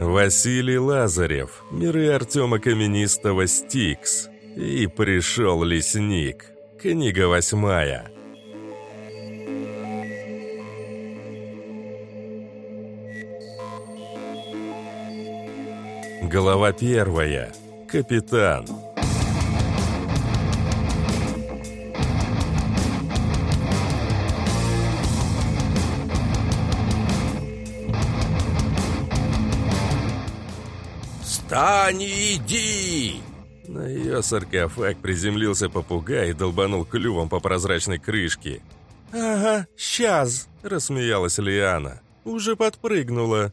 Василий Лазарев, миры Артема Каменистого «Стикс». И пришел лесник. Книга восьмая. Глава первая. Капитан. «Встань и иди!» На ее саркофаг приземлился попугай и долбанул клювом по прозрачной крышке. «Ага, сейчас!» – рассмеялась Лиана. «Уже подпрыгнула».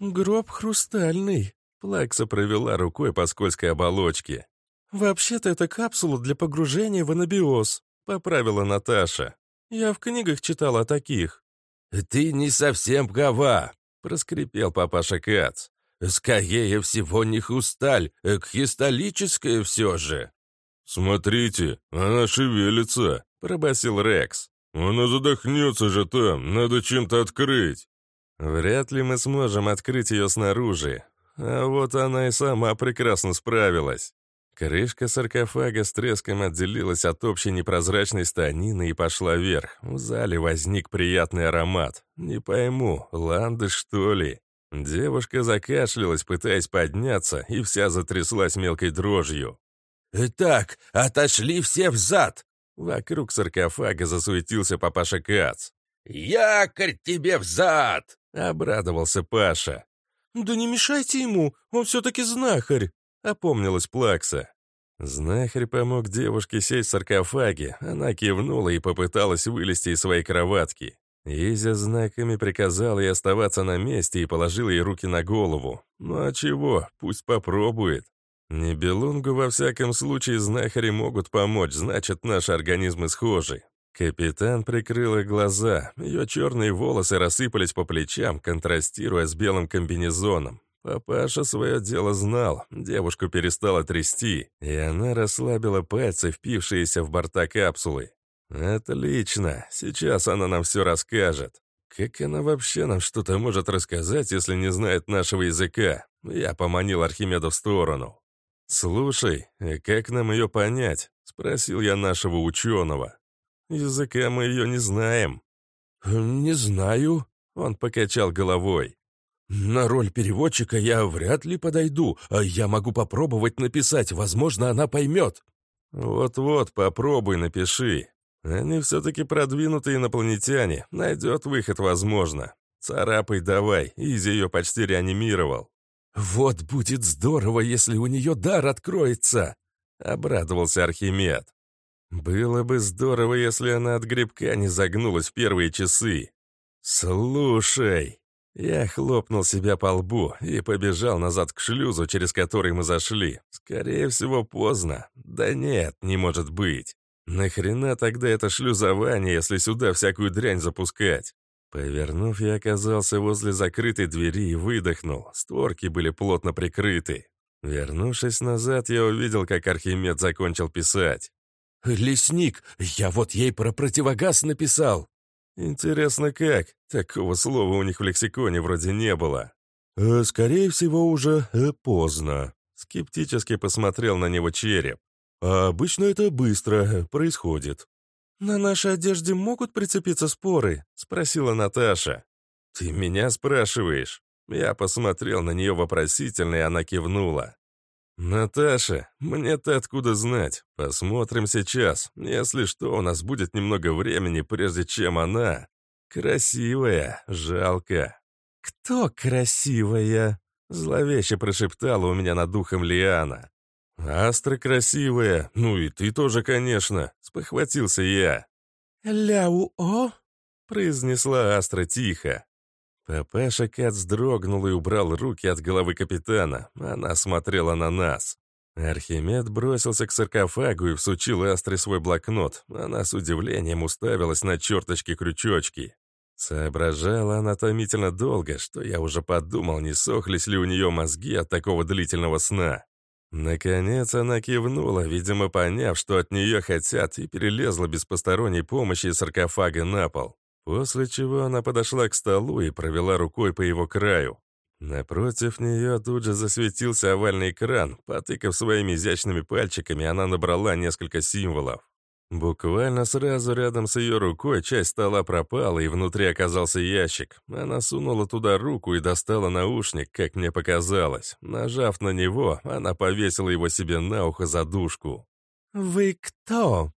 «Гроб хрустальный», – Плакса провела рукой по скользкой оболочке. «Вообще-то это капсула для погружения в анабиоз», – поправила Наташа. «Я в книгах читала о таких». «Ты не совсем права», – проскрипел папаша Кац. Скорее всего, не хрусталь, а кристаллическое все же. «Смотрите, она шевелится», — пробасил Рекс. «Она задохнется же там, надо чем-то открыть». «Вряд ли мы сможем открыть ее снаружи. А вот она и сама прекрасно справилась». Крышка саркофага с треском отделилась от общей непрозрачной станины и пошла вверх. В зале возник приятный аромат. Не пойму, ланды что ли? Девушка закашлялась, пытаясь подняться, и вся затряслась мелкой дрожью. «Так, отошли все взад!» Вокруг саркофага засуетился папаша Кац. «Якорь тебе взад!» — обрадовался Паша. «Да не мешайте ему, он все-таки знахарь!» — опомнилась Плакса. Знахарь помог девушке сесть в саркофаге. Она кивнула и попыталась вылезти из своей кроватки. Изя знаками приказал ей оставаться на месте и положил ей руки на голову. Ну а чего, пусть попробует. Небелунгу во всяком случае знахари могут помочь, значит, наши организмы схожи. Капитан прикрыла глаза, ее черные волосы рассыпались по плечам, контрастируя с белым комбинезоном. Папаша свое дело знал, девушку перестала трясти, и она расслабила пальцы, впившиеся в борта капсулы. «Отлично. Сейчас она нам все расскажет. Как она вообще нам что-то может рассказать, если не знает нашего языка?» Я поманил Архимеда в сторону. «Слушай, э, как нам ее понять?» — спросил я нашего ученого. «Языка мы ее не знаем». «Не знаю», — он покачал головой. «На роль переводчика я вряд ли подойду, а я могу попробовать написать, возможно, она поймет». «Вот-вот, попробуй, напиши. Они все-таки продвинутые инопланетяне. Найдет выход, возможно. Царапай давай, Изи ее почти реанимировал. «Вот будет здорово, если у нее дар откроется!» — обрадовался Архимед. «Было бы здорово, если она от грибка не загнулась в первые часы. Слушай!» Я хлопнул себя по лбу и побежал назад к шлюзу, через который мы зашли. Скорее всего, поздно. Да нет, не может быть. Нахрена тогда это шлюзование, если сюда всякую дрянь запускать? Повернув, я оказался возле закрытой двери и выдохнул. Створки были плотно прикрыты. Вернувшись назад, я увидел, как Архимед закончил писать. «Лесник, я вот ей про противогаз написал». «Интересно, как? Такого слова у них в лексиконе вроде не было». «Э, «Скорее всего, уже э, поздно», — скептически посмотрел на него череп. А обычно это быстро происходит. «На нашей одежде могут прицепиться споры?» — спросила Наташа. «Ты меня спрашиваешь?» Я посмотрел на нее вопросительно, и она кивнула. «Наташа, мне-то откуда знать? Посмотрим сейчас. Если что, у нас будет немного времени, прежде чем она... Красивая, жалко». «Кто красивая?» — зловеще прошептала у меня над духом Лиана. «Астра красивая, ну и ты тоже, конечно», — спохватился я. «Ляу-о?» — произнесла Астра тихо. Папаша Кат вздрогнул и убрал руки от головы капитана. Она смотрела на нас. Архимед бросился к саркофагу и всучил Астре свой блокнот. Она с удивлением уставилась на черточки-крючочки. Соображала она томительно долго, что я уже подумал, не сохлись ли у нее мозги от такого длительного сна. Наконец она кивнула, видимо, поняв, что от нее хотят, и перелезла без посторонней помощи из саркофага на пол. После чего она подошла к столу и провела рукой по его краю. Напротив нее тут же засветился овальный экран. Потыкав своими изящными пальчиками, она набрала несколько символов. Буквально сразу рядом с ее рукой часть стола пропала, и внутри оказался ящик. Она сунула туда руку и достала наушник, как мне показалось. Нажав на него, она повесила его себе на ухо за дужку. «Вы кто?»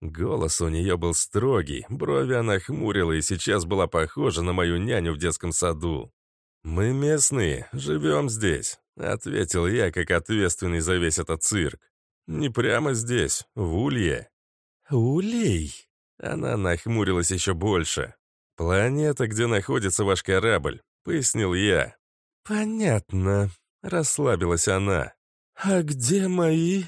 Голос у нее был строгий, брови она хмурила и сейчас была похожа на мою няню в детском саду. «Мы местные, живем здесь», — ответил я, как ответственный за весь этот цирк. «Не прямо здесь, в Улье». «Улей?» Она нахмурилась еще больше. «Планета, где находится ваш корабль», — пояснил я. «Понятно», — расслабилась она. «А где мои?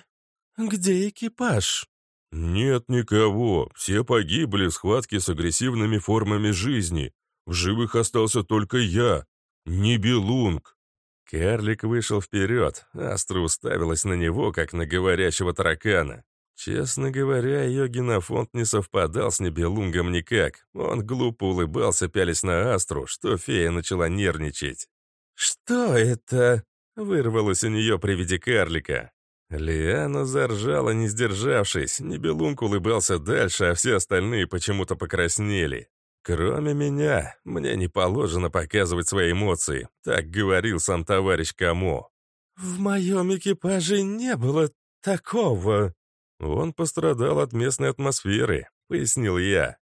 Где экипаж?» «Нет никого. Все погибли в схватке с агрессивными формами жизни. В живых остался только я. «Нибелунг!» Карлик вышел вперед, Астра уставилась на него, как на говорящего таракана. Честно говоря, ее генофонд не совпадал с Нибелунгом никак. Он глупо улыбался, пялись на Астру, что фея начала нервничать. «Что это?» — вырвалось у нее при виде карлика. Лиана заржала, не сдержавшись. Нибелунг улыбался дальше, а все остальные почему-то покраснели. Кроме меня, мне не положено показывать свои эмоции, так говорил сам товарищ Камо. В моем экипаже не было такого. Он пострадал от местной атмосферы, пояснил я.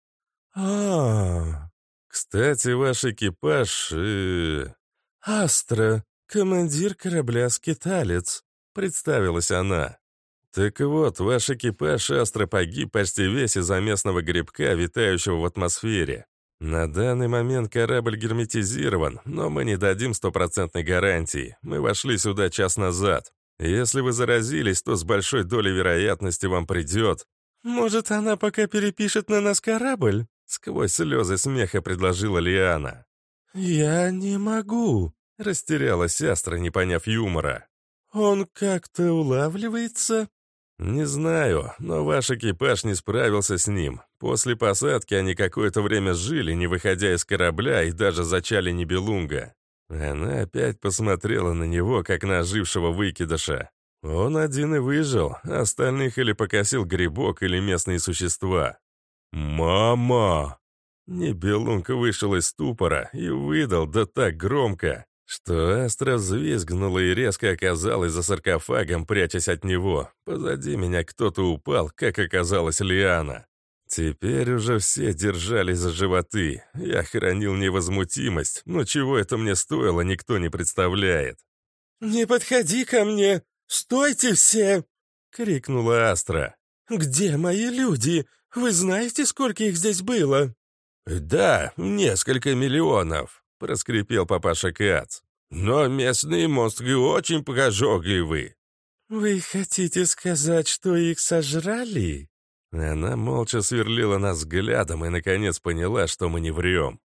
А, -а, -а. кстати, ваш экипаж... Э... Астра, командир корабля «Скиталец», представилась она. «Так вот, ваш экипаж Астра погиб почти весь из-за местного грибка, витающего в атмосфере. На данный момент корабль герметизирован, но мы не дадим стопроцентной гарантии. Мы вошли сюда час назад. Если вы заразились, то с большой долей вероятности вам придет. Может, она пока перепишет на нас корабль? Сквозь слезы смеха предложила Лиана. «Я не могу», — растерялась Астра, не поняв юмора. «Он как-то улавливается?» «Не знаю, но ваш экипаж не справился с ним. После посадки они какое-то время жили, не выходя из корабля, и даже зачали Нибелунга. Она опять посмотрела на него, как на ожившего выкидыша. Он один и выжил, остальных или покосил грибок, или местные существа. «Мама!» Нибелунг вышел из ступора и выдал, да так громко, что Астра взвизгнула и резко оказалась за саркофагом, прячась от него. Позади меня кто-то упал, как оказалось Лиана. Теперь уже все держались за животы. Я хранил невозмутимость, но чего это мне стоило, никто не представляет. «Не подходи ко мне! Стойте все!» — крикнула Астра. «Где мои люди? Вы знаете, сколько их здесь было?» «Да, несколько миллионов», — проскрипел папаша Кац. «Но местные мозги очень прожогливы». «Вы хотите сказать, что их сожрали?» Она молча сверлила нас взглядом и, наконец, поняла, что мы не врем.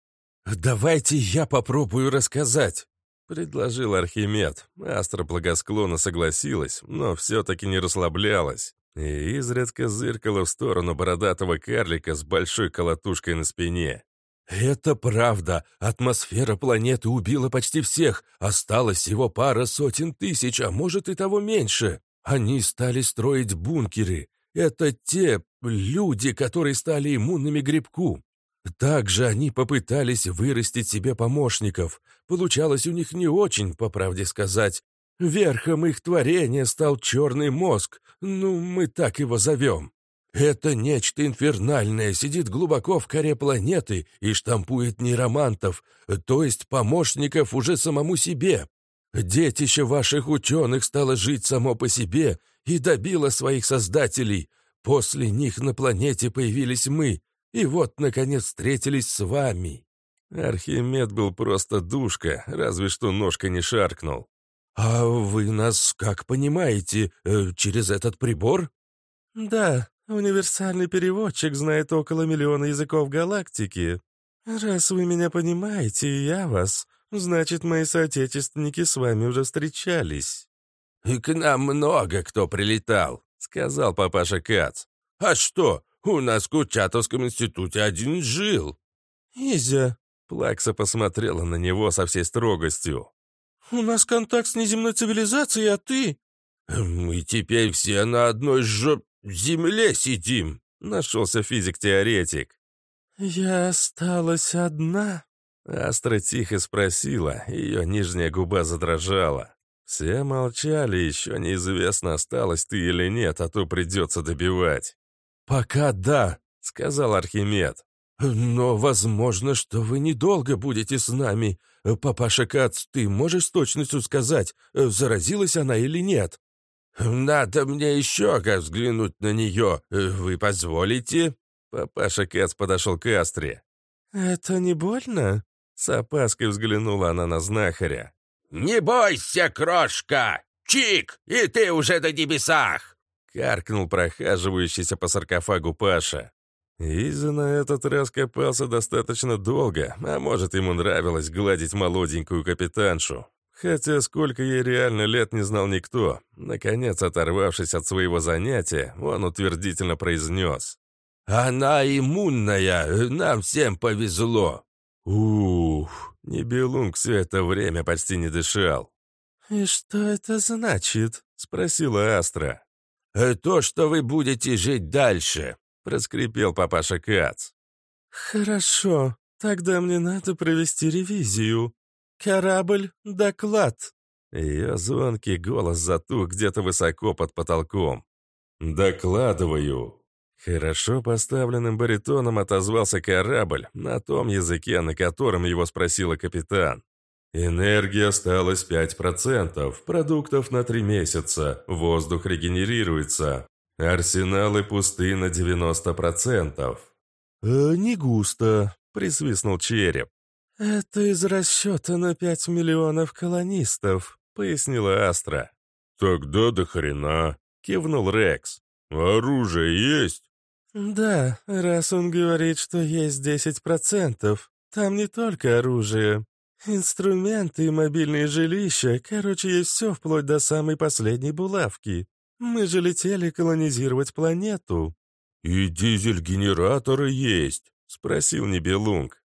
«Давайте я попробую рассказать», — предложил Архимед. Астра благосклонно согласилась, но все-таки не расслаблялась и изредка зыркала в сторону бородатого карлика с большой колотушкой на спине. «Это правда. Атмосфера планеты убила почти всех. Осталось всего пара сотен тысяч, а может и того меньше. Они стали строить бункеры. Это те люди, которые стали иммунными грибку. Также они попытались вырастить себе помощников. Получалось у них не очень, по правде сказать. Верхом их творения стал черный мозг. Ну, мы так его зовем. Это нечто инфернальное сидит глубоко в коре планеты и штампует нейромантов, то есть помощников уже самому себе. Детище ваших ученых стало жить само по себе и добило своих создателей. После них на планете появились мы, и вот, наконец, встретились с вами». Архимед был просто душка, разве что ножка не шаркнул. «А вы нас как понимаете, э, через этот прибор?» «Да, Универсальный переводчик знает около миллиона языков галактики. Раз вы меня понимаете, и я вас, значит, мои соотечественники с вами уже встречались». «И к нам много кто прилетал», — сказал папаша Кац. «А что, у нас в Курчатовском институте один жил». «Изя», — Плакса посмотрела на него со всей строгостью. «У нас контакт с неземной цивилизацией, а ты...» «Мы теперь все на одной ж... земле сидим», — нашелся физик-теоретик. «Я осталась одна?» Астра тихо спросила, ее нижняя губа задрожала. Все молчали, еще неизвестно, осталась ты или нет, а то придется добивать. «Пока да», — сказал Архимед. «Но возможно, что вы недолго будете с нами. Папаша Кац, ты можешь с точностью сказать, заразилась она или нет?» «Надо мне еще раз взглянуть на нее. Вы позволите?» Папаша Кац подошел к Астре. «Это не больно?» С опаской взглянула она на знахаря. «Не бойся, крошка! Чик, и ты уже на небесах!» Каркнул прохаживающийся по саркофагу Паша. Иза на этот раз копался достаточно долго, а может, ему нравилось гладить молоденькую капитаншу. Хотя сколько ей реально лет не знал никто. Наконец, оторвавшись от своего занятия, он утвердительно произнес. «Она иммунная, нам всем повезло. Ух, Нибелунг все это время почти не дышал. «И что это значит?» — спросила Астра. «Э, «То, что вы будете жить дальше», — проскрипел папаша Кац. «Хорошо, тогда мне надо провести ревизию. Корабль, доклад». Ее звонкий голос затух где-то высоко под потолком. «Докладываю», Хорошо поставленным баритоном отозвался корабль на том языке, на котором его спросила капитан. Энергии осталось 5%, продуктов на 3 месяца, воздух регенерируется. Арсеналы пусты на 90%. «Э, «Не густо», — присвистнул череп. «Это из расчета на 5 миллионов колонистов», — пояснила Астра. «Тогда до хрена», — кивнул Рекс. «Оружие есть?» «Да, раз он говорит, что есть десять процентов, там не только оружие. Инструменты и мобильные жилища, короче, есть все вплоть до самой последней булавки. Мы же летели колонизировать планету». «И дизель-генераторы есть?» — спросил Небелунг.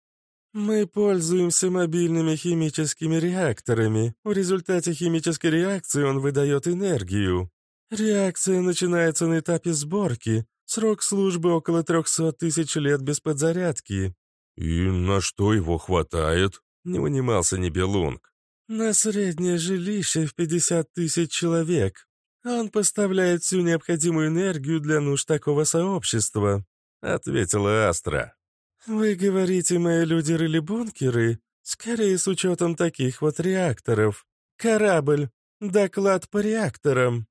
«Мы пользуемся мобильными химическими реакторами. В результате химической реакции он выдает энергию. Реакция начинается на этапе сборки, Срок службы около трехсот тысяч лет без подзарядки». «И на что его хватает?» — не унимался Нибелунг. «На среднее жилище в пятьдесят тысяч человек. Он поставляет всю необходимую энергию для нужд такого сообщества», — ответила Астра. «Вы говорите, мои люди рыли бункеры? Скорее, с учетом таких вот реакторов. Корабль. Доклад по реакторам».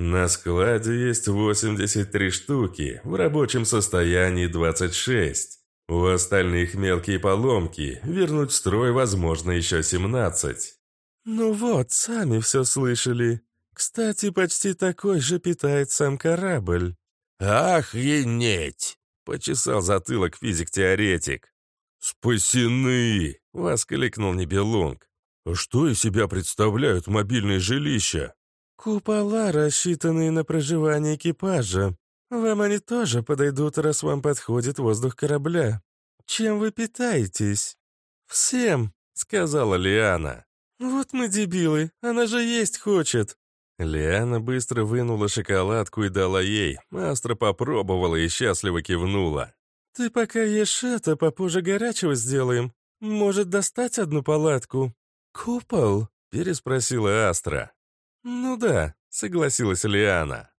На складе есть 83 штуки, в рабочем состоянии 26. У остальных мелкие поломки, вернуть в строй возможно еще 17. Ну вот, сами все слышали. Кстати, почти такой же питает сам корабль. «Охренеть!» — почесал затылок физик-теоретик. «Спасены!» — воскликнул Небелунг. «Что из себя представляют мобильные жилища?» «Купола, рассчитанные на проживание экипажа. Вам они тоже подойдут, раз вам подходит воздух корабля. Чем вы питаетесь?» «Всем», — сказала Лиана. «Вот мы дебилы, она же есть хочет». Лиана быстро вынула шоколадку и дала ей. Астра попробовала и счастливо кивнула. «Ты пока ешь это, попозже горячего сделаем. Может, достать одну палатку?» «Купол?» — переспросила Астра. «Ну да», — согласилась Лиана.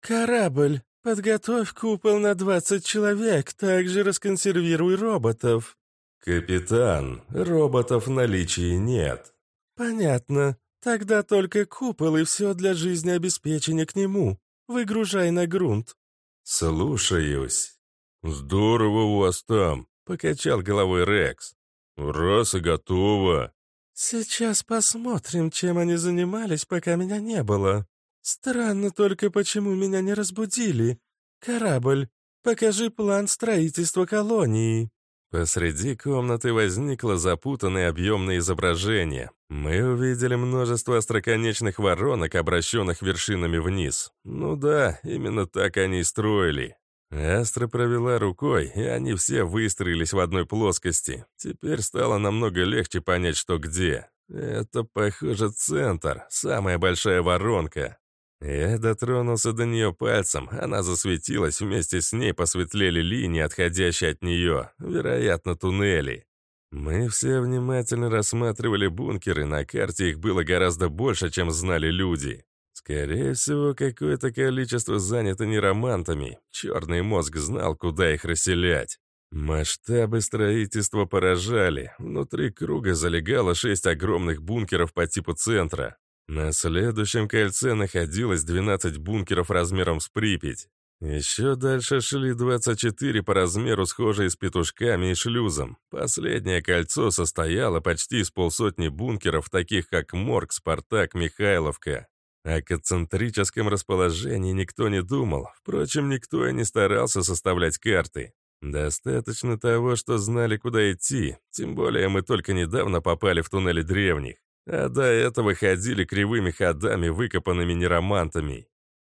«Корабль. Подготовь купол на 20 человек, также расконсервируй роботов». «Капитан, роботов в наличии нет». «Понятно. Тогда только купол и все для жизнеобеспечения к нему. Выгружай на грунт». «Слушаюсь». «Здорово у вас там», — покачал головой Рекс. «Раз и готово». «Сейчас посмотрим, чем они занимались, пока меня не было. Странно только, почему меня не разбудили. Корабль, покажи план строительства колонии». Посреди комнаты возникло запутанное объемное изображение. Мы увидели множество остроконечных воронок, обращенных вершинами вниз. Ну да, именно так они и строили. Астра провела рукой, и они все выстроились в одной плоскости. Теперь стало намного легче понять, что где. Это, похоже, центр, самая большая воронка. Я дотронулся до нее пальцем, она засветилась, вместе с ней посветлели линии, отходящие от нее, вероятно, туннели. Мы все внимательно рассматривали бункеры, на карте их было гораздо больше, чем знали люди. Скорее всего, какое-то количество занято неромантами. Черный мозг знал, куда их расселять. Масштабы строительства поражали. Внутри круга залегало шесть огромных бункеров по типу центра. На следующем кольце находилось 12 бункеров размером с Припять. Еще дальше шли 24 по размеру, схожие с петушками и шлюзом. Последнее кольцо состояло почти из полсотни бункеров, таких как Морг, Спартак, Михайловка. О концентрическом расположении никто не думал. Впрочем, никто и не старался составлять карты. Достаточно того, что знали, куда идти. Тем более мы только недавно попали в туннели древних. А до этого ходили кривыми ходами, выкопанными неромантами.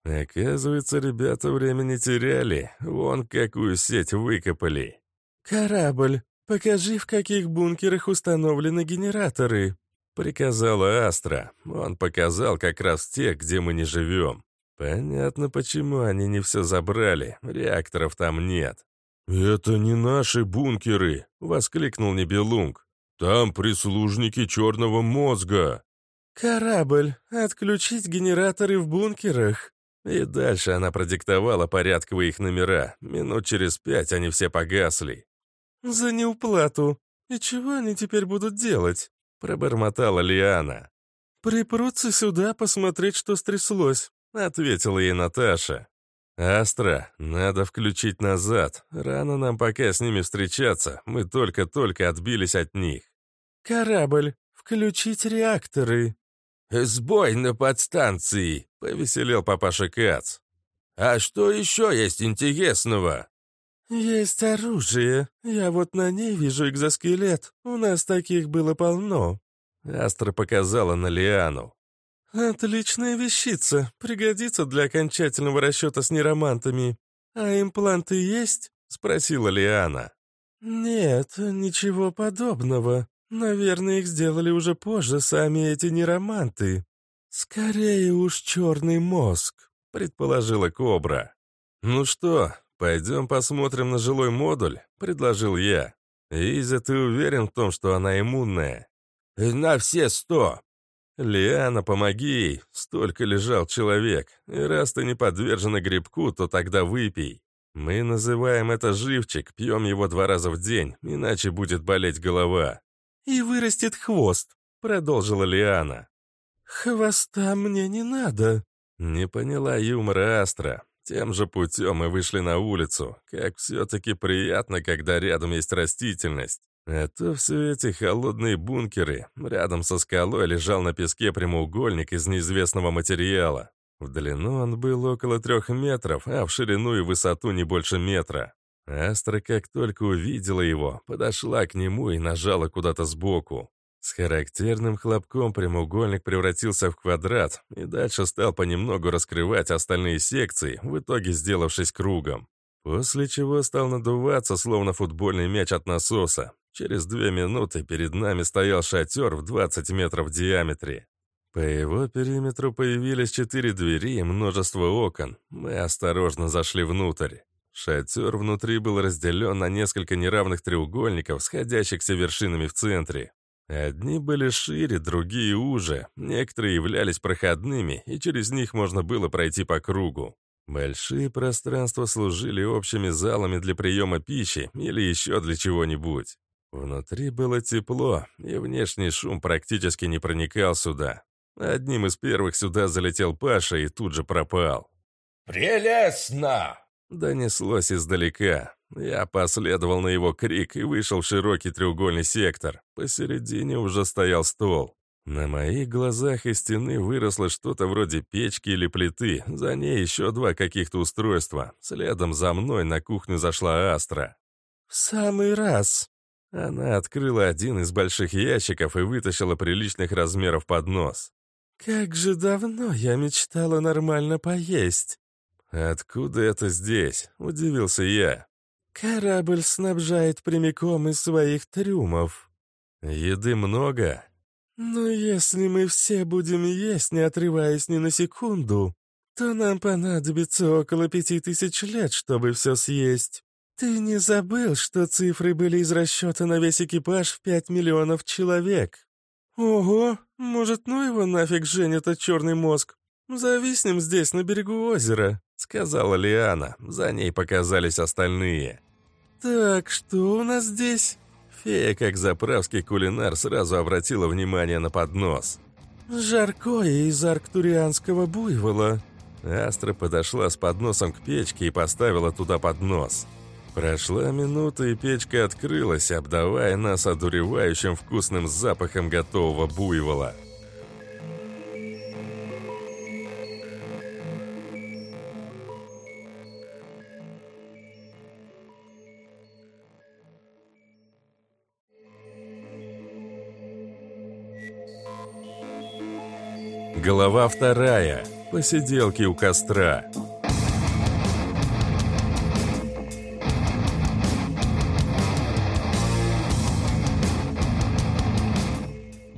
Оказывается, ребята времени теряли. Вон какую сеть выкопали. «Корабль, покажи, в каких бункерах установлены генераторы», — приказала Астра. Он показал как раз те, где мы не живем. Понятно, почему они не все забрали. Реакторов там нет. «Это не наши бункеры!» — воскликнул Небелунг. Там прислужники черного мозга. Корабль, отключить генераторы в бункерах. И дальше она продиктовала порядковые их номера. Минут через пять они все погасли. «За неуплату. И чего они теперь будут делать?» — пробормотала Лиана. «Припрутся сюда посмотреть, что стряслось», — ответила ей Наташа. «Астра, надо включить назад. Рано нам пока с ними встречаться. Мы только-только отбились от них». «Корабль, включить реакторы». «Сбой на подстанции», — повеселел папаша Кац. «А что еще есть интересного?» «Есть оружие. Я вот на ней вижу экзоскелет. У нас таких было полно». Астра показала на Лиану. «Отличная вещица. Пригодится для окончательного расчета с неромантами. А импланты есть?» — спросила Лиана. «Нет, ничего подобного. Наверное, их сделали уже позже сами эти нероманты. Скорее уж черный мозг», — предположила Кобра. «Ну что, пойдем посмотрим на жилой модуль?» — предложил я. «Изя, ты уверен в том, что она иммунная?» «На все сто!» «Лиана, помоги ей! Столько лежал человек. И раз ты не подвержена грибку, то тогда выпей. Мы называем это живчик, пьем его два раза в день, иначе будет болеть голова». «И вырастет хвост», — продолжила Лиана. «Хвоста мне не надо». Не поняла юмора Астра. Тем же путем мы вышли на улицу. Как все-таки приятно, когда рядом есть растительность. А то все эти холодные бункеры. Рядом со скалой лежал на песке прямоугольник из неизвестного материала. В длину он был около трех метров, а в ширину и высоту не больше метра. Астра, как только увидела его, подошла к нему и нажала куда-то сбоку. С характерным хлопком прямоугольник превратился в квадрат и дальше стал понемногу раскрывать остальные секции, в итоге сделавшись кругом. После чего стал надуваться, словно футбольный мяч от насоса, Через две минуты перед нами стоял шатер в 20 метров в диаметре. По его периметру появились четыре двери и множество окон. Мы осторожно зашли внутрь. Шатер внутри был разделен на несколько неравных треугольников, сходящихся вершинами в центре. Одни были шире, другие уже. Некоторые являлись проходными, и через них можно было пройти по кругу. Большие пространства служили общими залами для приема пищи или еще для чего-нибудь. Внутри было тепло, и внешний шум практически не проникал сюда. Одним из первых сюда залетел Паша и тут же пропал. «Прелестно!» — донеслось издалека. Я последовал на его крик и вышел в широкий треугольный сектор. Посередине уже стоял стол. На моих глазах из стены выросло что-то вроде печки или плиты, за ней еще два каких-то устройства. Следом за мной на кухню зашла Астра. «В самый раз!» Она открыла один из больших ящиков и вытащила приличных размеров поднос. «Как же давно я мечтала нормально поесть!» «Откуда это здесь?» — удивился я. «Корабль снабжает прямиком из своих трюмов». «Еды много?» «Но если мы все будем есть, не отрываясь ни на секунду, то нам понадобится около пяти тысяч лет, чтобы все съесть. Ты не забыл, что цифры были из расчета на весь экипаж в пять миллионов человек?» «Ого, может, ну его нафиг, Жень, этот черный мозг? Зависнем здесь, на берегу озера», — сказала Лиана. За ней показались остальные. «Так, что у нас здесь?» Фея, как заправский кулинар, сразу обратила внимание на поднос. «Жаркое из арктурианского буйвола». Астра подошла с подносом к печке и поставила туда поднос. Прошла минута, и печка открылась, обдавая нас одуревающим вкусным запахом готового буйвола. Глава вторая. Посиделки у костра.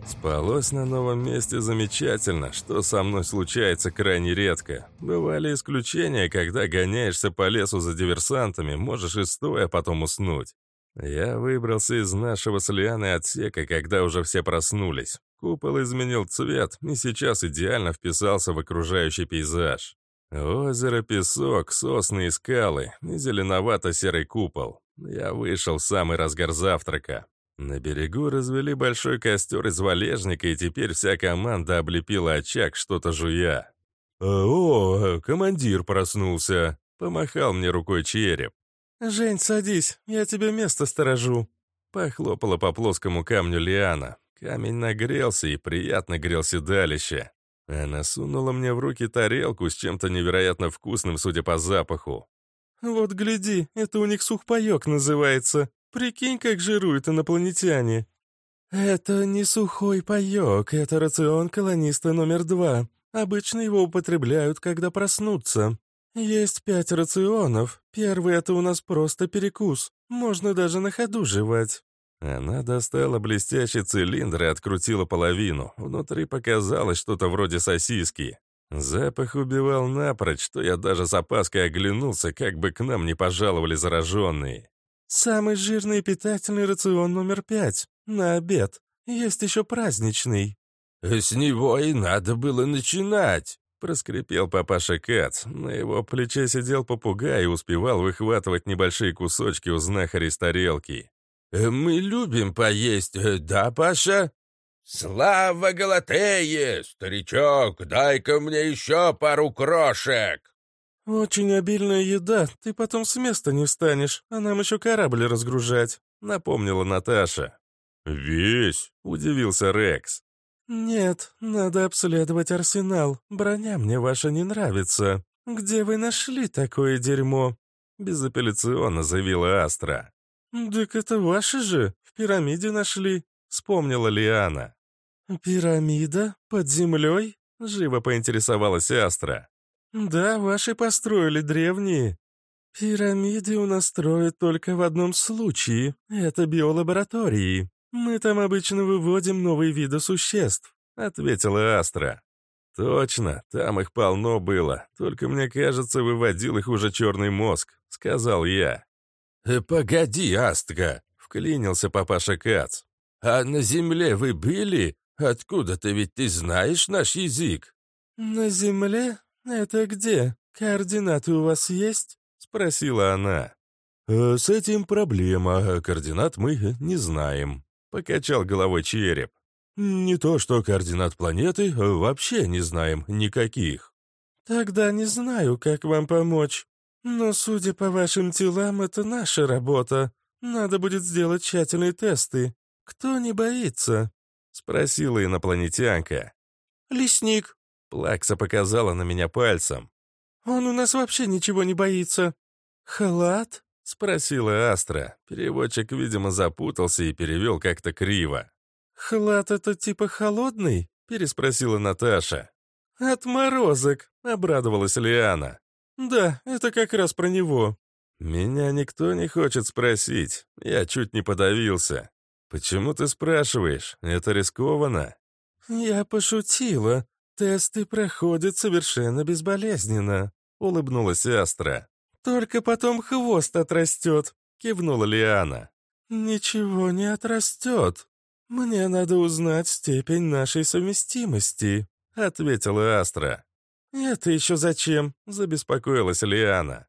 Спалось на новом месте замечательно, что со мной случается крайне редко. Бывали исключения, когда гоняешься по лесу за диверсантами, можешь и стоя потом уснуть. Я выбрался из нашего с Лианой отсека, когда уже все проснулись. Купол изменил цвет и сейчас идеально вписался в окружающий пейзаж. Озеро, песок, сосны и скалы, и зеленовато-серый купол. Я вышел в самый разгар завтрака. На берегу развели большой костер из валежника, и теперь вся команда облепила очаг, что-то жуя. «О, командир проснулся!» — помахал мне рукой череп. «Жень, садись, я тебе место сторожу». Похлопала по плоскому камню Лиана. Камень нагрелся и приятно грел седалище. Она сунула мне в руки тарелку с чем-то невероятно вкусным, судя по запаху. «Вот гляди, это у них сухпайок называется. Прикинь, как жируют инопланетяне». «Это не сухой паек, это рацион колониста номер два. Обычно его употребляют, когда проснутся. Есть пять рационов. Первый — это у нас просто перекус. Можно даже на ходу жевать. Она достала блестящий цилиндр и открутила половину. Внутри показалось что-то вроде сосиски. Запах убивал напрочь, что я даже с опаской оглянулся, как бы к нам не пожаловали зараженные. «Самый жирный и питательный рацион номер пять. На обед. Есть еще праздничный». «С него и надо было начинать», — проскрипел папаша Кац. На его плече сидел попугай и успевал выхватывать небольшие кусочки у знахаря из тарелки. Э, «Мы любим поесть, э, да, Паша?» «Слава Галатее! Старичок, дай-ка мне еще пару крошек!» «Очень обильная еда, ты потом с места не встанешь, а нам еще корабль разгружать», — напомнила Наташа. «Весь?» — удивился Рекс. «Нет, надо обследовать арсенал. Броня мне ваша не нравится. Где вы нашли такое дерьмо?» Безапелляционно заявила Астра. «Так это ваши же, в пирамиде нашли», — вспомнила Лиана. «Пирамида? Под землей?» — живо поинтересовалась Астра. «Да, ваши построили древние. Пирамиды у нас строят только в одном случае. Это биолаборатории. Мы там обычно выводим новые виды существ», — ответила Астра. «Точно, там их полно было. Только мне кажется, выводил их уже черный мозг», — сказал я. Э, «Погоди, Астка!» — вклинился папаша Кац. «А на земле вы были? Откуда-то ведь ты знаешь наш язык?» «На земле? Это где? Координаты у вас есть?» — спросила она. «Э, «С этим проблема. Координат мы не знаем», — покачал головой череп. «Не то что координат планеты, вообще не знаем никаких». «Тогда не знаю, как вам помочь. «Но, судя по вашим телам, это наша работа. Надо будет сделать тщательные тесты. Кто не боится?» — спросила инопланетянка. «Лесник», — Плакса показала на меня пальцем. «Он у нас вообще ничего не боится». «Халат?» — спросила Астра. Переводчик, видимо, запутался и перевел как-то криво. «Халат — это типа холодный?» — переспросила Наташа. «Отморозок», — обрадовалась Лиана. «Да, это как раз про него». «Меня никто не хочет спросить. Я чуть не подавился. Почему ты спрашиваешь? Это рискованно?» «Я пошутила. Тесты проходят совершенно безболезненно», — улыбнулась Астра. «Только потом хвост отрастет», — кивнула Лиана. «Ничего не отрастет. Мне надо узнать степень нашей совместимости», — ответила Астра. «Это еще зачем?» — забеспокоилась Лиана.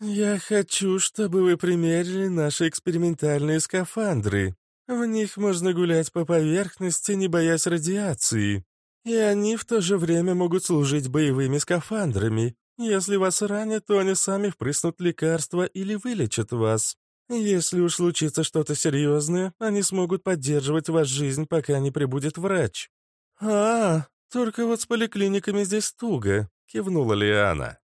«Я хочу, чтобы вы примерили наши экспериментальные скафандры. В них можно гулять по поверхности, не боясь радиации. И они в то же время могут служить боевыми скафандрами. Если вас ранят, то они сами впрыснут лекарства или вылечат вас. Если уж случится что-то серьезное, они смогут поддерживать вашу жизнь, пока не прибудет врач». «А, только вот с поликлиниками здесь туго», — кивнула Лиана.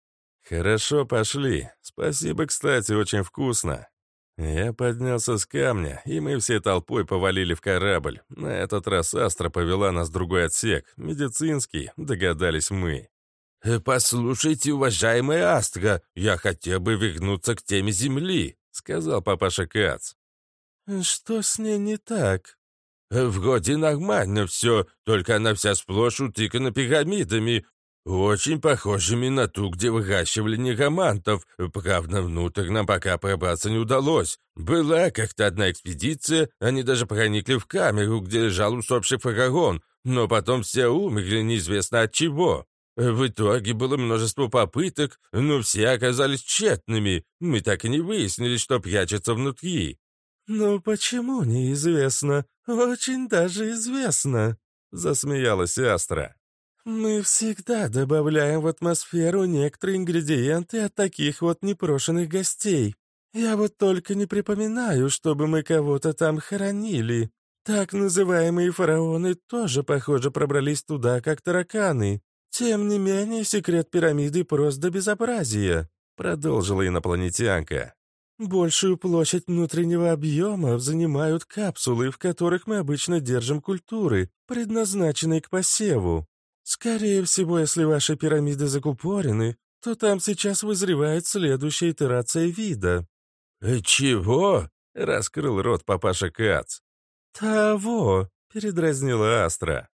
«Хорошо, пошли. Спасибо, кстати, очень вкусно». Я поднялся с камня, и мы всей толпой повалили в корабль. На этот раз Астра повела нас в другой отсек, медицинский, догадались мы. «Э, «Послушайте, уважаемая Астра, я хотел бы вернуться к теме Земли», — сказал папаша Кац. «Что с ней не так?» «Э, «Вроде нормально все, только она вся сплошь утыкана пирамидами, очень похожими на ту, где выращивали негамантов. Правда, внутрь нам пока пробраться не удалось. Была как-то одна экспедиция, они даже проникли в камеру, где лежал усопший фараон, но потом все умерли неизвестно от чего. В итоге было множество попыток, но все оказались тщетными. Мы так и не выяснили, что прячется внутри. «Ну почему неизвестно? Очень даже известно», — засмеялась Астра. «Мы всегда добавляем в атмосферу некоторые ингредиенты от таких вот непрошенных гостей. Я вот только не припоминаю, чтобы мы кого-то там хоронили. Так называемые фараоны тоже, похоже, пробрались туда, как тараканы. Тем не менее, секрет пирамиды просто безобразие», — продолжила инопланетянка. «Большую площадь внутреннего объема занимают капсулы, в которых мы обычно держим культуры, предназначенные к посеву. Скорее всего, если ваши пирамиды закупорены, то там сейчас вызревает следующая итерация вида». «Э, «Чего?» — раскрыл рот папаша Кац. «Того», — передразнила Астра.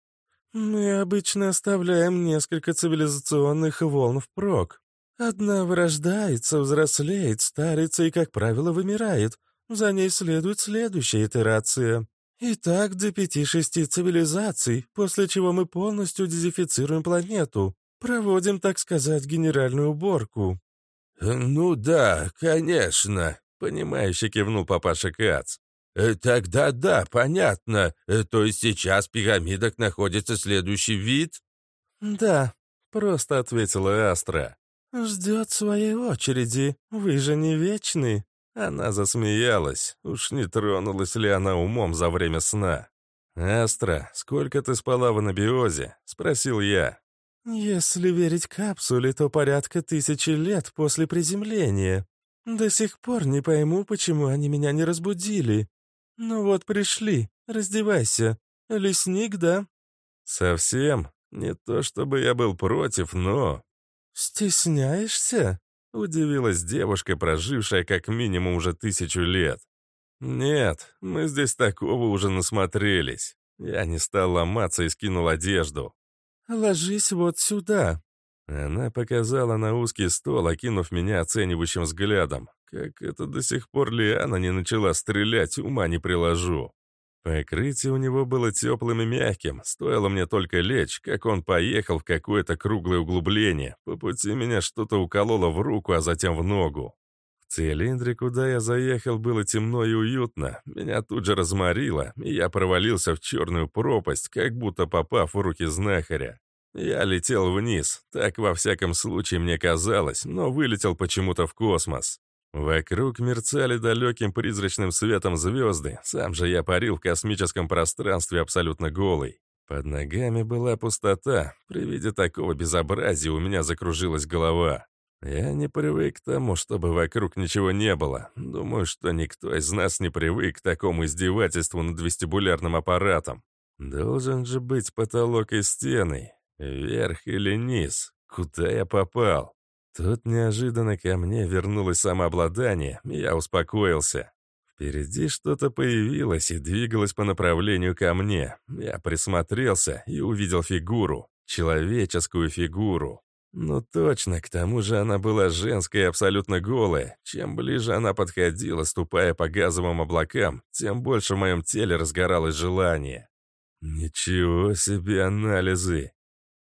«Мы обычно оставляем несколько цивилизационных волн впрок. Одна вырождается, взрослеет, старится и, как правило, вымирает. За ней следует следующая итерация. И так до пяти-шести цивилизаций, после чего мы полностью дезифицируем планету. Проводим, так сказать, генеральную уборку». Э, «Ну да, конечно», — понимающе кивнул папаша Кац. Э, «Тогда да, понятно. Э, то есть сейчас в пирамидах находится следующий вид?» «Да», — просто ответила Астра. «Ждет своей очереди. Вы же не вечны». Она засмеялась. Уж не тронулась ли она умом за время сна? «Астра, сколько ты спала в анабиозе?» — спросил я. «Если верить капсуле, то порядка тысячи лет после приземления. До сих пор не пойму, почему они меня не разбудили. Ну вот пришли, раздевайся. Лесник, да?» «Совсем? Не то чтобы я был против, но...» «Стесняешься?» Удивилась девушка, прожившая как минимум уже тысячу лет. «Нет, мы здесь такого уже насмотрелись. Я не стал ломаться и скинул одежду». «Ложись вот сюда». Она показала на узкий стол, окинув меня оценивающим взглядом. Как это до сих пор Лиана не начала стрелять, ума не приложу. Покрытие у него было теплым и мягким. Стоило мне только лечь, как он поехал в какое-то круглое углубление. По пути меня что-то укололо в руку, а затем в ногу. В цилиндре, куда я заехал, было темно и уютно. Меня тут же разморило, и я провалился в черную пропасть, как будто попав в руки знахаря. Я летел вниз, так во всяком случае мне казалось, но вылетел почему-то в космос. Вокруг мерцали далеким призрачным светом звезды, сам же я парил в космическом пространстве абсолютно голый. Под ногами была пустота, при виде такого безобразия у меня закружилась голова. Я не привык к тому, чтобы вокруг ничего не было. Думаю, что никто из нас не привык к такому издевательству над вестибулярным аппаратом. Должен же быть потолок и стены. Вверх или низ? Куда я попал? Тут неожиданно ко мне вернулось самообладание, и я успокоился. Впереди что-то появилось и двигалось по направлению ко мне. Я присмотрелся и увидел фигуру. Человеческую фигуру. Ну точно, к тому же она была женская и абсолютно голая. Чем ближе она подходила, ступая по газовым облакам, тем больше в моем теле разгоралось желание. Ничего себе анализы!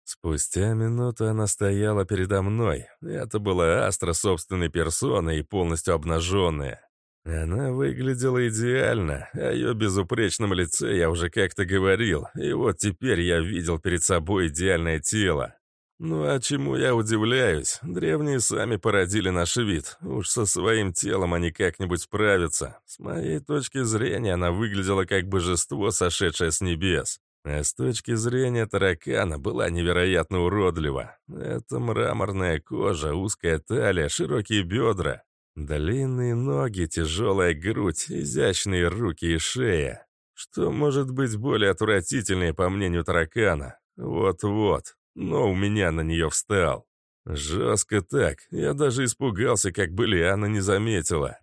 Спустя минуту она стояла передо мной. Это была Астра собственной персоной и полностью обнаженная. Она выглядела идеально, о ее безупречном лице я уже как-то говорил, и вот теперь я видел перед собой идеальное тело. Ну а чему я удивляюсь? Древние сами породили наш вид. Уж со своим телом они как-нибудь справятся. С моей точки зрения она выглядела как божество, сошедшее с небес. А с точки зрения таракана была невероятно уродлива. Это мраморная кожа, узкая талия, широкие бедра. Длинные ноги, тяжелая грудь, изящные руки и шея. Что может быть более отвратительнее, по мнению таракана? Вот-вот, но у меня на нее встал. Жестко так, я даже испугался, как бы Лиана не заметила.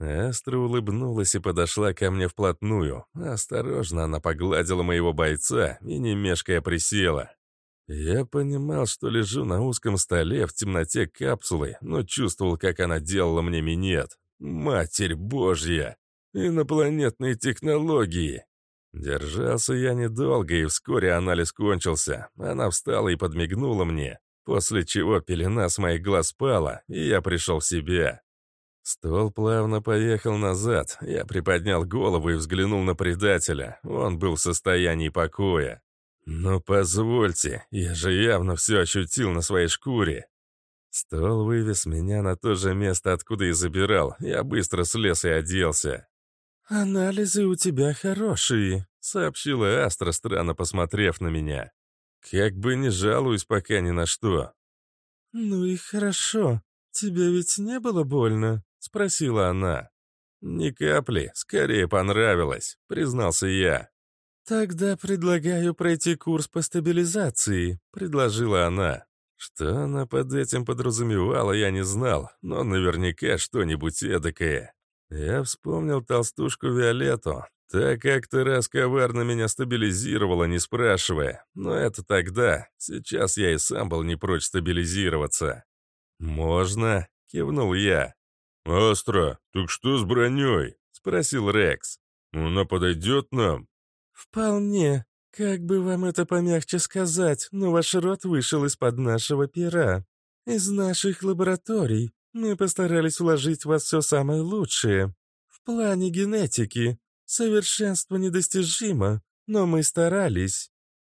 Астра улыбнулась и подошла ко мне вплотную. Осторожно она погладила моего бойца и, не мешкая, присела. Я понимал, что лежу на узком столе в темноте капсулы, но чувствовал, как она делала мне минет. Матерь Божья! Инопланетные технологии! Держался я недолго, и вскоре анализ кончился. Она встала и подмигнула мне, после чего пелена с моих глаз спала, и я пришел в себя. Стол плавно поехал назад. Я приподнял голову и взглянул на предателя. Он был в состоянии покоя. «Ну, позвольте, я же явно все ощутил на своей шкуре». Стол вывез меня на то же место, откуда и забирал. Я быстро слез и оделся. «Анализы у тебя хорошие», — сообщила Астра, странно посмотрев на меня. «Как бы не жалуюсь пока ни на что». «Ну и хорошо. Тебе ведь не было больно?» — спросила она. «Ни капли, скорее понравилось», — признался я. «Тогда предлагаю пройти курс по стабилизации», — предложила она. Что она под этим подразумевала, я не знал, но наверняка что-нибудь эдакое. Я вспомнил толстушку Виолетту. Так как-то раз коварно меня стабилизировала, не спрашивая. Но это тогда. Сейчас я и сам был не прочь стабилизироваться. «Можно?» — кивнул я. «Астра, так что с броней?» — спросил Рекс. «Она подойдет нам?» «Вполне. Как бы вам это помягче сказать, но ваш род вышел из-под нашего пера. Из наших лабораторий. Мы постарались вложить в вас все самое лучшее. В плане генетики. Совершенство недостижимо, но мы старались».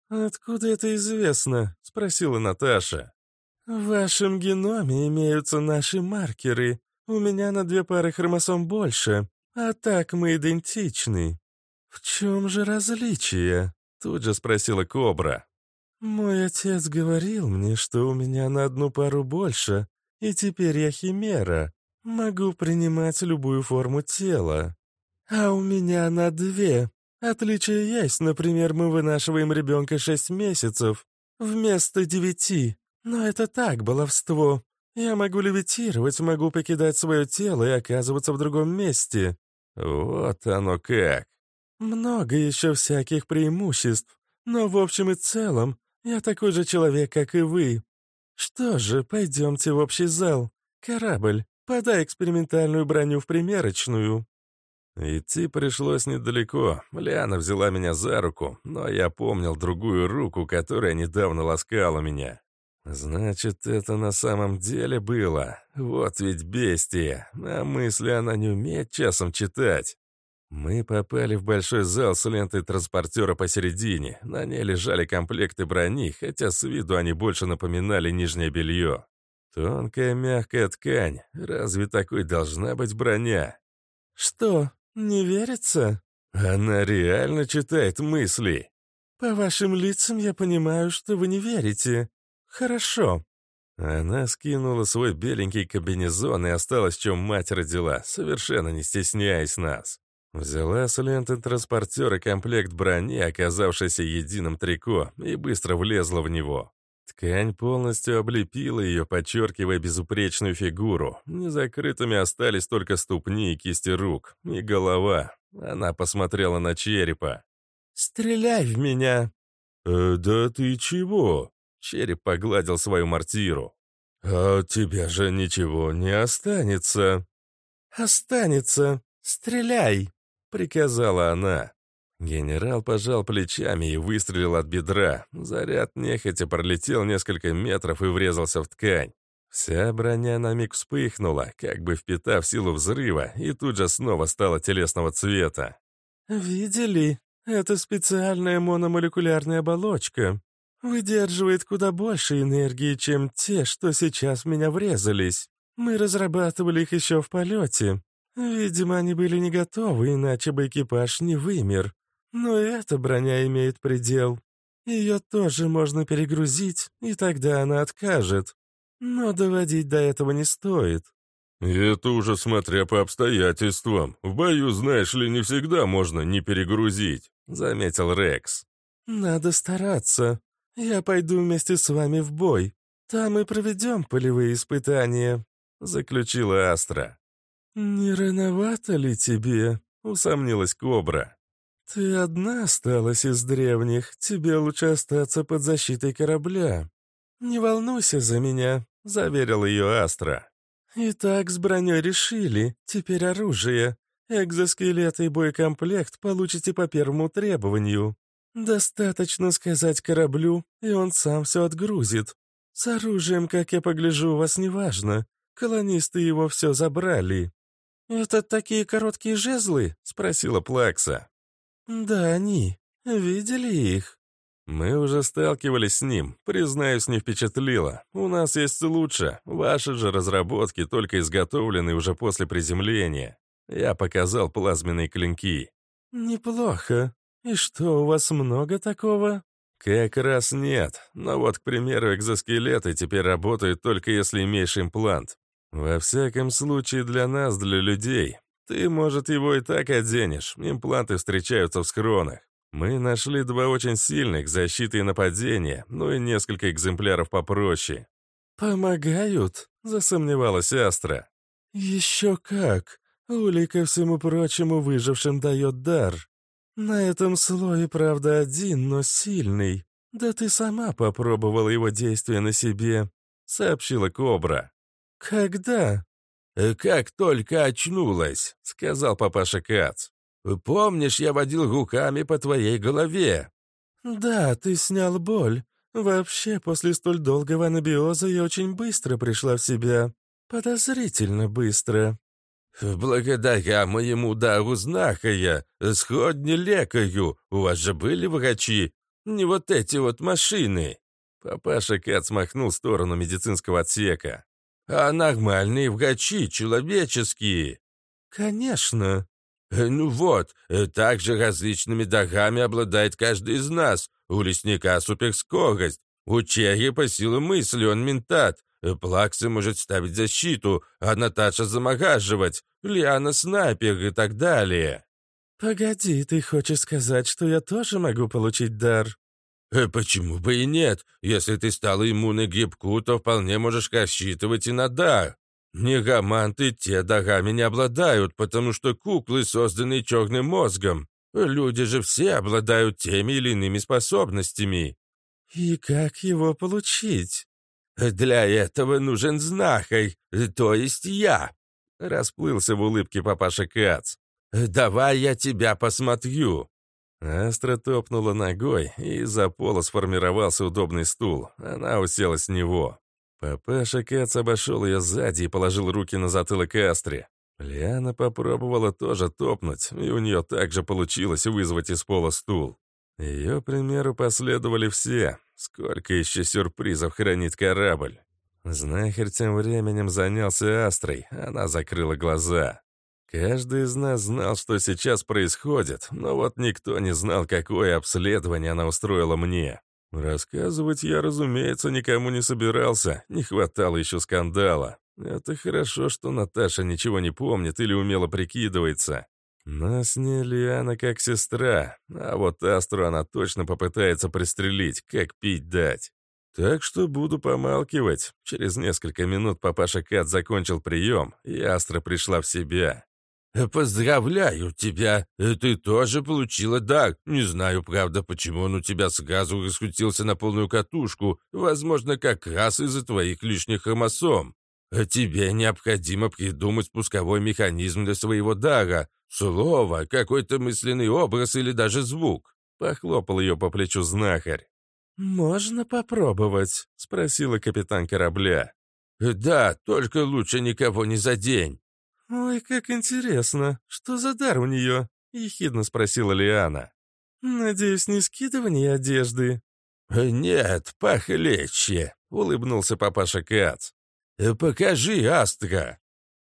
«Откуда это известно?» — спросила Наташа. «В вашем геноме имеются наши маркеры. У меня на две пары хромосом больше, а так мы идентичны. «В чем же различие?» — тут же спросила Кобра. «Мой отец говорил мне, что у меня на одну пару больше, и теперь я химера. Могу принимать любую форму тела. А у меня на две. Отличие есть, например, мы вынашиваем ребенка шесть месяцев вместо девяти. Но это так, баловство. Я могу левитировать, могу покидать свое тело и оказываться в другом месте. Вот оно как. Много еще всяких преимуществ, но в общем и целом я такой же человек, как и вы. Что же, пойдемте в общий зал. Корабль, подай экспериментальную броню в примерочную». Идти пришлось недалеко. Лиана взяла меня за руку, но я помнил другую руку, которая недавно ласкала меня. Значит, это на самом деле было. Вот ведь бестия. А мысли она не умеет часом читать. Мы попали в большой зал с лентой транспортера посередине. На ней лежали комплекты брони, хотя с виду они больше напоминали нижнее белье. Тонкая мягкая ткань. Разве такой должна быть броня? «Что, не верится?» Она реально читает мысли. «По вашим лицам я понимаю, что вы не верите. Хорошо». Она скинула свой беленький комбинезон и осталась, чем мать родила, совершенно не стесняясь нас. Взяла с ленты транспортера комплект брони, оказавшийся единым трико, и быстро влезла в него. Ткань полностью облепила ее, подчеркивая безупречную фигуру. Незакрытыми остались только ступни и кисти рук, и голова. Она посмотрела на черепа. «Стреляй в меня!» «Э, «Да ты чего?» Череп погладил свою мортиру. «А от тебя же ничего не останется». «Останется. Стреляй!» — приказала она. Генерал пожал плечами и выстрелил от бедра. Заряд нехотя пролетел несколько метров и врезался в ткань. Вся броня на миг вспыхнула, как бы впитав силу взрыва, и тут же снова стала телесного цвета. «Видели? Это специальная мономолекулярная оболочка. Выдерживает куда больше энергии, чем те, что сейчас в меня врезались. Мы разрабатывали их еще в полете. Видимо, они были не готовы, иначе бы экипаж не вымер. Но эта броня имеет предел. Ее тоже можно перегрузить, и тогда она откажет. Но доводить до этого не стоит. «Это уже смотря по обстоятельствам. В бою, знаешь ли, не всегда можно не перегрузить», — заметил Рекс. «Надо стараться. Я пойду вместе с вами в бой. Там и проведем полевые испытания», — заключила Астра. «Не рановато ли тебе?» — усомнилась Кобра. «Ты одна осталась из древних, тебе лучше остаться под защитой корабля. Не волнуйся за меня», — заверил ее Астра. «Итак, с броней решили, теперь оружие. Экзоскелет и боекомплект получите по первому требованию. Достаточно сказать кораблю, и он сам все отгрузит. С оружием, как я погляжу, у вас неважно. Колонисты его все забрали». «Это такие короткие жезлы?» — спросила Плакса. «Да, они. Видели их?» «Мы уже сталкивались с ним. Признаюсь, не впечатлило. У нас есть лучше. Ваши же разработки только изготовлены уже после приземления. Я показал плазменные клинки». «Неплохо. И что, у вас много такого?» «Как раз нет. Но вот, к примеру, экзоскелеты теперь работают только если имеешь имплант. Во всяком случае, для нас, для людей. Ты, может, его и так оденешь. Импланты встречаются в схронах. Мы нашли два очень сильных, защиты и нападения, ну и несколько экземпляров попроще. «Помогают?» — засомневалась Астра. «Еще как! Улей, ко всему прочему, выжившим дает дар. На этом слое, правда, один, но сильный. Да ты сама попробовала его действие на себе», — сообщила Кобра. «Когда?» «Э, «Как только очнулась», — сказал папаша Кац. «Помнишь, я водил руками по твоей голове?» «Да, ты снял боль. Вообще, после столь долгого анабиоза я очень быстро пришла в себя. Подозрительно быстро». «Благодаря моему дару знахая, сходни лекарю, у вас же были врачи, не вот эти вот машины». Папаша Кац махнул в сторону медицинского отсека а нормальные врачи, человеческие». «Конечно». Э, «Ну вот, э, также различными дарами обладает каждый из нас. У лесника суперскорость, у черепа сила мысли, он ментат, э, Плакса может ставить защиту, а Наташа замораживать, Лиана снайпер и так далее». «Погоди, ты хочешь сказать, что я тоже могу получить дар?» Э, «Почему бы и нет? Если ты стала иммунной к гибку, то вполне можешь рассчитывать и на дар. Негаманты те дарами не обладают, потому что куклы созданы черным мозгом. Люди же все обладают теми или иными способностями». «И как его получить?» «Для этого нужен знахарь, то есть я», — расплылся в улыбке папаша Кац. «Давай я тебя посмотрю». Астра топнула ногой, и из-за пола сформировался удобный стул. Она уселась в него. Папаша Кац обошел ее сзади и положил руки на затылок Астре. Лиана попробовала тоже топнуть, и у нее также получилось вызвать из пола стул. Ее примеру последовали все. Сколько еще сюрпризов хранит корабль? Знахарь тем временем занялся Астрой, она закрыла глаза. Каждый из нас знал, что сейчас происходит, но вот никто не знал, какое обследование она устроила мне. Рассказывать я, разумеется, никому не собирался, не хватало еще скандала. Это хорошо, что Наташа ничего не помнит или умело прикидывается. Но с ней Лиана как сестра, а вот Астру она точно попытается пристрелить, как пить дать. Так что буду помалкивать. Через несколько минут папаша Кат закончил прием, и Астра пришла в себя. «Поздравляю тебя! Ты тоже получила дар. Не знаю, правда, почему он у тебя сразу раскрутился на полную катушку. Возможно, как раз из-за твоих лишних хромосом. Тебе необходимо придумать спусковой механизм для своего дара. Слово, какой-то мысленный образ или даже звук». Похлопал ее по плечу знахарь. «Можно попробовать?» — спросила капитан корабля. «Да, только лучше никого не за день». «Ой, как интересно! Что за дар у нее?» — ехидно спросила Лиана. «Надеюсь, не скидывание одежды?» «Нет, похлеще», — улыбнулся папаша Кац. «Покажи, Астра».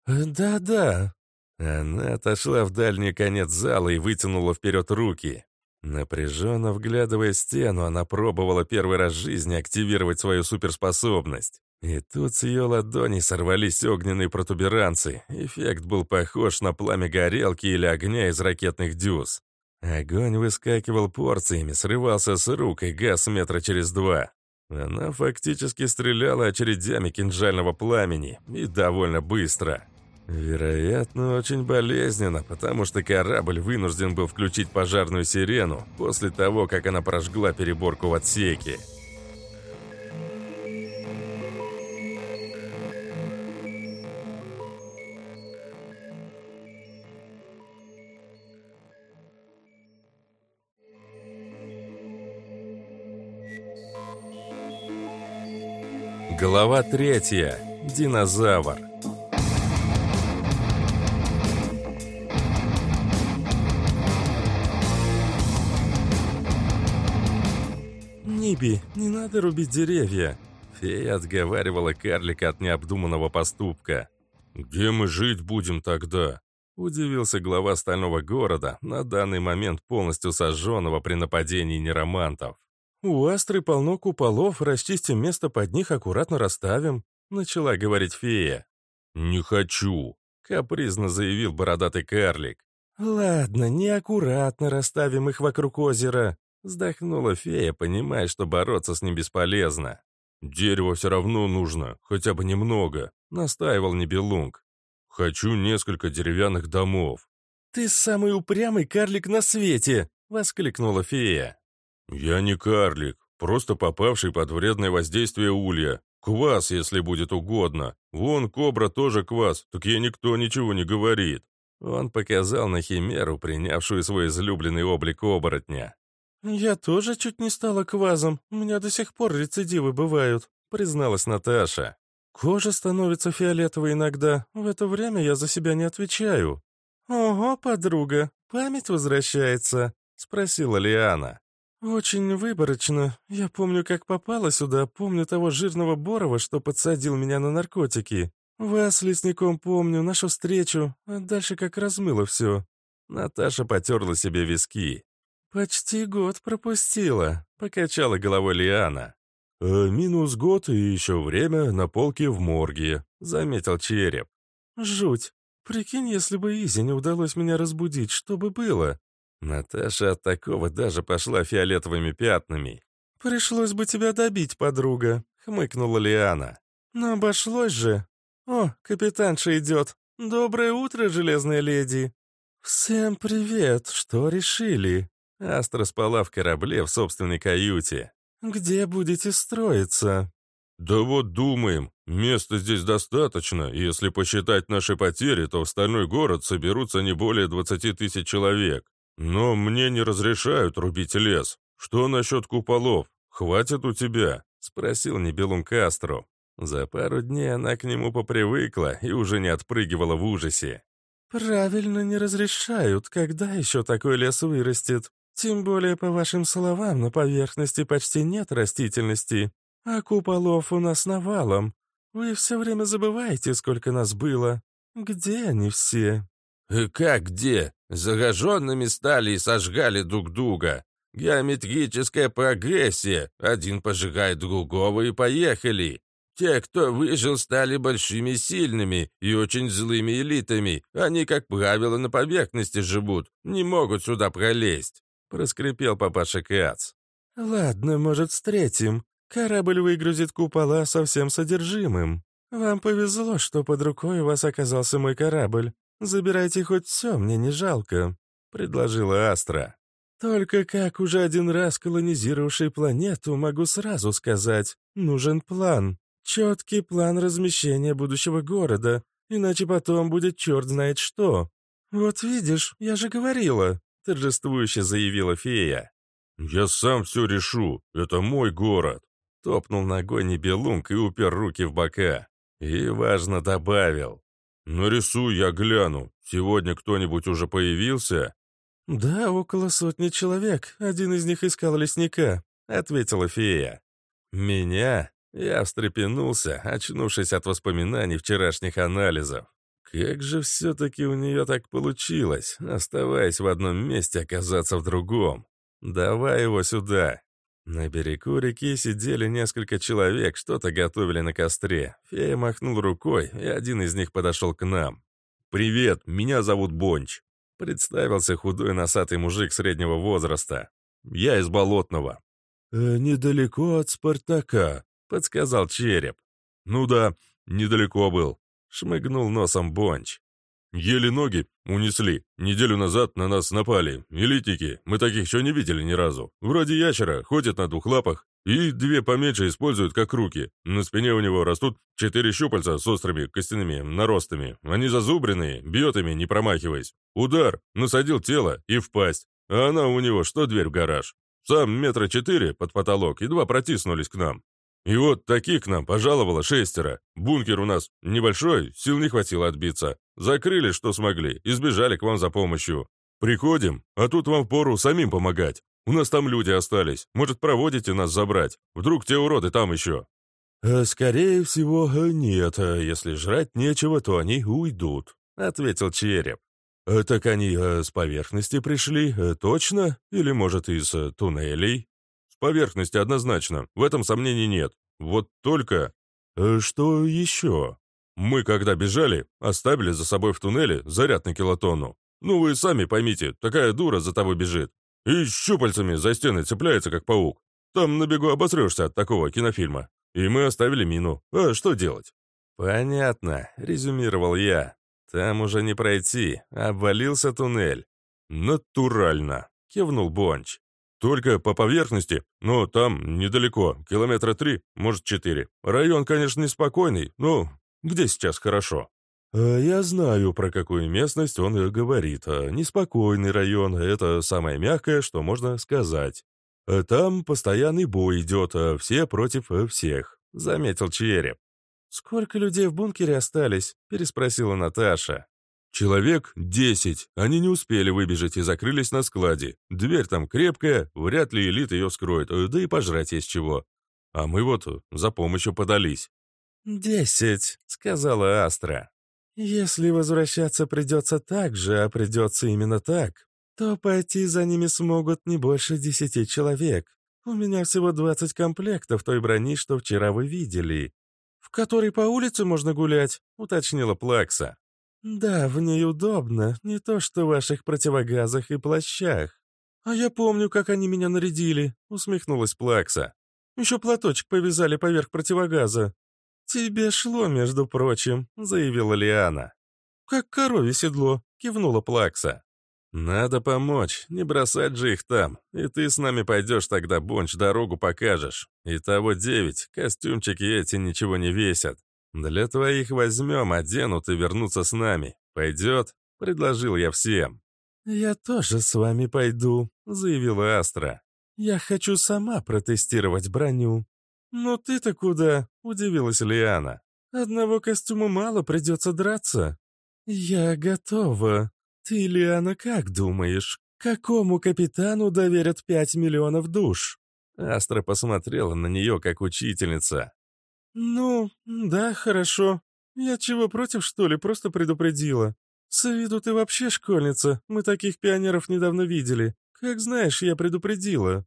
«Да-да». Она отошла в дальний конец зала и вытянула вперед руки. Напряженно вглядывая стену, она пробовала первый раз в жизни активировать свою суперспособность. И тут с ее ладони сорвались огненные протуберанцы. Эффект был похож на пламя горелки или огня из ракетных дюз. Огонь выскакивал порциями, срывался с рук и газ метра через два. Она фактически стреляла очередями кинжального пламени, и довольно быстро. Вероятно, очень болезненно, потому что корабль вынужден был включить пожарную сирену после того, как она прожгла переборку в отсеке. Глава третья. Динозавр. «Ниби, не надо рубить деревья!» Фея отговаривала карлика от необдуманного поступка. «Где мы жить будем тогда?» Удивился глава стального города, на данный момент полностью сожженного при нападении неромантов. «У Астры полно куполов, расчистим место под них, аккуратно расставим», — начала говорить фея. «Не хочу», — капризно заявил бородатый карлик. «Ладно, неаккуратно расставим их вокруг озера», Вздохнула фея, понимая, что бороться с ним бесполезно. «Дерева все равно нужно, хотя бы немного», — настаивал Небелунг. «Хочу несколько деревянных домов». «Ты самый упрямый карлик на свете!» — воскликнула фея. «Я не карлик, просто попавший под вредное воздействие улья. Квас, если будет угодно. Вон, кобра тоже квас, так ей никто ничего не говорит». Он показал на химеру, принявшую свой излюбленный облик оборотня. «Я тоже чуть не стала квазом. У меня до сих пор рецидивы бывают», — призналась Наташа. «Кожа становится фиолетовой иногда. В это время я за себя не отвечаю». «Ого, подруга, память возвращается?» — спросила Лиана. «Очень выборочно. Я помню, как попала сюда, помню того жирного Борова, что подсадил меня на наркотики. Вас с лесником помню, нашу встречу, а дальше как размыло все». Наташа потерла себе виски. «Почти год пропустила», — покачала головой Лиана. «А минус год и еще время на полке в морге», — заметил череп. «Жуть. Прикинь, если бы Изи не удалось меня разбудить, что бы было?» Наташа от такого даже пошла фиолетовыми пятнами. «Пришлось бы тебя добить, подруга», — хмыкнула Лиана. «Но обошлось же. О, капитанша идет. Доброе утро, железная леди». «Всем привет. Что решили?» Астра спала в корабле в собственной каюте. «Где будете строиться?» «Да вот думаем. Места здесь достаточно, если посчитать наши потери, то в стальной город соберутся не более 20 тысяч человек. Но мне не разрешают рубить лес. Что насчет куполов? Хватит у тебя?» — спросил Небелун Кастро. За пару дней она к нему попривыкла и уже не отпрыгивала в ужасе. «Правильно не разрешают. Когда еще такой лес вырастет? Тем более, по вашим словам, на поверхности почти нет растительности, а куполов у нас навалом. Вы все время забываете, сколько нас было. Где они все?» «Э, «Как где? Зараженными стали и сожгали друг друга. Геометрическая прогрессия. Один пожигает другого и поехали. Те, кто выжил, стали большими сильными и очень злыми элитами. Они, как правило, на поверхности живут, не могут сюда пролезть. — проскрипел папаша Кац. «Ладно, может, встретим. Корабль выгрузит купола со всем содержимым. Вам повезло, что под рукой у вас оказался мой корабль. Забирайте хоть все, мне не жалко», — предложила Астра. «Только как уже один раз колонизировавший планету, могу сразу сказать, нужен план. Четкий план размещения будущего города, иначе потом будет черт знает что. Вот видишь, я же говорила», — торжествующе заявила фея. «Я сам все решу, это мой город», — топнул ногой Небелунг и упер руки в бока. И, важно, добавил. «Нарисуй, я гляну. Сегодня кто-нибудь уже появился?» «Да, около сотни человек. Один из них искал лесника», — ответила фея. «Меня?» Я встрепенулся, очнувшись от воспоминаний вчерашних анализов. Как же все-таки у нее так получилось, оставаясь в одном месте, оказаться в другом? Давай его сюда. На берегу реки сидели несколько человек, что-то готовили на костре. Фея махнул рукой, и один из них подошел к нам. «Привет, меня зовут Бонч», — представился худой носатый мужик среднего возраста. «Я из Болотного». «Э, «Недалеко от Спартака», — подсказал Череп. «Ну да, недалеко был», — шмыгнул носом Бонч. «Еле ноги унесли. Неделю назад на нас напали. Элитники. Мы таких еще не видели ни разу. Вроде ящера, ходят на двух лапах. И две поменьше используют как руки. На спине у него растут четыре щупальца с острыми костяными наростами. Они зазубренные, бьет ими, не промахиваясь. Удар, насадил тело и впасть. А она у него что дверь в гараж. Сам метра четыре под потолок, едва протиснулись к нам. И вот таких к нам пожаловало шестеро. Бункер у нас небольшой, сил не хватило отбиться. Закрыли, что смогли, и сбежали к вам за помощью. Приходим, а тут вам пору самим помогать. У нас там люди остались. Может, проводите нас забрать? Вдруг те уроды там еще?» «Э, «Скорее всего, э, нет. Если жрать нечего, то они уйдут», — ответил Череп. «Э, «Так они с поверхности пришли, точно? Или, может, из туннелей?» Поверхности однозначно, в этом сомнений нет. Вот только... Э, что еще? Мы, когда бежали, оставили за собой в туннеле заряд на килотонну. Ну вы сами поймите, такая дура за тобой бежит. И щупальцами за стены цепляется, как паук. Там на бегу обосрешься от такого кинофильма. И мы оставили мину. А что делать? «Понятно», — резюмировал я. «Там уже не пройти. Обвалился туннель». «Натурально», — кивнул Бонч. Только по поверхности, но там недалеко, километра три, может четыре. Район, конечно, неспокойный, но где сейчас хорошо?» э, «Я знаю, про какую местность он говорит. Э, неспокойный район — это самое мягкое, что можно сказать. Э, там постоянный бой идет, все против всех», — заметил Череп. «Сколько людей в бункере остались?» — переспросила Наташа. Человек десять. Они не успели выбежать и закрылись на складе. Дверь там крепкая, вряд ли элит ее вскроет, э, да и пожрать есть чего. А мы вот за помощью подались. «Десять», — сказала Астра. «Если возвращаться придется так же, а придется именно так, то пойти за ними смогут не больше десяти человек. У меня всего двадцать комплектов той брони, что вчера вы видели. В которой по улице можно гулять», — уточнила Плакса. «Да, в ней удобно, не то что в ваших противогазах и плащах». «А я помню, как они меня нарядили», — усмехнулась Плакса. «Еще платочек повязали поверх противогаза». «Тебе шло, между прочим», — заявила Лиана. «Как корове седло», — кивнула Плакса. «Надо помочь, не бросать же их там. И ты с нами пойдешь тогда, Бонч, дорогу покажешь. Итого девять, костюмчики эти ничего не весят. «Для твоих возьмем, оденут и вернутся с нами. Пойдет?» — предложил я всем. «Я тоже с вами пойду», — заявила Астра. «Я хочу сама протестировать броню». «Ну ты-то куда?» — удивилась Лиана. «Одного костюма мало, придется драться». «Я готова. Ты, Лиана, как думаешь, какому капитану доверят пять миллионов душ?» Астра посмотрела на нее, как учительница. «Ну, да, хорошо. Я чего против, что ли, просто предупредила. С виду ты вообще школьница, мы таких пионеров недавно видели. Как знаешь, я предупредила».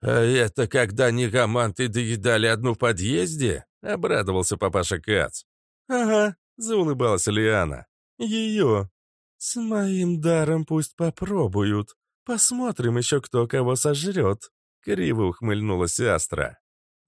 «А это когда негаманты доедали одну в подъезде?» — обрадовался папаша Кац. «Ага», — заулыбалась Лиана. «Ее. С моим даром пусть попробуют. Посмотрим еще, кто кого сожрет». Криво ухмыльнулась Астра.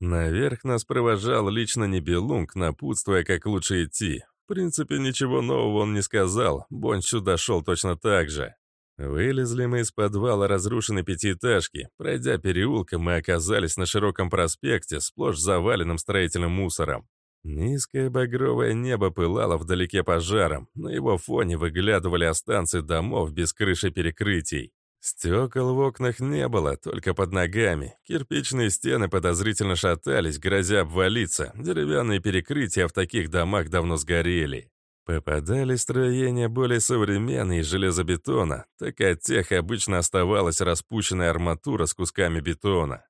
Наверх нас провожал лично Небелунг, напутствуя, как лучше идти. В принципе, ничего нового он не сказал, Бончу дошел точно так же. Вылезли мы из подвала разрушенной пятиэтажки. Пройдя переулком, мы оказались на широком проспекте, сплошь заваленным строительным мусором. Низкое багровое небо пылало вдалеке пожаром. На его фоне выглядывали останцы домов без крыши перекрытий. Стекол в окнах не было, только под ногами. Кирпичные стены подозрительно шатались, грозя обвалиться. Деревянные перекрытия в таких домах давно сгорели. Попадали строения более современные из железобетона, так от тех обычно оставалась распущенная арматура с кусками бетона.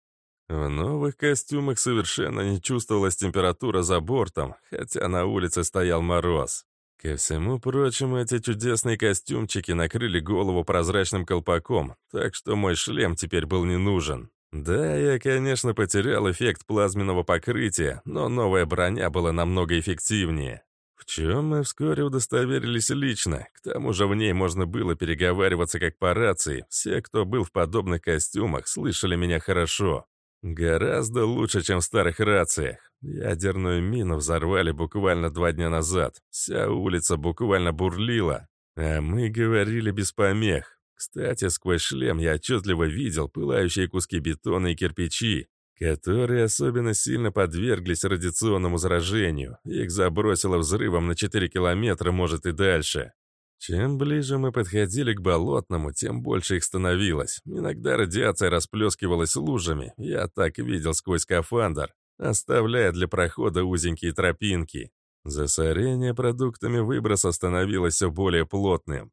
В новых костюмах совершенно не чувствовалась температура за бортом, хотя на улице стоял мороз. Ко всему прочему, эти чудесные костюмчики накрыли голову прозрачным колпаком, так что мой шлем теперь был не нужен. Да, я, конечно, потерял эффект плазменного покрытия, но новая броня была намного эффективнее. В чем мы вскоре удостоверились лично. К тому же в ней можно было переговариваться как по рации. Все, кто был в подобных костюмах, слышали меня хорошо. Гораздо лучше, чем в старых рациях. Ядерную мину взорвали буквально два дня назад. Вся улица буквально бурлила. А мы говорили без помех. Кстати, сквозь шлем я отчетливо видел пылающие куски бетона и кирпичи, которые особенно сильно подверглись радиационному заражению. Их забросило взрывом на 4 километра, может и дальше. Чем ближе мы подходили к болотному, тем больше их становилось. Иногда радиация расплескивалась лужами, я так видел сквозь скафандр, оставляя для прохода узенькие тропинки. Засорение продуктами выброса становилось все более плотным.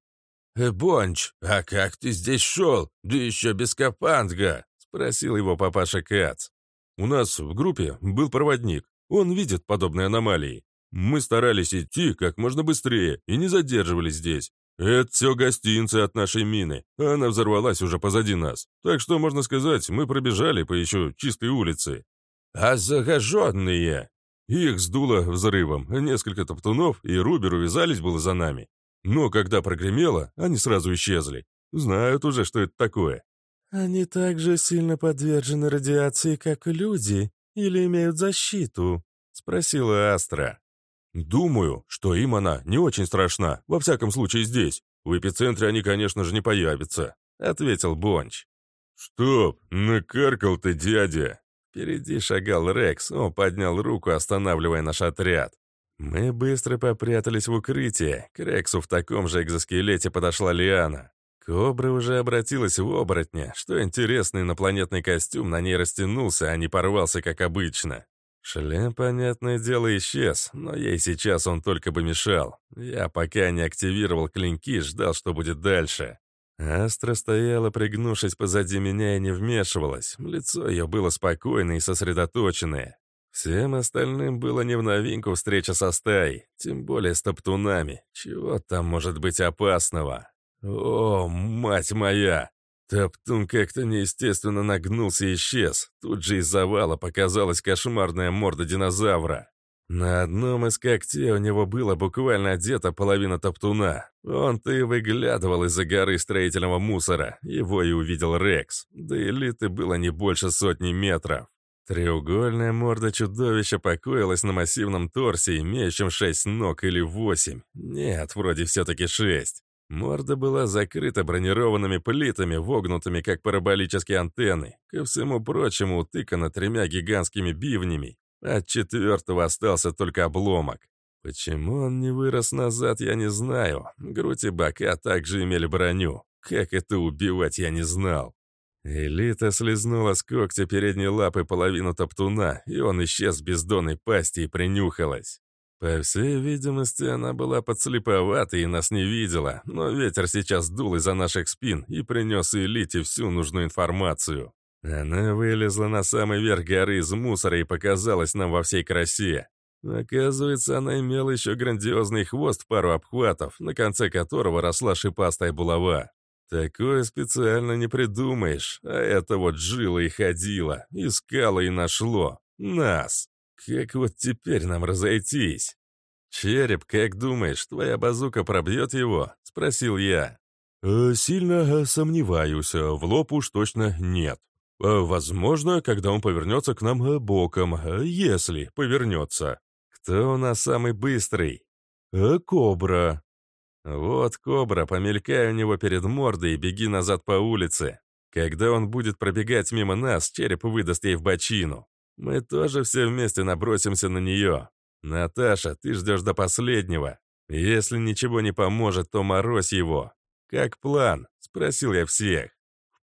«Э, «Бонч, а как ты здесь шел? Да еще без скафандра?» — спросил его папаша Кац. У нас в группе был проводник. Он видит подобные аномалии. Мы старались идти как можно быстрее и не задерживались здесь. Это все гостинцы от нашей мины. Она взорвалась уже позади нас. Так что, можно сказать, мы пробежали по еще чистой улице. А загаженные? Их сдуло взрывом. Несколько топтунов и Рубер увязались было за нами. Но когда прогремело, они сразу исчезли. Знают уже, что это такое. «Они так же сильно подвержены радиации, как и люди, или имеют защиту?» — спросила Астра. «Думаю, что им она не очень страшна, во всяком случае здесь. В эпицентре они, конечно же, не появятся», — ответил Бонч. «Стоп, накаркал ты, дядя!» Впереди шагал Рекс, он поднял руку, останавливая наш отряд. Мы быстро попрятались в укрытие. К Рексу в таком же экзоскелете подошла Лиана. Кобра уже обратилась в оборотня, что интересный инопланетный костюм на ней растянулся, а не порвался, как обычно. Шлем, понятное дело, исчез, но ей сейчас он только бы мешал. Я пока не активировал клинки, ждал, что будет дальше. Астра стояла, пригнувшись позади меня и не вмешивалась. Лицо ее было спокойное и сосредоточенное. Всем остальным было не в новинку встреча со стаей, тем более с топтунами. Чего там может быть опасного? О, мать моя! Топтун как-то неестественно нагнулся и исчез. Тут же из завала показалась кошмарная морда динозавра. На одном из когтей у него было буквально одета половина топтуна. Он-то и выглядывал из-за горы строительного мусора. Его и увидел Рекс. До элиты было не больше сотни метров. Треугольная морда чудовища покоилась на массивном торсе, имеющем шесть ног или восемь. Нет, вроде все-таки шесть. Морда была закрыта бронированными плитами, вогнутыми как параболические антенны. Ко всему прочему, утыкана тремя гигантскими бивнями. От четвертого остался только обломок. Почему он не вырос назад, я не знаю. Грудь и бока также имели броню. Как это убивать, я не знал. Элита слезнула с когтя передней лапы половину топтуна, и он исчез в бездонной пасти и принюхалась. По всей видимости, она была подслеповата и нас не видела, но ветер сейчас дул из-за наших спин и принес элите всю нужную информацию. Она вылезла на самый верх горы из мусора и показалась нам во всей красе. Оказывается, она имела еще грандиозный хвост в пару обхватов, на конце которого росла шипастая булава. Такое специально не придумаешь, а это вот жило и ходило, искало и нашло. Нас. Как вот теперь нам разойтись? «Череп, как думаешь, твоя базука пробьет его?» — спросил я. «Э, «Сильно сомневаюсь, в лоб уж точно нет. Возможно, когда он повернется к нам боком, если повернется. Кто у нас самый быстрый? Кобра. Вот кобра, помелькай у него перед мордой и беги назад по улице. Когда он будет пробегать мимо нас, череп выдаст ей в бочину. Мы тоже все вместе набросимся на нее. Наташа, ты ждешь до последнего. Если ничего не поможет, то морозь его. Как план? Спросил я всех.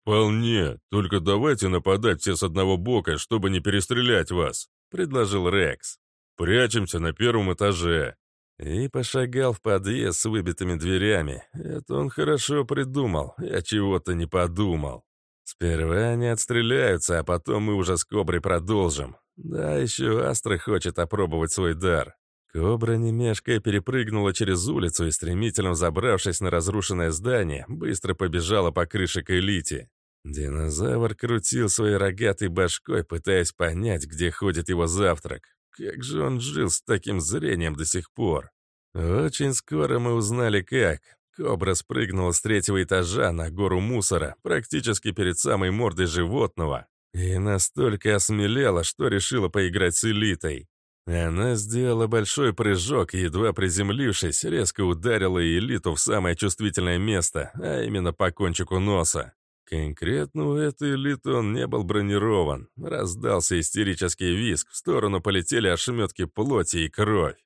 «Вполне, только давайте нападать все с одного бока, чтобы не перестрелять вас», — предложил Рекс. «Прячемся на первом этаже. И пошагал в подъезд с выбитыми дверями. Это он хорошо придумал, я чего-то не подумал. Сперва они отстреляются, а потом мы уже с Коброй продолжим. Да, еще Астра хочет опробовать свой дар. Кобра, не мешкая, перепрыгнула через улицу и, стремительно забравшись на разрушенное здание, быстро побежала по крыше к элите. Динозавр крутил своей рогатой башкой, пытаясь понять, где ходит его завтрак. Как же он жил с таким зрением до сих пор? Очень скоро мы узнали, как. Кобра спрыгнула с третьего этажа на гору мусора, практически перед самой мордой животного, и настолько осмелела, что решила поиграть с элитой. Она сделала большой прыжок едва приземлившись, резко ударила элиту в самое чувствительное место, а именно по кончику носа. Конкретно у этой элиты он не был бронирован. Раздался истерический визг, в сторону полетели ошметки плоти и кровь.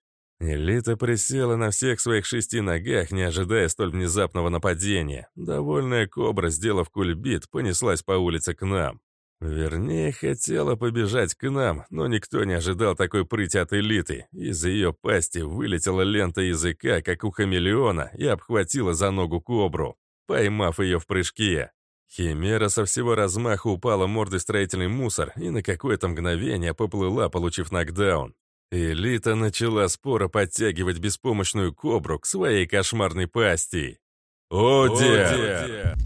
Элита присела на всех своих шести ногах, не ожидая столь внезапного нападения. Довольная кобра, сделав кульбит, понеслась по улице к нам. Вернее, хотела побежать к нам, но никто не ожидал такой прыти от элиты. Из ее пасти вылетела лента языка, как у хамелеона, и обхватила за ногу кобру, поймав ее в прыжке. Химера со всего размаха упала мордой строительный мусор и на какое-то мгновение поплыла, получив нокдаун. Элита начала споро подтягивать беспомощную кобру к своей кошмарной пасти. «Одер!»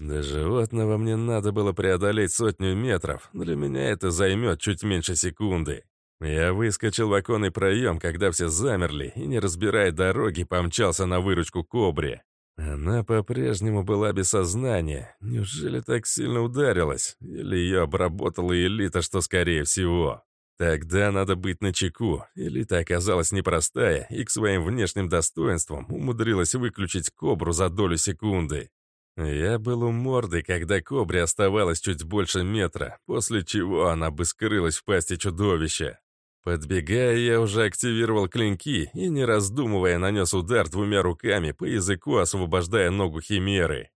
До животного мне надо было преодолеть сотню метров. Для меня это займет чуть меньше секунды. Я выскочил в оконный проем, когда все замерли, и, не разбирая дороги, помчался на выручку кобре. Она по-прежнему была без сознания. Неужели так сильно ударилась? Или ее обработала элита, что скорее всего? Тогда надо быть начеку. Элита оказалась непростая и к своим внешним достоинствам умудрилась выключить кобру за долю секунды. Я был у морды, когда кобре оставалось чуть больше метра, после чего она бы скрылась в пасти чудовища. Подбегая, я уже активировал клинки и, не раздумывая, нанес удар двумя руками по языку, освобождая ногу химеры.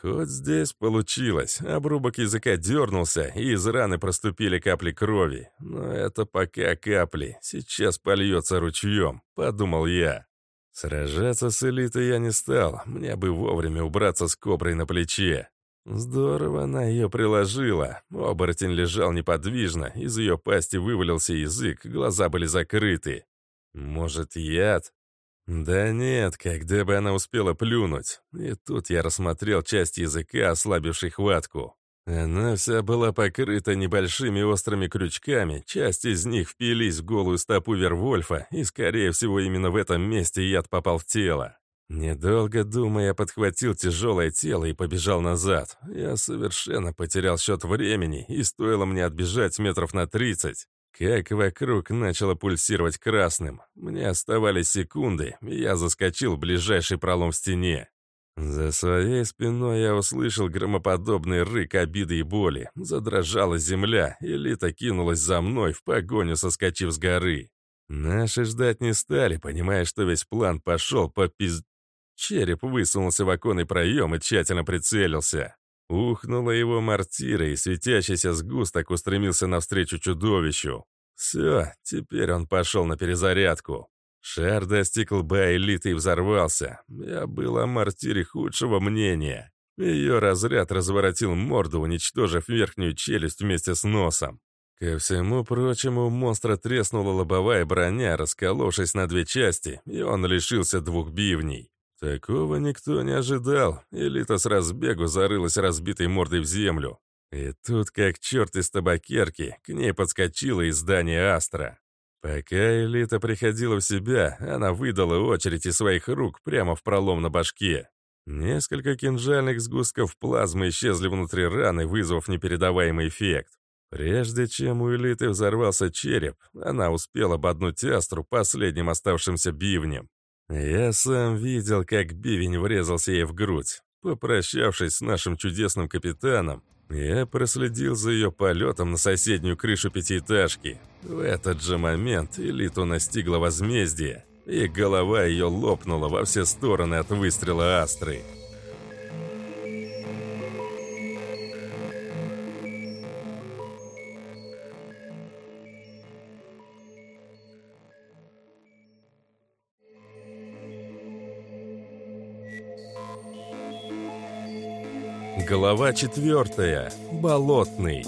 Хоть здесь получилось, обрубок языка дернулся, и из раны проступили капли крови. Но это пока капли, сейчас польется ручьем, подумал я. Сражаться с элитой я не стал, мне бы вовремя убраться с коброй на плече. Здорово она ее приложила. Оборотень лежал неподвижно, из ее пасти вывалился язык, глаза были закрыты. Может, яд? Да нет, когда бы она успела плюнуть. И тут я рассмотрел часть языка, ослабившей хватку. Она вся была покрыта небольшими острыми крючками, часть из них впились в голую стопу Вервольфа, и, скорее всего, именно в этом месте яд попал в тело. Недолго думая, подхватил тяжелое тело и побежал назад. Я совершенно потерял счет времени, и стоило мне отбежать метров на 30, как вокруг начало пульсировать красным. Мне оставались секунды, и я заскочил в ближайший пролом в стене. За своей спиной я услышал громоподобный рык обиды и боли. Задрожала земля, и Лита кинулась за мной в погоню, соскочив с горы. Наши ждать не стали, понимая, что весь план пошел по пиз... Череп высунулся в оконный проем и тщательно прицелился. Ухнула его мортира, и светящийся сгусток устремился навстречу чудовищу. Все, теперь он пошел на перезарядку. Шар достиг лба элиты и взорвался. Я был о мортире худшего мнения. Ее разряд разворотил морду, уничтожив верхнюю челюсть вместе с носом. Ко всему прочему, монстра треснула лобовая броня, расколовшись на две части, и он лишился двух бивней. Такого никто не ожидал. Элита с разбегу зарылась разбитой мордой в землю. И тут, как черт из табакерки, к ней подскочила из здания Астра. Пока Элита приходила в себя, она выдала очередь из своих рук прямо в пролом на башке. Несколько кинжальных сгустков плазмы исчезли внутри раны, вызвав непередаваемый эффект. Прежде чем у элиты взорвался череп, она успела ободнуть астру последним оставшимся бивнем. Я сам видел, как бивень врезался ей в грудь. Попрощавшись с нашим чудесным капитаном, я проследил за ее полетом на соседнюю крышу пятиэтажки. В этот же момент элиту настигло возмездие, и голова ее лопнула во все стороны от выстрела астры. Глава четвертая. Болотный.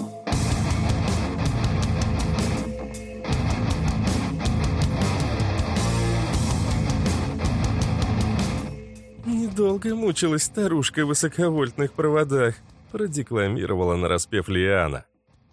«Недолго мучилась старушка в высоковольтных проводах», продекламировала нараспев Лиана.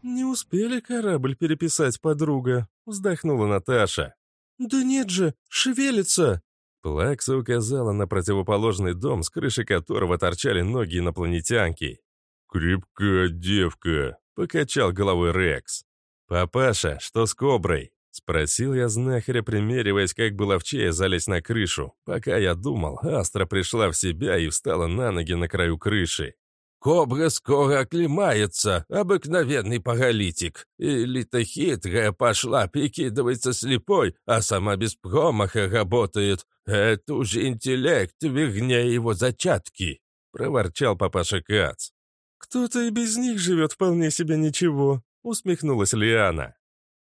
«Не успели корабль переписать, подруга», вздохнула Наташа. «Да нет же, шевелится!» Плакса указала на противоположный дом, с крыши которого торчали ноги инопланетянки. «Крепкая девка», — покачал головой Рекс. «Папаша, что с коброй?» — спросил я знахаря, примериваясь, как было ловчее залезть на крышу. Пока я думал, Астра пришла в себя и встала на ноги на краю крыши. Кобра скоро оклемается, обыкновенный паралитик. Или-то хитрая пошла, прикидывается слепой, а сама без промаха работает. Это уже интеллект, вернее его зачатки», — проворчал папаша Кац. «Кто-то и без них живет вполне себе ничего», — усмехнулась Лиана.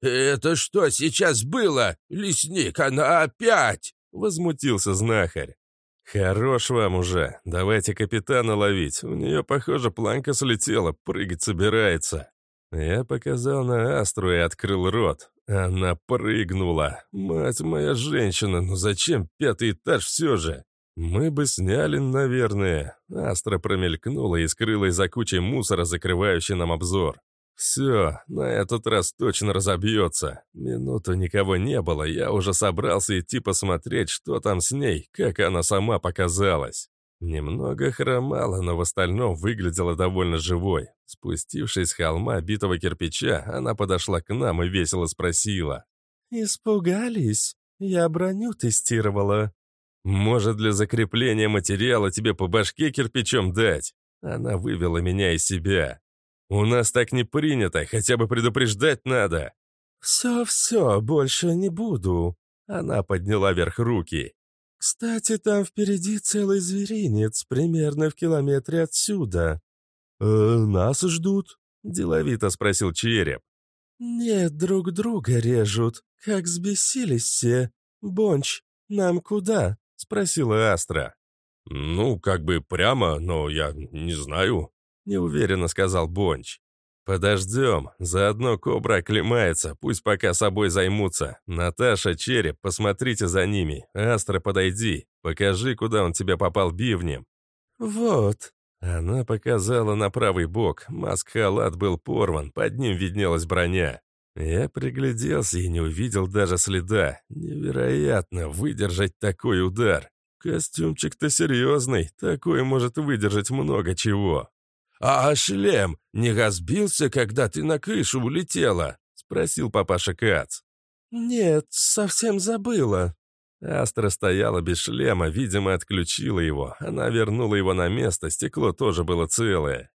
«Это что сейчас было? Лесник, она опять!» — возмутился знахарь. «Хорош вам уже. Давайте капитана ловить. У нее, похоже, планка слетела, прыгать собирается». Я показал на Астру и открыл рот. Она прыгнула. Мать моя женщина, ну зачем пятый этаж все же? Мы бы сняли, наверное. Астра промелькнула и скрылась за кучей мусора, закрывающей нам обзор. Все, на этот раз точно разобьется. Минуту никого не было, я уже собрался идти посмотреть, что там с ней, как она сама показалась. Немного хромала, но в остальном выглядела довольно живой. Спустившись с холма битого кирпича, она подошла к нам и весело спросила. «Испугались? Я броню тестировала». «Может, для закрепления материала тебе по башке кирпичом дать?» Она вывела меня из себя. «У нас так не принято, хотя бы предупреждать надо». «Все-все, больше не буду». Она подняла вверх руки. «Кстати, там впереди целый зверинец, примерно в километре отсюда». «Э, «Нас ждут?» — деловито спросил череп. «Нет, друг друга режут. Как взбесились все. Бонч, нам куда?» — спросила Астра. «Ну, как бы прямо, но я не знаю», неуверенно сказал Бонч. «Подождем. Заодно Кобра оклемается, пусть пока собой займутся. Наташа, Череп, посмотрите за ними. Астра, подойди. Покажи, куда он тебе попал бивнем». «Вот». Она показала на правый бок. Маскхалат был порван, под ним виднелась броня. Я пригляделся и не увидел даже следа. Невероятно выдержать такой удар. Костюмчик-то серьезный, такой может выдержать много чего. «А шлем не разбился, когда ты на крышу улетела?» — спросил папаша Кац. «Нет, совсем забыла». Астра стояла без шлема, видимо, отключила его. Она вернула его на место, стекло тоже было целое.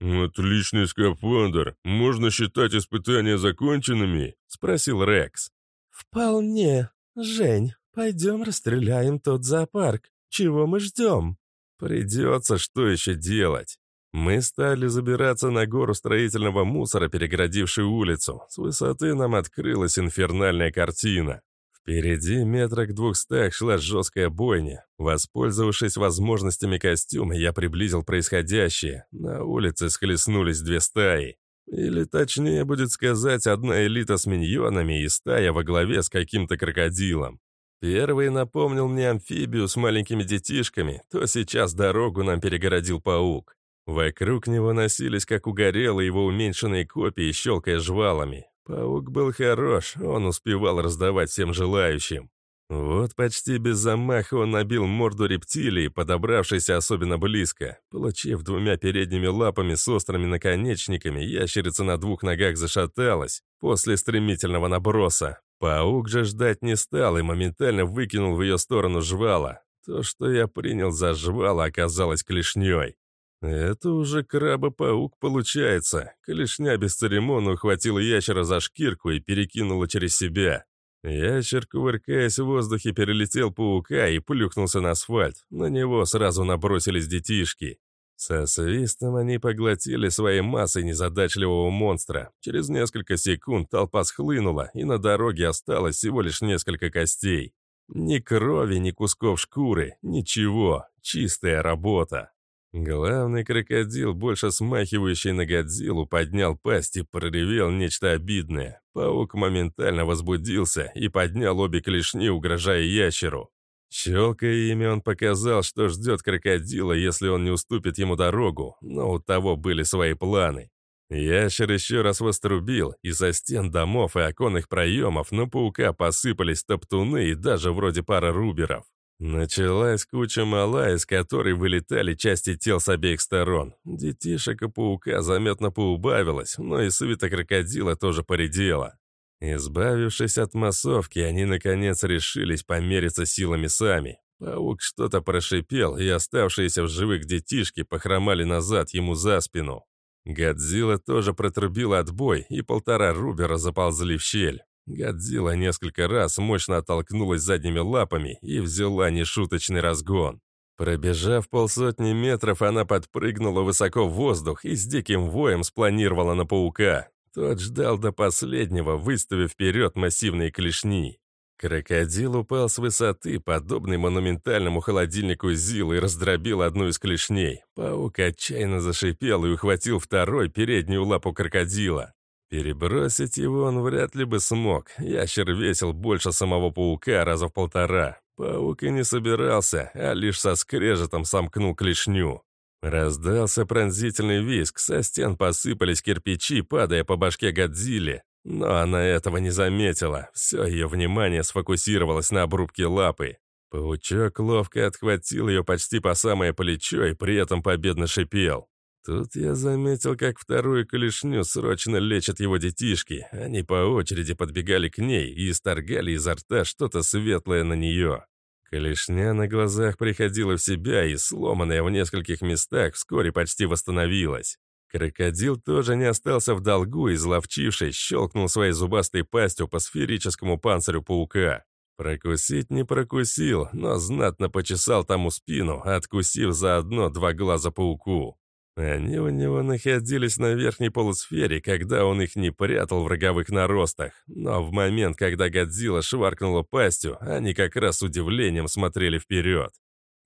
«Отличный скафандр. Можно считать испытания законченными?» — спросил Рекс. «Вполне. Жень, пойдем расстреляем тот зоопарк. Чего мы ждем?» «Придется, что еще делать?» Мы стали забираться на гору строительного мусора, перегородившую улицу. С высоты нам открылась инфернальная картина. Впереди метрах двухстах шла жесткая бойня. Воспользовавшись возможностями костюма, я приблизил происходящее. На улице схлестнулись две стаи. Или точнее будет сказать, одна элита с миньонами и стая во главе с каким-то крокодилом. Первый напомнил мне амфибию с маленькими детишками, то сейчас дорогу нам перегородил паук. Вокруг него носились, как угорелые его уменьшенные копии, щелкая жвалами. Паук был хорош, он успевал раздавать всем желающим. Вот почти без замаха он набил морду рептилии, подобравшейся особенно близко. Получив двумя передними лапами с острыми наконечниками, ящерица на двух ногах зашаталась после стремительного наброса. Паук же ждать не стал и моментально выкинул в ее сторону жвала. То, что я принял за жвала, оказалось клешней. Это уже краба-паук получается. Клешня бесцеремонно ухватила ящера за шкирку и перекинула через себя. Ящер, кувыркаясь в воздухе, перелетел паука и плюхнулся на асфальт. На него сразу набросились детишки. Со свистом они поглотили своей массой незадачливого монстра. Через несколько секунд толпа схлынула, и на дороге осталось всего лишь несколько костей. Ни крови, ни кусков шкуры, ничего. Чистая работа. Главный крокодил, больше смахивающий на Годзиллу, поднял пасть и проревел нечто обидное. Паук моментально возбудился и поднял обе клешни, угрожая ящеру. Щелкая ими, он показал, что ждет крокодила, если он не уступит ему дорогу, но у того были свои планы. Ящер еще раз вострубил, и со стен домов и оконных проемов на паука посыпались топтуны и даже вроде пара руберов. Началась куча мала, из которой вылетали части тел с обеих сторон. Детишек и паука заметно поубавилось, но и свита крокодила тоже поредела. Избавившись от массовки, они наконец решились помериться силами сами. Паук что-то прошипел, и оставшиеся в живых детишки похромали назад ему за спину. Годзилла тоже протрубила отбой, и полтора рубера заползли в щель. Годзилла несколько раз мощно оттолкнулась задними лапами и взяла нешуточный разгон. Пробежав полсотни метров, она подпрыгнула высоко в воздух и с диким воем спланировала на паука. Тот ждал до последнего, выставив вперед массивные клешни. Крокодил упал с высоты, подобный монументальному холодильнику Зил, и раздробил одну из клешней. Паук отчаянно зашипел и ухватил второй переднюю лапу крокодила. Перебросить его он вряд ли бы смог. Ящер весил больше самого паука раза в полтора. Паук и не собирался, а лишь со скрежетом сомкнул клешню. Раздался пронзительный визг, со стен посыпались кирпичи, падая по башке Годзилле. Но она этого не заметила, все ее внимание сфокусировалось на обрубке лапы. Паучок ловко отхватил ее почти по самое плечо и при этом победно шипел. Тут я заметил, как вторую клешню срочно лечат его детишки. Они по очереди подбегали к ней и исторгали изо рта что-то светлое на нее. Клешня на глазах приходила в себя и, сломанная в нескольких местах, вскоре почти восстановилась. Крокодил тоже не остался в долгу и, зловчившись, щелкнул своей зубастой пастью по сферическому панцирю паука. Прокусить не прокусил, но знатно почесал тому спину, откусив заодно два глаза пауку. Они у него находились на верхней полусфере, когда он их не прятал в роговых наростах. Но в момент, когда Годзилла шваркнула пастью, они как раз с удивлением смотрели вперед.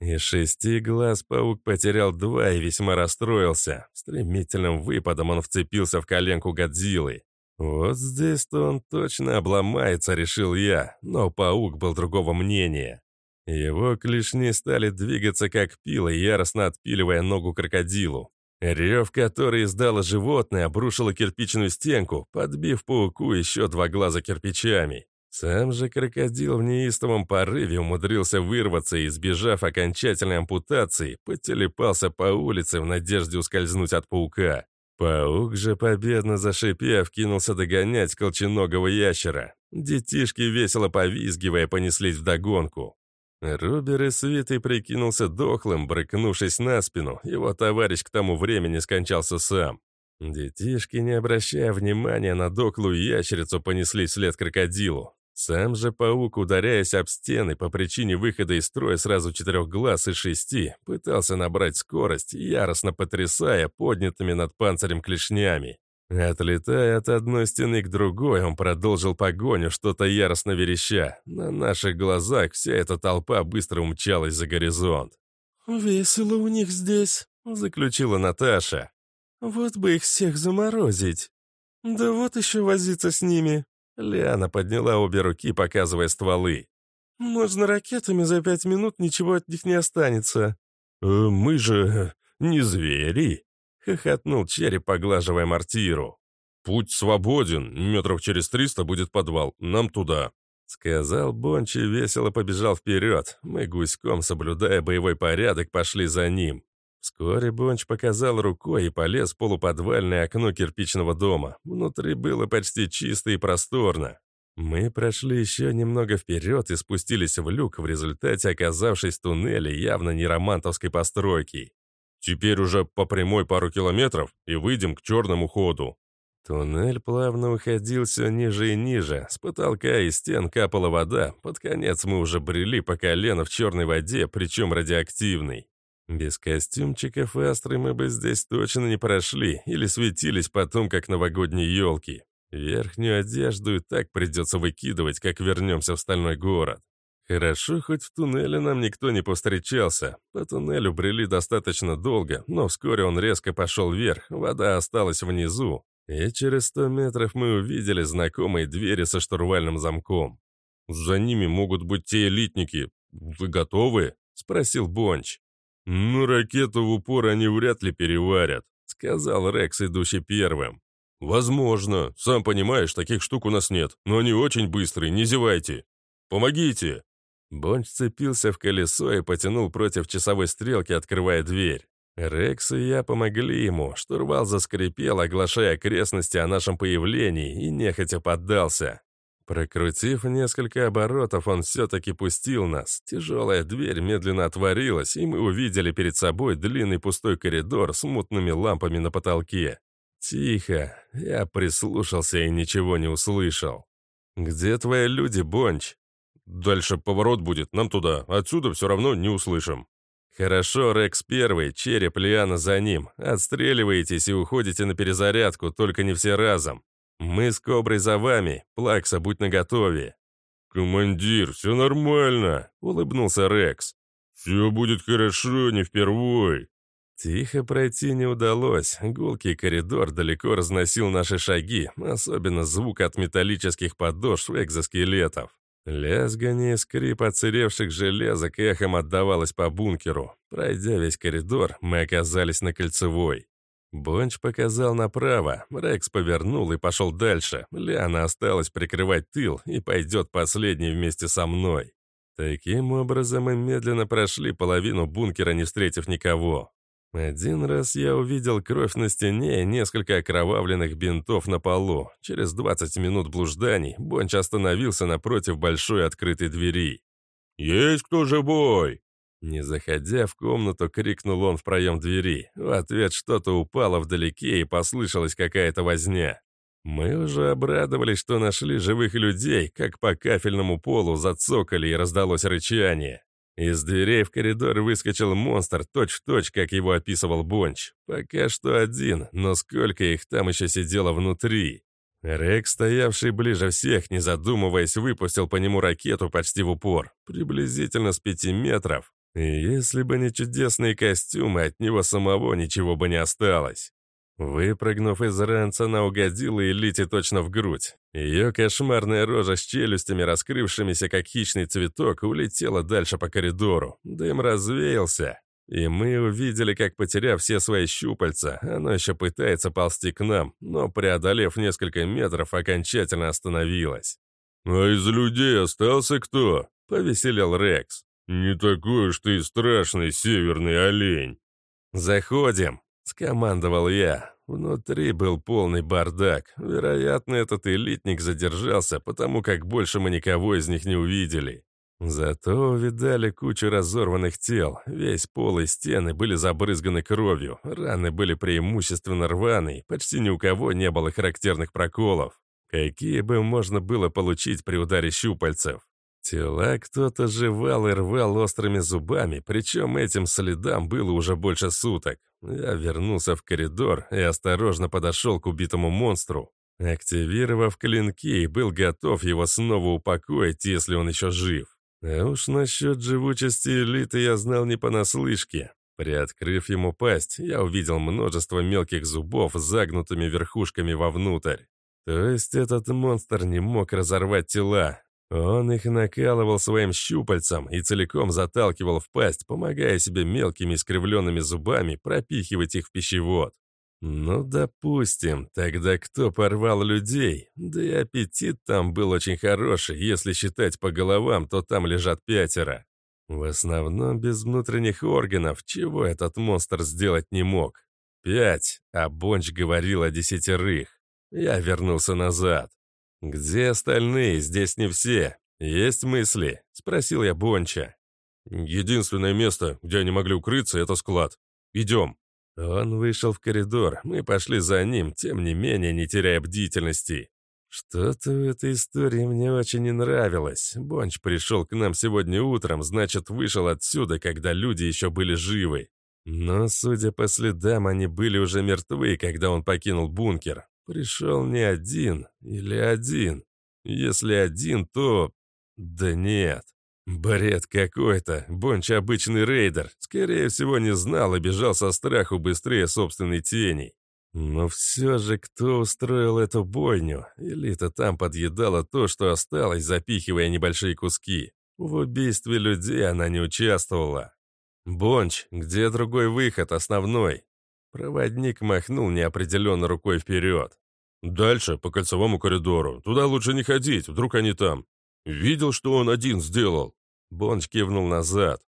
Из шести глаз паук потерял два и весьма расстроился. Стремительным выпадом он вцепился в коленку Годзиллы. Вот здесь-то он точно обломается, решил я, но паук был другого мнения. Его клешни стали двигаться как пилы, яростно отпиливая ногу крокодилу. Рев, который издало животное, обрушило кирпичную стенку, подбив пауку еще два глаза кирпичами. Сам же крокодил в неистовом порыве умудрился вырваться и, избежав окончательной ампутации, потелепался по улице в надежде ускользнуть от паука. Паук же, победно зашипев, кинулся догонять колченогого ящера. Детишки, весело повизгивая, понеслись вдогонку. Рубер из свиты прикинулся дохлым, брыкнувшись на спину. Его товарищ к тому времени скончался сам. Детишки, не обращая внимания на доклую ящерицу, понесли вслед крокодилу. Сам же паук, ударяясь об стены по причине выхода из строя сразу четырех глаз и шести, пытался набрать скорость, яростно потрясая поднятыми над панцирем клешнями. Отлетая от одной стены к другой, он продолжил погоню, что-то яростно вереща. На наших глазах вся эта толпа быстро умчалась за горизонт. «Весело у них здесь», — заключила Наташа. «Вот бы их всех заморозить. Да вот еще возиться с ними». Лиана подняла обе руки, показывая стволы. «Можно ракетами за пять минут, ничего от них не останется». «Э, «Мы же не звери», — хохотнул череп, поглаживая мортиру. «Путь свободен. Метров через триста будет подвал. Нам туда». Сказал Бонч и весело побежал вперед. Мы гуськом, соблюдая боевой порядок, пошли за ним. Вскоре Бонч показал рукой и полез в полуподвальное окно кирпичного дома. Внутри было почти чисто и просторно. Мы прошли еще немного вперед и спустились в люк, в результате оказавшись в туннеле явно не романтовской постройки. Теперь уже по прямой пару километров и выйдем к черному ходу. Туннель плавно уходил все ниже и ниже. С потолка и стен капала вода. Под конец мы уже брели по колено в черной воде, причем радиоактивной. Без костюмчиков и астры мы бы здесь точно не прошли или светились потом, как новогодние елки. Верхнюю одежду и так придется выкидывать, как вернемся в стальной город. Хорошо, хоть в туннеле нам никто не повстречался. По туннелю брели достаточно долго, но вскоре он резко пошел вверх, вода осталась внизу, и через сто метров мы увидели знакомые двери со штурвальным замком. «За ними могут быть те элитники. Вы готовы?» — спросил Бонч. «Ну, ракету в упор они вряд ли переварят», — сказал Рекс, идущий первым. «Возможно. Сам понимаешь, таких штук у нас нет, но они очень быстрые, не зевайте. Помогите!» Бонч вцепился в колесо и потянул против часовой стрелки, открывая дверь. Рекс и я помогли ему, штурвал заскрипел, оглашая окрестности о нашем появлении, и нехотя поддался. Прокрутив несколько оборотов, он все-таки пустил нас. Тяжелая дверь медленно отворилась, и мы увидели перед собой длинный пустой коридор с мутными лампами на потолке. Тихо. Я прислушался и ничего не услышал. «Где твои люди, Бонч?» «Дальше поворот будет, нам туда. Отсюда все равно не услышим». «Хорошо, Рекс первый, Череп, Лиана за ним. Отстреливаетесь и уходите на перезарядку, только не все разом. Мы с Коброй за вами. Плакса, будь наготове». «Командир, все нормально», — улыбнулся Рекс. «Все будет хорошо, не впервой». Тихо пройти не удалось. Гулкий коридор далеко разносил наши шаги, особенно звук от металлических подошв экзоскелетов. Лязгание, скрип отсыревших железок эхом отдавалось по бункеру. Пройдя весь коридор, мы оказались на кольцевой. Бонч показал направо, Рекс повернул и пошел дальше. Лиана осталась прикрывать тыл и пойдет последней вместе со мной. Таким образом мы медленно прошли половину бункера, не встретив никого. Один раз я увидел кровь на стене и несколько окровавленных бинтов на полу. Через 20 минут блужданий Бонч остановился напротив большой открытой двери. «Есть кто живой?» Не заходя в комнату, крикнул он в проем двери. В ответ что-то упало вдалеке и послышалась какая-то возня. Мы уже обрадовались, что нашли живых людей, как по кафельному полу зацокали и раздалось рычание. Из дверей в коридор выскочил монстр, точь-в-точь, точь, как его описывал Бонч. Пока что один, но сколько их там еще сидело внутри. Рекс, стоявший ближе всех, не задумываясь, выпустил по нему ракету почти в упор, приблизительно с пяти метров. И если бы не чудесные костюмы, от него самого ничего бы не осталось. Выпрыгнув из ранца, она угодила элите точно в грудь. Ее кошмарная рожа с челюстями, раскрывшимися как хищный цветок, улетела дальше по коридору. Дым развеялся. И мы увидели, как, потеряв все свои щупальца, оно еще пытается ползти к нам, но, преодолев несколько метров, окончательно остановилось. «А из людей остался кто?» — повеселел Рекс. «Не такой уж ты страшный северный олень». «Заходим», — скомандовал я. Внутри был полный бардак. Вероятно, этот элитник задержался, потому как больше мы никого из них не увидели. Зато увидали кучу разорванных тел. Весь пол и стены были забрызганы кровью. Раны были преимущественно рваные. Почти ни у кого не было характерных проколов. Какие бы можно было получить при ударе щупальцев. Тела кто-то жевал и рвал острыми зубами, причем этим следам было уже больше суток. Я вернулся в коридор и осторожно подошел к убитому монстру, активировав клинки был готов его снова упокоить, если он еще жив. А уж насчет живучести элиты я знал не понаслышке. Приоткрыв ему пасть, я увидел множество мелких зубов с загнутыми верхушками вовнутрь. То есть этот монстр не мог разорвать тела, он их накалывал своим щупальцем и целиком заталкивал в пасть, помогая себе мелкими искривленными зубами пропихивать их в пищевод. Ну, допустим, тогда кто порвал людей? Да и аппетит там был очень хороший, если считать по головам, то там лежат пятеро. В основном без внутренних органов, чего этот монстр сделать не мог. Пять, а Бонч говорил о десятерых. Я вернулся назад. «Где остальные? Здесь не все. Есть мысли?» — спросил я Бонча. «Единственное место, где они могли укрыться, это склад. Идем». Он вышел в коридор, мы пошли за ним, тем не менее не теряя бдительности. Что-то в этой истории мне очень не нравилось. Бонч пришел к нам сегодня утром, значит, вышел отсюда, когда люди еще были живы. Но, судя по следам, они были уже мертвы, когда он покинул бункер. Пришел не один или один. Если один, то... Да нет. Бред какой-то. Бонч обычный рейдер. Скорее всего, не знал и бежал со страху быстрее собственной тени. Но все же, кто устроил эту бойню? Элита там подъедала то, что осталось, запихивая небольшие куски. В убийстве людей она не участвовала. «Бонч, где другой выход, основной?» Проводник махнул неопределенно рукой вперед. «Дальше, по кольцевому коридору. Туда лучше не ходить, вдруг они там. Видел, что он один сделал?» Бонч кивнул назад.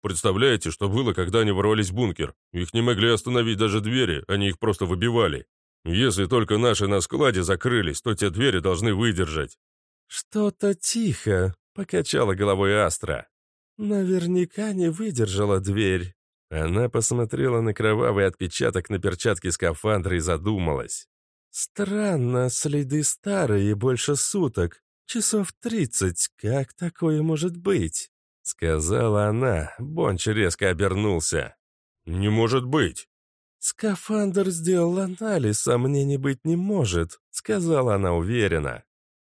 Представляете, что было, когда они ворвались в бункер? Их не могли остановить даже двери, они их просто выбивали. Если только наши на складе закрылись, то те двери должны выдержать». «Что-то тихо», — покачала головой Астра. «Наверняка не выдержала дверь». Она посмотрела на кровавый отпечаток на перчатке скафандра и задумалась. «Странно, следы старые, больше суток. Часов тридцать. Как такое может быть?» Сказала она. Бонч резко обернулся. «Не может быть!» «Скафандр сделал анализ, сомнений быть не может», — сказала она уверенно.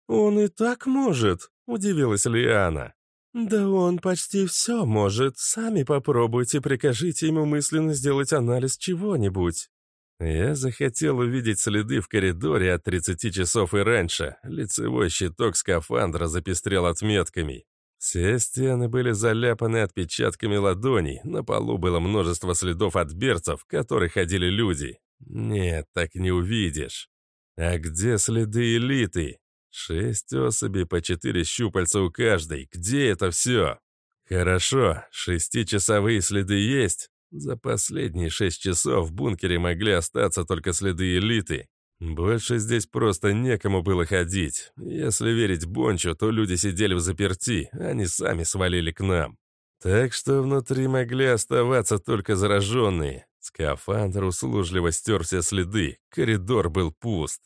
«Он и так может», — удивилась Лиана. «Да он почти все может. Сами попробуйте, прикажите ему мысленно сделать анализ чего-нибудь». Я захотел увидеть следы в коридоре от 30 часов и раньше. Лицевой щиток скафандра запестрел отметками. Все стены были заляпаны отпечатками ладоней, на полу было множество следов от берцев, в которых ходили люди. Нет, так не увидишь. А где следы элиты? Шесть особей по четыре щупальца у каждой. Где это все? Хорошо, шестичасовые следы есть. За последние шесть часов в бункере могли остаться только следы элиты. Больше здесь просто некому было ходить. Если верить Бончу, то люди сидели в заперти, они сами свалили к нам. Так что внутри могли оставаться только зараженные. Скафандр услужливо стер все следы, коридор был пуст.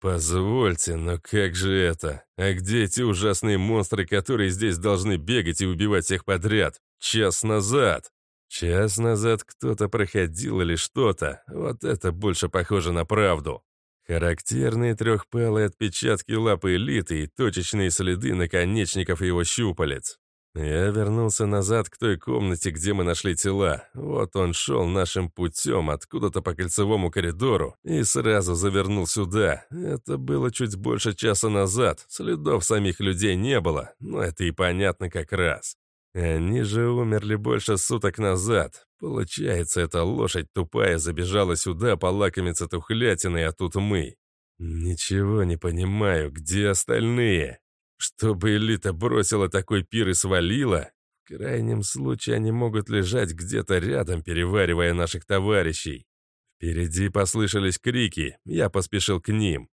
«Позвольте, но как же это? А где эти ужасные монстры, которые здесь должны бегать и убивать всех подряд? Час назад!» Час назад кто-то проходил или что-то. Вот это больше похоже на правду. Характерные трехпалые отпечатки лапы элиты и точечные следы наконечников его щупалец. Я вернулся назад к той комнате, где мы нашли тела. Вот он шел нашим путем откуда-то по кольцевому коридору и сразу завернул сюда. Это было чуть больше часа назад. Следов самих людей не было, но это и понятно как раз. Они же умерли больше суток назад. Получается, эта лошадь тупая забежала сюда полакомиться тухлятиной, а тут мы. Ничего не понимаю, где остальные? Чтобы элита бросила такой пир и свалила? В крайнем случае они могут лежать где-то рядом, переваривая наших товарищей. Впереди послышались крики, я поспешил к ним.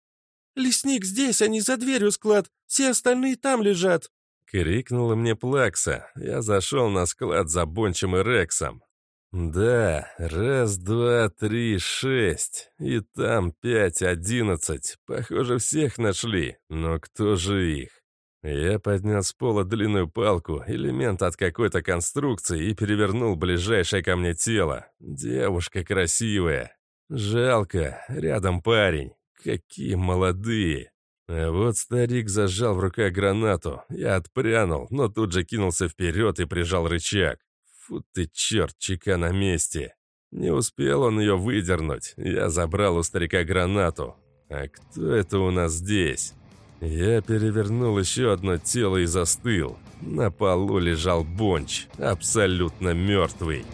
«Лесник здесь, а не за дверью склад, все остальные там лежат!» Крикнула мне Плакса. Я зашел на склад за Бончем и Рексом. Да, раз, два, три, шесть. И там пять, одиннадцать. Похоже, всех нашли. Но кто же их? Я поднял с пола длинную палку, элемент от какой-то конструкции, и перевернул ближайшее ко мне тело. Девушка красивая. Жалко, рядом парень. Какие молодые. А вот старик зажал в руках гранату. Я отпрянул, но тут же кинулся вперед и прижал рычаг. Фу ты, черт, чека на месте. Не успел он ее выдернуть. Я забрал у старика гранату. А кто это у нас здесь? Я перевернул еще одно тело и застыл. На полу лежал Бонч, абсолютно мертвый.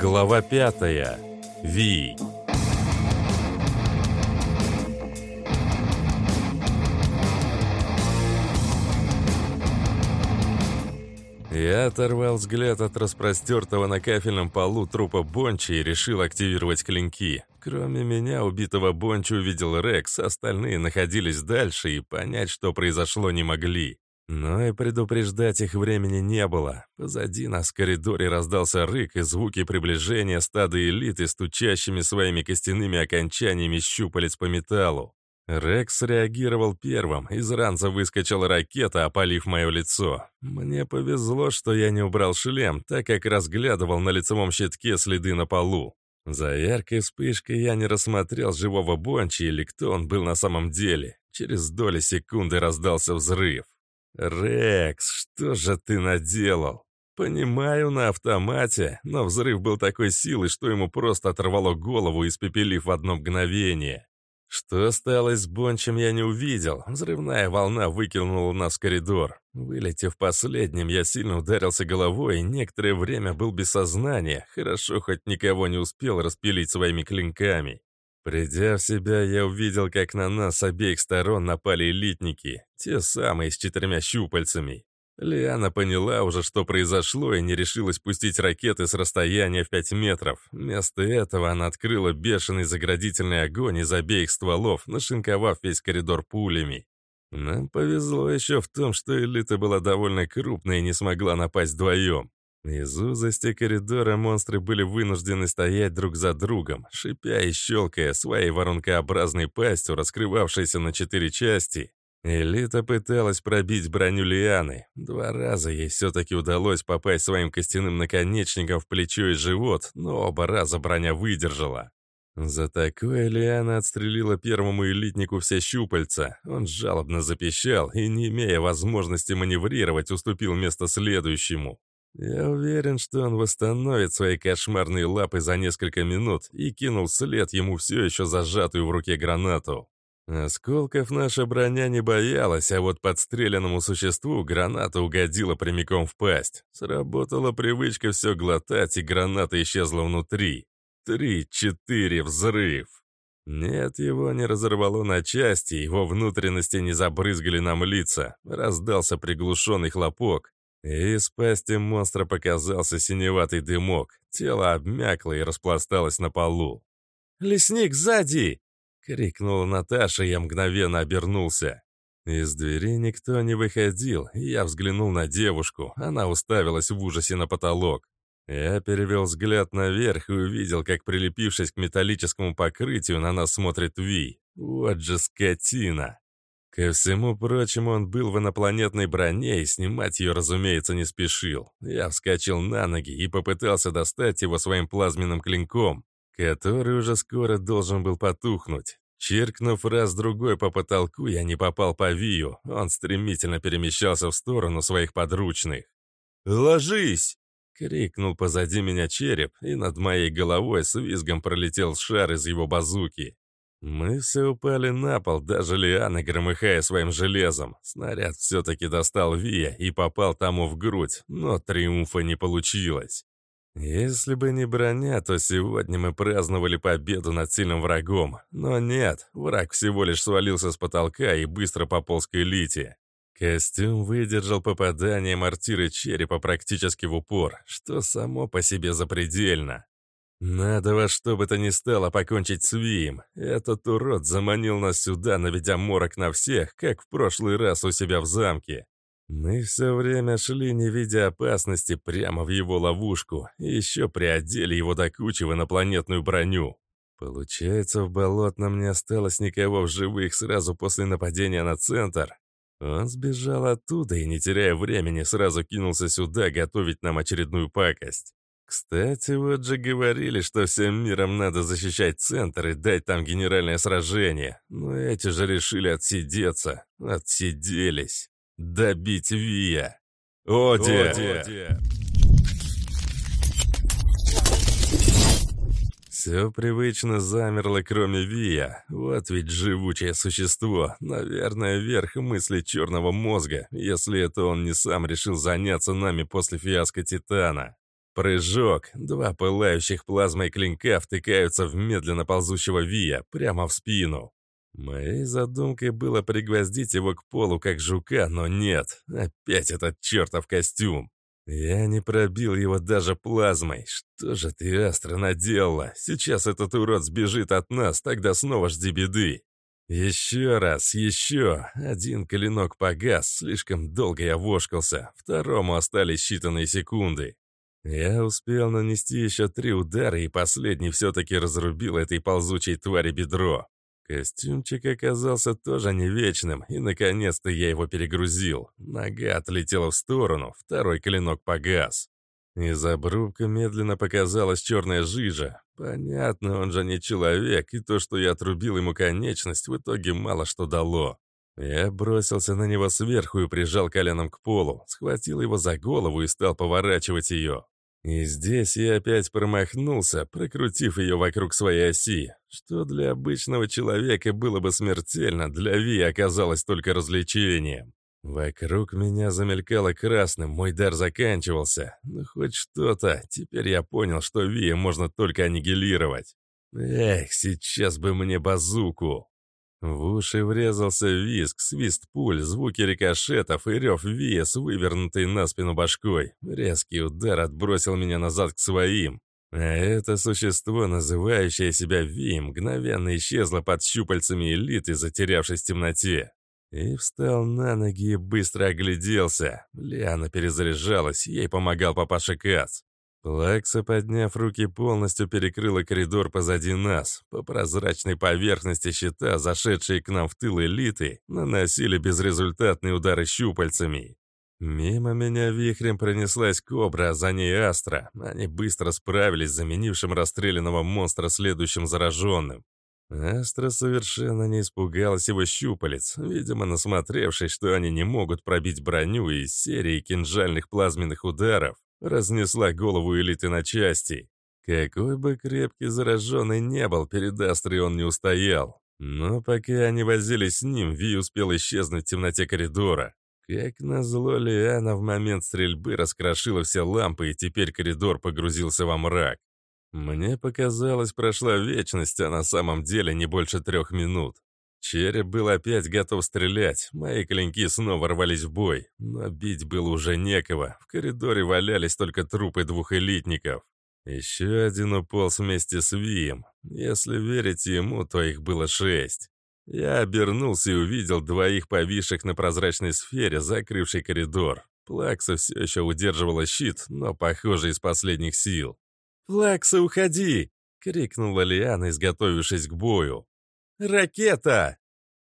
Глава пятая. Ви. Я оторвал взгляд от распростертого на кафельном полу трупа Бончи и решил активировать клинки. Кроме меня, убитого Бончи увидел Рекс, остальные находились дальше и понять, что произошло, не могли. Но и предупреждать их времени не было. Позади нас в коридоре раздался рык и звуки приближения стада элиты, стучащими своими костяными окончаниями щупалец по металлу. Рекс реагировал первым, из ранца выскочила ракета, опалив мое лицо. Мне повезло, что я не убрал шлем, так как разглядывал на лицевом щитке следы на полу. За яркой вспышкой я не рассмотрел живого Бончи или кто он был на самом деле. Через доли секунды раздался взрыв. «Рекс, что же ты наделал?» «Понимаю, на автомате, но взрыв был такой силы, что ему просто оторвало голову, испепелив в одно мгновение. Что стало с Бончем, я не увидел. Взрывная волна выкинула нас в коридор. Вылетев последним, я сильно ударился головой и некоторое время был без сознания. Хорошо, хоть никого не успел распилить своими клинками. Придя в себя, я увидел, как на нас с обеих сторон напали элитники, те самые с четырьмя щупальцами. Лиана поняла уже, что произошло, и не решилась пустить ракеты с расстояния в 5 метров. Вместо этого она открыла бешеный заградительный огонь из обеих стволов, нашинковав весь коридор пулями. Нам повезло еще в том, что элита была довольно крупной и не смогла напасть вдвоем. Из узости коридора монстры были вынуждены стоять друг за другом, шипя и щелкая своей воронкообразной пастью, раскрывавшейся на четыре части, Элита пыталась пробить броню Лианы. Два раза ей все-таки удалось попасть своим костяным наконечником в плечо и живот, но оба раза броня выдержала. За такое Лиана отстрелила первому элитнику все щупальца. Он жалобно запищал и, не имея возможности маневрировать, уступил место следующему. Я уверен, что он восстановит свои кошмарные лапы за несколько минут и кинул след ему все еще зажатую в руке гранату. Осколков наша броня не боялась, а вот подстреленному существу граната угодила прямиком в пасть. Сработала привычка все глотать, и граната исчезла внутри. Три, четыре, взрыв. Нет, его не разорвало на части, его внутренности не забрызгали нам лица. Раздался приглушенный хлопок, и из пасти монстра показался синеватый дымок. Тело обмякло и распласталось на полу. «Лесник, сзади!» — крикнула Наташа, и я мгновенно обернулся. Из двери никто не выходил, и я взглянул на девушку. Она уставилась в ужасе на потолок. Я перевел взгляд наверх и увидел, как, прилепившись к металлическому покрытию, на нас смотрит Ви. Вот же скотина! Ко всему прочему, он был в инопланетной броне и снимать ее, разумеется, не спешил. Я вскочил на ноги и попытался достать его своим плазменным клинком, который уже скоро должен был потухнуть. Черкнув раз-другой по потолку, я не попал по Вию, он стремительно перемещался в сторону своих подручных. «Ложись!» — крикнул позади меня череп, и над моей головой с визгом пролетел шар из его базуки. Мы все упали на пол, даже Лиана, громыхая своим железом. Снаряд все-таки достал Вия и попал тому в грудь, но триумфа не получилось. Если бы не броня, то сегодня мы праздновали победу над сильным врагом. Но нет, враг всего лишь свалился с потолка и быстро пополз к элите. Костюм выдержал попадание мортиры черепа практически в упор, что само по себе запредельно. Надо во что бы то ни стало покончить с Вием. Этот урод заманил нас сюда, наведя морок на всех, как в прошлый раз у себя в замке. Мы все время шли, не видя опасности, прямо в его ловушку, и еще приодели его до кучи в инопланетную броню. Получается, в болотном не осталось никого в живых сразу после нападения на центр. Он сбежал оттуда и, не теряя времени, сразу кинулся сюда готовить нам очередную пакость. Кстати, вот же говорили, что всем миром надо защищать центр и дать там генеральное сражение. Но эти же решили отсидеться. Отсиделись. Добить Вия. Оди! Оди! Все привычно замерло, кроме Вия. Вот ведь живучее существо. Наверное, верх мысли черного мозга, если это он не сам решил заняться нами после фиаско Титана. Прыжок. Два пылающих плазмой клинка втыкаются в медленно ползущего Вия, прямо в спину. Моей задумкой было пригвоздить его к полу, как жука, но нет. Опять этот чертов костюм. Я не пробил его даже плазмой. Что же ты, Астра, наделала? Сейчас этот урод сбежит от нас, тогда снова жди беды. Еще раз, еще. Один клинок погас, слишком долго я вошкался. Второму остались считанные секунды. Я успел нанести еще три удара, и последний все-таки разрубил этой ползучей твари бедро. Костюмчик оказался тоже не вечным, и наконец-то я его перегрузил. Нога отлетела в сторону, второй клинок погас. Из обрубка медленно показалась черная жижа. Понятно, он же не человек, и то, что я отрубил ему конечность, в итоге мало что дало. Я бросился на него сверху и прижал коленом к полу, схватил его за голову и стал поворачивать ее. И здесь я опять промахнулся, прокрутив ее вокруг своей оси. Что для обычного человека было бы смертельно, для Ви оказалось только развлечением. Вокруг меня замелькало красным, мой дар заканчивался. Ну, хоть что-то. Теперь я понял, что Ви можно только аннигилировать. Эх, сейчас бы мне базуку. В уши врезался виск, свист пуль, звуки рикошетов и рев Вия с вывернутой на спину башкой. Резкий удар отбросил меня назад к своим. А это существо, называющее себя Ви, мгновенно исчезло под щупальцами элиты, затерявшись в темноте. И встал на ноги и быстро огляделся. Лиана перезаряжалась, ей помогал папаша Кац. Плакса, подняв руки, полностью перекрыла коридор позади нас. По прозрачной поверхности щита, зашедшие к нам в тыл элиты, наносили безрезультатные удары щупальцами. Мимо меня вихрем пронеслась кобра, а за ней астра. Они быстро справились с заменившим расстрелянного монстра следующим зараженным. Астра совершенно не испугалась его щупалец, видимо, насмотревшись, что они не могут пробить броню из серии кинжальных плазменных ударов, разнесла голову элиты на части. Какой бы крепкий зараженный не был, перед Астрой он не устоял. Но пока они возились с ним, Ви успел исчезнуть в темноте коридора. Как назло, Лиана в момент стрельбы раскрошила все лампы, и теперь коридор погрузился во мрак. Мне показалось, прошла вечность, а на самом деле не больше трех минут. Череп был опять готов стрелять, мои клинки снова рвались в бой, но бить было уже некого, в коридоре валялись только трупы двух элитников. Еще один уполз вместе с Вием, если верить ему, то их было шесть. Я обернулся и увидел двоих повисших на прозрачной сфере, закрывший коридор. Плакса все еще удерживала щит, но, похоже, из последних сил. «Плакса, уходи!» — крикнула Лиана, изготовившись к бою. «Ракета!»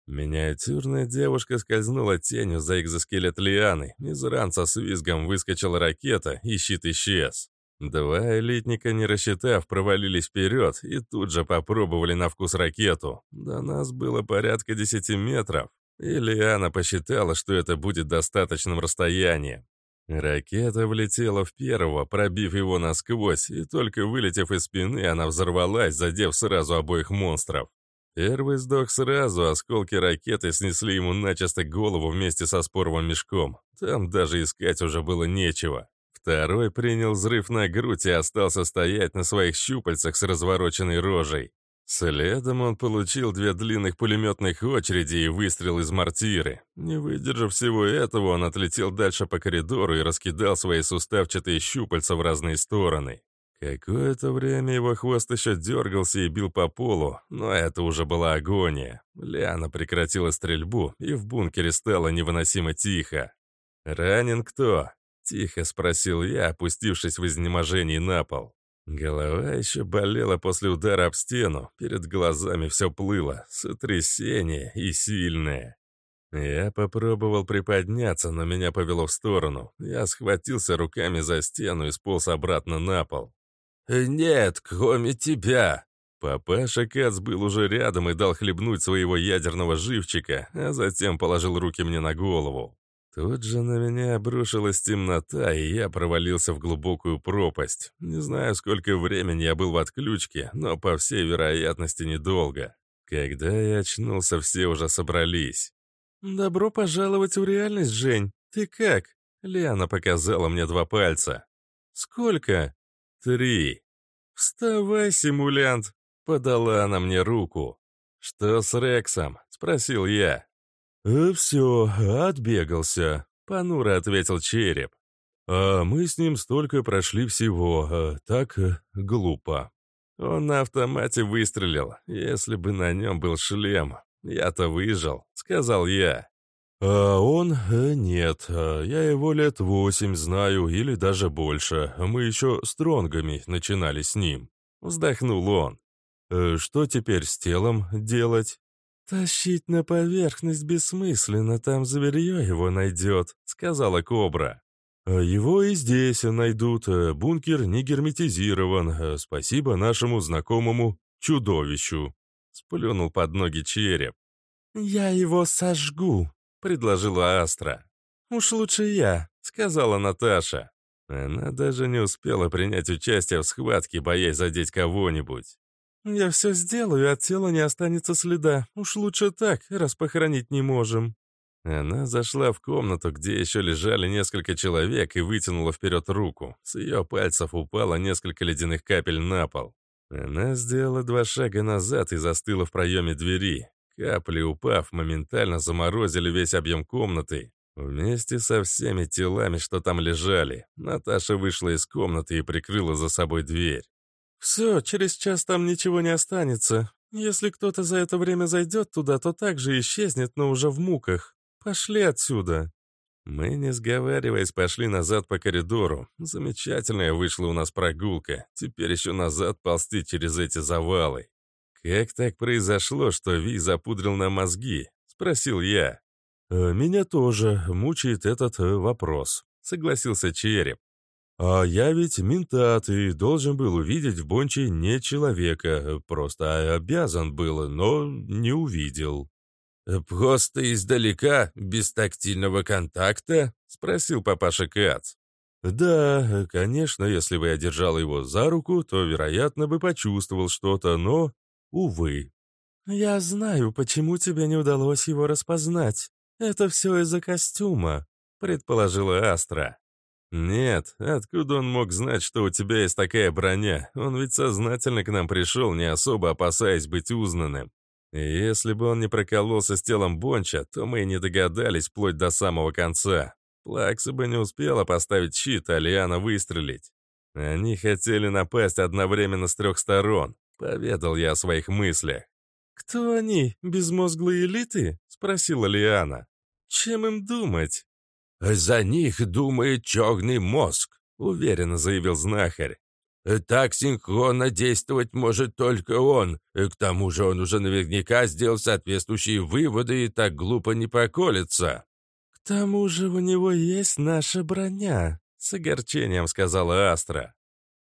Миниатюрная девушка скользнула тенью за экзоскелет Лианы. Из ранца с визгом выскочила ракета, и щит исчез. Два элитника, не рассчитав, провалились вперед и тут же попробовали на вкус ракету. До нас было порядка десяти метров, и Лиана посчитала, что это будет достаточным расстоянием. Ракета влетела в первого, пробив его насквозь, и только вылетев из спины, она взорвалась, задев сразу обоих монстров. Первый сдох сразу, осколки ракеты снесли ему начисто голову вместе со споровым мешком. Там даже искать уже было нечего. Второй принял взрыв на грудь и остался стоять на своих щупальцах с развороченной рожей. Следом он получил две длинных пулеметных очереди и выстрел из мортиры. Не выдержав всего этого, он отлетел дальше по коридору и раскидал свои суставчатые щупальца в разные стороны. Какое-то время его хвост еще дергался и бил по полу, но это уже была агония. Ляна прекратила стрельбу, и в бункере стало невыносимо тихо. «Ранен кто?» — тихо спросил я, опустившись в изнеможении на пол. Голова еще болела после удара об стену, перед глазами все плыло, сотрясение и сильное. Я попробовал приподняться, но меня повело в сторону. Я схватился руками за стену и сполз обратно на пол. «Нет, кроме тебя!» Папаша Кац был уже рядом и дал хлебнуть своего ядерного живчика, а затем положил руки мне на голову. Тут же на меня обрушилась темнота, и я провалился в глубокую пропасть. Не знаю, сколько времени я был в отключке, но, по всей вероятности, недолго. Когда я очнулся, все уже собрались. «Добро пожаловать в реальность, Жень. Ты как?» Лиана показала мне два пальца. «Сколько?» Три. «Вставай, симулянт!» — подала она мне руку. «Что с Рексом?» — спросил я. «Э, «Все, отбегался», — понуро ответил череп. «А мы с ним столько прошли всего, а так э, глупо». Он на автомате выстрелил. Если бы на нем был шлем, я-то выжил, сказал я. А он? Э, нет, я его лет восемь знаю или даже больше. Мы еще стронгами начинали с ним. Вздохнул он. «Э, что теперь с телом делать? «Тащить на поверхность бессмысленно, там зверье его найдет», — сказала Кобра. А «Его и здесь найдут. Э, бункер не герметизирован. Э, спасибо нашему знакомому чудовищу». Сплюнул под ноги череп. «Я его сожгу», — предложила Астра. «Уж лучше я», — сказала Наташа. Она даже не успела принять участие в схватке, боясь задеть кого-нибудь. «Я все сделаю, от тела не останется следа. Уж лучше так, раз похоронить не можем». Она зашла в комнату, где еще лежали несколько человек, и вытянула вперед руку. С ее пальцев упало несколько ледяных капель на пол. Она сделала два шага назад и застыла в проеме двери. Капли, упав, моментально заморозили весь объем комнаты. Вместе со всеми телами, что там лежали, Наташа вышла из комнаты и прикрыла за собой дверь. «Все, через час там ничего не останется. Если кто-то за это время зайдет туда, то также исчезнет, но уже в муках. Пошли отсюда». Мы, не сговариваясь, пошли назад по коридору. Замечательная вышла у нас прогулка. Теперь еще назад ползти через эти завалы. «Как так произошло, что Ви запудрил нам мозги?» — спросил я. «Э, «Меня тоже мучает этот э, вопрос», — согласился Череп. «А я ведь ментат и должен был увидеть в Бонче не человека, просто обязан был, но не увидел». «Просто издалека, без тактильного контакта?» — спросил папаша Кац. «Да, конечно, если бы я держал его за руку, то, вероятно, бы почувствовал что-то, но, увы». «Я знаю, почему тебе не удалось его распознать. Это все из-за костюма», — предположила Астра. «Нет, откуда он мог знать, что у тебя есть такая броня? Он ведь сознательно к нам пришел, не особо опасаясь быть узнанным. И если бы он не прокололся с телом Бонча, то мы и не догадались вплоть до самого конца. Плакса бы не успела поставить щит, а Лиана выстрелить. Они хотели напасть одновременно с трех сторон», — поведал я о своих мыслях. «Кто они, безмозглые элиты?» — спросила Лиана. «Чем им думать?» «За них думает черный мозг», — уверенно заявил знахарь. «Так синхронно действовать может только он. К тому же он уже наверняка сделал соответствующие выводы и так глупо не проколется». «К тому же у него есть наша броня», — с огорчением сказала Астра.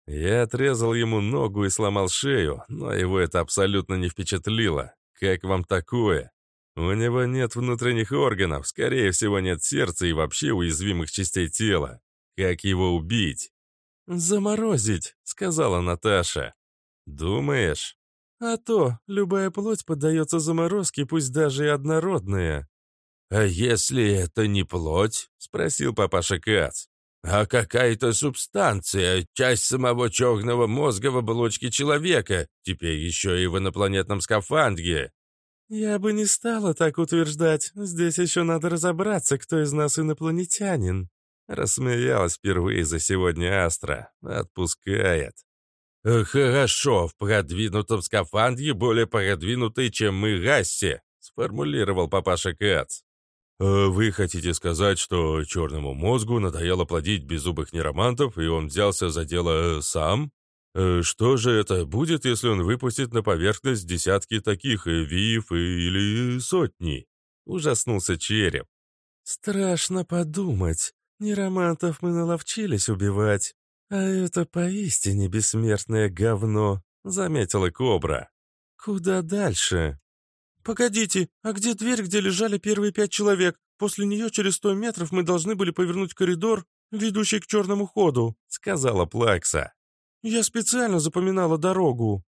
Я отрезал ему ногу и сломал шею, но его это абсолютно не впечатлило. Как вам такое? У него нет внутренних органов, скорее всего, нет сердца и вообще уязвимых частей тела. Как его убить? «Заморозить», — сказала Наташа. «Думаешь?» «А то, любая плоть поддается заморозке, пусть даже и однородная». «А если это не плоть?» — спросил папаша Кац. «А какая-то субстанция, часть самого черного мозга в оболочке человека, теперь еще и в инопланетном скафандре. «Я бы не стала так утверждать. Здесь еще надо разобраться, кто из нас инопланетянин». Рассмеялась впервые за сегодня Астра. Отпускает. «Э, «Хорошо, в продвинутом скафандре более продвинутый, чем мы расе», сформулировал папаша Кац. «Э, «Вы хотите сказать, что черному мозгу надоело плодить беззубых неромантов, и он взялся за дело сам?» Э, что же это будет, если он выпустит на поверхность десятки таких виев или сотни? Ужаснулся череп. Страшно подумать. Неромантов мы наловчились убивать. А это поистине бессмертное говно, заметила Кобра. Куда дальше? «Погодите, а где дверь, где лежали первые пять человек? После нее через сто метров мы должны были повернуть коридор, ведущий к черному ходу», — сказала Плакса. «Я специально запоминала дорогу».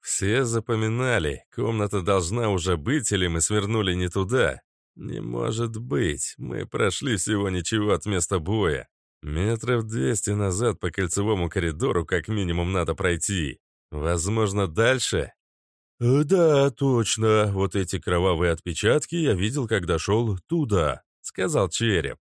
«Все запоминали. Комната должна уже быть, или мы свернули не туда?» «Не может быть. Мы прошли всего ничего от места боя. Метров двести назад по кольцевому коридору как минимум надо пройти. Возможно, дальше? Э, «Да, точно. Вот эти кровавые отпечатки я видел, когда шел туда», — сказал Череп.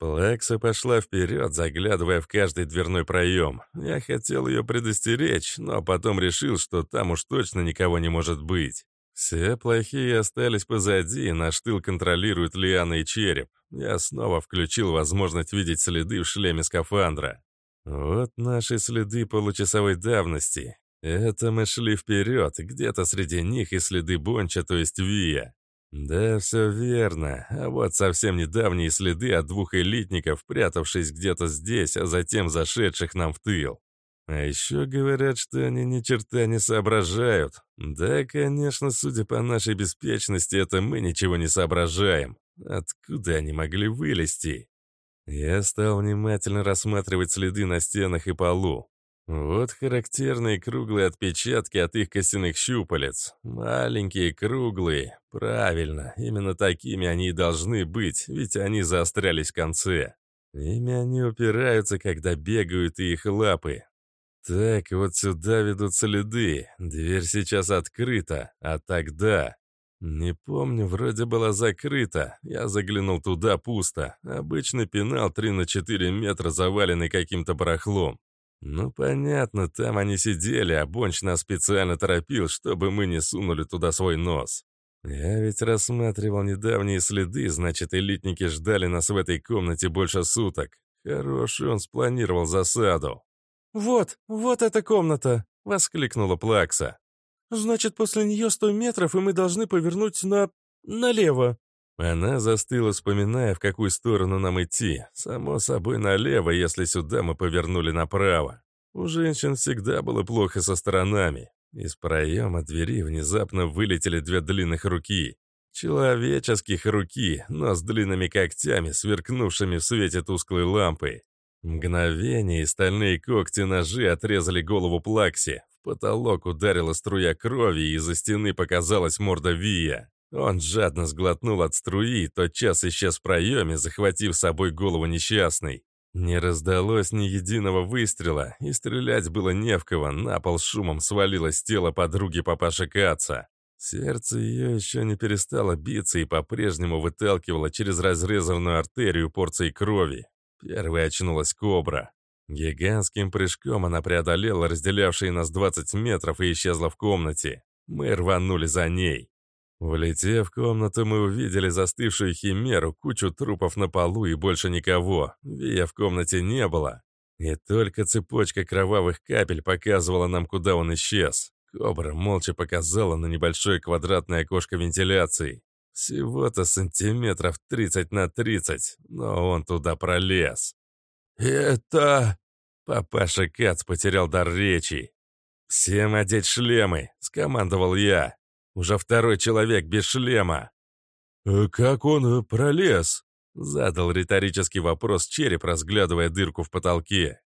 Плакса пошла вперед, заглядывая в каждый дверной проем. Я хотел ее предостеречь, но потом решил, что там уж точно никого не может быть. Все плохие остались позади, наш тыл контролируют Лиана и Череп. Я снова включил возможность видеть следы в шлеме скафандра. Вот наши следы получасовой давности. Это мы шли вперед, где-то среди них и следы Бонча, то есть Вия. Да, все верно. А вот совсем недавние следы от двух элитников, прятавшись где-то здесь, а затем зашедших нам в тыл. А еще говорят, что они ни черта не соображают. Да, конечно, судя по нашей беспечности, это мы ничего не соображаем. Откуда они могли вылезти? Я стал внимательно рассматривать следы на стенах и полу. Вот характерные круглые отпечатки от их костяных щупалец. Маленькие, круглые. Правильно, именно такими они и должны быть, ведь они заострялись в конце. Ими они упираются, когда бегают и их лапы. Так, вот сюда ведут следы. Дверь сейчас открыта, а тогда... Не помню, вроде была закрыта. Я заглянул туда пусто. Обычный пенал 3 на 4 метра, заваленный каким-то барахлом. Ну, понятно, там они сидели, а Бонч нас специально торопил, чтобы мы не сунули туда свой нос. Я ведь рассматривал недавние следы, значит, элитники ждали нас в этой комнате больше суток. Хороший он спланировал засаду. «Вот, вот эта комната!» — воскликнула Плакса. «Значит, после нее сто метров, и мы должны повернуть на... налево». Она застыла, вспоминая, в какую сторону нам идти. Само собой, налево, если сюда мы повернули направо. У женщин всегда было плохо со сторонами. Из проема двери внезапно вылетели две длинных руки. Человеческих руки, но с длинными когтями, сверкнувшими в свете тусклой лампы. Мгновение и стальные когти-ножи отрезали голову Плакси. В потолок ударила струя крови, и из-за стены показалась морда Вия. Он жадно сглотнул от струи тотчас исчез в проеме, захватив с собой голову несчастной. Не раздалось ни единого выстрела, и стрелять было не в кого, на пол шумом свалилось тело подруги папаши Каца. Сердце ее еще не перестало биться и по-прежнему выталкивало через разрезанную артерию порции крови. Первой очнулась кобра. Гигантским прыжком она преодолела разделявшие нас 20 метров и исчезла в комнате. Мы рванули за ней. Влетев в комнату, мы увидели застывшую химеру, кучу трупов на полу и больше никого. Вия в комнате не было. И только цепочка кровавых капель показывала нам, куда он исчез. Кобра молча показала на небольшое квадратное окошко вентиляции. Всего-то сантиметров 30 на 30, но он туда пролез. «Это...» Папаша Кац потерял дар речи. «Всем одеть шлемы!» — скомандовал я. Уже второй человек без шлема. «Э, «Как он пролез?» — задал риторический вопрос череп, разглядывая дырку в потолке.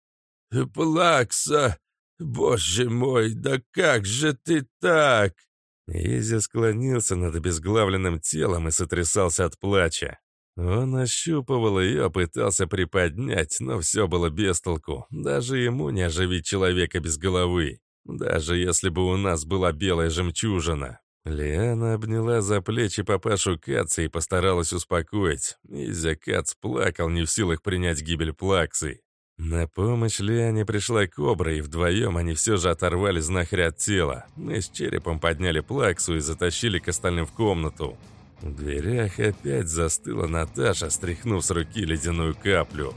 «Плакса! Боже мой, да как же ты так?» Изи склонился над обезглавленным телом и сотрясался от плача. Он ощупывал ее, пытался приподнять, но все было без толку. Даже ему не оживить человека без головы. Даже если бы у нас была белая жемчужина. Лиана обняла за плечи папашу Каца и постаралась успокоить. Изя Кац плакал, не в силах принять гибель Плаксы. На помощь Лиане пришла Кобра, и вдвоем они все же оторвали знахаря от тела. Мы с черепом подняли плаксу и затащили к остальным в комнату. В дверях опять застыла Наташа, стряхнув с руки ледяную каплю.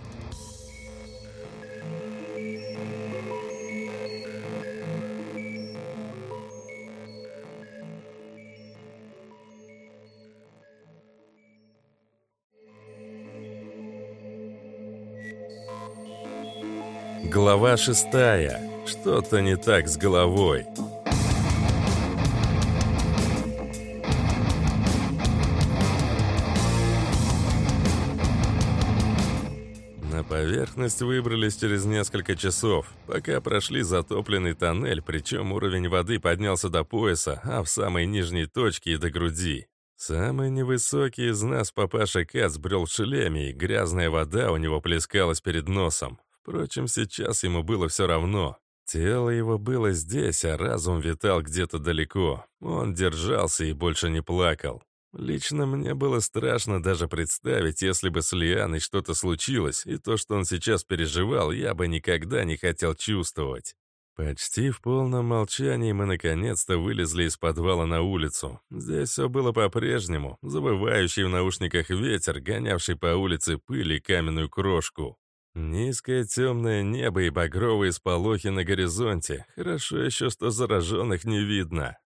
Глава шестая. Что-то не так с головой. На поверхность выбрались через несколько часов, пока прошли затопленный тоннель, причем уровень воды поднялся до пояса, а в самой нижней точке и до груди. Самый невысокий из нас папаша Кац брел шлеме, и грязная вода у него плескалась перед носом. Впрочем, сейчас ему было все равно. Тело его было здесь, а разум витал где-то далеко. Он держался и больше не плакал. Лично мне было страшно даже представить, если бы с Лианой что-то случилось, и то, что он сейчас переживал, я бы никогда не хотел чувствовать. Почти в полном молчании мы наконец-то вылезли из подвала на улицу. Здесь все было по-прежнему. Забывающий в наушниках ветер, гонявший по улице пыль и каменную крошку. Низкое темное небо и багровые сполохи на горизонте. Хорошо еще, что зараженных не видно.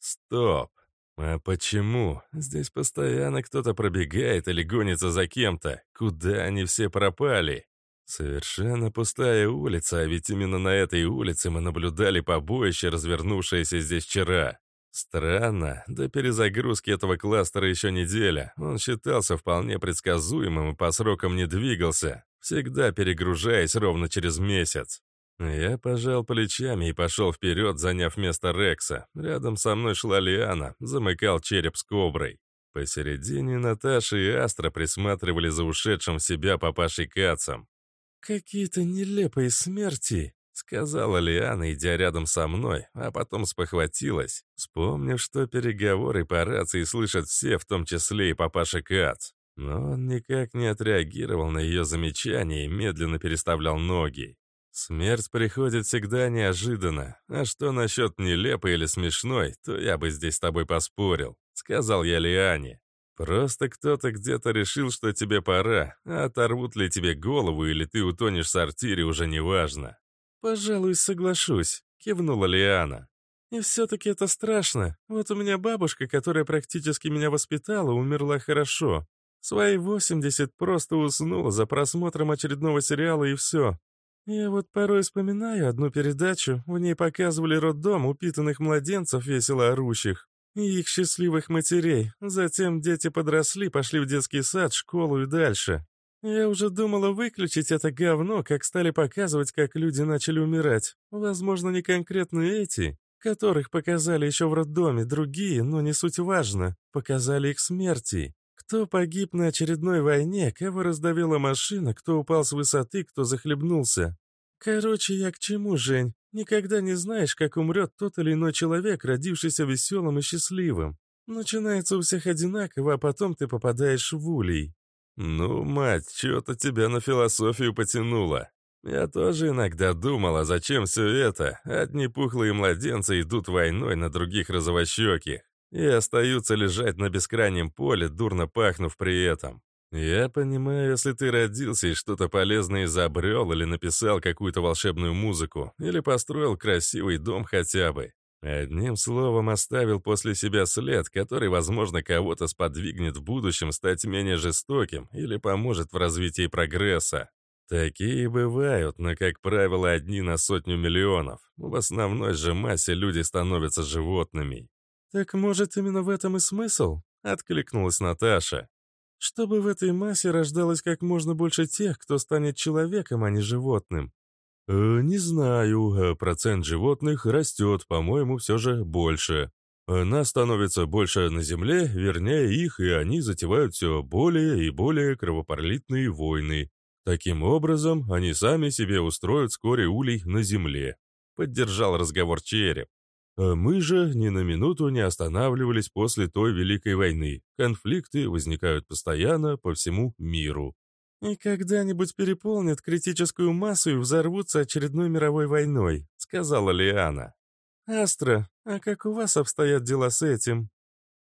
Стоп. А почему? Здесь постоянно кто-то пробегает или гонится за кем-то. Куда они все пропали? Совершенно пустая улица, а ведь именно на этой улице мы наблюдали побоище, развернувшееся здесь вчера. Странно, до перезагрузки этого кластера еще неделя. Он считался вполне предсказуемым и по срокам не двигался, всегда перегружаясь ровно через месяц. Я пожал плечами и пошел вперед, заняв место Рекса. Рядом со мной шла Лиана, замыкал череп с коброй. Посередине Наташа и Астра присматривали за ушедшим в себя папашей Кацом. «Какие-то нелепые смерти», Сказала Лиана, идя рядом со мной, а потом спохватилась, вспомнив, что переговоры по рации слышат все, в том числе и папаша Кац. Но он никак не отреагировал на ее замечание и медленно переставлял ноги. Смерть приходит всегда неожиданно. А что насчет нелепой или смешной, то я бы здесь с тобой поспорил, сказал я Лиане. Просто кто-то где-то решил, что тебе пора, а оторвут ли тебе голову или ты утонешь в сортире, уже не важно. «Пожалуй, соглашусь», — кивнула Лиана. «И все-таки это страшно. Вот у меня бабушка, которая практически меня воспитала, умерла хорошо. Свои 80 просто уснула за просмотром очередного сериала и все. Я вот порой вспоминаю одну передачу, в ней показывали роддом упитанных младенцев, весело орущих, и их счастливых матерей. Затем дети подросли, пошли в детский сад, школу и дальше. Я уже думала выключить это говно, как стали показывать, как люди начали умирать. Возможно, не конкретно эти, которых показали еще в роддоме, другие, но не суть важно, показали их смерти. Кто погиб на очередной войне, кого раздавила машина, кто упал с высоты, кто захлебнулся. Короче, я к чему, Жень? Никогда не знаешь, как умрет тот или иной человек, родившийся веселым и счастливым. Начинается у всех одинаково, а потом ты попадаешь в улей. «Ну, мать, что-то тебя на философию потянуло. Я тоже иногда думала, зачем все это? Одни пухлые младенцы идут войной на других розовощеких и остаются лежать на бескрайнем поле, дурно пахнув при этом. Я понимаю, если ты родился и что-то полезное изобрел или написал какую-то волшебную музыку, или построил красивый дом хотя бы. Одним словом, оставил после себя след, который, возможно, кого-то сподвигнет в будущем стать менее жестоким или поможет в развитии прогресса. Такие бывают, но, как правило, одни на сотню миллионов. В основной же массе люди становятся животными. «Так, может, именно в этом и смысл?» — откликнулась Наташа. «Чтобы в этой массе рождалось как можно больше тех, кто станет человеком, а не животным. Э, «Не знаю. Э, процент животных растет, по-моему, все же больше. Э, нас становится больше на Земле, вернее их, и они затевают все более и более кровопролитные войны. Таким образом, они сами себе устроят вскоре улей на Земле», — поддержал разговор Череп. Мы же ни на минуту не останавливались после той Великой войны. Конфликты возникают постоянно по всему миру. «И когда-нибудь переполнят критическую массу и взорвутся очередной мировой войной», — сказала Лиана. «Астра, а как у вас обстоят дела с этим?»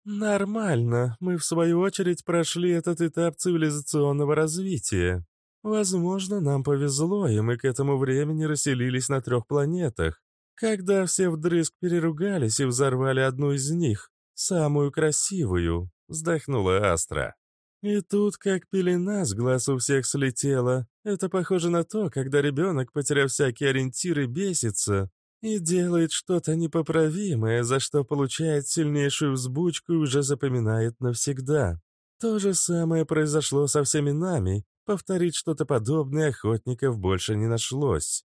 «Нормально. Мы, в свою очередь, прошли этот этап цивилизационного развития. Возможно, нам повезло, и мы к этому времени расселились на трех планетах. Когда все вдрызг переругались и взорвали одну из них, самую красивую», — вздохнула Астра. И тут как пелена с глаз у всех слетела. Это похоже на то, когда ребенок, потеряв всякие ориентиры, бесится и делает что-то непоправимое, за что получает сильнейшую взбучку и уже запоминает навсегда. То же самое произошло со всеми нами. Повторить что-то подобное охотников больше не нашлось.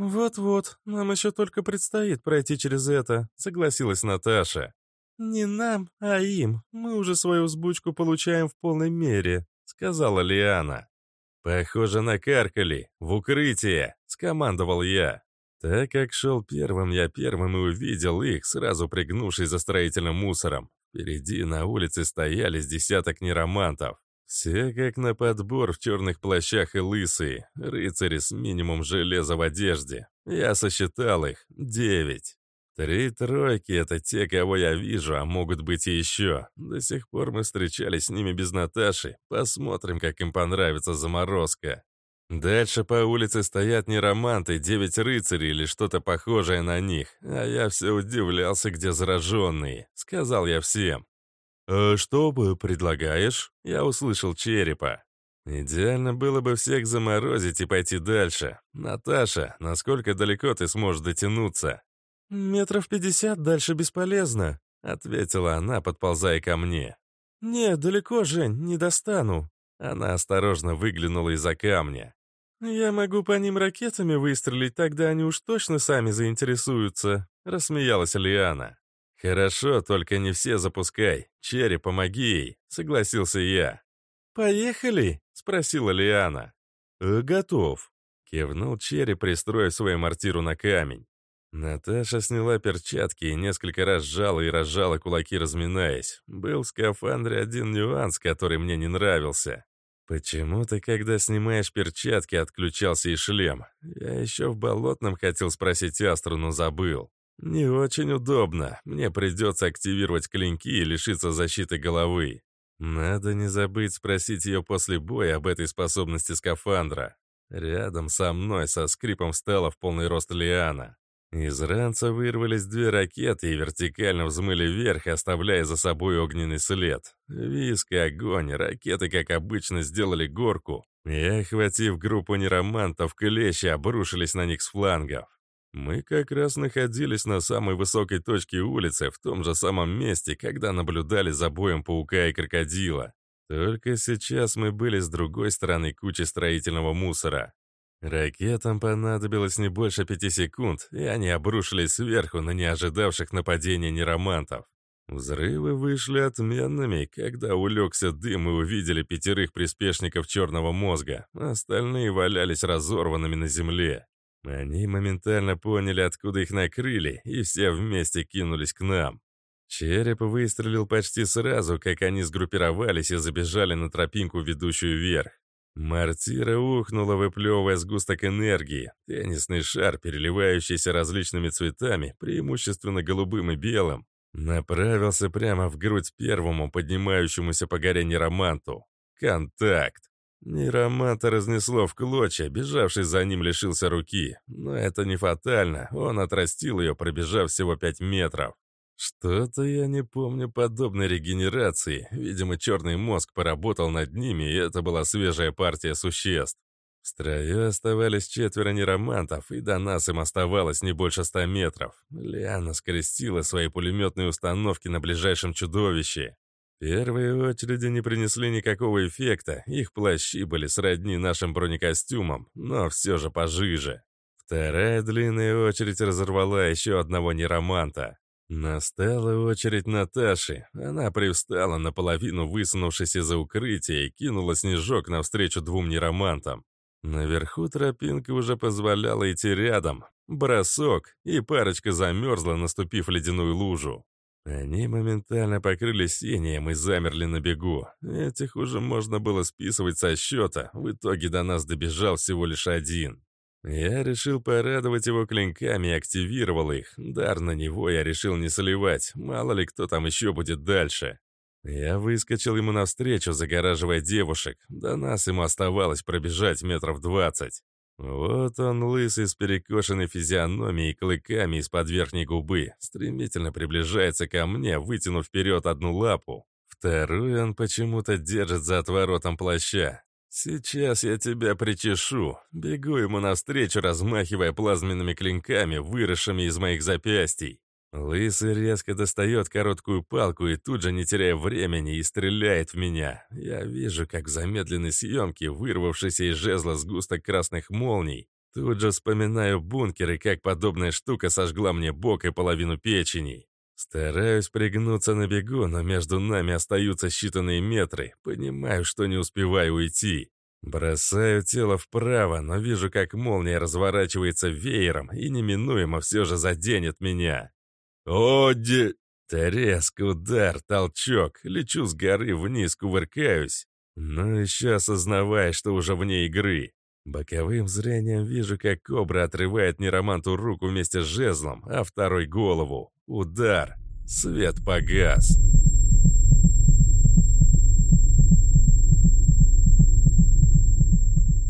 «Вот-вот, нам еще только предстоит пройти через это», — согласилась Наташа. «Не нам, а им. Мы уже свою взбучку получаем в полной мере», — сказала Лиана. «Похоже, накаркали. В укрытие!» — скомандовал я. Так как шел первым, я первым и увидел их, сразу пригнувшись за строительным мусором. Впереди на улице стояли с десяток неромантов. Все как на подбор в черных плащах и лысые, рыцари с минимум железа в одежде. Я сосчитал их — девять. Три тройки — это те, кого я вижу, а могут быть и еще. До сих пор мы встречались с ними без Наташи. Посмотрим, как им понравится заморозка. Дальше по улице стоят не романты, девять рыцарей или что-то похожее на них. А я все удивлялся, где зараженные. Сказал я всем. «А что бы предлагаешь?» Я услышал черепа. «Идеально было бы всех заморозить и пойти дальше. Наташа, насколько далеко ты сможешь дотянуться?» «Метров пятьдесят дальше бесполезно», — ответила она, подползая ко мне. «Нет, далеко, Жень, не достану». Она осторожно выглянула из-за камня. «Я могу по ним ракетами выстрелить, тогда они уж точно сами заинтересуются», — рассмеялась Лиана. «Хорошо, только не все запускай. Черри, помоги ей», — согласился я. «Поехали?» — спросила Лиана. «Э, «Готов», — кивнул Черри, пристроив свою мортиру на камень. Наташа сняла перчатки и несколько раз сжала и разжала кулаки, разминаясь. Был в скафандре один нюанс, который мне не нравился. Почему-то, когда снимаешь перчатки, отключался и шлем. Я еще в болотном хотел спросить Астру, но забыл. Не очень удобно. Мне придется активировать клинки и лишиться защиты головы. Надо не забыть спросить ее после боя об этой способности скафандра. Рядом со мной со скрипом встала в полный рост Лиана. Из ранца вырвались две ракеты и вертикально взмыли вверх, оставляя за собой огненный след. Виск и огонь, ракеты, как обычно, сделали горку, и, охватив группу неромантов, клещи обрушились на них с флангов. Мы как раз находились на самой высокой точке улицы, в том же самом месте, когда наблюдали за боем паука и крокодила. Только сейчас мы были с другой стороны кучи строительного мусора. Ракетам понадобилось не больше пяти секунд, и они обрушились сверху на неожидавших нападения неромантов. Взрывы вышли отменными, когда улегся дым и увидели пятерых приспешников черного мозга. Остальные валялись разорванными на земле. Они моментально поняли, откуда их накрыли, и все вместе кинулись к нам. Череп выстрелил почти сразу, как они сгруппировались и забежали на тропинку, ведущую вверх. Мартира ухнула, выплевывая сгусток энергии. Теннисный шар, переливающийся различными цветами, преимущественно голубым и белым, направился прямо в грудь первому поднимающемуся по горе нероманту. Контакт. Нероманта разнесло в клочья, бежавший за ним лишился руки. Но это не фатально, он отрастил ее, пробежав всего пять метров. Что-то я не помню подобной регенерации. Видимо, черный мозг поработал над ними, и это была свежая партия существ. В строю оставались четверо неромантов, и до нас им оставалось не больше ста метров. Лиана скрестила свои пулеметные установки на ближайшем чудовище. Первые очереди не принесли никакого эффекта, их плащи были сродни нашим бронекостюмам, но все же пожиже. Вторая длинная очередь разорвала еще одного нероманта. Настала очередь Наташи. Она привстала, наполовину высунувшись из-за укрытия, и кинула снежок навстречу двум неромантам. Наверху тропинка уже позволяла идти рядом. Бросок, и парочка замерзла, наступив ледяную лужу. Они моментально покрылись синим и замерли на бегу. Этих уже можно было списывать со счета. В итоге до нас добежал всего лишь один. Я решил порадовать его клинками и активировал их. Дар на него я решил не соливать, мало ли кто там еще будет дальше. Я выскочил ему навстречу, загораживая девушек. До нас ему оставалось пробежать метров двадцать. Вот он, лысый, с перекошенной физиономией и клыками из-под верхней губы, стремительно приближается ко мне, вытянув вперед одну лапу. Вторую он почему-то держит за отворотом плаща. «Сейчас я тебя причешу». Бегу ему навстречу, размахивая плазменными клинками, выросшими из моих запястий. Лысый резко достает короткую палку и тут же, не теряя времени, и стреляет в меня. Я вижу, как в замедленной съемке, вырвавшийся из жезла сгусток красных молний, тут же вспоминаю бункер и как подобная штука сожгла мне бок и половину печени. Стараюсь пригнуться на бегу, но между нами остаются считанные метры. Понимаю, что не успеваю уйти. Бросаю тело вправо, но вижу, как молния разворачивается веером и неминуемо все же заденет меня. О, де... Треск, удар, толчок. Лечу с горы вниз, кувыркаюсь. Но еще осознавая, что уже вне игры. Боковым зрением вижу, как кобра отрывает нероманту руку вместе с жезлом, а второй голову. Удар. Свет погас.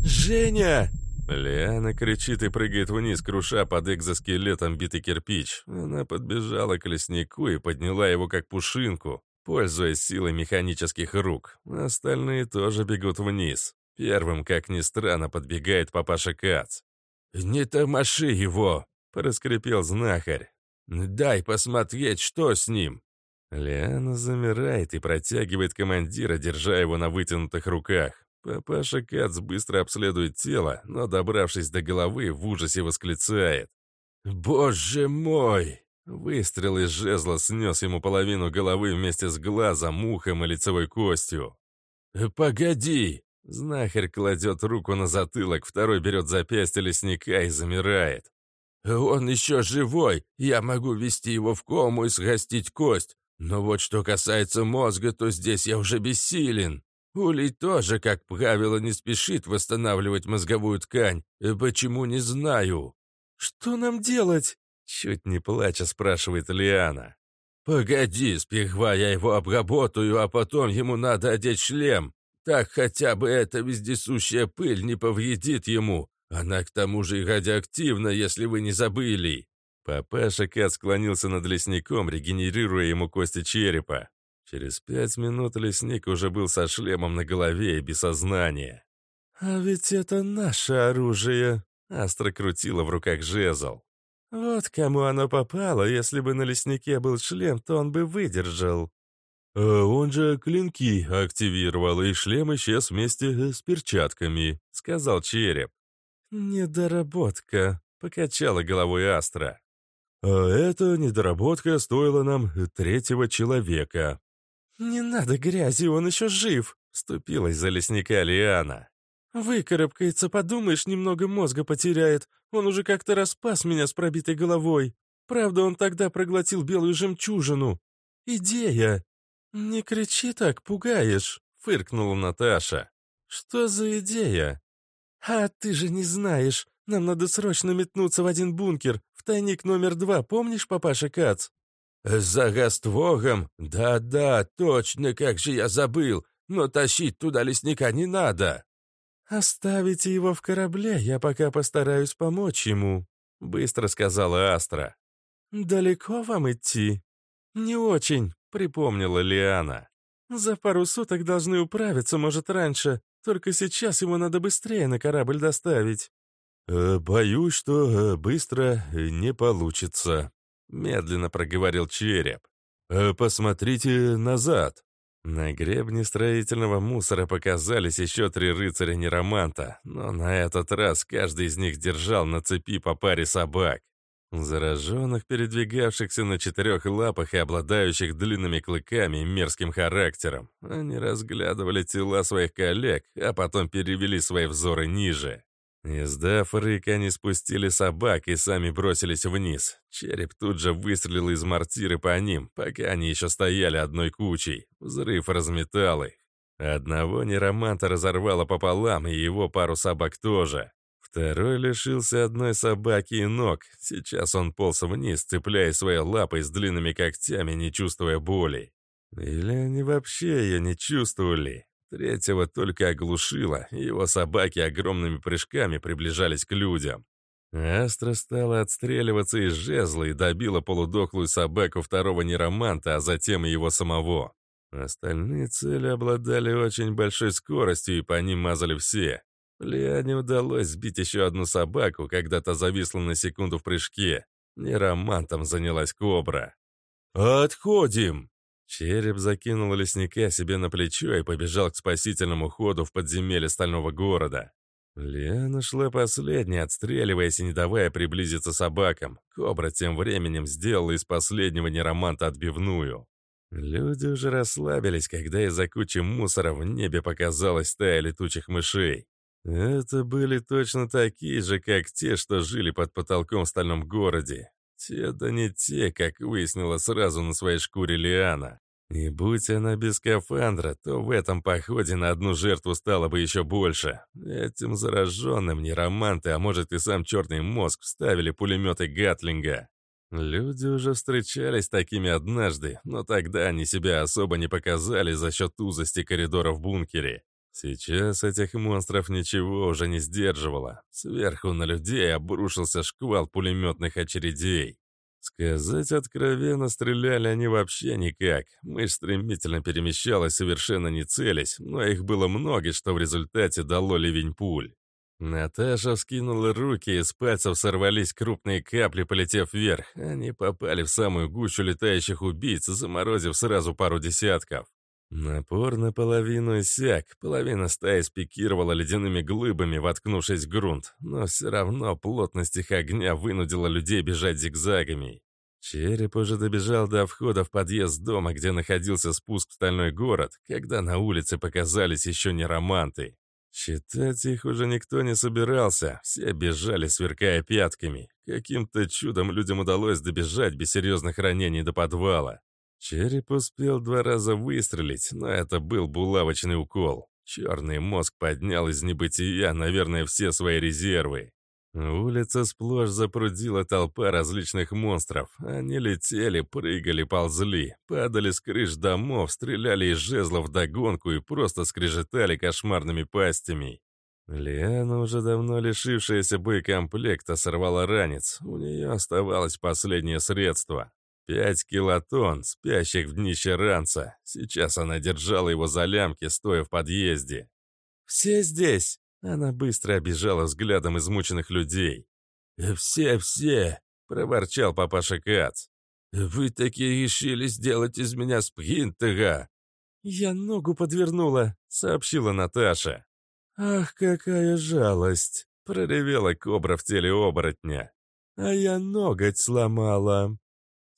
«Женя!» Лиана кричит и прыгает вниз, круша под экзоскелетом битый кирпич. Она подбежала к леснику и подняла его как пушинку, пользуясь силой механических рук. Остальные тоже бегут вниз. Первым, как ни странно, подбегает папаша Кац. «Не тормоши его!» — проскрипел знахарь. «Дай посмотреть, что с ним!» Лиана замирает и протягивает командира, держа его на вытянутых руках. Папаша Кац быстро обследует тело, но, добравшись до головы, в ужасе восклицает. «Боже мой!» Выстрел из жезла снес ему половину головы вместе с глазом, ухом и лицевой костью. «Погоди!» Знахарь кладет руку на затылок, второй берет запястье лесника и замирает. «Он еще живой, я могу ввести его в кому и сгостить кость, но вот что касается мозга, то здесь я уже бессилен». Улей тоже, как правило, не спешит восстанавливать мозговую ткань. Э, почему, не знаю. «Что нам делать?» Чуть не плача спрашивает Лиана. «Погоди, сперва я его обработаю, а потом ему надо одеть шлем. Так хотя бы эта вездесущая пыль не повредит ему. Она к тому же и радиоактивна, если вы не забыли». Папаша Кат склонился над лесником, регенерируя ему кости черепа. Через пять минут лесник уже был со шлемом на голове и без сознания. «А ведь это наше оружие!» Астра крутила в руках жезл. «Вот кому оно попало, если бы на леснике был шлем, то он бы выдержал». А «Он же клинки активировал, и шлем исчез вместе с перчатками», — сказал череп. «Недоработка», — покачала головой Астра. «А эта недоработка стоила нам третьего человека», «Не надо грязи, он еще жив!» — вступилась за лесника Лиана. «Выкарабкается, подумаешь, немного мозга потеряет. Он уже как-то распас меня с пробитой головой. Правда, он тогда проглотил белую жемчужину. Идея!» «Не кричи так, пугаешь!» — фыркнула Наташа. «Что за идея?» «А ты же не знаешь. Нам надо срочно метнуться в один бункер, в тайник номер два, помнишь, папаша Кац?» «За Гаствогом? Да-да, точно, как же я забыл. Но тащить туда лесника не надо». «Оставите его в корабле, я пока постараюсь помочь ему», — быстро сказала Астра. «Далеко вам идти?» «Не очень», — припомнила Лиана. «За пару суток должны управиться, может, раньше. Только сейчас его надо быстрее на корабль доставить». «Э, «Боюсь, что э, быстро не получится», Медленно проговорил череп. «Э, «Посмотрите назад». На гребне строительного мусора показались еще три рыцаря-нероманта, но на этот раз каждый из них держал на цепи по паре собак. Зараженных, передвигавшихся на четырех лапах и обладающих длинными клыками и мерзким характером. Они разглядывали тела своих коллег, а потом перевели свои взоры ниже. Издав рык, они спустили собак и сами бросились вниз. Череп тут же выстрелил из мортиры по ним, пока они еще стояли одной кучей. Взрыв разметал их. Одного нероманта разорвало пополам, и его пару собак тоже. Второй лишился одной собаки и ног. Сейчас он полз вниз, цепляя своей лапой с длинными когтями, не чувствуя боли. Или они вообще ее не чувствовали? Третьего только оглушило, и его собаки огромными прыжками приближались к людям. Астра стала отстреливаться из жезла и добила полудохлую собаку второго нероманта, а затем и его самого. Остальные цели обладали очень большой скоростью, и по ним мазали все. Лиане удалось сбить еще одну собаку, когда-то зависла на секунду в прыжке. Неромантом занялась кобра. «Отходим!» Череп закинул лесника себе на плечо и побежал к спасительному ходу в подземелье стального города. Лиана шла последней, отстреливаясь и не давая приблизиться собакам. Кобра тем временем сделала из последнего нероманта отбивную. Люди уже расслабились, когда из-за кучи мусора в небе показалась стая летучих мышей. Это были точно такие же, как те, что жили под потолком в стальном городе. Те да не те, как выяснила сразу на своей шкуре Лиана. И будь она без скафандра, то в этом походе на одну жертву стало бы еще больше. Этим зараженным нероманты, а может и сам черный мозг, вставили пулеметы Гатлинга. Люди уже встречались такими однажды, но тогда они себя особо не показали за счет узости коридора в бункере. Сейчас этих монстров ничего уже не сдерживало. Сверху на людей обрушился шквал пулеметных очередей. Сказать откровенно, стреляли они вообще никак. Мышь стремительно перемещалась, совершенно не целясь, но их было много, что в результате дало ливень пуль. Наташа вскинула руки, и с пальцев сорвались крупные капли, полетев вверх. Они попали в самую гущу летающих убийц, заморозив сразу пару десятков. Напор наполовину иссяк, половина стаи спикировала ледяными глыбами, воткнувшись в грунт, но все равно плотность их огня вынудила людей бежать зигзагами. Череп уже добежал до входа в подъезд дома, где находился спуск в стальной город, когда на улице показались еще не романты. Считать их уже никто не собирался, все бежали, сверкая пятками. Каким-то чудом людям удалось добежать без серьезных ранений до подвала. Череп успел два раза выстрелить, но это был булавочный укол. Черный мозг поднял из небытия, наверное, все свои резервы. Улица сплошь запрудила толпа различных монстров. Они летели, прыгали, ползли, падали с крыш домов, стреляли из жезлов догонку и просто скрежетали кошмарными пастями. Лиана, уже давно лишившаяся боекомплекта, сорвала ранец. У нее оставалось последнее средство. Пять килотонн, спящих в днище ранца. Сейчас она держала его за лямки, стоя в подъезде. «Все здесь!» Она быстро обижала взглядом измученных людей. «Все-все!» — проворчал папаша Кац. «Вы такие решили сделать из меня спринтера!» «Я ногу подвернула», — сообщила Наташа. «Ах, какая жалость!» — проревела кобра в теле оборотня. «А я ноготь сломала!»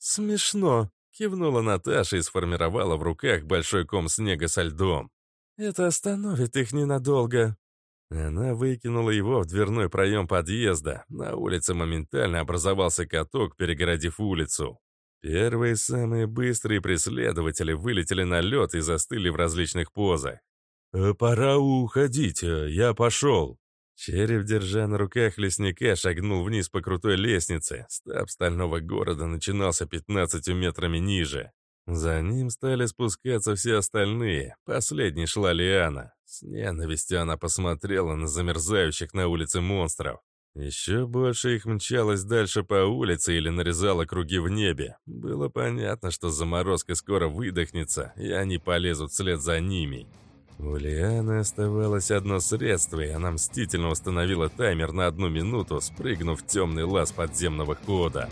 «Смешно», — кивнула Наташа и сформировала в руках большой ком снега со льдом. «Это остановит их ненадолго». Она выкинула его в дверной проем подъезда. На улице моментально образовался каток, перегородив улицу. Первые самые быстрые преследователи вылетели на лед и застыли в различных позах. «Э, «Пора уходить, э, я пошел», Череп, держа на руках лесника, шагнул вниз по крутой лестнице. Стаб стального города начинался 15 метрами ниже. За ним стали спускаться все остальные. Последней шла Лиана. С ненавистью она посмотрела на замерзающих на улице монстров. Еще больше их мчалось дальше по улице или нарезало круги в небе. Было понятно, что заморозка скоро выдохнется, и они полезут вслед за ними. У Лианы оставалось одно средство, и она мстительно установила таймер на одну минуту, спрыгнув в темный лаз подземного хода.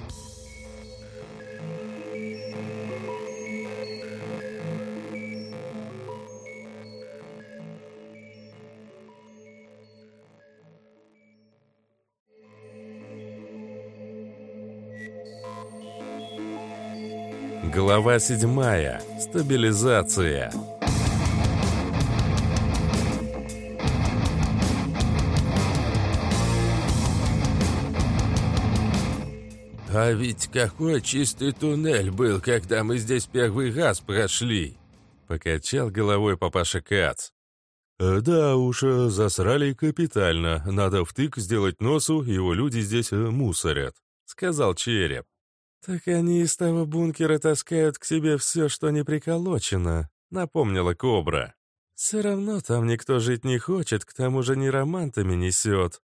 Глава седьмая. Стабилизация. «А ведь какой чистый туннель был, когда мы здесь первый раз прошли!» Покачал головой папаша Кац. «Э, «Да уж, э, засрали капитально. Надо втык сделать носу, его люди здесь э, мусорят», — сказал Череп. «Так они из того бункера таскают к себе все, что не приколочено», — напомнила Кобра. «Все равно там никто жить не хочет, к тому же не романтами несет.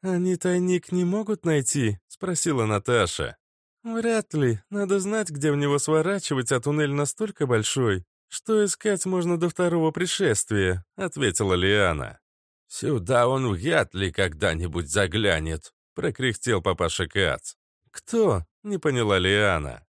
«Они тайник не могут найти?» — спросила Наташа. «Вряд ли. Надо знать, где в него сворачивать, а туннель настолько большой, что искать можно до второго пришествия», — ответила Лиана. «Сюда он вряд ли когда-нибудь заглянет», — прокряхтел папаша Кац. «Кто?» — не поняла Лиана.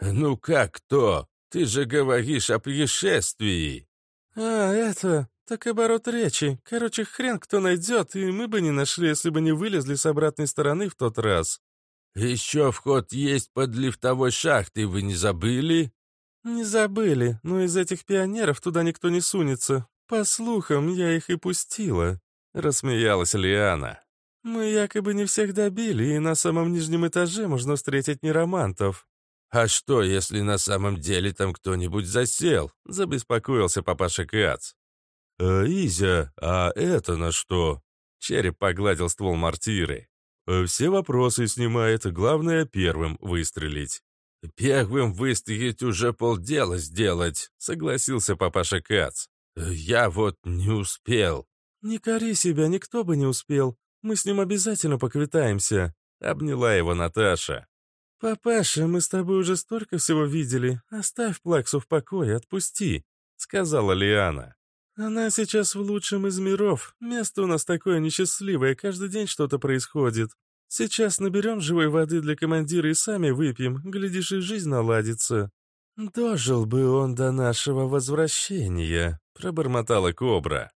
«Ну как кто? Ты же говоришь о пришествии». «А, это... «Так оборот речи. Короче, хрен кто найдет, и мы бы не нашли, если бы не вылезли с обратной стороны в тот раз». «Еще вход есть под лифтовой шахтой, вы не забыли?» «Не забыли, но из этих пионеров туда никто не сунется. По слухам, я их и пустила», — рассмеялась Лиана. «Мы якобы не всех добили, и на самом нижнем этаже можно встретить неромантов». «А что, если на самом деле там кто-нибудь засел?» — забеспокоился папаша Кац. «Э, «Изя, а это на что?» Череп погладил ствол мортиры. «Э, «Все вопросы снимает, главное первым выстрелить». «Первым выстрелить уже полдела сделать», — согласился папаша Кац. «Я вот не успел». «Не кори себя, никто бы не успел. Мы с ним обязательно поквитаемся», — обняла его Наташа. «Папаша, мы с тобой уже столько всего видели. Оставь Плаксу в покое, отпусти», — сказала Лиана. «Она сейчас в лучшем из миров. Место у нас такое несчастливое, каждый день что-то происходит. Сейчас наберем живой воды для командира и сами выпьем, глядишь, и жизнь наладится». «Дожил бы он до нашего возвращения», — пробормотала Кобра.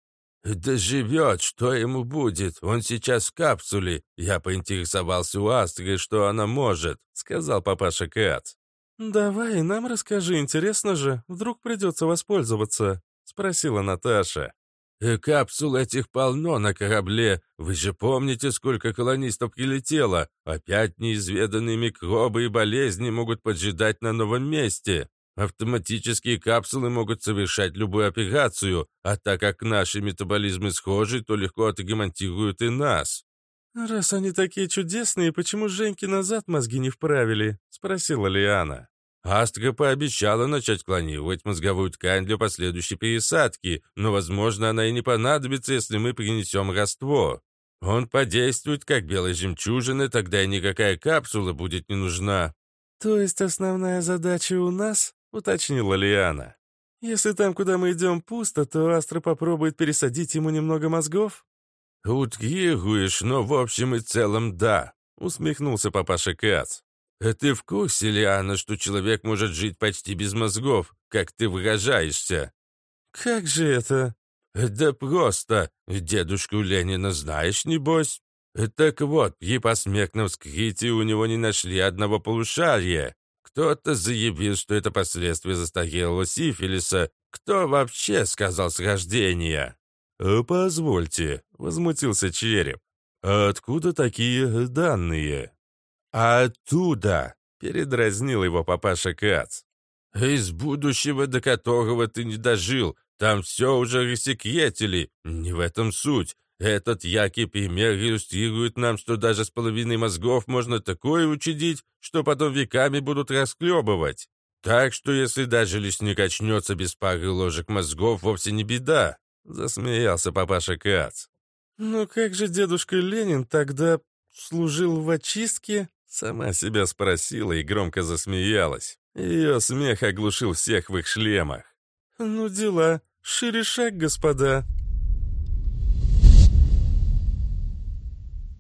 «Да живет, что ему будет? Он сейчас в капсуле. Я поинтересовался у Астры, что она может», — сказал папаша Кац. «Давай, нам расскажи, интересно же. Вдруг придется воспользоваться», — спросила Наташа. «Э, «Капсул этих полно на корабле. Вы же помните, сколько колонистов прилетело? Опять неизведанные микробы и болезни могут поджидать на новом месте. Автоматические капсулы могут совершать любую операцию, а так как наши метаболизмы схожи, то легко отремонтируют и нас». «Раз они такие чудесные, почему Женьки назад мозги не вправили?» — спросила Лиана. Астра пообещала начать клонировать мозговую ткань для последующей пересадки, но, возможно, она и не понадобится, если мы принесем раствор. Он подействует как белая жемчужина, тогда и никакая капсула будет не нужна. То есть основная задача у нас — уточнила Лиана. «Если там, куда мы идем, пусто, то Астра попробует пересадить ему немного мозгов?» «Утрируешь, но в общем и целом да», — усмехнулся папаша Кац. «А «Ты в курсе, Лиана, что человек может жить почти без мозгов, как ты выражаешься?» «Как же это?» «Да просто. Дедушку Ленина знаешь, небось?» «Так вот, при посмертном вскрытии у него не нашли одного полушария. Кто-то заявил, что это последствия застарелого сифилиса. Кто вообще сказал с рождения?» «Э, «Позвольте», — возмутился череп. «Откуда такие данные?» «Оттуда», — передразнил его папаша Кац. «Из будущего, до которого ты не дожил. Там все уже рассекретили. Не в этом суть. Этот який пример иллюстрирует нам, что даже с половиной мозгов можно такое учудить, что потом веками будут расклебывать. Так что если даже лесник очнется без пары ложек мозгов, вовсе не беда», — засмеялся папаша Кац. «Ну как же дедушка Ленин тогда служил в очистке?» Сама себя спросила и громко засмеялась. Ее смех оглушил всех в их шлемах. «Ну дела. Шире шаг, господа»,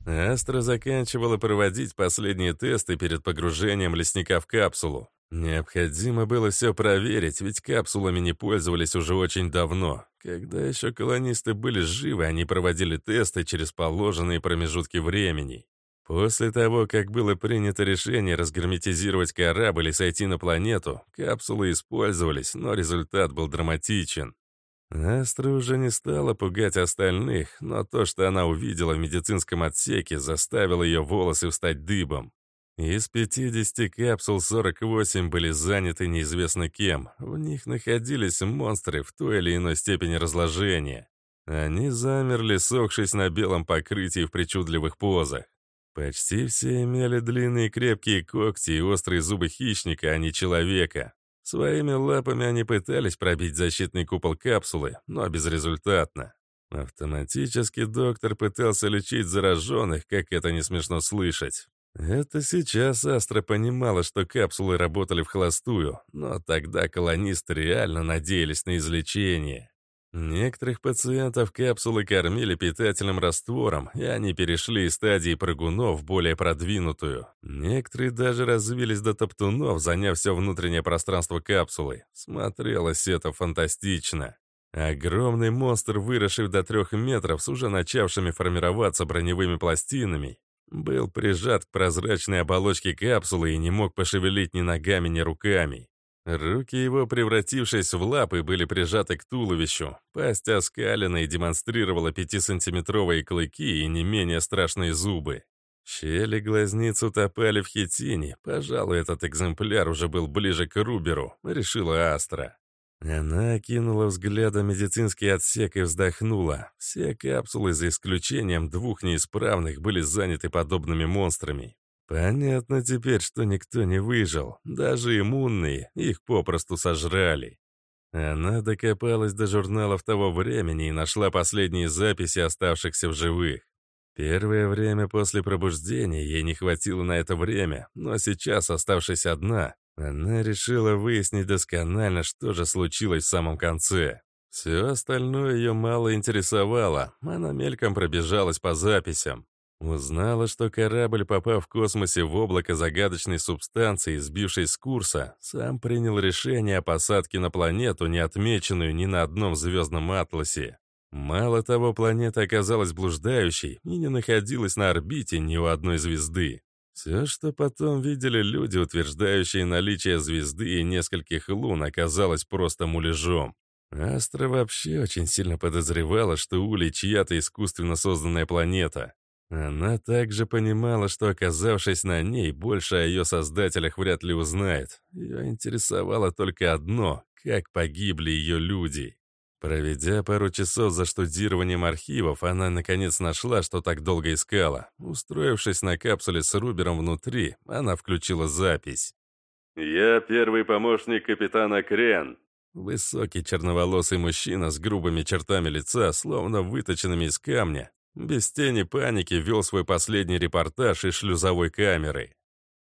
Астра заканчивала проводить последние тесты перед погружением лесника в капсулу. Необходимо было все проверить, ведь капсулами не пользовались уже очень давно. Когда еще колонисты были живы, они проводили тесты через положенные промежутки времени. После того, как было принято решение разгерметизировать корабль и сойти на планету, капсулы использовались, но результат был драматичен. Астра уже не стала пугать остальных, но то, что она увидела в медицинском отсеке, заставило ее волосы встать дыбом. Из 50 капсул 48 были заняты неизвестно кем. В них находились монстры в той или иной степени разложения. Они замерли, сохшись на белом покрытии в причудливых позах. Почти все имели длинные крепкие когти и острые зубы хищника, а не человека. Своими лапами они пытались пробить защитный купол капсулы, но безрезультатно. Автоматически доктор пытался лечить зараженных, как это не смешно слышать. Это сейчас Астра понимала, что капсулы работали в холостую, но тогда колонисты реально надеялись на излечение. Некоторых пациентов капсулы кормили питательным раствором, и они перешли из стадии прыгунов в более продвинутую. Некоторые даже развились до топтунов, заняв все внутреннее пространство капсулы. Смотрелось это фантастично. Огромный монстр, выросший до трех метров с уже начавшими формироваться броневыми пластинами, был прижат к прозрачной оболочке капсулы и не мог пошевелить ни ногами, ни руками. Руки его, превратившись в лапы, были прижаты к туловищу. Пасть оскалена и демонстрировала пятисантиметровые клыки и не менее страшные зубы. Щели глазниц утопали в хитине. Пожалуй, этот экземпляр уже был ближе к Руберу, решила Астра. Она окинула взглядом медицинский отсек и вздохнула. Все капсулы, за исключением двух неисправных, были заняты подобными монстрами. Понятно теперь, что никто не выжил. Даже иммунные, их попросту сожрали. Она докопалась до журналов того времени и нашла последние записи оставшихся в живых. Первое время после пробуждения ей не хватило на это время, но сейчас, оставшись одна, она решила выяснить досконально, что же случилось в самом конце. Все остальное ее мало интересовало, она мельком пробежалась по записям. Узнала, что корабль, попав в космосе в облако загадочной субстанции, сбившись с курса, сам принял решение о посадке на планету, не отмеченную ни на одном звездном атласе. Мало того, планета оказалась блуждающей и не находилась на орбите ни у одной звезды. Все, что потом видели люди, утверждающие наличие звезды и нескольких лун, оказалось просто муляжом. Астра вообще очень сильно подозревала, что Улей чья-то искусственно созданная планета. Она также понимала, что, оказавшись на ней, больше о ее создателях вряд ли узнает. Ее интересовало только одно — как погибли ее люди. Проведя пару часов за штудированием архивов, она наконец нашла, что так долго искала. Устроившись на капсуле с Рубером внутри, она включила запись. «Я первый помощник капитана Крен». Высокий черноволосый мужчина с грубыми чертами лица, словно выточенными из камня, без тени паники вел свой последний репортаж из шлюзовой камеры.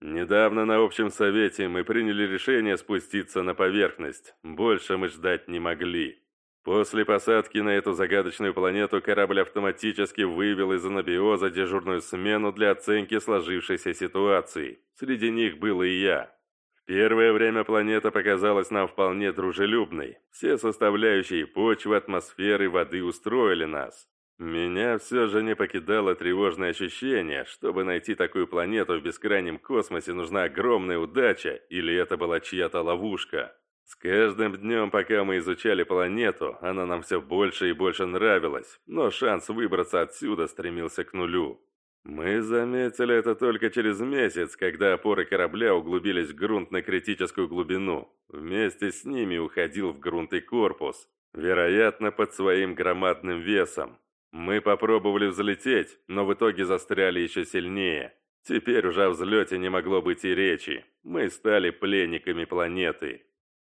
«Недавно на общем совете мы приняли решение спуститься на поверхность. Больше мы ждать не могли. После посадки на эту загадочную планету корабль автоматически вывел из анабиоза дежурную смену для оценки сложившейся ситуации. Среди них был и я. В первое время планета показалась нам вполне дружелюбной. Все составляющие почвы, атмосферы, воды устроили нас. Меня все же не покидало тревожное ощущение, чтобы найти такую планету в бескрайнем космосе нужна огромная удача, или это была чья-то ловушка. С каждым днем, пока мы изучали планету, она нам все больше и больше нравилась, но шанс выбраться отсюда стремился к нулю. Мы заметили это только через месяц, когда опоры корабля углубились в грунт на критическую глубину. Вместе с ними уходил в грунт и корпус, вероятно, под своим громадным весом. Мы попробовали взлететь, но в итоге застряли еще сильнее. Теперь уже о взлете не могло быть и речи. Мы стали пленниками планеты.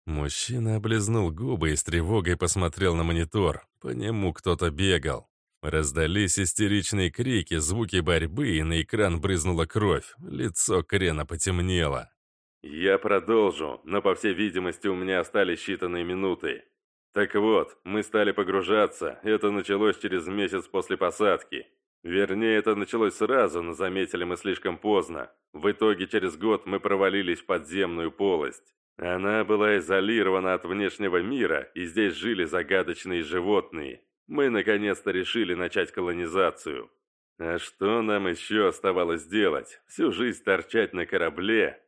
Мужчина облизнул губы и с тревогой посмотрел на монитор. По нему кто-то бегал. Раздались истеричные крики, звуки борьбы, и на экран брызнула кровь. Лицо Крена потемнело. «Я продолжу, но, по всей видимости, у меня остались считанные минуты. Так вот, мы стали погружаться, это началось через месяц после посадки. Вернее, это началось сразу, но заметили мы слишком поздно. В итоге через год мы провалились в подземную полость. Она была изолирована от внешнего мира, и здесь жили загадочные животные. Мы наконец-то решили начать колонизацию. А что нам еще оставалось делать? Всю жизнь торчать на корабле?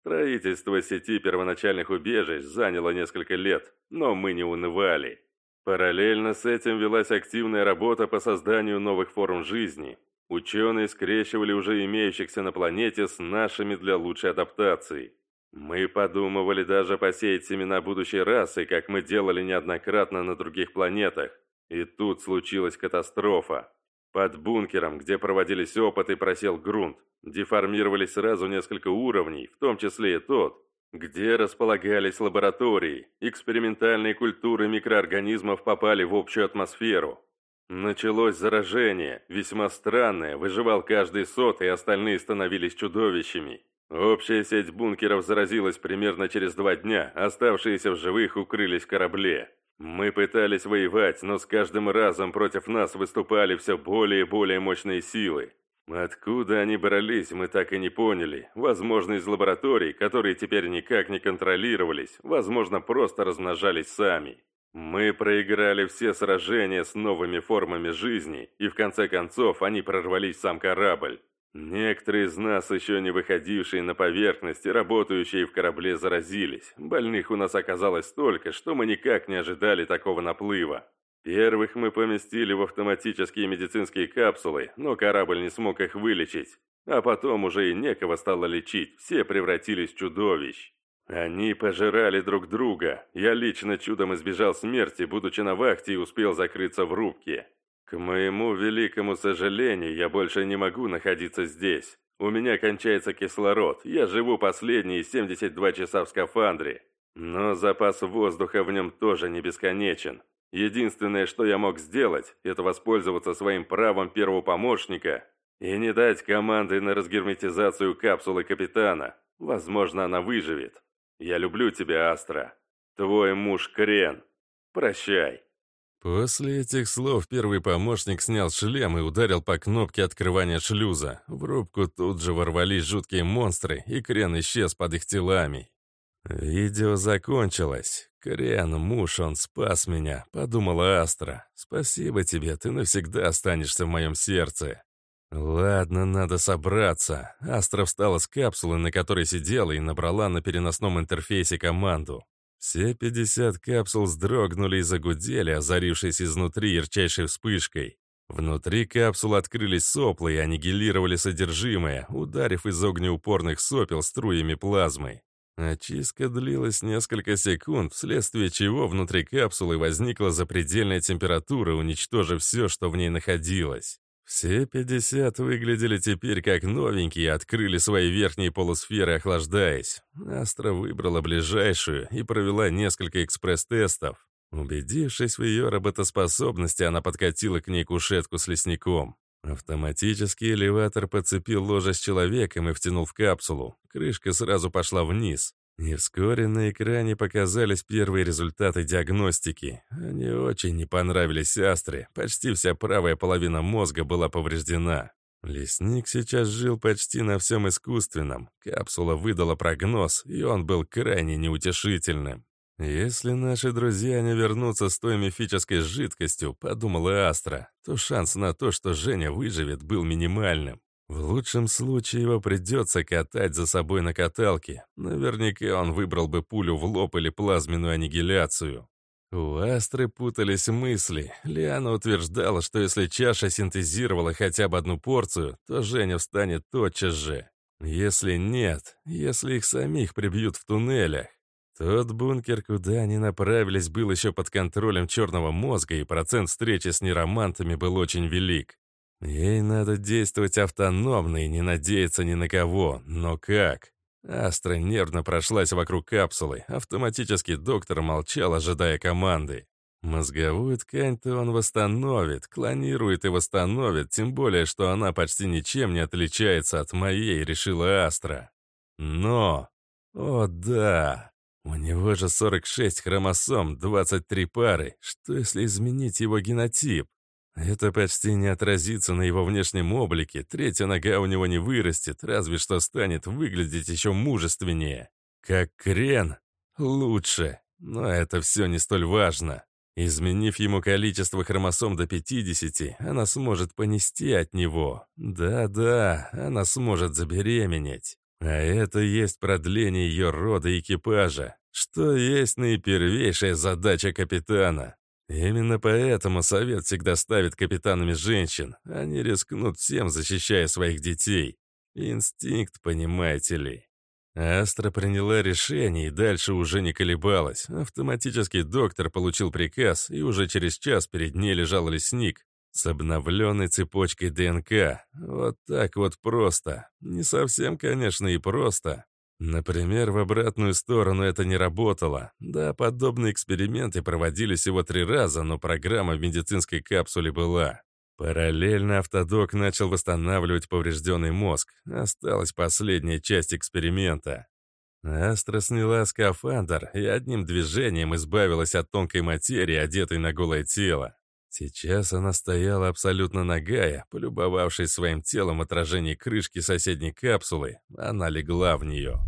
Строительство сети первоначальных убежищ заняло несколько лет, но мы не унывали. Параллельно с этим велась активная работа по созданию новых форм жизни. Ученые скрещивали уже имеющихся на планете с нашими для лучшей адаптации. Мы подумывали даже посеять семена будущей расы, как мы делали неоднократно на других планетах. И тут случилась катастрофа. Под бункером, где проводились опыты, просел грунт. Деформировались сразу несколько уровней, в том числе и тот, где располагались лаборатории. Экспериментальные культуры микроорганизмов попали в общую атмосферу. Началось заражение, весьма странное, выживал каждый сот, и остальные становились чудовищами. Общая сеть бункеров заразилась примерно через два дня, оставшиеся в живых укрылись в корабле. Мы пытались воевать, но с каждым разом против нас выступали все более и более мощные силы. Откуда они брались, мы так и не поняли. Возможно, из лабораторий, которые теперь никак не контролировались, возможно, просто размножались сами. Мы проиграли все сражения с новыми формами жизни, и в конце концов они прорвались в сам корабль. Некоторые из нас, еще не выходившие на поверхность и работающие в корабле, заразились. Больных у нас оказалось столько, что мы никак не ожидали такого наплыва. Первых мы поместили в автоматические медицинские капсулы, но корабль не смог их вылечить. А потом уже и некого стало лечить, все превратились в чудовищ. Они пожирали друг друга. Я лично чудом избежал смерти, будучи на вахте и успел закрыться в рубке. К моему великому сожалению, я больше не могу находиться здесь. У меня кончается кислород. Я живу последние 72 часа в скафандре. Но запас воздуха в нем тоже не бесконечен. Единственное, что я мог сделать, это воспользоваться своим правом первого помощника и не дать команды на разгерметизацию капсулы капитана. Возможно, она выживет. Я люблю тебя, Астра. Твой муж Крен. Прощай. После этих слов первый помощник снял шлем и ударил по кнопке открывания шлюза. В рубку тут же ворвались жуткие монстры, и Крен исчез под их телами. Видео закончилось. Крен, муж, он спас меня, подумала Астра. Спасибо тебе, ты навсегда останешься в моем сердце. «Ладно, надо собраться». Астра встала с капсулы, на которой сидела, и набрала на переносном интерфейсе команду. Все 50 капсул сдрогнули и загудели, озарившись изнутри ярчайшей вспышкой. Внутри капсул открылись сопла и аннигилировали содержимое, ударив из огнеупорных сопел струями плазмы. Очистка длилась несколько секунд, вследствие чего внутри капсулы возникла запредельная температура, уничтожив все, что в ней находилось. Все 50 выглядели теперь как новенькие и открыли свои верхние полусферы, охлаждаясь. Астра выбрала ближайшую и провела несколько экспресс-тестов. Убедившись в ее работоспособности, она подкатила к ней кушетку с лесником. Автоматический элеватор подцепил ложе с человеком и втянул в капсулу. Крышка сразу пошла вниз. И вскоре на экране показались первые результаты диагностики. Они очень не понравились Астре. Почти вся правая половина мозга была повреждена. Лесник сейчас жил почти на всем искусственном. Капсула выдала прогноз, и он был крайне неутешительным. «Если наши друзья не вернутся с той мифической жидкостью», — подумала Астра, то шанс на то, что Женя выживет, был минимальным. В лучшем случае его придется катать за собой на каталке. Наверняка он выбрал бы пулю в лоб или плазменную аннигиляцию. У Астры путались мысли. Лиана утверждала, что если чаша синтезировала хотя бы одну порцию, то Женя встанет тотчас же. Если нет, если их самих прибьют в туннелях. Тот бункер, куда они направились, был еще под контролем черного мозга, и процент встречи с неромантами был очень велик. Ей надо действовать автономно и не надеяться ни на кого. Но как? Астра нервно прошлась вокруг капсулы. Автоматический доктор молчал, ожидая команды. Мозговую ткань-то он восстановит, клонирует и восстановит, тем более, что она почти ничем не отличается от моей, решила Астра. Но... О да! У него же 46 хромосом, 23 пары. Что если изменить его генотип? Это почти не отразится на его внешнем облике, третья нога у него не вырастет, разве что станет выглядеть еще мужественнее. Как крен? Лучше. Но это все не столь важно. Изменив ему количество хромосом до 50, она сможет понести от него. Да-да, она сможет забеременеть. А это есть продление ее рода и экипажа, что есть наипервейшая задача капитана. Именно поэтому совет всегда ставит капитанами женщин. Они рискнут всем, защищая своих детей. Инстинкт, понимаете ли. Астра приняла решение и дальше уже не колебалась. Автоматический доктор получил приказ, и уже через час перед ней лежал лесник с обновленной цепочкой ДНК. Вот так вот просто. Не совсем, конечно, и просто. Например, в обратную сторону это не работало. Да, подобные эксперименты проводились всего три раза, но программа в медицинской капсуле была. Параллельно автодок начал восстанавливать поврежденный мозг. Осталась последняя часть эксперимента. Астра сняла скафандр и одним движением избавилась от тонкой материи, одетой на голое тело. Сейчас она стояла абсолютно нагая, полюбовавшись своим телом в крышки соседней капсулы, она легла в нее.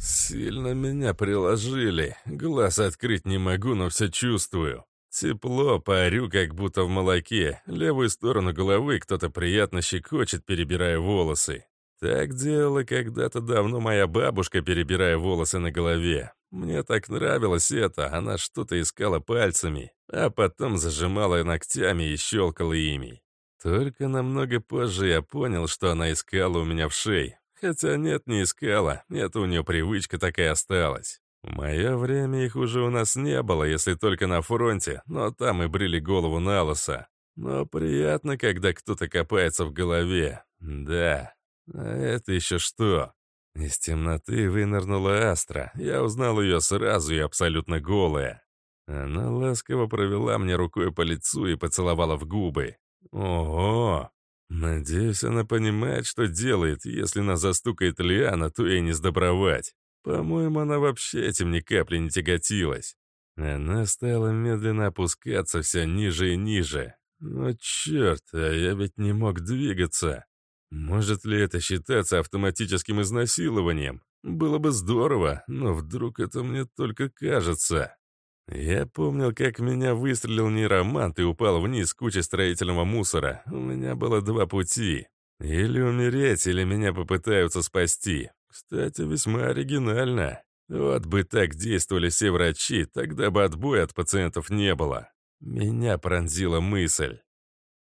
Сильно меня приложили. Глаз открыть не могу, но все чувствую. Тепло, парю, как будто в молоке. Левую сторону головы кто-то приятно щекочет, перебирая волосы. Так делала когда-то давно моя бабушка, перебирая волосы на голове. Мне так нравилось это, она что-то искала пальцами, а потом зажимала ногтями и щелкала ими. Только намного позже я понял, что она искала у меня в шее. Хотя нет, не искала, это у нее привычка такая осталась. В мое время их уже у нас не было, если только на фронте, но там и брили голову на лысо. Но приятно, когда кто-то копается в голове. Да. А это еще что? Из темноты вынырнула Астра. Я узнал ее сразу и абсолютно голая. Она ласково провела мне рукой по лицу и поцеловала в губы. Ого! Надеюсь, она понимает, что делает. Если нас застукает Лиана, то ей не сдобровать. По-моему, она вообще этим ни капли не тяготилась. Она стала медленно опускаться все ниже и ниже. Но черт, а я ведь не мог двигаться. Может ли это считаться автоматическим изнасилованием? Было бы здорово, но вдруг это мне только кажется. Я помнил, как меня выстрелил нейромант и упал вниз куча строительного мусора. У меня было два пути. Или умереть, или меня попытаются спасти. Кстати, весьма оригинально. Вот бы так действовали все врачи, тогда бы отбоя от пациентов не было. Меня пронзила мысль.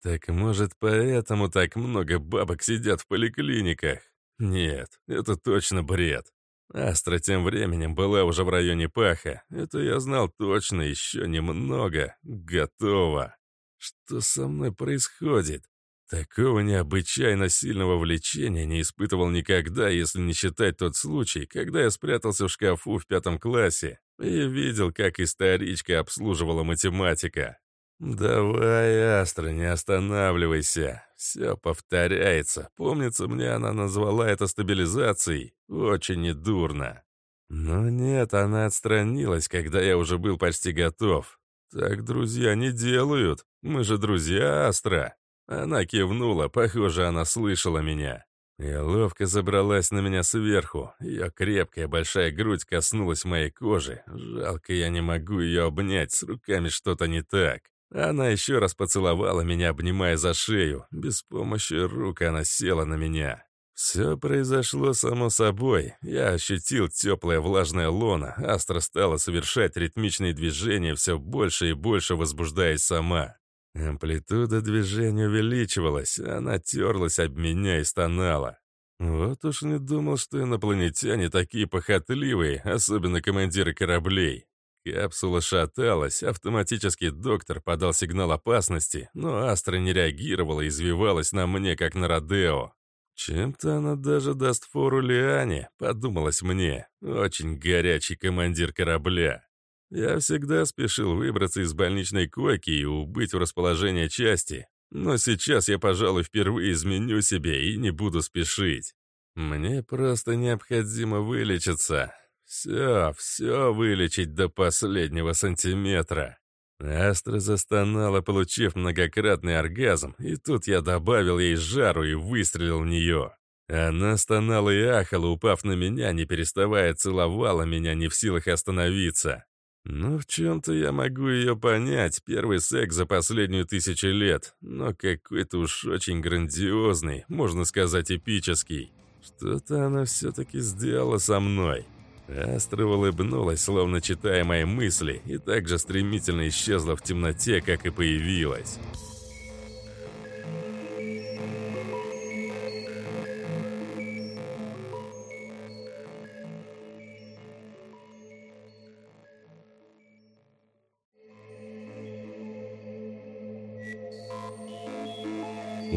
Так может, поэтому так много бабок сидят в поликлиниках? Нет, это точно бред. Астра тем временем была уже в районе паха. Это я знал точно, еще немного. Готово. Что со мной происходит? Такого необычайно сильного влечения не испытывал никогда, если не считать тот случай, когда я спрятался в шкафу в пятом классе и видел, как историчка обслуживала математика. «Давай, Астра, не останавливайся. Все повторяется. Помнится мне, она назвала это стабилизацией. Очень недурно. Но нет, она отстранилась, когда я уже был почти готов. Так друзья не делают. Мы же друзья, Астра. Она кивнула, похоже, она слышала меня. И ловко забралась на меня сверху. Ее крепкая большая грудь коснулась моей кожи. Жалко, я не могу ее обнять, с руками что-то не так. Она еще раз поцеловала меня, обнимая за шею. Без помощи рук она села на меня. Все произошло само собой. Я ощутил теплое влажное лоно. Астра стала совершать ритмичные движения, все больше и больше возбуждаясь сама. Амплитуда движения увеличивалась, она терлась об меня и стонала. Вот уж не думал, что инопланетяне такие похотливые, особенно командиры кораблей. Капсула шаталась, автоматический доктор подал сигнал опасности, но Астра не реагировала и извивалась на мне, как на Родео. Чем-то она даже даст фору Лиане, подумалось мне. Очень горячий командир корабля. Я всегда спешил выбраться из больничной койки и убыть в расположение части. Но сейчас я, пожалуй, впервые изменю себе и не буду спешить. Мне просто необходимо вылечиться. Все, все вылечить до последнего сантиметра. Астра застонала, получив многократный оргазм, и тут я добавил ей жару и выстрелил в нее. Она стонала и ахала, упав на меня, не переставая целовала меня, не в силах остановиться. Ну, в чем-то я могу ее понять, первый секс за последнюю тысячу лет, но какой-то уж очень грандиозный, можно сказать, эпический. Что-то она все-таки сделала со мной. Астра улыбнулась, словно читая мои мысли, и так же стремительно исчезла в темноте, как и появилась.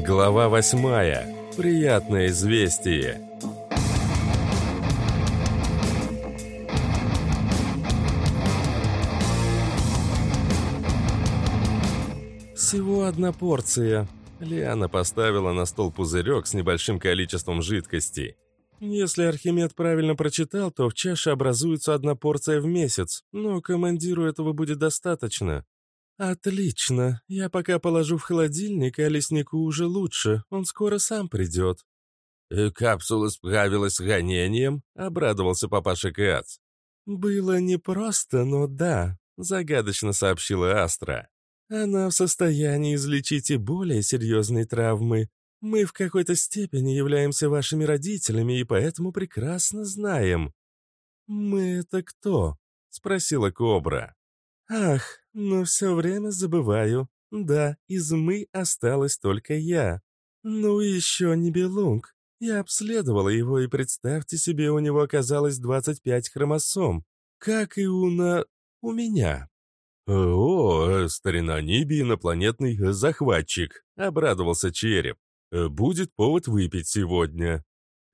Глава восьмая. Приятное известие. Одна порция». Лиана поставила на стол пузырек с небольшим количеством жидкости. «Если Архимед правильно прочитал, то в чаше образуется одна порция в месяц, но командиру этого будет достаточно. «Отлично. Я пока положу в холодильник, а леснику уже лучше. Он скоро сам придет». Э, «Капсула справилась с ранением?» — обрадовался папаша Кац. «Было непросто, но да», — загадочно сообщила Астра. «Она в состоянии излечить и более серьезные травмы. Мы в какой-то степени являемся вашими родителями и поэтому прекрасно знаем». «Мы это кто?» — спросила Кобра. «Ах, но все время забываю. Да, из «мы» осталась только я. Ну и еще не Белунг. Я обследовала его, и представьте себе, у него оказалось 25 хромосом, как и у на... у меня. «О, старина Ниби, инопланетный захватчик», — обрадовался череп. «Будет повод выпить сегодня».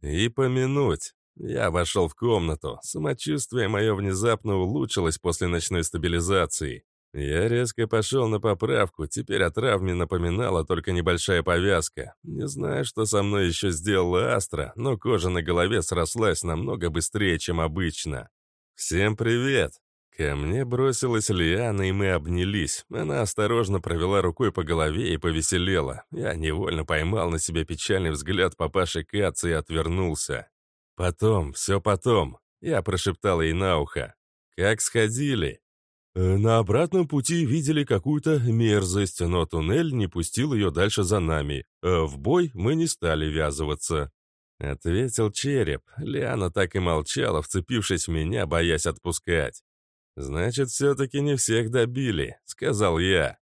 И помянуть. Я вошел в комнату. Самочувствие мое внезапно улучшилось после ночной стабилизации. Я резко пошел на поправку, теперь о травме напоминала только небольшая повязка. Не знаю, что со мной еще сделала Астра, но кожа на голове срослась намного быстрее, чем обычно. «Всем привет!» Ко мне бросилась Лиана, и мы обнялись. Она осторожно провела рукой по голове и повеселела. Я невольно поймал на себе печальный взгляд папаши Каца и отвернулся. «Потом, все потом», — я прошептал ей на ухо. «Как сходили?» Э, на обратном пути видели какую-то мерзость, но туннель не пустил ее дальше за нами. Э, в бой мы не стали ввязываться. Ответил череп. Лиана так и молчала, вцепившись в меня, боясь отпускать. «Значит, все-таки не всех добили», — сказал я.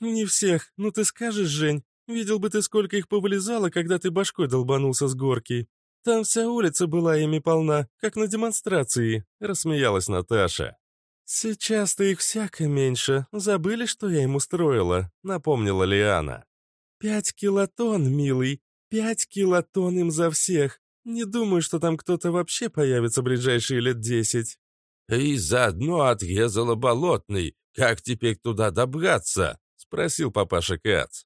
«Не всех. Ну ты скажешь, Жень, видел бы ты, сколько их повылезало, когда ты башкой долбанулся с горки. Там вся улица была ими полна, как на демонстрации», — рассмеялась Наташа. «Сейчас-то их всяко меньше. Забыли, что я им устроила?» — напомнила Лиана. «Пять килотонн, милый. Пять килотонн им за всех. Не думаю, что там кто-то вообще появится в ближайшие лет десять». «И заодно отрезала болотный. Как теперь туда добраться?» — спросил папаша Кац.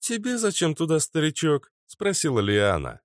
«Тебе зачем туда, старичок?» — спросила Лиана.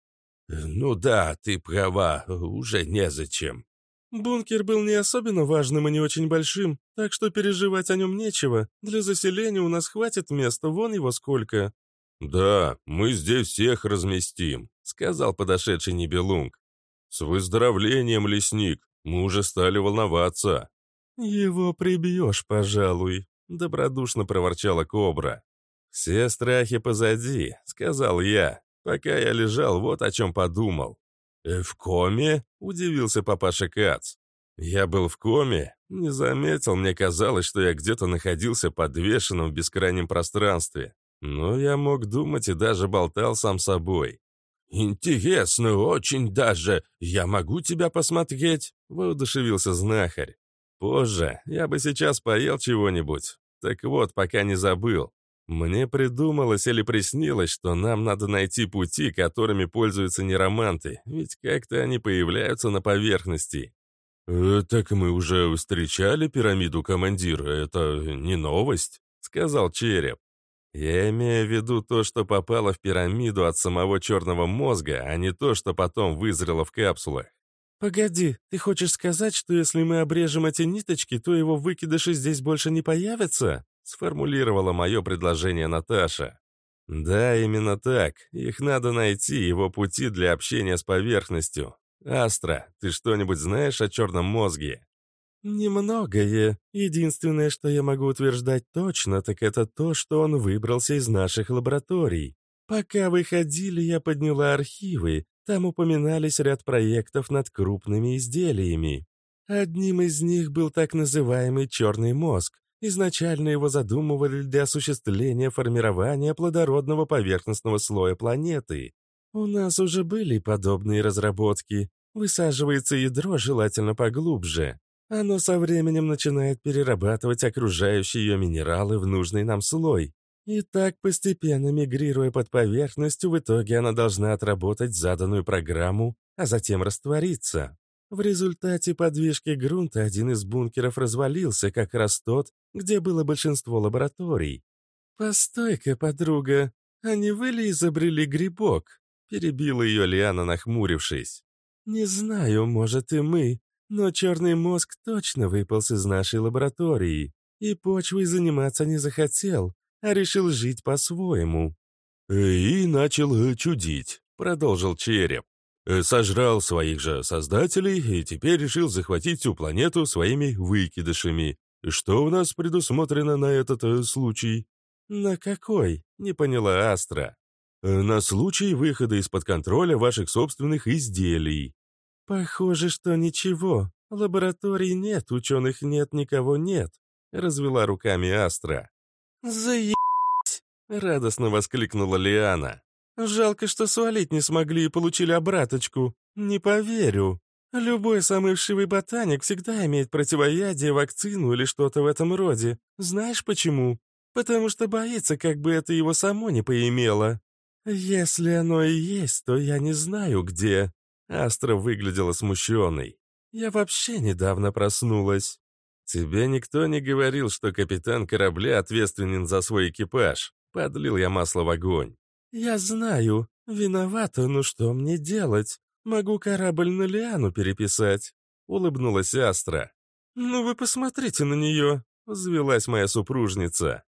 «Ну да, ты права, уже незачем», Бункер был не особенно важным и не очень большим, так что переживать о нем нечего. Для заселения у нас хватит места, вон его сколько». «Да, мы здесь всех разместим», — сказал подошедший Нибелунг. «С выздоровлением, лесник, мы уже стали волноваться». «Его прибьешь, пожалуй», — добродушно проворчала кобра. «Все страхи позади», — сказал я. Пока я лежал, вот о чем подумал. «Э, «В коме?» — удивился папаша Кац. «Я был в коме? Не заметил, мне казалось, что я где-то находился подвешенным в бескрайнем пространстве. Но я мог думать и даже болтал сам собой. «Интересно, очень даже. Я могу тебя посмотреть?» — воодушевился знахарь. «Позже. Я бы сейчас поел чего-нибудь. Так вот, пока не забыл. Мне придумалось или приснилось, что нам надо найти пути, которыми пользуются нероманты, ведь как-то они появляются на поверхности. «Э, «Так мы уже встречали пирамиду командира, это не новость», — сказал Череп. «Я имею в виду то, что попало в пирамиду от самого черного мозга, а не то, что потом вызрело в капсулах». «Погоди, ты хочешь сказать, что если мы обрежем эти ниточки, то его выкидыши здесь больше не появятся?» сформулировала мое предложение Наташа. Да, именно так. Их надо найти, его пути для общения с поверхностью. Астра, ты что-нибудь знаешь о черном мозге? Немногое. Единственное, что я могу утверждать точно, так это то, что он выбрался из наших лабораторий. Пока вы ходили, я подняла архивы. Там упоминались ряд проектов над крупными изделиями. Одним из них был так называемый черный мозг, Изначально его задумывали для осуществления формирования плодородного поверхностного слоя планеты. У нас уже были подобные разработки. Высаживается ядро желательно поглубже. Оно со временем начинает перерабатывать окружающие ее минералы в нужный нам слой. И так, постепенно мигрируя под поверхностью, в итоге она должна отработать заданную программу, а затем раствориться. В результате подвижки грунта один из бункеров развалился, как раз тот, где было большинство лабораторий. «Постой-ка, подруга, а не вы ли изобрели грибок?» Перебила ее Лиана, нахмурившись. «Не знаю, может и мы, но черный мозг точно выполз из нашей лаборатории, и почвой заниматься не захотел, а решил жить по-своему». «И начал чудить», — продолжил череп. Э, сожрал своих же создателей и теперь решил захватить всю планету своими выкидышами. Что у нас предусмотрено на этот э, случай? На какой? Не поняла Астра. Э, на случай выхода из-под контроля ваших собственных изделий. Похоже, что ничего. Лабораторий нет, ученых нет, никого нет. Развела руками Астра. Заебись! Радостно воскликнула Лиана. Жалко, что свалить не смогли и получили обраточку. Не поверю. Любой самый вшивый ботаник всегда имеет противоядие, вакцину или что-то в этом роде. Знаешь почему? Потому что боится, как бы это его само не поимело. Если оно и есть, то я не знаю, где. Астра выглядела смущенной. Я вообще недавно проснулась. Тебе никто не говорил, что капитан корабля ответственен за свой экипаж. Подлил я масло в огонь. «Я знаю. Виновата, но что мне делать? Могу корабль на Лиану переписать», — улыбнулась Астра. «Ну вы посмотрите на нее», — взвелась моя супружница.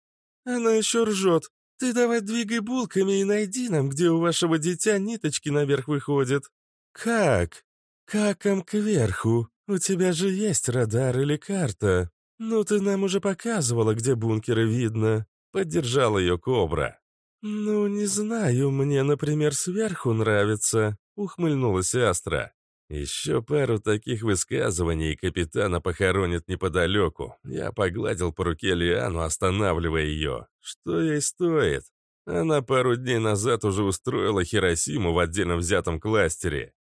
«Она еще ржет. Ты давай двигай булками и найди нам, где у вашего дитя ниточки наверх выходят». «Как? Каком кверху? У тебя же есть радар или карта. Ну ты нам уже показывала, где бункеры видно», — поддержала ее Кобра. «Ну, не знаю, мне, например, сверху нравится», — ухмыльнулась Астра. «Еще пару таких высказываний капитана похоронит неподалеку. Я погладил по руке Лиану, останавливая ее. Что ей стоит? Она пару дней назад уже устроила Хиросиму в отдельно взятом кластере.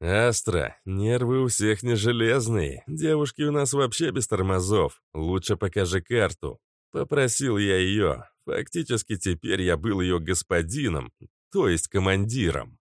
«Астра, нервы у всех не железные. Девушки у нас вообще без тормозов. Лучше покажи карту». Попросил я ее. Фактически теперь я был ее господином, то есть командиром.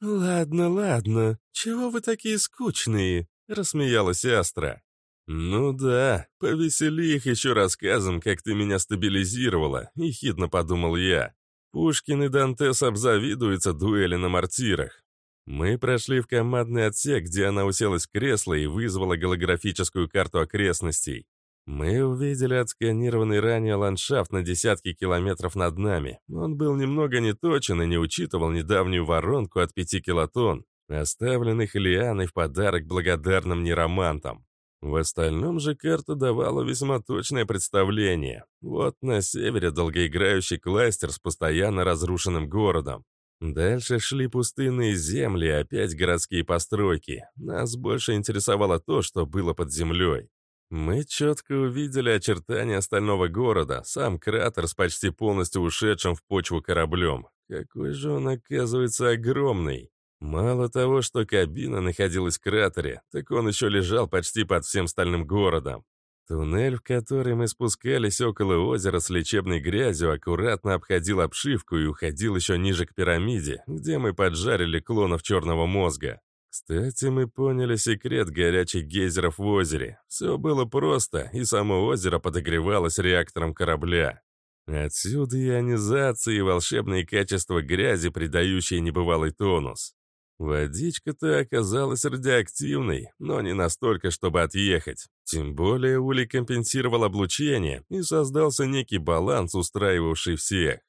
«Ладно, ладно, чего вы такие скучные?» — рассмеялась Астра. «Ну да, повесели их еще рассказом, как ты меня стабилизировала», — ехидно подумал я. Пушкин и Дантес обзавидуются дуэли на мортирах. Мы прошли в командный отсек, где она уселась в кресло и вызвала голографическую карту окрестностей. Мы увидели отсканированный ранее ландшафт на десятки километров над нами. Он был немного неточен и не учитывал недавнюю воронку от пяти килотонн, оставленных Лианой в подарок благодарным неромантам. В остальном же карта давала весьма точное представление. Вот на севере долгоиграющий кластер с постоянно разрушенным городом. Дальше шли пустынные земли опять городские постройки. Нас больше интересовало то, что было под землей. Мы четко увидели очертания остального города, сам кратер с почти полностью ушедшим в почву кораблем. Какой же он, оказывается, огромный. Мало того, что кабина находилась в кратере, так он еще лежал почти под всем стальным городом. Туннель, в который мы спускались около озера с лечебной грязью, аккуратно обходил обшивку и уходил еще ниже к пирамиде, где мы поджарили клонов черного мозга. Кстати, мы поняли секрет горячих гейзеров в озере. Все было просто, и само озеро подогревалось реактором корабля. Отсюда ионизация и волшебные качества грязи, придающие небывалый тонус. Водичка-то оказалась радиоактивной, но не настолько, чтобы отъехать. Тем более Ули компенсировал облучение, и создался некий баланс, устраивавший всех.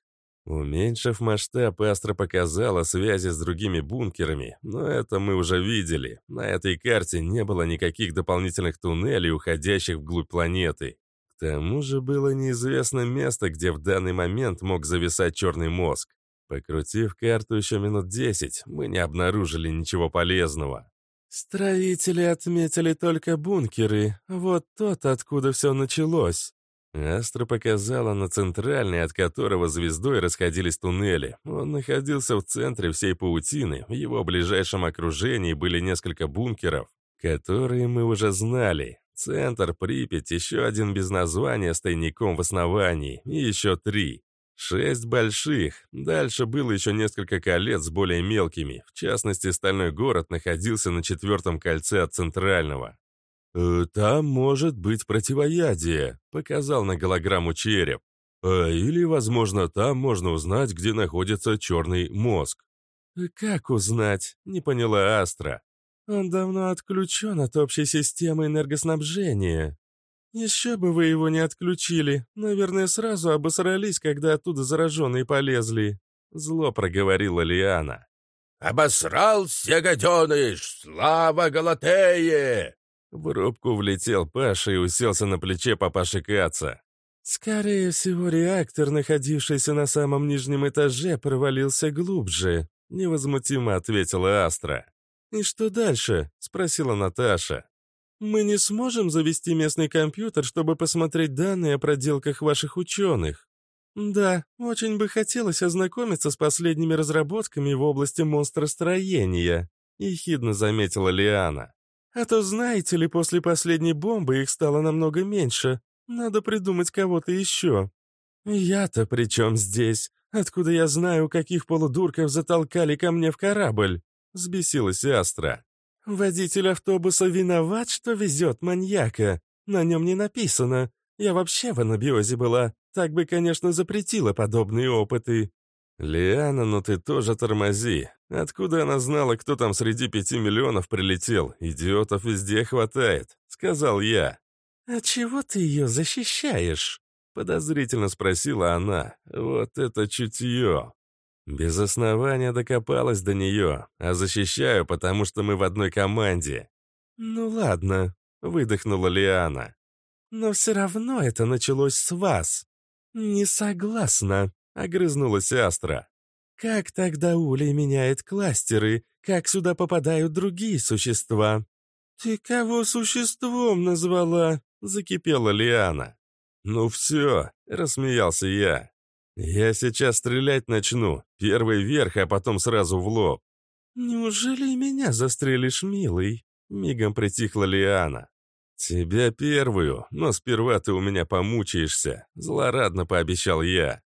Уменьшив масштаб, Астра показала связи с другими бункерами, но это мы уже видели. На этой карте не было никаких дополнительных туннелей, уходящих вглубь планеты. К тому же было неизвестно место, где в данный момент мог зависать черный мозг. Покрутив карту еще минут десять, мы не обнаружили ничего полезного. «Строители отметили только бункеры. Вот тот, откуда все началось», Астра показала на центральный, от которого звездой расходились туннели. Он находился в центре всей паутины, в его ближайшем окружении были несколько бункеров, которые мы уже знали. Центр, Припять, еще один без названия с тайником в основании, и еще три. Шесть больших. Дальше было еще несколько колец с более мелкими. В частности, стальной город находился на четвертом кольце от центрального. «Э, «Там может быть противоядие», — показал на голограмму череп. «А, «Или, возможно, там можно узнать, где находится черный мозг». «Э, «Как узнать?» — не поняла Астра. «Он давно отключен от общей системы энергоснабжения». «Еще бы вы его не отключили. Наверное, сразу обосрались, когда оттуда зараженные полезли». Зло проговорила Лиана. «Обосрался, гаденыш! Слава Галатее!» В рубку влетел Паша и уселся на плече папаши Каца. «Скорее всего, реактор, находившийся на самом нижнем этаже, провалился глубже», — невозмутимо ответила Астра. «И что дальше?» — спросила Наташа. «Мы не сможем завести местный компьютер, чтобы посмотреть данные о проделках ваших ученых?» «Да, очень бы хотелось ознакомиться с последними разработками в области монстростроения», — ехидно заметила Лиана. «А то, знаете ли, после последней бомбы их стало намного меньше. Надо придумать кого-то еще». «Я-то при чем здесь? Откуда я знаю, каких полудурков затолкали ко мне в корабль?» — взбесилась Астра. «Водитель автобуса виноват, что везет маньяка. На нем не написано. Я вообще в анабиозе была. Так бы, конечно, запретила подобные опыты». «Лиана, ну ты тоже тормози. Откуда она знала, кто там среди пяти миллионов прилетел? Идиотов везде хватает», — сказал я. «А чего ты ее защищаешь?» — подозрительно спросила она. «Вот это чутье!» Без основания докопалась до нее, а защищаю, потому что мы в одной команде. «Ну ладно», — выдохнула Лиана. «Но все равно это началось с вас». «Не согласна», — огрызнулась Астра. «Как тогда Улей меняет кластеры? Как сюда попадают другие существа?» «Ты кого существом назвала?» — закипела Лиана. «Ну все», — рассмеялся я. «Я сейчас стрелять начну. Первый вверх, а потом сразу в лоб». «Неужели меня застрелишь, милый?» Мигом притихла Лиана. «Тебя первую, но сперва ты у меня помучаешься», — злорадно пообещал я.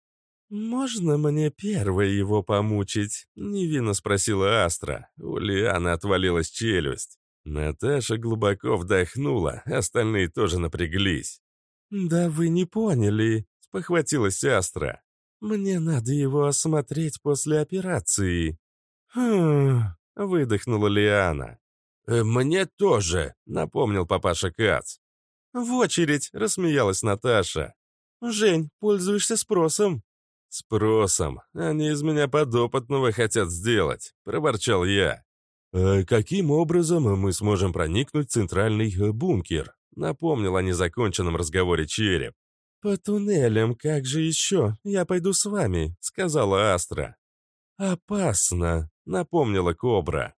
«Можно мне первой его помучить?» — невинно спросила Астра. У Лианы отвалилась челюсть. Наташа глубоко вдохнула, остальные тоже напряглись. «Да вы не поняли», — спохватилась Астра. «Мне надо его осмотреть после операции». «Хм...» — выдохнула Лиана. «Э, «Мне тоже», — напомнил папаша Кац. «В очередь», — рассмеялась Наташа. «Жень, пользуешься спросом?» «Спросом. Они из меня подопытного хотят сделать», — проворчал я. «А каким образом мы сможем проникнуть в центральный э, бункер?» — напомнил о незаконченном разговоре череп. «По туннелям, как же еще? Я пойду с вами», — сказала Астра. «Опасно», — напомнила Кобра.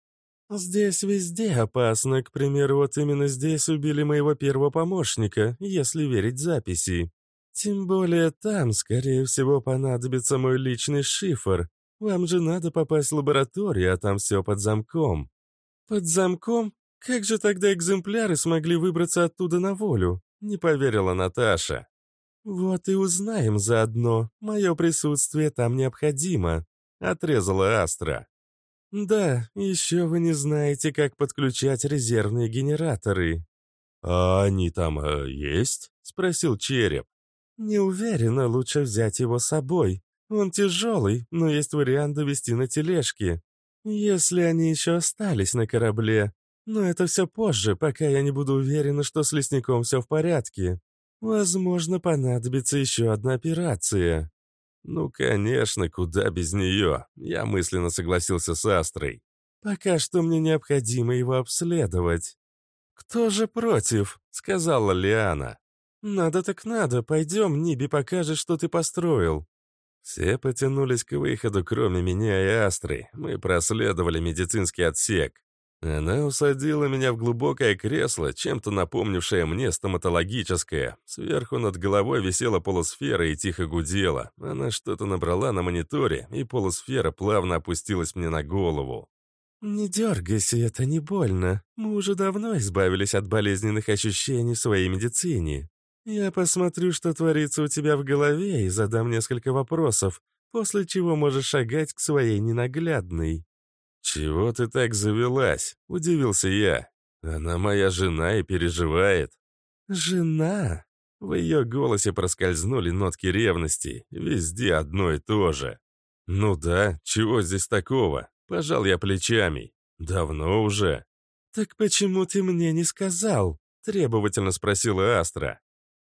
«Здесь везде опасно. К примеру, вот именно здесь убили моего первого помощника, если верить записи. Тем более там, скорее всего, понадобится мой личный шифр. Вам же надо попасть в лабораторию, а там все под замком». «Под замком? Как же тогда экземпляры смогли выбраться оттуда на волю?» — не поверила Наташа. «Вот и узнаем заодно. Мое присутствие там необходимо», — отрезала Астра. «Да, еще вы не знаете, как подключать резервные генераторы». «А они там э, есть?» — спросил Череп. «Не уверена, лучше взять его с собой. Он тяжелый, но есть вариант довести на тележке. Если они еще остались на корабле. Но это все позже, пока я не буду уверена, что с лесником все в порядке. Возможно, понадобится еще одна операция. Ну, конечно, куда без нее. Я мысленно согласился с Астрой. Пока что мне необходимо его обследовать. «Кто же против?» — сказала Лиана. «Надо так надо, пойдем, Ниби покажет, что ты построил». Все потянулись к выходу, кроме меня и Астры. Мы проследовали медицинский отсек. Она усадила меня в глубокое кресло, чем-то напомнившее мне стоматологическое. Сверху над головой висела полусфера и тихо гудела. Она что-то набрала на мониторе, и полусфера плавно опустилась мне на голову. «Не дергайся, это не больно. Мы уже давно избавились от болезненных ощущений в своей медицине. Я посмотрю, что творится у тебя в голове, и задам несколько вопросов, после чего можешь шагать к своей ненаглядной». «Чего ты так завелась?» — удивился я. «Она моя жена и переживает». «Жена?» В ее голосе проскользнули нотки ревности. Везде одно и то же. «Ну да, чего здесь такого?» Пожал я плечами. «Давно уже». «Так почему ты мне не сказал?» Требовательно спросила Астра.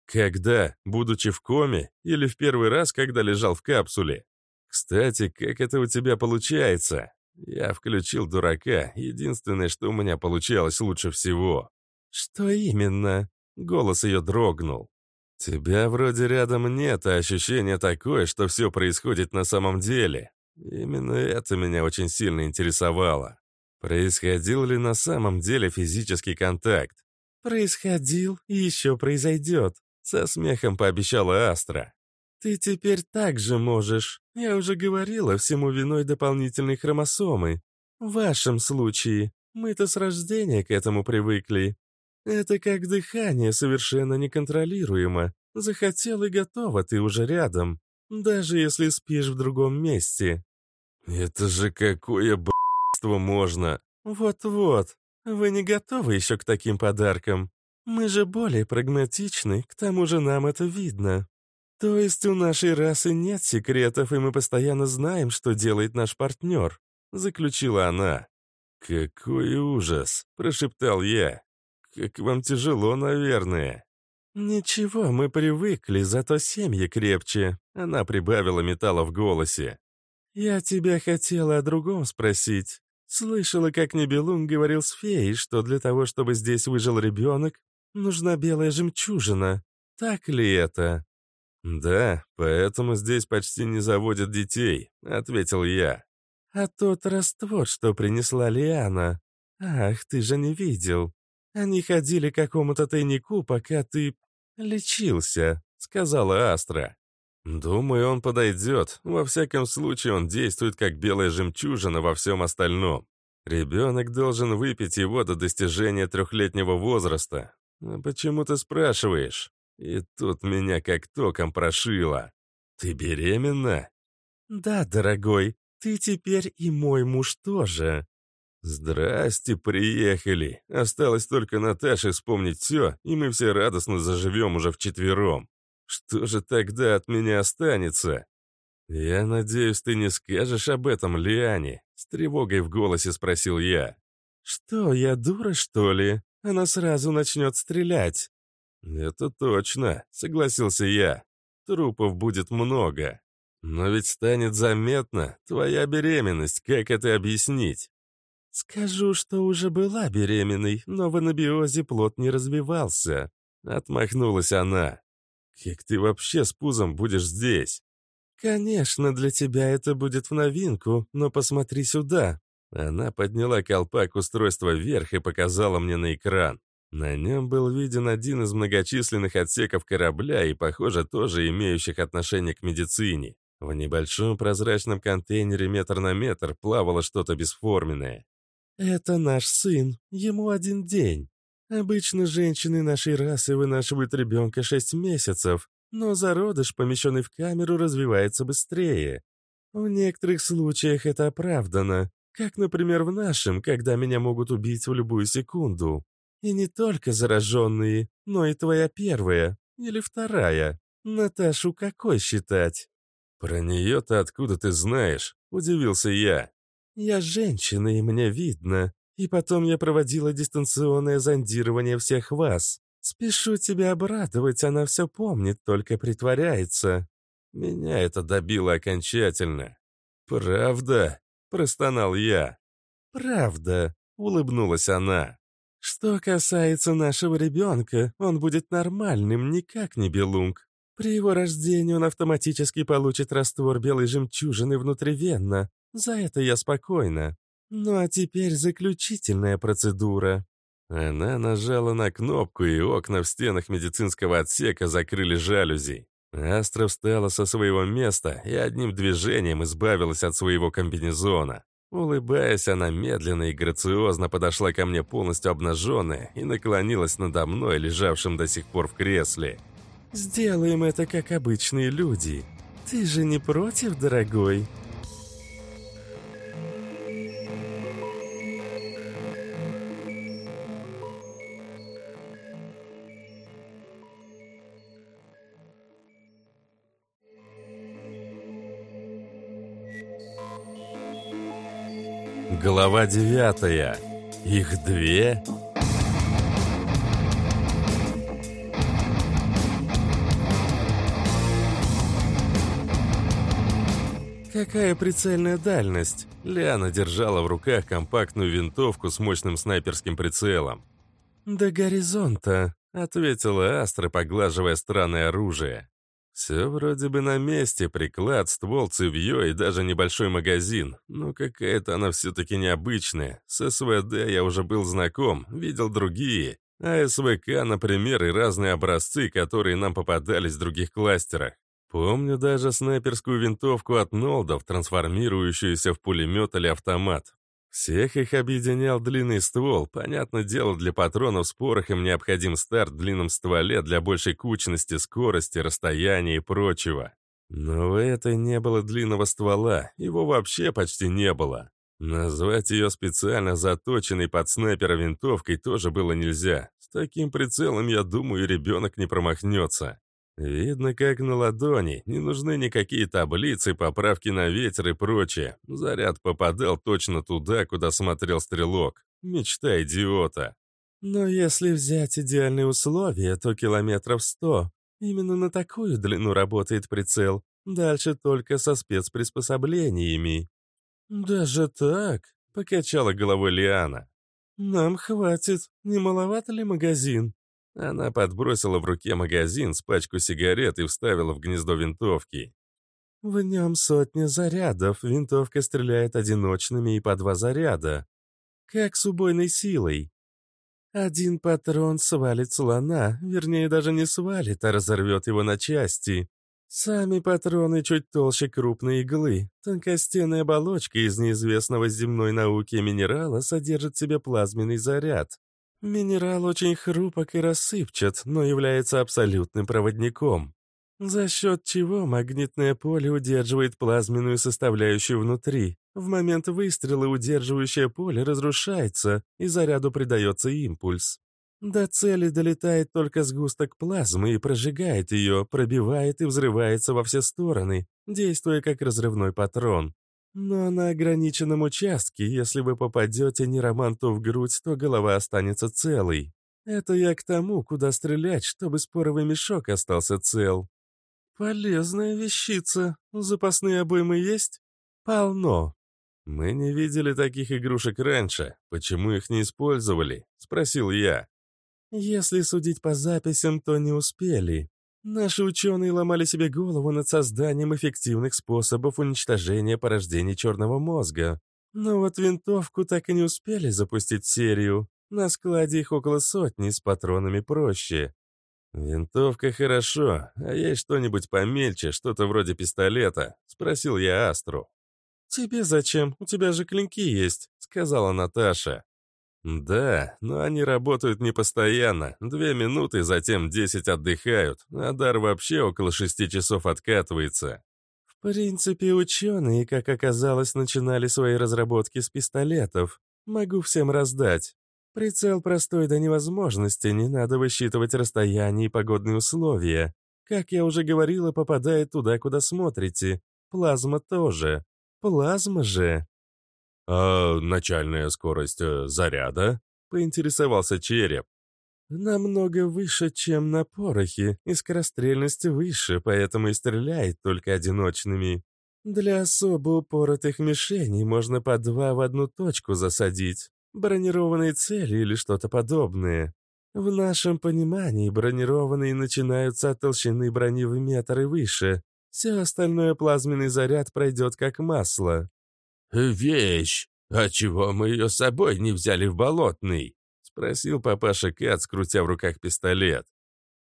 «Когда? Будучи в коме? Или в первый раз, когда лежал в капсуле? Кстати, как это у тебя получается?» Я включил дурака, единственное, что у меня получалось лучше всего. «Что именно?» — голос ее дрогнул. «Тебя вроде рядом нет, а ощущение такое, что все происходит на самом деле. Именно это меня очень сильно интересовало. Происходил ли на самом деле физический контакт? Происходил и еще произойдет, со смехом пообещала Астра. Ты теперь так же можешь. Я уже говорила, всему виной дополнительные хромосомы. В вашем случае, мы-то с рождения к этому привыкли. Это как дыхание совершенно неконтролируемо. Захотел и готово, ты уже рядом. Даже если спишь в другом месте. Это же какое б***ство можно. Вот-вот. Вы не готовы еще к таким подаркам. Мы же более прагматичны, к тому же нам это видно. То есть у нашей расы нет секретов, и мы постоянно знаем, что делает наш партнер, заключила она. «Какой ужас!» – прошептал я. «Как вам тяжело, наверное». «Ничего, мы привыкли, зато семьи крепче», — она прибавила металла в голосе. «Я тебя хотела о другом спросить. Слышала, как Небелун говорил с феей, что для того, чтобы здесь выжил ребенок, нужна белая жемчужина. Так ли это?» «Да, поэтому здесь почти не заводят детей», — ответил я. «А тот раствор, что принесла Лиана? Ах, ты же не видел. Они ходили к какому-то тайнику, пока ты лечился», — сказала Астра. «Думаю, он подойдет. Во всяком случае, он действует как белая жемчужина во всем остальном. Ребенок должен выпить его до достижения трехлетнего возраста. А почему ты спрашиваешь? И тут меня как током прошило. Ты беременна? Да, дорогой, ты теперь и мой муж тоже. «Здрасте, приехали. Осталось только Наташе вспомнить все, и мы все радостно заживем уже вчетвером. Что же тогда от меня останется?» «Я надеюсь, ты не скажешь об этом Лиане?» С тревогой в голосе спросил я. «Что, я дура, что ли? Она сразу начнет стрелять». «Это точно», — согласился я. «Трупов будет много. Но ведь станет заметно твоя беременность, как это объяснить?» «Скажу, что уже была беременной, но в анабиозе плод не развивался», — отмахнулась она. «Как ты вообще с пузом будешь здесь?» «Конечно, для тебя это будет в новинку, но посмотри сюда». Она подняла колпак устройства вверх и показала мне на экран. На нем был виден один из многочисленных отсеков корабля и, похоже, тоже имеющих отношение к медицине. В небольшом прозрачном контейнере метр на метр плавало что-то бесформенное. «Это наш сын. Ему один день. Обычно женщины нашей расы вынашивают ребенка шесть месяцев, но зародыш, помещенный в камеру, развивается быстрее. В некоторых случаях это оправдано, как, например, в нашем, когда меня могут убить в любую секунду. И не только зараженные, но и твоя первая или вторая. Наташу какой считать?» «Про нее-то откуда ты знаешь?» – удивился я. Я женщина, и мне видно. И потом я проводила дистанционное зондирование всех вас. Спешу тебя обрадовать, она все помнит, только притворяется. Меня это добило окончательно. «Правда?» – простонал я. «Правда», – улыбнулась она. «Что касается нашего ребенка, он будет нормальным, никак не белунг. При его рождении он автоматически получит раствор белой жемчужины внутривенно, за это я спокойна. Ну а теперь заключительная процедура». Она нажала на кнопку, и окна в стенах медицинского отсека закрыли жалюзи. Астра встала со своего места и одним движением избавилась от своего комбинезона. Улыбаясь, она медленно и грациозно подошла ко мне полностью обнаженная и наклонилась надо мной, лежавшим до сих пор в кресле. «Сделаем это, как обычные люди. Ты же не против, дорогой?» Глава девятая. Их две? «Какая прицельная дальность?» Лиана держала в руках компактную винтовку с мощным снайперским прицелом. «До горизонта», — ответила Астра, поглаживая странное оружие. Все вроде бы на месте, приклад, ствол, цевье и даже небольшой магазин. Но какая-то она все-таки необычная. С СВД я уже был знаком, видел другие. А СВК, например, и разные образцы, которые нам попадались в других кластерах. Помню даже снайперскую винтовку от Нолдов, трансформирующуюся в пулемет или автомат. Всех их объединял длинный ствол. Понятное дело, для патронов с порохом необходим старт в длинном стволе для большей кучности, скорости, расстояния и прочего. Но в этой не было длинного ствола, его вообще почти не было. Назвать ее специально заточенной под снайпера винтовкой тоже было нельзя. С таким прицелом, я думаю, ребенок не промахнется. Видно, как на ладони, не нужны никакие таблицы, поправки на ветер и прочее. Заряд попадал точно туда, куда смотрел стрелок. Мечта идиота. Но если взять идеальные условия, то километров сто. Именно на такую длину работает прицел. Дальше только со спецприспособлениями. «Даже так?» — покачала головой Лиана. «Нам хватит. Не маловато ли магазин?» Она подбросила в руке магазин с пачку сигарет и вставила в гнездо винтовки. «В нем сотня зарядов, винтовка стреляет одиночными и по два заряда. Как с убойной силой. Один патрон свалит слона, вернее, даже не свалит, а разорвет его на части. Сами патроны чуть толще крупной иглы. Тонкостенная оболочка из неизвестного земной науки минерала содержит в себе плазменный заряд. Минерал очень хрупок и рассыпчат, но является абсолютным проводником, за счет чего магнитное поле удерживает плазменную составляющую внутри. В момент выстрела удерживающее поле разрушается, и заряду придается импульс. До цели долетает только сгусток плазмы и прожигает ее, пробивает и взрывается во все стороны, действуя как разрывной патрон. Но на ограниченном участке, если вы попадете нероманту в грудь, то голова останется целой. Это я к тому, куда стрелять, чтобы споровый мешок остался цел. Полезная вещица. Запасные обоймы есть? Полно. Мы не видели таких игрушек раньше. Почему их не использовали? Спросил я. Если судить по записям, то не успели. Наши ученые ломали себе голову над созданием эффективных способов уничтожения порождений черного мозга. Но вот винтовку так и не успели запустить в серию. На складе их около сотни, с патронами проще. «Винтовка хорошо, а есть что-нибудь помельче, что-то вроде пистолета?» — спросил я Астру. «Тебе зачем? У тебя же клинки есть», — сказала Наташа. «Да, но они работают не постоянно. Две минуты, затем десять отдыхают, а дар вообще около шести часов откатывается». В принципе, ученые, как оказалось, начинали свои разработки с пистолетов. Могу всем раздать. Прицел простой до невозможности, не надо высчитывать расстояние и погодные условия. Как я уже говорила, попадает туда, куда смотрите. Плазма тоже. Плазма же. «А начальная скорость э, заряда?» — поинтересовался череп. «Намного выше, чем на порохе, и скорострельность выше, поэтому и стреляет только одиночными. Для особо упоротых мишеней можно по два в одну точку засадить, бронированные цели или что-то подобное. В нашем понимании бронированные начинаются от толщины брони в метр и выше. Все остальное плазменный заряд пройдет как масло. «Вещь! А чего мы ее с собой не взяли в болотный?» — спросил папаша Кац, крутя в руках пистолет.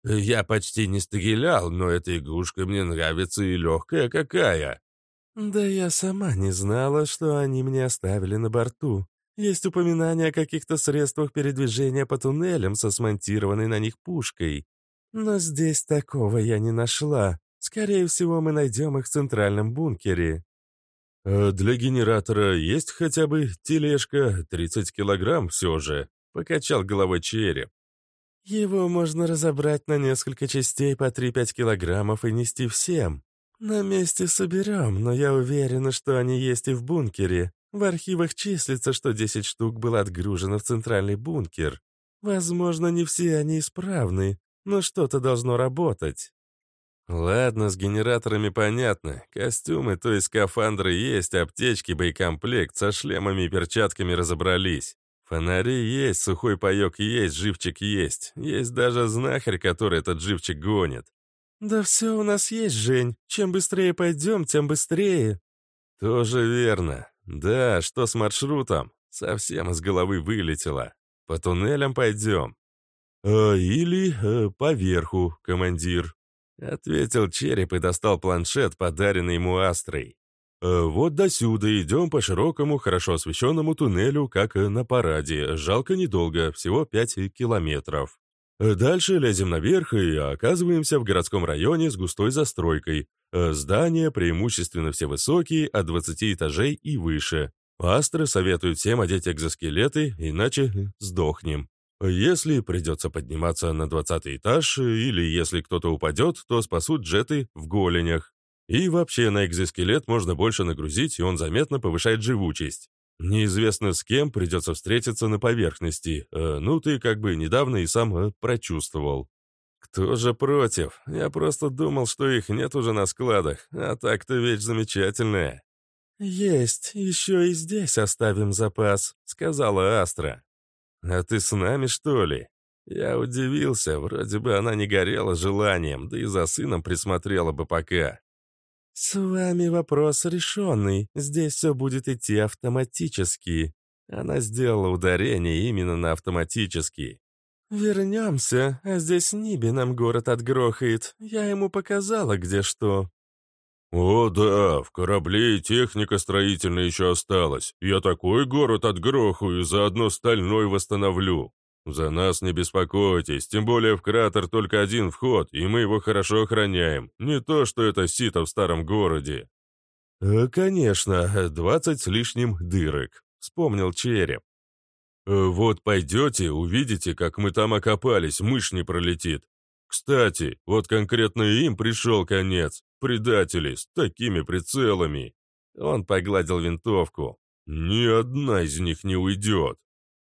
«Я почти не стрелял, но эта игрушка мне нравится и легкая какая». «Да я сама не знала, что они мне оставили на борту. Есть упоминания о каких-то средствах передвижения по туннелям со смонтированной на них пушкой. Но здесь такого я не нашла. Скорее всего, мы найдем их в центральном бункере». «А «Для генератора есть хотя бы тележка, 30 килограмм все же», — покачал головой череп. «Его можно разобрать на несколько частей по 3-5 килограммов и нести всем. На месте соберем, но я уверена, что они есть и в бункере. В архивах числится, что 10 штук было отгружено в центральный бункер. Возможно, не все они исправны, но что-то должно работать». Ладно, с генераторами понятно. Костюмы, то есть скафандры есть, аптечки, боекомплект, со шлемами и перчатками разобрались. Фонари есть, сухой паёк есть, живчик есть. Есть даже знахарь, который этот живчик гонит. «Да все у нас есть, Жень. Чем быстрее пойдем, тем быстрее». «Тоже верно. Да, что с маршрутом? Совсем из головы вылетело. По туннелям пойдем». «А, «Или э, поверху, командир», — ответил череп и достал планшет, подаренный ему Астрой. «Э, «Вот до сюда идем по широкому, хорошо освещенному туннелю, как на параде. Жалко недолго, всего пять километров». Дальше лезем наверх и оказываемся в городском районе с густой застройкой. Э, здания преимущественно все высокие, от 20 этажей и выше. Астры советуют всем одеть экзоскелеты, иначе сдохнем. Если придется подниматься на 20 этаж, или если кто-то упадет, то спасут джеты в голенях. И вообще на экзоскелет можно больше нагрузить, и он заметно повышает живучесть. Неизвестно с кем придется встретиться на поверхности. Э, ну, ты как бы недавно и сам э, прочувствовал. Кто же против? Я просто думал, что их нет уже на складах. А так-то вещь замечательная. «Есть, еще и здесь оставим запас», — сказала Астра. «А ты с нами, что ли?» Я удивился, вроде бы она не горела желанием, да и за сыном присмотрела бы пока. «С вами вопрос решенный. Здесь все будет идти автоматически». Она сделала ударение именно на автоматический. «Вернемся, а здесь Ниби нам город отгрохает. Я ему показала, где что». «О да, в корабле и техника строительная еще осталась. Я такой город отгрохаю, заодно стальной восстановлю. «За нас не беспокойтесь, тем более в кратер только один вход, и мы его хорошо охраняем. Не то, что это сито в старом городе». «Э, «Конечно, двадцать с лишним дырок», — вспомнил череп. «Э, «Вот пойдете, увидите, как мы там окопались, мышь не пролетит. Кстати, вот конкретно им пришел конец. Предатели с такими прицелами». Он погладил винтовку. «Ни одна из них не уйдет».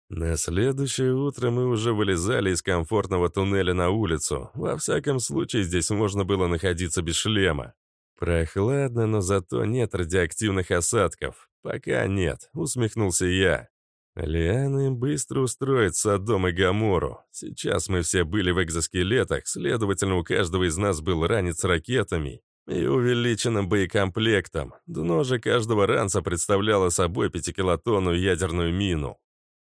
На следующее утро мы уже вылезали из комфортного туннеля на улицу. Во всяком случае, здесь можно было находиться без шлема. Прохладно, но зато нет радиоактивных осадков. Пока нет, усмехнулся я. Лианы быстро устроит Содом и Гамору. Сейчас мы все были в экзоскелетах, следовательно, у каждого из нас был ранец ракетами и увеличенным боекомплектом. Дно же каждого ранца представляло собой пятикилотонную ядерную мину.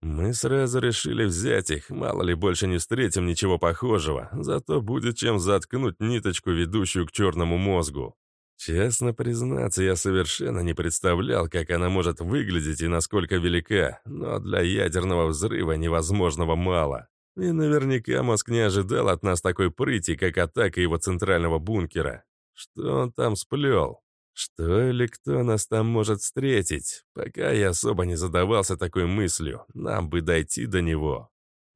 Мы сразу решили взять их, мало ли больше не встретим ничего похожего, зато будет чем заткнуть ниточку, ведущую к черному мозгу. Честно признаться, я совершенно не представлял, как она может выглядеть и насколько велика, но для ядерного взрыва невозможного мало. И наверняка мозг не ожидал от нас такой прыти, как атака его центрального бункера. Что он там сплел? Что или кто нас там может встретить? Пока я особо не задавался такой мыслью, нам бы дойти до него.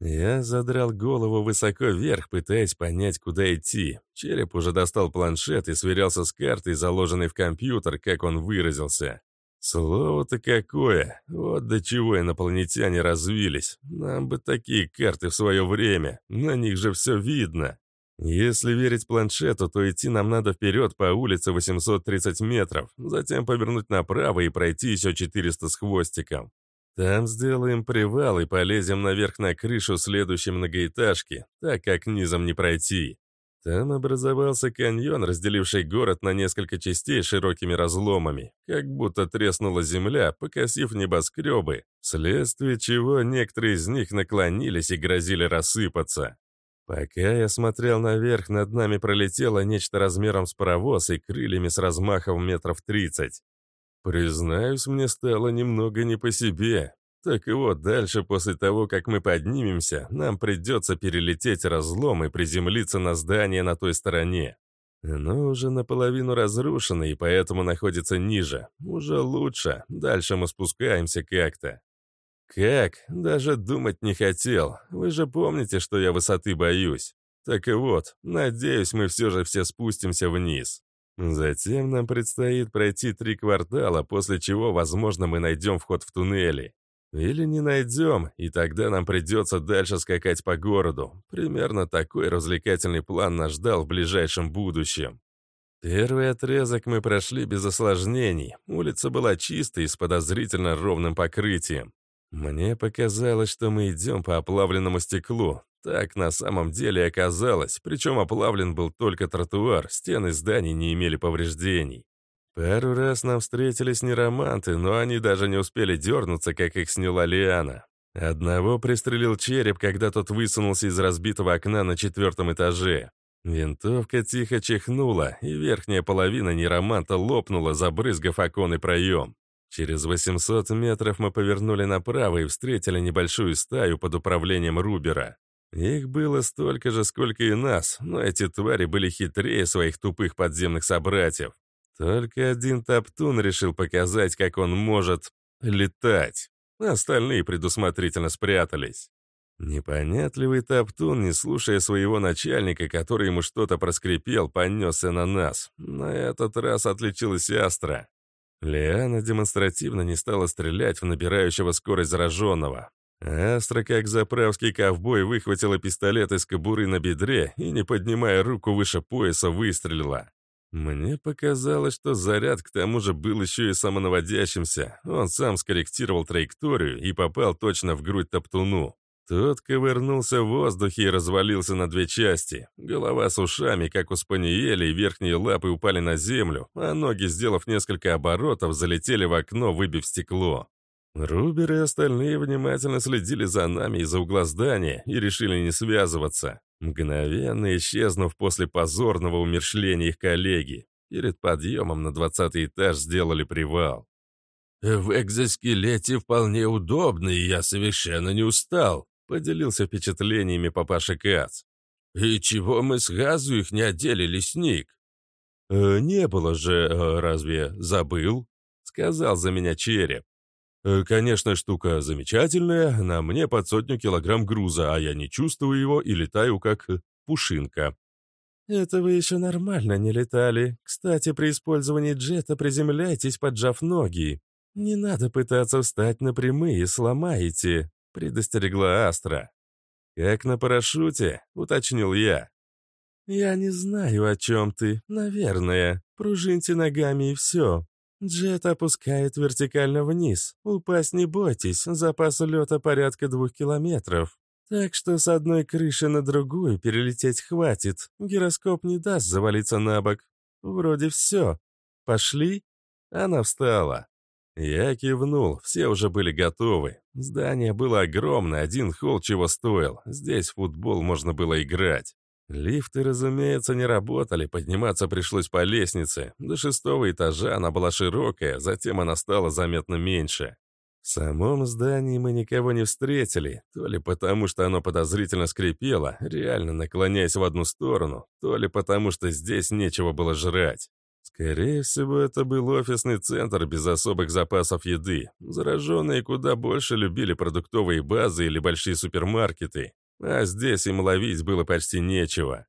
Я задрал голову высоко вверх, пытаясь понять, куда идти. Череп уже достал планшет и сверялся с картой, заложенной в компьютер, как он выразился. Слово-то какое! Вот до чего инопланетяне развились. Нам бы такие карты в свое время. На них же все видно. Если верить планшету, то идти нам надо вперед по улице 830 метров, затем повернуть направо и пройти еще 400 с хвостиком. Там сделаем привал и полезем наверх на крышу следующей многоэтажки, так как низом не пройти. Там образовался каньон, разделивший город на несколько частей широкими разломами, как будто треснула земля, покосив небоскребы, вследствие чего некоторые из них наклонились и грозили рассыпаться. Пока я смотрел наверх, над нами пролетело нечто размером с паровоз и крыльями с размахом метров тридцать. Признаюсь, мне стало немного не по себе. Так и вот, дальше, после того, как мы поднимемся, нам придется перелететь разлом и приземлиться на здание на той стороне. Оно уже наполовину разрушено и поэтому находится ниже. Уже лучше. Дальше мы спускаемся как-то. «Как? Даже думать не хотел. Вы же помните, что я высоты боюсь. Так и вот, надеюсь, мы все же все спустимся вниз. Затем нам предстоит пройти три квартала, после чего, возможно, мы найдем вход в туннели. Или не найдем, и тогда нам придется дальше скакать по городу. Примерно такой развлекательный план нас ждал в ближайшем будущем. Первый отрезок мы прошли без осложнений. Улица была чистой и с подозрительно ровным покрытием. Мне показалось, что мы идем по оплавленному стеклу. Так на самом деле оказалось, причем оплавлен был только тротуар, стены зданий не имели повреждений. Пару раз нам встретились нероманты, но они даже не успели дернуться, как их сняла Лиана. Одного пристрелил череп, когда тот высунулся из разбитого окна на четвертом этаже. Винтовка тихо чихнула, и верхняя половина нероманта лопнула, забрызгав оконный проем. Через 800 метров мы повернули направо и встретили небольшую стаю под управлением Рубера. Их было столько же, сколько и нас, но эти твари были хитрее своих тупых подземных собратьев. Только один Топтун решил показать, как он может летать. Остальные предусмотрительно спрятались. Непонятливый Топтун, не слушая своего начальника, который ему что-то проскрипел, понесся на нас. На этот раз отличилась Астра. Лиана демонстративно не стала стрелять в набирающего скорость зараженного. Астра, как заправский ковбой, выхватила пистолет из кобуры на бедре и, не поднимая руку выше пояса, выстрелила. Мне показалось, что заряд к тому же был еще и самонаводящимся. Он сам скорректировал траекторию и попал точно в грудь топтуну. Тот ковырнулся в воздухе и развалился на две части. Голова с ушами, как у спаниеля, и верхние лапы упали на землю, а ноги, сделав несколько оборотов, залетели в окно, выбив стекло. Рубер и остальные внимательно следили за нами из-за угла здания и решили не связываться мгновенно исчезнув после позорного умершления их коллеги. Перед подъемом на двадцатый этаж сделали привал. «В экзоскелете вполне удобно, и я совершенно не устал», поделился впечатлениями папаша Кац. «И чего мы с газу их не одели, лесник?» «Э, «Не было же, э, разве забыл?» — сказал за меня череп. Э, конечно, штука замечательная, на мне под сотню килограмм груза, а я не чувствую его и летаю как э, пушинка. Это вы еще нормально не летали. Кстати, при использовании джета приземляйтесь, поджав ноги. Не надо пытаться встать на прямые, сломаете, предостерегла Астра. Как на парашюте, уточнил я. Я не знаю, о чем ты, наверное. Пружиньте ногами и все. Джет опускает вертикально вниз. Упасть не бойтесь, запас лета порядка двух километров. Так что с одной крыши на другую перелететь хватит. Гироскоп не даст завалиться на бок. Вроде все. Пошли? Она встала. Я кивнул, все уже были готовы. Здание было огромное, один холл чего стоил. Здесь в футбол можно было играть. Лифты, разумеется, не работали, подниматься пришлось по лестнице. До шестого этажа она была широкая, затем она стала заметно меньше. В самом здании мы никого не встретили, то ли потому, что оно подозрительно скрипело, реально наклоняясь в одну сторону, то ли потому, что здесь нечего было жрать. Скорее всего, это был офисный центр без особых запасов еды. Зараженные куда больше любили продуктовые базы или большие супермаркеты. А здесь им ловить было почти нечего.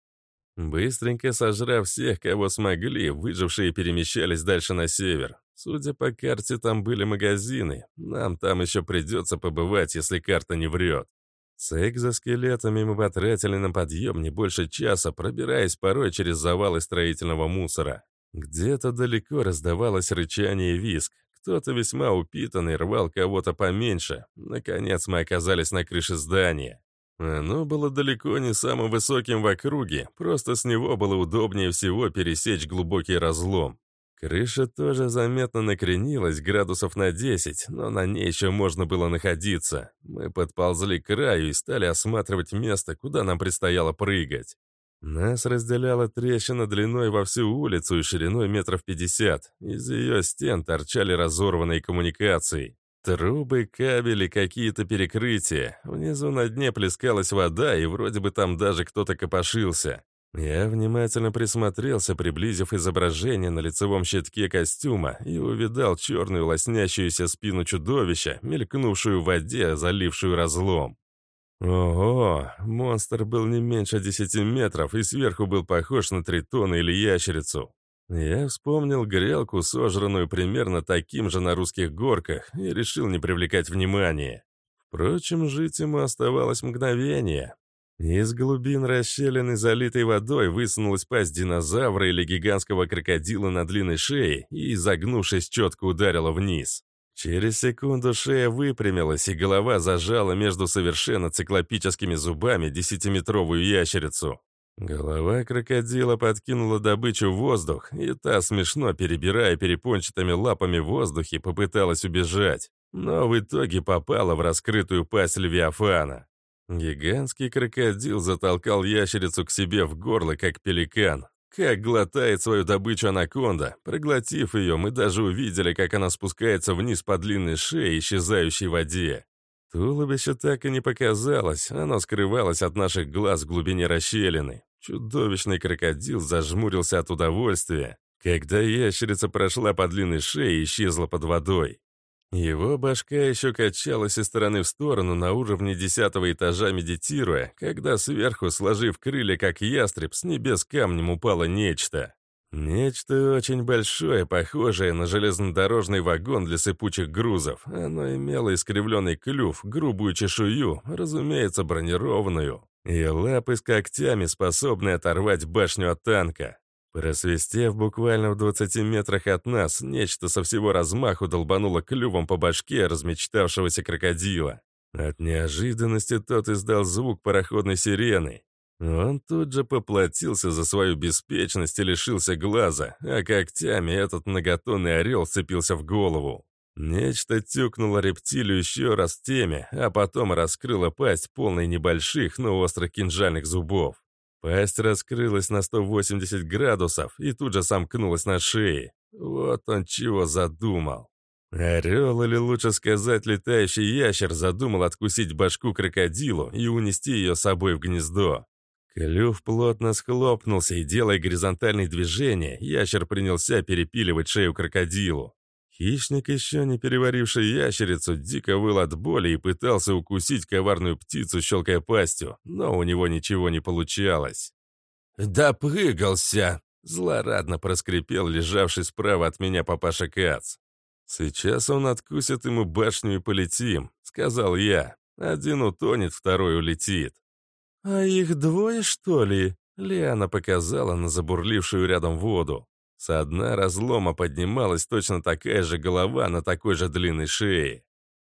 Быстренько сожрав всех, кого смогли, выжившие перемещались дальше на север. Судя по карте, там были магазины. Нам там еще придется побывать, если карта не врет. С экзоскелетами мы потратили на подъем не больше часа, пробираясь порой через завалы строительного мусора. Где-то далеко раздавалось рычание и виск. Кто-то весьма упитанный рвал кого-то поменьше. Наконец мы оказались на крыше здания. Оно было далеко не самым высоким в округе, просто с него было удобнее всего пересечь глубокий разлом. Крыша тоже заметно накренилась градусов на 10, но на ней еще можно было находиться. Мы подползли к краю и стали осматривать место, куда нам предстояло прыгать. Нас разделяла трещина длиной во всю улицу и шириной метров 50. Из ее стен торчали разорванные коммуникации. Трубы, кабели, какие-то перекрытия. Внизу на дне плескалась вода, и вроде бы там даже кто-то копошился. Я внимательно присмотрелся, приблизив изображение на лицевом щитке костюма, и увидал черную лоснящуюся спину чудовища, мелькнувшую в воде, залившую разлом. Ого, монстр был не меньше десяти метров и сверху был похож на тритона или ящерицу. Я вспомнил грелку, сожранную примерно таким же на русских горках, и решил не привлекать внимания. Впрочем, жить ему оставалось мгновение. Из глубин расщелины, залитой водой, высунулась пасть динозавра или гигантского крокодила на длинной шее и, изогнувшись, четко ударила вниз. Через секунду шея выпрямилась, и голова зажала между совершенно циклопическими зубами десятиметровую ящерицу. Голова крокодила подкинула добычу в воздух, и та, смешно перебирая перепончатыми лапами в воздухе, попыталась убежать, но в итоге попала в раскрытую пасть Левиафана. Гигантский крокодил затолкал ящерицу к себе в горло, как пеликан. Как глотает свою добычу анаконда. Проглотив ее, мы даже увидели, как она спускается вниз по длинной шее, исчезающей в воде. Туловище так и не показалось, оно скрывалось от наших глаз в глубине расщелины. Чудовищный крокодил зажмурился от удовольствия, когда ящерица прошла по длинной шее и исчезла под водой. Его башка еще качалась из стороны в сторону на уровне десятого этажа, медитируя, когда сверху, сложив крылья, как ястреб, с небес камнем упало нечто. Нечто очень большое, похожее на железнодорожный вагон для сыпучих грузов. Оно имело искривленный клюв, грубую чешую, разумеется, бронированную, и лапы с когтями, способные оторвать башню от танка. Просвистев буквально в 20 метрах от нас, нечто со всего размаху долбануло клювом по башке размечтавшегося крокодила. От неожиданности тот издал звук пароходной сирены, он тут же поплатился за свою беспечность и лишился глаза, а когтями этот многотонный орел цепился в голову. Нечто тюкнуло рептилию еще раз теме, а потом раскрыло пасть полной небольших, но острых кинжальных зубов. Пасть раскрылась на 180 градусов и тут же сомкнулась на шее. Вот он чего задумал. Орел, или лучше сказать, летающий ящер, задумал откусить башку крокодилу и унести ее с собой в гнездо. Клюв плотно схлопнулся, и, делая горизонтальные движения, ящер принялся перепиливать шею крокодилу. Хищник, еще не переваривший ящерицу, дико выл от боли и пытался укусить коварную птицу, щелкая пастью, но у него ничего не получалось. «Допрыгался!» — злорадно проскрипел лежавший справа от меня папаша Кац. «Сейчас он откусит ему башню и полетим», — сказал я. «Один утонет, второй улетит». «А их двое, что ли?» Лиана показала на забурлившую рядом воду. С дна разлома поднималась точно такая же голова на такой же длинной шее.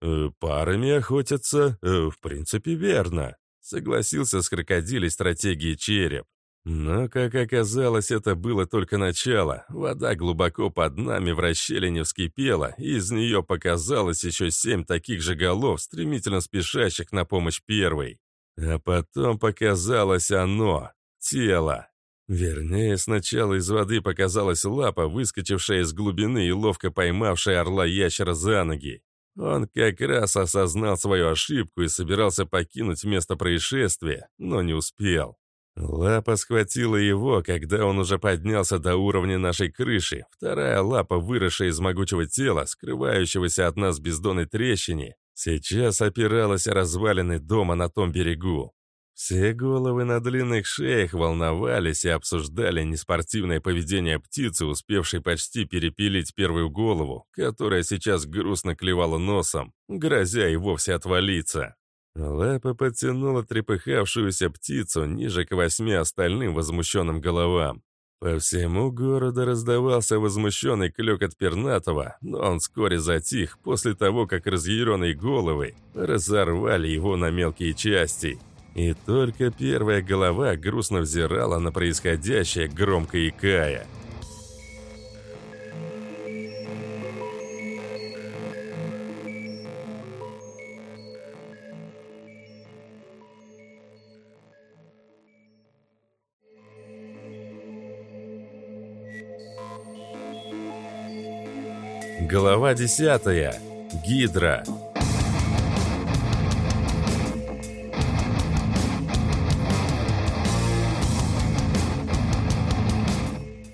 «Э, «Парами охотятся, э, в принципе, верно», — согласился с крокодилей стратегии череп. Но, как оказалось, это было только начало. Вода глубоко под нами в расщелине вскипела, и из нее показалось еще семь таких же голов, стремительно спешащих на помощь первой. А потом показалось оно, тело. Вернее, сначала из воды показалась лапа, выскочившая из глубины и ловко поймавшая орла-ящера за ноги. Он как раз осознал свою ошибку и собирался покинуть место происшествия, но не успел. Лапа схватила его, когда он уже поднялся до уровня нашей крыши. Вторая лапа, выросшая из могучего тела, скрывающегося от нас бездонной трещине, Сейчас опиралась о развалины дома на том берегу. Все головы на длинных шеях волновались и обсуждали неспортивное поведение птицы, успевшей почти перепилить первую голову, которая сейчас грустно клевала носом, грозя и вовсе отвалиться. Лапа подтянула трепыхавшуюся птицу ниже к восьми остальным возмущенным головам. По всему городу раздавался возмущенный клёкот пернатого, но он вскоре затих после того, как разъяренные головы разорвали его на мелкие части. И только первая голова грустно взирала на происходящее, громко икая. Глава 10. Гидра.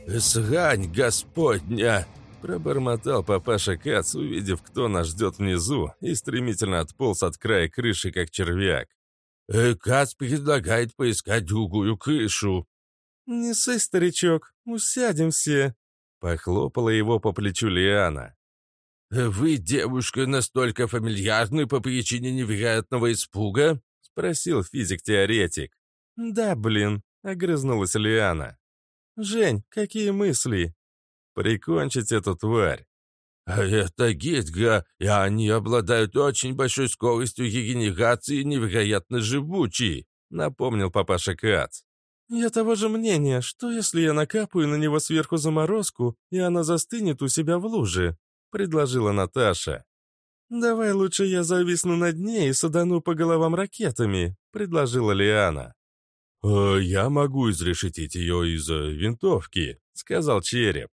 «Сгань, Господня!» – пробормотал папаша Кац, увидев, кто нас ждет внизу, и стремительно отполз от края крыши, как червяк. «Э, «Кац предлагает поискать другую крышу». «Не ссы, старичок, усядем все», Похлопала его по плечу Лиана. «Вы, девушка, настолько фамильярны по причине невероятного испуга?» — спросил физик-теоретик. «Да, блин», — огрызнулась Лиана. «Жень, какие мысли?» «Прикончить эту тварь». А «Это гидга, и они обладают очень большой скоростью регенерации и невероятно живучие», — напомнил папаша Кац. «Я того же мнения, что если я накапаю на него сверху заморозку, и она застынет у себя в луже?» — предложила Наташа. «Давай лучше я зависну над ней и садану по головам ракетами», — предложила Лиана. «Э, «Я могу изрешетить ее из винтовки», — сказал Череп.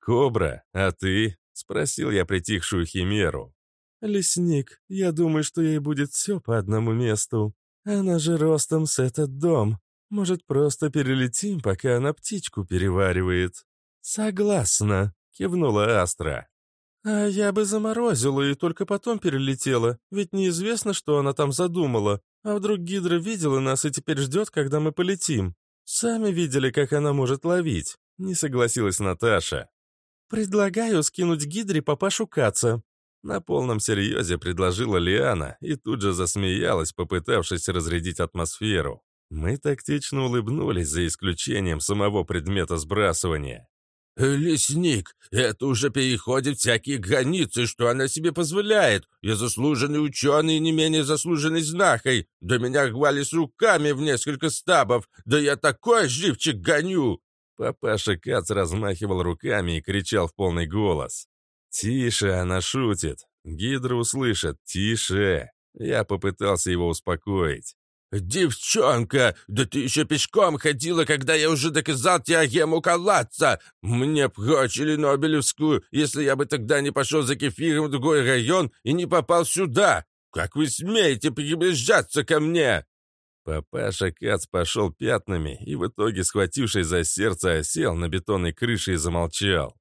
«Кобра, а ты?» — спросил я притихшую химеру. «Лесник, я думаю, что ей будет все по одному месту. Она же ростом с этот дом. Может, просто перелетим, пока она птичку переваривает?» «Согласна», — кивнула Астра. «А я бы заморозила и только потом перелетела, ведь неизвестно, что она там задумала. А вдруг Гидра видела нас и теперь ждет, когда мы полетим? Сами видели, как она может ловить», — не согласилась Наташа. «Предлагаю скинуть Гидре папашу Каца», — на полном серьезе предложила Лиана и тут же засмеялась, попытавшись разрядить атмосферу. Мы тактично улыбнулись за исключением самого предмета сбрасывания. «Лесник, это уже переходит всякие границы, что она себе позволяет. Я заслуженный ученый и не менее заслуженный знахой. Да меня гвали с руками в несколько стабов. Да я такой живчик гоню!» Папаша Кац размахивал руками и кричал в полный голос. «Тише, она шутит. Гидра услышит. Тише!» Я попытался его успокоить. «Девчонка, да ты еще пешком ходила, когда я уже доказал теорему Калатца! Мне прочили Нобелевскую, если я бы тогда не пошел за кефиром в другой район и не попал сюда! Как вы смеете приближаться ко мне?» Папаша Кац пошел пятнами и в итоге, схватившись за сердце, осел на бетонной крыше и замолчал.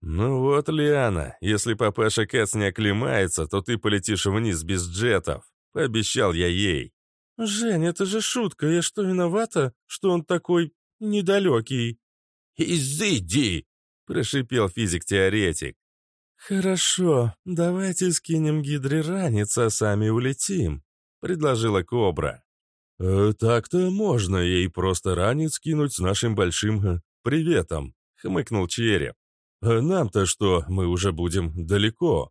«Ну вот, Лиана, если папаша Кац не оклемается, то ты полетишь вниз без джетов», — пообещал я ей. «Жень, это же шутка, я что, виновата, что он такой недалекий?» «Изыди!» — прошипел физик-теоретик. «Хорошо, давайте скинем гидре ранец, а сами улетим», — предложила Кобра. «Э, «Так-то можно ей просто ранец кинуть с нашим большим э, приветом», — хмыкнул Череп. «Э, «Нам-то что, мы уже будем далеко».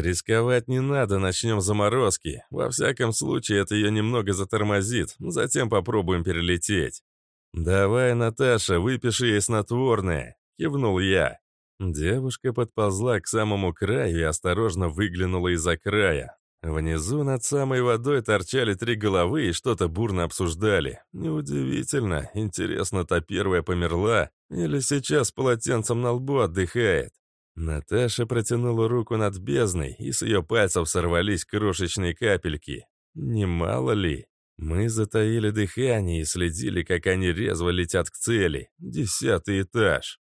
«Рисковать не надо, начнем заморозки. Во всяком случае, это ее немного затормозит. Затем попробуем перелететь». «Давай, Наташа, выпиши ей снотворное», — кивнул я. Девушка подползла к самому краю и осторожно выглянула из-за края. Внизу над самой водой торчали три головы и что-то бурно обсуждали. Неудивительно. Интересно, та первая померла или сейчас полотенцем на лбу отдыхает? Наташа протянула руку над бездной, и с ее пальцев сорвались крошечные капельки. Немало ли? Мы затаили дыхание и следили, как они резво летят к цели. Десятый этаж.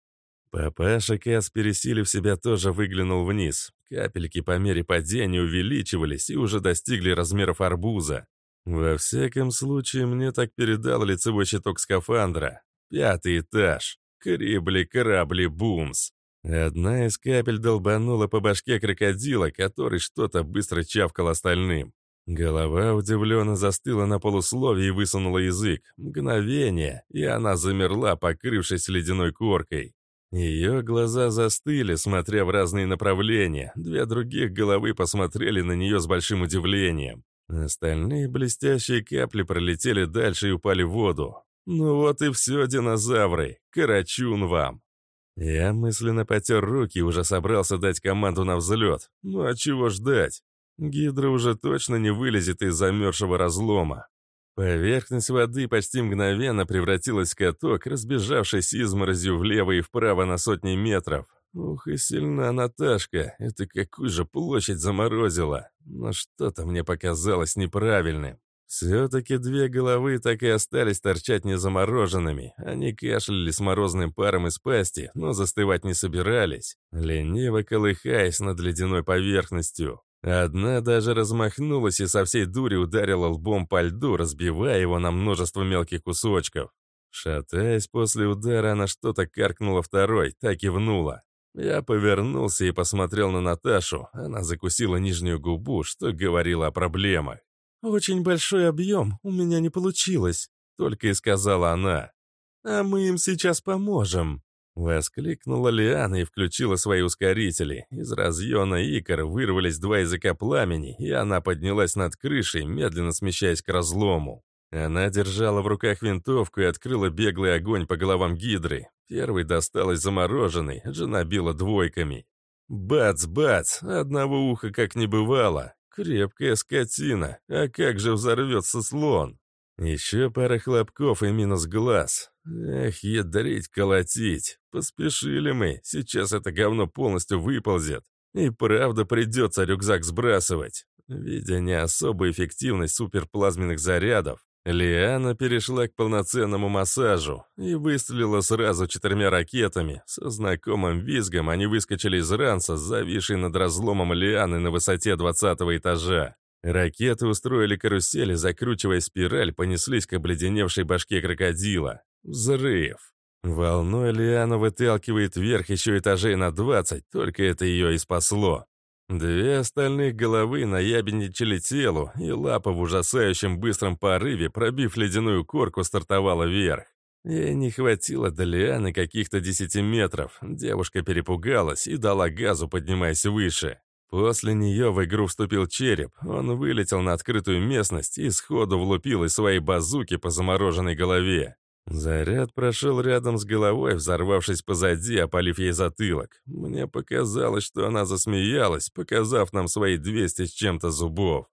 Папаша Кас, пересилив себя, тоже выглянул вниз. Капельки по мере падения увеличивались и уже достигли размеров арбуза. Во всяком случае, мне так передал лицевой щиток скафандра. Пятый этаж. Крибли, корабли, бумс. Одна из капель долбанула по башке крокодила, который что-то быстро чавкал остальным. Голова удивленно застыла на полусловии и высунула язык. Мгновение, и она замерла, покрывшись ледяной коркой. Ее глаза застыли, смотря в разные направления. Две других головы посмотрели на нее с большим удивлением. Остальные блестящие капли пролетели дальше и упали в воду. Ну вот и все, динозавры. Карачун вам. Я мысленно потер руки и уже собрался дать команду на взлет. Ну а чего ждать? Гидра уже точно не вылезет из замерзшего разлома. Поверхность воды почти мгновенно превратилась в каток, разбежавшись изморозью влево и вправо на сотни метров. Ух и сильна Наташка, это какую же площадь заморозила. Но что-то мне показалось неправильным. Все-таки две головы так и остались торчать незамороженными. Они кашляли с морозным паром из пасти, но застывать не собирались, лениво колыхаясь над ледяной поверхностью. Одна даже размахнулась и со всей дури ударила лбом по льду, разбивая его на множество мелких кусочков. Шатаясь после удара, она что-то каркнула второй, так и внула. Я повернулся и посмотрел на Наташу. Она закусила нижнюю губу, что говорила о проблемах. «Очень большой объем, у меня не получилось», — только и сказала она. «А мы им сейчас поможем». Воскликнула Лиана и включила свои ускорители. Из разъена икр вырвались два языка пламени, и она поднялась над крышей, медленно смещаясь к разлому. Она держала в руках винтовку и открыла беглый огонь по головам гидры. Первый досталась замороженной, жена била двойками. Бац-бац, одного уха как не бывало. Крепкая скотина, а как же взорвется слон? Еще пара хлопков и минус глаз. Эх, ядрить, колотить. Поспешили мы, сейчас это говно полностью выползет. И правда придется рюкзак сбрасывать. Видя не особо эффективность суперплазменных зарядов, Лиана перешла к полноценному массажу и выстрелила сразу четырьмя ракетами. Со знакомым визгом они выскочили из ранца, зависшей над разломом Лианы на высоте 20 этажа. Ракеты устроили карусели, закручивая спираль, понеслись к обледеневшей башке крокодила. Взрыв. Волной Лиана выталкивает вверх еще этажей на 20, только это ее и спасло. Две остальных головы наябедничали телу, и лапа в ужасающем быстром порыве, пробив ледяную корку, стартовала вверх. Ей не хватило до лианы каких-то десяти метров. Девушка перепугалась и дала газу, поднимаясь выше. После нее в игру вступил череп. Он вылетел на открытую местность и сходу влупил из своей базуки по замороженной голове. Заряд прошел рядом с головой, взорвавшись позади, опалив ей затылок. Мне показалось, что она засмеялась, показав нам свои 200 с чем-то зубов.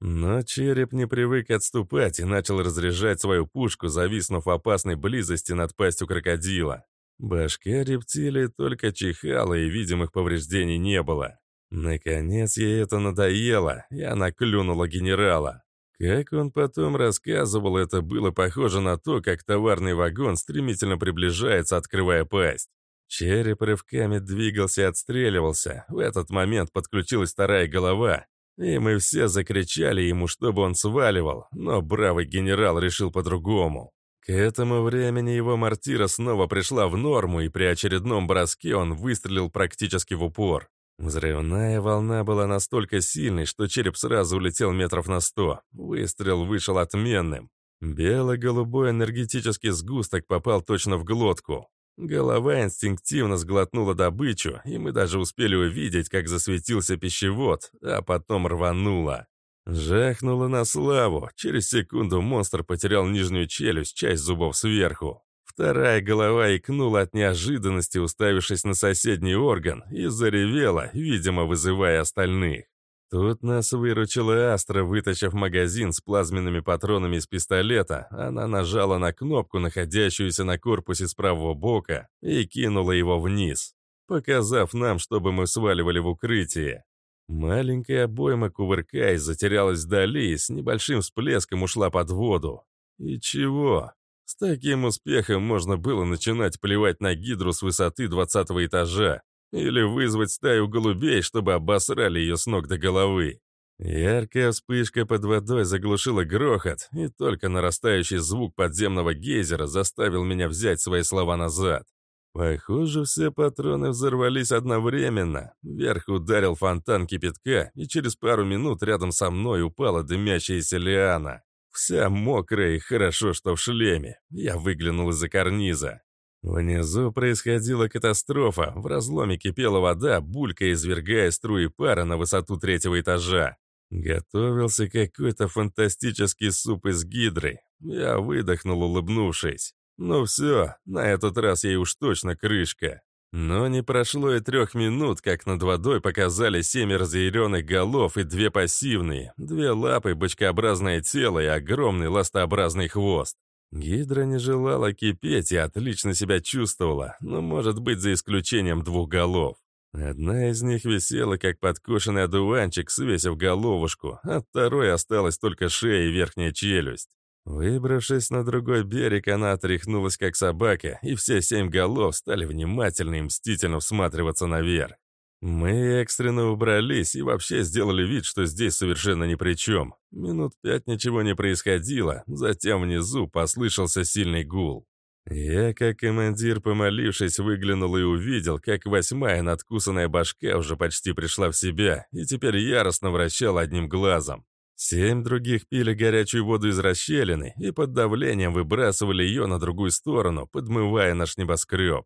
Но череп не привык отступать и начал разряжать свою пушку, зависнув в опасной близости над пастью крокодила. Башка рептилии только чихала, и видимых повреждений не было. Наконец ей это надоело, и она клюнула генерала. Как он потом рассказывал, это было похоже на то, как товарный вагон стремительно приближается, открывая пасть. Череп рывками двигался и отстреливался. В этот момент подключилась вторая голова, и мы все закричали ему, чтобы он сваливал, но бравый генерал решил по-другому. К этому времени его мортира снова пришла в норму, и при очередном броске он выстрелил практически в упор. Взрывная волна была настолько сильной, что череп сразу улетел метров на сто. Выстрел вышел отменным. Бело-голубой энергетический сгусток попал точно в глотку. Голова инстинктивно сглотнула добычу, и мы даже успели увидеть, как засветился пищевод, а потом рвануло. Жахнуло на славу. Через секунду монстр потерял нижнюю челюсть, часть зубов сверху. Вторая голова икнула от неожиданности, уставившись на соседний орган, и заревела, видимо, вызывая остальных. Тут нас выручила Астра, вытащив магазин с плазменными патронами из пистолета. Она нажала на кнопку, находящуюся на корпусе с правого бока, и кинула его вниз, показав нам, чтобы мы сваливали в укрытие. Маленькая обойма, кувыркаясь, затерялась вдали и с небольшим всплеском ушла под воду. И чего? С таким успехом можно было начинать плевать на гидру с высоты 20 этажа или вызвать стаю голубей, чтобы обосрали ее с ног до головы. Яркая вспышка под водой заглушила грохот, и только нарастающий звук подземного гейзера заставил меня взять свои слова назад. Похоже, все патроны взорвались одновременно. Вверх ударил фонтан кипятка, и через пару минут рядом со мной упала дымящаяся лиана. Вся мокрая и хорошо, что в шлеме. Я выглянул из-за карниза. Внизу происходила катастрофа. В разломе кипела вода, булька извергая струи пара на высоту третьего этажа. Готовился какой-то фантастический суп из гидры. Я выдохнул, улыбнувшись. Ну все, на этот раз ей уж точно крышка. Но не прошло и трех минут, как над водой показали семь разъяренных голов и две пассивные, две лапы, бочкообразное тело и огромный ластообразный хвост. Гидра не желала кипеть и отлично себя чувствовала, но, может быть, за исключением двух голов. Одна из них висела, как подкошенный одуванчик, свесив головушку, а второй осталась только шея и верхняя челюсть. Выбравшись на другой берег, она отряхнулась как собака, и все семь голов стали внимательно и мстительно всматриваться наверх. Мы экстренно убрались и вообще сделали вид, что здесь совершенно ни при чем. Минут пять ничего не происходило, затем внизу послышался сильный гул. Я, как командир, помолившись, выглянул и увидел, как восьмая надкусанная башка уже почти пришла в себя и теперь яростно вращала одним глазом. Семь других пили горячую воду из расщелины и под давлением выбрасывали ее на другую сторону, подмывая наш небоскреб.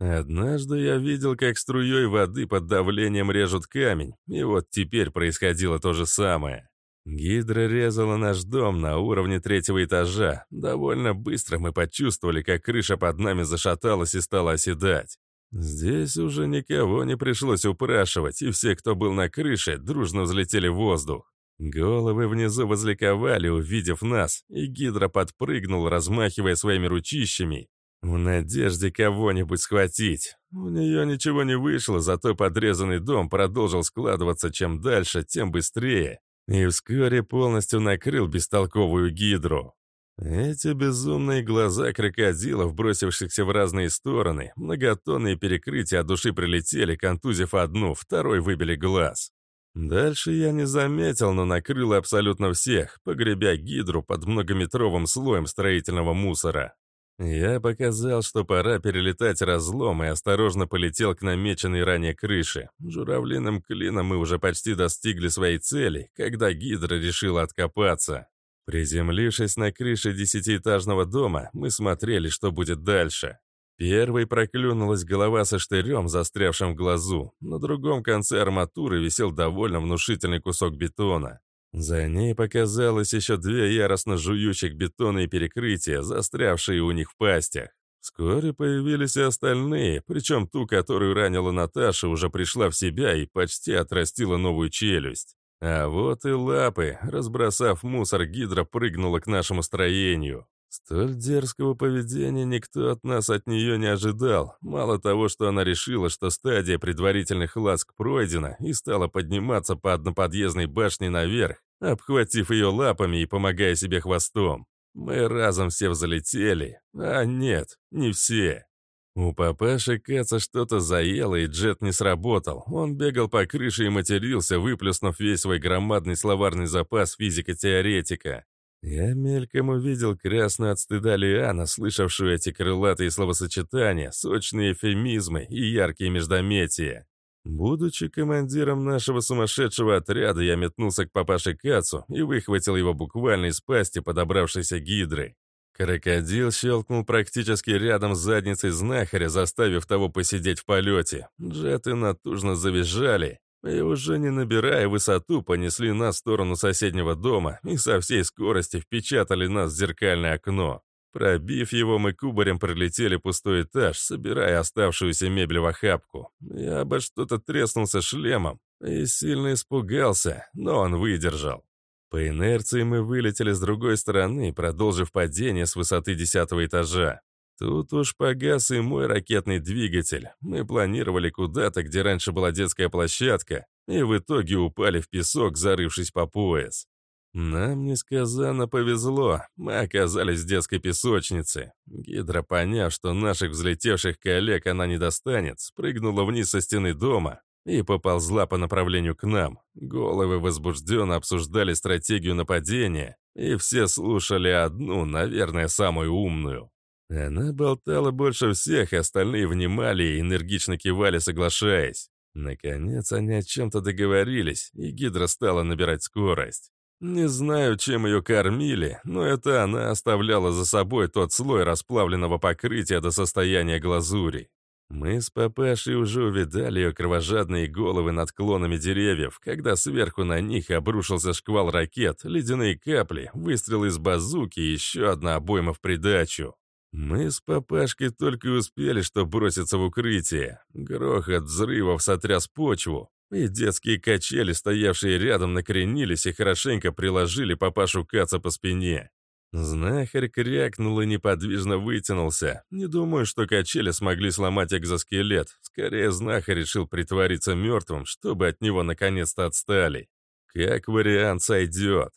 Однажды я видел, как струей воды под давлением режут камень, и вот теперь происходило то же самое. Гидра резала наш дом на уровне третьего этажа. Довольно быстро мы почувствовали, как крыша под нами зашаталась и стала оседать. Здесь уже никого не пришлось упрашивать, и все, кто был на крыше, дружно взлетели в воздух. Головы внизу возликовали, увидев нас, и Гидра подпрыгнул, размахивая своими ручищами, в надежде кого-нибудь схватить. У нее ничего не вышло, зато подрезанный дом продолжил складываться чем дальше, тем быстрее и вскоре полностью накрыл бестолковую гидру. Эти безумные глаза крокодилов, бросившихся в разные стороны, многотонные перекрытия от души прилетели, контузив одну, второй выбили глаз. Дальше я не заметил, но накрыло абсолютно всех, погребя гидру под многометровым слоем строительного мусора. Я показал, что пора перелетать разлом и осторожно полетел к намеченной ранее крыше. Журавлиным клином мы уже почти достигли своей цели, когда гидра решила откопаться. Приземлившись на крыше десятиэтажного дома, мы смотрели, что будет дальше. Первой проклюнулась голова со штырем, застрявшим в глазу. На другом конце арматуры висел довольно внушительный кусок бетона. За ней показалось еще две яростно жующих бетона и перекрытия, застрявшие у них в пастях. Вскоре появились и остальные, причем ту, которую ранила Наташа, уже пришла в себя и почти отрастила новую челюсть. А вот и лапы, разбросав мусор, гидра прыгнула к нашему строению. Столь дерзкого поведения никто от нас от нее не ожидал. Мало того, что она решила, что стадия предварительных ласк пройдена и стала подниматься по одноподъездной башне наверх, обхватив ее лапами и помогая себе хвостом. Мы разом все взлетели. А нет, не все. У папаши Каца что-то заело, и джет не сработал. Он бегал по крыше и матерился, выплюснув весь свой громадный словарный запас физико-теоретика. Я мельком увидел красную от стыда Лиана, слышавшую эти крылатые словосочетания, сочные эфемизмы и яркие междометия. Будучи командиром нашего сумасшедшего отряда, я метнулся к папаше Кацу и выхватил его буквально из пасти подобравшейся гидры. Крокодил щелкнул практически рядом с задницей знахаря, заставив того посидеть в полете. Джеты натужно завизжали, и уже не набирая высоту, понесли нас в сторону соседнего дома и со всей скорости впечатали нас в зеркальное окно. Пробив его, мы кубарем пролетели пустой этаж, собирая оставшуюся мебель в охапку. Я обо что-то треснулся шлемом и сильно испугался, но он выдержал. По инерции мы вылетели с другой стороны, продолжив падение с высоты десятого этажа. Тут уж погас и мой ракетный двигатель. Мы планировали куда-то, где раньше была детская площадка, и в итоге упали в песок, зарывшись по пояс. Нам несказанно повезло, мы оказались в детской песочнице. Гидра, поняв, что наших взлетевших коллег она не достанет, спрыгнула вниз со стены дома и поползла по направлению к нам. Головы возбужденно обсуждали стратегию нападения, и все слушали одну, наверное, самую умную. Она болтала больше всех, остальные внимали и энергично кивали, соглашаясь. Наконец они о чем-то договорились, и Гидра стала набирать скорость. Не знаю, чем ее кормили, но это она оставляла за собой тот слой расплавленного покрытия до состояния глазури. Мы с папашей уже увидали ее кровожадные головы над клонами деревьев, когда сверху на них обрушился шквал ракет, ледяные капли, выстрелы из базуки и еще одна обойма в придачу. Мы с папашкой только успели, что броситься в укрытие. Грохот взрывов сотряс почву, и детские качели, стоявшие рядом, накренились и хорошенько приложили папашу Каца по спине. Знахарь крякнул и неподвижно вытянулся. Не думаю, что качели смогли сломать экзоскелет. Скорее, знахарь решил притвориться мертвым, чтобы от него наконец-то отстали. Как вариант сойдет.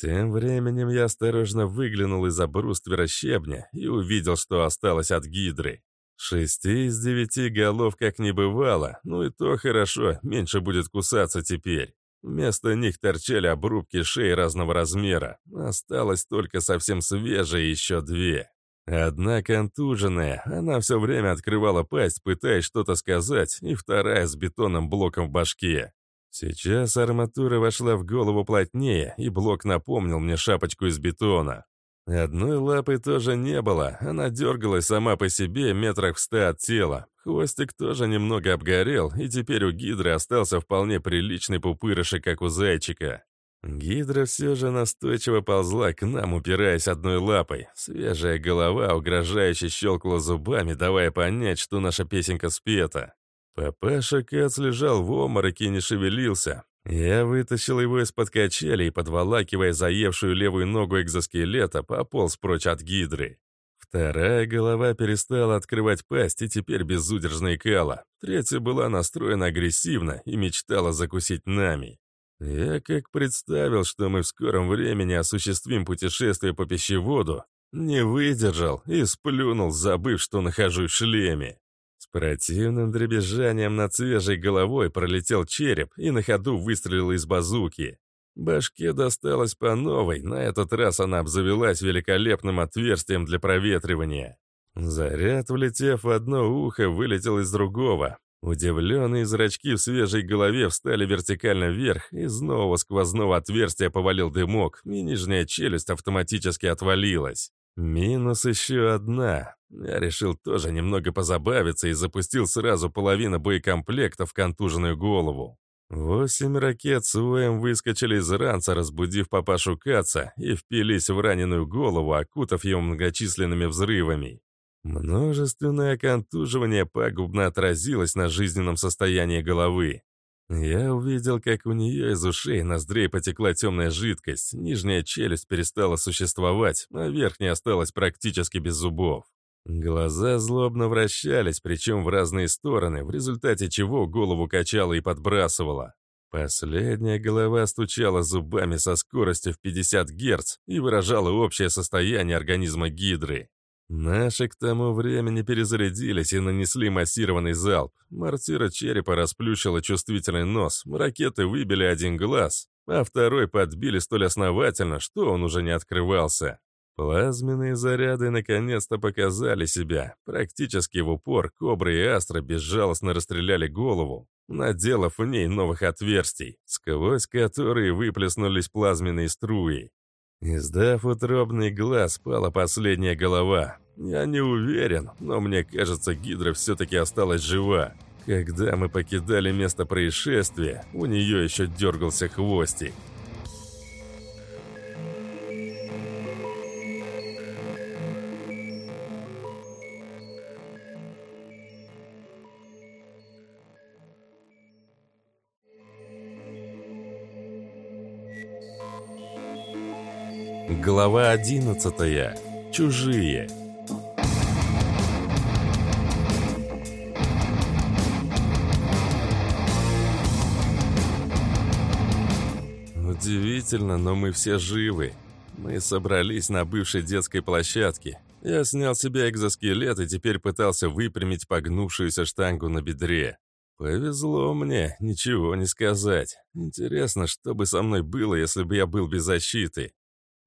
Тем временем я осторожно выглянул из-за бруствера щебня и увидел, что осталось от гидры. Шести из девяти голов как не бывало, ну и то хорошо, меньше будет кусаться теперь. Вместо них торчали обрубки шеи разного размера. Осталось только совсем свежие еще две. Одна контуженная, она все время открывала пасть, пытаясь что-то сказать, и вторая с бетонным блоком в башке. Сейчас арматура вошла в голову плотнее, и блок напомнил мне шапочку из бетона. Одной лапы тоже не было, она дергалась сама по себе метрах в ста от тела. Хвостик тоже немного обгорел, и теперь у гидры остался вполне приличный пупырышек, как у зайчика. Гидра все же настойчиво ползла к нам, упираясь одной лапой. Свежая голова угрожающе щелкала зубами, давая понять, что наша песенка спета. Папаша Кац лежал в омороке и не шевелился. Я вытащил его из-под качели и, подволакивая заевшую левую ногу экзоскелета, пополз прочь от гидры. Вторая голова перестала открывать пасть и теперь безудержно икала. Третья была настроена агрессивно и мечтала закусить нами. Я как представил, что мы в скором времени осуществим путешествие по пищеводу, не выдержал и сплюнул, забыв, что нахожусь в шлеме. Противным дребезжанием над свежей головой пролетел череп и на ходу выстрелил из базуки. Башке досталось по новой, на этот раз она обзавелась великолепным отверстием для проветривания. Заряд, влетев в одно ухо, вылетел из другого. Удивленные зрачки в свежей голове встали вертикально вверх, из нового сквозного отверстия повалил дымок, и нижняя челюсть автоматически отвалилась. Минус еще одна. Я решил тоже немного позабавиться и запустил сразу половину боекомплекта в контуженную голову. Восемь ракет с воем выскочили из ранца, разбудив папашу Каца, и впились в раненую голову, окутав ее многочисленными взрывами. Множественное контуживание пагубно отразилось на жизненном состоянии головы. Я увидел, как у нее из ушей ноздрей потекла темная жидкость, нижняя челюсть перестала существовать, а верхняя осталась практически без зубов. Глаза злобно вращались, причем в разные стороны, в результате чего голову качало и подбрасывало. Последняя голова стучала зубами со скоростью в 50 Гц и выражала общее состояние организма гидры. Наши к тому времени перезарядились и нанесли массированный залп. Мортира черепа расплющила чувствительный нос, ракеты выбили один глаз, а второй подбили столь основательно, что он уже не открывался. Плазменные заряды наконец-то показали себя. Практически в упор Кобра и Астра безжалостно расстреляли голову, наделав в ней новых отверстий, сквозь которые выплеснулись плазменные струи. Издав утробный глаз, пала последняя голова. Я не уверен, но мне кажется, Гидра все-таки осталась жива. Когда мы покидали место происшествия, у нее еще дергался хвостик. Глава 11. Чужие. Удивительно, но мы все живы. Мы собрались на бывшей детской площадке. Я снял себе экзоскелет и теперь пытался выпрямить погнувшуюся штангу на бедре. Повезло мне, ничего не сказать. Интересно, что бы со мной было, если бы я был без защиты.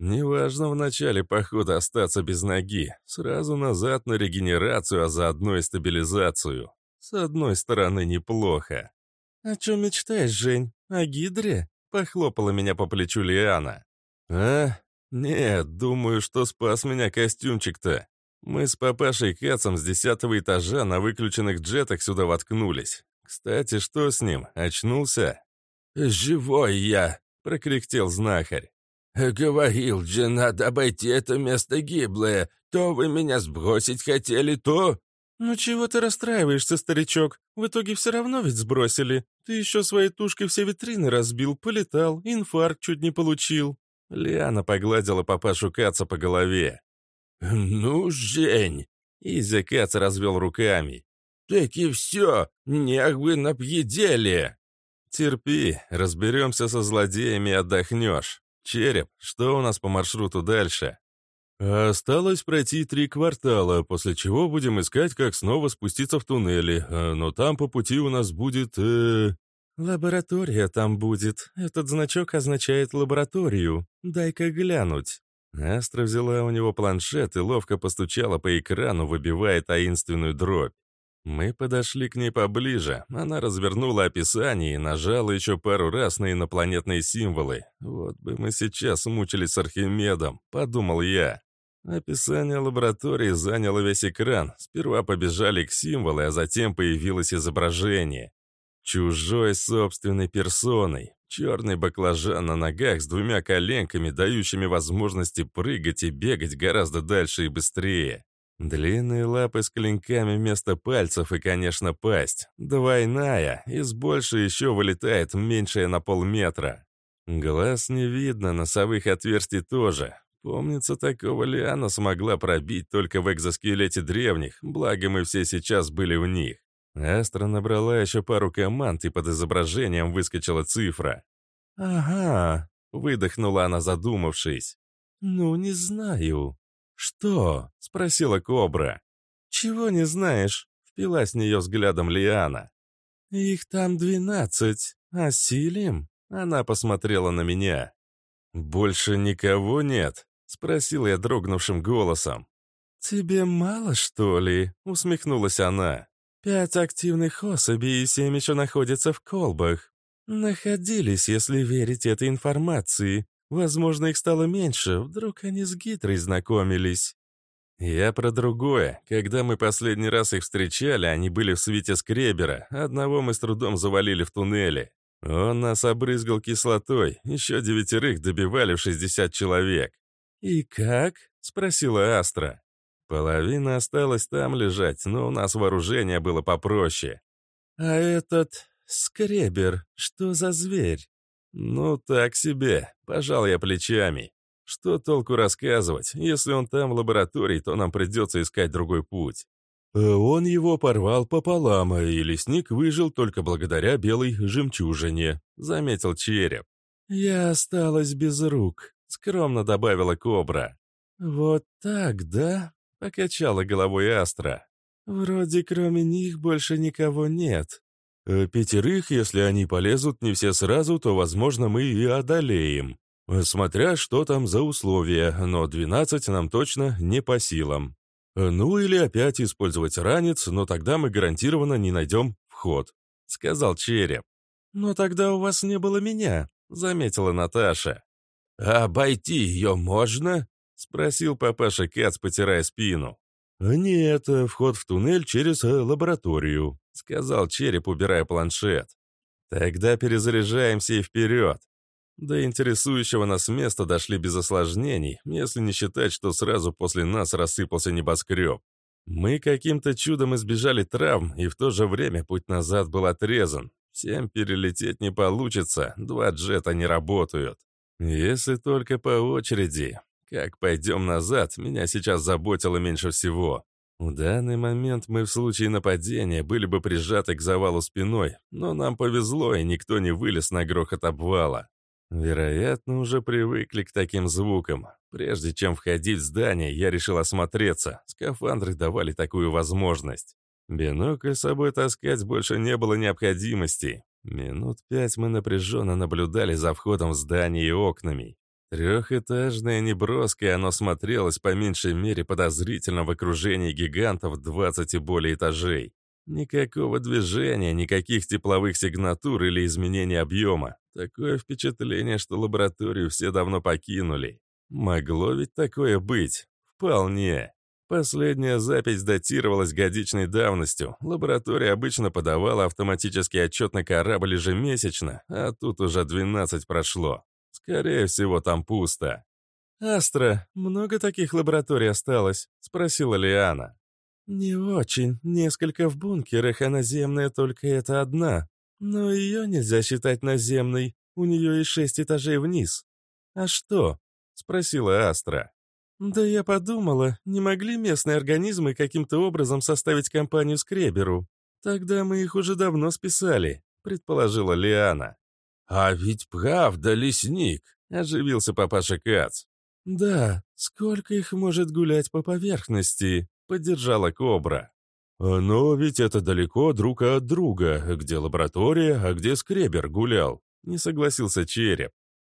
Неважно в начале похода остаться без ноги, сразу назад на регенерацию, а заодно и стабилизацию. С одной стороны, неплохо. «О чем мечтаешь, Жень? О гидре?» — похлопала меня по плечу Лиана. «А? Нет, думаю, что спас меня костюмчик-то. Мы с папашей Кацом с десятого этажа на выключенных джетах сюда воткнулись. Кстати, что с ним? Очнулся?» «Живой я!» — прокряхтел знахарь. «Говорил же, надо обойти это место гиблое. То вы меня сбросить хотели, то...» «Ну чего ты расстраиваешься, старичок? В итоге все равно ведь сбросили. Ты еще своей тушкой все витрины разбил, полетал, инфаркт чуть не получил». Лиана погладила папашу Каца по голове. «Ну, Жень!» Изя Кац развел руками. «Таки все, нервы напьедели!» «Терпи, разберемся со злодеями и отдохнешь. «Череп, что у нас по маршруту дальше?» «Осталось пройти три квартала, после чего будем искать, как снова спуститься в туннели, э, но там по пути у нас будет...» э... «Лаборатория там будет. Этот значок означает лабораторию. Дай-ка глянуть». Астра взяла у него планшет и ловко постучала по экрану, выбивая таинственную дробь. Мы подошли к ней поближе. Она развернула описание и нажала еще пару раз на инопланетные символы. Вот бы мы сейчас мучились с Архимедом, подумал я. Описание лаборатории заняло весь экран. Сперва побежали к символы, а затем появилось изображение. Чужой собственной персоной. Черный баклажан на ногах с двумя коленками, дающими возможности прыгать и бегать гораздо дальше и быстрее. Длинные лапы с клинками вместо пальцев и, конечно, пасть. Двойная, из больше еще вылетает меньшая на полметра. Глаз не видно, носовых отверстий тоже. Помнится, такого Лиана смогла пробить только в экзоскелете древних, благо мы все сейчас были в них. Астра набрала еще пару команд, и под изображением выскочила цифра. «Ага», — выдохнула она, задумавшись. «Ну, не знаю». «Что?» — спросила Кобра. «Чего не знаешь?» — впила с нее взглядом Лиана. «Их там двенадцать. А Силим?» Она посмотрела на меня. «Больше никого нет?» — спросил я дрогнувшим голосом. «Тебе мало, что ли?» — усмехнулась она. Пять активных особей и семь еще находятся в колбах. Находились, если верить этой информации. Возможно, их стало меньше, вдруг они с Гитрой знакомились. Я про другое. Когда мы последний раз их встречали, они были в свете скребера. Одного мы с трудом завалили в туннеле. Он нас обрызгал кислотой, еще девятерых добивали в 60 человек. «И как?» — спросила Астра. Половина осталась там лежать, но у нас вооружение было попроще. А этот скребер, что за зверь? Ну, так себе, пожал я плечами. Что толку рассказывать? Если он там в лаборатории, то нам придется искать другой путь. А он его порвал пополам, и лесник выжил только благодаря белой жемчужине, заметил череп. «Я осталась без рук», — скромно добавила кобра. «Вот так, да?» Покачала головой Астра. «Вроде кроме них больше никого нет. Э, пятерых, если они полезут не все сразу, то, возможно, мы и одолеем. Смотря что там за условия, но двенадцать нам точно не по силам. Ну или опять использовать ранец, но тогда мы гарантированно не найдем вход», — сказал Череп. «Но тогда у вас не было меня», — заметила Наташа. «Обойти ее можно?» — спросил папаша Кац, потирая спину. «Нет, вход в туннель через э, лабораторию», — сказал череп, убирая планшет. «Тогда перезаряжаемся и вперед». До интересующего нас места дошли без осложнений, если не считать, что сразу после нас рассыпался небоскреб. Мы каким-то чудом избежали травм, и в то же время путь назад был отрезан. Всем перелететь не получится, два джета не работают. Если только по очереди. Как пойдем назад, меня сейчас заботило меньше всего. В данный момент мы в случае нападения были бы прижаты к завалу спиной, но нам повезло, и никто не вылез на грохот обвала. Вероятно, уже привыкли к таким звукам. Прежде чем входить в здание, я решил осмотреться. Скафандры давали такую возможность. Бинокль с собой таскать больше не было необходимости. Минут пять мы напряженно наблюдали за входом в здание и окнами. Трехэтажное неброское, оно смотрелось по меньшей мере подозрительно в окружении гигантов 20 и более этажей. Никакого движения, никаких тепловых сигнатур или изменения объема. Такое впечатление, что лабораторию все давно покинули. Могло ведь такое быть? Вполне. Последняя запись датировалась годичной давностью. Лаборатория обычно подавала автоматический отчет на корабль ежемесячно, а тут уже 12 прошло. Скорее всего, там пусто. «Астра, много таких лабораторий осталось?» — спросила Лиана. «Не очень. Несколько в бункерах, а наземная только эта одна. Но ее нельзя считать наземной. У нее и шесть этажей вниз». «А что?» — спросила Астра. «Да я подумала, не могли местные организмы каким-то образом составить компанию Скреберу? Тогда мы их уже давно списали», — предположила Лиана. «А ведь правда лесник!» — оживился папаша Кац. «Да, сколько их может гулять по поверхности?» — поддержала Кобра. «Но ведь это далеко друг от друга, где лаборатория, а где скребер гулял», — не согласился Череп.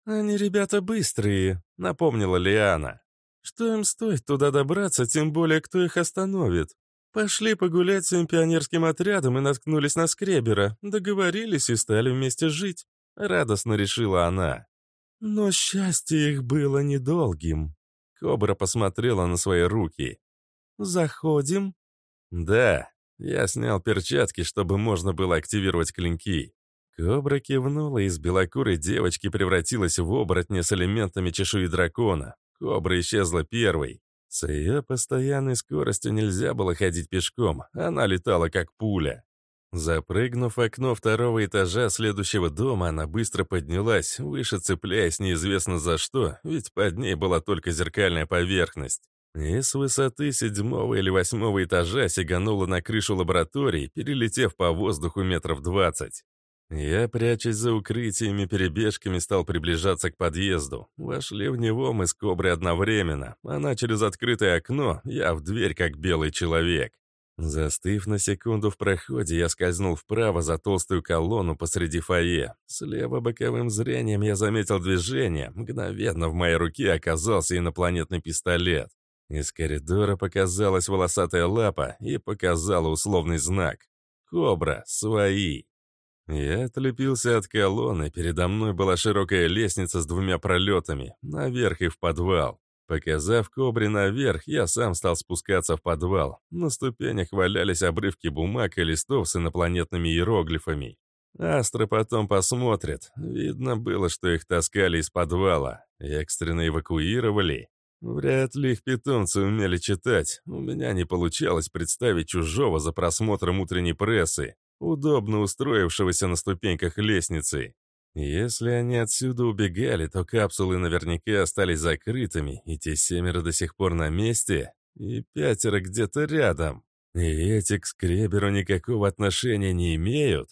«Они ребята быстрые», — напомнила Лиана. Что им стоит туда добраться, тем более кто их остановит? Пошли погулять своим пионерским отрядом и наткнулись на скребера, договорились и стали вместе жить. Радостно решила она. Но счастье их было недолгим. Кобра посмотрела на свои руки. «Заходим?» «Да». Я снял перчатки, чтобы можно было активировать клинки. Кобра кивнула, и из белокурой девочки превратилась в оборотня с элементами чешуи дракона. Кобра исчезла первой. С ее постоянной скоростью нельзя было ходить пешком, она летала как пуля. Запрыгнув в окно второго этажа следующего дома, она быстро поднялась, выше цепляясь неизвестно за что, ведь под ней была только зеркальная поверхность. И с высоты седьмого или восьмого этажа сиганула на крышу лаборатории, перелетев по воздуху метров двадцать. Я, прячась за укрытиями, перебежками стал приближаться к подъезду. Вошли в него мы с Коброй одновременно. Она через открытое окно, я в дверь, как белый человек. Застыв на секунду в проходе, я скользнул вправо за толстую колонну посреди фойе. Слева боковым зрением я заметил движение. Мгновенно в моей руке оказался инопланетный пистолет. Из коридора показалась волосатая лапа и показала условный знак. «Кобра, свои!» Я отлепился от колонны, передо мной была широкая лестница с двумя пролетами, наверх и в подвал. Показав кобре наверх, я сам стал спускаться в подвал. На ступенях валялись обрывки бумаг и листов с инопланетными иероглифами. Астра потом посмотрит. Видно было, что их таскали из подвала. Экстренно эвакуировали. Вряд ли их питомцы умели читать. У меня не получалось представить чужого за просмотром утренней прессы, удобно устроившегося на ступеньках лестницы. Если они отсюда убегали, то капсулы наверняка остались закрытыми, и те семеро до сих пор на месте, и пятеро где-то рядом. И эти к скреберу никакого отношения не имеют.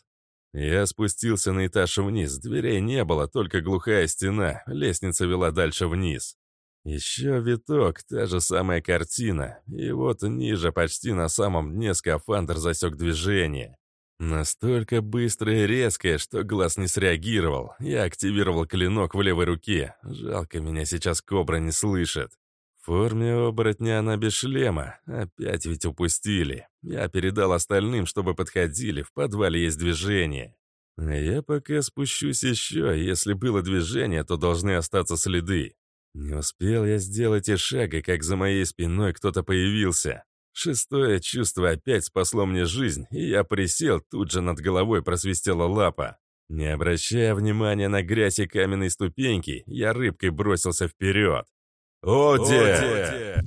Я спустился на этаж вниз, дверей не было, только глухая стена, лестница вела дальше вниз. Еще виток, та же самая картина, и вот ниже, почти на самом дне, скафандр засек движение. Настолько быстрое и резкое, что глаз не среагировал. Я активировал клинок в левой руке. Жалко, меня сейчас кобра не слышит. В форме оборотня она без шлема. Опять ведь упустили. Я передал остальным, чтобы подходили. В подвале есть движение. я пока спущусь еще. Если было движение, то должны остаться следы. Не успел я сделать и шага, как за моей спиной кто-то появился. Шестое чувство опять спасло мне жизнь, и я присел, тут же над головой просвистела лапа. Не обращая внимания на грязь и каменные ступеньки, я рыбкой бросился вперед. «Оде!»!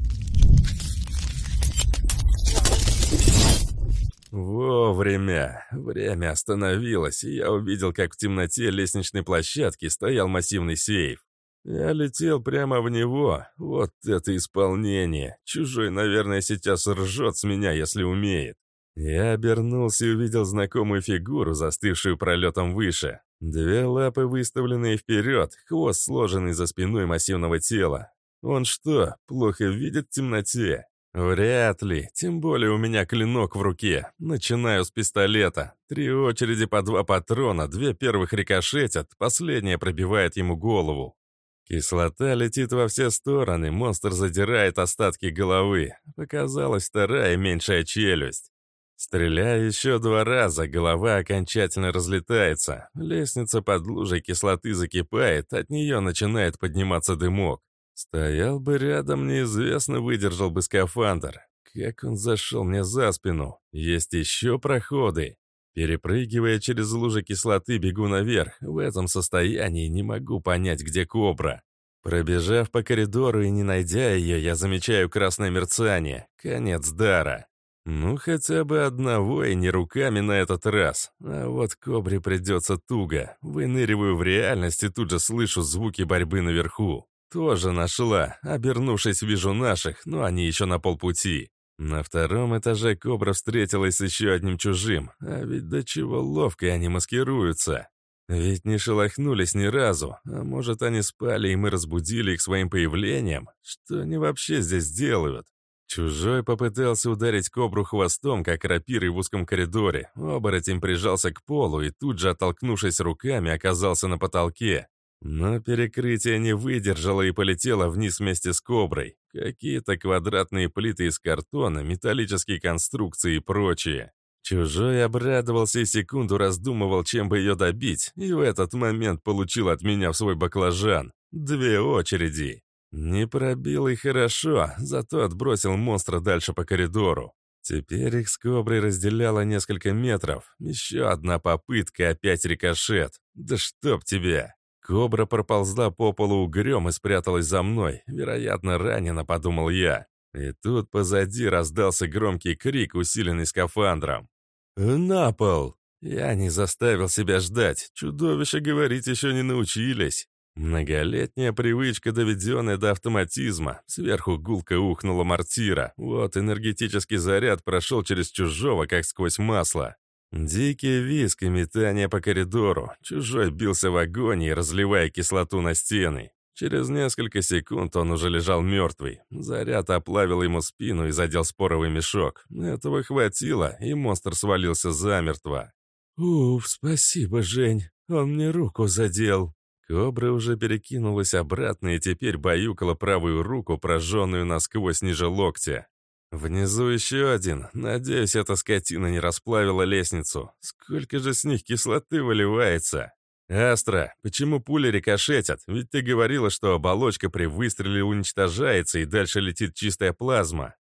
Вовремя. Время остановилось, и я увидел, как в темноте лестничной площадки стоял массивный сейф. Я летел прямо в него. Вот это исполнение. Чужой, наверное, сейчас ржет с меня, если умеет. Я обернулся и увидел знакомую фигуру, застывшую пролетом выше. Две лапы, выставленные вперед, хвост сложенный за спиной массивного тела. Он что, плохо видит в темноте? Вряд ли, тем более у меня клинок в руке. Начинаю с пистолета. Три очереди по два патрона, две первых рикошетят, последняя пробивает ему голову. Кислота летит во все стороны, монстр задирает остатки головы. Показалась вторая меньшая челюсть. Стреляю еще два раза, голова окончательно разлетается. Лестница под лужей кислоты закипает, от нее начинает подниматься дымок. Стоял бы рядом, неизвестно, выдержал бы скафандр. Как он зашел мне за спину? Есть еще проходы. Перепрыгивая через лужи кислоты, бегу наверх. В этом состоянии не могу понять, где кобра. Пробежав по коридору и не найдя ее, я замечаю красное мерцание. Конец дара. Ну, хотя бы одного и не руками на этот раз. А вот кобре придется туго. Выныриваю в реальность и тут же слышу звуки борьбы наверху. Тоже нашла. Обернувшись, вижу наших, но они еще на полпути. На втором этаже кобра встретилась с еще одним чужим, а ведь до чего ловко они маскируются. Ведь не шелохнулись ни разу, а может они спали и мы разбудили их своим появлением? Что они вообще здесь делают? Чужой попытался ударить кобру хвостом, как рапирой в узком коридоре. Оборотень прижался к полу и тут же, оттолкнувшись руками, оказался на потолке. Но перекрытие не выдержало и полетело вниз вместе с коброй. Какие-то квадратные плиты из картона, металлические конструкции и прочее. Чужой обрадовался и секунду раздумывал, чем бы ее добить, и в этот момент получил от меня в свой баклажан. Две очереди. Не пробил и хорошо, зато отбросил монстра дальше по коридору. Теперь их с коброй разделяло несколько метров. Еще одна попытка, опять рикошет. Да чтоб тебя! Кобра проползла по полу угрем и спряталась за мной. Вероятно, ранено, подумал я. И тут позади раздался громкий крик, усиленный скафандром. «На пол!» Я не заставил себя ждать. Чудовища говорить еще не научились. Многолетняя привычка, доведенная до автоматизма. Сверху гулко ухнула мортира. Вот энергетический заряд прошел через чужого, как сквозь масло. Дикий виск и метание по коридору. Чужой бился в агонии, разливая кислоту на стены. Через несколько секунд он уже лежал мертвый. Заряд оплавил ему спину и задел споровый мешок. Этого хватило, и монстр свалился замертво. «Уф, спасибо, Жень, он мне руку задел». Кобра уже перекинулась обратно и теперь баюкала правую руку, прожженную насквозь ниже локтя. Внизу еще один. Надеюсь, эта скотина не расплавила лестницу. Сколько же с них кислоты выливается? «Астра, почему пули рикошетят? Ведь ты говорила, что оболочка при выстреле уничтожается и дальше летит чистая плазма».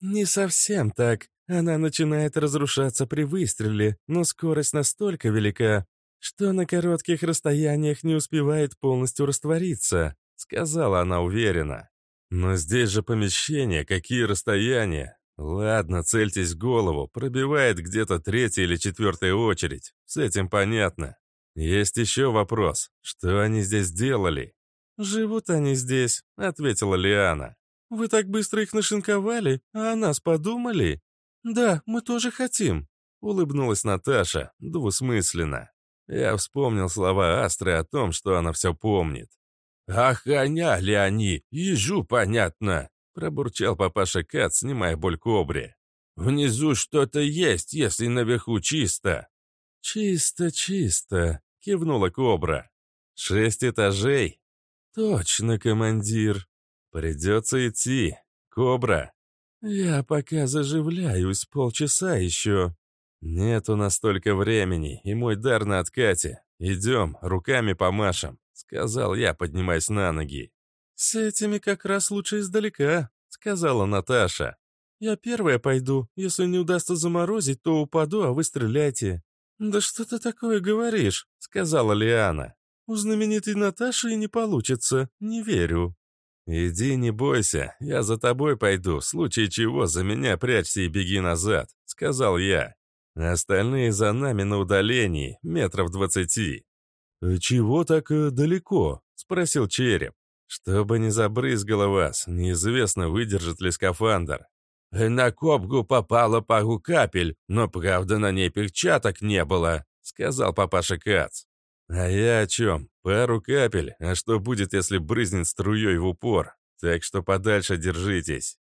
«Не совсем так. Она начинает разрушаться при выстреле, но скорость настолько велика, что на коротких расстояниях не успевает полностью раствориться», — сказала она уверенно. «Но здесь же помещение, какие расстояния? Ладно, цельтесь в голову, пробивает где-то третья или четвертая очередь. С этим понятно. Есть еще вопрос. Что они здесь делали?» «Живут они здесь», — ответила Лиана. «Вы так быстро их нашинковали, а о нас подумали?» «Да, мы тоже хотим», — улыбнулась Наташа, двусмысленно. Я вспомнил слова Астры о том, что она все помнит. «Охраняли они, ежу понятно», — пробурчал папаша Кат, снимая боль кобре. «Внизу что-то есть, если наверху чисто». «Чисто, чисто», — кивнула кобра. «Шесть этажей?» «Точно, командир. Придется идти. Кобра». «Я пока заживляюсь полчаса еще». «Нет у нас столько времени, и мой дар на откате. Идем, руками помашем», — сказал я, поднимаясь на ноги. «С этими как раз лучше издалека», — сказала Наташа. «Я первая пойду. Если не удастся заморозить, то упаду, а вы стреляйте». «Да что ты такое говоришь?» — сказала Лиана. «У знаменитой Наташи и не получится. Не верю». «Иди, не бойся, я за тобой пойду, в случае чего за меня прячься и беги назад», — сказал я. Остальные за нами на удалении, метров двадцати. «Э, «Чего так э, далеко?» — спросил череп. «Чтобы не забрызгало вас, неизвестно, выдержит ли скафандр». «На копку попало пару капель, но, правда, на ней перчаток не было», — сказал папаша Кац. «А я о чем? Пару капель. А что будет, если брызнет струей в упор? Так что подальше держитесь».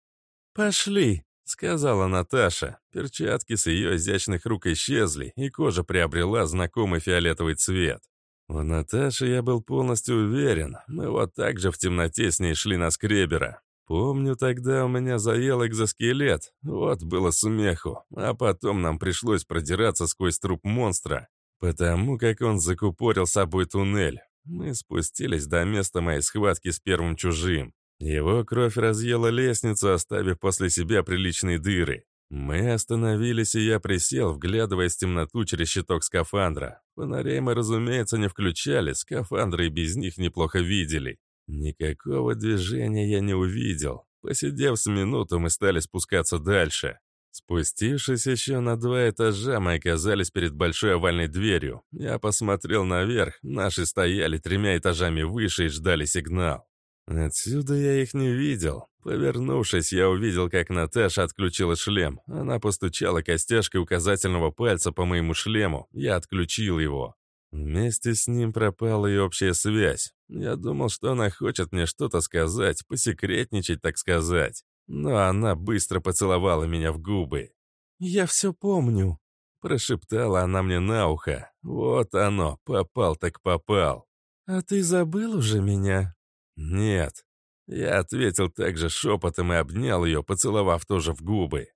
«Пошли», сказала Наташа. Перчатки с ее изящных рук исчезли, и кожа приобрела знакомый фиолетовый цвет. В Наташе я был полностью уверен. Мы вот так же в темноте с ней шли на скребера. Помню, тогда у меня заел экзоскелет. Вот было смеху. А потом нам пришлось продираться сквозь труп монстра, потому как он закупорил собой туннель. Мы спустились до места моей схватки с первым чужим. Его кровь разъела лестницу, оставив после себя приличные дыры. Мы остановились, и я присел, вглядываясь в темноту через щиток скафандра. Фонарей мы, разумеется, не включали, скафандры и без них неплохо видели. Никакого движения я не увидел. Посидев с минуту, мы стали спускаться дальше. Спустившись еще на два этажа, мы оказались перед большой овальной дверью. Я посмотрел наверх, наши стояли тремя этажами выше и ждали сигнал. Отсюда я их не видел. Повернувшись, я увидел, как Наташа отключила шлем. Она постучала костяшкой указательного пальца по моему шлему. Я отключил его. Вместе с ним пропала и общая связь. Я думал, что она хочет мне что-то сказать, посекретничать, так сказать. Но она быстро поцеловала меня в губы. «Я все помню», — прошептала она мне на ухо. «Вот оно, попал так попал». «А ты забыл уже меня?» «Нет». Я ответил также шепотом и обнял ее, поцеловав тоже в губы.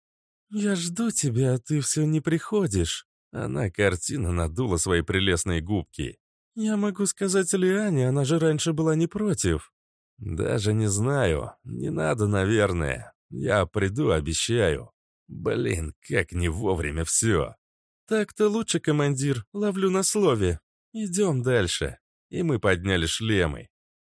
«Я жду тебя, а ты все не приходишь». Она картина надула свои прелестные губки. «Я могу сказать Лиане, она же раньше была не против». «Даже не знаю. Не надо, наверное. Я приду, обещаю. Блин, как не вовремя все». «Так-то лучше, командир. Ловлю на слове. Идем дальше». И мы подняли шлемы.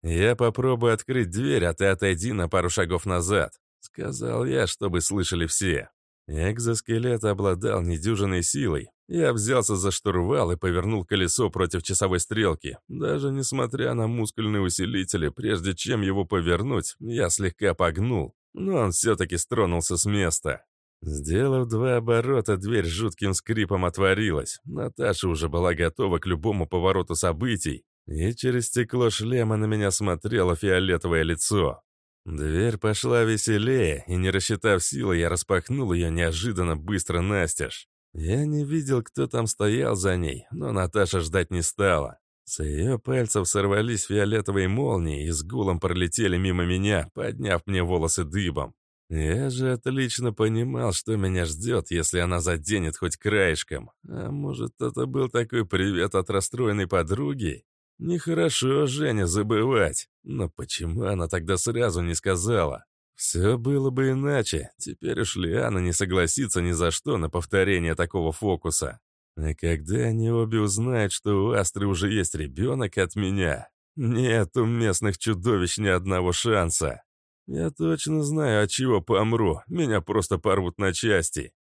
«Я попробую открыть дверь, а ты отойди на пару шагов назад», — сказал я, чтобы слышали все. Экзоскелет обладал недюжиной силой. Я взялся за штурвал и повернул колесо против часовой стрелки. Даже несмотря на мускульные усилители, прежде чем его повернуть, я слегка погнул, но он все-таки стронулся с места. Сделав два оборота, дверь жутким скрипом отворилась. Наташа уже была готова к любому повороту событий, и через стекло шлема на меня смотрело фиолетовое лицо. Дверь пошла веселее, и не рассчитав силы, я распахнул ее неожиданно быстро настежь. Я не видел, кто там стоял за ней, но Наташа ждать не стала. С ее пальцев сорвались фиолетовые молнии и с гулом пролетели мимо меня, подняв мне волосы дыбом. Я же отлично понимал, что меня ждет, если она заденет хоть краешком. А может, это был такой привет от расстроенной подруги? Нехорошо Женя забывать. Но почему она тогда сразу не сказала? Все было бы иначе. Теперь уж Лиана не согласится ни за что на повторение такого фокуса. А когда они обе узнают, что у Астры уже есть ребенок от меня, нет у местных чудовищ ни одного шанса. Я точно знаю, от чего помру. Меня просто порвут на части.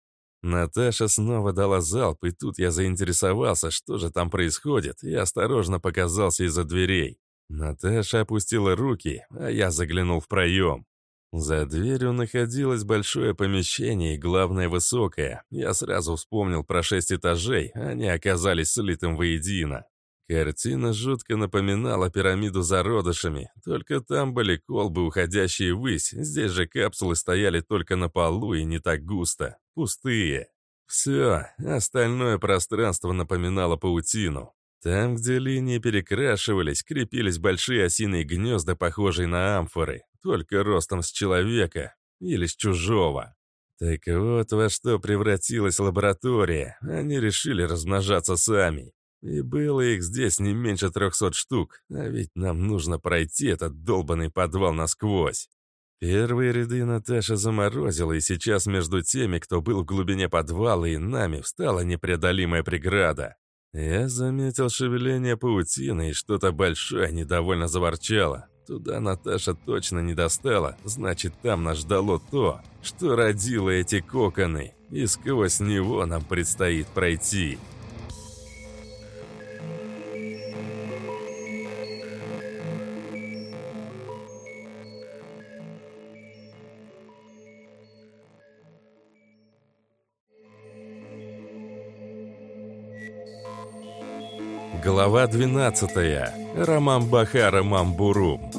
Наташа снова дала залп, и тут я заинтересовался, что же там происходит, и осторожно показался из-за дверей. Наташа опустила руки, а я заглянул в проем. За дверью находилось большое помещение главное, высокое. Я сразу вспомнил про шесть этажей, они оказались слитым воедино. Картина жутко напоминала пирамиду зародышами, только там были колбы, уходящие ввысь, здесь же капсулы стояли только на полу и не так густо, пустые. Все, остальное пространство напоминало паутину. Там, где линии перекрашивались, крепились большие осиные гнезда, похожие на амфоры, только ростом с человека или с чужого. Так вот во что превратилась лаборатория. Они решили размножаться сами. И было их здесь не меньше трехсот штук, а ведь нам нужно пройти этот долбанный подвал насквозь. Первые ряды Наташа заморозила, и сейчас между теми, кто был в глубине подвала, и нами встала непреодолимая преграда. Я заметил шевеление паутины, и что-то большое недовольно заворчало. Туда Наташа точно не достала, значит, там нас ждало то, что родило эти коконы, и сквозь него нам предстоит пройти. Глава 12. Роман Бахара Мамбурум.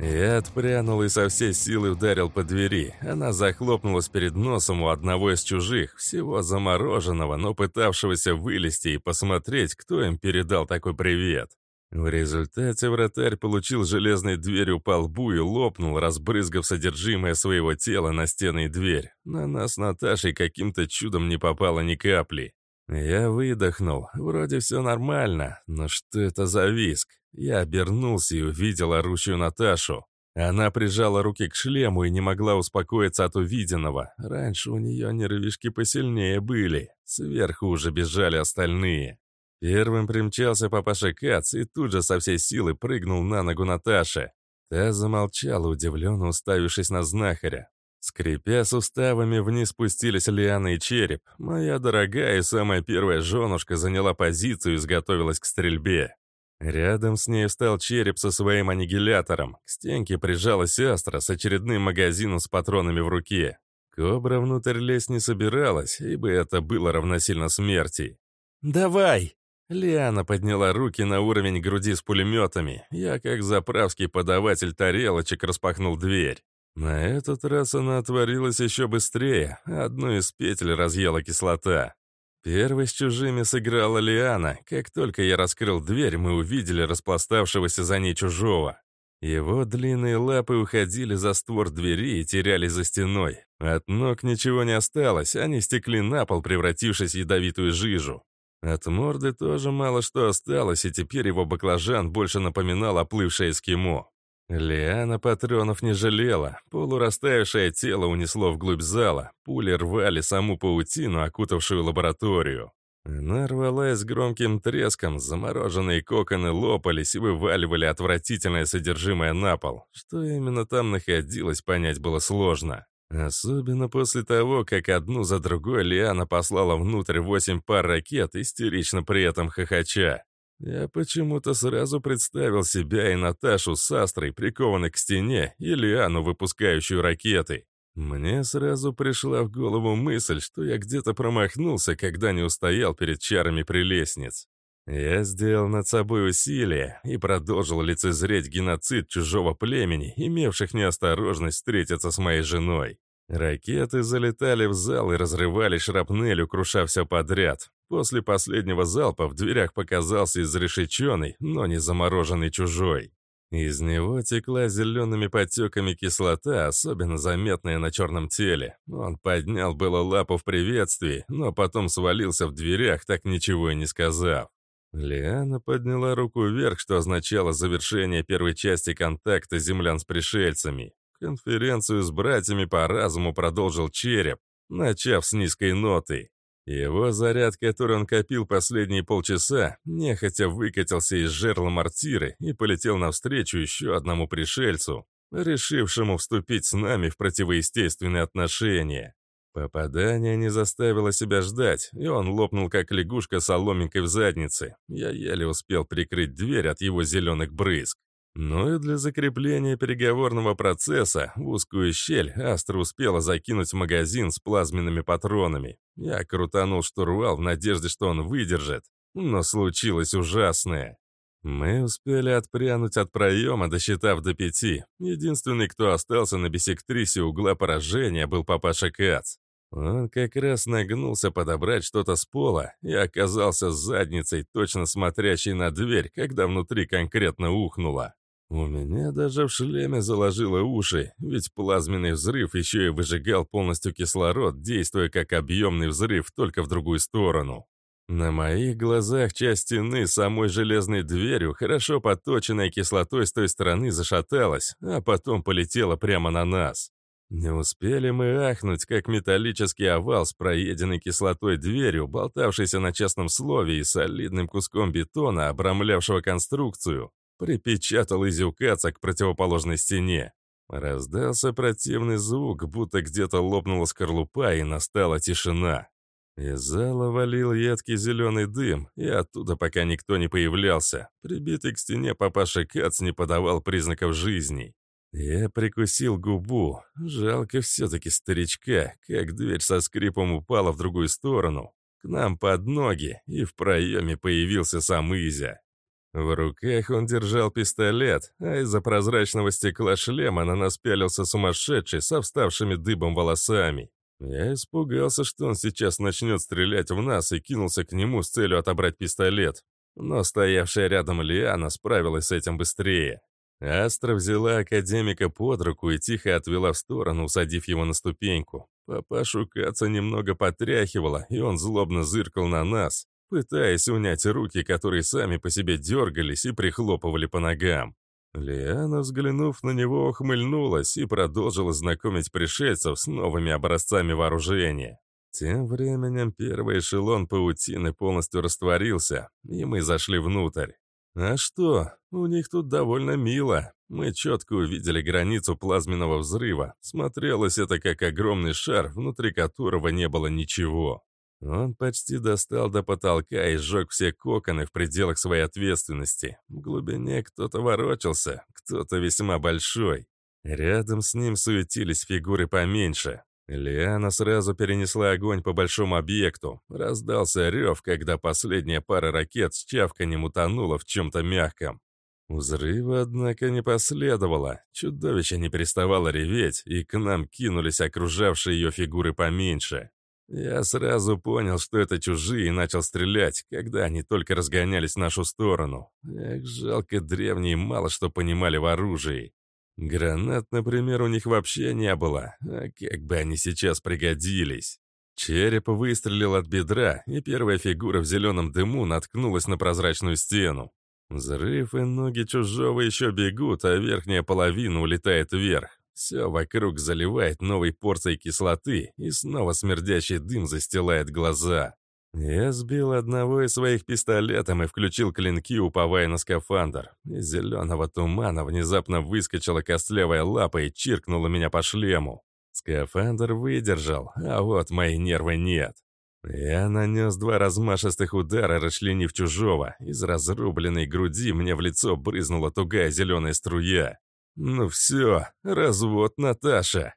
Я отпрянул и со всей силы ударил по двери. Она захлопнулась перед носом у одного из чужих, всего замороженного, но пытавшегося вылезти и посмотреть, кто им передал такой привет. В результате вратарь получил железной дверью по лбу и лопнул, разбрызгав содержимое своего тела на стены и дверь. На нас Наташей каким-то чудом не попало ни капли. Я выдохнул. Вроде все нормально, но что это за виск? Я обернулся и увидел орущую Наташу. Она прижала руки к шлему и не могла успокоиться от увиденного. Раньше у нее нервишки посильнее были. Сверху уже бежали остальные. Первым примчался папаша Кац и тут же со всей силы прыгнул на ногу Наташи. Та замолчала, удивленно уставившись на знахаря. Скрипя суставами, вниз спустились Лиана и Череп. Моя дорогая и самая первая женушка заняла позицию и изготовилась к стрельбе. Рядом с ней встал Череп со своим аннигилятором. К стенке прижалась Астра с очередным магазином с патронами в руке. Кобра внутрь лезть не собиралась, ибо это было равносильно смерти. «Давай!» Лиана подняла руки на уровень груди с пулеметами. Я, как заправский подаватель тарелочек, распахнул дверь. На этот раз она отворилась еще быстрее, одну из петель разъела кислота. Первой с чужими сыграла Лиана. Как только я раскрыл дверь, мы увидели распластавшегося за ней чужого. Его длинные лапы уходили за створ двери и терялись за стеной. От ног ничего не осталось, они стекли на пол, превратившись в ядовитую жижу. От морды тоже мало что осталось, и теперь его баклажан больше напоминал оплывшее эскимо. Лиана патронов не жалела. Полурастаявшее тело унесло вглубь зала. Пули рвали саму паутину, окутавшую лабораторию. Она рвалась громким треском, замороженные коконы лопались и вываливали отвратительное содержимое на пол. Что именно там находилось, понять было сложно. Особенно после того, как одну за другой Лиана послала внутрь восемь пар ракет, истерично при этом хохоча. Я почему-то сразу представил себя и Наташу с Астрой, прикованной к стене, и Лиану, выпускающую ракеты. Мне сразу пришла в голову мысль, что я где-то промахнулся, когда не устоял перед чарами прелестниц. Я сделал над собой усилие и продолжил лицезреть геноцид чужого племени, имевших неосторожность встретиться с моей женой. Ракеты залетали в зал и разрывали шрапнель, круша все подряд. После последнего залпа в дверях показался изрешеченный, но не замороженный чужой. Из него текла зелеными потеками кислота, особенно заметная на черном теле. Он поднял было лапу в приветствии, но потом свалился в дверях, так ничего и не сказав. Лиана подняла руку вверх, что означало завершение первой части контакта землян с пришельцами. Конференцию с братьями по разуму продолжил череп, начав с низкой ноты. Его заряд, который он копил последние полчаса, нехотя выкатился из жерла мортиры и полетел навстречу еще одному пришельцу, решившему вступить с нами в противоестественные отношения. Попадание не заставило себя ждать, и он лопнул, как лягушка соломинкой в заднице. Я еле успел прикрыть дверь от его зеленых брызг. Но и для закрепления переговорного процесса в узкую щель Астра успела закинуть магазин с плазменными патронами. Я крутанул штурвал в надежде, что он выдержит. Но случилось ужасное. Мы успели отпрянуть от проема, досчитав до пяти. Единственный, кто остался на бисектрисе угла поражения, был папаша Кац. Он как раз нагнулся подобрать что-то с пола и оказался с задницей, точно смотрящей на дверь, когда внутри конкретно ухнуло. У меня даже в шлеме заложило уши, ведь плазменный взрыв еще и выжигал полностью кислород, действуя как объемный взрыв, только в другую сторону. На моих глазах часть стены самой железной дверью, хорошо подточенной кислотой с той стороны, зашаталась, а потом полетела прямо на нас. Не успели мы ахнуть, как металлический овал с проеденной кислотой дверью, болтавшийся на частном слове и солидным куском бетона, обрамлявшего конструкцию, Припечатал изюкаца к противоположной стене. Раздался противный звук, будто где-то лопнула скорлупа, и настала тишина. Из зала валил едкий зеленый дым, и оттуда пока никто не появлялся. Прибитый к стене папаша Кац не подавал признаков жизни. Я прикусил губу. Жалко все-таки старичка, как дверь со скрипом упала в другую сторону. К нам под ноги, и в проеме появился сам Изя. В руках он держал пистолет, а из-за прозрачного стекла шлема на нас пялился сумасшедший со вставшими дыбом волосами. Я испугался, что он сейчас начнет стрелять в нас и кинулся к нему с целью отобрать пистолет. Но стоявшая рядом Лиана справилась с этим быстрее. Астра взяла академика под руку и тихо отвела в сторону, усадив его на ступеньку. Папашу Каца немного потряхивала, и он злобно зыркал на нас, пытаясь унять руки, которые сами по себе дергались и прихлопывали по ногам. Лиана, взглянув на него, ухмыльнулась и продолжила знакомить пришельцев с новыми образцами вооружения. Тем временем первый эшелон паутины полностью растворился, и мы зашли внутрь. А что? У них тут довольно мило. Мы четко увидели границу плазменного взрыва. Смотрелось это как огромный шар, внутри которого не было ничего. Он почти достал до потолка и сжег все коконы в пределах своей ответственности. В глубине кто-то ворочался, кто-то весьма большой. Рядом с ним суетились фигуры поменьше. Лиана сразу перенесла огонь по большому объекту. Раздался рев, когда последняя пара ракет с чавканем утонула в чем-то мягком. Взрыва, однако, не последовало. Чудовище не переставало реветь, и к нам кинулись окружавшие ее фигуры поменьше. Я сразу понял, что это чужие, и начал стрелять, когда они только разгонялись в нашу сторону. Эх, жалко древние мало что понимали в оружии. Гранат, например, у них вообще не было, а как бы они сейчас пригодились. Череп выстрелил от бедра, и первая фигура в зеленом дыму наткнулась на прозрачную стену. Взрыв и ноги чужого еще бегут, а верхняя половина улетает вверх. Все вокруг заливает новой порцией кислоты, и снова смердящий дым застилает глаза. Я сбил одного из своих пистолетом и включил клинки, уповая на скафандр. Из зеленого тумана внезапно выскочила костлявая лапа и чиркнула меня по шлему. Скафандр выдержал, а вот мои нервы нет. Я нанес два размашистых удара, расчленив чужого. Из разрубленной груди мне в лицо брызнула тугая зеленая струя. Ну все, развод, Наташа.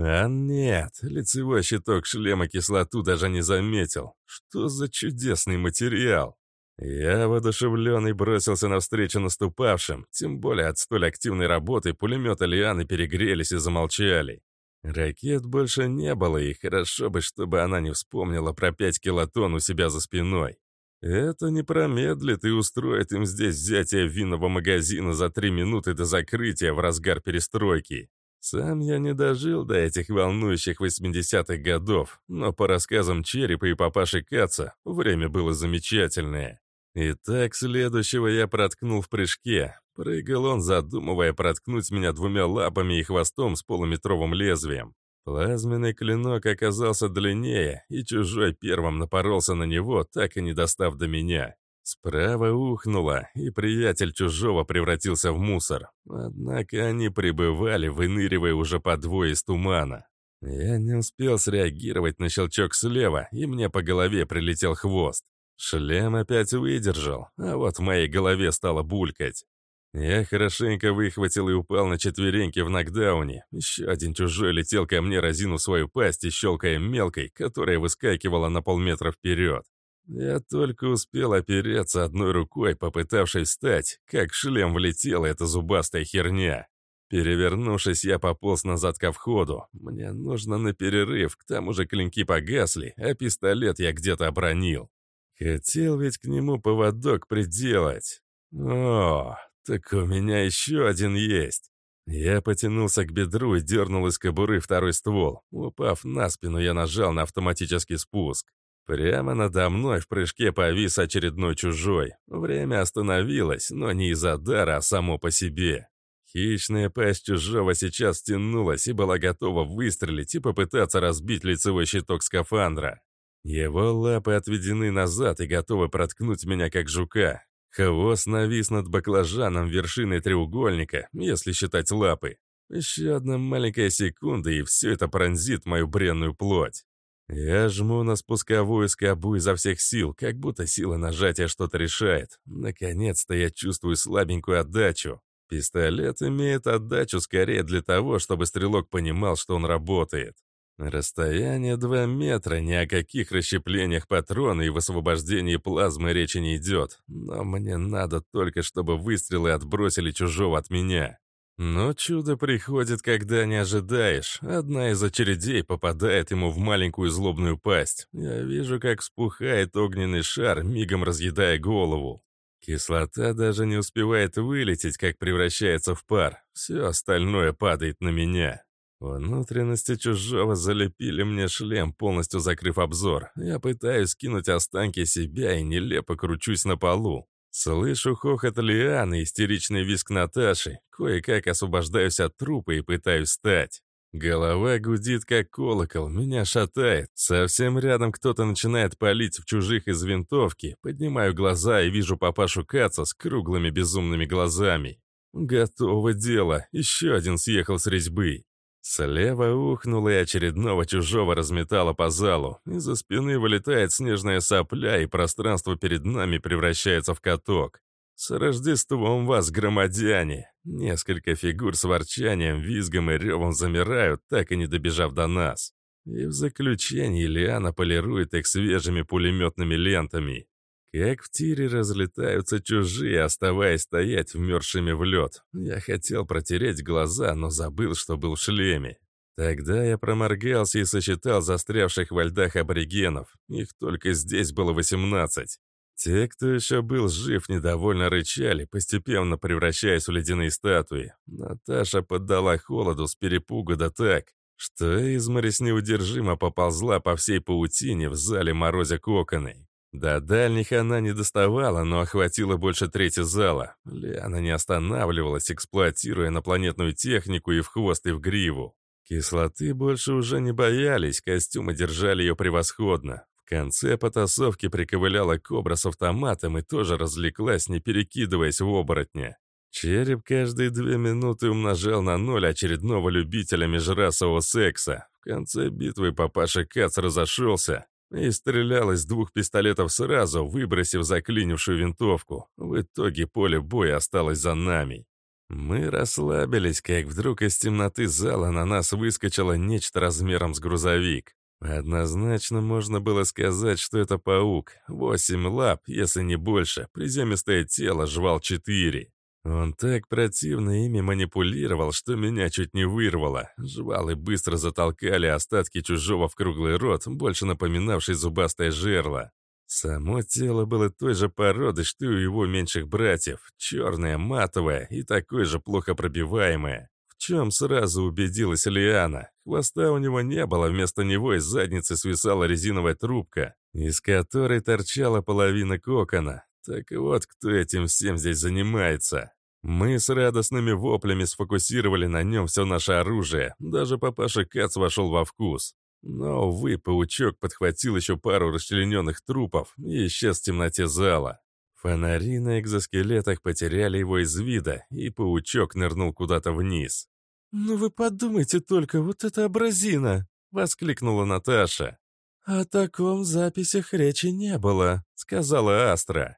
А нет, лицевой щиток шлема кислоту даже не заметил. Что за чудесный материал? Я, воодушевленный, бросился навстречу наступавшим, тем более от столь активной работы пулеметы Лианы перегрелись и замолчали. Ракет больше не было, и хорошо бы, чтобы она не вспомнила про пять килотонн у себя за спиной. Это не промедлит и устроит им здесь взятие винного магазина за три минуты до закрытия в разгар перестройки. Сам я не дожил до этих волнующих 80-х годов, но по рассказам Черепа и папаши Каца время было замечательное. Итак, следующего я проткнул в прыжке. Прыгал он, задумывая проткнуть меня двумя лапами и хвостом с полуметровым лезвием. Плазменный клинок оказался длиннее, и чужой первым напоролся на него, так и не достав до меня. Справа ухнуло, и приятель чужого превратился в мусор. Однако они пребывали, выныривая уже по двое из тумана. Я не успел среагировать на щелчок слева, и мне по голове прилетел хвост. Шлем опять выдержал, а вот в моей голове стало булькать. Я хорошенько выхватил и упал на четвереньки в нокдауне. Еще один чужой летел ко мне, разину свою пасть и щелкая мелкой, которая выскакивала на полметра вперед. Я только успел опереться одной рукой, попытавшись встать, как шлем влетела эта зубастая херня. Перевернувшись, я пополз назад ко входу. Мне нужно на перерыв, к тому же клинки погасли, а пистолет я где-то обронил. Хотел ведь к нему поводок приделать. О, «Так у меня еще один есть». Я потянулся к бедру и дернул из кобуры второй ствол. Упав на спину, я нажал на автоматический спуск. Прямо надо мной в прыжке повис очередной чужой. Время остановилось, но не из-за дара, а само по себе. Хищная пасть чужого сейчас стянулась и была готова выстрелить и попытаться разбить лицевой щиток скафандра. Его лапы отведены назад и готовы проткнуть меня как жука. Хвост навис над баклажаном вершиной треугольника, если считать лапы. Еще одна маленькая секунда, и все это пронзит мою бренную плоть. Я жму на спусковую скобу изо всех сил, как будто сила нажатия что-то решает. Наконец-то я чувствую слабенькую отдачу. Пистолет имеет отдачу скорее для того, чтобы стрелок понимал, что он работает. Расстояние 2 метра, ни о каких расщеплениях патрона и высвобождении плазмы речи не идет. Но мне надо только, чтобы выстрелы отбросили чужого от меня. Но чудо приходит, когда не ожидаешь. Одна из очередей попадает ему в маленькую злобную пасть. Я вижу, как вспухает огненный шар, мигом разъедая голову. Кислота даже не успевает вылететь, как превращается в пар. Все остальное падает на меня. Внутренности чужого залепили мне шлем, полностью закрыв обзор. Я пытаюсь скинуть останки себя и нелепо кручусь на полу. Слышу хохот Лианы, истеричный визг Наташи. Кое-как освобождаюсь от трупа и пытаюсь встать. Голова гудит, как колокол, меня шатает. Совсем рядом кто-то начинает палить в чужих из винтовки. Поднимаю глаза и вижу папашу Каца с круглыми безумными глазами. Готово дело, еще один съехал с резьбы. Слева ухнуло и очередного чужого разметало по залу. Из-за спины вылетает снежная сопля, и пространство перед нами превращается в каток. С Рождеством вас, громадяне! Несколько фигур с ворчанием, визгом и ревом замирают, так и не добежав до нас. И в заключении Лиана полирует их свежими пулеметными лентами. Как в тире разлетаются чужие, оставаясь стоять вмерзшими в лед. Я хотел протереть глаза, но забыл, что был в шлеме. Тогда я проморгался и сосчитал застрявших во льдах аборигенов. Их только здесь было 18. Те, кто еще был жив, недовольно рычали, постепенно превращаясь в ледяные статуи. Наташа поддала холоду с перепугу да так, что изморозь неудержимо поползла по всей паутине в зале морозя коконой. До дальних она не доставала, но охватила больше трети зала. Лиана не останавливалась, эксплуатируя инопланетную технику и в хвост, и в гриву. Кислоты больше уже не боялись, костюмы держали ее превосходно. В конце потасовки приковыляла кобра с автоматом и тоже развлеклась, не перекидываясь в оборотня. Череп каждые две минуты умножал на ноль очередного любителя межрасового секса. В конце битвы папаша Кац разошелся и стрелял из двух пистолетов сразу, выбросив заклинившую винтовку. В итоге поле боя осталось за нами. Мы расслабились, как вдруг из темноты зала на нас выскочило нечто размером с грузовик. Однозначно можно было сказать, что это паук. Восемь лап, если не больше, приземистое тело, жвал четыре. Он так противно ими манипулировал, что меня чуть не вырвало. Жвалы быстро затолкали остатки чужого в круглый рот, больше напоминавший зубастое жерло. Само тело было той же породы, что и у его меньших братьев, черное, матовое и такое же плохо пробиваемое. В чем сразу убедилась Лиана. Хвоста у него не было, вместо него из задницы свисала резиновая трубка, из которой торчала половина кокона. Так вот, кто этим всем здесь занимается. Мы с радостными воплями сфокусировали на нем все наше оружие. Даже папаша Кац вошел во вкус. Но, увы, паучок подхватил еще пару расчлененных трупов и исчез в темноте зала. Фонари на экзоскелетах потеряли его из вида, и паучок нырнул куда-то вниз. «Ну вы подумайте только, вот это абразина!» — воскликнула Наташа. «О таком записях речи не было», — сказала Астра.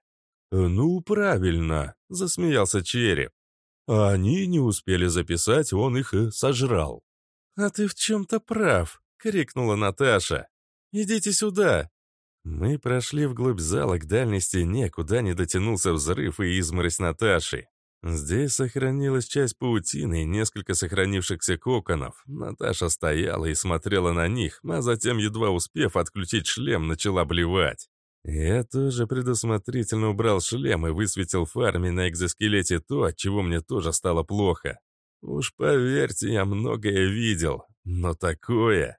«Ну, правильно», — засмеялся Череп. А они не успели записать, он их и сожрал. «А ты в чем-то прав», — крикнула Наташа. «Идите сюда!» Мы прошли вглубь зала к дальней стене, куда не дотянулся взрыв и изморозь Наташи. Здесь сохранилась часть паутины и несколько сохранившихся коконов. Наташа стояла и смотрела на них, а затем, едва успев отключить шлем, начала блевать. Я тоже предусмотрительно убрал шлем и высветил фарме на экзоскелете то, от чего мне тоже стало плохо. Уж поверьте, я многое видел, но такое...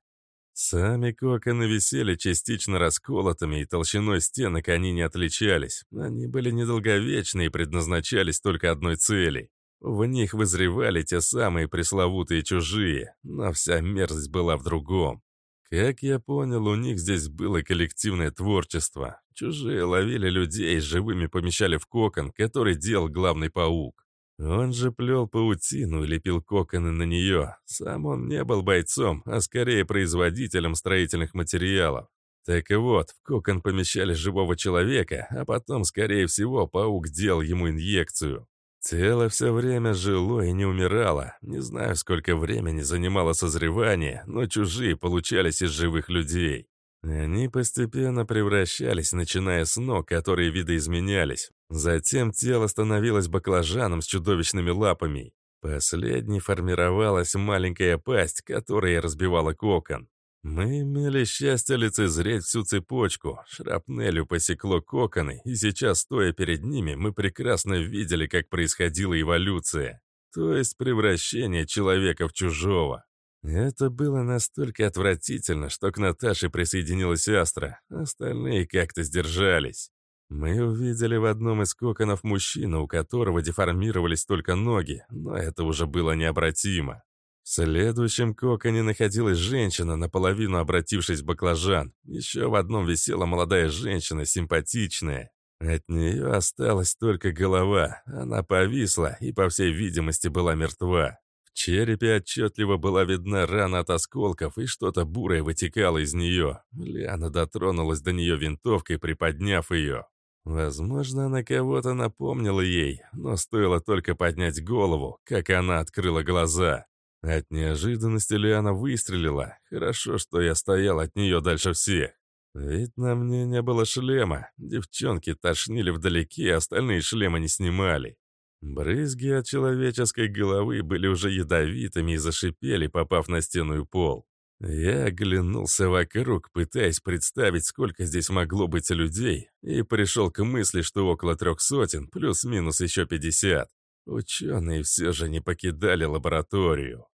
Сами коконы висели частично расколотыми, и толщиной стенок они не отличались. Они были недолговечны и предназначались только одной цели. В них вызревали те самые пресловутые чужие, но вся мерзость была в другом. Как я понял, у них здесь было коллективное творчество. Чужие ловили людей, живыми помещали в кокон, который делал главный паук. Он же плел паутину и лепил коконы на нее. Сам он не был бойцом, а скорее производителем строительных материалов. Так и вот, в кокон помещали живого человека, а потом, скорее всего, паук делал ему инъекцию. Тело все время жило и не умирало. Не знаю, сколько времени занимало созревание, но чужие получались из живых людей. Они постепенно превращались, начиная с ног, которые видоизменялись. Затем тело становилось баклажаном с чудовищными лапами. Последней формировалась маленькая пасть, которая разбивала кокон. Мы имели счастье лицезреть всю цепочку. Шрапнелью посекло коконы, и сейчас, стоя перед ними, мы прекрасно видели, как происходила эволюция. То есть превращение человека в чужого. Это было настолько отвратительно, что к Наташе присоединилась Астра, остальные как-то сдержались. Мы увидели в одном из коконов мужчину, у которого деформировались только ноги, но это уже было необратимо. В следующем коконе находилась женщина, наполовину обратившись в баклажан. Еще в одном висела молодая женщина, симпатичная. От нее осталась только голова, она повисла и, по всей видимости, была мертва. В черепе отчетливо была видна рана от осколков, и что-то бурое вытекало из нее. Лиана дотронулась до нее винтовкой, приподняв ее. Возможно, она кого-то напомнила ей, но стоило только поднять голову, как она открыла глаза. От неожиданности Лиана выстрелила. Хорошо, что я стоял от нее дальше всех. Ведь на мне не было шлема. Девчонки тошнили вдалеке, остальные шлемы не снимали. Брызги от человеческой головы были уже ядовитыми и зашипели, попав на стену и пол. Я оглянулся вокруг, пытаясь представить, сколько здесь могло быть людей, и пришел к мысли, что около трех сотен, плюс-минус еще пятьдесят. Ученые все же не покидали лабораторию.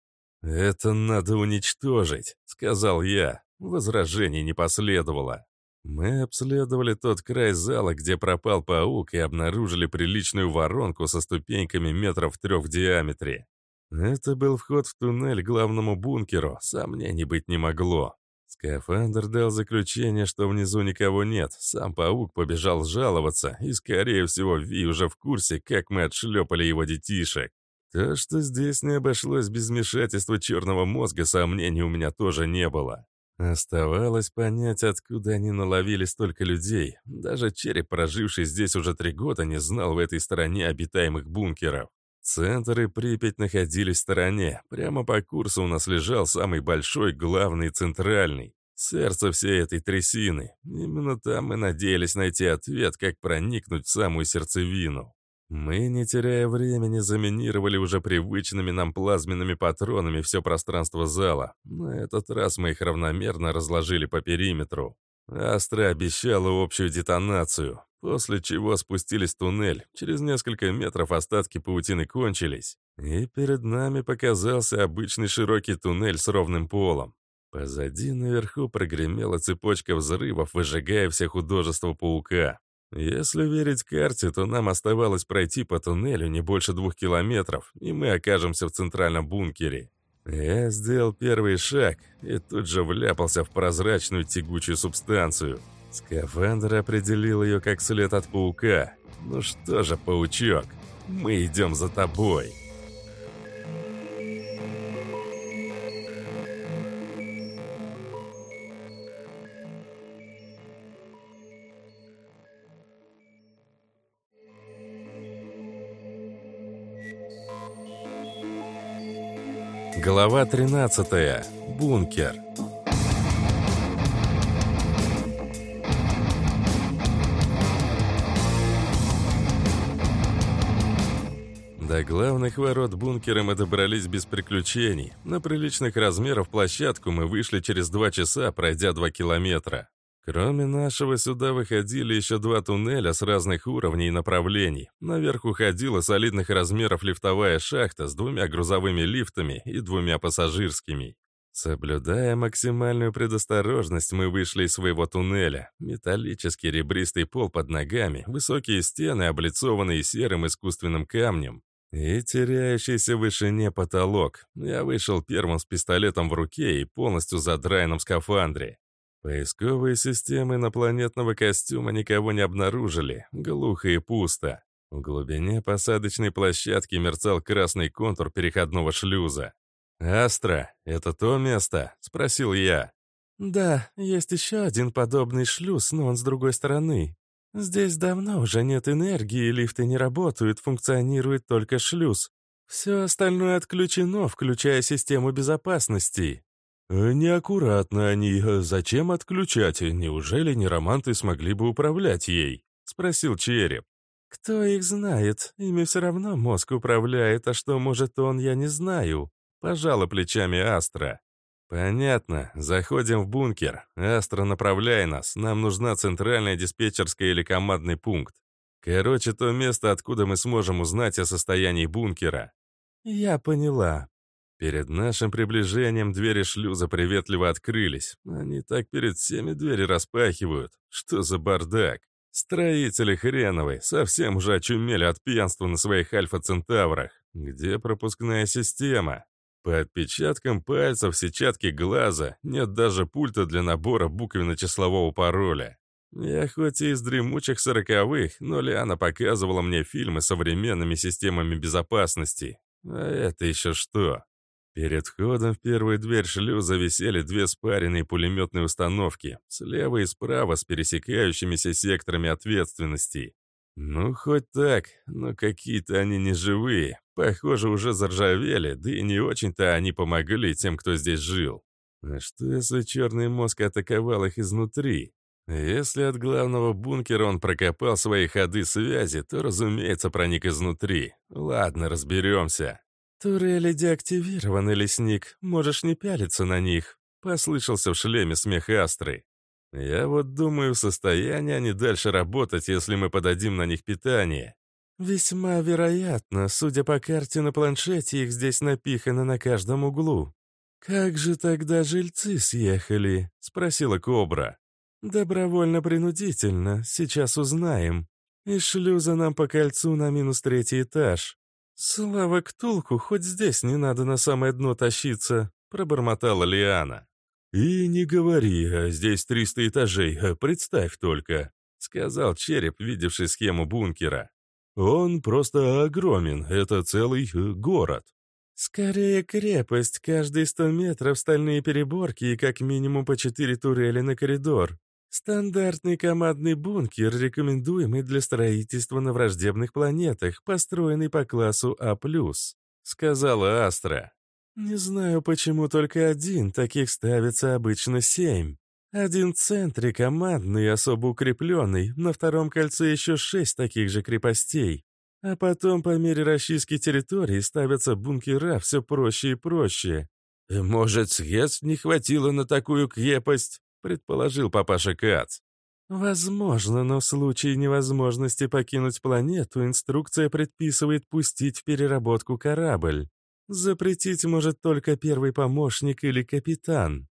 «Это надо уничтожить», — сказал я. Возражений не последовало. Мы обследовали тот край зала, где пропал паук, и обнаружили приличную воронку со ступеньками метров трех в диаметре. Это был вход в туннель к главному бункеру, сомнений быть не могло. Скафандр дал заключение, что внизу никого нет. Сам паук побежал жаловаться, и, скорее всего, Ви уже в курсе, как мы отшлепали его детишек. То, что здесь не обошлось без вмешательства черного мозга, сомнений у меня тоже не было. Оставалось понять, откуда они наловили столько людей. Даже череп, проживший здесь уже три года, не знал в этой стороне обитаемых бункеров. Центр и Припять находились в стороне. Прямо по курсу у нас лежал самый большой, главный, центральный. Сердце всей этой трясины. Именно там мы надеялись найти ответ, как проникнуть в самую сердцевину. Мы, не теряя времени, заминировали уже привычными нам плазменными патронами все пространство зала. На этот раз мы их равномерно разложили по периметру. Астра обещала общую детонацию, после чего спустились в туннель. Через несколько метров остатки паутины кончились, и перед нами показался обычный широкий туннель с ровным полом. Позади наверху прогремела цепочка взрывов, выжигая все художества паука. Если верить карте, то нам оставалось пройти по туннелю не больше двух километров, и мы окажемся в центральном бункере. Я сделал первый шаг и тут же вляпался в прозрачную тягучую субстанцию. Скафандр определил ее как след от паука. Ну что же, паучок, мы идем за тобой. Глава 13. Бункер. До главных ворот бункера мы добрались без приключений. На приличных размеров площадку мы вышли через два часа, пройдя два километра. Кроме нашего, сюда выходили еще два туннеля с разных уровней и направлений. Наверх уходила солидных размеров лифтовая шахта с двумя грузовыми лифтами и двумя пассажирскими. Соблюдая максимальную предосторожность, мы вышли из своего туннеля. Металлический ребристый пол под ногами, высокие стены, облицованные серым искусственным камнем, и теряющийся в вышине потолок. Я вышел первым с пистолетом в руке и полностью задраенным скафандре. Поисковые системы инопланетного костюма никого не обнаружили, глухо и пусто. В глубине посадочной площадки мерцал красный контур переходного шлюза. «Астра, это то место?» — спросил я. «Да, есть еще один подобный шлюз, но он с другой стороны. Здесь давно уже нет энергии, лифты не работают, функционирует только шлюз. Все остальное отключено, включая систему безопасности». «Неаккуратно они. Э, зачем отключать? Неужели нероманты смогли бы управлять ей?» — спросил Череп. «Кто их знает? Ими все равно мозг управляет, а что может он, я не знаю», — пожала плечами Астра. «Понятно. Заходим в бункер. Астра, направляй нас. Нам нужна центральная диспетчерская или командный пункт. Короче, то место, откуда мы сможем узнать о состоянии бункера». «Я поняла», Перед нашим приближением двери шлюза приветливо открылись. Они так перед всеми двери распахивают. Что за бардак? Строители хреновые, совсем уже очумели от пьянства на своих альфа-центаврах. Где пропускная система? По отпечаткам пальцев, сетчатки глаза, нет даже пульта для набора буквенно-числового пароля. Я хоть и из дремучих сороковых, но Лиана показывала мне фильмы с современными системами безопасности. А это еще что? Перед входом в первую дверь шлюза висели две спаренные пулеметные установки, слева и справа с пересекающимися секторами ответственности. Ну, хоть так, но какие-то они не живые. Похоже, уже заржавели, да и не очень-то они помогли тем, кто здесь жил. А что, если черный мозг атаковал их изнутри? Если от главного бункера он прокопал свои ходы связи, то, разумеется, проник изнутри. Ладно, разберемся. «Турели деактивированы, лесник. Можешь не пялиться на них», — послышался в шлеме смех Астры. «Я вот думаю, в состоянии они дальше работать, если мы подадим на них питание». «Весьма вероятно. Судя по карте на планшете, их здесь напихано на каждом углу». «Как же тогда жильцы съехали?» — спросила Кобра. «Добровольно-принудительно. Сейчас узнаем. И шлюза нам по кольцу на минус третий этаж. Слава Ктулку, хоть здесь не надо на самое дно тащиться», — пробормотала Лиана. «И не говори, а здесь 300 этажей, а представь только», — сказал череп, видевший схему бункера. «Он просто огромен, это целый э, город». «Скорее крепость, каждые сто метров стальные переборки и как минимум по четыре турели на коридор. Стандартный командный бункер, рекомендуемый для строительства на враждебных планетах, построенный по классу А+, сказала Астра. Не знаю, почему только один, таких ставится обычно семь. Один в центре командный, особо укрепленный, на втором кольце еще шесть таких же крепостей. А потом по мере расчистки территории ставятся бункера все проще и проще. «Может, средств не хватило на такую крепость?» Предположил папаша Кац. «Возможно, но в случае невозможности покинуть планету инструкция предписывает пустить в переработку корабль. Запретить может только первый помощник или капитан.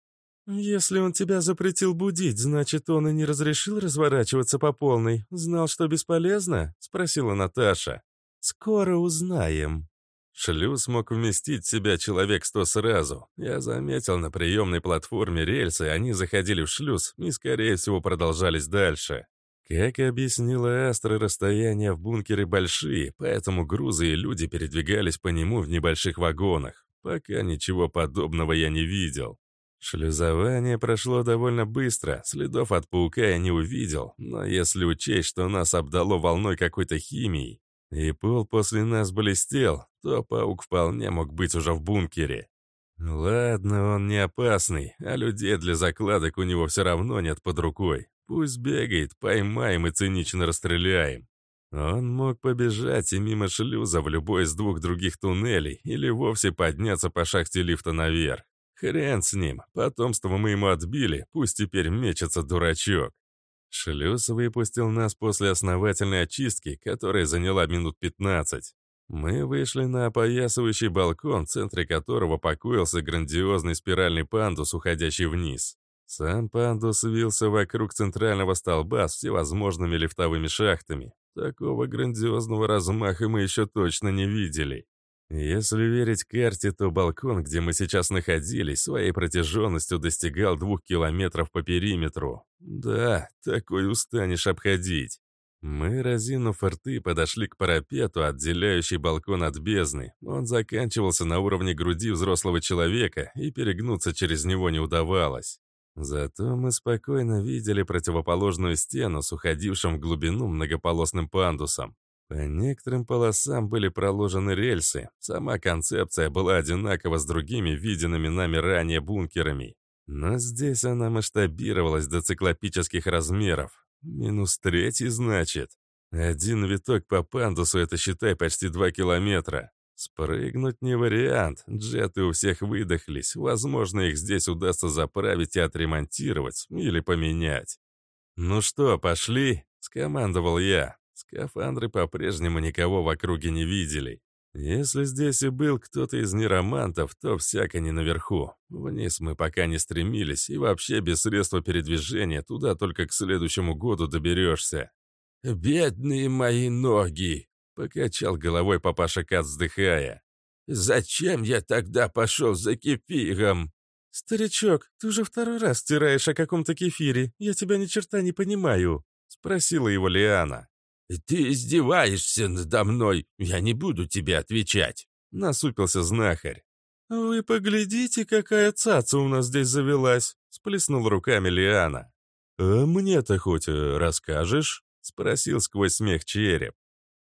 Если он тебя запретил будить, значит, он и не разрешил разворачиваться по полной. Знал, что бесполезно?» — спросила Наташа. «Скоро узнаем». Шлюз мог вместить в себя человек сто сразу. Я заметил на приемной платформе рельсы, они заходили в шлюз и, скорее всего, продолжались дальше. Как объяснила Астра, расстояния в бункере большие, поэтому грузы и люди передвигались по нему в небольших вагонах. Пока ничего подобного я не видел. Шлюзование прошло довольно быстро, следов от паука я не увидел, но если учесть, что нас обдало волной какой-то химии, и пол после нас блестел, то паук вполне мог быть уже в бункере. Ладно, он не опасный, а людей для закладок у него все равно нет под рукой. Пусть бегает, поймаем и цинично расстреляем. Он мог побежать и мимо шлюза в любой из двух других туннелей или вовсе подняться по шахте лифта наверх. Хрен с ним, потомство мы ему отбили, пусть теперь мечется дурачок. Шлюз выпустил нас после основательной очистки, которая заняла минут 15. Мы вышли на опоясывающий балкон, в центре которого покоился грандиозный спиральный пандус, уходящий вниз. Сам пандус вился вокруг центрального столба с всевозможными лифтовыми шахтами. Такого грандиозного размаха мы еще точно не видели. Если верить карте, то балкон, где мы сейчас находились, своей протяженностью достигал двух километров по периметру. Да, такой устанешь обходить. Мы, разинув рты, подошли к парапету, отделяющий балкон от бездны. Он заканчивался на уровне груди взрослого человека, и перегнуться через него не удавалось. Зато мы спокойно видели противоположную стену с уходившим в глубину многополосным пандусом. По некоторым полосам были проложены рельсы. Сама концепция была одинакова с другими виденными нами ранее бункерами. Но здесь она масштабировалась до циклопических размеров. Минус третий, значит. Один виток по пандусу — это, считай, почти два километра. Спрыгнуть не вариант. Джеты у всех выдохлись. Возможно, их здесь удастся заправить и отремонтировать. Или поменять. «Ну что, пошли?» — скомандовал я. Скафандры по-прежнему никого в округе не видели. Если здесь и был кто-то из неромантов, то всяко не наверху. Вниз мы пока не стремились, и вообще без средства передвижения туда только к следующему году доберешься. «Бедные мои ноги!» — покачал головой папаша Кат, вздыхая. «Зачем я тогда пошел за кефиром?» «Старичок, ты уже второй раз стираешь о каком-то кефире. Я тебя ни черта не понимаю», — спросила его Лиана. «Ты издеваешься надо мной, я не буду тебе отвечать», — насупился знахарь. «Вы поглядите, какая цаца у нас здесь завелась», — сплеснул руками Лиана. «А мне-то хоть э, расскажешь?» — спросил сквозь смех череп.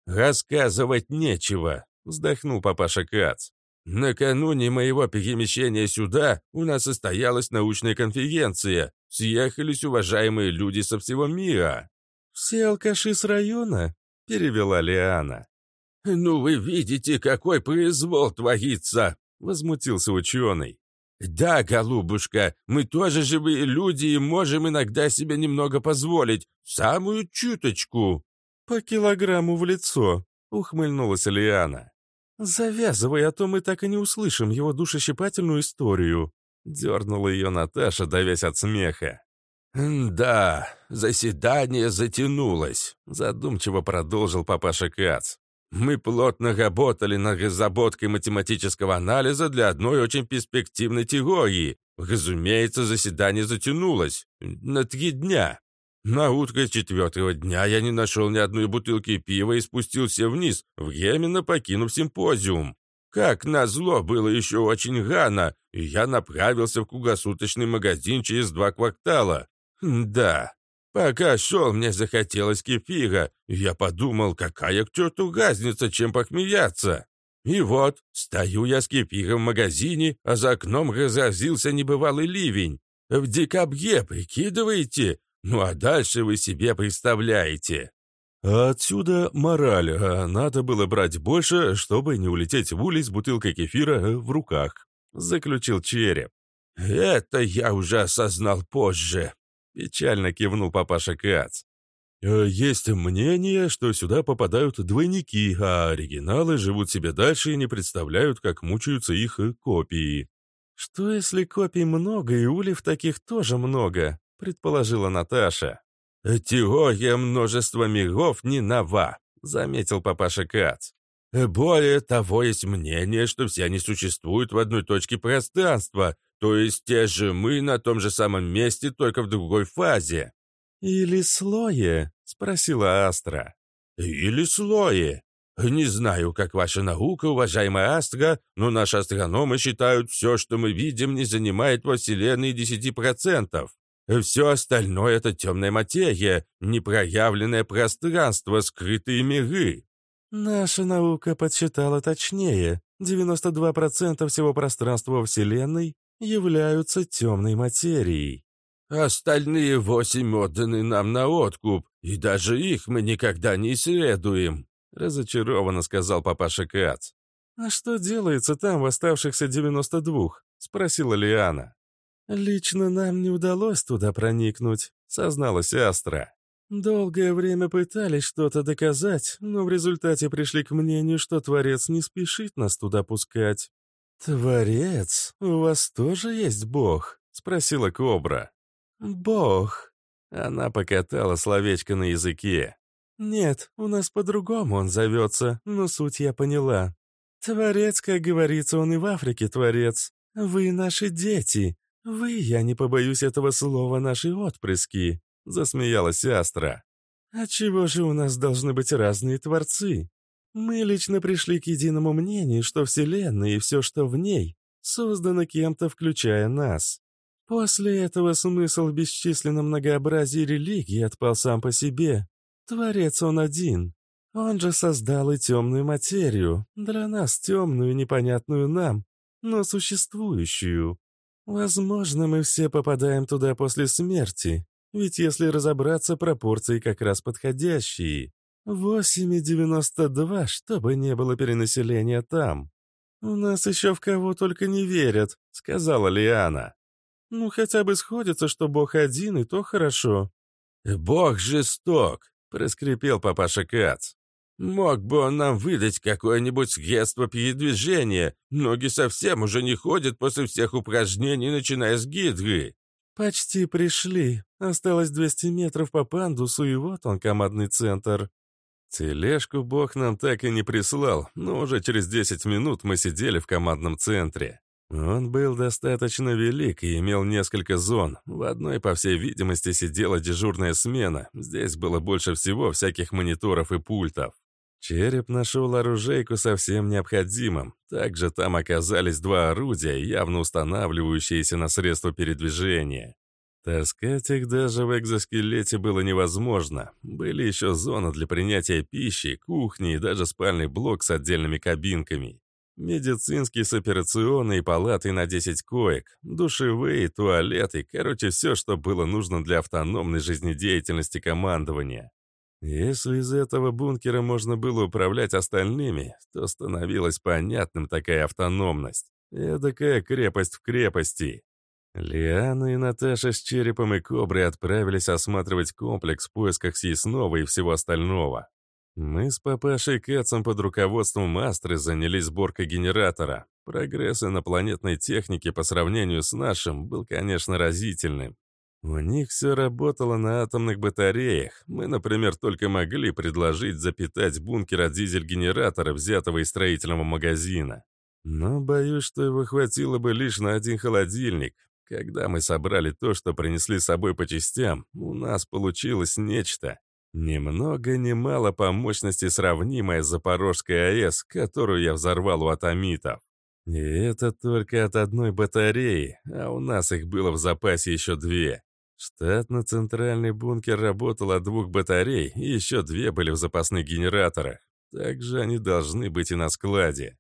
«Рассказывать нечего», — вздохнул папаша Кац. «Накануне моего перемещения сюда у нас состоялась научная конференция. Съехались уважаемые люди со всего мира». «Все алкаши с района?» — перевела Лиана. «Ну вы видите, какой произвол творится!» — возмутился ученый. «Да, голубушка, мы тоже живые люди и можем иногда себе немного позволить. Самую чуточку». «По килограмму в лицо», — ухмыльнулась Лиана. «Завязывай, а то мы так и не услышим его душещипательную историю», — дернула ее Наташа, давясь от смеха. «Да, заседание затянулось», — задумчиво продолжил папаша Кац. Мы плотно работали над разработкой математического анализа для одной очень перспективной теории. Разумеется, заседание затянулось. На три дня. На утро четвертого дня я не нашел ни одной бутылки пива и спустился вниз, временно покинув симпозиум. Как назло, было еще очень рано, и я направился в круглосуточный магазин через два квартала. Да, Пока шел, мне захотелось кефира, я подумал, какая к черту разница, чем похмеяться. И вот, стою я с кефиром в магазине, а за окном разразился небывалый ливень. В декабре, прикидываете? Ну а дальше вы себе представляете. А отсюда мораль, а надо было брать больше, чтобы не улететь в улей с бутылкой кефира в руках, заключил череп. Это я уже осознал позже. Печально кивнул папаша Кац. «Э, «Есть мнение, что сюда попадают двойники, а оригиналы живут себе дальше и не представляют, как мучаются их копии». «Что если копий много и улев таких тоже много?» — предположила Наташа. «Теория множества миров не нова», — заметил папаша Кац. «Более того, есть мнение, что все они существуют в одной точке пространства, то есть те же мы на том же самом месте, только в другой фазе. «Или слое?» — спросила Астра. «Или слое. Не знаю, как ваша наука, уважаемая Астра, но наши астрономы считают, все, что мы видим, не занимает во Вселенной 10%. Все остальное — это темная материя, непроявленное пространство, скрытые миры». «Наша наука подсчитала точнее. 92% всего пространства Вселенной являются темной материей. Остальные восемь отданы нам на откуп, и даже их мы никогда не исследуем», — разочарованно сказал папаша Кац. «А что делается там в оставшихся девяносто двух?» — спросила Лиана. «Лично нам не удалось туда проникнуть», — созналась Астра. «Долгое время пытались что-то доказать, но в результате пришли к мнению, что Творец не спешит нас туда пускать. «Творец, у вас тоже есть бог?» — спросила Кобра. «Бог». Она покатала словечко на языке. «Нет, у нас по-другому он зовется, но суть я поняла. Творец, как говорится, он и в Африке творец. Вы наши дети. Вы, я не побоюсь этого слова, наши отпрыски», — засмеялась Астра. «А чего же у нас должны быть разные творцы? Мы лично пришли к единому мнению, что Вселенная и все, что в ней, создано кем-то, включая нас. После этого смысл в бесчисленном многообразии религии отпал сам по себе. Творец он один. Он же создал и темную материю, для нас темную, непонятную нам, но существующую. Возможно, мы все попадаем туда после смерти, ведь если разобраться, пропорции как раз подходящие. «Восемь и девяносто два, чтобы не было перенаселения там. У нас еще в кого только не верят», — сказала Лиана. «Ну, хотя бы сходится, что Бог один, и то хорошо». «Бог жесток», — проскрипел папаша Кац. «Мог бы он нам выдать какое-нибудь средство передвижения. Ноги совсем уже не ходят после всех упражнений, начиная с гидры». «Почти пришли. Осталось 200 метров по пандусу, и вот он, командный центр», Тележку бог нам так и не прислал, но уже через 10 минут мы сидели в командном центре. Он был достаточно велик и имел несколько зон. В одной, по всей видимости, сидела дежурная смена. Здесь было больше всего всяких мониторов и пультов. Череп нашел оружейку совсем необходимым. Также там оказались два орудия, явно устанавливающиеся на средства передвижения. Таскать их даже в экзоскелете было невозможно. Были еще зоны для принятия пищи, кухни и даже спальный блок с отдельными кабинками. Медицинские с операционной палаты на 10 коек, душевые, туалеты, короче, все, что было нужно для автономной жизнедеятельности командования. Если из этого бункера можно было управлять остальными, то становилась понятным такая автономность. Эдакая крепость в крепости. Лиана и Наташа с Черепом и Коброй отправились осматривать комплекс в поисках съестного и всего остального. Мы с папашей Кэтсом под руководством Астры занялись сборкой генератора. Прогресс инопланетной техники по сравнению с нашим был, конечно, разительным. У них все работало на атомных батареях. Мы, например, только могли предложить запитать бункер от дизель-генератора, взятого из строительного магазина. Но боюсь, что его хватило бы лишь на один холодильник. Когда мы собрали то, что принесли с собой по частям, у нас получилось нечто. Ни много ни мало по мощности сравнимое с Запорожской АЭС, которую я взорвал у атомитов. И это только от одной батареи, а у нас их было в запасе еще две. Штатно-центральный бункер работал от двух батарей, и еще две были в запасных генераторах. Также они должны быть и на складе.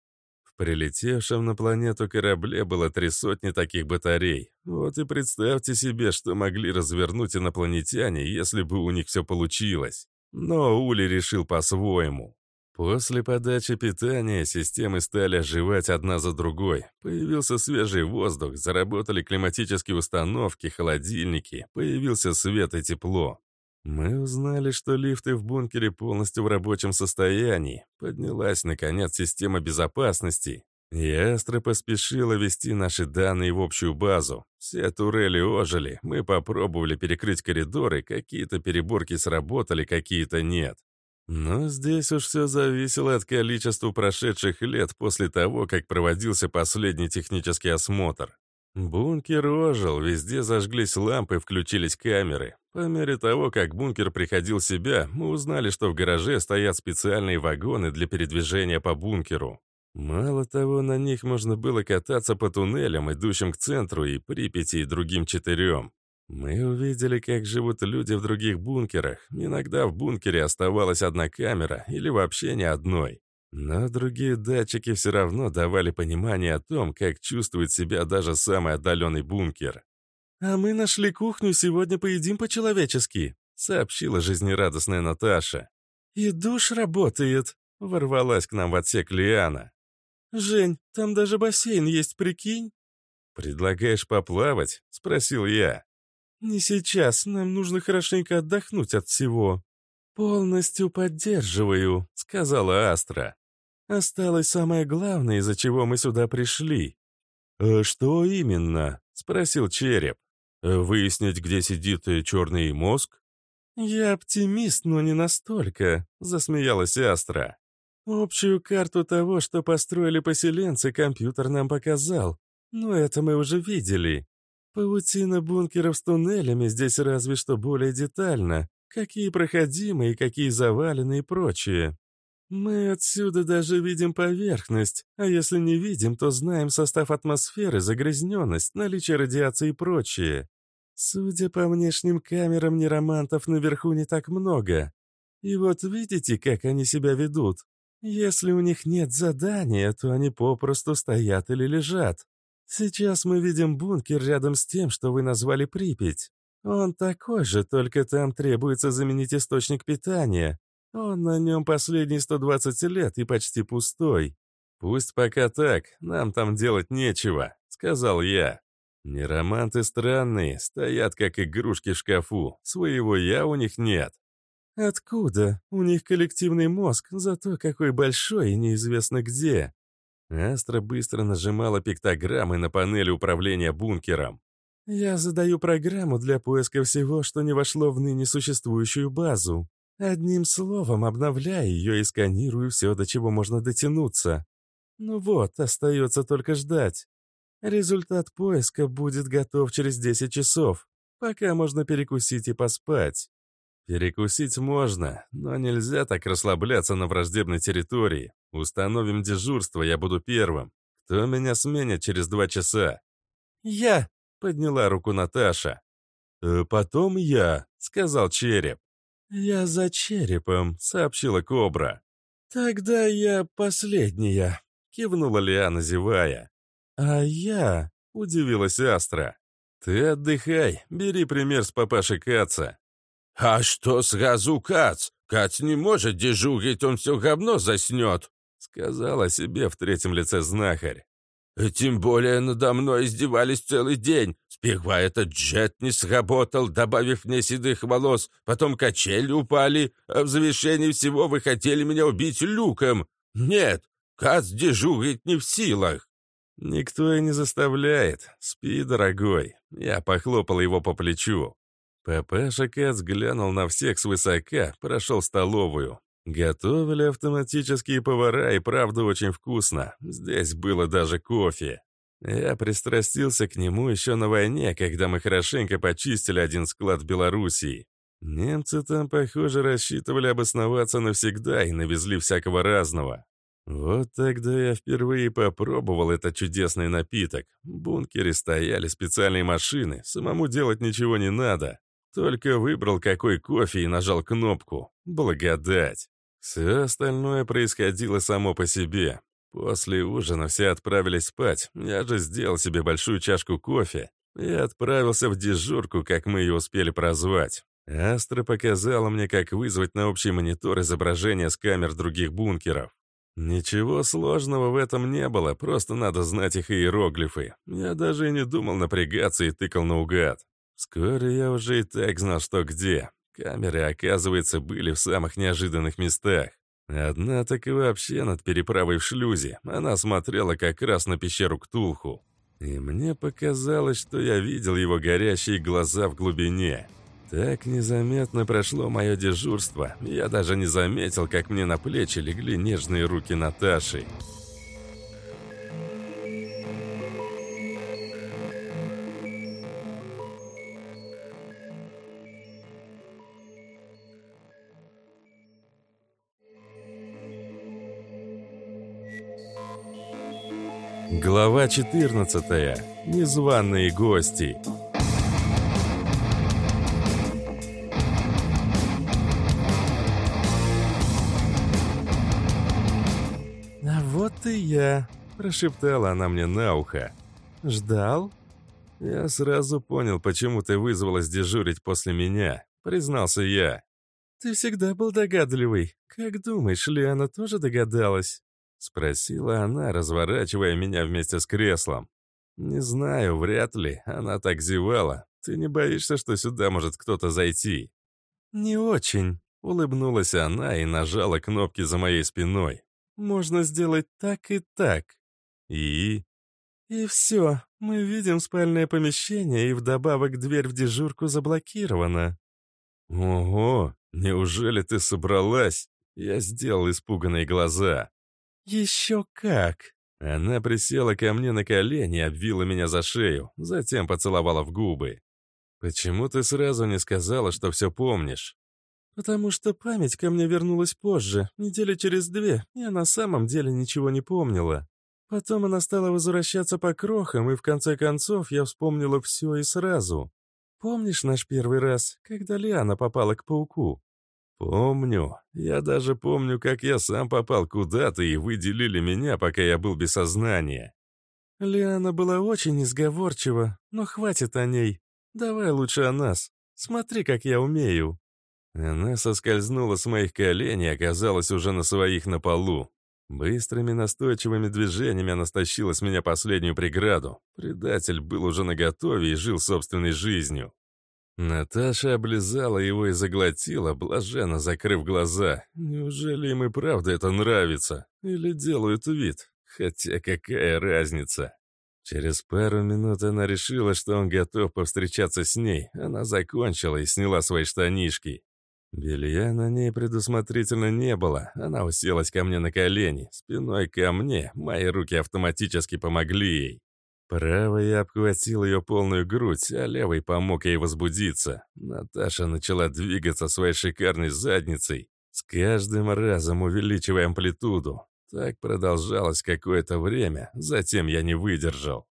В прилетевшем на планету корабле было три сотни таких батарей. Вот и представьте себе, что могли развернуть инопланетяне, если бы у них все получилось. Но Ули решил по-своему. После подачи питания системы стали оживать одна за другой. Появился свежий воздух, заработали климатические установки, холодильники, появился свет и тепло. Мы узнали, что лифты в бункере полностью в рабочем состоянии. Поднялась, наконец, система безопасности. И Астра поспешила вести наши данные в общую базу. Все турели ожили, мы попробовали перекрыть коридоры, какие-то переборки сработали, какие-то нет. Но здесь уж все зависело от количества прошедших лет после того, как проводился последний технический осмотр. Бункер ожил, везде зажглись лампы, включились камеры. По мере того, как бункер приходил в себя, мы узнали, что в гараже стоят специальные вагоны для передвижения по бункеру. Мало того, на них можно было кататься по туннелям, идущим к центру и Припяти и другим четырем. Мы увидели, как живут люди в других бункерах. Иногда в бункере оставалась одна камера или вообще ни одной. Но другие датчики все равно давали понимание о том, как чувствует себя даже самый отдаленный бункер. «А мы нашли кухню, сегодня поедим по-человечески», сообщила жизнерадостная Наташа. «И душ работает», — ворвалась к нам в отсек Лиана. «Жень, там даже бассейн есть, прикинь?» «Предлагаешь поплавать?» — спросил я. «Не сейчас, нам нужно хорошенько отдохнуть от всего». «Полностью поддерживаю», — сказала Астра. «Осталось самое главное, из-за чего мы сюда пришли». «А что именно?» — спросил Череп. «Выяснить, где сидит черный мозг?» «Я оптимист, но не настолько», — засмеялась Астра. «Общую карту того, что построили поселенцы, компьютер нам показал, но это мы уже видели. Паутина бункеров с туннелями здесь разве что более детально. Какие проходимые, какие завалены и прочее. Мы отсюда даже видим поверхность, а если не видим, то знаем состав атмосферы, загрязненность, наличие радиации и прочее. Судя по внешним камерам, неромантов наверху не так много. И вот видите, как они себя ведут? Если у них нет задания, то они попросту стоят или лежат. Сейчас мы видим бункер рядом с тем, что вы назвали Припять. Он такой же, только там требуется заменить источник питания. Он на нем последние 120 лет и почти пустой. Пусть пока так, нам там делать нечего, сказал я. Нероманты странные, стоят как игрушки в шкафу, своего «я» у них нет. Откуда? У них коллективный мозг, зато какой большой и неизвестно где. Астра быстро нажимала пиктограммы на панели управления бункером. «Я задаю программу для поиска всего, что не вошло в ныне существующую базу. Одним словом, обновляю ее и сканирую все, до чего можно дотянуться. Ну вот, остается только ждать. Результат поиска будет готов через 10 часов. Пока можно перекусить и поспать. Перекусить можно, но нельзя так расслабляться на враждебной территории. Установим дежурство, я буду первым. Кто меня сменит через два часа? Я, подняла руку Наташа. «Э, «Потом я», — сказал Череп. «Я за Черепом», — сообщила Кобра. «Тогда я последняя», кивнула Лиана, зевая. «А я?» — удивилась Астра. «Ты отдыхай, бери пример с папаши Каца». «А что сразу Кац? Кац не может дежурить, он все говно заснет», — сказала себе в третьем лице знахарь. «Тем более надо мной издевались целый день. Сперва этот джет не сработал, добавив мне седых волос, потом качели упали, а в завершении всего вы хотели меня убить люком. Нет, Кац дежурить не в силах». «Никто и не заставляет. Спи, дорогой». Я похлопал его по плечу. Папаша Кац глянул на всех свысока, прошел столовую. Готовили автоматические повара и правда очень вкусно. Здесь было даже кофе. Я пристрастился к нему еще на войне, когда мы хорошенько почистили один склад Белоруссии. Немцы там, похоже, рассчитывали обосноваться навсегда и навезли всякого разного. Вот тогда я впервые попробовал этот чудесный напиток. В бункере стояли специальные машины, самому делать ничего не надо. Только выбрал какой кофе и нажал кнопку. Благодать. Все остальное происходило само по себе. После ужина все отправились спать. Я же сделал себе большую чашку кофе и отправился в дежурку, как мы ее успели прозвать. Астра показала мне, как вызвать на общий монитор изображение с камер других бункеров. Ничего сложного в этом не было, просто надо знать их иероглифы. Я даже и не думал напрягаться и тыкал наугад. Вскоре я уже и так знал, что где. Камеры, оказывается, были в самых неожиданных местах. Одна так и вообще над переправой в шлюзе. Она смотрела как раз на пещеру Ктулху. И мне показалось, что я видел его горящие глаза в глубине. Так незаметно прошло мое дежурство. Я даже не заметил, как мне на плечи легли нежные руки Наташи. Глава 14. Незваные гости. «Вот и я», — прошептала она мне на ухо. «Ждал?» «Я сразу понял, почему ты вызвалась дежурить после меня», — признался я. «Ты всегда был догадливый. Как думаешь, Лиана тоже догадалась?» — спросила она, разворачивая меня вместе с креслом. «Не знаю, вряд ли. Она так зевала. Ты не боишься, что сюда может кто-то зайти?» «Не очень», — улыбнулась она и нажала кнопки за моей спиной. Можно сделать так и так. И? И все. Мы видим спальное помещение, и вдобавок дверь в дежурку заблокирована. Ого, неужели ты собралась? Я сделал испуганные глаза. Еще как. Она присела ко мне на колени, обвила меня за шею, затем поцеловала в губы. «Почему ты сразу не сказала, что все помнишь?» «Потому что память ко мне вернулась позже, недели через две, я на самом деле ничего не помнила. Потом она стала возвращаться по крохам, и в конце концов я вспомнила все и сразу. Помнишь наш первый раз, когда Лиана попала к пауку?» «Помню. Я даже помню, как я сам попал куда-то, и вы делили меня, пока я был без сознания». Лиана была очень изговорчива, но хватит о ней. Давай лучше о нас. Смотри, как я умею. Она соскользнула с моих коленей и оказалась уже на своих на полу. Быстрыми настойчивыми движениями она стащила с меня последнюю преграду. Предатель был уже наготове и жил собственной жизнью. Наташа облизала его и заглотила, блаженно закрыв глаза. Неужели им и правда это нравится? Или делают вид? Хотя какая разница? Через пару минут она решила, что он готов повстречаться с ней. Она закончила и сняла свои штанишки. Белья на ней предусмотрительно не было. Она уселась ко мне на колени, спиной ко мне, мои руки автоматически помогли ей. Правой я обхватил ее полную грудь, а левой помог ей возбудиться. Наташа начала двигаться своей шикарной задницей, с каждым разом увеличивая амплитуду. Так продолжалось какое-то время, затем я не выдержал.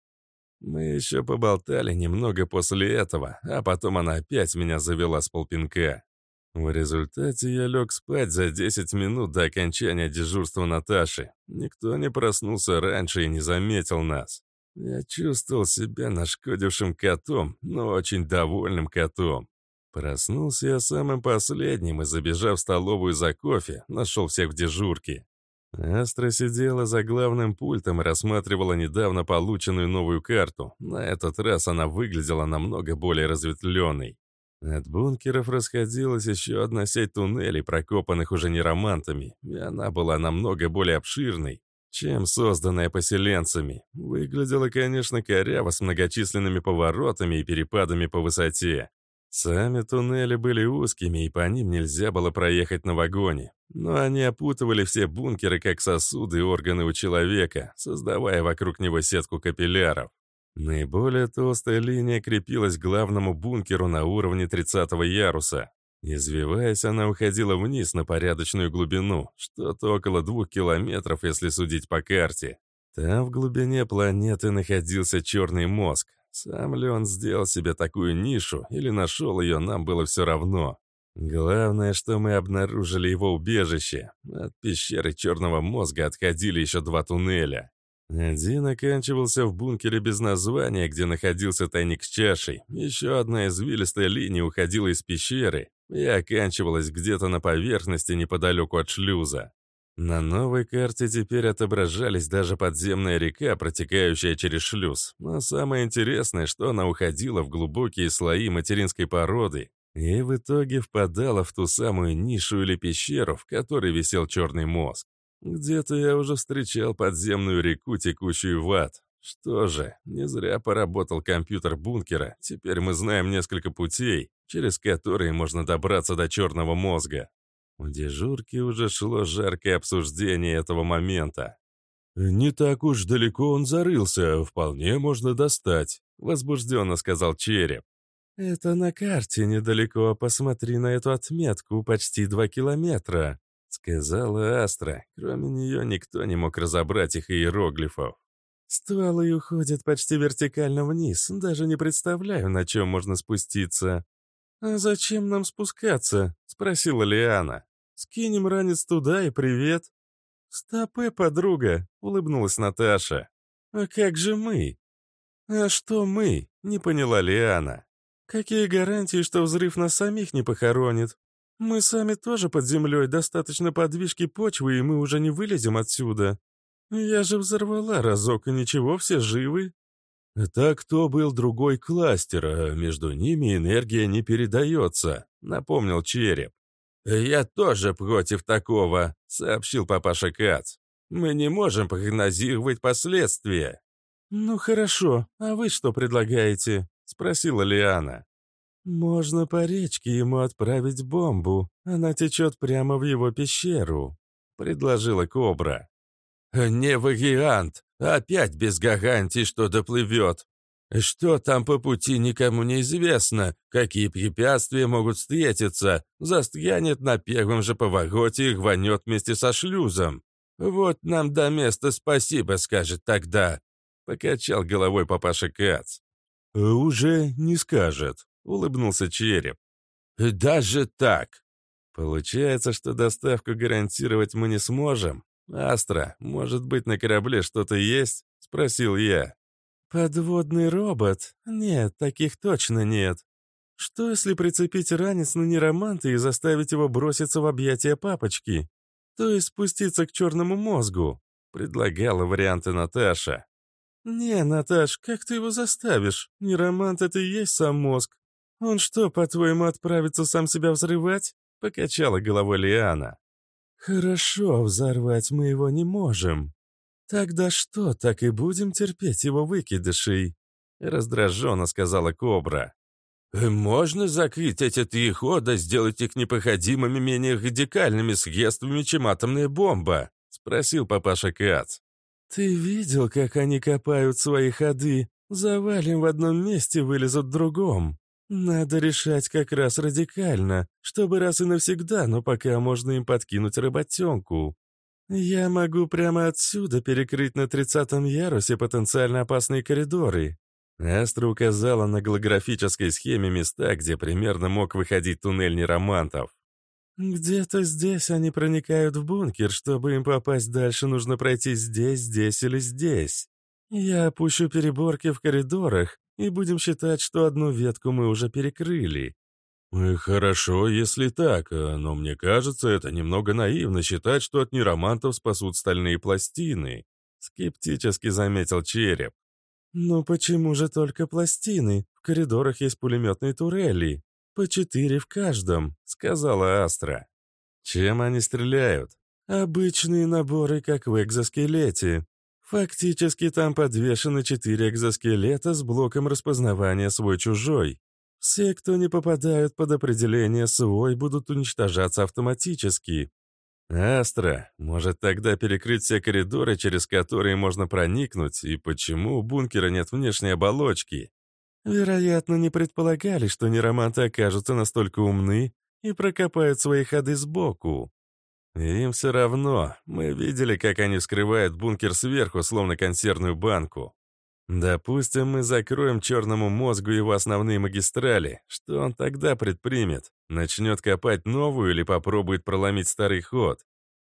Мы еще поболтали немного после этого, а потом она опять меня завела с полпинка. В результате я лег спать за 10 минут до окончания дежурства Наташи. Никто не проснулся раньше и не заметил нас. Я чувствовал себя нашкодившим котом, но очень довольным котом. Проснулся я самым последним и, забежав в столовую за кофе, нашел всех в дежурке. Астра сидела за главным пультом и рассматривала недавно полученную новую карту. На этот раз она выглядела намного более разветвленной. От бункеров расходилась еще одна сеть туннелей, прокопанных уже неромантами, и она была намного более обширной, чем созданная поселенцами. Выглядела, конечно, коряво с многочисленными поворотами и перепадами по высоте. Сами туннели были узкими, и по ним нельзя было проехать на вагоне. Но они опутывали все бункеры как сосуды и органы у человека, создавая вокруг него сетку капилляров. Наиболее толстая линия крепилась к главному бункеру на уровне 30 яруса. Извиваясь, она уходила вниз на порядочную глубину, что-то около двух километров, если судить по карте. Там в глубине планеты находился черный мозг, сам ли он сделал себе такую нишу или нашел ее, нам было все равно. Главное, что мы обнаружили его убежище. От пещеры черного мозга отходили еще два туннеля. Один оканчивался в бункере без названия, где находился тайник с чашей. Еще одна извилистая линия уходила из пещеры и оканчивалась где-то на поверхности неподалеку от шлюза. На новой карте теперь отображались даже подземная река, протекающая через шлюз. Но самое интересное, что она уходила в глубокие слои материнской породы и в итоге впадала в ту самую нишу или пещеру, в которой висел черный мозг. Где-то я уже встречал подземную реку, текущую в ад. Что же, не зря поработал компьютер бункера, теперь мы знаем несколько путей, через которые можно добраться до черного мозга. У дежурки уже шло жаркое обсуждение этого момента. «Не так уж далеко он зарылся, вполне можно достать», — возбужденно сказал Череп. «Это на карте недалеко, посмотри на эту отметку, почти два километра», — сказала Астра. Кроме нее никто не мог разобрать их иероглифов. «Стволы уходят почти вертикально вниз, даже не представляю, на чем можно спуститься». «А зачем нам спускаться?» — спросила Лиана. Скинем ранец туда и привет». «Стопы, подруга», — улыбнулась Наташа. «А как же мы?» «А что мы?» — не поняла Лиана. «Какие гарантии, что взрыв нас самих не похоронит? Мы сами тоже под землей, достаточно подвижки почвы, и мы уже не вылезем отсюда. Я же взорвала разок, и ничего, все живы». «Так то был другой кластер, а между ними энергия не передается», — напомнил Череп. «Я тоже против такого», — сообщил папаша Кац. «Мы не можем прогнозировать последствия». «Ну хорошо, а вы что предлагаете?» — спросила Лиана. «Можно по речке ему отправить бомбу. Она течет прямо в его пещеру», — предложила Кобра. «Не вариант. Опять без гарантий, что доплывет. Что там по пути, никому не известно. Какие препятствия могут встретиться. Застрянет на первом же повороте и рванет вместе со шлюзом. Вот нам до места спасибо скажет тогда. Покачал головой папаша Кац. «Уже не скажет», — улыбнулся Череп. «Даже так?» «Получается, что доставку гарантировать мы не сможем? Астра, может быть, на корабле что-то есть?» — спросил я. «Подводный робот? Нет, таких точно нет. Что, если прицепить ранец на нероманта и заставить его броситься в объятия папочки? То есть спуститься к черному мозгу?» — предлагала варианты Наташа. «Не, Наташ, как ты его заставишь? Неромант — это и есть сам мозг. Он что, по-твоему, отправится сам себя взрывать?» — покачала головой Лиана. «Хорошо, взорвать мы его не можем. «Тогда что, так и будем терпеть его выкидышей?» Раздраженно сказала Кобра. «Можно закрыть эти три хода, сделать их непоходимыми менее радикальными средствами, чем атомная бомба?» Спросил папаша Кац. «Ты видел, как они копают свои ходы? Завалим в одном месте, вылезут в другом. Надо решать как раз радикально, чтобы раз и навсегда, но пока можно им подкинуть работенку. «Я могу прямо отсюда перекрыть на тридцатом ярусе потенциально опасные коридоры». Астра указала на голографической схеме места, где примерно мог выходить туннель неромантов. Где-то здесь они проникают в бункер. Чтобы им попасть дальше, нужно пройти здесь, здесь или здесь. Я опущу переборки в коридорах, и будем считать, что одну ветку мы уже перекрыли. «Хорошо, если так, э, но мне кажется, это немного наивно считать, что от неромантов спасут стальные пластины», — скептически заметил Череп. «Ну почему же только пластины? В коридорах есть пулеметные турели. По четыре в каждом», — сказала Астра. «Чем они стреляют?» «Обычные наборы, как в экзоскелете. Фактически там подвешены четыре экзоскелета с блоком распознавания свой-чужой. Все, кто не попадают под определение свой, будут уничтожаться автоматически. Астра, может тогда перекрыть все коридоры, через которые можно проникнуть, и почему у бункера нет внешней оболочки? Вероятно, не предполагали, что нероманты окажутся настолько умны и прокопают свои ходы сбоку. Им все равно. Мы видели, как они вскрывают бункер сверху, словно консервную банку. Допустим, мы закроем черному мозгу его основные магистрали. Что он тогда предпримет? Начнет копать новую или попробует проломить старый ход?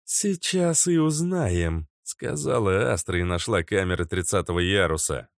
«Сейчас и узнаем», — сказала Астра и нашла камеры тридцатого яруса.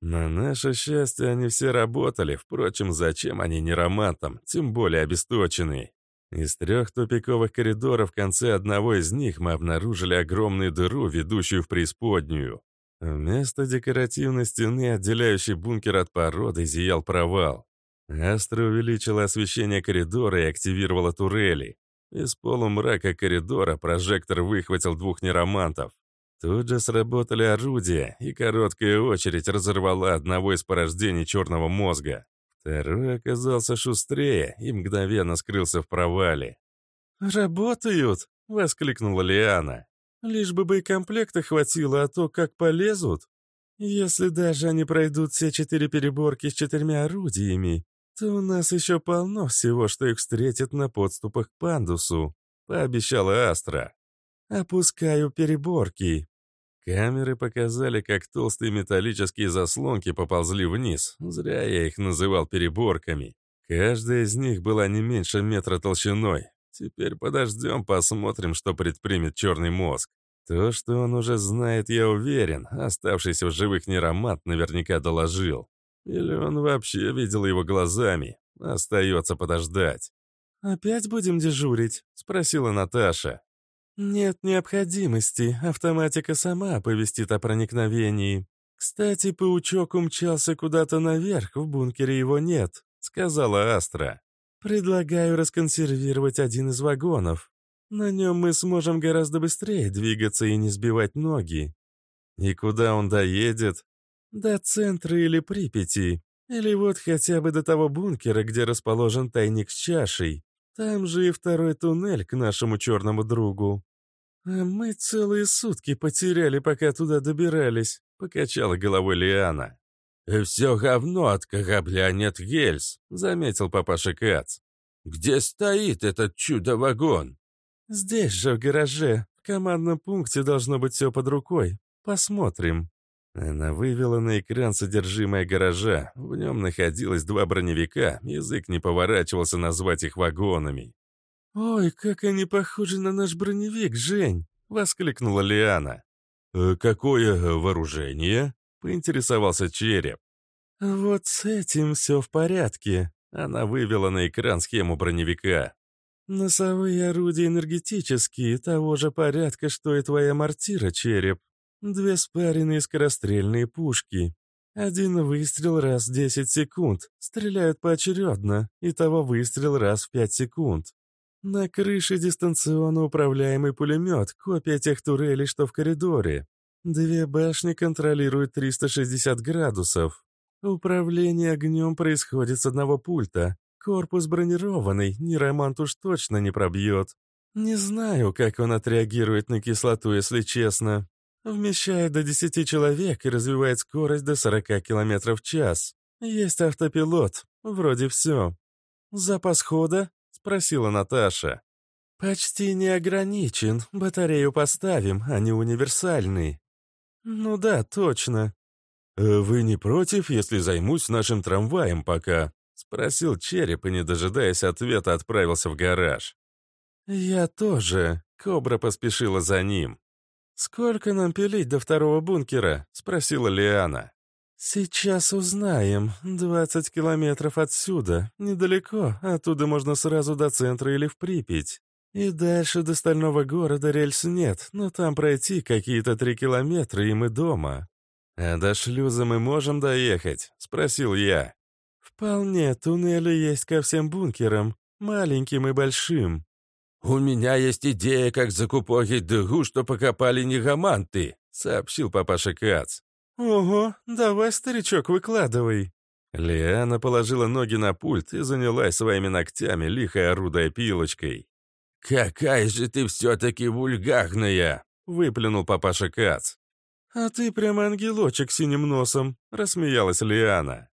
На наше счастье, они все работали. Впрочем, зачем они не романтам, тем более обесточенные? Из трех тупиковых коридоров в конце одного из них мы обнаружили огромную дыру, ведущую в преисподнюю. Вместо декоративной стены, отделяющей бункер от породы, зиял провал. Астра увеличила освещение коридора и активировала турели. Из полумрака коридора прожектор выхватил двух неромантов. Тут же сработали орудия, и короткая очередь разорвала одного из порождений черного мозга. Второй оказался шустрее и мгновенно скрылся в провале. «Работают!» — воскликнула Лиана. «Лишь бы боекомплекта хватило, а то как полезут. Если даже они пройдут все четыре переборки с четырьмя орудиями, то у нас еще полно всего, что их встретит на подступах к пандусу», — пообещала Астра. «Опускаю переборки». Камеры показали, как толстые металлические заслонки поползли вниз. Зря я их называл переборками. Каждая из них была не меньше метра толщиной. Теперь подождем, посмотрим, что предпримет черный мозг. То, что он уже знает, я уверен. Оставшийся в живых неромат наверняка доложил. Или он вообще видел его глазами. Остается подождать. «Опять будем дежурить?» — спросила Наташа. «Нет необходимости, автоматика сама оповестит о проникновении. Кстати, паучок умчался куда-то наверх, в бункере его нет», — сказала Астра. «Предлагаю расконсервировать один из вагонов. На нем мы сможем гораздо быстрее двигаться и не сбивать ноги». «И куда он доедет?» «До центра или Припяти. Или вот хотя бы до того бункера, где расположен тайник с чашей. Там же и второй туннель к нашему черному другу. «А мы целые сутки потеряли, пока туда добирались», — покачала головой Лиана. «Все говно от корабля нет гельс», — заметил папаша Кац. «Где стоит этот чудо-вагон?» «Здесь же, в гараже. В командном пункте должно быть все под рукой. Посмотрим». Она вывела на экран содержимое гаража. В нем находилось два броневика, язык не поворачивался назвать их вагонами. «Ой, как они похожи на наш броневик, Жень!» — воскликнула Лиана. «Э, «Какое вооружение?» — поинтересовался Череп. «Вот с этим все в порядке», — она вывела на экран схему броневика. «Носовые орудия энергетические, того же порядка, что и твоя мортира, Череп. Две спаренные скорострельные пушки. Один выстрел раз в 10 секунд, стреляют поочередно, и того выстрел раз в 5 секунд. На крыше дистанционно управляемый пулемет, копия тех турелей, что в коридоре. Две башни контролируют 360 градусов. Управление огнем происходит с одного пульта. Корпус бронированный, ни романт уж точно не пробьет. Не знаю, как он отреагирует на кислоту, если честно. Вмещает до 10 человек и развивает скорость до 40 км в час. Есть автопилот. Вроде все. Запас хода спросила Наташа. «Почти не ограничен. Батарею поставим, они универсальные». «Ну да, точно». «Э, «Вы не против, если займусь нашим трамваем пока?» — спросил Череп и, не дожидаясь ответа, отправился в гараж. «Я тоже», — Кобра поспешила за ним. «Сколько нам пилить до второго бункера?» — спросила Лиана. «Сейчас узнаем. Двадцать километров отсюда. Недалеко. Оттуда можно сразу до центра или в Припять. И дальше до стального города рельс нет, но там пройти какие-то три километра, и мы дома». «А до шлюза мы можем доехать?» — спросил я. «Вполне. Туннели есть ко всем бункерам. Маленьким и большим». «У меня есть идея, как закупорить дыру, что покопали негаманты», — сообщил папаша Кац. «Ого, давай, старичок, выкладывай». Лиана положила ноги на пульт и занялась своими ногтями, лихо орудая пилочкой. «Какая же ты все-таки вульгарная!» — выплюнул папаша Кац. «А ты прямо ангелочек синим носом», — рассмеялась Лиана.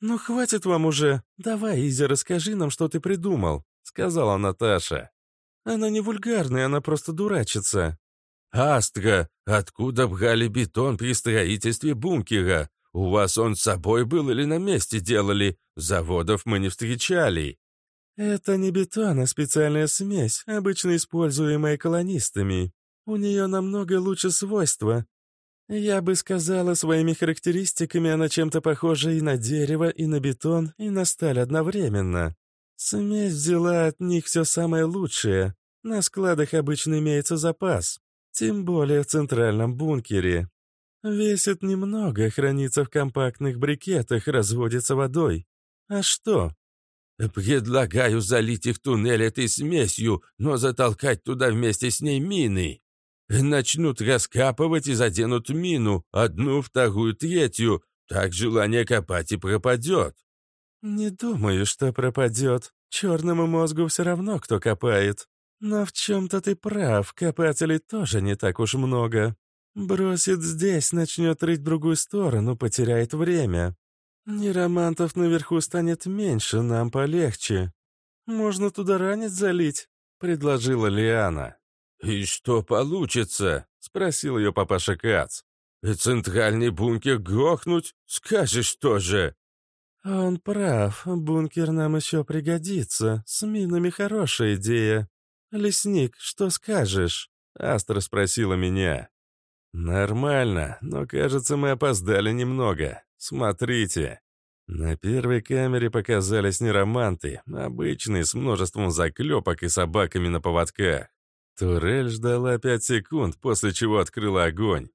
«Ну хватит вам уже. Давай, Изя, расскажи нам, что ты придумал», — сказала Наташа. «Она не вульгарная, она просто дурачится». «Астра, откуда брали бетон при строительстве бункера? У вас он с собой был или на месте делали? Заводов мы не встречали». «Это не бетон, а специальная смесь, обычно используемая колонистами. У нее намного лучше свойства. Я бы сказала, своими характеристиками она чем-то похожа и на дерево, и на бетон, и на сталь одновременно. Смесь взяла от них все самое лучшее. На складах обычно имеется запас. Тем более в центральном бункере. Весит немного, хранится в компактных брикетах, разводится водой. А что? «Предлагаю залить их туннель этой смесью, но затолкать туда вместе с ней мины. Начнут раскапывать и заденут мину, одну, вторую, третью. Так желание копать и пропадет». «Не думаю, что пропадет. Черному мозгу все равно, кто копает. Но в чем-то ты прав, копателей тоже не так уж много. Бросит здесь, начнет рыть в другую сторону, потеряет время. Неромантов наверху станет меньше, нам полегче. Можно туда ранец залить, предложила Лиана. «И что получится?» — спросил ее папаша Кац. «Центральный бункер грохнуть? Скажешь тоже?» «Он прав, бункер нам еще пригодится. С минами хорошая идея. «Лесник, что скажешь?» — Астра спросила меня. «Нормально, но, кажется, мы опоздали немного. Смотрите». На первой камере показались нероманты, обычные, с множеством заклепок и собаками на поводках. Турель ждала пять секунд, после чего открыла огонь.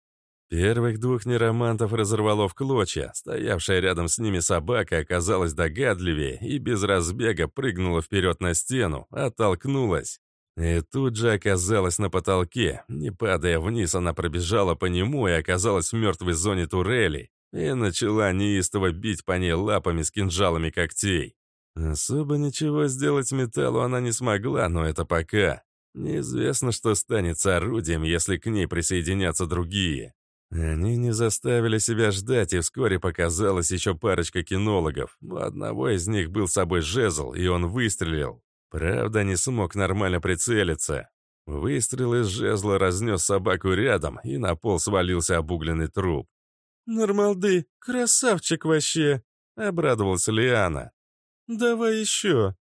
Первых двух неромантов разорвало в клочья. Стоявшая рядом с ними собака оказалась догадливее и без разбега прыгнула вперед на стену, оттолкнулась. И тут же оказалась на потолке. Не падая вниз, она пробежала по нему и оказалась в мертвой зоне турели. И начала неистово бить по ней лапами с кинжалами когтей. Особо ничего сделать металлу она не смогла, но это пока. Неизвестно, что станет с орудием, если к ней присоединятся другие. Они не заставили себя ждать, и вскоре показалась еще парочка кинологов. У одного из них был с собой жезл, и он выстрелил. Правда, не смог нормально прицелиться. Выстрел из жезла разнес собаку рядом, и на пол свалился обугленный труп. «Нормалды, красавчик вообще!» — обрадовалась Лиана. «Давай еще!»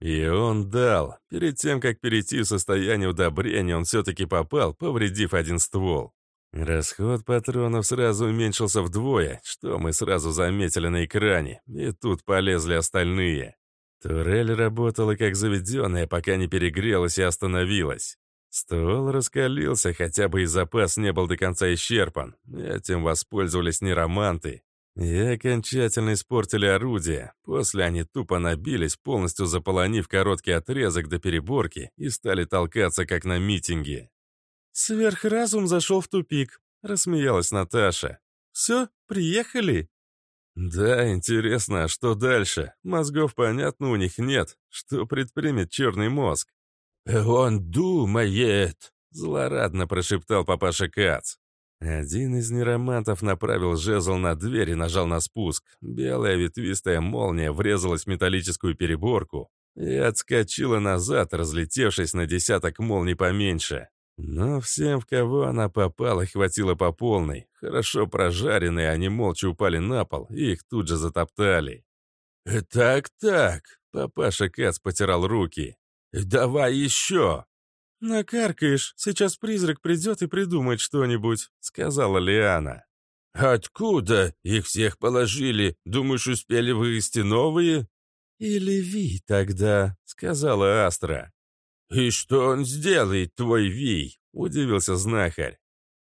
И он дал. Перед тем, как перейти в состояние удобрения, он все-таки попал, повредив один ствол. Расход патронов сразу уменьшился вдвое, что мы сразу заметили на экране, и тут полезли остальные. Турель работала как заведенная, пока не перегрелась и остановилась. Ствол раскалился, хотя бы и запас не был до конца исчерпан. Этим воспользовались нероманты. И окончательно испортили орудие. После они тупо набились, полностью заполонив короткий отрезок до переборки и стали толкаться, как на митинге. «Сверхразум зашел в тупик», — рассмеялась Наташа. «Все, приехали?» Да, интересно, а что дальше? Мозгов, понятно, у них нет. Что предпримет черный мозг? «Он думает!» — злорадно прошептал папаша Кац. Один из неромантов направил жезл на дверь и нажал на спуск. Белая ветвистая молния врезалась в металлическую переборку и отскочила назад, разлетевшись на десяток молний поменьше. Но всем, в кого она попала, хватило по полной. Хорошо прожаренные, они молча упали на пол, и их тут же затоптали. «Так-так», — папаша Кац потирал руки. «Давай еще!» «Накаркаешь, сейчас призрак придет и придумает что-нибудь», — сказала Лиана. «Откуда? Их всех положили. Думаешь, успели вывести новые?» «Или Ви тогда», — сказала Астра. «И что он сделает, твой Вий?» — удивился знахарь.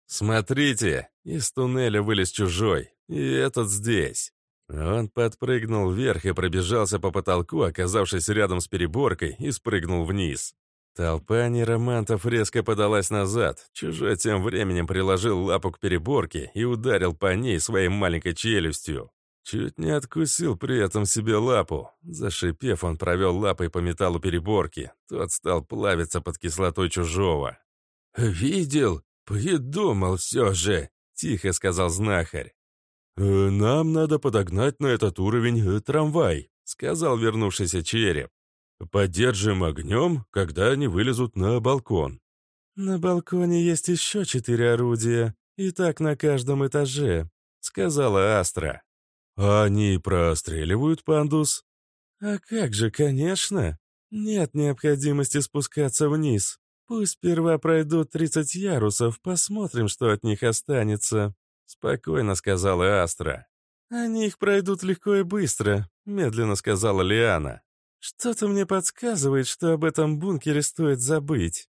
«Смотрите, из туннеля вылез чужой, и этот здесь». Он подпрыгнул вверх и пробежался по потолку, оказавшись рядом с переборкой, и спрыгнул вниз. Толпа нейромантов резко подалась назад. Чужой тем временем приложил лапу к переборке и ударил по ней своей маленькой челюстью. Чуть не откусил при этом себе лапу. Зашипев, он провел лапой по металлу переборки. Тот стал плавиться под кислотой чужого. «Видел? Придумал все же!» — тихо сказал знахарь. «Э, «Нам надо подогнать на этот уровень э, трамвай», — сказал вернувшийся череп. «Поддержим огнем, когда они вылезут на балкон». «На балконе есть еще четыре орудия, и так на каждом этаже», — сказала Астра. «А они простреливают пандус?» «А как же, конечно. Нет необходимости спускаться вниз. Пусть сперва пройдут 30 ярусов, посмотрим, что от них останется», — спокойно сказала Астра. «Они их пройдут легко и быстро», — медленно сказала Лиана. «Что-то мне подсказывает, что об этом бункере стоит забыть».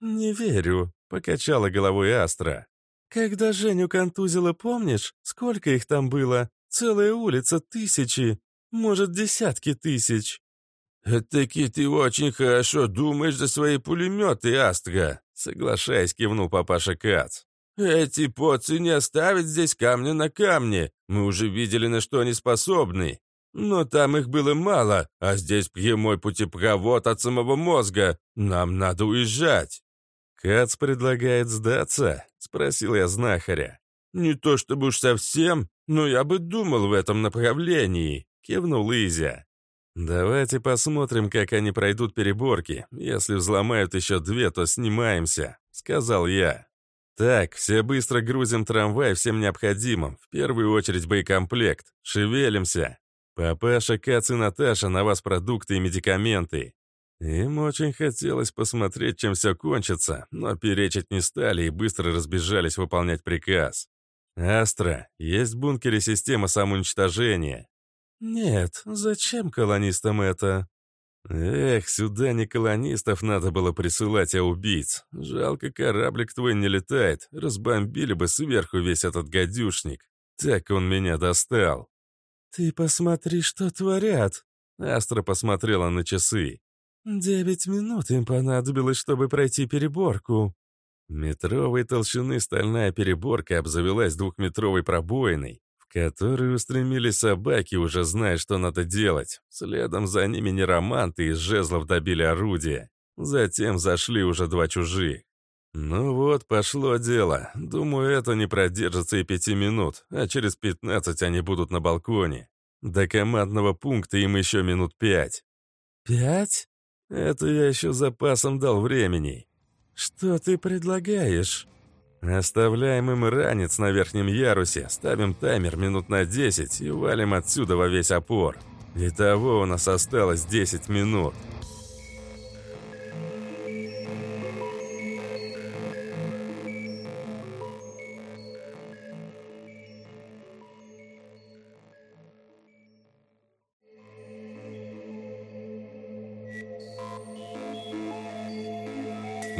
«Не верю», — покачала головой Астра. «Когда Женю контузила, помнишь, сколько их там было? Целая улица, тысячи, может, десятки тысяч». «Таки ты очень хорошо думаешь за свои пулеметы, Астга», соглашаясь, кивнул папаша Кац. «Эти поцы не оставят здесь камня на камне. Мы уже видели, на что они способны. Но там их было мало, а здесь прямой путепровод от самого мозга. Нам надо уезжать». «Кац предлагает сдаться?» — спросил я знахаря. «Не то чтобы уж совсем, но я бы думал в этом направлении», — кивнул Изя. «Давайте посмотрим, как они пройдут переборки. Если взломают еще две, то снимаемся», — сказал я. «Так, все быстро грузим трамвай всем необходимым. В первую очередь боекомплект. Шевелимся. Папаша, Кац и Наташа, на вас продукты и медикаменты. Им очень хотелось посмотреть, чем все кончится, но перечить не стали и быстро разбежались выполнять приказ. «Астра, есть в бункере система самоуничтожения?» «Нет, зачем колонистам это?» «Эх, сюда не колонистов надо было присылать, а убийц. Жалко, кораблик твой не летает. Разбомбили бы сверху весь этот гадюшник. Так он меня достал». «Ты посмотри, что творят!» Астра посмотрела на часы. «Девять минут им понадобилось, чтобы пройти переборку». Метровой толщины стальная переборка обзавелась двухметровой пробоиной, в которую устремились собаки, уже зная, что надо делать. Следом за ними нероманты из жезлов добили орудие. Затем зашли уже два чужих. Ну вот, пошло дело. Думаю, это не продержится и пяти минут, а через пятнадцать они будут на балконе. До командного пункта им еще минут пять. «Пять?» Это я еще запасом дал времени. «Что ты предлагаешь?» «Оставляем им ранец на верхнем ярусе, ставим таймер минут на 10 и валим отсюда во весь опор. Итого у нас осталось 10 минут».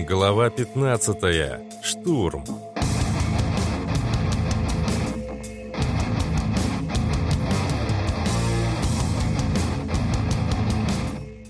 Глава 15. Штурм.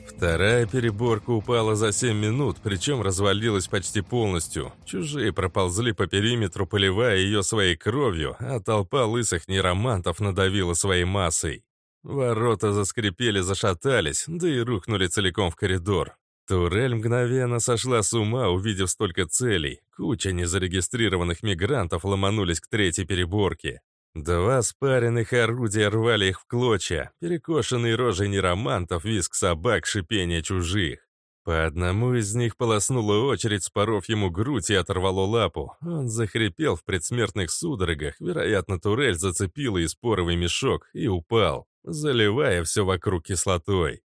Вторая переборка упала за 7 минут, причем развалилась почти полностью. Чужие проползли по периметру, поливая ее своей кровью, а толпа лысых неромантов надавила своей массой. Ворота заскрипели, зашатались, да и рухнули целиком в коридор. Турель мгновенно сошла с ума, увидев столько целей. Куча незарегистрированных мигрантов ломанулись к третьей переборке. Два спаренных орудия рвали их в клочья, перекошенные рожи неромантов, виск собак, шипение чужих. По одному из них полоснула очередь, споров ему грудь и оторвало лапу. Он захрипел в предсмертных судорогах, вероятно, турель зацепила и споровый мешок и упал, заливая все вокруг кислотой.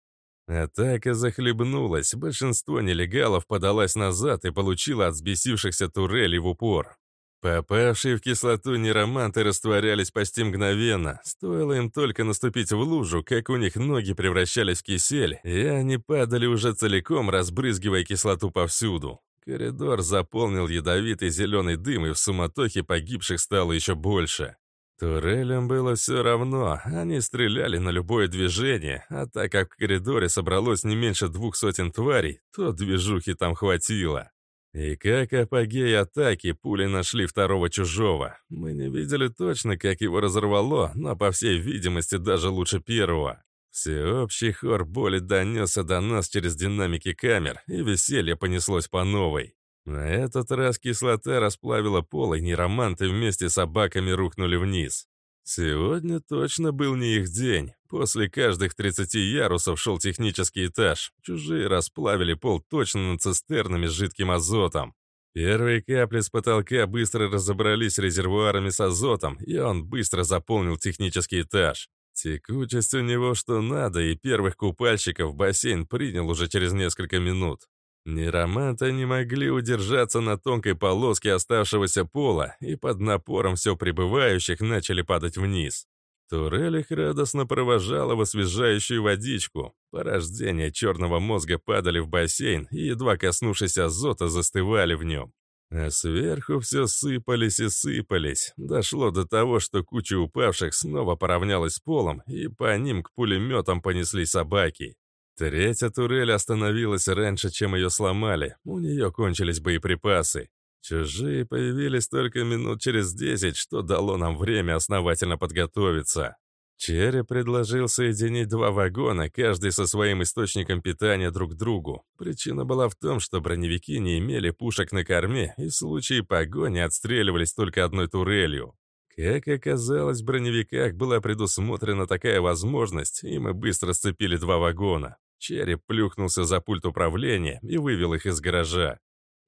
Атака захлебнулась, большинство нелегалов подалась назад и получило от взбесившихся турелей в упор. Попавшие в кислоту нероманты растворялись почти мгновенно. Стоило им только наступить в лужу, как у них ноги превращались в кисель, и они падали уже целиком, разбрызгивая кислоту повсюду. Коридор заполнил ядовитый зеленый дым, и в суматохе погибших стало еще больше. Турелям было все равно, они стреляли на любое движение, а так как в коридоре собралось не меньше двух сотен тварей, то движухи там хватило. И как апогей атаки, пули нашли второго чужого. Мы не видели точно, как его разорвало, но, по всей видимости, даже лучше первого. Всеобщий хор боли донесся до нас через динамики камер, и веселье понеслось по новой. На этот раз кислота расплавила пол, и нероманты вместе с собаками рухнули вниз. Сегодня точно был не их день. После каждых 30 ярусов шел технический этаж. Чужие расплавили пол точно над цистернами с жидким азотом. Первые капли с потолка быстро разобрались резервуарами с азотом, и он быстро заполнил технический этаж. Текучесть у него что надо, и первых купальщиков бассейн принял уже через несколько минут. Нероманты не могли удержаться на тонкой полоске оставшегося пола, и под напором все прибывающих начали падать вниз. Турель их радостно провожала в освежающую водичку. Порождения черного мозга падали в бассейн и, едва коснувшись азота, застывали в нем. А сверху все сыпались и сыпались. Дошло до того, что куча упавших снова поравнялась с полом, и по ним к пулеметам понесли собаки. Третья турель остановилась раньше, чем ее сломали. У нее кончились боеприпасы. Чужие появились только минут через десять, что дало нам время основательно подготовиться. Черри предложил соединить два вагона, каждый со своим источником питания друг к другу. Причина была в том, что броневики не имели пушек на корме и в случае погони отстреливались только одной турелью. Как оказалось, в броневиках была предусмотрена такая возможность, и мы быстро сцепили два вагона. Череп плюхнулся за пульт управления и вывел их из гаража.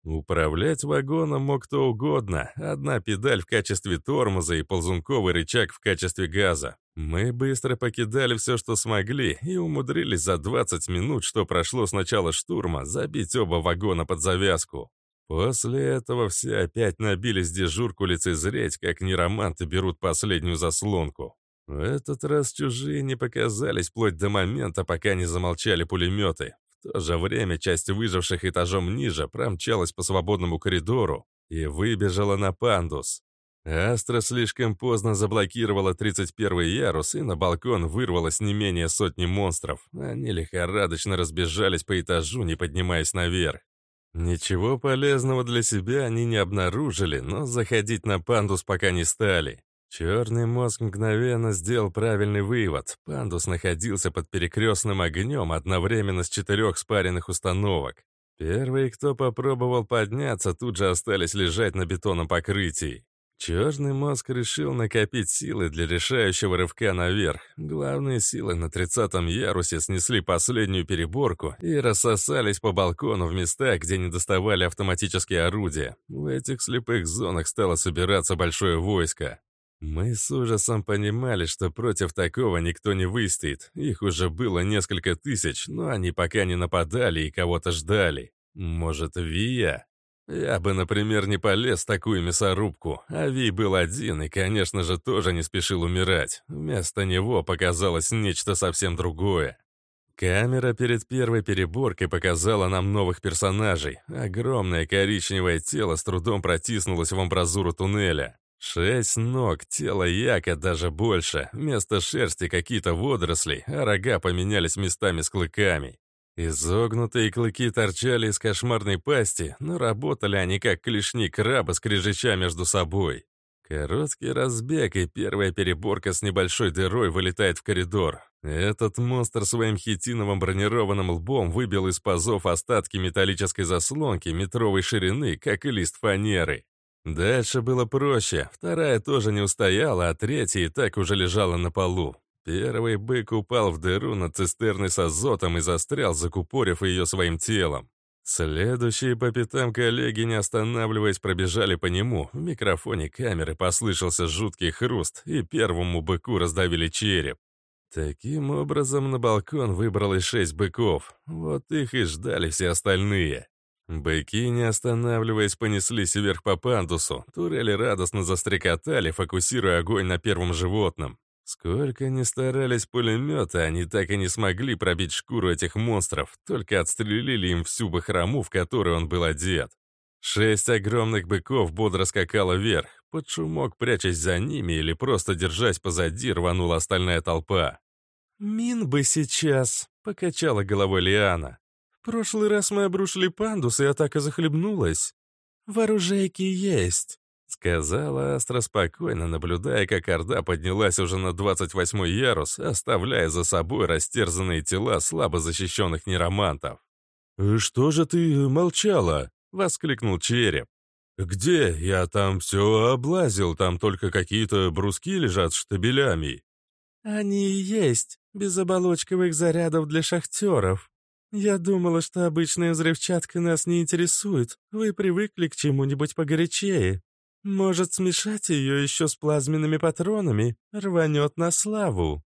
Управлять вагоном мог кто угодно. Одна педаль в качестве тормоза и ползунковый рычаг в качестве газа. Мы быстро покидали все, что смогли, и умудрились за 20 минут, что прошло с начала штурма, забить оба вагона под завязку. После этого все опять набились дежурку лицезреть, как нероманты берут последнюю заслонку. В этот раз чужие не показались вплоть до момента, пока не замолчали пулеметы. В то же время часть выживших этажом ниже промчалась по свободному коридору и выбежала на пандус. Астра слишком поздно заблокировала 31 ярус, и на балкон вырвалось не менее сотни монстров. Они лихорадочно разбежались по этажу, не поднимаясь наверх. Ничего полезного для себя они не обнаружили, но заходить на пандус пока не стали. Черный мозг мгновенно сделал правильный вывод. Пандус находился под перекрестным огнем одновременно с четырех спаренных установок. Первые, кто попробовал подняться, тут же остались лежать на бетонном покрытии. Черный мозг решил накопить силы для решающего рывка наверх. Главные силы на тридцатом ярусе снесли последнюю переборку и рассосались по балкону в местах, где не доставали автоматические орудия. В этих слепых зонах стало собираться большое войско. Мы с ужасом понимали, что против такого никто не выстоит. Их уже было несколько тысяч, но они пока не нападали и кого-то ждали. Может, Вия? Я бы, например, не полез в такую мясорубку, а Ви был один и, конечно же, тоже не спешил умирать. Вместо него показалось нечто совсем другое. Камера перед первой переборкой показала нам новых персонажей. Огромное коричневое тело с трудом протиснулось в амбразуру туннеля. Шесть ног, тело яка даже больше, вместо шерсти какие-то водоросли, а рога поменялись местами с клыками. Изогнутые клыки торчали из кошмарной пасти, но работали они как клешни краба, скрежеща между собой. Короткий разбег и первая переборка с небольшой дырой вылетает в коридор. Этот монстр своим хитиновым бронированным лбом выбил из пазов остатки металлической заслонки метровой ширины, как и лист фанеры. Дальше было проще. Вторая тоже не устояла, а третья и так уже лежала на полу. Первый бык упал в дыру над цистерной с азотом и застрял, закупорив ее своим телом. Следующие по пятам коллеги, не останавливаясь, пробежали по нему. В микрофоне камеры послышался жуткий хруст, и первому быку раздавили череп. Таким образом, на балкон выбралось шесть быков. Вот их и ждали все остальные. Быки, не останавливаясь, понеслись вверх по пандусу. Турели радостно застрекотали, фокусируя огонь на первом животном. Сколько ни старались пулеметы, они так и не смогли пробить шкуру этих монстров, только отстрелили им всю бахрому, в которой он был одет. Шесть огромных быков бодро скакало вверх. Под шумок, прячась за ними или просто держась позади, рванула остальная толпа. «Мин бы сейчас», — покачала головой Лиана. «В прошлый раз мы обрушили пандус, и атака захлебнулась. Вооружейки есть», — сказала Астра спокойно, наблюдая, как Орда поднялась уже на 28-й ярус, оставляя за собой растерзанные тела слабо защищенных неромантов. «Что же ты молчала?» — воскликнул Череп. «Где? Я там все облазил, там только какие-то бруски лежат штабелями». «Они и есть, без оболочковых зарядов для шахтеров. Я думала, что обычная взрывчатка нас не интересует. Вы привыкли к чему-нибудь погорячее. Может, смешать ее еще с плазменными патронами? Рванет на славу».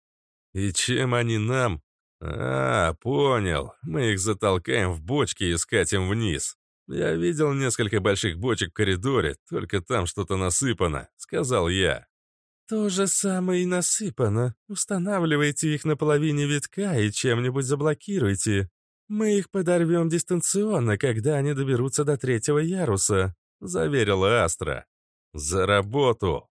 «И чем они нам?» «А, понял. Мы их затолкаем в бочки и скатим вниз. Я видел несколько больших бочек в коридоре, только там что-то насыпано», — сказал я. «То же самое и насыпано. Устанавливайте их на половине витка и чем-нибудь заблокируйте. Мы их подорвем дистанционно, когда они доберутся до третьего яруса», — заверила Астра. «За работу!»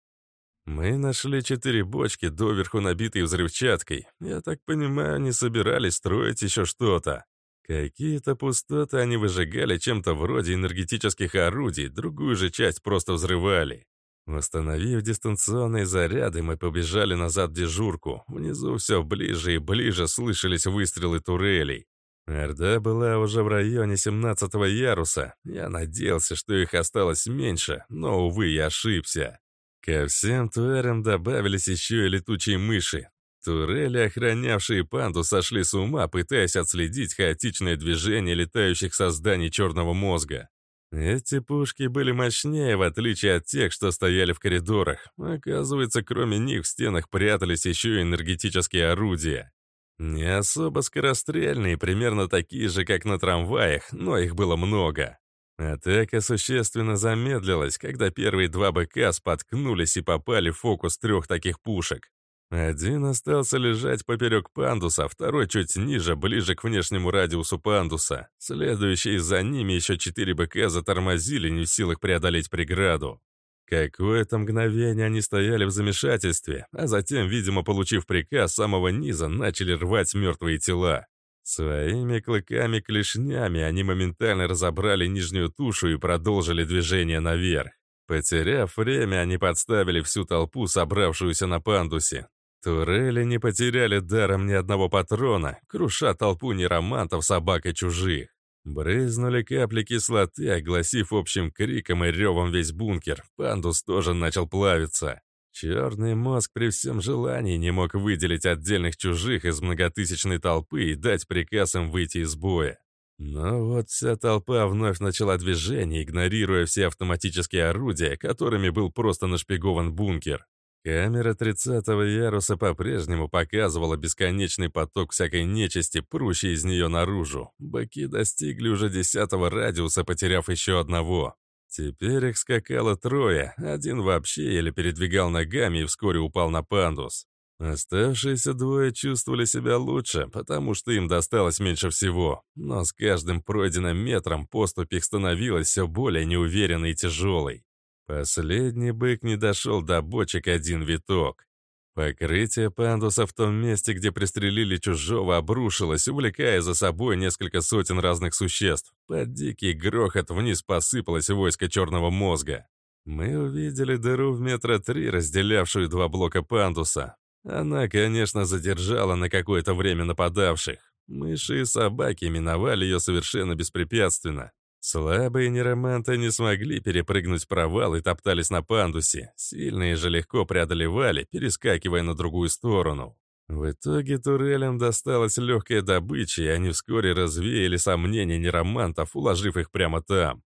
Мы нашли четыре бочки, доверху набитые взрывчаткой. Я так понимаю, они собирались строить еще что-то. Какие-то пустоты они выжигали чем-то вроде энергетических орудий, другую же часть просто взрывали. Восстановив дистанционные заряды, мы побежали назад в дежурку. Внизу все ближе и ближе слышались выстрелы турелей. Орда была уже в районе 17-го яруса. Я надеялся, что их осталось меньше, но, увы, я ошибся. Ко всем тварям добавились еще и летучие мыши. Турели, охранявшие панду, сошли с ума, пытаясь отследить хаотичное движение летающих созданий черного мозга. Эти пушки были мощнее, в отличие от тех, что стояли в коридорах. Оказывается, кроме них в стенах прятались еще и энергетические орудия. Не особо скорострельные, примерно такие же, как на трамваях, но их было много. Атака существенно замедлилась, когда первые два БК споткнулись и попали в фокус трех таких пушек. Один остался лежать поперек пандуса, второй чуть ниже, ближе к внешнему радиусу пандуса. Следующие за ними еще четыре БК затормозили, не в силах преодолеть преграду. Какое-то мгновение они стояли в замешательстве, а затем, видимо, получив приказ самого низа, начали рвать мертвые тела. Своими клыками-клешнями они моментально разобрали нижнюю тушу и продолжили движение наверх. Потеряв время, они подставили всю толпу, собравшуюся на пандусе. Турели не потеряли даром ни одного патрона, круша толпу неромантов, собак и чужих. Брызнули капли кислоты, огласив общим криком и ревом весь бункер. Пандус тоже начал плавиться. Черный мозг при всем желании не мог выделить отдельных чужих из многотысячной толпы и дать приказ им выйти из боя. Но вот вся толпа вновь начала движение, игнорируя все автоматические орудия, которыми был просто нашпигован бункер. Камера 30-го яруса по-прежнему показывала бесконечный поток всякой нечисти, прущей из нее наружу. Быки достигли уже десятого радиуса, потеряв еще одного. Теперь их скакало трое, один вообще еле передвигал ногами и вскоре упал на пандус. Оставшиеся двое чувствовали себя лучше, потому что им досталось меньше всего. Но с каждым пройденным метром поступь их становилась все более неуверенной и тяжелой. Последний бык не дошел до бочек один виток. Покрытие пандуса в том месте, где пристрелили чужого, обрушилось, увлекая за собой несколько сотен разных существ. Под дикий грохот вниз посыпалось войско черного мозга. Мы увидели дыру в метра три, разделявшую два блока пандуса. Она, конечно, задержала на какое-то время нападавших. Мыши и собаки миновали ее совершенно беспрепятственно. Слабые нероманты не смогли перепрыгнуть провал и топтались на пандусе. Сильные же легко преодолевали, перескакивая на другую сторону. В итоге турелям досталась легкая добыча, и они вскоре развеяли сомнения неромантов, уложив их прямо там.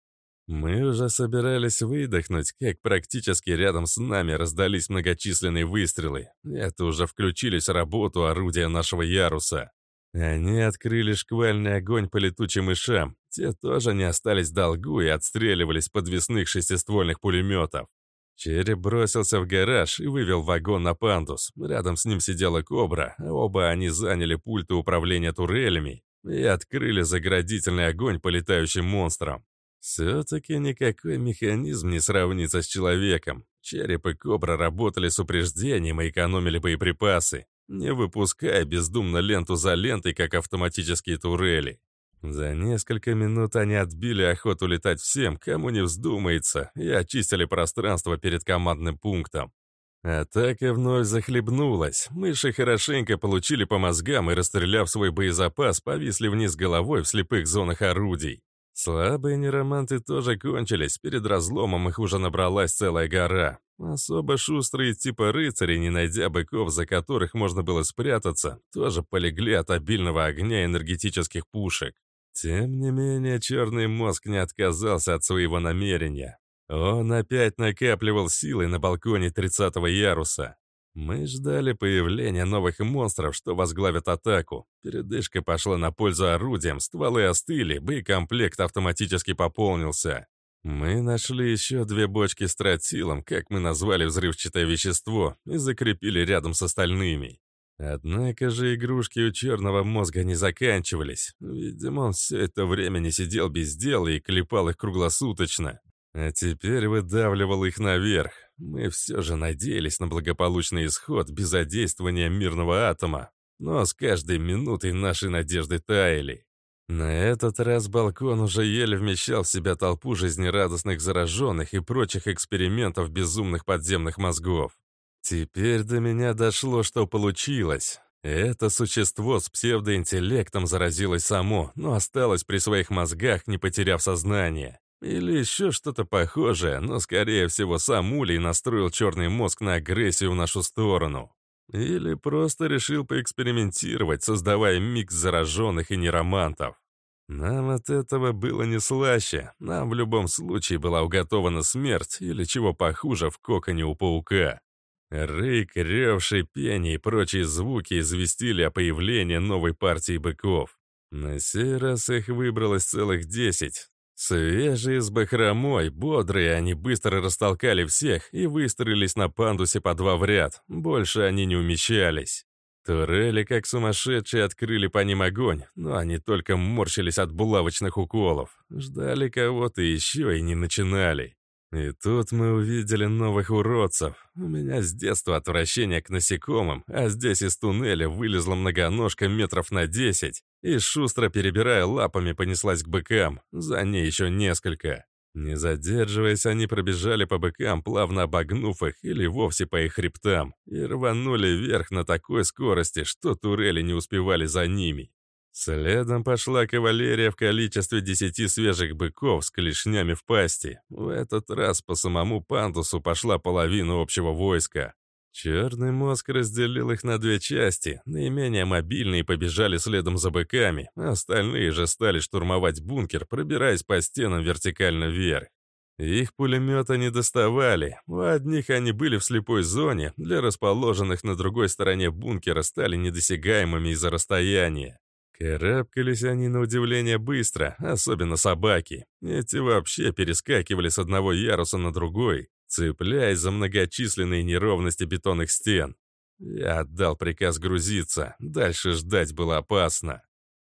Мы уже собирались выдохнуть, как практически рядом с нами раздались многочисленные выстрелы. Это уже включились в работу орудия нашего яруса. Они открыли шквальный огонь по летучим мышам. Те тоже не остались в долгу и отстреливались подвесных шестиствольных пулеметов. Череп бросился в гараж и вывел вагон на пандус. Рядом с ним сидела Кобра, а оба они заняли пульты управления турелями и открыли заградительный огонь по летающим монстрам. Все-таки никакой механизм не сравнится с человеком. Череп и Кобра работали с упреждением и экономили боеприпасы, не выпуская бездумно ленту за лентой, как автоматические турели. За несколько минут они отбили охоту летать всем, кому не вздумается, и очистили пространство перед командным пунктом. Атака вновь захлебнулась. Мыши хорошенько получили по мозгам и, расстреляв свой боезапас, повисли вниз головой в слепых зонах орудий. Слабые нероманты тоже кончились, перед разломом их уже набралась целая гора. Особо шустрые типа рыцарей, не найдя быков, за которых можно было спрятаться, тоже полегли от обильного огня энергетических пушек. Тем не менее, черный мозг не отказался от своего намерения. Он опять накапливал силы на балконе 30-го яруса. Мы ждали появления новых монстров, что возглавят атаку. Передышка пошла на пользу орудиям, стволы остыли, боекомплект автоматически пополнился. Мы нашли еще две бочки с тротилом, как мы назвали взрывчатое вещество, и закрепили рядом с остальными. Однако же игрушки у черного мозга не заканчивались. Видимо, он все это время не сидел без дела и клепал их круглосуточно. А теперь выдавливал их наверх. Мы все же надеялись на благополучный исход без задействования мирного атома. Но с каждой минутой наши надежды таяли. На этот раз балкон уже еле вмещал в себя толпу жизнерадостных зараженных и прочих экспериментов безумных подземных мозгов. Теперь до меня дошло, что получилось. Это существо с псевдоинтеллектом заразилось само, но осталось при своих мозгах, не потеряв сознание. Или еще что-то похожее, но, скорее всего, сам Улей настроил черный мозг на агрессию в нашу сторону. Или просто решил поэкспериментировать, создавая микс зараженных и неромантов. Нам от этого было не слаще. Нам в любом случае была уготована смерть или чего похуже в коконе у паука. Рык, рев, шипение и прочие звуки известили о появлении новой партии быков. На сей раз их выбралось целых десять, Свежие с бахромой, бодрые, они быстро растолкали всех и выстроились на пандусе по два в ряд. Больше они не умещались. Турели, как сумасшедшие, открыли по ним огонь, но они только морщились от булавочных уколов. Ждали кого-то еще и не начинали. И тут мы увидели новых уродцев. У меня с детства отвращение к насекомым, а здесь из туннеля вылезла многоножка метров на десять и, шустро перебирая лапами, понеслась к быкам. За ней еще несколько. Не задерживаясь, они пробежали по быкам, плавно обогнув их или вовсе по их хребтам, и рванули вверх на такой скорости, что турели не успевали за ними. Следом пошла кавалерия в количестве десяти свежих быков с клешнями в пасти. В этот раз по самому пандусу пошла половина общего войска. Черный мозг разделил их на две части. Наименее мобильные побежали следом за быками, а остальные же стали штурмовать бункер, пробираясь по стенам вертикально вверх. Их пулемета не доставали. У одних они были в слепой зоне, для расположенных на другой стороне бункера стали недосягаемыми из-за расстояния. Карабкались они на удивление быстро, особенно собаки. Эти вообще перескакивали с одного яруса на другой, цепляясь за многочисленные неровности бетонных стен. Я отдал приказ грузиться, дальше ждать было опасно.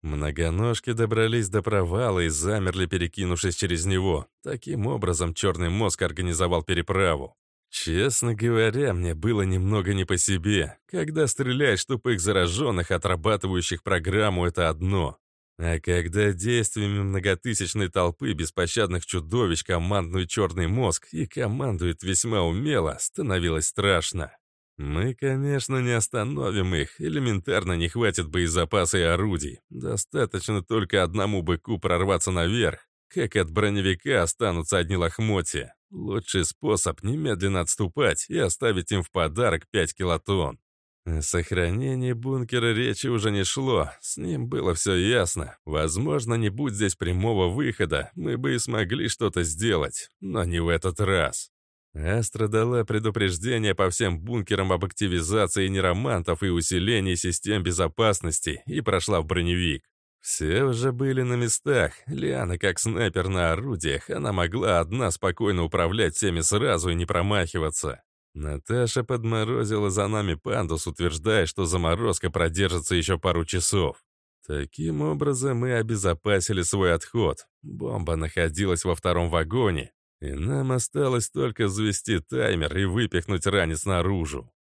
Многоножки добрались до провала и замерли, перекинувшись через него. Таким образом, черный мозг организовал переправу. Честно говоря, мне было немного не по себе. Когда стреляешь тупых зараженных, отрабатывающих программу, это одно. А когда действиями многотысячной толпы беспощадных чудовищ командует черный мозг и командует весьма умело, становилось страшно. Мы, конечно, не остановим их, элементарно не хватит боезапаса и орудий. Достаточно только одному быку прорваться наверх, как от броневика останутся одни лохмотья. Лучший способ — немедленно отступать и оставить им в подарок 5 килотонн. О сохранении бункера речи уже не шло, с ним было все ясно. Возможно, не будь здесь прямого выхода, мы бы и смогли что-то сделать, но не в этот раз. Астра дала предупреждение по всем бункерам об активизации неромантов и усилении систем безопасности и прошла в броневик. Все уже были на местах. Лиана как снайпер на орудиях, она могла одна спокойно управлять всеми сразу и не промахиваться. Наташа подморозила за нами пандус, утверждая, что заморозка продержится еще пару часов. Таким образом, мы обезопасили свой отход. Бомба находилась во втором вагоне, и нам осталось только завести таймер и выпихнуть ранец наружу.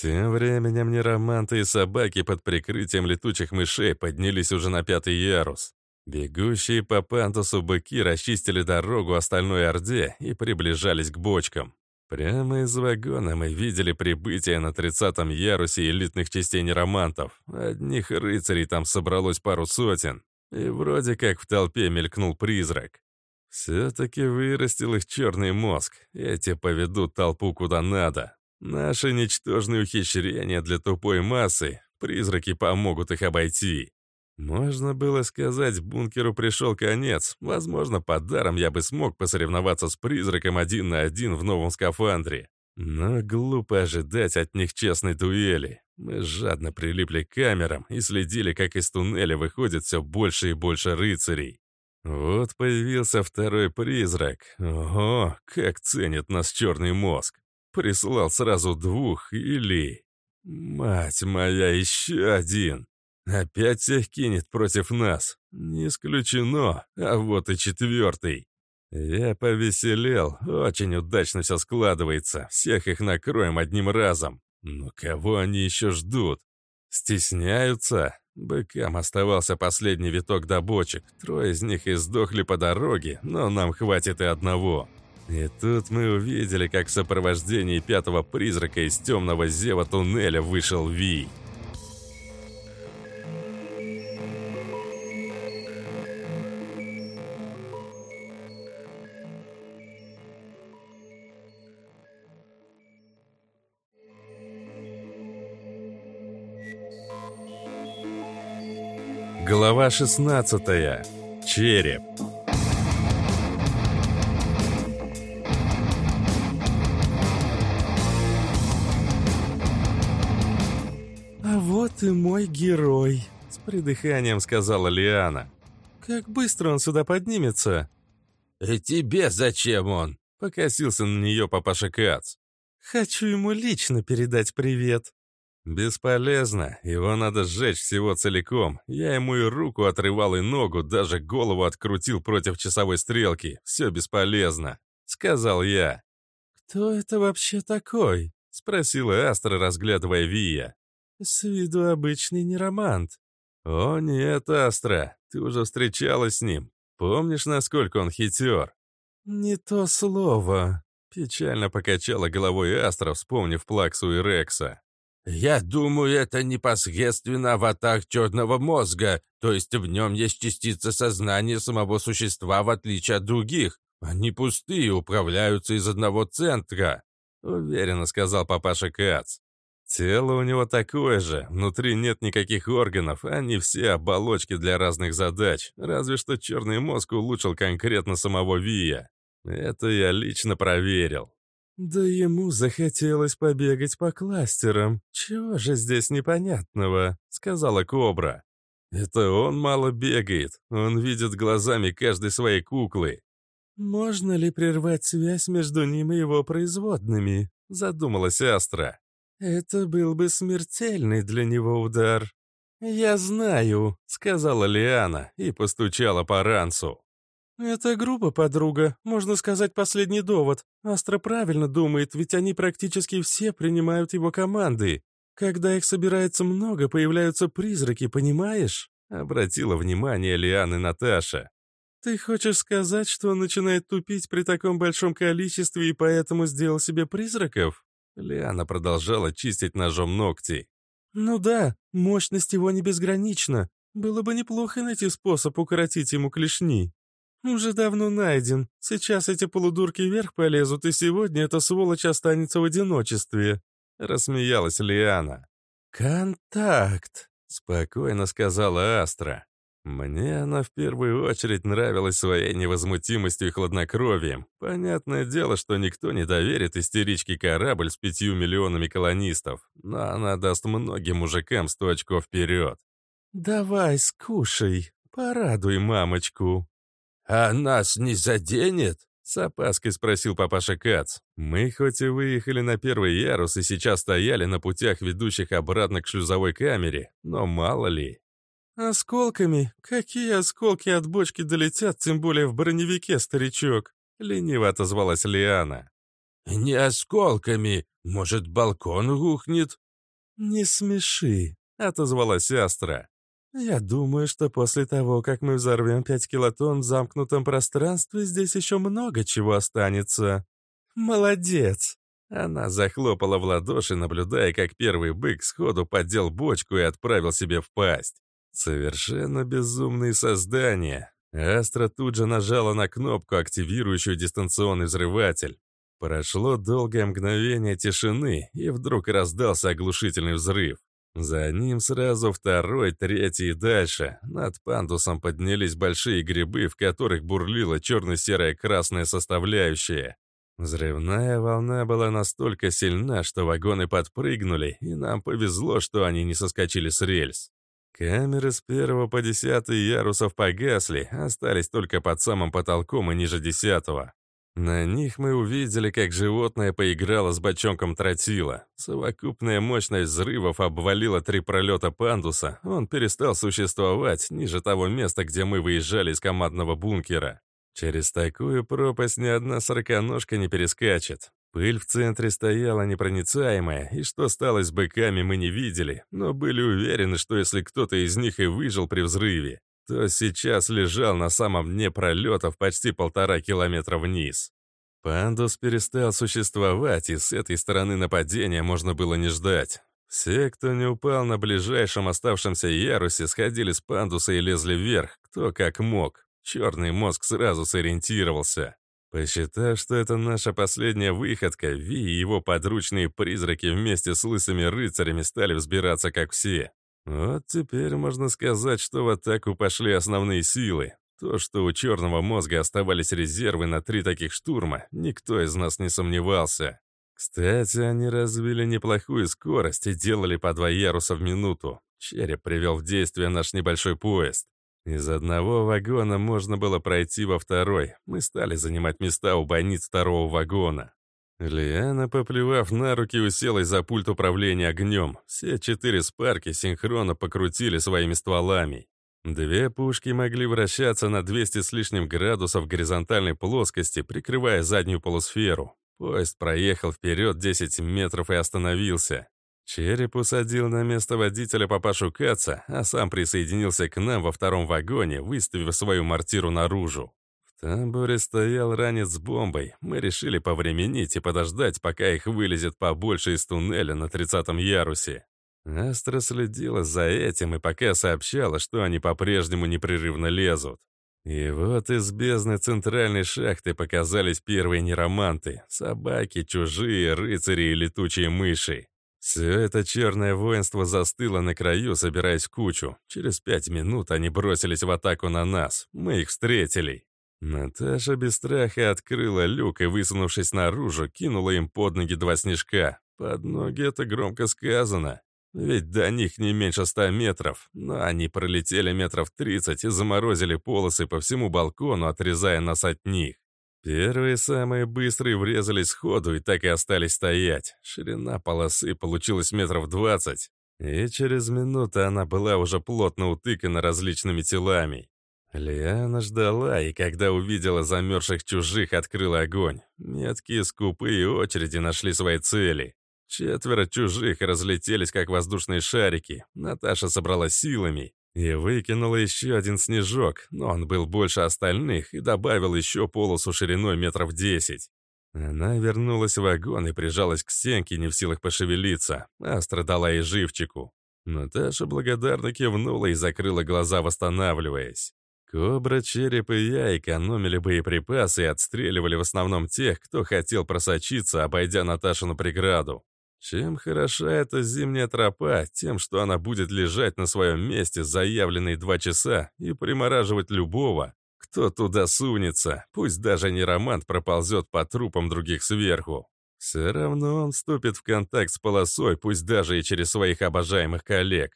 Тем временем нероманты и собаки под прикрытием летучих мышей поднялись уже на пятый ярус. Бегущие по пантусу быки расчистили дорогу остальной орде и приближались к бочкам. Прямо из вагона мы видели прибытие на тридцатом ярусе элитных частей неромантов. Одних рыцарей там собралось пару сотен. И вроде как в толпе мелькнул призрак. Все-таки вырастил их черный мозг. Эти поведут толпу куда надо. Наши ничтожные ухищрения для тупой массы. Призраки помогут их обойти. Можно было сказать, бункеру пришел конец. Возможно, под даром я бы смог посоревноваться с призраком один на один в новом скафандре. Но глупо ожидать от них честной дуэли. Мы жадно прилипли к камерам и следили, как из туннеля выходит все больше и больше рыцарей. Вот появился второй призрак. Ого, как ценит нас черный мозг. Прислал сразу двух или... Мать моя, еще один. Опять всех кинет против нас. Не исключено, а вот и четвертый. Я повеселел, очень удачно все складывается. Всех их накроем одним разом. Но кого они еще ждут? Стесняются? Быкам оставался последний виток до бочек. Трое из них и сдохли по дороге, но нам хватит и одного. И тут мы увидели, как в сопровождении пятого призрака из темного зева туннеля вышел Вий. Глава 16. Череп. «А вот и мой герой», — с придыханием сказала Лиана. «Как быстро он сюда поднимется?» «И тебе зачем он?» — покосился на нее папаша Кац. «Хочу ему лично передать привет», «Бесполезно. Его надо сжечь всего целиком. Я ему и руку отрывал, и ногу, даже голову открутил против часовой стрелки. Все бесполезно», — сказал я. «Кто это вообще такой?» — спросила Астра, разглядывая Вия. «С виду обычный неромант». «О нет, Астра, ты уже встречалась с ним. Помнишь, насколько он хитер?» «Не то слово», — печально покачала головой Астра, вспомнив Плаксу и Рекса. «Я думаю, это непосредственно аватар черного мозга, то есть в нем есть частица сознания самого существа, в отличие от других. Они пустые, управляются из одного центра», — уверенно сказал папаша Кац. «Тело у него такое же, внутри нет никаких органов, они все оболочки для разных задач, разве что черный мозг улучшил конкретно самого Вия. Это я лично проверил». Да ему захотелось побегать по кластерам. Чего же здесь непонятного?» — сказала Кобра. «Это он мало бегает. Он видит глазами каждой своей куклы». «Можно ли прервать связь между ним и его производными?» — задумалась Астра. «Это был бы смертельный для него удар». «Я знаю», — сказала Лиана и постучала по ранцу. «Это грубо, подруга. Можно сказать, последний довод. Астра правильно думает, ведь они практически все принимают его команды. Когда их собирается много, появляются призраки, понимаешь?» Обратила внимание Лианы Наташа. «Ты хочешь сказать, что он начинает тупить при таком большом количестве и поэтому сделал себе призраков?» Лиана продолжала чистить ножом ногти. «Ну да, мощность его не безгранична. Было бы неплохо найти способ укоротить ему клешни». «Уже давно найден. Сейчас эти полудурки вверх полезут, и сегодня эта сволочь останется в одиночестве», — рассмеялась Лиана. «Контакт», — спокойно сказала Астра. Мне она в первую очередь нравилась своей невозмутимостью и хладнокровием. Понятное дело, что никто не доверит истеричке корабль с пятью миллионами колонистов, но она даст многим мужикам сто очков вперед. «Давай, скушай, порадуй мамочку». «А нас не заденет?» — с опаской спросил папаша Кац. Мы хоть и выехали на первый ярус и сейчас стояли на путях, ведущих обратно к шлюзовой камере, но мало ли. «Осколками? Какие осколки от бочки долетят, тем более в броневике, старичок?» — лениво отозвалась Лиана. «Не осколками. Может, балкон рухнет?» «Не смеши», — отозвалась Астра. «Я думаю, что после того, как мы взорвем пять килотонн в замкнутом пространстве, здесь еще много чего останется». «Молодец!» Она захлопала в ладоши, наблюдая, как первый бык сходу поддел бочку и отправил себе в пасть. Совершенно безумные создания. Астра тут же нажала на кнопку, активирующую дистанционный взрыватель. Прошло долгое мгновение тишины, и вдруг раздался оглушительный взрыв. За ним сразу второй, третий и дальше. Над пандусом поднялись большие грибы, в которых бурлила черно-серая красная составляющая. Взрывная волна была настолько сильна, что вагоны подпрыгнули, и нам повезло, что они не соскочили с рельс. Камеры с первого по десятый ярусов погасли, остались только под самым потолком и ниже десятого. На них мы увидели, как животное поиграло с бочонком тротила. Совокупная мощность взрывов обвалила три пролета пандуса, он перестал существовать ниже того места, где мы выезжали из командного бункера. Через такую пропасть ни одна сороконожка не перескачет. Пыль в центре стояла непроницаемая, и что стало с быками мы не видели, но были уверены, что если кто-то из них и выжил при взрыве, то сейчас лежал на самом дне пролетов почти полтора километра вниз. Пандус перестал существовать, и с этой стороны нападения можно было не ждать. Все, кто не упал на ближайшем оставшемся ярусе, сходили с пандуса и лезли вверх, кто как мог. Черный мозг сразу сориентировался. Посчитав, что это наша последняя выходка, Ви и его подручные призраки вместе с лысыми рыцарями стали взбираться, как все. Вот теперь можно сказать, что в атаку пошли основные силы. То, что у черного мозга оставались резервы на три таких штурма, никто из нас не сомневался. Кстати, они развили неплохую скорость и делали по два яруса в минуту. Череп привел в действие наш небольшой поезд. Из одного вагона можно было пройти во второй. Мы стали занимать места у бойниц второго вагона. Лиана, поплевав на руки, уселась за пульт управления огнем. Все четыре спарки синхронно покрутили своими стволами. Две пушки могли вращаться на 200 с лишним градусов горизонтальной плоскости, прикрывая заднюю полусферу. Поезд проехал вперед 10 метров и остановился. Череп усадил на место водителя папашу Каца, а сам присоединился к нам во втором вагоне, выставив свою мортиру наружу. В тамбуре стоял ранец с бомбой. Мы решили повременить и подождать, пока их вылезет побольше из туннеля на тридцатом ярусе. Астра следила за этим и пока сообщала, что они по-прежнему непрерывно лезут. И вот из бездны центральной шахты показались первые нероманты — собаки, чужие, рыцари и летучие мыши. Все это черное воинство застыло на краю, собираясь кучу. Через пять минут они бросились в атаку на нас. Мы их встретили. Наташа без страха открыла люк и, высунувшись наружу, кинула им под ноги два снежка. Под ноги это громко сказано. Ведь до них не меньше ста метров, но они пролетели метров тридцать и заморозили полосы по всему балкону, отрезая нас от них. Первые самые быстрые врезались сходу и так и остались стоять. Ширина полосы получилась метров двадцать, и через минуту она была уже плотно утыкана различными телами. Лиана ждала, и когда увидела замерзших чужих, открыла огонь. Меткие скупые очереди нашли свои цели. Четверо чужих разлетелись, как воздушные шарики. Наташа собрала силами и выкинула еще один снежок, но он был больше остальных и добавил еще полосу шириной метров десять. Она вернулась в вагон и прижалась к стенке, не в силах пошевелиться, а страдала и живчику. Наташа благодарно кивнула и закрыла глаза, восстанавливаясь. Кобра, Череп и я экономили боеприпасы и отстреливали в основном тех, кто хотел просочиться, обойдя Наташину преграду. Чем хороша эта зимняя тропа? Тем, что она будет лежать на своем месте заявленные два часа и примораживать любого, кто туда сунется, пусть даже не романт проползет по трупам других сверху. Все равно он вступит в контакт с полосой, пусть даже и через своих обожаемых коллег.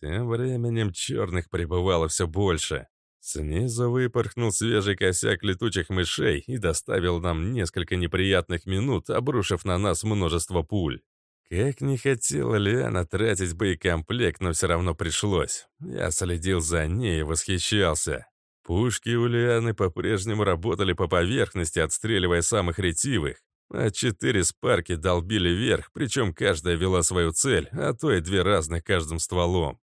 Тем временем черных прибывало все больше. Снизу выпорхнул свежий косяк летучих мышей и доставил нам несколько неприятных минут, обрушив на нас множество пуль. Как не хотела Лиана тратить боекомплект, но все равно пришлось. Я следил за ней и восхищался. Пушки у Лианы по-прежнему работали по поверхности, отстреливая самых ретивых, а четыре спарки долбили вверх, причем каждая вела свою цель, а то и две разных каждым стволом.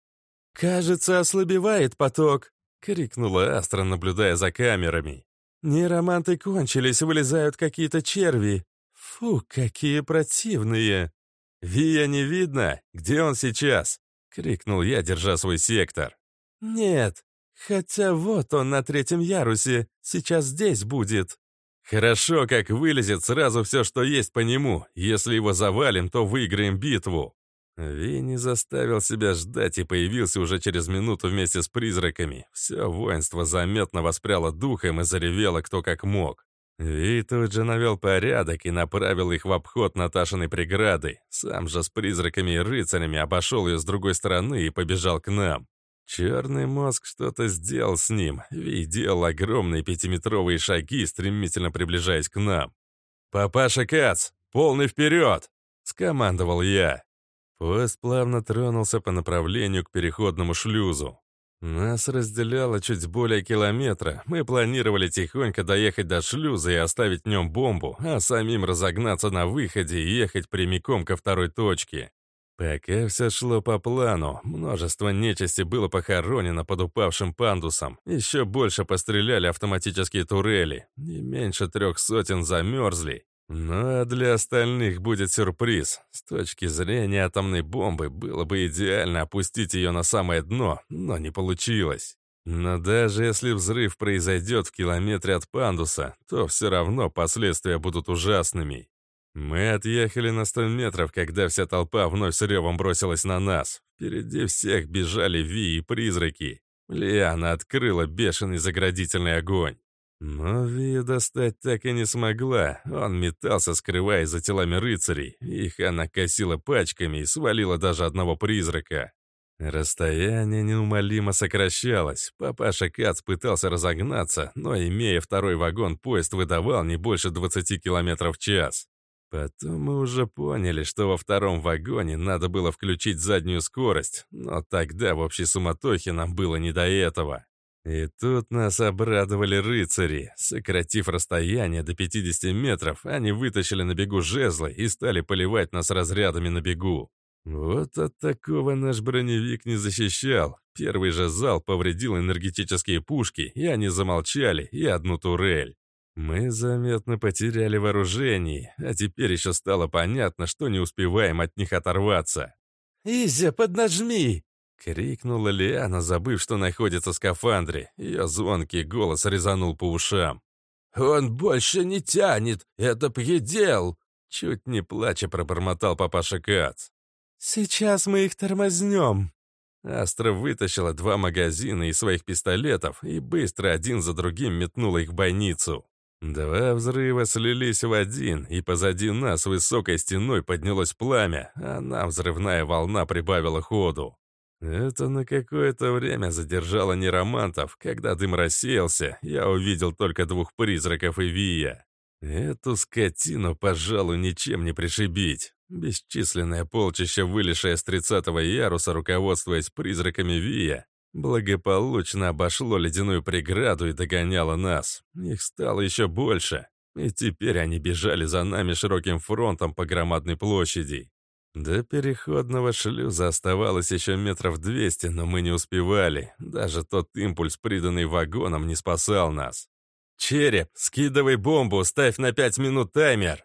«Кажется, ослабевает поток!» — крикнула Астра, наблюдая за камерами. «Нейроманты кончились, вылезают какие-то черви. Фу, какие противные!» «Вия не видно? Где он сейчас?» — крикнул я, держа свой сектор. «Нет, хотя вот он на третьем ярусе, сейчас здесь будет». «Хорошо, как вылезет сразу все, что есть по нему. Если его завалим, то выиграем битву». Ви не заставил себя ждать и появился уже через минуту вместе с призраками. Все воинство заметно воспряло духом и заревело кто как мог. Ви тут же навел порядок и направил их в обход Наташиной преграды. Сам же с призраками и рыцарями обошел ее с другой стороны и побежал к нам. Черный мозг что-то сделал с ним. Ви делал огромные пятиметровые шаги, стремительно приближаясь к нам. «Папаша Кац, полный вперед!» — скомандовал я. Поезд плавно тронулся по направлению к переходному шлюзу. Нас разделяло чуть более километра. Мы планировали тихонько доехать до шлюза и оставить в нем бомбу, а самим разогнаться на выходе и ехать прямиком ко второй точке. Пока все шло по плану, множество нечисти было похоронено под упавшим пандусом, еще больше постреляли автоматические турели, не меньше трех сотен замерзли, ну а для остальных будет сюрприз. С точки зрения атомной бомбы было бы идеально опустить ее на самое дно, но не получилось. Но даже если взрыв произойдет в километре от пандуса, то все равно последствия будут ужасными. Мы отъехали на 100 метров, когда вся толпа вновь с ревом бросилась на нас. Впереди всех бежали Ви и призраки. Лиана открыла бешеный заградительный огонь. Но Ви достать так и не смогла. Он метался, скрываясь за телами рыцарей. Их она косила пачками и свалила даже одного призрака. Расстояние неумолимо сокращалось. Папаша Кац пытался разогнаться, но, имея второй вагон, поезд выдавал не больше 20 км в час. Потом мы уже поняли, что во втором вагоне надо было включить заднюю скорость, но тогда в общей суматохе нам было не до этого. И тут нас обрадовали рыцари. Сократив расстояние до 50 метров, они вытащили на бегу жезлы и стали поливать нас разрядами на бегу. Вот от такого наш броневик не защищал. Первый же зал повредил энергетические пушки, и они замолчали, и одну турель. Мы заметно потеряли вооружение, а теперь еще стало понятно, что не успеваем от них оторваться. «Изя, поднажми!» Крикнула Лиана, забыв, что находится в скафандре. Ее звонкий голос резанул по ушам. «Он больше не тянет! Это предел!» Чуть не плача пробормотал папаша Кац. «Сейчас мы их тормознем!» Астра вытащила два магазина из своих пистолетов и быстро один за другим метнула их в бойницу. Два взрыва слились в один, и позади нас высокой стеной поднялось пламя, а нам взрывная волна прибавила ходу. Это на какое-то время задержало неромантов. Когда дым рассеялся, я увидел только двух призраков и Вия. Эту скотину, пожалуй, ничем не пришибить. Бесчисленное полчище, вылезшее с тридцатого яруса, руководствуясь призраками Вия, благополучно обошло ледяную преграду и догоняло нас. Их стало еще больше. И теперь они бежали за нами широким фронтом по громадной площади. До переходного шлюза оставалось еще метров двести, но мы не успевали. Даже тот импульс, приданный вагоном, не спасал нас. «Череп, скидывай бомбу, ставь на пять минут таймер!»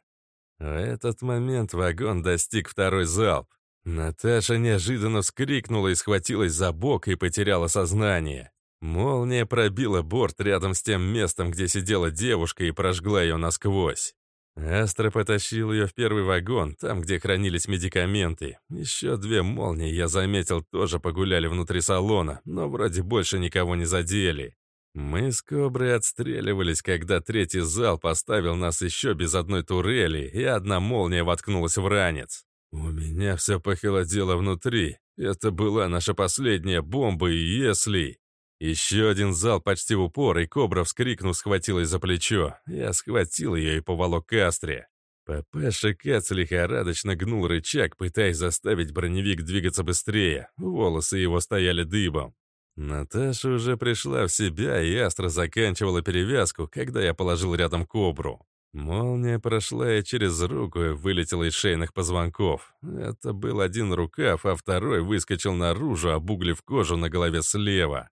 В этот момент вагон достиг второй залп. Наташа неожиданно вскрикнула и схватилась за бок и потеряла сознание. Молния пробила борт рядом с тем местом, где сидела девушка и прожгла ее насквозь. Астра потащил ее в первый вагон, там, где хранились медикаменты. Еще две молнии, я заметил, тоже погуляли внутри салона, но вроде больше никого не задели. Мы с Коброй отстреливались, когда третий зал поставил нас еще без одной турели, и одна молния воткнулась в ранец. У меня все похолодело внутри. Это была наша последняя бомба, и если... Еще один зал почти в упор, и кобра, вскрикнув, схватилась за плечо. Я схватил ее и поволок к Астре. Папаша Кац лихорадочно гнул рычаг, пытаясь заставить броневик двигаться быстрее. Волосы его стояли дыбом. Наташа уже пришла в себя, и Астра заканчивала перевязку, когда я положил рядом кобру. Молния прошла и через руку и вылетела из шейных позвонков. Это был один рукав, а второй выскочил наружу, обуглив кожу на голове слева.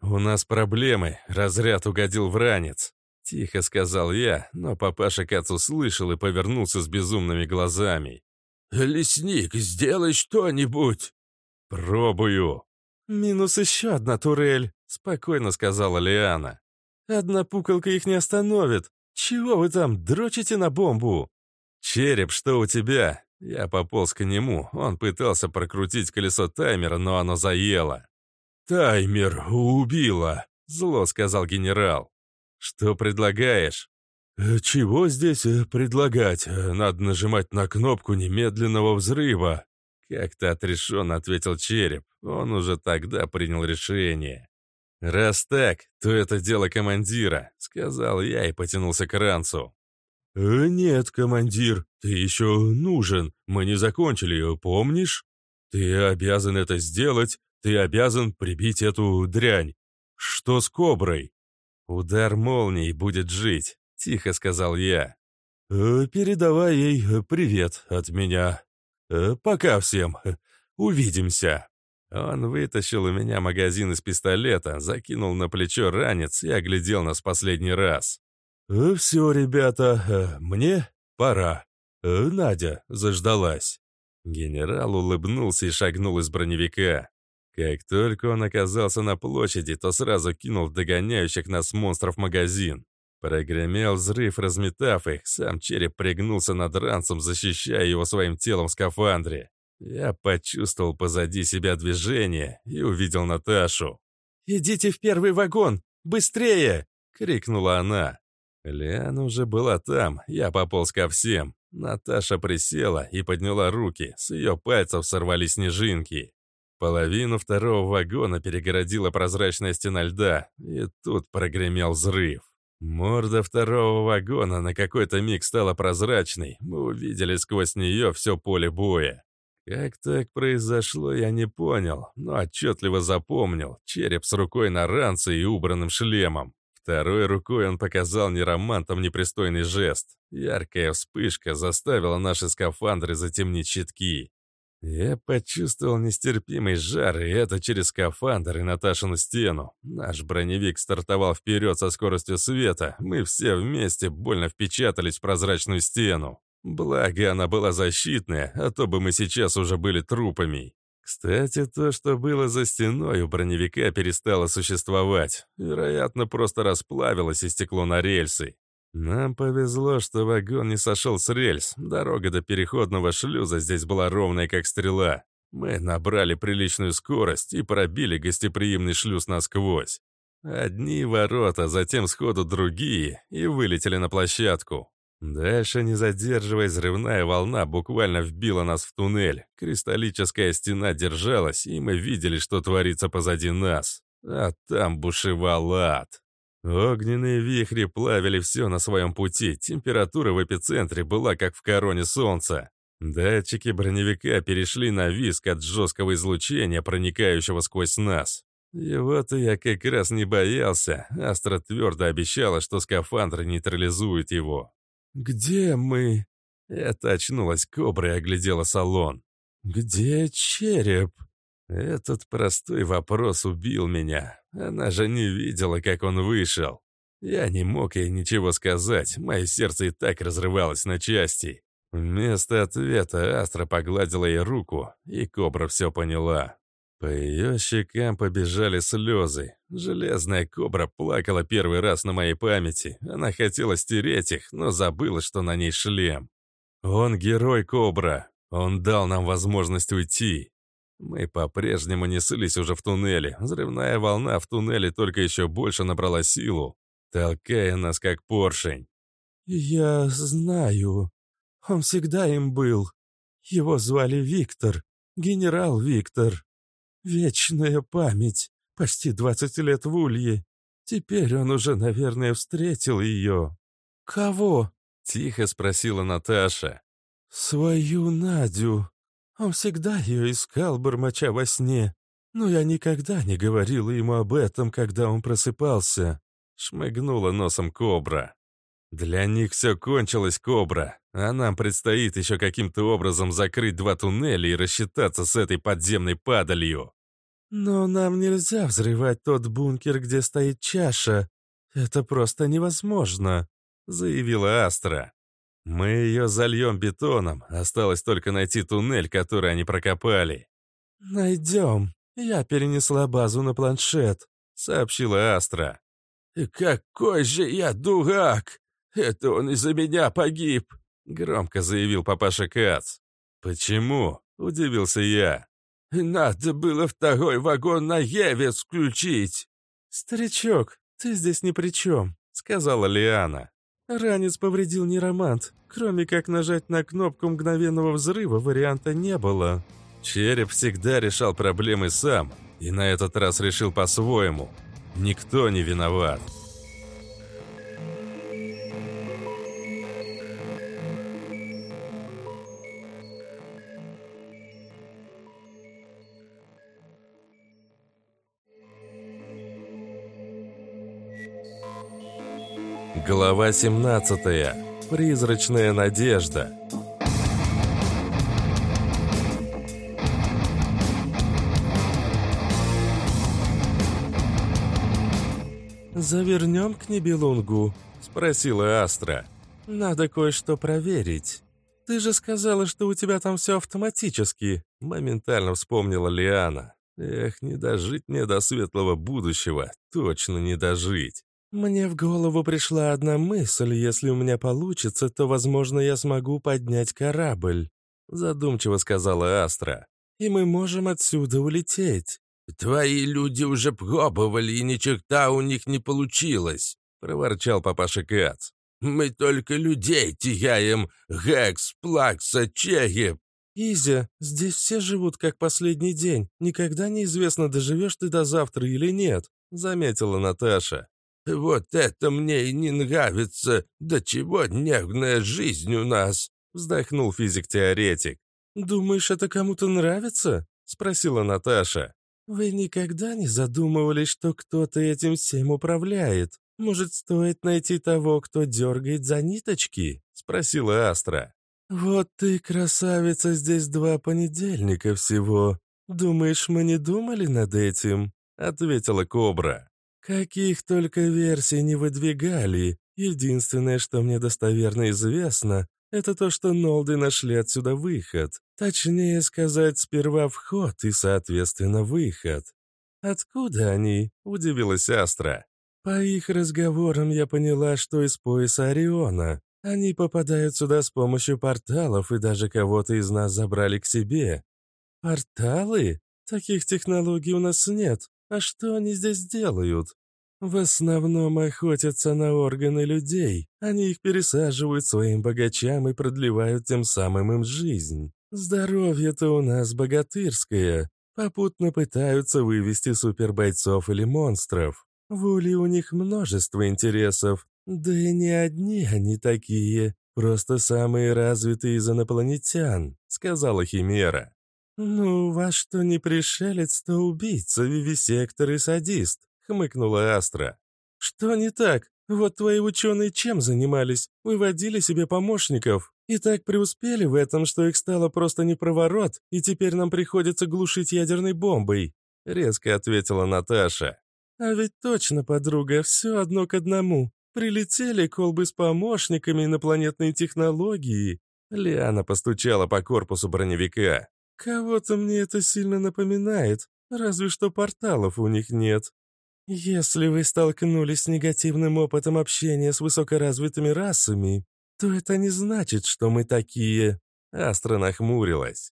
«У нас проблемы. Разряд угодил в ранец», — тихо сказал я, но папаша Кац услышал и повернулся с безумными глазами. «Лесник, сделай что-нибудь!» «Пробую!» «Минус еще одна турель», — спокойно сказала Лиана. «Одна пукалка их не остановит. Чего вы там, дрочите на бомбу?» «Череп, что у тебя?» Я пополз к нему. Он пытался прокрутить колесо таймера, но оно заело. «Таймер убило», — зло сказал генерал. «Что предлагаешь?» «Э, «Чего здесь э, предлагать? Э, надо нажимать на кнопку немедленного взрыва». Как-то отрешенно ответил Череп. Он уже тогда принял решение. «Раз так, то это дело командира», — сказал я и потянулся к ранцу. «Нет, командир, ты еще нужен. Мы не закончили, помнишь? Ты обязан это сделать, ты обязан прибить эту дрянь. Что с коброй?» «Удар молнии будет жить», — тихо сказал я. «Э, «Передавай ей э, привет от меня. Э, пока всем. Увидимся». Он вытащил у меня магазин из пистолета, закинул на плечо ранец и оглядел нас последний раз. «Все, ребята, мне пора. Надя заждалась». Генерал улыбнулся и шагнул из броневика. Как только он оказался на площади, то сразу кинул в догоняющих нас монстров магазин. Прогремел взрыв, разметав их, сам череп пригнулся над ранцем, защищая его своим телом в скафандре. Я почувствовал позади себя движение и увидел Наташу. «Идите в первый вагон! Быстрее!» — крикнула она. Лиана уже была там, я пополз ко всем. Наташа присела и подняла руки, с ее пальцев сорвались снежинки. Половину второго вагона перегородила прозрачная стена льда, и тут прогремел взрыв. Морда второго вагона на какой-то миг стала прозрачной, мы увидели сквозь нее все поле боя. Как так произошло, я не понял, но отчетливо запомнил. Череп с рукой на ранце и убранным шлемом. Второй рукой он показал неромантам непристойный жест. Яркая вспышка заставила наши скафандры затемнить щитки. Я почувствовал нестерпимый жар, и это через скафандр и Наташину стену. Наш броневик стартовал вперед со скоростью света. Мы все вместе больно впечатались в прозрачную стену. Благо, она была защитная, а то бы мы сейчас уже были трупами. Кстати, то, что было за стеной, у броневика перестало существовать. Вероятно, просто расплавилось и стекло на рельсы. Нам повезло, что вагон не сошел с рельс. Дорога до переходного шлюза здесь была ровная, как стрела. Мы набрали приличную скорость и пробили гостеприимный шлюз насквозь. Одни ворота, затем сходу другие, и вылетели на площадку. Дальше, не задерживаясь, взрывная волна буквально вбила нас в туннель. Кристаллическая стена держалась, и мы видели, что творится позади нас. А там бушевал ад. Огненные вихри плавили все на своем пути, температура в эпицентре была как в короне солнца. Датчики броневика перешли на виск от жесткого излучения, проникающего сквозь нас. Его-то я как раз не боялся. Астра твердо обещала, что скафандр нейтрализует его. «Где мы?» Это очнулась кобра и оглядела салон. «Где череп?» Этот простой вопрос убил меня. Она же не видела, как он вышел. Я не мог ей ничего сказать, мое сердце и так разрывалось на части. Вместо ответа Астра погладила ей руку, и Кобра все поняла. По ее щекам побежали слезы. Железная кобра плакала первый раз на моей памяти. Она хотела стереть их, но забыла, что на ней шлем. Он герой кобра. Он дал нам возможность уйти. Мы по-прежнему неслись уже в туннеле. Взрывная волна в туннеле только еще больше набрала силу, толкая нас как поршень. «Я знаю. Он всегда им был. Его звали Виктор. Генерал Виктор. Вечная память. Почти двадцать лет в Улье. Теперь он уже, наверное, встретил ее. Кого? Тихо спросила Наташа. Свою Надю. Он всегда ее искал, бормоча во сне. Но я никогда не говорила ему об этом, когда он просыпался. Шмыгнула носом кобра. Для них все кончилось, Кобра, а нам предстоит еще каким-то образом закрыть два туннеля и рассчитаться с этой подземной падалью. «Но нам нельзя взрывать тот бункер, где стоит чаша. Это просто невозможно», — заявила Астра. «Мы ее зальем бетоном. Осталось только найти туннель, который они прокопали». «Найдем. Я перенесла базу на планшет», — сообщила Астра. «Какой же я дурак! Это он из-за меня погиб!» — громко заявил папаша Кац. «Почему?» — удивился я. «Надо было второй вагон на Евец включить!» «Старичок, ты здесь ни при чем», — сказала Лиана. «Ранец повредил нейромант. Кроме как нажать на кнопку мгновенного взрыва, варианта не было». Череп всегда решал проблемы сам, и на этот раз решил по-своему. Никто не виноват. Глава 17. Призрачная надежда. «Завернем к Небелунгу?» — спросила Астра. «Надо кое-что проверить. Ты же сказала, что у тебя там все автоматически», — моментально вспомнила Лиана. «Эх, не дожить мне до светлого будущего, точно не дожить». «Мне в голову пришла одна мысль. Если у меня получится, то, возможно, я смогу поднять корабль», — задумчиво сказала Астра. «И мы можем отсюда улететь». «Твои люди уже пробовали, и ни черта у них не получилось», — проворчал папаша Кац. «Мы только людей теряем. Гекс, Плакса, Череп». «Изя, здесь все живут как последний день. Никогда неизвестно, доживешь ты до завтра или нет», — заметила Наташа. «Вот это мне и не нравится! До чего нервная жизнь у нас!» — вздохнул физик-теоретик. «Думаешь, это кому-то нравится?» — спросила Наташа. «Вы никогда не задумывались, что кто-то этим всем управляет? Может, стоит найти того, кто дергает за ниточки?» — спросила Астра. «Вот ты, красавица, здесь два понедельника всего. Думаешь, мы не думали над этим?» — ответила Кобра. Каких только версий не выдвигали. Единственное, что мне достоверно известно, это то, что Нолды нашли отсюда выход. Точнее сказать, сперва вход и, соответственно, выход. «Откуда они?» — удивилась Астра. «По их разговорам я поняла, что из пояса Ориона. Они попадают сюда с помощью порталов и даже кого-то из нас забрали к себе». «Порталы? Таких технологий у нас нет. А что они здесь делают? В основном охотятся на органы людей. Они их пересаживают своим богачам и продлевают тем самым им жизнь. Здоровье-то у нас богатырское. Попутно пытаются вывести супербойцов или монстров. В Уле у них множество интересов. Да и не одни они такие. Просто самые развитые из инопланетян, сказала Химера. «Ну, вас что не пришелец, то убийца, вивисектор и садист», — хмыкнула Астра. «Что не так? Вот твои ученые чем занимались? Выводили себе помощников. И так преуспели в этом, что их стало просто не проворот, и теперь нам приходится глушить ядерной бомбой», — резко ответила Наташа. «А ведь точно, подруга, все одно к одному. Прилетели колбы с помощниками, инопланетные технологии». Лиана постучала по корпусу броневика. «Кого-то мне это сильно напоминает. Разве что порталов у них нет. Если вы столкнулись с негативным опытом общения с высокоразвитыми расами, то это не значит, что мы такие. Астра нахмурилась.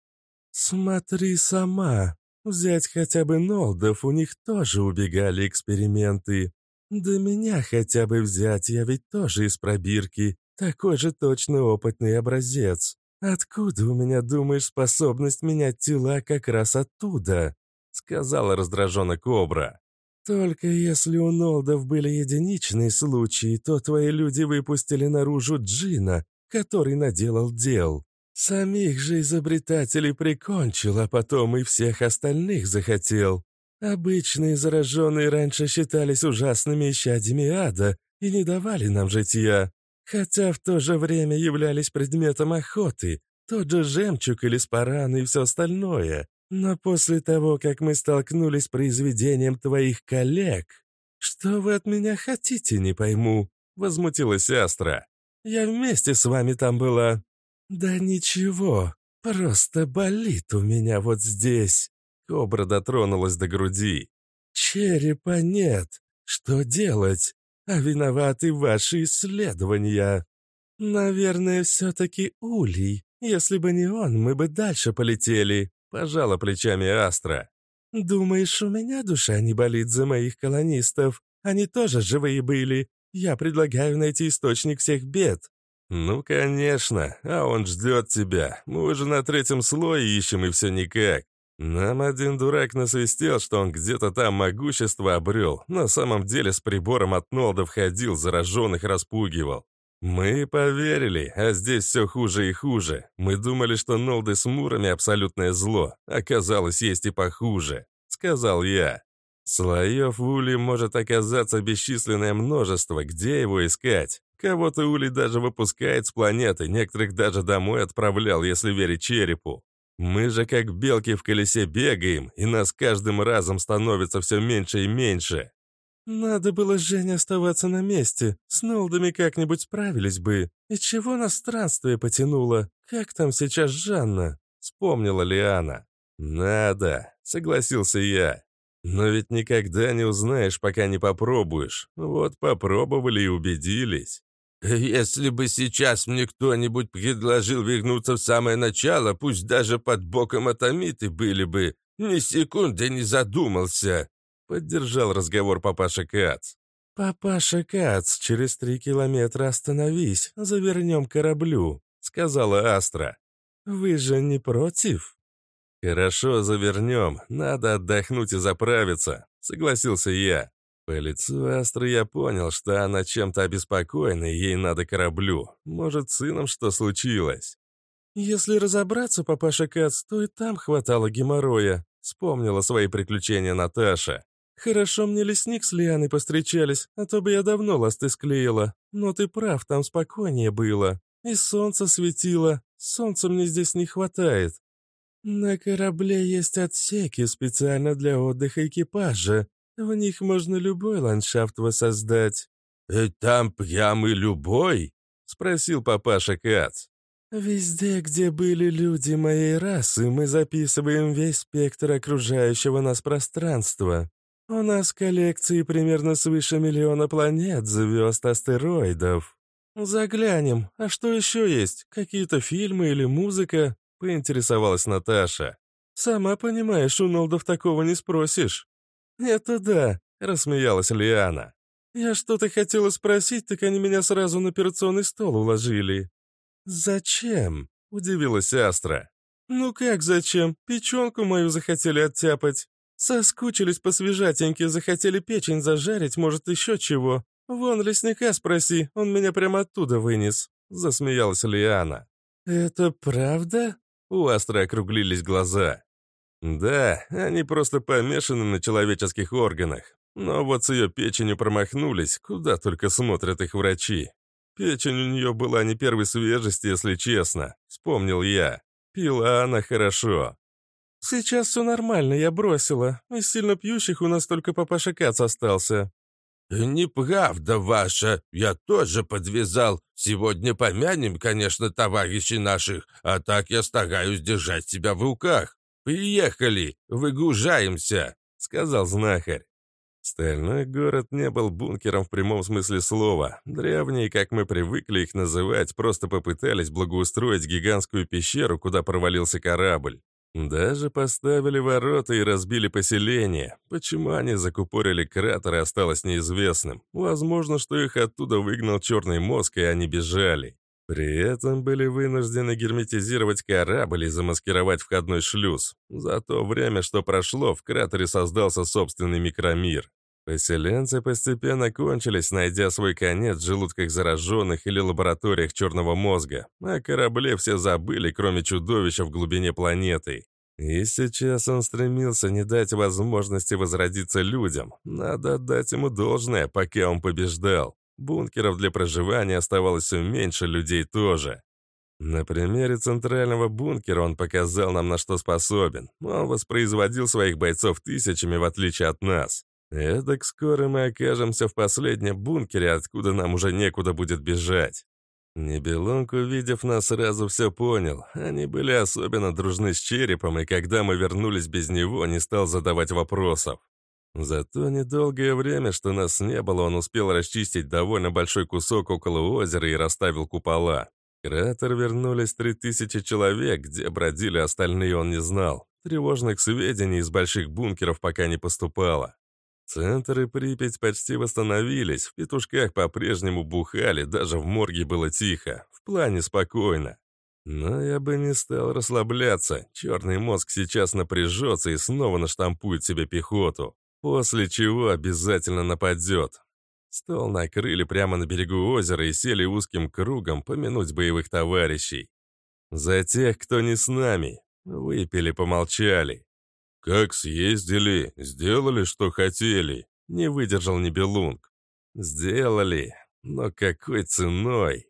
Смотри сама. Взять хотя бы Нолдов, у них тоже убегали эксперименты. Да меня хотя бы взять, я ведь тоже из пробирки. Такой же точно опытный образец. Откуда у меня, думаешь, способность менять тела как раз оттуда?» Сказала раздраженно Кобра. «Только если у Нолдов были единичные случаи, то твои люди выпустили наружу Джина, который наделал дел. Самих же изобретателей прикончил, а потом и всех остальных захотел. Обычные зараженные раньше считались ужасными исчадьями ада и не давали нам житья, хотя в то же время являлись предметом охоты, тот же жемчуг или спаран и все остальное. Но после того, как мы столкнулись с произведением твоих коллег... Что вы от меня хотите, не пойму, — возмутилась Астра. Я вместе с вами там была. «Да ничего, просто болит у меня вот здесь». Кобра дотронулась до груди. «Черепа нет. Что делать? А виноваты ваши исследования. Наверное, все-таки Улей. Если бы не он, мы бы дальше полетели», — пожала плечами Астра. «Думаешь, у меня душа не болит за моих колонистов? Они тоже живые были. Я предлагаю найти источник всех бед. «Ну, конечно, а он ждет тебя. Мы уже на третьем слое ищем, и все никак. Нам один дурак насвистел, что он где-то там могущество обрел. На самом деле с прибором от Нолда входил, зараженных распугивал. Мы поверили, а здесь все хуже и хуже. Мы думали, что Нолды с Мурами абсолютное зло. Оказалось, есть и похуже», — сказал я. «Слоев в Уле может оказаться бесчисленное множество. Где его искать? Кого-то Ули даже выпускает с планеты, некоторых даже домой отправлял, если верить черепу. Мы же как белки в колесе бегаем, и нас каждым разом становится все меньше и меньше. Надо было Жене оставаться на месте, с Нолдами как-нибудь справились бы. И чего нас странствие потянуло? Как там сейчас Жанна? Вспомнила Лиана. Надо, согласился я. Но ведь никогда не узнаешь, пока не попробуешь. Вот попробовали и убедились. Если бы сейчас мне кто-нибудь предложил вернуться в самое начало, пусть даже под боком атомиты были бы, ни секунды не задумался», — поддержал разговор папаша Кац. «Папаша Кац, через три километра остановись, завернем кораблю», — сказала Астра. «Вы же не против?» «Хорошо, завернем. Надо отдохнуть и заправиться», — согласился я. По лицу Астры я понял, что она чем-то обеспокоена, и ей надо кораблю. Может, сыном что случилось? «Если разобраться, папаша Кац, то и там хватало геморроя», — вспомнила свои приключения Наташа. «Хорошо мне лесник с Лианой постречались, а то бы я давно ласты склеила. Но ты прав, там спокойнее было. И солнце светило. Солнца мне здесь не хватает. На корабле есть отсеки специально для отдыха экипажа. В них можно любой ландшафт воссоздать». «И там прям и любой?» — спросил папаша Кац. «Везде, где были люди моей расы, мы записываем весь спектр окружающего нас пространства. У нас коллекции примерно свыше миллиона планет, звезд, астероидов. Заглянем. А что еще есть? Какие-то фильмы или музыка?» — поинтересовалась Наташа. «Сама понимаешь, у Нолдов такого не спросишь». «Это да», — рассмеялась Лиана. «Я что-то хотела спросить, так они меня сразу на операционный стол уложили». «Зачем?» — удивилась Астра. «Ну как зачем? Печенку мою захотели оттяпать. Соскучились по свежатеньке, захотели печень зажарить, может, еще чего. Вон лесника спроси, он меня прямо оттуда вынес», — засмеялась Лиана. «Это правда?» — у Астры округлились глаза. Да, они просто помешаны на человеческих органах. Но вот с ее печенью промахнулись, куда только смотрят их врачи. Печень у нее была не первой свежести, если честно, вспомнил я. Пила она хорошо. «Сейчас все нормально, я бросила. Из сильно пьющих у нас только папаша Кац остался». «Неправда ваша, я тоже подвязал. Сегодня помянем, конечно, товарищей наших, а так я стараюсь держать себя в руках. «Приехали! Выгружаемся!» — сказал знахарь. Стальной город не был бункером в прямом смысле слова. Древние, как мы привыкли их называть, просто попытались благоустроить гигантскую пещеру, куда провалился корабль. Даже поставили ворота и разбили поселение. Почему они закупорили кратеры, осталось неизвестным. Возможно, что их оттуда выгнал черный мозг, и они бежали. При этом были вынуждены герметизировать корабль и замаскировать входной шлюз. За то время, что прошло, в кратере создался собственный микромир. Поселенцы постепенно кончились, найдя свой конец в желудках зараженных или лабораториях черного мозга. О корабле все забыли, кроме чудовища в глубине планеты. И сейчас он стремился не дать возможности возродиться людям. Надо отдать ему должное, пока он побеждал. Бункеров для проживания оставалось все меньше, людей тоже. На примере центрального бункера он показал нам, на что способен. Он воспроизводил своих бойцов тысячами, в отличие от нас. Эдак скоро мы окажемся в последнем бункере, откуда нам уже некуда будет бежать. Небелунг, увидев нас, сразу все понял. Они были особенно дружны с черепом, и когда мы вернулись без него, не стал задавать вопросов. За то недолгое время, что нас не было, он успел расчистить довольно большой кусок около озера и расставил купола. Кратер вернулись три тысячи человек, где бродили остальные он не знал. Тревожных сведений из больших бункеров пока не поступало. Центр и Припять почти восстановились, в петушках по-прежнему бухали, даже в морге было тихо, в плане спокойно. Но я бы не стал расслабляться, черный мозг сейчас напряжется и снова наштампует себе пехоту. После чего обязательно нападет. Стол накрыли прямо на берегу озера и сели узким кругом помянуть боевых товарищей. За тех, кто не с нами. Выпили, помолчали. «Как съездили, сделали, что хотели», — не выдержал Небелунг. «Сделали, но какой ценой?»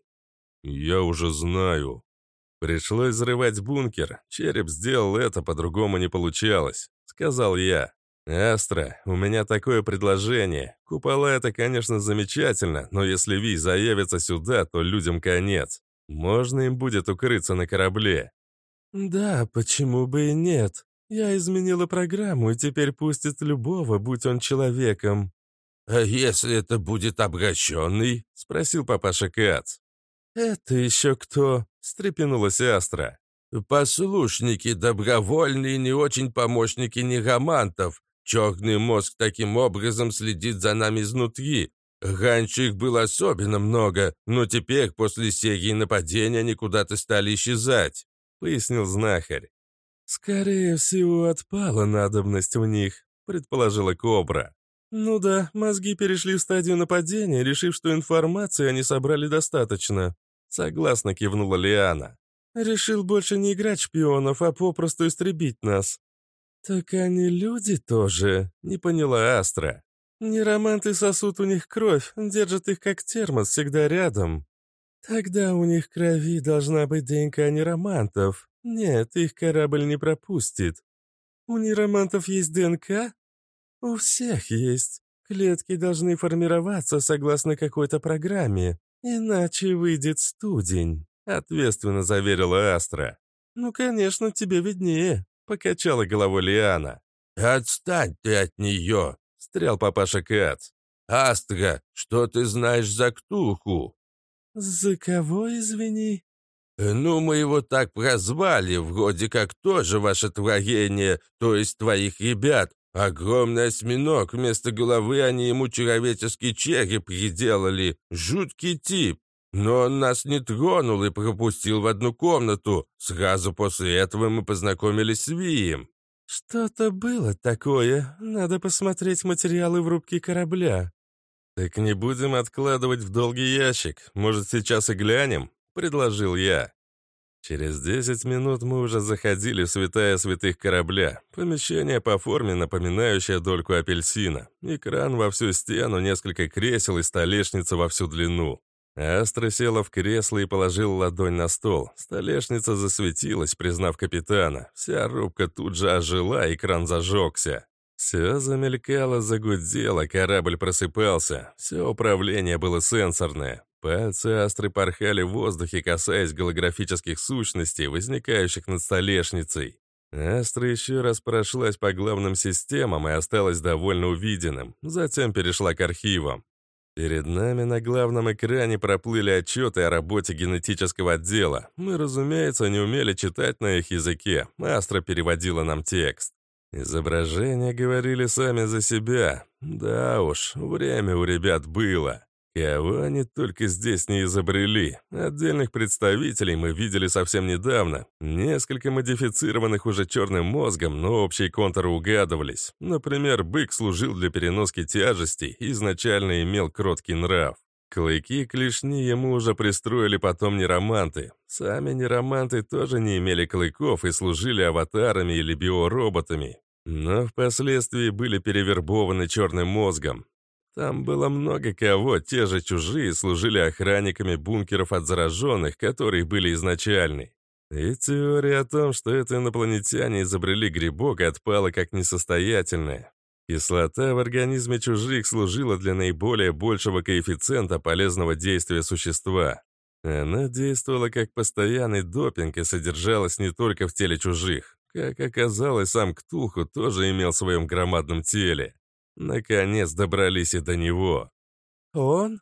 «Я уже знаю». Пришлось взрывать бункер. Череп сделал это, по-другому не получалось, — сказал я. «Астра, у меня такое предложение. Купола — это, конечно, замечательно, но если Ви заявится сюда, то людям конец. Можно им будет укрыться на корабле». «Да, почему бы и нет? Я изменила программу и теперь пустит любого, будь он человеком». «А если это будет обращенный?» — спросил папаша Кац. «Это еще кто?» — встрепенулась Астра. «Послушники, добровольные, не очень помощники негамантов. Черный мозг таким образом следит за нами изнутри. Раньше их было особенно много, но теперь, после серии нападений, они куда-то стали исчезать», — пояснил знахарь. «Скорее всего, отпала надобность в них», — предположила Кобра. «Ну да, мозги перешли в стадию нападения, решив, что информации они собрали достаточно», — согласно кивнула Лиана. «Решил больше не играть шпионов, а попросту истребить нас. «Так они люди тоже», — не поняла Астра. «Нероманты сосут у них кровь, держат их как термос всегда рядом. Тогда у них крови должна быть ДНК неромантов. Нет, их корабль не пропустит. У неромантов есть ДНК? У всех есть. Клетки должны формироваться согласно какой-то программе, иначе выйдет студень», — ответственно заверила Астра. «Ну, конечно, тебе виднее», — покачала головой Лиана. «Отстань ты от нее!» — стрял папаша Кац. «Астра, что ты знаешь за Ктуху?» «За кого, извини?» «Ну, мы его так прозвали, вроде как тоже ваше творение, то есть твоих ребят. Огромный осьминог, вместо головы они ему человеческий череп приделали. Жуткий тип. Но он нас не тронул и пропустил в одну комнату. Сразу после этого мы познакомились с Вием. «Что-то было такое. Надо посмотреть материалы в рубке корабля». «Так не будем откладывать в долгий ящик. Может, сейчас и глянем?» — предложил я. Через 10 минут мы уже заходили в святая святых корабля. Помещение по форме, напоминающее дольку апельсина. Экран во всю стену, несколько кресел и столешница во всю длину. Астра села в кресло и положила ладонь на стол. Столешница засветилась, признав капитана. Вся рубка тут же ожила, экран зажегся. Все замелькало, загудело, корабль просыпался. Все управление было сенсорное. Пальцы Астры порхали в воздухе, касаясь голографических сущностей, возникающих над столешницей. Астра еще раз прошлась по главным системам и осталась довольно увиденным, затем перешла к архивам. Перед нами на главном экране проплыли отчеты о работе генетического отдела. Мы, разумеется, не умели читать на их языке. Астра переводила нам текст. Изображения говорили сами за себя. Да уж, время у ребят было. Кого они только здесь не изобрели. Отдельных представителей мы видели совсем недавно. Несколько модифицированных уже черным мозгом, но общие контуры угадывались. Например, бык служил для переноски тяжестей и изначально имел кроткий нрав. Клыки клешни ему уже пристроили потом нероманты. Сами нероманты тоже не имели клыков и служили аватарами или биороботами, но впоследствии были перевербованы черным мозгом. Там было много кого, те же чужие служили охранниками бункеров от зараженных, которые были изначальны. И теория о том, что это инопланетяне изобрели грибок, отпала как несостоятельная. Кислота в организме чужих служила для наиболее большего коэффициента полезного действия существа. Она действовала как постоянный допинг и содержалась не только в теле чужих. Как оказалось, сам Ктулху тоже имел в своем громадном теле. Наконец добрались и до него. «Он?»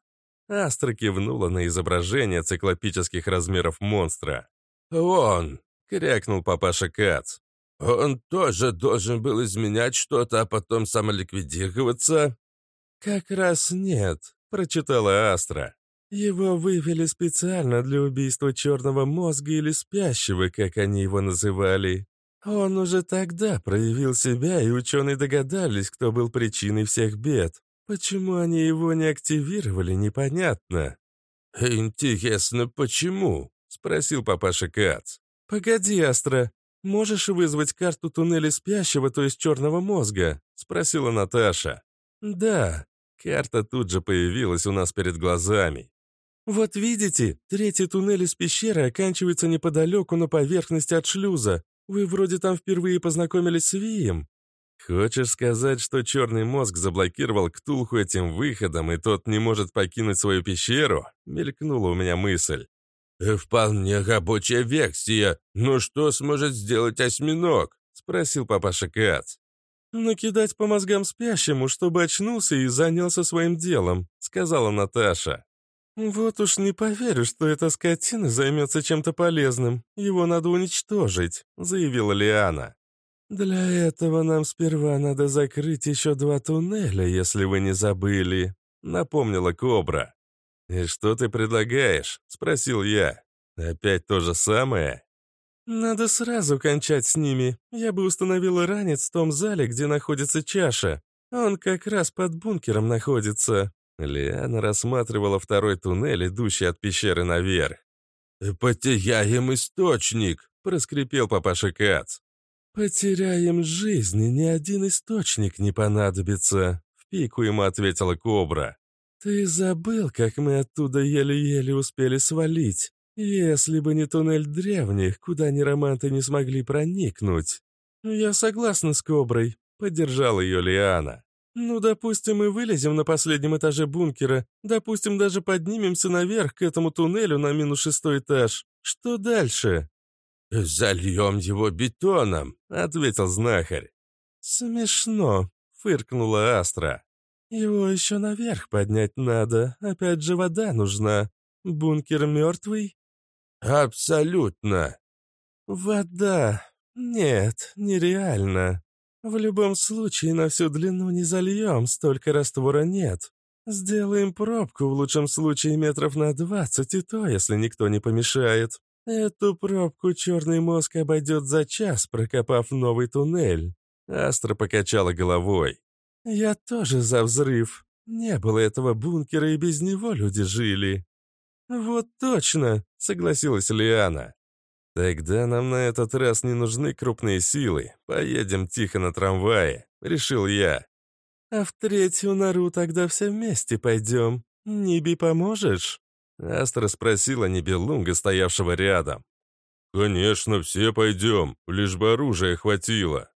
Астра кивнула на изображение циклопических размеров монстра. «Он!» — крякнул папаша Кац. «Он тоже должен был изменять что-то, а потом самоликвидироваться?» «Как раз нет», — прочитала Астра. «Его вывели специально для убийства черного мозга или спящего, как они его называли. Он уже тогда проявил себя, и ученые догадались, кто был причиной всех бед. Почему они его не активировали, непонятно. «Интересно, почему?» — спросил папаша Кац. «Погоди, Астра, можешь вызвать карту туннеля спящего, то есть черного мозга?» — спросила Наташа. «Да». Карта тут же появилась у нас перед глазами. «Вот видите, третий туннель из пещеры оканчивается неподалеку на поверхности от шлюза. Вы вроде там впервые познакомились с Вием». «Хочешь сказать, что черный мозг заблокировал Ктулху этим выходом, и тот не может покинуть свою пещеру?» — мелькнула у меня мысль. «Э, «Вполне рабочая версия. Но что сможет сделать осьминог?» — спросил папаша Кац. «Накидать по мозгам спящему, чтобы очнулся и занялся своим делом», — сказала Наташа. «Вот уж не поверю, что эта скотина займется чем-то полезным. Его надо уничтожить», — заявила Лиана. «Для этого нам сперва надо закрыть еще два туннеля, если вы не забыли», — напомнила Кобра. «И что ты предлагаешь?» — спросил я. «Опять то же самое?» «Надо сразу кончать с ними. Я бы установила ранец в том зале, где находится чаша. Он как раз под бункером находится», Лиана рассматривала второй туннель, идущий от пещеры наверх. «Потеряем источник!» — проскрипел папаша Кац. «Потеряем жизни, ни один источник не понадобится», — в пику ему ответила Кобра. «Ты забыл, как мы оттуда еле-еле успели свалить? Если бы не туннель древних, куда нероманты не смогли проникнуть». «Я согласна с Коброй», — поддержала ее Лиана. «Ну, допустим, мы вылезем на последнем этаже бункера, допустим, даже поднимемся наверх к этому туннелю на минус шестой этаж. Что дальше?» «Зальем его бетоном», — ответил знахарь. «Смешно», — фыркнула Астра. «Его еще наверх поднять надо, опять же вода нужна. Бункер мертвый?» «Абсолютно». «Вода. Нет, нереально. В любом случае, на всю длину не зальем, столько раствора нет. Сделаем пробку, в лучшем случае метров на двадцать, и то, если никто не помешает. Эту пробку черный мозг обойдет за час, прокопав новый туннель. Астра покачала головой. Я тоже за взрыв. Не было этого бункера, и без него люди жили. Вот точно, согласилась Лиана. «Тогда нам на этот раз не нужны крупные силы. Поедем тихо на трамвае», — решил я. «А в третью нору тогда все вместе пойдем. Ниби поможешь?» Астра спросила Нибелунга, стоявшего рядом. «Конечно, все пойдем, лишь бы оружия хватило».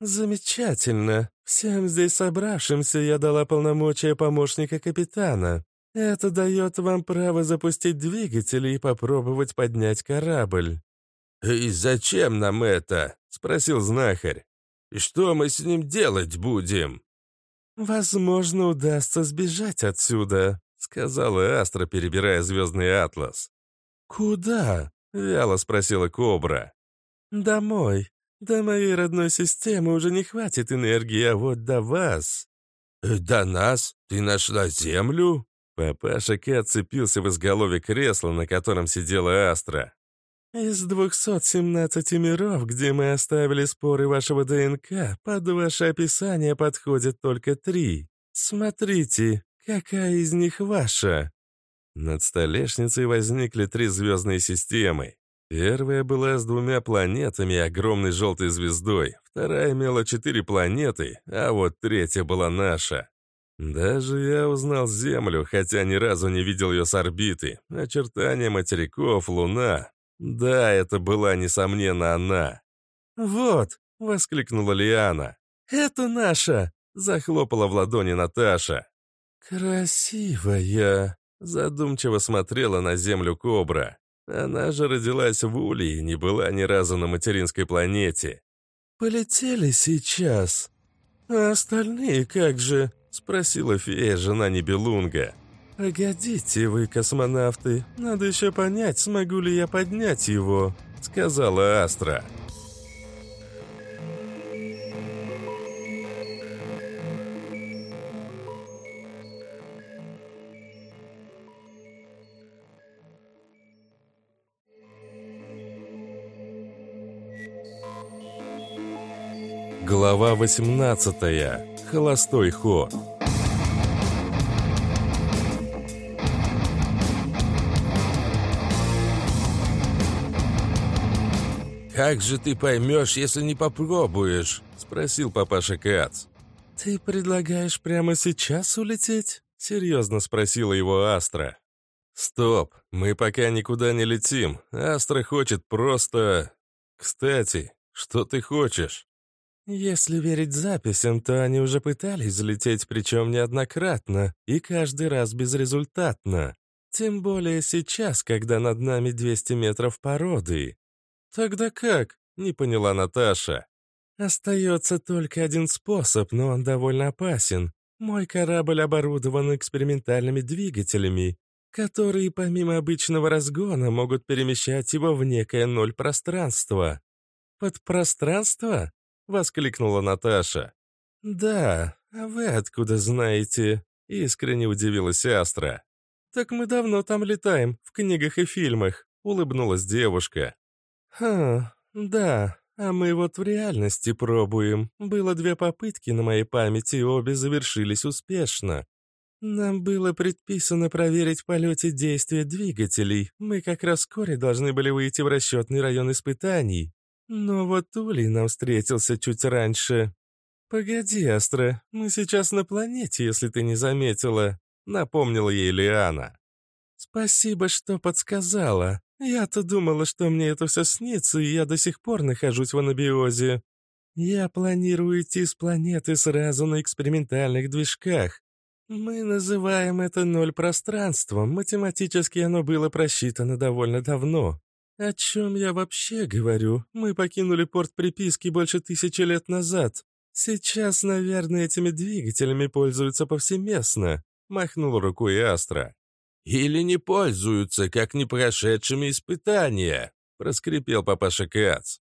«Замечательно. Всем здесь собравшимся я дала полномочия помощника капитана. Это дает вам право запустить двигатели и попробовать поднять корабль. «И зачем нам это?» — спросил знахарь. «И что мы с ним делать будем?» «Возможно, удастся сбежать отсюда», — сказала Астра, перебирая звездный атлас. «Куда?» — вяло спросила Кобра. «Домой. До моей родной системы уже не хватит энергии, а вот до вас...» «Э, «До нас? Ты нашла Землю?» Папаша К отцепился в изголовье кресла, на котором сидела Астра. «Из 217 миров, где мы оставили споры вашего ДНК, под ваше описание подходят только три. Смотрите, какая из них ваша?» Над столешницей возникли три звездные системы. Первая была с двумя планетами и огромной желтой звездой, вторая имела четыре планеты, а вот третья была наша. Даже я узнал Землю, хотя ни разу не видел ее с орбиты. Очертания материков, луна. Да, это была, несомненно, она. «Вот!» — воскликнула Лиана. «Это наша!» — захлопала в ладони Наташа. «Красивая!» — задумчиво смотрела на Землю Кобра. Она же родилась в Уле и не была ни разу на материнской планете. «Полетели сейчас. А остальные как же?» — спросила фея, жена Небелунга. «Погодите вы, космонавты, надо еще понять, смогу ли я поднять его», — сказала Астра. Глава 18. Холостой ход. «Как же ты поймешь, если не попробуешь?» — спросил папаша Кац. «Ты предлагаешь прямо сейчас улететь?» — серьезно спросила его Астра. «Стоп, мы пока никуда не летим. Астра хочет просто... Кстати, что ты хочешь?» Если верить записям, то они уже пытались взлететь, причем неоднократно, и каждый раз безрезультатно. Тем более сейчас, когда над нами 200 метров породы. «Тогда как?» — не поняла Наташа. «Остается только один способ, но он довольно опасен. Мой корабль оборудован экспериментальными двигателями, которые помимо обычного разгона могут перемещать его в некое ноль пространство». «Подпространство?» — воскликнула Наташа. «Да, а вы откуда знаете?» — искренне удивилась Астра. «Так мы давно там летаем, в книгах и фильмах», — улыбнулась девушка. «Ха, да, а мы вот в реальности пробуем. Было две попытки на моей памяти, обе завершились успешно. Нам было предписано проверить в полете действия двигателей. Мы как раз вскоре должны были выйти в расчетный район испытаний. Но вот Улей нам встретился чуть раньше. «Погоди, Астра, мы сейчас на планете, если ты не заметила», — напомнила ей Лиана. «Спасибо, что подсказала. Я-то думала, что мне это все снится, и я до сих пор нахожусь в анабиозе. Я планирую идти с планеты сразу на экспериментальных движках. Мы называем это ноль пространством, математически оно было просчитано довольно давно. «О чем я вообще говорю? Мы покинули порт приписки больше тысячи лет назад. Сейчас, наверное, этими двигателями пользуются повсеместно», — махнул рукой Астра. «Или не пользуются, как не прошедшими испытания», — проскрипел папаша Кац.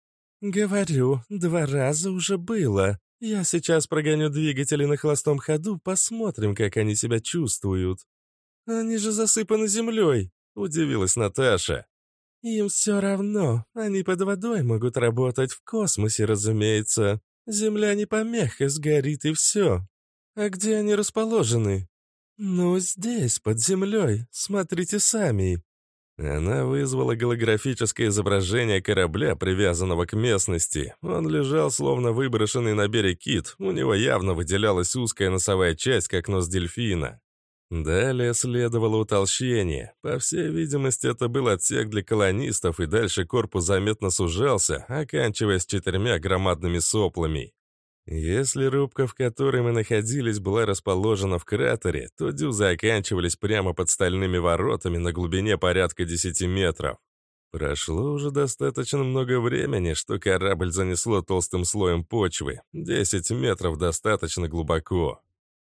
«Говорю, два раза уже было. Я сейчас прогоню двигатели на холостом ходу, посмотрим, как они себя чувствуют». «Они же засыпаны землей», — удивилась Наташа. Им все равно, они под водой могут работать в космосе, разумеется. Земля не помеха, сгорит и все. А где они расположены? Ну, здесь, под землей, смотрите сами. Она вызвала голографическое изображение корабля, привязанного к местности. Он лежал, словно выброшенный на берег кит, у него явно выделялась узкая носовая часть, как нос дельфина. Далее следовало утолщение. По всей видимости, это был отсек для колонистов, и дальше корпус заметно сужался, оканчиваясь четырьмя громадными соплами. Если рубка, в которой мы находились, была расположена в кратере, то дюзы оканчивались прямо под стальными воротами на глубине порядка 10 метров. Прошло уже достаточно много времени, что корабль занесло толстым слоем почвы. Десять метров достаточно глубоко.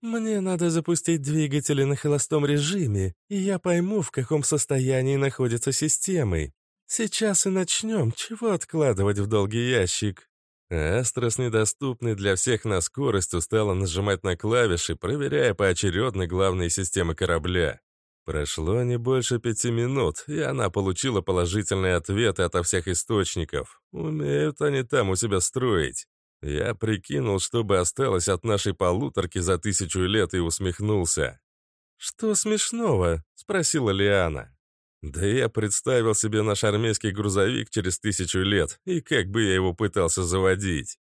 «Мне надо запустить двигатели на холостом режиме, и я пойму, в каком состоянии находятся системы. Сейчас и начнем, чего откладывать в долгий ящик?» Астра с недоступной для всех на скоростью стала нажимать на клавиши, проверяя поочередно главные системы корабля. Прошло не больше пяти минут, и она получила положительные ответы ото всех источников. Умеют они там у себя строить. Я прикинул, что бы осталось от нашей полуторки за тысячу лет, и усмехнулся. «Что смешного?» — спросила Лиана. Да я представил себе наш армейский грузовик через тысячу лет, и как бы я его пытался заводить.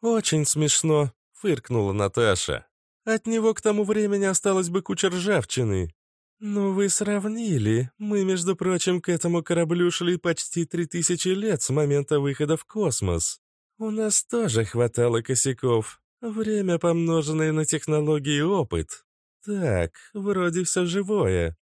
«Очень смешно», — фыркнула Наташа. «От него к тому времени осталось бы куча ржавчины». «Ну вы сравнили. Мы, между прочим, к этому кораблю шли почти три тысячи лет с момента выхода в космос. У нас тоже хватало косяков. Время, помноженное на технологии и опыт. Так, вроде все живое.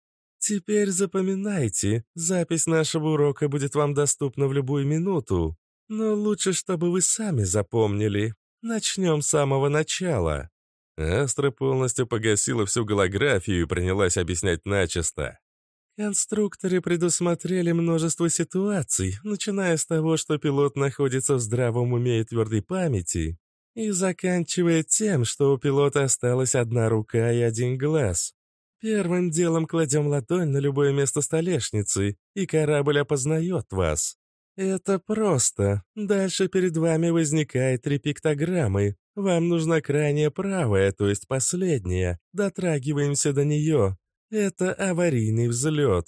Теперь запоминайте, запись нашего урока будет вам доступна в любую минуту. Но лучше, чтобы вы сами запомнили. Начнем с самого начала». Астра полностью погасила всю голографию и принялась объяснять начисто. Конструкторы предусмотрели множество ситуаций, начиная с того, что пилот находится в здравом уме и твердой памяти, и заканчивая тем, что у пилота осталась одна рука и один глаз. Первым делом кладем ладонь на любое место столешницы, и корабль опознает вас. Это просто. Дальше перед вами возникает три пиктограммы. Вам нужна крайняя правая, то есть последняя. Дотрагиваемся до нее. Это аварийный взлет.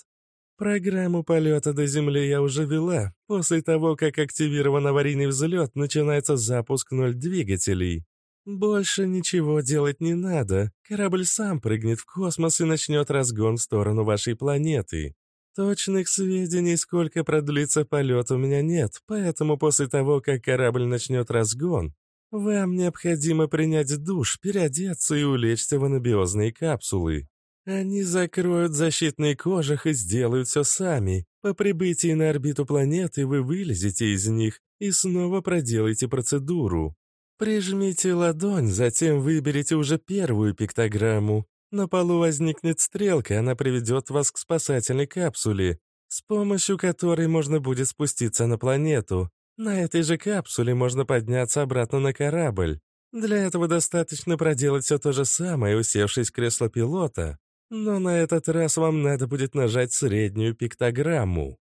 Программу полета до Земли я уже вела. После того, как активирован аварийный взлет, начинается запуск ноль двигателей. «Больше ничего делать не надо. Корабль сам прыгнет в космос и начнет разгон в сторону вашей планеты. Точных сведений, сколько продлится полет, у меня нет, поэтому после того, как корабль начнет разгон, вам необходимо принять душ, переодеться и улечься в анабиозные капсулы. Они закроют защитный кожух и сделают все сами. По прибытии на орбиту планеты вы вылезете из них и снова проделаете процедуру. Прижмите ладонь, затем выберите уже первую пиктограмму. На полу возникнет стрелка, она приведет вас к спасательной капсуле, с помощью которой можно будет спуститься на планету. На этой же капсуле можно подняться обратно на корабль. Для этого достаточно проделать все то же самое, усевшись в кресло пилота. Но на этот раз вам надо будет нажать среднюю пиктограмму.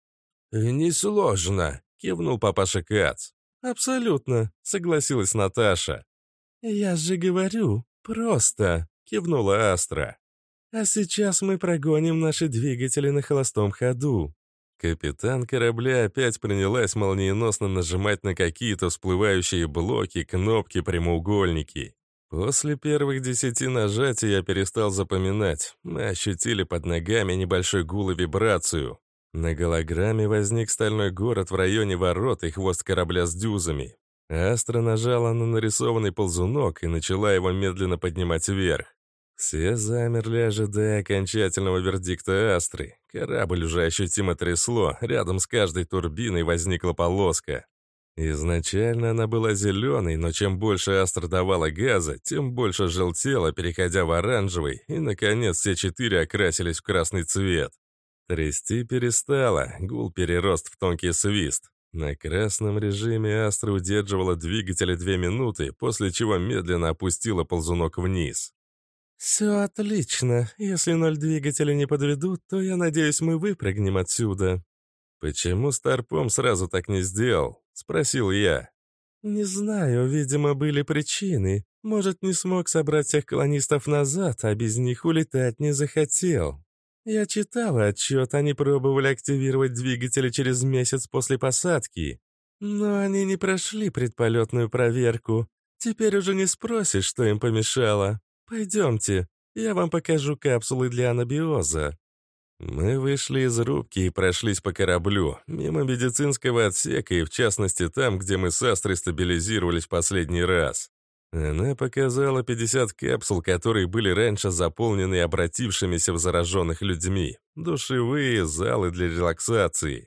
«Несложно», — кивнул папаша Кац. «Абсолютно», — согласилась Наташа. «Я же говорю, просто», — кивнула Астра. «А сейчас мы прогоним наши двигатели на холостом ходу». Капитан корабля опять принялась молниеносно нажимать на какие-то всплывающие блоки, кнопки, прямоугольники. После первых десяти нажатий я перестал запоминать. Мы ощутили под ногами небольшой гул и вибрацию. На голограмме возник стальной город в районе ворот и хвост корабля с дюзами. Астра нажала на нарисованный ползунок и начала его медленно поднимать вверх. Все замерли, ожидая окончательного вердикта Астры. Корабль уже ощутимо трясло, рядом с каждой турбиной возникла полоска. Изначально она была зеленой, но чем больше Астра давала газа, тем больше желтела, переходя в оранжевый, и, наконец, все четыре окрасились в красный цвет. Трясти перестала, гул перерост в тонкий свист. На красном режиме Астра удерживала двигатель две минуты, после чего медленно опустила ползунок вниз. «Все отлично. Если ноль двигателя не подведут, то, я надеюсь, мы выпрыгнем отсюда». «Почему Старпом сразу так не сделал?» — спросил я. «Не знаю, видимо, были причины. Может, не смог собрать всех колонистов назад, а без них улетать не захотел. Я читала отчет, они пробовали активировать двигатели через месяц после посадки. Но они не прошли предполетную проверку. Теперь уже не спросишь, что им помешало. Пойдемте, я вам покажу капсулы для анабиоза. Мы вышли из рубки и прошлись по кораблю, мимо медицинского отсека и, в частности, там, где мы с Астрой стабилизировались последний раз. Она показала 50 капсул, которые были раньше заполнены обратившимися в зараженных людьми. Душевые, залы для релаксации.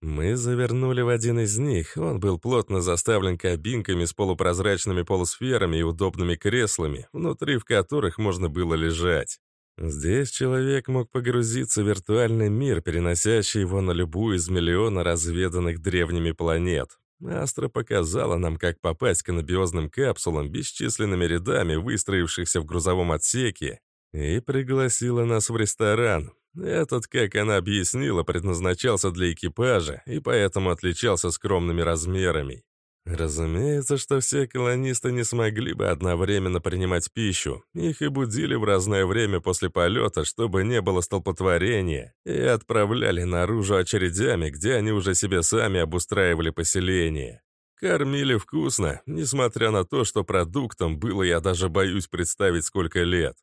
Мы завернули в один из них. Он был плотно заставлен кабинками с полупрозрачными полусферами и удобными креслами, внутри в которых можно было лежать. Здесь человек мог погрузиться в виртуальный мир, переносящий его на любую из миллиона разведанных древними планет. Астра показала нам, как попасть к анабиозным капсулам бесчисленными рядами, выстроившихся в грузовом отсеке, и пригласила нас в ресторан, этот, как она объяснила, предназначался для экипажа и поэтому отличался скромными размерами. Разумеется, что все колонисты не смогли бы одновременно принимать пищу. Их и будили в разное время после полета, чтобы не было столпотворения, и отправляли наружу очередями, где они уже себе сами обустраивали поселение. Кормили вкусно, несмотря на то, что продуктом было, я даже боюсь представить, сколько лет.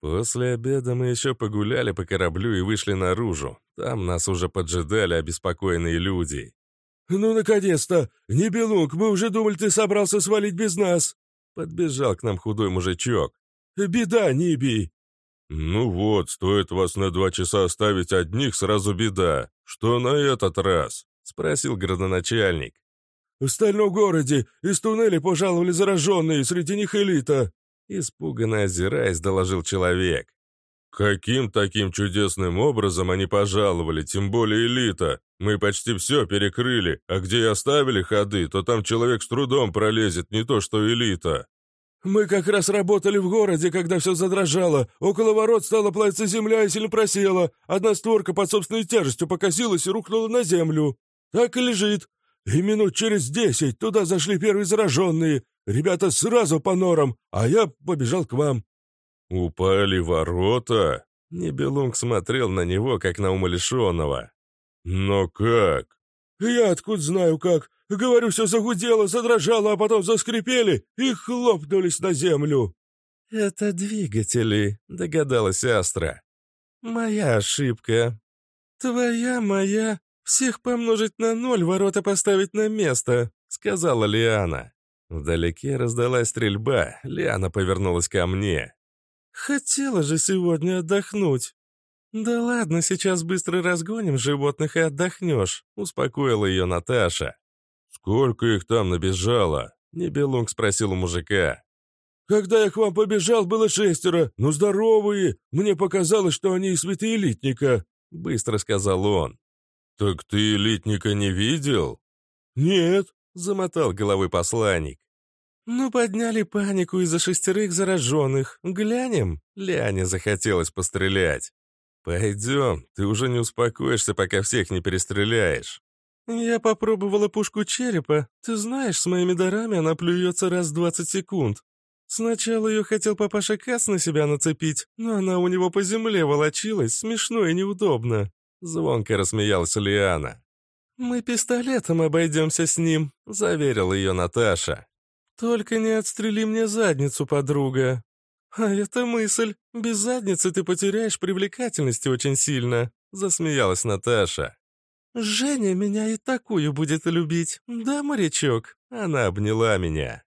После обеда мы еще погуляли по кораблю и вышли наружу. Там нас уже поджидали обеспокоенные люди. «Ну, наконец-то! Нибелунг, мы уже думали, ты собрался свалить без нас!» Подбежал к нам худой мужичок. «Беда, Ниби!» «Ну вот, стоит вас на два часа оставить одних, сразу беда. Что на этот раз?» — спросил градоначальник. «В стальном городе из туннеля пожаловали зараженные, среди них элита. Испуганно озираясь, доложил человек. «Каким таким чудесным образом они пожаловали, тем более элита? Мы почти все перекрыли, а где и оставили ходы, то там человек с трудом пролезет, не то что элита». «Мы как раз работали в городе, когда все задрожало. Около ворот стала плавиться земля и сильно просела. Одна створка под собственной тяжестью покосилась и рухнула на землю. Так и лежит. И минут через десять туда зашли первые зараженные. Ребята сразу по норам, а я побежал к вам». «Упали ворота?» Небелунг смотрел на него, как на умалишенного. «Но как?» «Я откуда знаю как. Говорю, все загудело, задрожало, а потом заскрипели и хлопнулись на землю». «Это двигатели», — догадалась Астра. «Моя ошибка». «Твоя, моя. Всех помножить на ноль, ворота поставить на место», — сказала Лиана. Вдалеке раздалась стрельба, Лиана повернулась ко мне. «Хотела же сегодня отдохнуть». «Да ладно, сейчас быстро разгоним животных и отдохнешь», — успокоила ее Наташа. «Сколько их там набежало?» — Небелунг спросил у мужика. «Когда я к вам побежал, было шестеро, но здоровые. Мне показалось, что они из святоэлитника», — быстро сказал он. «Так ты элитника не видел?» «Нет», — замотал головой посланник. «Ну, подняли панику из-за шестерых зараженных. Глянем?» Ляне захотелось пострелять. «Пойдем, ты уже не успокоишься, пока всех не перестреляешь». «Я попробовала пушку черепа. Ты знаешь, с моими дарами она плюется раз в двадцать секунд. Сначала ее хотел папаша Кац на себя нацепить, но она у него по земле волочилась, смешно и неудобно». Звонко рассмеялась Лиана. «Мы пистолетом обойдемся с ним», — заверила ее Наташа. «Только не отстрели мне задницу, подруга». «А это мысль. Без задницы ты потеряешь привлекательности очень сильно», — засмеялась Наташа. «Женя меня и такую будет любить, да, морячок?» Она обняла меня.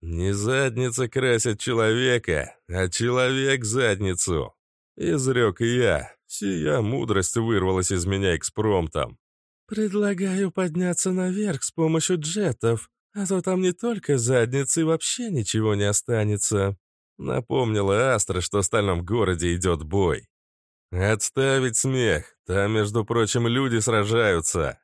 «Не задница красит человека, а человек задницу», — изрек я. Сия мудрость вырвалась из меня экспромтом. «Предлагаю подняться наверх с помощью джетов», а то там не только задницы, вообще ничего не останется. Напомнила Астра, что в стальном городе идет бой. Отставить смех, там, между прочим, люди сражаются.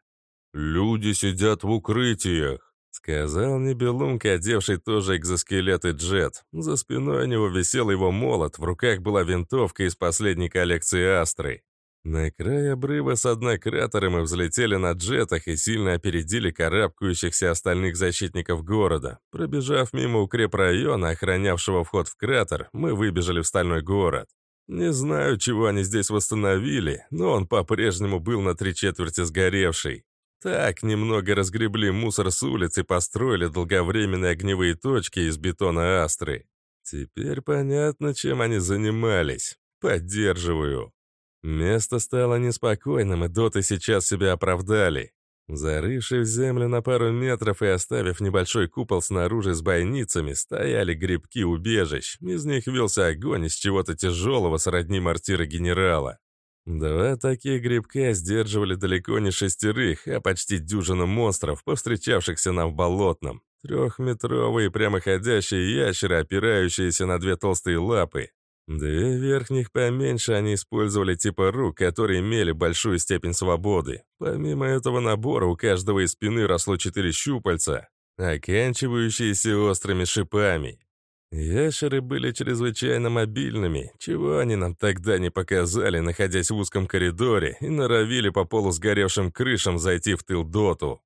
Люди сидят в укрытиях, сказал Небелунг, одевший тоже экзоскелет и джет. За спиной у него висел его молот, в руках была винтовка из последней коллекции Астры. На край обрыва с дна кратера мы взлетели на джетах и сильно опередили карабкающихся остальных защитников города. Пробежав мимо укрепрайона, охранявшего вход в кратер, мы выбежали в стальной город. Не знаю, чего они здесь восстановили, но он по-прежнему был на три четверти сгоревший. Так, немного разгребли мусор с улиц и построили долговременные огневые точки из бетона астры. Теперь понятно, чем они занимались. Поддерживаю. Место стало неспокойным, и доты сейчас себя оправдали. Зарывшись в землю на пару метров и оставив небольшой купол снаружи с бойницами, стояли грибки убежищ. Из них велся огонь из чего-то тяжелого сродни мортира генерала. Два таких грибка сдерживали далеко не шестерых, а почти дюжину монстров, повстречавшихся нам в болотном. Трехметровые прямоходящие ящеры, опирающиеся на две толстые лапы. Две верхних поменьше они использовали типа рук, которые имели большую степень свободы. Помимо этого набора у каждого из спины росло четыре щупальца, оканчивающиеся острыми шипами. Ящеры были чрезвычайно мобильными, чего они нам тогда не показали, находясь в узком коридоре и норовили по полу сгоревшим крышам зайти в тыл доту.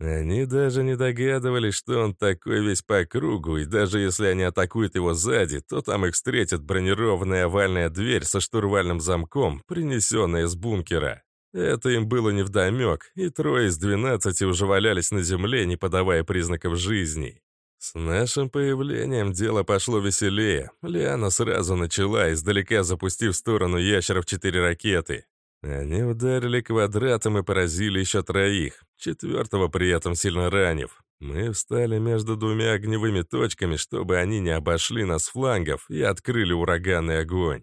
Они даже не догадывались, что он такой весь по кругу, и даже если они атакуют его сзади, то там их встретит бронированная овальная дверь со штурвальным замком, принесенная из бункера. Это им было невдомек, и трое из двенадцати уже валялись на земле, не подавая признаков жизни. С нашим появлением дело пошло веселее. Лиана сразу начала, издалека запустив в сторону ящеров четыре ракеты. Они ударили квадратом и поразили еще троих, четвертого при этом сильно ранив. Мы встали между двумя огневыми точками, чтобы они не обошли нас флангов и открыли ураганный огонь.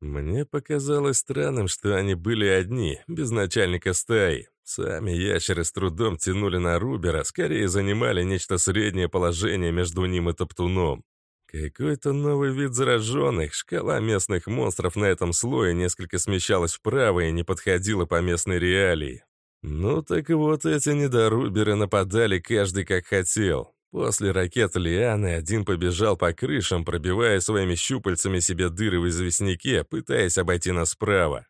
Мне показалось странным, что они были одни, без начальника стаи. Сами ящеры с трудом тянули на Рубера, скорее занимали нечто среднее положение между ним и Топтуном. Какой-то новый вид зараженных, шкала местных монстров на этом слое несколько смещалась вправо и не подходила по местной реалии. Ну так вот эти недоруберы нападали каждый как хотел. После ракет Лианы один побежал по крышам, пробивая своими щупальцами себе дыры в известняке, пытаясь обойти нас справа.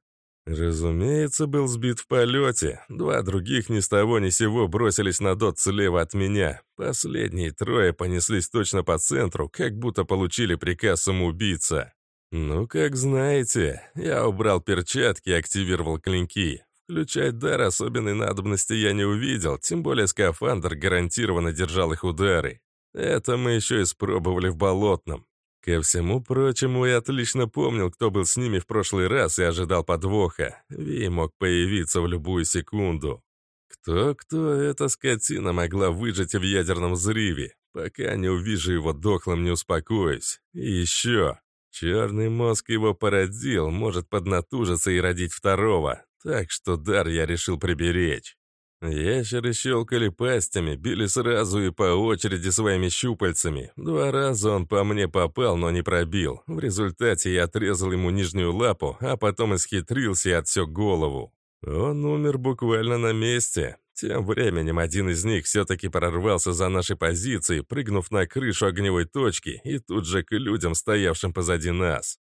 Разумеется, был сбит в полете. Два других ни с того ни сего бросились на дот слева от меня. Последние трое понеслись точно по центру, как будто получили приказ самоубийца. Ну, как знаете, я убрал перчатки и активировал клинки. Включать дар особенной надобности я не увидел, тем более скафандр гарантированно держал их удары. Это мы еще испробовали в болотном. Ко всему прочему, я отлично помнил, кто был с ними в прошлый раз и ожидал подвоха. Ви мог появиться в любую секунду. Кто-кто, эта скотина могла выжить в ядерном взрыве. Пока не увижу его дохлым, не успокоюсь. И еще. Черный мозг его породил, может поднатужиться и родить второго. Так что дар я решил приберечь. Ящеры щелкали пастями, били сразу и по очереди своими щупальцами. Два раза он по мне попал, но не пробил. В результате я отрезал ему нижнюю лапу, а потом исхитрился и отсек голову. Он умер буквально на месте. Тем временем один из них все-таки прорвался за наши позиции, прыгнув на крышу огневой точки и тут же к людям, стоявшим позади нас.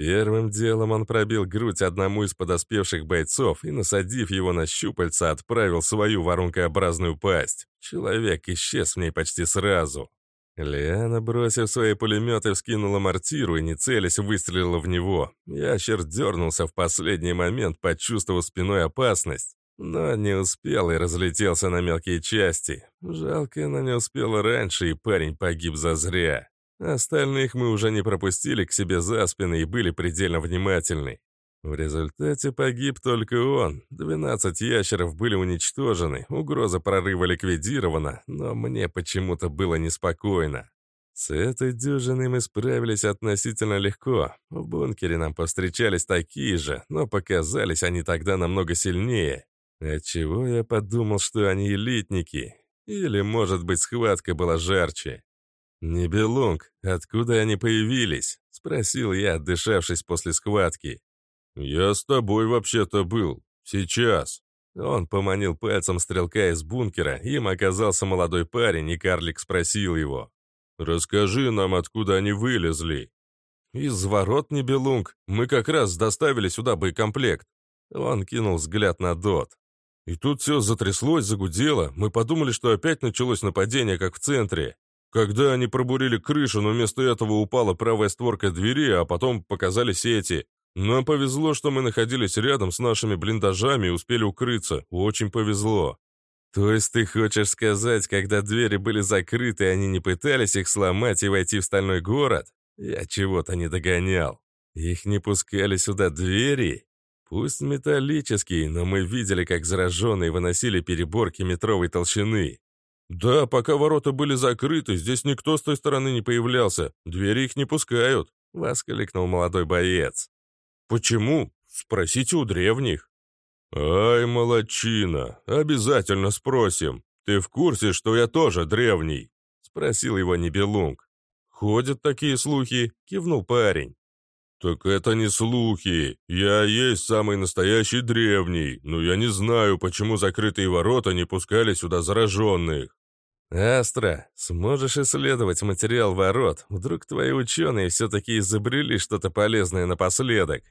Первым делом он пробил грудь одному из подоспевших бойцов и, насадив его на щупальца, отправил свою воронкообразную пасть. Человек исчез в ней почти сразу. Лиана, бросив свои пулеметы, вскинула мортиру и, не целясь, выстрелила в него. Ящер дернулся в последний момент, почувствовав спиной опасность, но не успел и разлетелся на мелкие части. Жалко, она не успела раньше, и парень погиб зазря. Остальных мы уже не пропустили к себе за спины и были предельно внимательны. В результате погиб только он. 12 ящеров были уничтожены, угроза прорыва ликвидирована, но мне почему-то было неспокойно. С этой дюжиной мы справились относительно легко. В бункере нам повстречались такие же, но показались они тогда намного сильнее. Отчего я подумал, что они элитники. Или, может быть, схватка была жарче. «Небелунг, откуда они появились?» — спросил я, отдышавшись после схватки. «Я с тобой вообще-то был. Сейчас». Он поманил пальцем стрелка из бункера, им оказался молодой парень, и карлик спросил его. «Расскажи нам, откуда они вылезли». «Из ворот, Небелунг. Мы как раз доставили сюда боекомплект». Он кинул взгляд на Дот. И тут все затряслось, загудело. Мы подумали, что опять началось нападение, как в центре. Когда они пробурили крышу, но вместо этого упала правая створка двери, а потом показали сети. Нам повезло, что мы находились рядом с нашими блиндажами и успели укрыться. Очень повезло. То есть ты хочешь сказать, когда двери были закрыты, они не пытались их сломать и войти в стальной город? Я чего-то не догонял. Их не пускали сюда двери? Пусть металлические, но мы видели, как зараженные выносили переборки метровой толщины. «Да, пока ворота были закрыты, здесь никто с той стороны не появлялся. Двери их не пускают», — воскликнул молодой боец. «Почему? Спросите у древних». «Ай, молодчина, обязательно спросим. Ты в курсе, что я тоже древний?» — спросил его Нибелунг. «Ходят такие слухи», — кивнул парень. «Так это не слухи. Я есть самый настоящий древний, но я не знаю, почему закрытые ворота не пускали сюда зараженных». «Астра, сможешь исследовать материал ворот? Вдруг твои ученые все-таки изобрели что-то полезное напоследок?»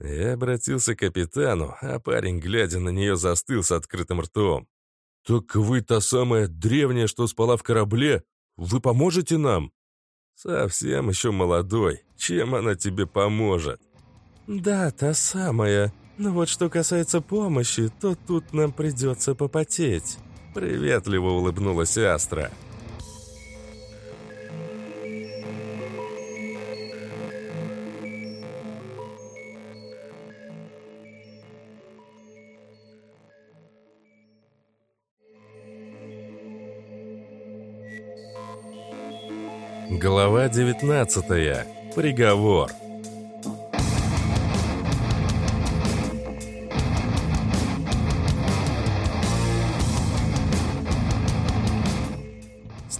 Я обратился к капитану, а парень, глядя на нее, застыл с открытым ртом. «Так вы та самая древняя, что спала в корабле? Вы поможете нам?» «Совсем еще молодой. Чем она тебе поможет?» «Да, та самая. Но вот что касается помощи, то тут нам придется попотеть». Приветливо улыбнулась Астра. Глава 19. Приговор.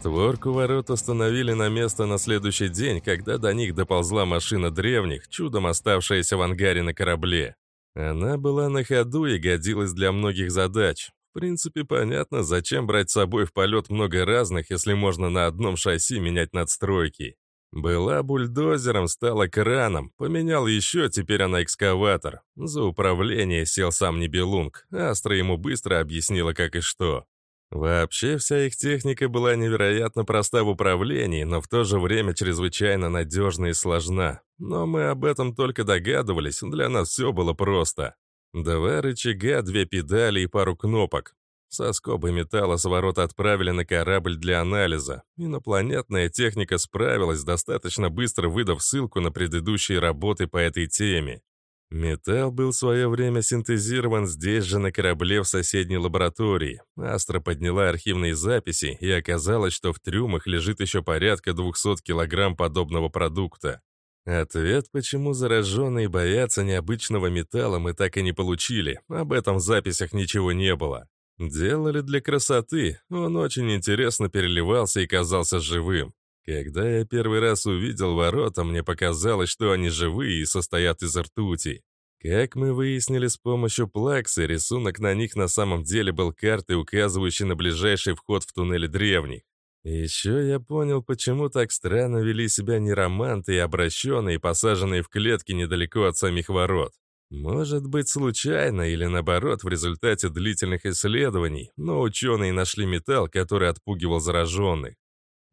Створку ворот установили на место на следующий день, когда до них доползла машина древних, чудом оставшаяся в ангаре на корабле. Она была на ходу и годилась для многих задач. В принципе, понятно, зачем брать с собой в полет много разных, если можно на одном шасси менять надстройки. Была бульдозером, стала краном, поменял еще, теперь она экскаватор. За управление сел сам Нибелунг, Астра ему быстро объяснила, как и что. Вообще, вся их техника была невероятно проста в управлении, но в то же время чрезвычайно надежна и сложна. Но мы об этом только догадывались, для нас все было просто. Два рычага, две педали и пару кнопок. Со скобы металла с ворот отправили на корабль для анализа. Инопланетная техника справилась, достаточно быстро выдав ссылку на предыдущие работы по этой теме. Металл был в свое время синтезирован здесь же на корабле в соседней лаборатории. Астра подняла архивные записи, и оказалось, что в трюмах лежит еще порядка 200 килограмм подобного продукта. Ответ, почему зараженные боятся необычного металла, мы так и не получили. Об этом в записях ничего не было. Делали для красоты. Он очень интересно переливался и казался живым. Когда я первый раз увидел ворота, мне показалось, что они живые и состоят из ртути. Как мы выяснили с помощью плаксы, рисунок на них на самом деле был картой, указывающей на ближайший вход в туннель древних. Еще я понял, почему так странно вели себя нероманты и обращенные, посаженные в клетки недалеко от самих ворот. Может быть, случайно или наоборот, в результате длительных исследований, но ученые нашли металл, который отпугивал зараженных.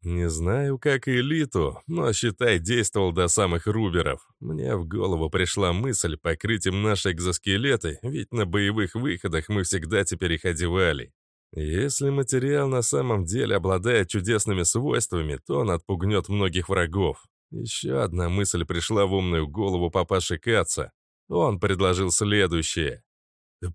Не знаю, как элиту, но, считай, действовал до самых руберов. Мне в голову пришла мысль покрыть им наши экзоскелеты, ведь на боевых выходах мы всегда теперь их одевали. Если материал на самом деле обладает чудесными свойствами, то он отпугнет многих врагов. Еще одна мысль пришла в умную голову папаши Каца. Он предложил следующее.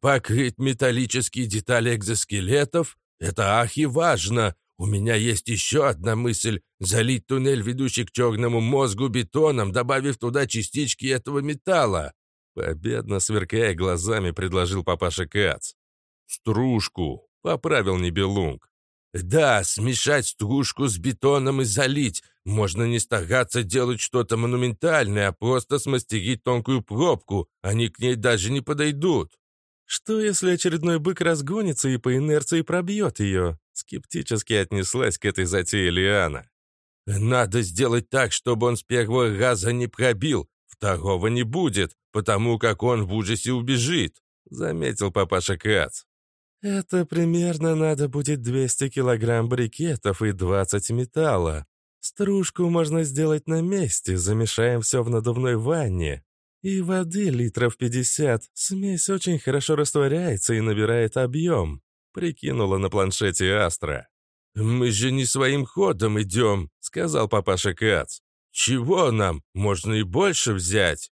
«Покрыть металлические детали экзоскелетов? Это ахи важно! У меня есть еще одна мысль — залить туннель, ведущий к черному мозгу, бетоном, добавив туда частички этого металла!» Победно сверкая глазами, предложил папаша Кац. «Стружку!» Поправил Нибелунг. «Да, смешать стружку с бетоном и залить. Можно не стараться делать что-то монументальное, а просто смастерить тонкую пробку. Они к ней даже не подойдут». «Что, если очередной бык разгонится и по инерции пробьет ее?» Скептически отнеслась к этой затее Лиана. «Надо сделать так, чтобы он с первого раза не пробил. Второго не будет, потому как он в ужасе убежит», — заметил папаша Кац. «Это примерно надо будет 200 килограмм брикетов и 20 металла. Стружку можно сделать на месте, замешаем все в надувной ванне. И воды литров 50. Смесь очень хорошо растворяется и набирает объем», — прикинула на планшете Астра. «Мы же не своим ходом идем», — сказал папаша Кац. «Чего нам? Можно и больше взять».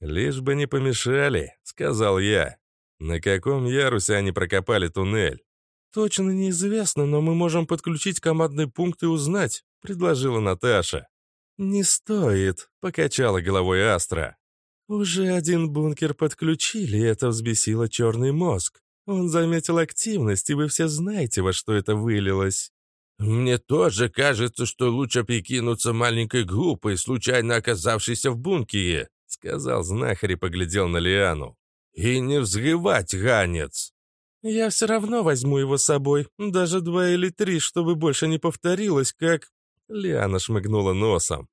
«Лишь бы не помешали», — сказал я. На каком ярусе они прокопали туннель? Точно неизвестно, но мы можем подключить командный пункт и узнать, предложила Наташа. Не стоит, покачала головой Астра. Уже один бункер подключили, и это взбесило черный мозг. Он заметил активность, и вы все знаете, во что это вылилось. «Мне тоже кажется, что лучше прикинуться маленькой группой, случайно оказавшейся в бункере», — сказал знахарь и поглядел на Лиану. «И не взрывать ранец». «Я все равно возьму его с собой, даже два или три, чтобы больше не повторилось, как...» Лиана шмыгнула носом.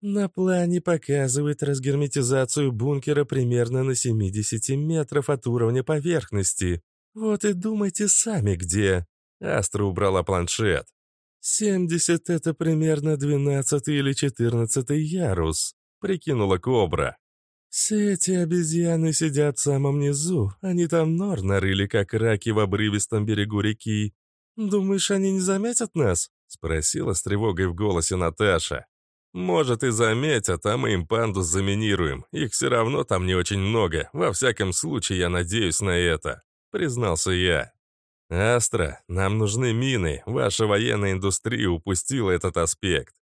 «На плане показывает разгерметизацию бункера примерно на 70 метров от уровня поверхности. Вот и думайте сами, где». Астра убрала планшет. «Семьдесят — это примерно двенадцатый или четырнадцатый ярус», — прикинула Кобра. «Все эти обезьяны сидят в самом низу, они там нор нарыли, как раки в обрывистом берегу реки. Думаешь, они не заметят нас?» — спросила с тревогой в голосе Наташа. «Может, и заметят, а мы им пандус заминируем. Их все равно там не очень много. Во всяком случае, я надеюсь на это», — признался я. «Астра, нам нужны мины. Ваша военная индустрия упустила этот аспект».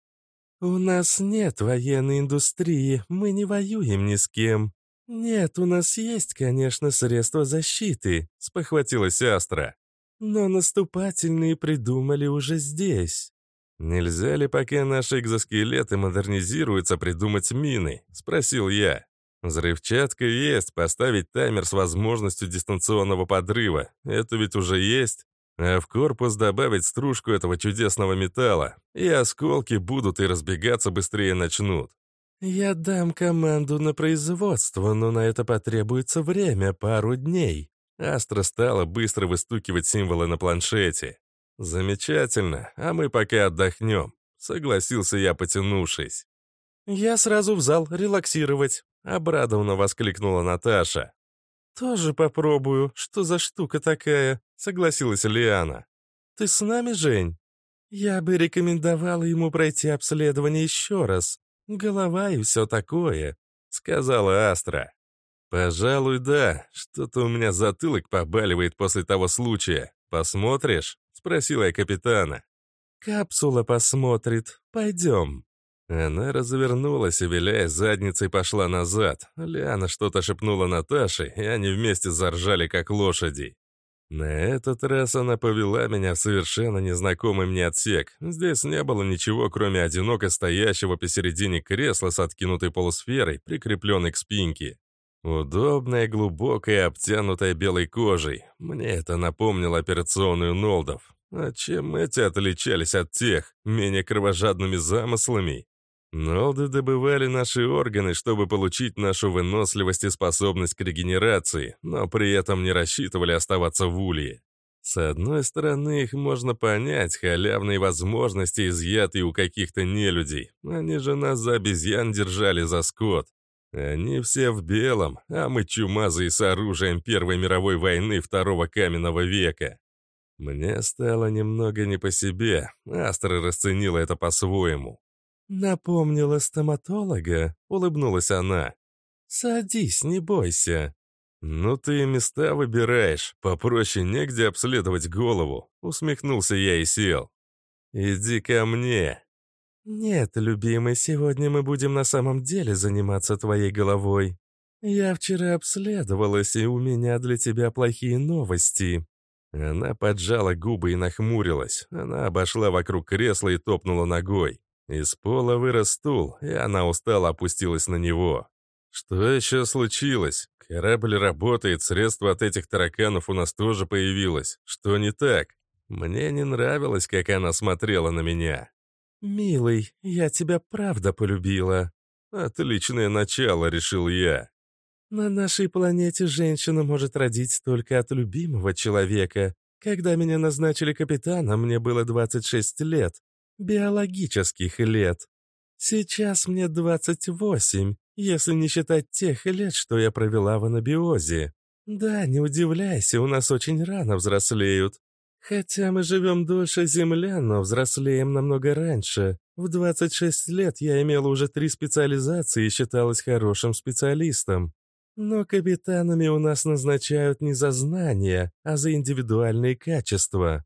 «У нас нет военной индустрии, мы не воюем ни с кем». «Нет, у нас есть, конечно, средства защиты», — спохватилась Астра. «Но наступательные придумали уже здесь». «Нельзя ли, пока наши экзоскелеты модернизируются, придумать мины?» — спросил я. Взрывчатка есть, поставить таймер с возможностью дистанционного подрыва. Это ведь уже есть. А в корпус добавить стружку этого чудесного металла. И осколки будут и разбегаться быстрее начнут. «Я дам команду на производство, но на это потребуется время, пару дней». Астра стала быстро выстукивать символы на планшете. «Замечательно, а мы пока отдохнем», — согласился я, потянувшись. «Я сразу в зал релаксировать», — обрадованно воскликнула Наташа. «Тоже попробую. Что за штука такая?» — согласилась Лиана. «Ты с нами, Жень?» «Я бы рекомендовала ему пройти обследование еще раз. Голова и все такое», — сказала Астра. «Пожалуй, да. Что-то у меня затылок побаливает после того случая. Посмотришь?» — спросила я капитана. «Капсула посмотрит. Пойдем». Она развернулась и, виляя задницей, пошла назад. Лиана что-то шепнула Наташе, и они вместе заржали, как лошади. На этот раз она повела меня в совершенно незнакомый мне отсек. Здесь не было ничего, кроме одиноко стоящего посередине кресла с откинутой полусферой, прикрепленной к спинке. Удобная, глубокая, обтянутая белой кожей. Мне это напомнило операционную Нолдов. А чем эти отличались от тех, менее кровожадными замыслами? Нолды добывали наши органы, чтобы получить нашу выносливость и способность к регенерации, но при этом не рассчитывали оставаться в улье. С одной стороны, их можно понять, халявные возможности изъяты у каких-то нелюдей. Они же нас за обезьян держали за скот. Они все в белом, а мы чумазые с оружием Первой мировой войны Второго каменного века. Мне стало немного не по себе, Астра расценила это по-своему. «Напомнила стоматолога», — улыбнулась она. «Садись, не бойся». «Ну ты места выбираешь, попроще негде обследовать голову», — усмехнулся я и сел. «Иди ко мне». «Нет, любимый, сегодня мы будем на самом деле заниматься твоей головой. Я вчера обследовалась, и у меня для тебя плохие новости». Она поджала губы и нахмурилась. Она обошла вокруг кресла и топнула ногой. Из пола вырос стул, и она устало опустилась на него. Что еще случилось? Корабль работает, средства от этих тараканов у нас тоже появилось. Что не так? Мне не нравилось, как она смотрела на меня. «Милый, я тебя правда полюбила». «Отличное начало», — решил я. «На нашей планете женщина может родить только от любимого человека. Когда меня назначили капитаном, мне было 26 лет биологических лет. Сейчас мне 28, если не считать тех лет, что я провела в анабиозе. Да, не удивляйся, у нас очень рано взрослеют. Хотя мы живем дольше землян, но взрослеем намного раньше. В 26 лет я имела уже три специализации и считалась хорошим специалистом. Но капитанами у нас назначают не за знания, а за индивидуальные качества.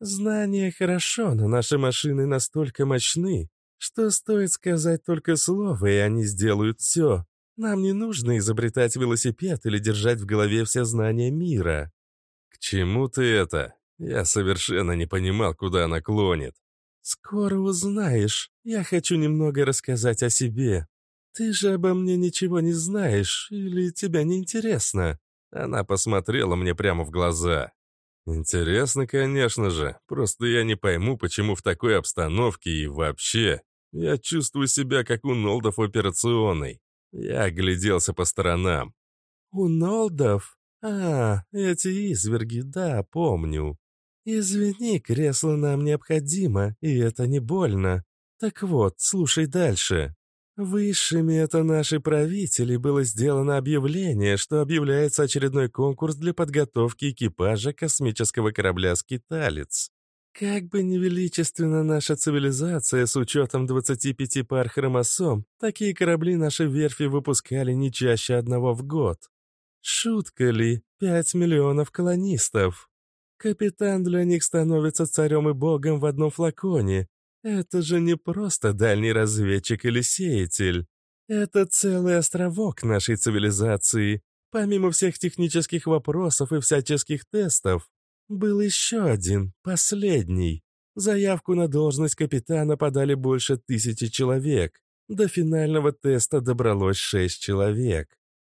Знания хорошо, но наши машины настолько мощны, что стоит сказать только слово, и они сделают все. Нам не нужно изобретать велосипед или держать в голове все знания мира». «К чему ты это?» Я совершенно не понимал, куда она клонит. «Скоро узнаешь. Я хочу немного рассказать о себе. Ты же обо мне ничего не знаешь, или тебя не интересно?» Она посмотрела мне прямо в глаза. «Интересно, конечно же. Просто я не пойму, почему в такой обстановке и вообще. Я чувствую себя, как у Нолдов операционной. Я огляделся по сторонам. «У Нолдов? А, эти изверги, да, помню. Извини, кресло нам необходимо, и это не больно. Так вот, слушай дальше. Высшими это наши правители было сделано объявление, что объявляется очередной конкурс для подготовки экипажа космического корабля «Скиталец». Как бы невеличественна наша цивилизация с учетом 25 пар хромосом, такие корабли наши верфи выпускали не чаще одного в год. Шутка ли? Пять миллионов колонистов. Капитан для них становится царем и богом в одном флаконе, это же не просто дальний разведчик или сеятель. Это целый островок нашей цивилизации. Помимо всех технических вопросов и всяческих тестов, был еще один, последний. Заявку на должность капитана подали больше тысячи человек. До финального теста добралось шесть человек.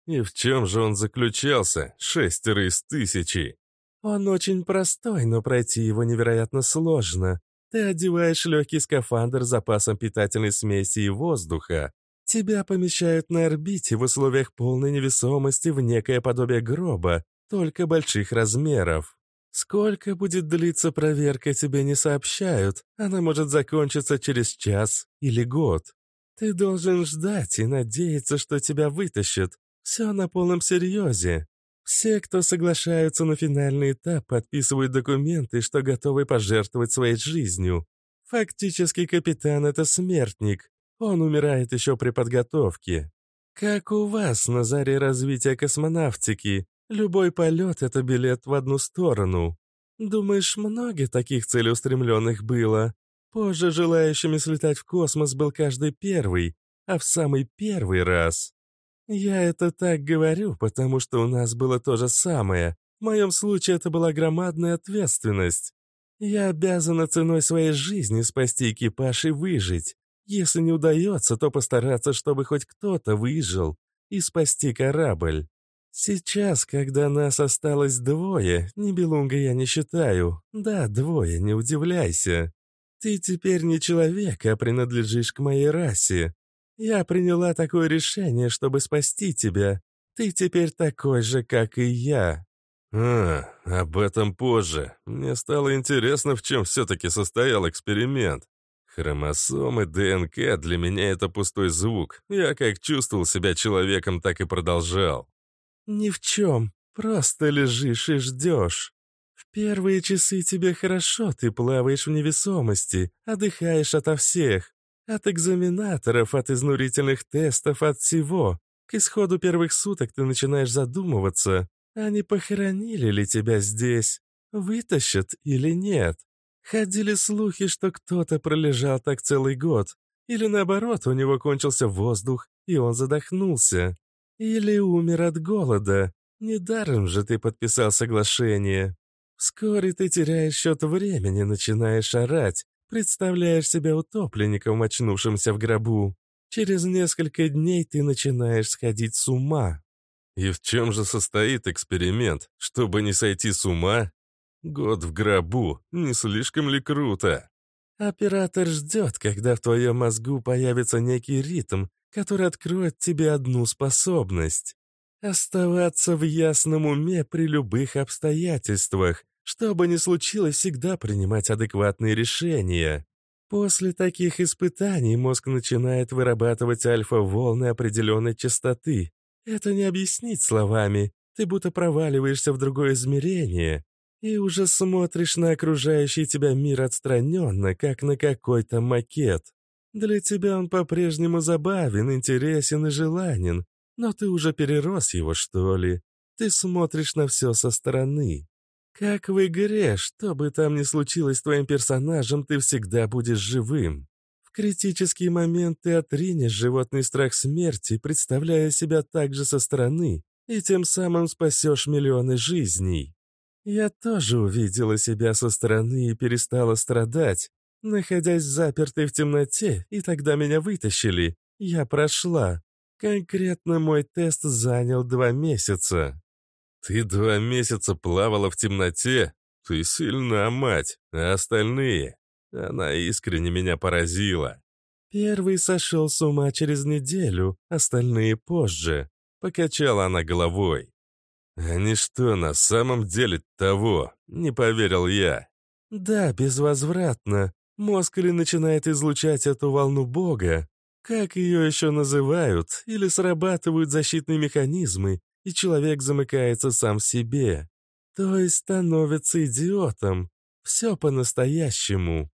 И в чем же он заключался, шестеро из тысячи? Он очень простой, но пройти его невероятно сложно. Ты одеваешь легкий скафандр с запасом питательной смеси и воздуха. Тебя помещают на орбите в условиях полной невесомости в некое подобие гроба, только больших размеров. Сколько будет длиться проверка, тебе не сообщают. Она может закончиться через час или год. Ты должен ждать и надеяться, что тебя вытащат. Все на полном серьезе. Все, кто соглашаются на финальный этап, подписывают документы, что готовы пожертвовать своей жизнью. Фактически капитан — это смертник. Он умирает еще при подготовке. Как у вас на заре развития космонавтики, любой полет — это билет в одну сторону. Думаешь, много таких целеустремленных было? Позже желающими слетать в космос был каждый первый, а в самый первый раз «Я это так говорю, потому что у нас было то же самое. В моем случае это была громадная ответственность. Я обязана ценой своей жизни спасти экипаж и выжить. Если не удается, то постараться, чтобы хоть кто-то выжил и спасти корабль. Сейчас, когда нас осталось двое, ни Белунга я не считаю. Да, двое, не удивляйся. Ты теперь не человек, а принадлежишь к моей расе. Я приняла такое решение, чтобы спасти тебя. Ты теперь такой же, как и я». «А, об этом позже. Мне стало интересно, в чем все-таки состоял эксперимент. Хромосомы, ДНК для меня это пустой звук. Я как чувствовал себя человеком, так и продолжал». «Ни в чем. Просто лежишь и ждешь. В первые часы тебе хорошо, ты плаваешь в невесомости, отдыхаешь ото всех. От экзаменаторов, от изнурительных тестов, от всего. К исходу первых суток ты начинаешь задумываться, а не похоронили ли тебя здесь? Вытащат или нет? Ходили слухи, что кто-то пролежал так целый год. Или наоборот, у него кончился воздух, и он задохнулся. Или умер от голода. Недаром же ты подписал соглашение. Вскоре ты теряешь счет времени, начинаешь орать, Представляешь себя утопленником, очнувшимся в гробу. Через несколько дней ты начинаешь сходить с ума. И в чем же состоит эксперимент? Чтобы не сойти с ума? Год в гробу. Не слишком ли круто? Оператор ждет, когда в твоем мозгу появится некий ритм, который откроет тебе одну способность. Оставаться в ясном уме при любых обстоятельствах, что бы ни случилось, всегда принимать адекватные решения. После таких испытаний мозг начинает вырабатывать альфа-волны определенной частоты. Это не объяснить словами. Ты будто проваливаешься в другое измерение и уже смотришь на окружающий тебя мир отстраненно, как на какой-то макет. Для тебя он по-прежнему забавен, интересен и желанен, но ты уже перерос его, что ли. Ты смотришь на все со стороны. Как в игре, что бы там ни случилось с твоим персонажем, ты всегда будешь живым. В критический момент ты отринешь животный страх смерти, представляя себя также со стороны, и тем самым спасешь миллионы жизней. Я тоже увидела себя со стороны и перестала страдать, находясь запертой в темноте, и тогда меня вытащили. Я прошла. Конкретно мой тест занял два месяца. Ты два месяца плавала в темноте? Ты сильна, мать. А остальные? Она искренне меня поразила. Первый сошел с ума через неделю, остальные позже. Покачала она головой. «Они что, на самом деле того?» — не поверил я. «Да, безвозвратно. Мозг или начинает излучать эту волну Бога, как ее еще называют, или срабатывают защитные механизмы, и человек замыкается сам в себе. То есть становится идиотом. Все по-настоящему».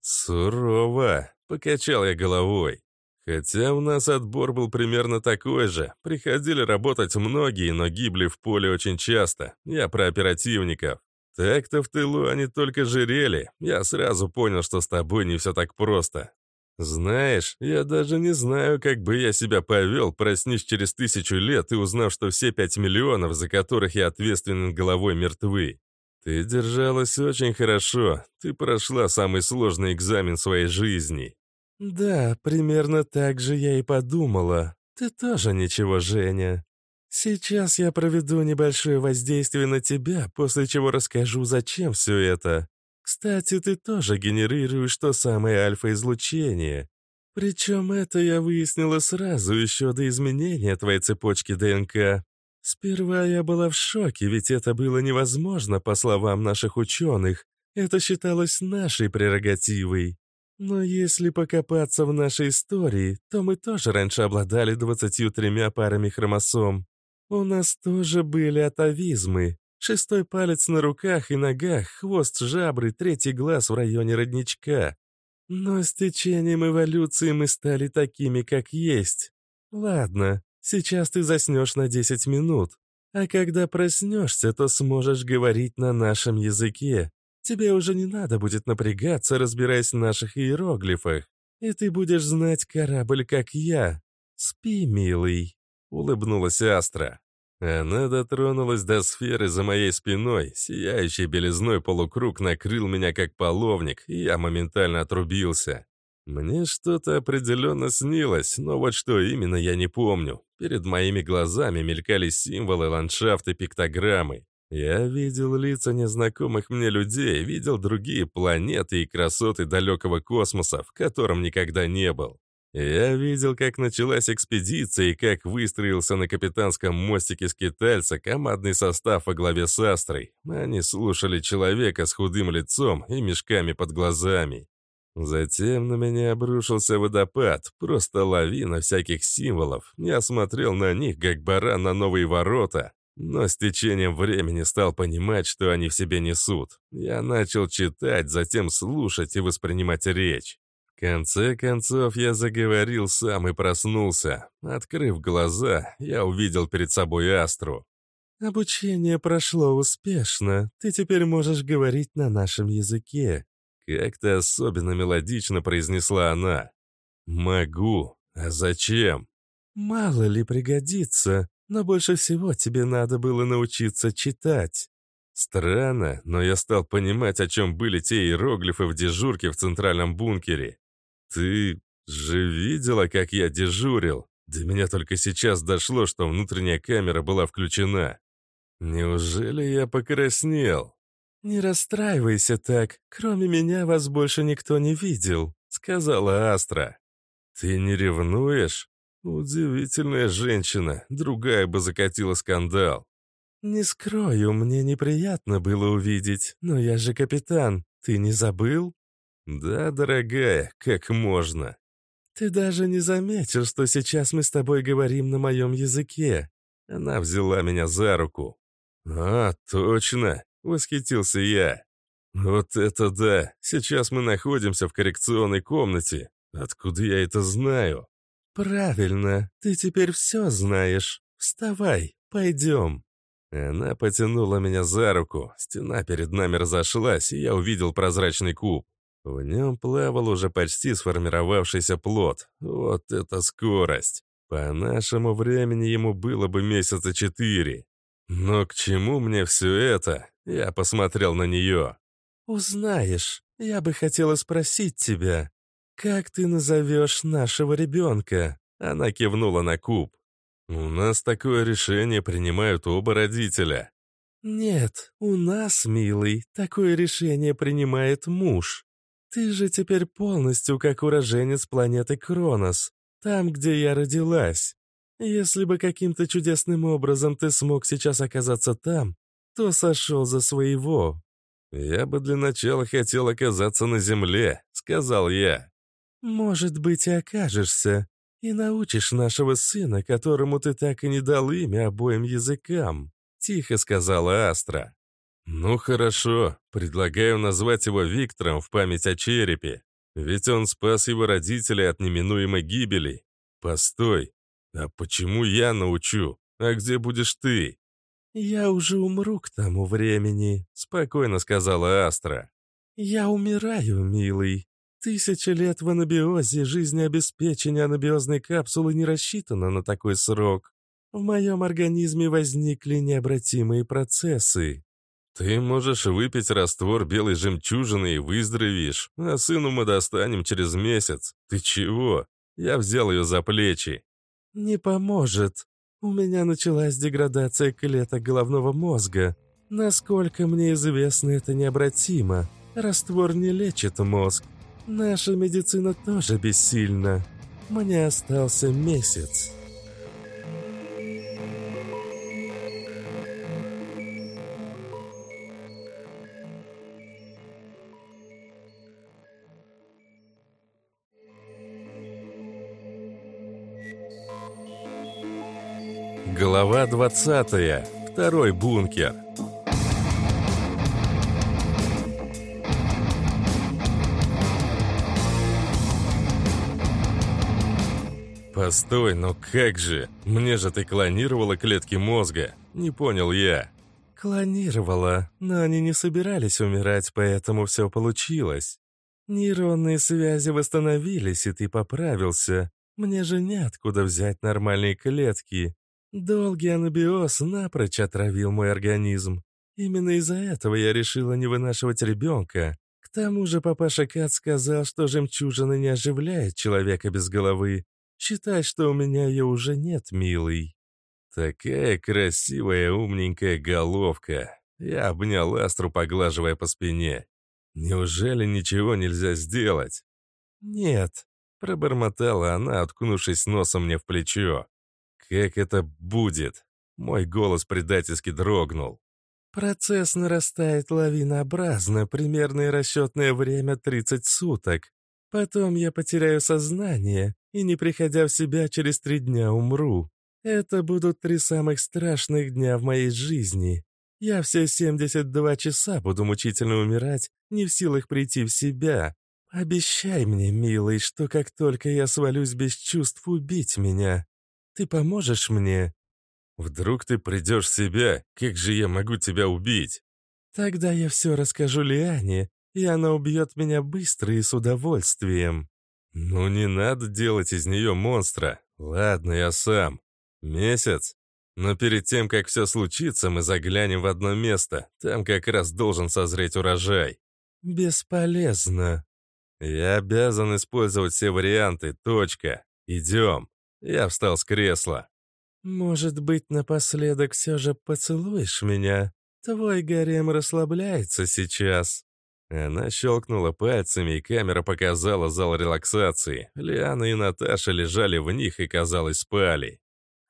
«Сурово», — покачал я головой. Хотя у нас отбор был примерно такой же. Приходили работать многие, но гибли в поле очень часто. Я про оперативников. Так-то в тылу они только жирели. Я сразу понял, что с тобой не все так просто. Знаешь, я даже не знаю, как бы я себя повел, проснись через тысячу лет и узнав, что все пять миллионов, за которых я ответственен головой, мертвы. Ты держалась очень хорошо. Ты прошла самый сложный экзамен своей жизни. «Да, примерно так же я и подумала. Ты тоже ничего, Женя. Сейчас я проведу небольшое воздействие на тебя, после чего расскажу, зачем все это. Кстати, ты тоже генерируешь то самое альфа-излучение. Причем это я выяснила сразу, еще до изменения твоей цепочки ДНК. Сперва я была в шоке, ведь это было невозможно, по словам наших ученых. Это считалось нашей прерогативой. Но если покопаться в нашей истории, то мы тоже раньше обладали двадцатью тремя парами хромосом. У нас тоже были атовизмы. Шестой палец на руках и ногах, хвост жабры, третий глаз в районе родничка. Но с течением эволюции мы стали такими, как есть. Ладно, сейчас ты заснешь на 10 минут. А когда проснешься, то сможешь говорить на нашем языке, Тебе уже не надо будет напрягаться, разбираясь в наших иероглифах, и ты будешь знать корабль, как я. Спи, милый», — улыбнулась Астра. Она дотронулась до сферы за моей спиной, сияющий белизной полукруг накрыл меня как половник, и я моментально отрубился. Мне что-то определенно снилось, но вот что именно я не помню. Перед моими глазами мелькали символы, ландшафты, пиктограммы. Я видел лица незнакомых мне людей, видел другие планеты и красоты далекого космоса, в котором никогда не был. Я видел, как началась экспедиция и как выстроился на капитанском мостике скитальца командный состав во главе с Астрой. Они слушали человека с худым лицом и мешками под глазами. Затем на меня обрушился водопад, просто лавина всяких символов. Я смотрел на них, как баран на новые ворота, но с течением времени стал понимать, что они в себе несут. Я начал читать, затем слушать и воспринимать речь. Конце концов, я заговорил сам и проснулся. Открыв глаза, я увидел перед собой Астру. «Обучение прошло успешно. Ты теперь можешь говорить на нашем языке». Как-то особенно мелодично произнесла она. «Могу. А зачем?» «Мало ли пригодится. Но больше всего тебе надо было научиться читать. Странно, но я стал понимать, о чем были те иероглифы в дежурке в центральном бункере. Ты же видела, как я дежурил? До меня только сейчас дошло, что внутренняя камера была включена. Неужели я покраснел? «Не расстраивайся так, кроме меня вас больше никто не видел», — сказала Астра. «Ты не ревнуешь?» Удивительная женщина, другая бы закатила скандал. «Не скрою, мне неприятно было увидеть, но я же капитан, ты не забыл?» «Да, дорогая, как можно?» «Ты даже не заметил, что сейчас мы с тобой говорим на моем языке». Она взяла меня за руку. «А, точно!» — восхитился я. «Вот это да! Сейчас мы находимся в коррекционной комнате. Откуда я это знаю?» «Правильно, ты теперь все знаешь. Вставай, пойдем». Она потянула меня за руку. Стена перед нами разошлась, и я увидел прозрачный куб. В нем плавал уже почти сформировавшийся плод. Вот это скорость! По нашему времени ему было бы месяца четыре. Но к чему мне все это? Я посмотрел на нее. «Узнаешь. Я бы хотела спросить тебя, как ты назовешь нашего ребенка?» Она кивнула на куб. «У нас такое решение принимают оба родителя». «Нет, у нас, милый, такое решение принимает муж. Ты же теперь полностью как уроженец планеты Кронос, там, где я родилась. Если бы каким-то чудесным образом ты смог сейчас оказаться там, то сошел за своего». «Я бы для начала хотел оказаться на земле», — сказал я. «Может быть, и окажешься, и научишь нашего сына, которому ты так и не дал имя обоим языкам», — тихо сказала Астра. «Ну хорошо, предлагаю назвать его Виктором в память о черепе, ведь он спас его родителей от неминуемой гибели. Постой, а почему я научу? А где будешь ты?» «Я уже умру к тому времени», — спокойно сказала Астра. «Я умираю, милый. Тысяча лет в анабиозе, жизнеобеспечение анабиозной капсулы не рассчитано на такой срок. В моем организме возникли необратимые процессы. Ты можешь выпить раствор белой жемчужины и выздоровеешь, а сыну мы достанем через месяц. Ты чего? Я взял ее за плечи. Не поможет. У меня началась деградация клеток головного мозга. Насколько мне известно, это необратимо. Раствор не лечит мозг. Наша медицина тоже бессильна. Мне остался месяц. Глава 20. Второй бункер. «Постой, но как же? Мне же ты клонировала клетки мозга. Не понял я». Клонировала, но они не собирались умирать, поэтому все получилось. Нейронные связи восстановились, и ты поправился. Мне же неоткуда взять нормальные клетки. Долгий анабиоз напрочь отравил мой организм. Именно из-за этого я решила не вынашивать ребенка. К тому же папаша Кат сказал, что жемчужина не оживляет человека без головы. Считай, что у меня ее уже нет, милый. Такая красивая умненькая головка. Я обнял Астру, поглаживая по спине. Неужели ничего нельзя сделать? Нет, пробормотала она, откнувшись носом мне в плечо. Как это будет? Мой голос предательски дрогнул. Процесс нарастает лавинообразно, примерное расчетное время 30 суток. Потом я потеряю сознание и, не приходя в себя, через три дня умру. Это будут три самых страшных дня в моей жизни. Я все 72 часа буду мучительно умирать, не в силах прийти в себя. Обещай мне, милый, что как только я свалюсь без чувств, убить меня. Ты поможешь мне?» «Вдруг ты придешь в себя? Как же я могу тебя убить?» «Тогда я все расскажу Лиане, и она убьет меня быстро и с удовольствием». «Ну не надо делать из нее монстра. Ладно, я сам. Месяц. Но перед тем, как все случится, мы заглянем в одно место. Там как раз должен созреть урожай». «Бесполезно». «Я обязан использовать все варианты. Точка. Идем». Я встал с кресла. «Может быть, напоследок все же поцелуешь меня? Твой гарем расслабляется сейчас». Она щелкнула пальцами, и камера показала зал релаксации. Лиана и Наташа лежали в них и, казалось, спали.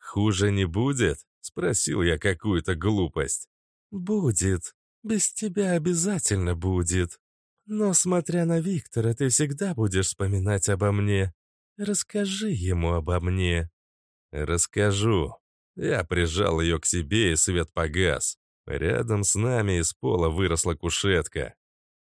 «Хуже не будет?» — спросил я какую-то глупость. «Будет. Без тебя обязательно будет. Но, смотря на Виктора, ты всегда будешь вспоминать обо мне. Расскажи ему обо мне». «Расскажу». Я прижал ее к себе, и свет погас. Рядом с нами из пола выросла кушетка.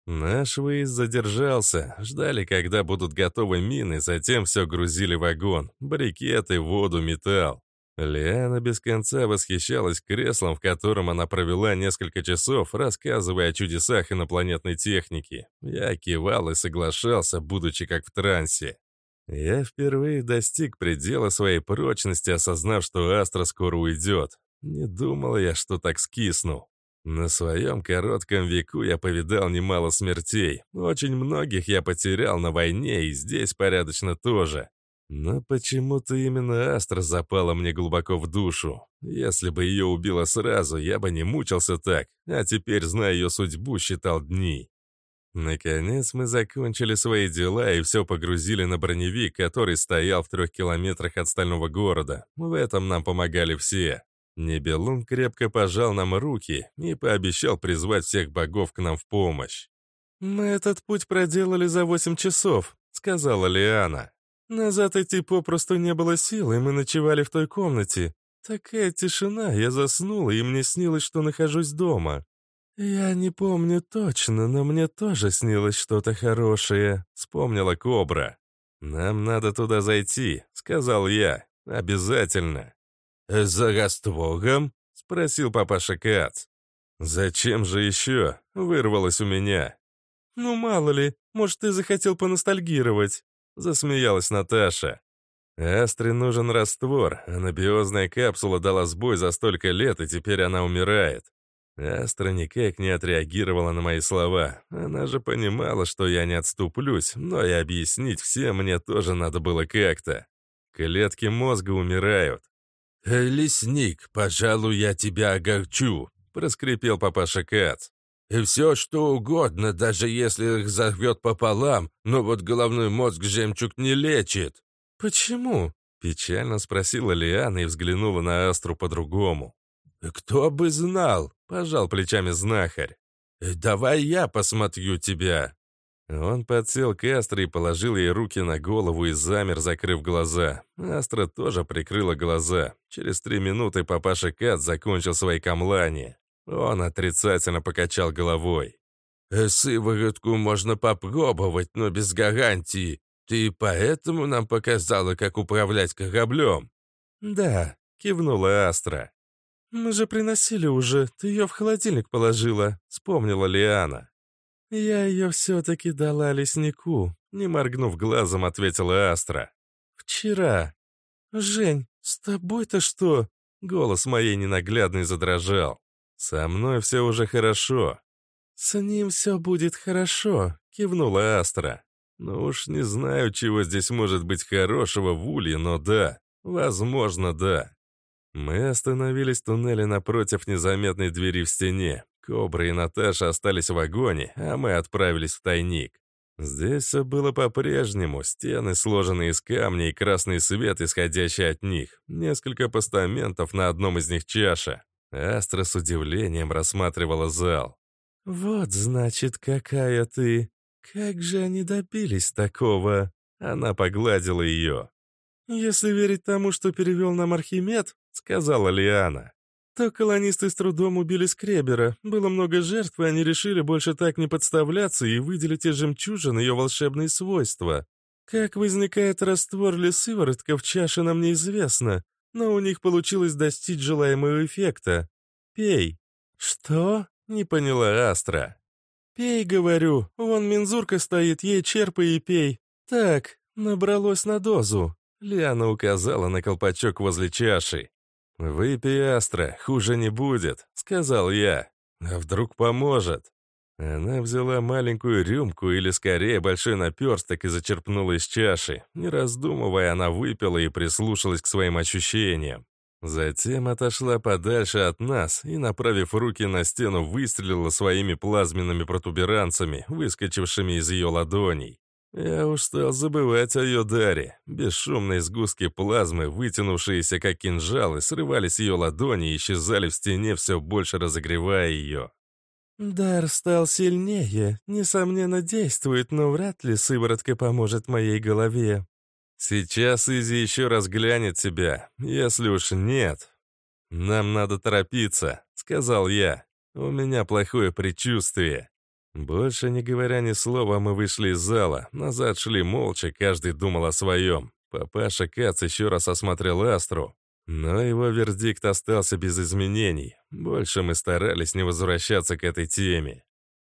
Наш выезд задержался, ждали, когда будут готовы мины, затем все грузили в вагон, брикеты, воду, металл. Лиана без конца восхищалась креслом, в котором она провела несколько часов, рассказывая о чудесах инопланетной техники. Я кивал и соглашался, будучи как в трансе. Я впервые достиг предела своей прочности, осознав, что Астра скоро уйдет. Не думал я, что так скисну. На своем коротком веку я повидал немало смертей. Очень многих я потерял на войне, и здесь порядочно тоже. Но почему-то именно Астра запала мне глубоко в душу. Если бы ее убило сразу, я бы не мучился так, а теперь, зная ее судьбу, считал дни. Наконец мы закончили свои дела и все погрузили на броневик, который стоял в трех километрах от стального города. В этом нам помогали все. Небелун крепко пожал нам руки и пообещал призвать всех богов к нам в помощь. «Мы этот путь проделали за восемь часов», — сказала Лиана. «Назад идти попросту не было сил, и мы ночевали в той комнате. Такая тишина, я заснула, и мне снилось, что нахожусь дома. «Я не помню точно, но мне тоже снилось что-то хорошее», — вспомнила Кобра. «Нам надо туда зайти», — сказал я. «Обязательно». «За Гастворгом?» — спросил папаша Кац. «Зачем же еще?» — вырвалось у меня. «Ну, мало ли, может, ты захотел поностальгировать», — засмеялась Наташа. Астре нужен раствор, анабиозная капсула дала сбой за столько лет, и теперь она умирает. Астра никак не отреагировала на мои слова. Она же понимала, что я не отступлюсь, но и объяснить всем мне тоже надо было как-то. Клетки мозга умирают. «Э, «Лесник, пожалуй, я тебя огорчу», — проскрипел папаша Кац. «И все, что угодно, даже если их захвет пополам, но вот головной мозг жемчуг не лечит». «Почему?» — печально спросила Лиана и взглянула на Астру по-другому. «Кто бы знал?» — пожал плечами знахарь. «Э, «Давай я посмотрю тебя». Он подсел к Астре и положил ей руки на голову и замер, закрыв глаза. Астра тоже прикрыла глаза. Через три минуты папаша Кат закончил свои камлания. Он отрицательно покачал головой. «Э, «Сыворотку можно попробовать, но без гарантии. Ты поэтому нам показала, как управлять кораблем?» «Да», — кивнула Астра. «Мы же приносили уже, ты ее в холодильник положила», — вспомнила Лиана. «Я ее все-таки дала леснику», — не моргнув глазом, ответила Астра. «Вчера». «Жень, с тобой-то что?» Голос моей ненаглядный задрожал. «Со мной все уже хорошо». «С ним все будет хорошо», — кивнула Астра. «Ну уж не знаю, чего здесь может быть хорошего в Улье, но да, возможно, да». Мы остановились в туннеле напротив незаметной двери в стене. Кобра и Наташа остались в вагоне, а мы отправились в тайник. Здесь все было по-прежнему. Стены, сложенные из камня, и красный свет, исходящий от них. Несколько постаментов, на одном из них чаша. Астра с удивлением рассматривала зал. «Вот, значит, какая ты! Как же они добились такого?» Она погладила ее. «Если верить тому, что перевел нам Архимед, — сказала Лиана. То колонисты с трудом убили Скребера. Было много жертв, и они решили больше так не подставляться и выделить из жемчужин ее волшебные свойства. Как возникает раствор или сыворотка в чаше, нам неизвестно, но у них получилось достичь желаемого эффекта. Пей. Что? Не поняла Астра. Пей, говорю. Вон мензурка стоит, ей черпай и пей. Так, набралось на дозу. Лиана указала на колпачок возле чаши. «Выпей, Астра, хуже не будет», — сказал я. «А вдруг поможет?» Она взяла маленькую рюмку или, скорее, большой наперсток и зачерпнула из чаши. Не раздумывая, она выпила и прислушалась к своим ощущениям. Затем отошла подальше от нас и, направив руки на стену, выстрелила своими плазменными протуберанцами, выскочившими из ее ладоней. Я уж стал забывать о ее даре. Бесшумные сгустки плазмы, вытянувшиеся как кинжалы, срывались с ее ладони и исчезали в стене, все больше разогревая ее. «Дар стал сильнее, несомненно действует, но вряд ли сыворотка поможет моей голове». «Сейчас Изи еще раз глянет себя, если уж нет. Нам надо торопиться», — сказал я. «У меня плохое предчувствие». Больше не говоря ни слова, мы вышли из зала. Назад шли молча, каждый думал о своем. Папаша Кац еще раз осмотрел Астру. Но его вердикт остался без изменений. Больше мы старались не возвращаться к этой теме.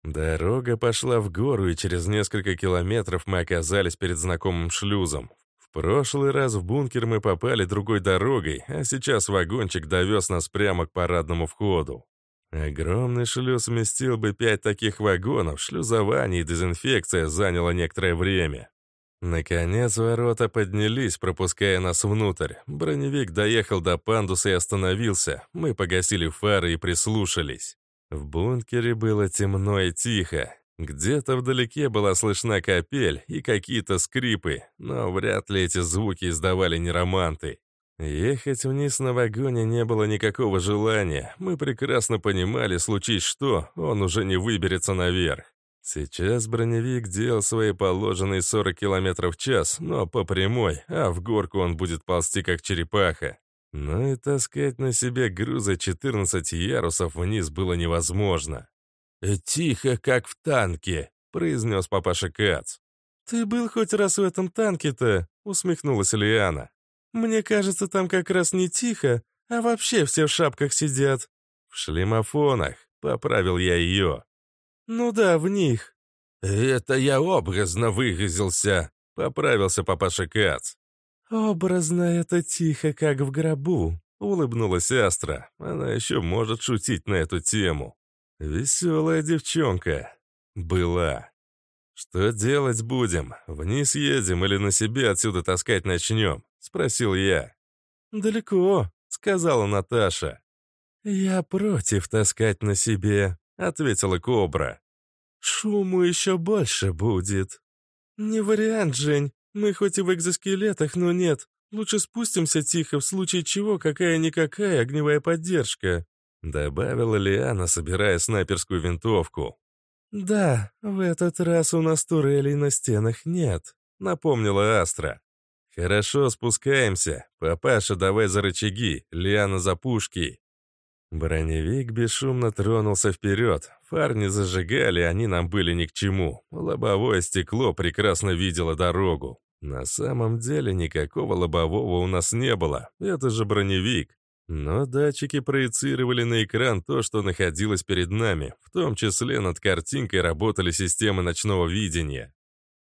Дорога пошла в гору, и через несколько километров мы оказались перед знакомым шлюзом. В прошлый раз в бункер мы попали другой дорогой, а сейчас вагончик довез нас прямо к парадному входу. Огромный шлюз вместил бы пять таких вагонов, шлюзование и дезинфекция заняло некоторое время. Наконец ворота поднялись, пропуская нас внутрь. Броневик доехал до пандуса и остановился. Мы погасили фары и прислушались. В бункере было темно и тихо. Где-то вдалеке была слышна капель и какие-то скрипы, но вряд ли эти звуки издавали нероманты. Ехать вниз на вагоне не было никакого желания. Мы прекрасно понимали, случись что, он уже не выберется наверх. Сейчас броневик делал свои положенные 40 км в час, но по прямой, а в горку он будет ползти как черепаха. Но и таскать на себе грузы 14 ярусов вниз было невозможно. «Э, «Тихо, как в танке», — произнес папаша Кац. «Ты был хоть раз в этом танке-то?» — усмехнулась Лиана. «Мне кажется, там как раз не тихо, а вообще все в шапках сидят». «В шлемофонах», — поправил я ее. «Ну да, в них». «Это я образно выразился», — поправился папаша Кац. «Образно это тихо, как в гробу», — улыбнулась Астра. Она еще может шутить на эту тему. Веселая девчонка. Была. «Что делать будем? Вниз едем или на себе отсюда таскать начнем?» — спросил я. «Далеко», — сказала Наташа. «Я против таскать на себе», — ответила Кобра. «Шуму еще больше будет». «Не вариант, Жень. Мы хоть и в экзоскелетах, но нет. Лучше спустимся тихо, в случае чего какая-никакая огневая поддержка», добавила Лиана, собирая снайперскую винтовку. «Да, в этот раз у нас турелей на стенах нет», напомнила Астра. «Хорошо, спускаемся. Папаша, давай за рычаги, Лиана за пушки». Броневик бесшумно тронулся вперед. Фар зажигали, они нам были ни к чему. Лобовое стекло прекрасно видело дорогу. На самом деле никакого лобового у нас не было. Это же броневик. Но датчики проецировали на экран то, что находилось перед нами. В том числе над картинкой работали системы ночного видения.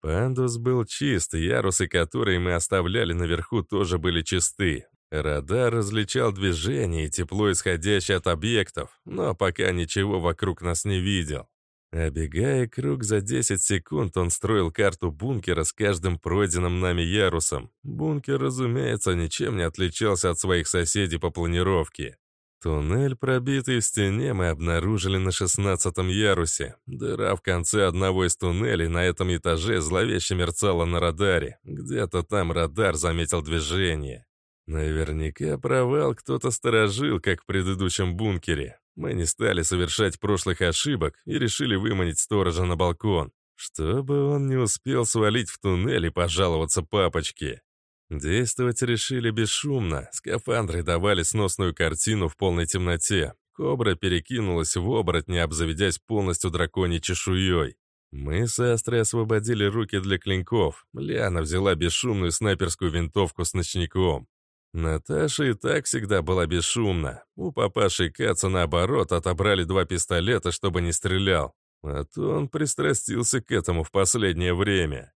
Пандус был чист, ярусы, которые мы оставляли наверху, тоже были чисты. Радар различал движение и тепло, исходящее от объектов, но пока ничего вокруг нас не видел. Обегая круг за 10 секунд, он строил карту бункера с каждым пройденным нами ярусом. Бункер, разумеется, ничем не отличался от своих соседей по планировке. Туннель, пробитый в стене, мы обнаружили на шестнадцатом ярусе. Дыра в конце одного из туннелей на этом этаже зловеще мерцала на радаре. Где-то там радар заметил движение. Наверняка провал кто-то сторожил, как в предыдущем бункере. Мы не стали совершать прошлых ошибок и решили выманить сторожа на балкон, чтобы он не успел свалить в туннель и пожаловаться папочке. Действовать решили бесшумно. Скафандры давали сносную картину в полной темноте. Кобра перекинулась в оборотни, обзаведясь полностью драконьей чешуей. Мы с Астрой освободили руки для клинков. Лиана взяла бесшумную снайперскую винтовку с ночником. Наташа и так всегда была бесшумна. У папаши Каца, наоборот, отобрали два пистолета, чтобы не стрелял. А то он пристрастился к этому в последнее время.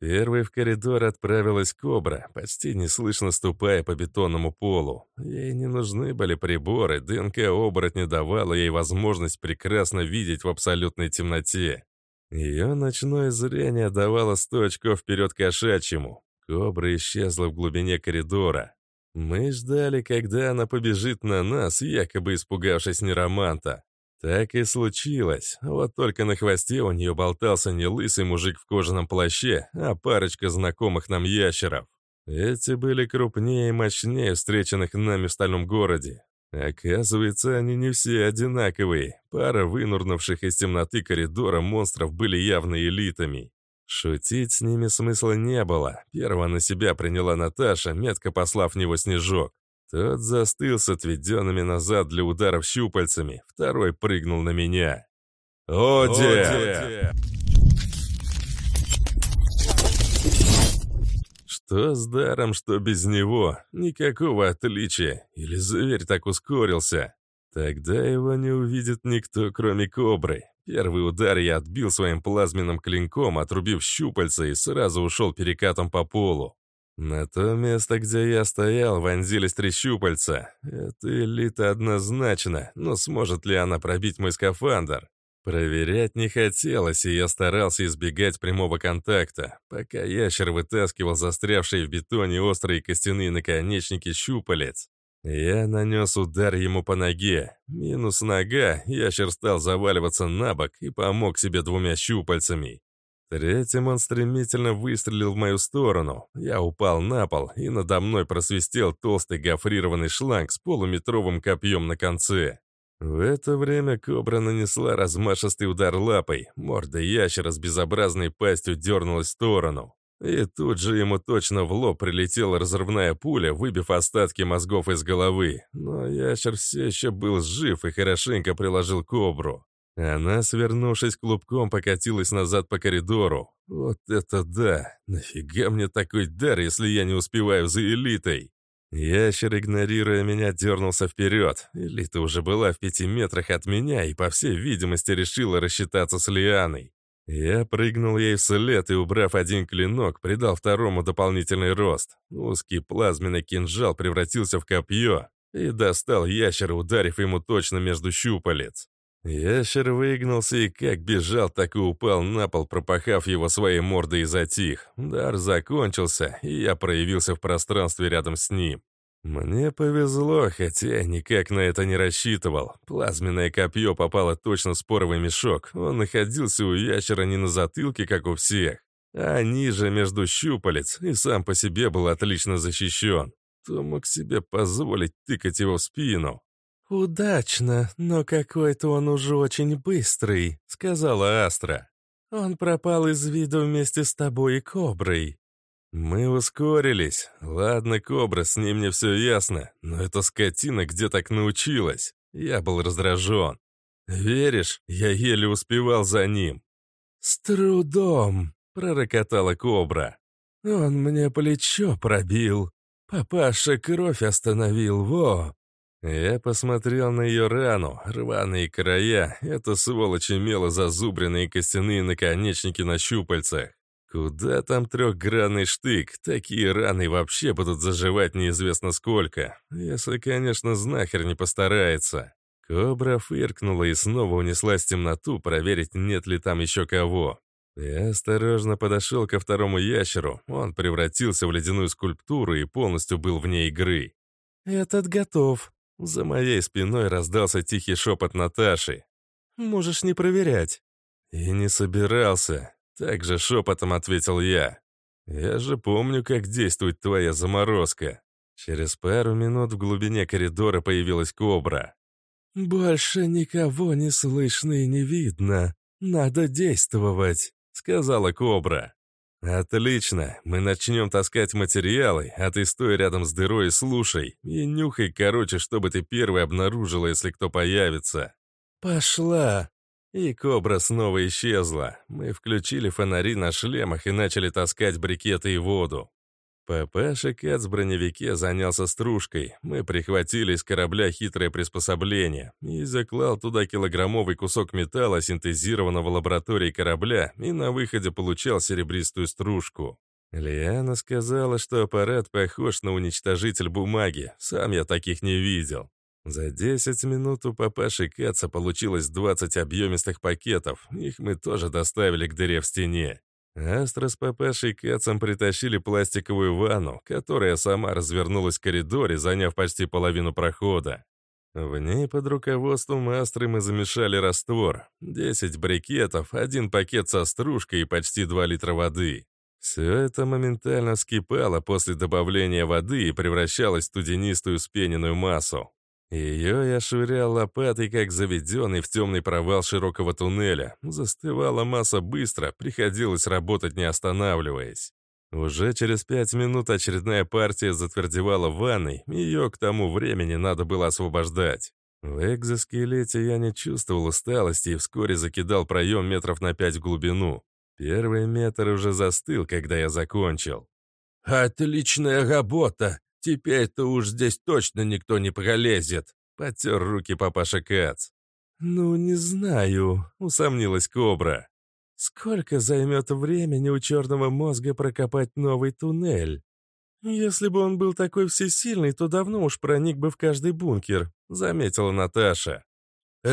Первой в коридор отправилась кобра, почти неслышно ступая по бетонному полу. Ей не нужны были приборы, ДНК-оборотня давала ей возможность прекрасно видеть в абсолютной темноте. Ее ночное зрение давало сто очков вперед кошачьему. Кобра исчезла в глубине коридора. Мы ждали, когда она побежит на нас, якобы испугавшись нероманта. Так и случилось. Вот только на хвосте у нее болтался не лысый мужик в кожаном плаще, а парочка знакомых нам ящеров. Эти были крупнее и мощнее встреченных нами в стальном городе. Оказывается, они не все одинаковые. Пара вынурнувших из темноты коридора монстров были явно элитами. Шутить с ними смысла не было. Первого на себя приняла Наташа, метко послав в него снежок. Тот застыл с отведенными назад для ударов щупальцами. Второй прыгнул на меня. «Оде!», Что с даром, что без него. Никакого отличия. Или зверь так ускорился. Тогда его не увидит никто, кроме кобры. Первый удар я отбил своим плазменным клинком, отрубив щупальца и сразу ушел перекатом по полу. На то место, где я стоял, вонзились три щупальца. Это элита однозначно, но сможет ли она пробить мой скафандр? Проверять не хотелось, и я старался избегать прямого контакта, пока ящер вытаскивал застрявшие в бетоне острые костяные наконечники щупалец. Я нанес удар ему по ноге. Минус нога, ящер стал заваливаться на бок и помог себе двумя щупальцами. Третьим он стремительно выстрелил в мою сторону. Я упал на пол, и надо мной просвистел толстый гофрированный шланг с полуметровым копьем на конце. В это время кобра нанесла размашистый удар лапой. Морда ящера с безобразной пастью дернулась в сторону. И тут же ему точно в лоб прилетела разрывная пуля, выбив остатки мозгов из головы. Но ящер все еще был жив и хорошенько приложил кобру. Она, свернувшись клубком, покатилась назад по коридору. Вот это да! Нафига мне такой дар, если я не успеваю за элитой? Ящер, игнорируя меня, дернулся вперед. Элита уже была в пяти метрах от меня и, по всей видимости, решила рассчитаться с Лианой. Я прыгнул ей вслед и, убрав один клинок, придал второму дополнительный рост. Узкий плазменный кинжал превратился в копье и достал ящера, ударив ему точно между щупалец. Ящер выгнулся и как бежал, так и упал на пол, пропахав его своей мордой и затих. Дар закончился, и я проявился в пространстве рядом с ним. Мне повезло, хотя никак на это не рассчитывал. Плазменное копье попало точно в споровый мешок. Он находился у ящера не на затылке, как у всех, а ниже между щупалец, и сам по себе был отлично защищен. Кто мог себе позволить тыкать его в спину? «Удачно, но какой-то он уже очень быстрый», — сказала Астра. «Он пропал из виду вместе с тобой и Коброй. Мы ускорились. Ладно, Кобра, с ним мне все ясно, но эта скотина где так научилась? Я был раздражен. Веришь, я еле успевал за ним. «С трудом», — пророкотала Кобра. «Он мне плечо пробил. Папаша кровь остановил, во!» Я посмотрел на ее рану, рваные края. Эта сволочь имела зазубренные костяные наконечники на щупальцах. Куда там трехгранный штык? Такие раны вообще будут заживать неизвестно сколько. Если, конечно, знахарь не постарается. Кобра фыркнула и снова унеслась в темноту, проверить, нет ли там еще кого. Я осторожно подошел ко второму ящеру. Он превратился в ледяную скульптуру и полностью был вне игры. «Этот готов». За моей спиной раздался тихий шепот Наташи. «Можешь не проверять». И не собирался. Также шепотом ответил я. «Я же помню, как действует твоя заморозка». Через пару минут в глубине коридора появилась кобра. «Больше никого не слышно и не видно. Надо действовать», — сказала кобра. «Отлично. Мы начнем таскать материалы, а ты стой рядом с дырой и слушай. И нюхай, короче, чтобы ты первый обнаружила, если кто появится». «Пошла», и кобра снова исчезла. Мы включили фонари на шлемах и начали таскать брикеты и воду. Кац в броневике занялся стружкой. Мы прихватили из корабля хитрое приспособление и заклал туда килограммовый кусок металла, синтезированного в лаборатории корабля, и на выходе получал серебристую стружку. Лиана сказала, что аппарат похож на уничтожитель бумаги. Сам я таких не видел. За 10 минут у папаши Каца получилось 20 объемистых пакетов. Их мы тоже доставили к дыре в стене. Астра с папашей Кацем притащили пластиковую ванну, которая сама развернулась в коридоре, заняв почти половину прохода. В ней под руководством Астры мы замешали раствор. 10 брикетов, один пакет со стружкой и почти 2 литра воды. Все это моментально вскипало после добавления воды и превращалось в студенистую спененную массу. Ее я швырял лопатой, как заведенный в темный провал широкого туннеля. Застывала масса быстро, приходилось работать не останавливаясь. Уже через пять минут очередная партия затвердевала в ванной, ее к тому времени надо было освобождать. В экзоскелете я не чувствовал усталости и вскоре закидал проем метров на пять в глубину. Первый метр уже застыл, когда я закончил. «Отличная работа! Теперь-то уж здесь точно никто не пролезет!» — потер руки папаша Кац. «Ну, не знаю», — усомнилась Кобра. «Сколько займет времени у черного мозга прокопать новый туннель? Если бы он был такой всесильный, то давно уж проник бы в каждый бункер», — заметила Наташа.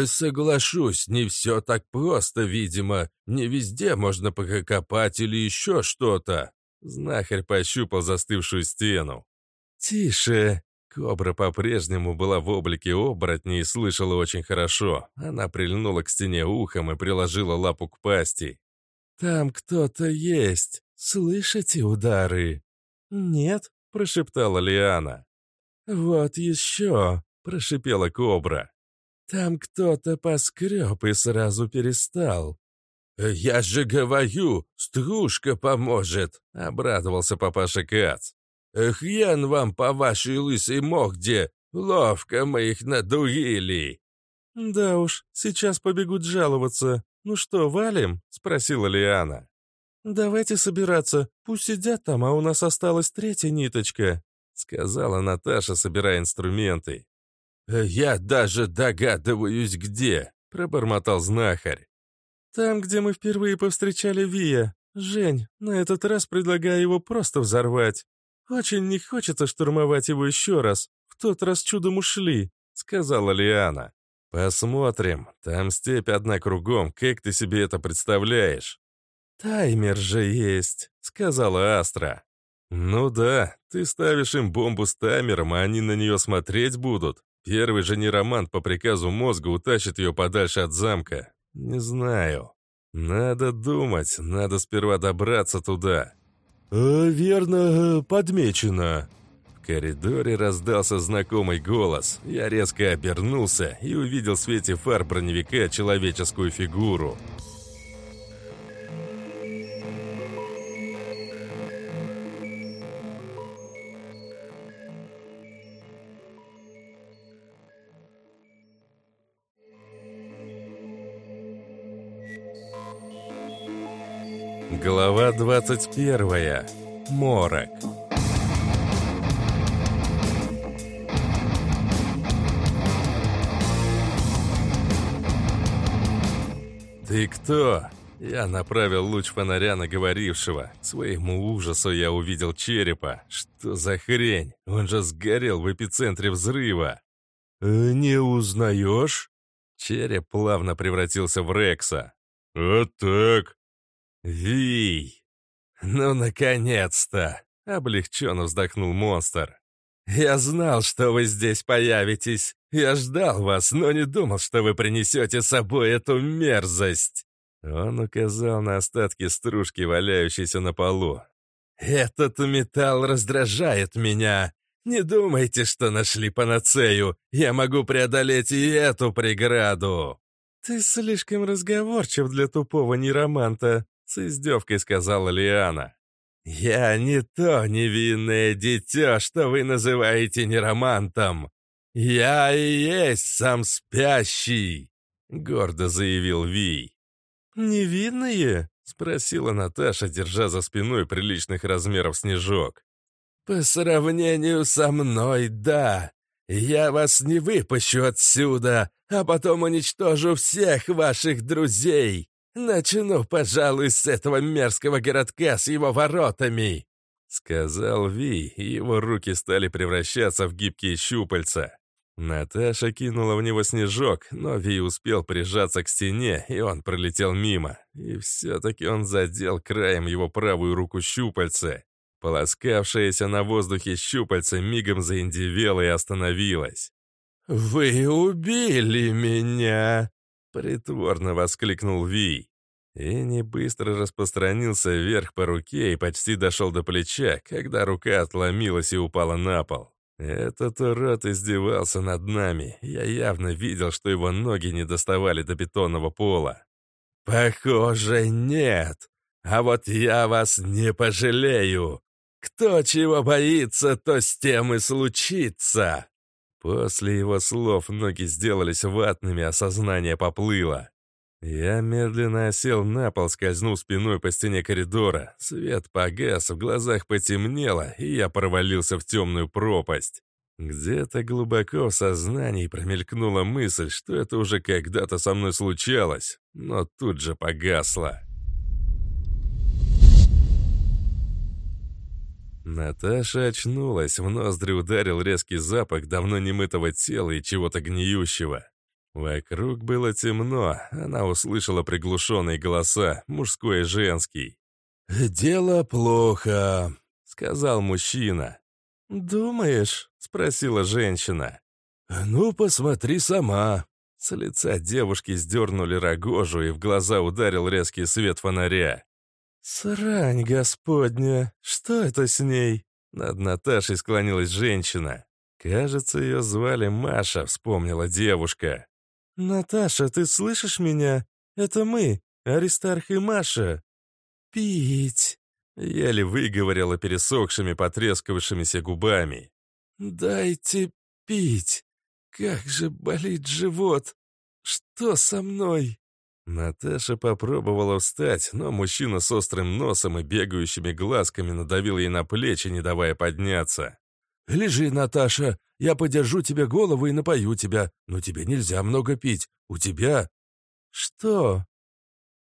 «Соглашусь, не все так просто, видимо. Не везде можно прокопать или еще что-то». Знахарь пощупал застывшую стену. «Тише!» Кобра по-прежнему была в облике оборотня и слышала очень хорошо. Она прильнула к стене ухом и приложила лапу к пасти. «Там кто-то есть. Слышите удары?» «Нет», — прошептала Лиана. «Вот еще», — прошипела кобра. «Там кто-то поскреб и сразу перестал». «Я же говорю, стружка поможет», — обрадовался папаша Кац. «Хрен вам по вашей лысой морде! Ловко мы их надурили!» «Да уж, сейчас побегут жаловаться. Ну что, валим?» — спросила Лиана. «Давайте собираться. Пусть сидят там, а у нас осталась третья ниточка», — сказала Наташа, собирая инструменты. «Я даже догадываюсь, где», — пробормотал знахарь. «Там, где мы впервые повстречали Вия. Жень, на этот раз предлагаю его просто взорвать. Очень не хочется штурмовать его еще раз. В тот раз чудом ушли», — сказала Лиана. «Посмотрим. Там степь одна кругом. Как ты себе это представляешь?» «Таймер же есть», — сказала Астра. «Ну да, ты ставишь им бомбу с таймером, а они на нее смотреть будут. Первый же неромант по приказу мозга утащит ее подальше от замка. Не знаю. Надо думать, надо сперва добраться туда». «Э, «Верно, подмечено», в коридоре раздался знакомый голос. Я резко обернулся и увидел в свете фар броневика человеческую фигуру. Глава 21. Морок. «Ты кто?» Я направил луч фонаря на говорившего. К своему ужасу я увидел черепа. Что за хрень? Он же сгорел в эпицентре взрыва. «Э, «Не узнаешь?» Череп плавно превратился в Рекса. «А так?» «Вий!» «Ну, наконец-то!» — облегченно вздохнул монстр. «Я знал, что вы здесь появитесь. Я ждал вас, но не думал, что вы принесете с собой эту мерзость!» Он указал на остатки стружки, валяющейся на полу. «Этот металл раздражает меня. Не думайте, что нашли панацею. Я могу преодолеть и эту преграду!» «Ты слишком разговорчив для тупого нероманта», — с издевкой сказала Лиана. «Я не то невинное дитя, что вы называете неромантом. Я и есть сам спящий», — гордо заявил Вий. «Невинные?» — спросила Наташа, держа за спиной приличных размеров снежок. «По сравнению со мной, да. Я вас не выпущу отсюда, а потом уничтожу всех ваших друзей. Начну, пожалуй, с этого мерзкого городка с его воротами», — сказал Ви, и его руки стали превращаться в гибкие щупальца. Наташа кинула в него снежок, но Ви успел прижаться к стене, и он пролетел мимо. И все-таки он задел краем его правую руку щупальца. Полоскавшаяся на воздухе щупальце мигом заиндивела и остановилась. «Вы убили меня!» — притворно воскликнул Ви. И не быстро распространился вверх по руке и почти дошел до плеча, когда рука отломилась и упала на пол. Этот урод издевался над нами. Я явно видел, что его ноги не доставали до бетонного пола. «Похоже, нет. А вот я вас не пожалею. Кто чего боится, то с тем и случится». После его слов ноги сделались ватными, а сознание поплыло. Я медленно осел на пол, скользнув спиной по стене коридора. Свет погас, в глазах потемнело, и я провалился в темную пропасть. Где-то глубоко в сознании промелькнула мысль, что это уже когда-то со мной случалось, но тут же погасла. Наташа очнулась, в ноздри ударил резкий запах давно немытого тела и чего-то гниющего. Вокруг было темно, она услышала приглушенные голоса, мужской и женский. «Дело плохо», — сказал мужчина. «Думаешь?» — спросила женщина. «Ну, посмотри сама». С лица девушки сдернули рогожу, и в глаза ударил резкий свет фонаря. «Срань господня! Что это с ней?» Над Наташей склонилась женщина. Кажется, ее звали Маша, вспомнила девушка. «Наташа, ты слышишь меня? Это мы, Аристарх и Маша». «Пить!» — еле выговорила пересохшими, потрескавшимися губами. «Дайте пить! Как же болит живот! Что со мной?» Наташа попробовала встать, но мужчина с острым носом и бегающими глазками надавил ей на плечи, не давая подняться. «Лежи, Наташа, я подержу тебе голову и напою тебя, но тебе нельзя много пить. У тебя...» «Что?»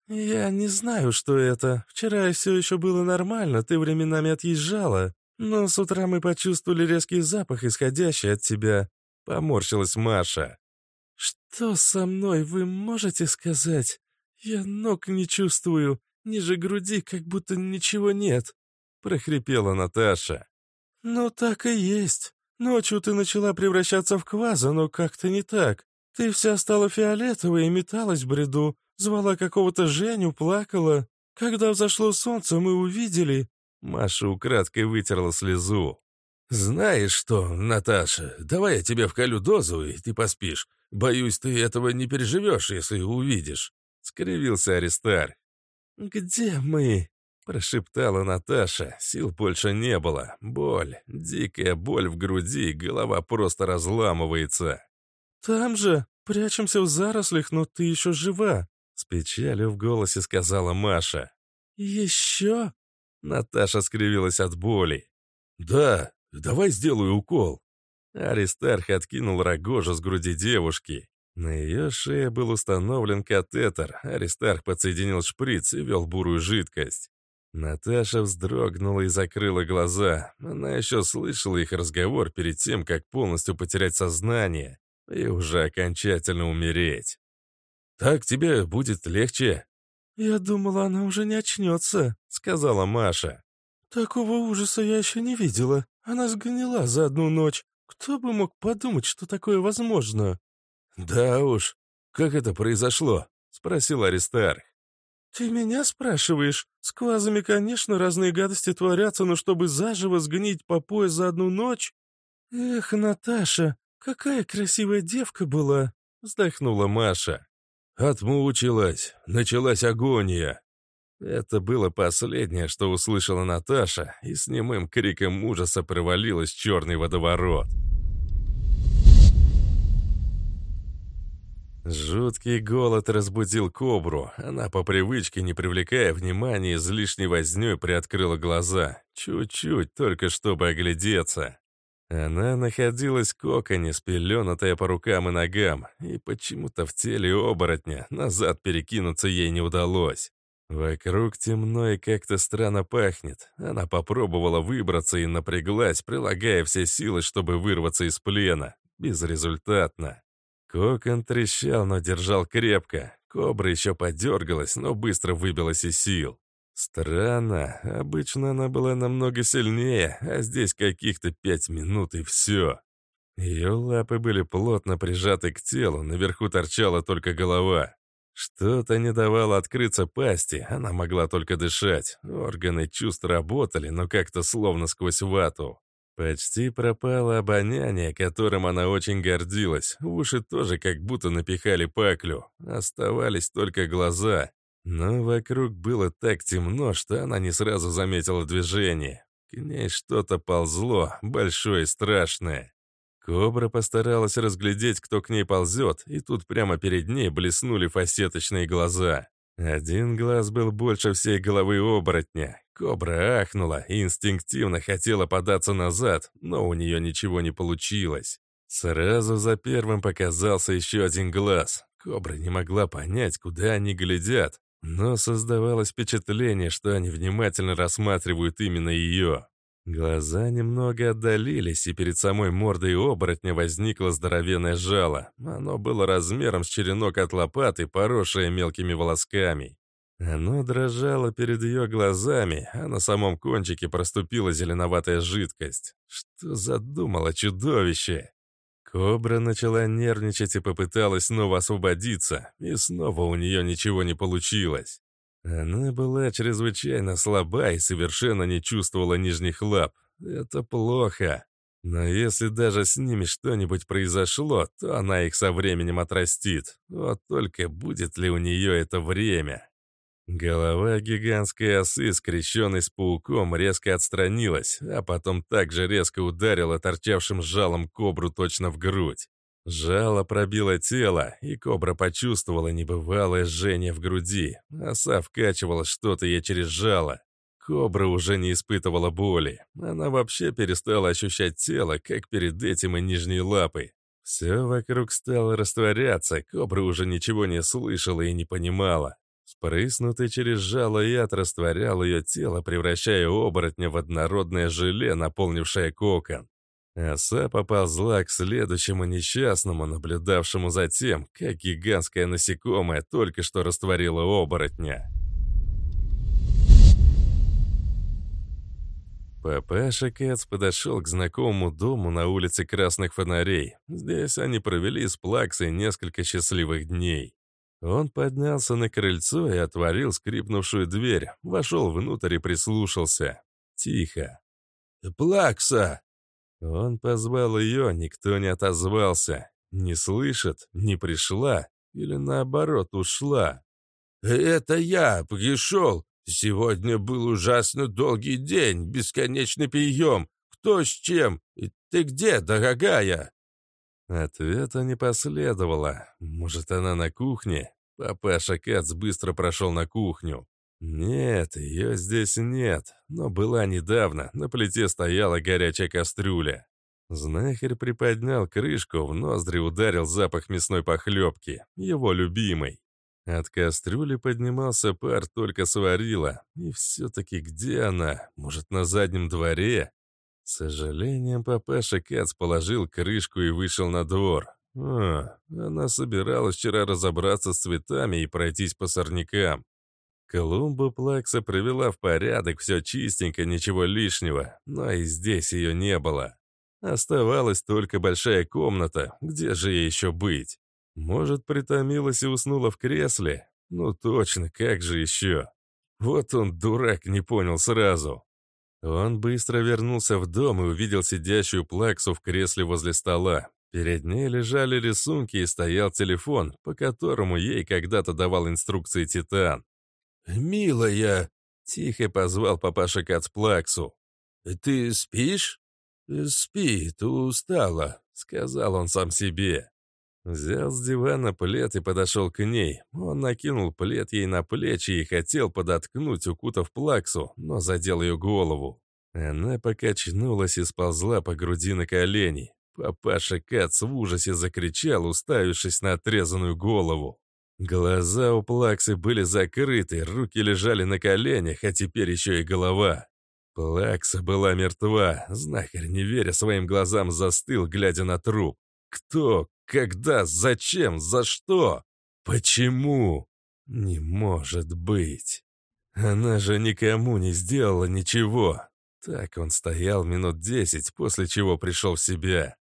«Я не знаю, что это. Вчера все еще было нормально, ты временами отъезжала. Но с утра мы почувствовали резкий запах, исходящий от тебя», — поморщилась Маша. «Что со мной, вы можете сказать? Я ног не чувствую, ниже груди как будто ничего нет», — прохрипела Наташа. «Ну так и есть. Ночью ты начала превращаться в кваза, но как-то не так. Ты вся стала фиолетовой и металась в бреду, звала какого-то Женю, плакала. Когда взошло солнце, мы увидели...» Маша украдкой вытерла слезу. «Знаешь что, Наташа, давай я тебе вколю дозу, и ты поспишь. Боюсь, ты этого не переживешь, если увидишь», — скривился Аристарх. «Где мы?» — прошептала Наташа. Сил больше не было. Боль, дикая боль в груди, голова просто разламывается. «Там же, прячемся в зарослях, но ты еще жива», — с печалью в голосе сказала Маша. «Еще?» — Наташа скривилась от боли. «Да, давай сделаю укол». Аристарх откинул рогожу с груди девушки. На ее шее был установлен катетер. Аристарх подсоединил шприц и вел бурую жидкость. Наташа вздрогнула и закрыла глаза. Она еще слышала их разговор перед тем, как полностью потерять сознание и уже окончательно умереть. «Так тебе будет легче?» «Я думала, она уже не очнется», — сказала Маша. «Такого ужаса я еще не видела. Она сгнила за одну ночь. Кто бы мог подумать, что такое возможно?» «Да уж, как это произошло?» — спросил Аристарх. «Ты меня спрашиваешь? С квазами, конечно, разные гадости творятся, но чтобы заживо сгнить по пояс за одну ночь? Эх, Наташа, какая красивая девка была!» — вздохнула Маша. «Отмучилась, началась агония». Это было последнее, что услышала Наташа, и с немым криком ужаса провалилась черный водоворот. Жуткий голод разбудил кобру. Она по привычке, не привлекая внимания, излишней вознёй приоткрыла глаза. Чуть-чуть, только чтобы оглядеться. Она находилась в коконе, спеленутая по рукам и ногам, и почему-то в теле оборотня назад перекинуться ей не удалось. Вокруг темно и как-то странно пахнет. Она попробовала выбраться и напряглась, прилагая все силы, чтобы вырваться из плена. Безрезультатно. Кокон трещал, но держал крепко. Кобра еще подергалась, но быстро выбилась из сил. Странно, обычно она была намного сильнее, а здесь каких-то пять минут и все. Ее лапы были плотно прижаты к телу, наверху торчала только голова. Что-то не давало открыться пасти, она могла только дышать. Органы чувств работали, но как-то словно сквозь вату. Почти пропало обоняние, которым она очень гордилась. В уши тоже как будто напихали паклю. Оставались только глаза. Но вокруг было так темно, что она не сразу заметила движение. К ней что-то ползло, большое и страшное. Кобра постаралась разглядеть, кто к ней ползет, и тут прямо перед ней блеснули фасеточные глаза. Один глаз был больше всей головы оборотня. Кобра ахнула и инстинктивно хотела податься назад, но у нее ничего не получилось. Сразу за первым показался еще один глаз. Кобра не могла понять, куда они глядят, но создавалось впечатление, что они внимательно рассматривают именно ее. Глаза немного отдалились, и перед самой мордой оборотня возникло здоровенное жало. Оно было размером с черенок от лопаты, поросшее мелкими волосками. Оно дрожало перед ее глазами, а на самом кончике проступила зеленоватая жидкость. Что задумало чудовище? Кобра начала нервничать и попыталась снова освободиться, и снова у нее ничего не получилось. Она была чрезвычайно слаба и совершенно не чувствовала нижних лап. Это плохо. Но если даже с ними что-нибудь произошло, то она их со временем отрастит. Вот только будет ли у нее это время? Голова гигантской осы, скрещенной с пауком, резко отстранилась, а потом также резко ударила торчавшим жалом кобру точно в грудь. Жало пробило тело, и кобра почувствовала небывалое жжение в груди. Оса вкачивала что-то ей через жало. Кобра уже не испытывала боли. Она вообще перестала ощущать тело, как перед этим и нижние лапы. Все вокруг стало растворяться, кобра уже ничего не слышала и не понимала. Спрыснутый через жало яд растворял ее тело, превращая оборотня в однородное желе, наполнившее кокон. Оса поползла к следующему несчастному, наблюдавшему за тем, как гигантское насекомое только что растворило оборотня. Папаша Кэтс подошел к знакомому дому на улице Красных Фонарей. Здесь они провели с Плаксой несколько счастливых дней. Он поднялся на крыльцо и отворил скрипнувшую дверь, вошел внутрь и прислушался. Тихо. «Плакса!» Он позвал ее, никто не отозвался. Не слышит, не пришла или наоборот ушла. «Это я пришел. Сегодня был ужасно долгий день, бесконечный прием. Кто с чем? Ты где, дорогая?» Ответа не последовало. Может, она на кухне? Папаша Кац быстро прошел на кухню. Нет, ее здесь нет, но была недавно, на плите стояла горячая кастрюля. Знахарь приподнял крышку, в ноздри ударил запах мясной похлебки, его любимый. От кастрюли поднимался пар, только сварила. И все-таки где она? Может, на заднем дворе? С сожалением папаша Кац положил крышку и вышел на двор. А, она собиралась вчера разобраться с цветами и пройтись по сорнякам. Колумба Плакса привела в порядок, все чистенько, ничего лишнего, но и здесь ее не было. Оставалась только большая комната, где же ей еще быть? Может, притомилась и уснула в кресле? Ну точно, как же еще? Вот он, дурак, не понял сразу. Он быстро вернулся в дом и увидел сидящую Плаксу в кресле возле стола. Перед ней лежали рисунки и стоял телефон, по которому ей когда-то давал инструкции Титан. «Милая!» — тихо позвал папаша Кацплаксу. «Ты спишь?» «Спи, ты устала», — сказал он сам себе. Взял с дивана плед и подошел к ней. Он накинул плед ей на плечи и хотел подоткнуть, укутав плаксу, но задел ее голову. Она покачнулась и сползла по груди на колени. Папаша Кац в ужасе закричал, уставившись на отрезанную голову. Глаза у Плаксы были закрыты, руки лежали на коленях, а теперь еще и голова. Плакса была мертва, знахарь, не веря своим глазам, застыл, глядя на труп. Кто? Когда? Зачем? За что? Почему? Не может быть. Она же никому не сделала ничего. Так он стоял минут десять, после чего пришел в себя.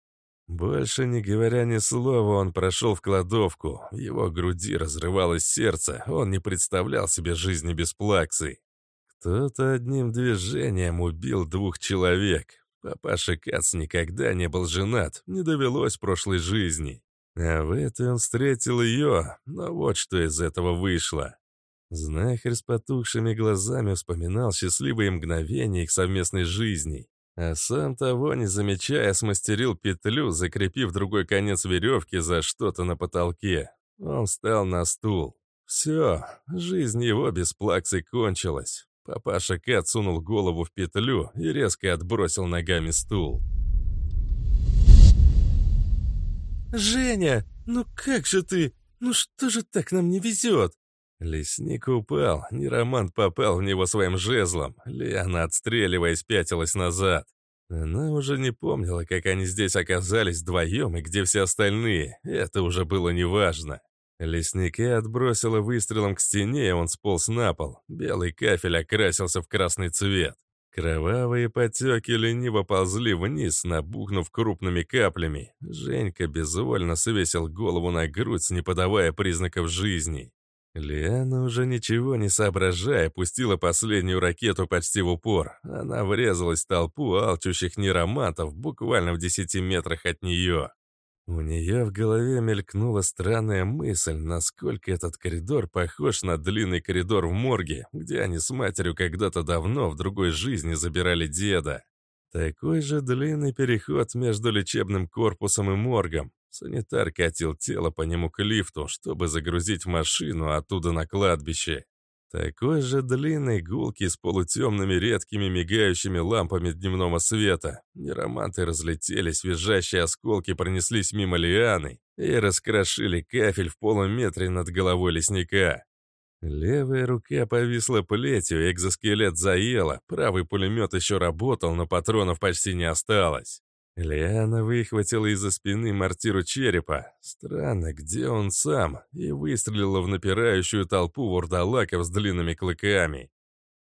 Больше не говоря ни слова, он прошел в кладовку. Его груди разрывалось сердце, он не представлял себе жизни без плаксы. Кто-то одним движением убил двух человек. Папаша Кац никогда не был женат, не довелось прошлой жизни. А в этой он встретил ее, но вот что из этого вышло. Знахарь с потухшими глазами вспоминал счастливые мгновения их совместной жизни. А сам того, не замечая, смастерил петлю, закрепив другой конец веревки за что-то на потолке. Он встал на стул. Все, жизнь его без плаксы кончилась. Папаша Кат сунул голову в петлю и резко отбросил ногами стул. «Женя, ну как же ты? Ну что же так нам не везет?» Лесник упал, Неромант попал в него своим жезлом. Лиана, отстреливаясь, пятилась назад. Она уже не помнила, как они здесь оказались вдвоем и где все остальные. Это уже было неважно. Лесника отбросило выстрелом к стене, и он сполз на пол. Белый кафель окрасился в красный цвет. Кровавые потеки лениво ползли вниз, набухнув крупными каплями. Женька безвольно свесил голову на грудь, не подавая признаков жизни. Лиана, уже ничего не соображая, пустила последнюю ракету почти в упор. Она врезалась в толпу алчущих нейроматов буквально в десяти метрах от нее. У нее в голове мелькнула странная мысль, насколько этот коридор похож на длинный коридор в морге, где они с матерью когда-то давно в другой жизни забирали деда. Такой же длинный переход между лечебным корпусом и моргом. Санитар катил тело по нему к лифту, чтобы загрузить машину, оттуда на кладбище. Такой же длинный, гулкий, с полутемными редкими мигающими лампами дневного света. Нероманты разлетелись, визжащие осколки пронеслись мимо лианы и раскрошили кафель в полуметре над головой лесника. Левая рука повисла плетью, экзоскелет заело, правый пулемет еще работал, но патронов почти не осталось. Лиана выхватила из-за спины мортиру черепа. Странно, где он сам? И выстрелила в напирающую толпу вурдалаков с длинными клыками.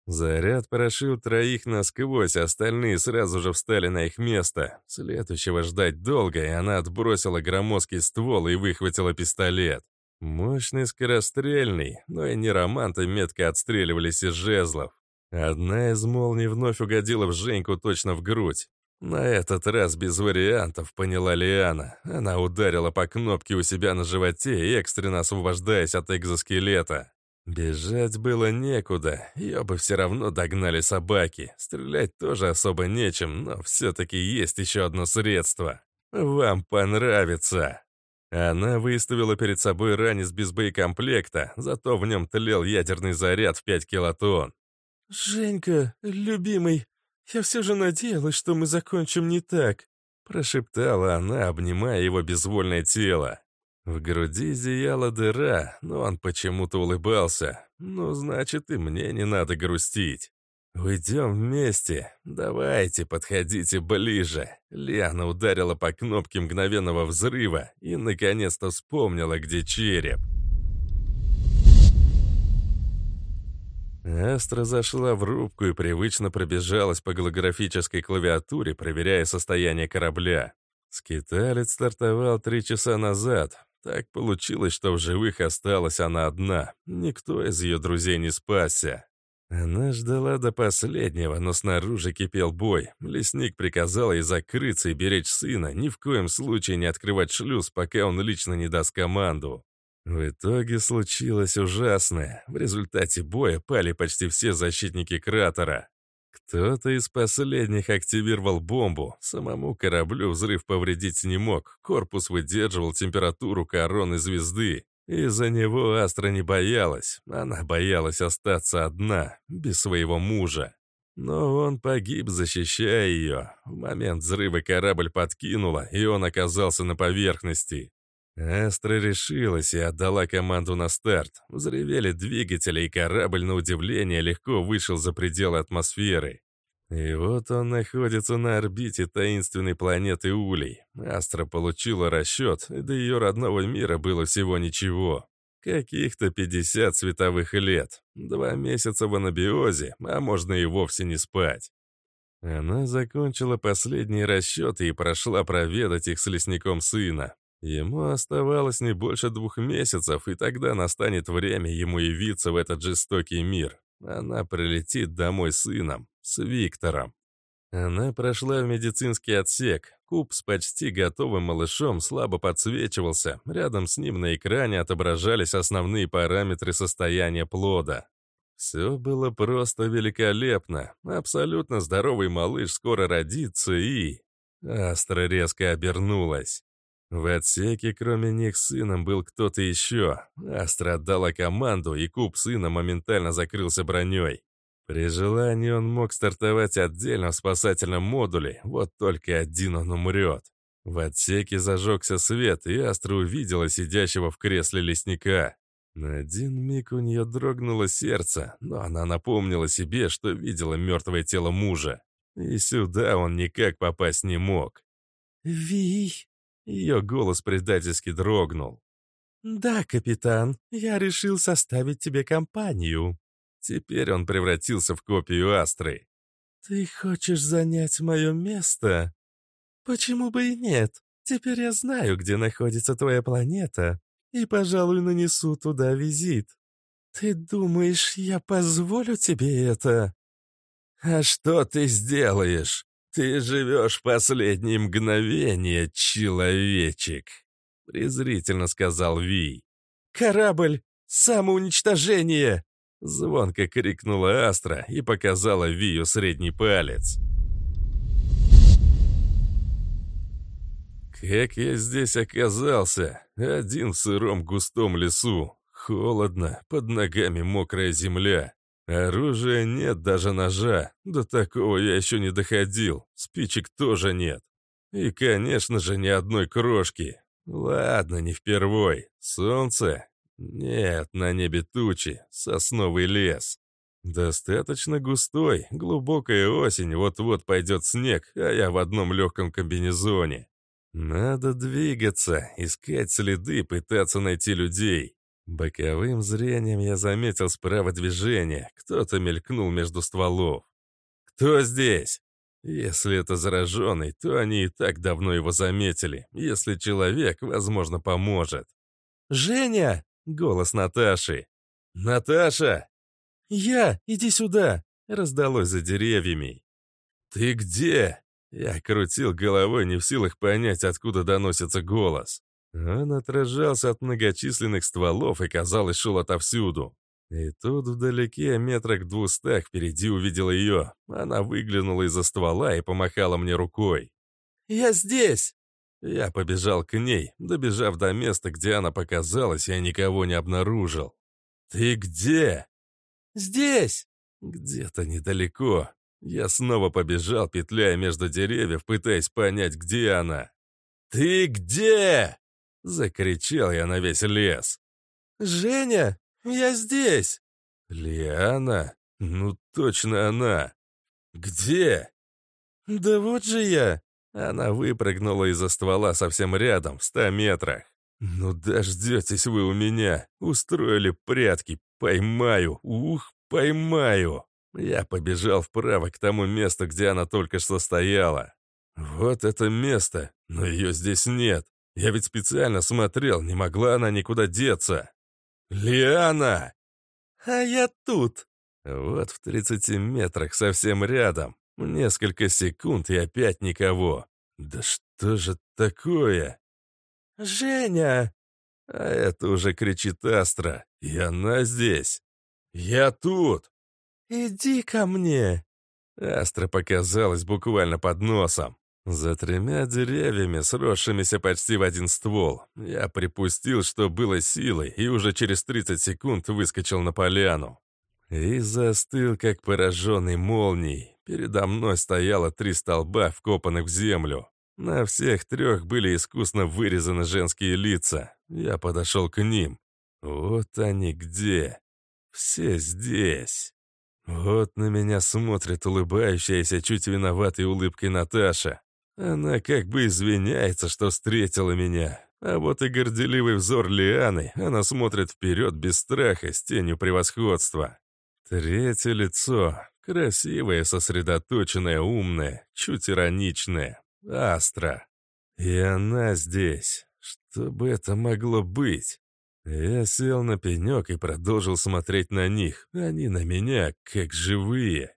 Заряд прошил троих насквозь, остальные сразу же встали на их место. Следующего ждать долго, и она отбросила громоздкий ствол и выхватила пистолет. Мощный скорострельный, но и не романты метко отстреливались из жезлов. Одна из молний вновь угодила в Женьку точно в грудь. На этот раз без вариантов, поняла Лиана. Она ударила по кнопке у себя на животе, экстренно освобождаясь от экзоскелета. Бежать было некуда, ее бы все равно догнали собаки. Стрелять тоже особо нечем, но все-таки есть еще одно средство. Вам понравится. Она выставила перед собой ранец без боекомплекта, зато в нем тлел ядерный заряд в 5 килотонн. «Женька, любимый, «Я все же надеялась, что мы закончим не так», — прошептала она, обнимая его безвольное тело. В груди зияла дыра, но он почему-то улыбался. «Ну, значит, и мне не надо грустить. Уйдем вместе. Давайте, подходите ближе». Лиана ударила по кнопке мгновенного взрыва и, наконец-то, вспомнила, где череп. Астра зашла в рубку и привычно пробежалась по голографической клавиатуре, проверяя состояние корабля. Скиталец стартовал три часа назад. Так получилось, что в живых осталась она одна. Никто из ее друзей не спасся. Она ждала до последнего, но снаружи кипел бой. Лесник приказал ей закрыться и беречь сына, ни в коем случае не открывать шлюз, пока он лично не даст команду. В итоге случилось ужасное. В результате боя пали почти все защитники кратера. Кто-то из последних активировал бомбу. Самому кораблю взрыв повредить не мог. Корпус выдерживал температуру короны звезды. Из-за него Астра не боялась. Она боялась остаться одна, без своего мужа. Но он погиб, защищая ее. В момент взрыва корабль подкинуло, и он оказался на поверхности. Астра решилась и отдала команду на старт. Взревели двигатели, и корабль, на удивление, легко вышел за пределы атмосферы. И вот он находится на орбите таинственной планеты Улей. Астра получила расчет, и до ее родного мира было всего ничего. Каких-то 50 световых лет. Два месяца в анабиозе, а можно и вовсе не спать. Она закончила последние расчеты и прошла проведать их с лесником сына. Ему оставалось не больше двух месяцев, и тогда настанет время ему явиться в этот жестокий мир. Она прилетит домой с сыном, с Виктором. Она прошла в медицинский отсек. Куб с почти готовым малышом слабо подсвечивался. Рядом с ним на экране отображались основные параметры состояния плода. Все было просто великолепно. Абсолютно здоровый малыш скоро родится и... Астра резко обернулась. В отсеке, кроме них, сыном был кто-то еще. Астра отдала команду, и куб сына моментально закрылся броней. При желании он мог стартовать отдельно в спасательном модуле, вот только один он умрет. В отсеке зажегся свет, и Астра увидела сидящего в кресле лесника. На один миг у нее дрогнуло сердце, но она напомнила себе, что видела мертвое тело мужа. И сюда он никак попасть не мог. «Ви!» Ее голос предательски дрогнул. «Да, капитан, я решил составить тебе компанию». Теперь он превратился в копию Астры. «Ты хочешь занять мое место?» «Почему бы и нет? Теперь я знаю, где находится твоя планета, и, пожалуй, нанесу туда визит. Ты думаешь, я позволю тебе это?» «А что ты сделаешь? Ты живешь последние мгновения, человечек!» презрительно сказал Ви. «Корабль! Самоуничтожение!» Звонко крикнула Астра и показала Вию средний палец. Как я здесь оказался? Один в сыром густом лесу. Холодно, под ногами мокрая земля. Оружия нет, даже ножа. До такого я еще не доходил. Спичек тоже нет. И, конечно же, ни одной крошки. Ладно, не впервой. Солнце? Нет, на небе тучи. Сосновый лес. Достаточно густой, глубокая осень, вот-вот пойдет снег, а я в одном легком комбинезоне. Надо двигаться, искать следы, пытаться найти людей. Боковым зрением я заметил справа движение. Кто-то мелькнул между стволов. «Кто здесь?» Если это зараженный, то они и так давно его заметили. Если человек, возможно, поможет. «Женя!» — голос Наташи. «Наташа!» «Я! Иди сюда!» — раздалось за деревьями. «Ты где?» Я крутил головой, не в силах понять, откуда доносится голос. Он отражался от многочисленных стволов и, казалось, шел отовсюду. И тут вдалеке, метрах двустах, впереди увидел ее. Она выглянула из-за ствола и помахала мне рукой. «Я здесь!» Я побежал к ней. Добежав до места, где она показалась, я никого не обнаружил. «Ты где?» «Здесь!» «Где-то недалеко». Я снова побежал, петляя между деревьев, пытаясь понять, где она. «Ты где?» Закричал я на весь лес. «Женя, я здесь!» «Лиана? Ну точно она! Где?» «Да вот же я!» Она выпрыгнула из-за ствола совсем рядом, в ста метрах. «Ну дождетесь вы у меня! Устроили прятки! Поймаю! Ух, поймаю!» Я побежал вправо к тому месту, где она только что стояла. Вот это место, но ее здесь нет. Я ведь специально смотрел, не могла она никуда деться. «Лиана!» «А я тут!» Вот в 30 метрах, совсем рядом. Несколько секунд и опять никого. Да что же такое? «Женя!» А это уже кричит Астра. И она здесь. «Я тут!» «Иди ко мне!» Астра показалась буквально под носом. За тремя деревьями, сросшимися почти в один ствол, я припустил, что было силой, и уже через 30 секунд выскочил на поляну. И застыл, как пораженный молнией. Передо мной стояло три столба, вкопанных в землю. На всех трех были искусно вырезаны женские лица. Я подошел к ним. Вот они где. Все здесь. Вот на меня смотрит улыбающаяся, чуть виноватой улыбкой Наташа. Она как бы извиняется, что встретила меня. А вот и горделивый взор Лианы, она смотрит вперед без страха, с тенью превосходства. Третье лицо. Красивое, сосредоточенное, умное, чуть ироничное. Астра. И она здесь. Что бы это могло быть? Я сел на пенек и продолжил смотреть на них. Они на меня, как живые.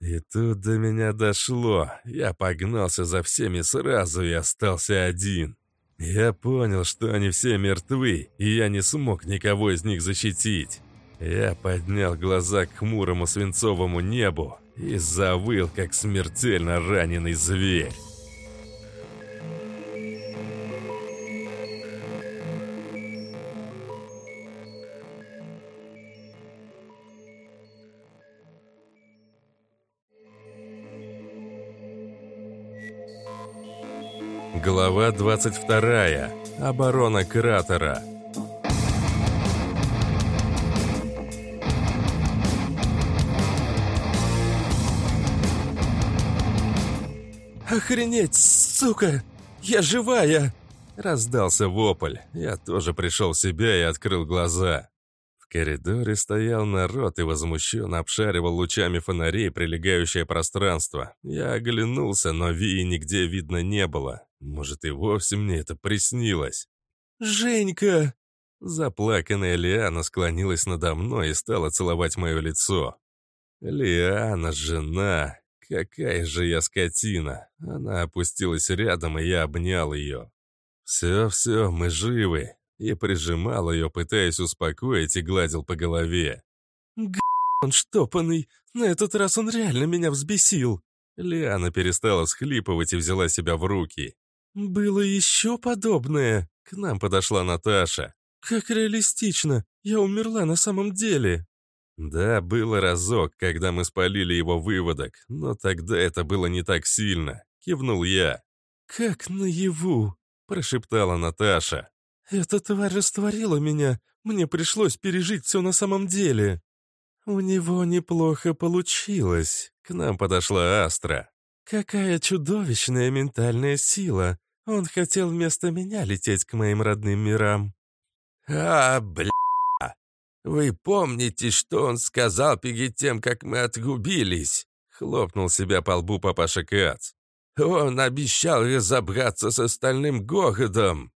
И тут до меня дошло. Я погнался за всеми сразу и остался один. Я понял, что они все мертвы, и я не смог никого из них защитить. Я поднял глаза к хмурому свинцовому небу и завыл, как смертельно раненый зверь. Глава 22. Оборона кратера. «Охренеть, сука! Я живая!» Раздался вопль. Я тоже пришел в себя и открыл глаза. В коридоре стоял народ и возмущенно обшаривал лучами фонарей прилегающее пространство. Я оглянулся, но Вии нигде видно не было. Может, и вовсе мне это приснилось. «Женька!» Заплаканная Лиана склонилась надо мной и стала целовать мое лицо. Лиана, жена, Какая же я скотина. Она опустилась рядом, и я обнял ее. Все-все, мы живы. И прижимал ее, пытаясь успокоить, и гладил по голове. Г*** он штопанный. На этот раз он реально меня взбесил. Лиана перестала схлипывать и взяла себя в руки. «Было еще подобное!» К нам подошла Наташа. «Как реалистично! Я умерла на самом деле!» Да, было разок, когда мы спалили его выводок, но тогда это было не так сильно, кивнул я. «Как наяву!» – прошептала Наташа. «Эта тварь растворила меня, мне пришлось пережить все на самом деле». «У него неплохо получилось», — к нам подошла Астра. «Какая чудовищная ментальная сила! Он хотел вместо меня лететь к моим родным мирам». «А, бля!» «Вы помните, что он сказал перед тем, как мы отгубились?» — хлопнул себя по лбу папаша Кац. «Он обещал разобраться с остальным городом».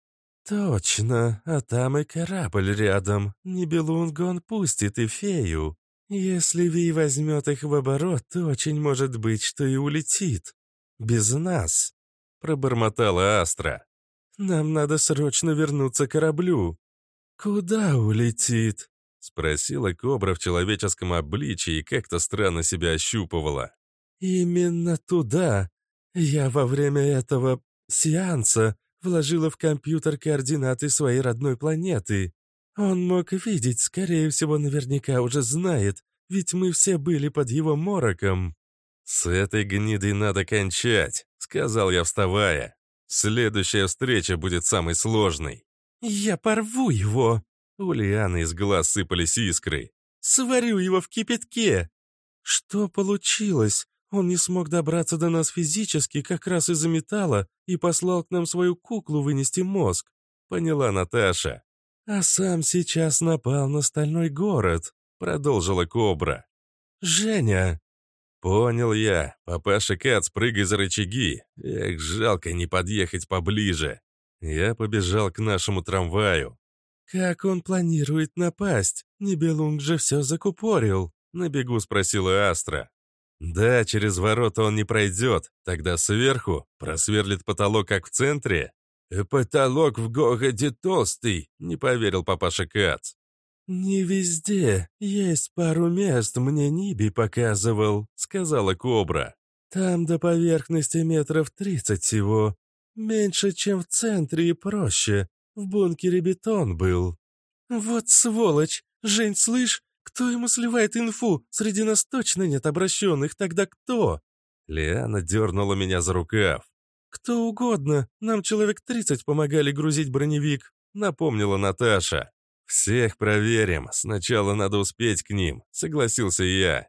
«Точно, а там и корабль рядом. Нибелунга он пустит и фею. Если Ви возьмет их в оборот, то очень может быть, что и улетит. Без нас», — пробормотала Астра. «Нам надо срочно вернуться к кораблю». «Куда улетит?» Спросила кобра в человеческом обличии и как-то странно себя ощупывала. «Именно туда. Я во время этого сеанса вложила в компьютер координаты своей родной планеты. Он мог видеть, скорее всего, наверняка уже знает, ведь мы все были под его мороком». «С этой гнидой надо кончать», — сказал я, вставая. «Следующая встреча будет самой сложной». «Я порву его!» У Лианы из глаз сыпались искры. «Сварю его в кипятке!» «Что получилось? Он не смог добраться до нас физически как раз из-за металла и послал к нам свою куклу вынести мозг», — поняла Наташа. «А сам сейчас напал на стальной город», — продолжила Кобра. «Женя!» «Понял я. Папаша Кац, прыгай за рычаги. Эх, жалко не подъехать поближе». Я побежал к нашему трамваю. «Как он планирует напасть? Нибелунг же все закупорил», — на бегу спросила Астра. «Да, через ворота он не пройдет. Тогда сверху просверлит потолок, как в центре». «Э, «Потолок в городе толстый», — не поверил папаша Кац. «Не везде. Есть пару мест, мне Ниби показывал», — сказала Кобра. «Там до поверхности метров тридцать всего. Меньше, чем в центре и проще. В бункере бетон был. Вот сволочь! Жень, слышь, кто ему сливает инфу? Среди нас точно нет обращенных, тогда кто? Лиана дернула меня за рукав. «Кто угодно. Нам человек тридцать помогали грузить броневик», — напомнила Наташа. «Всех проверим. Сначала надо успеть к ним», — согласился я.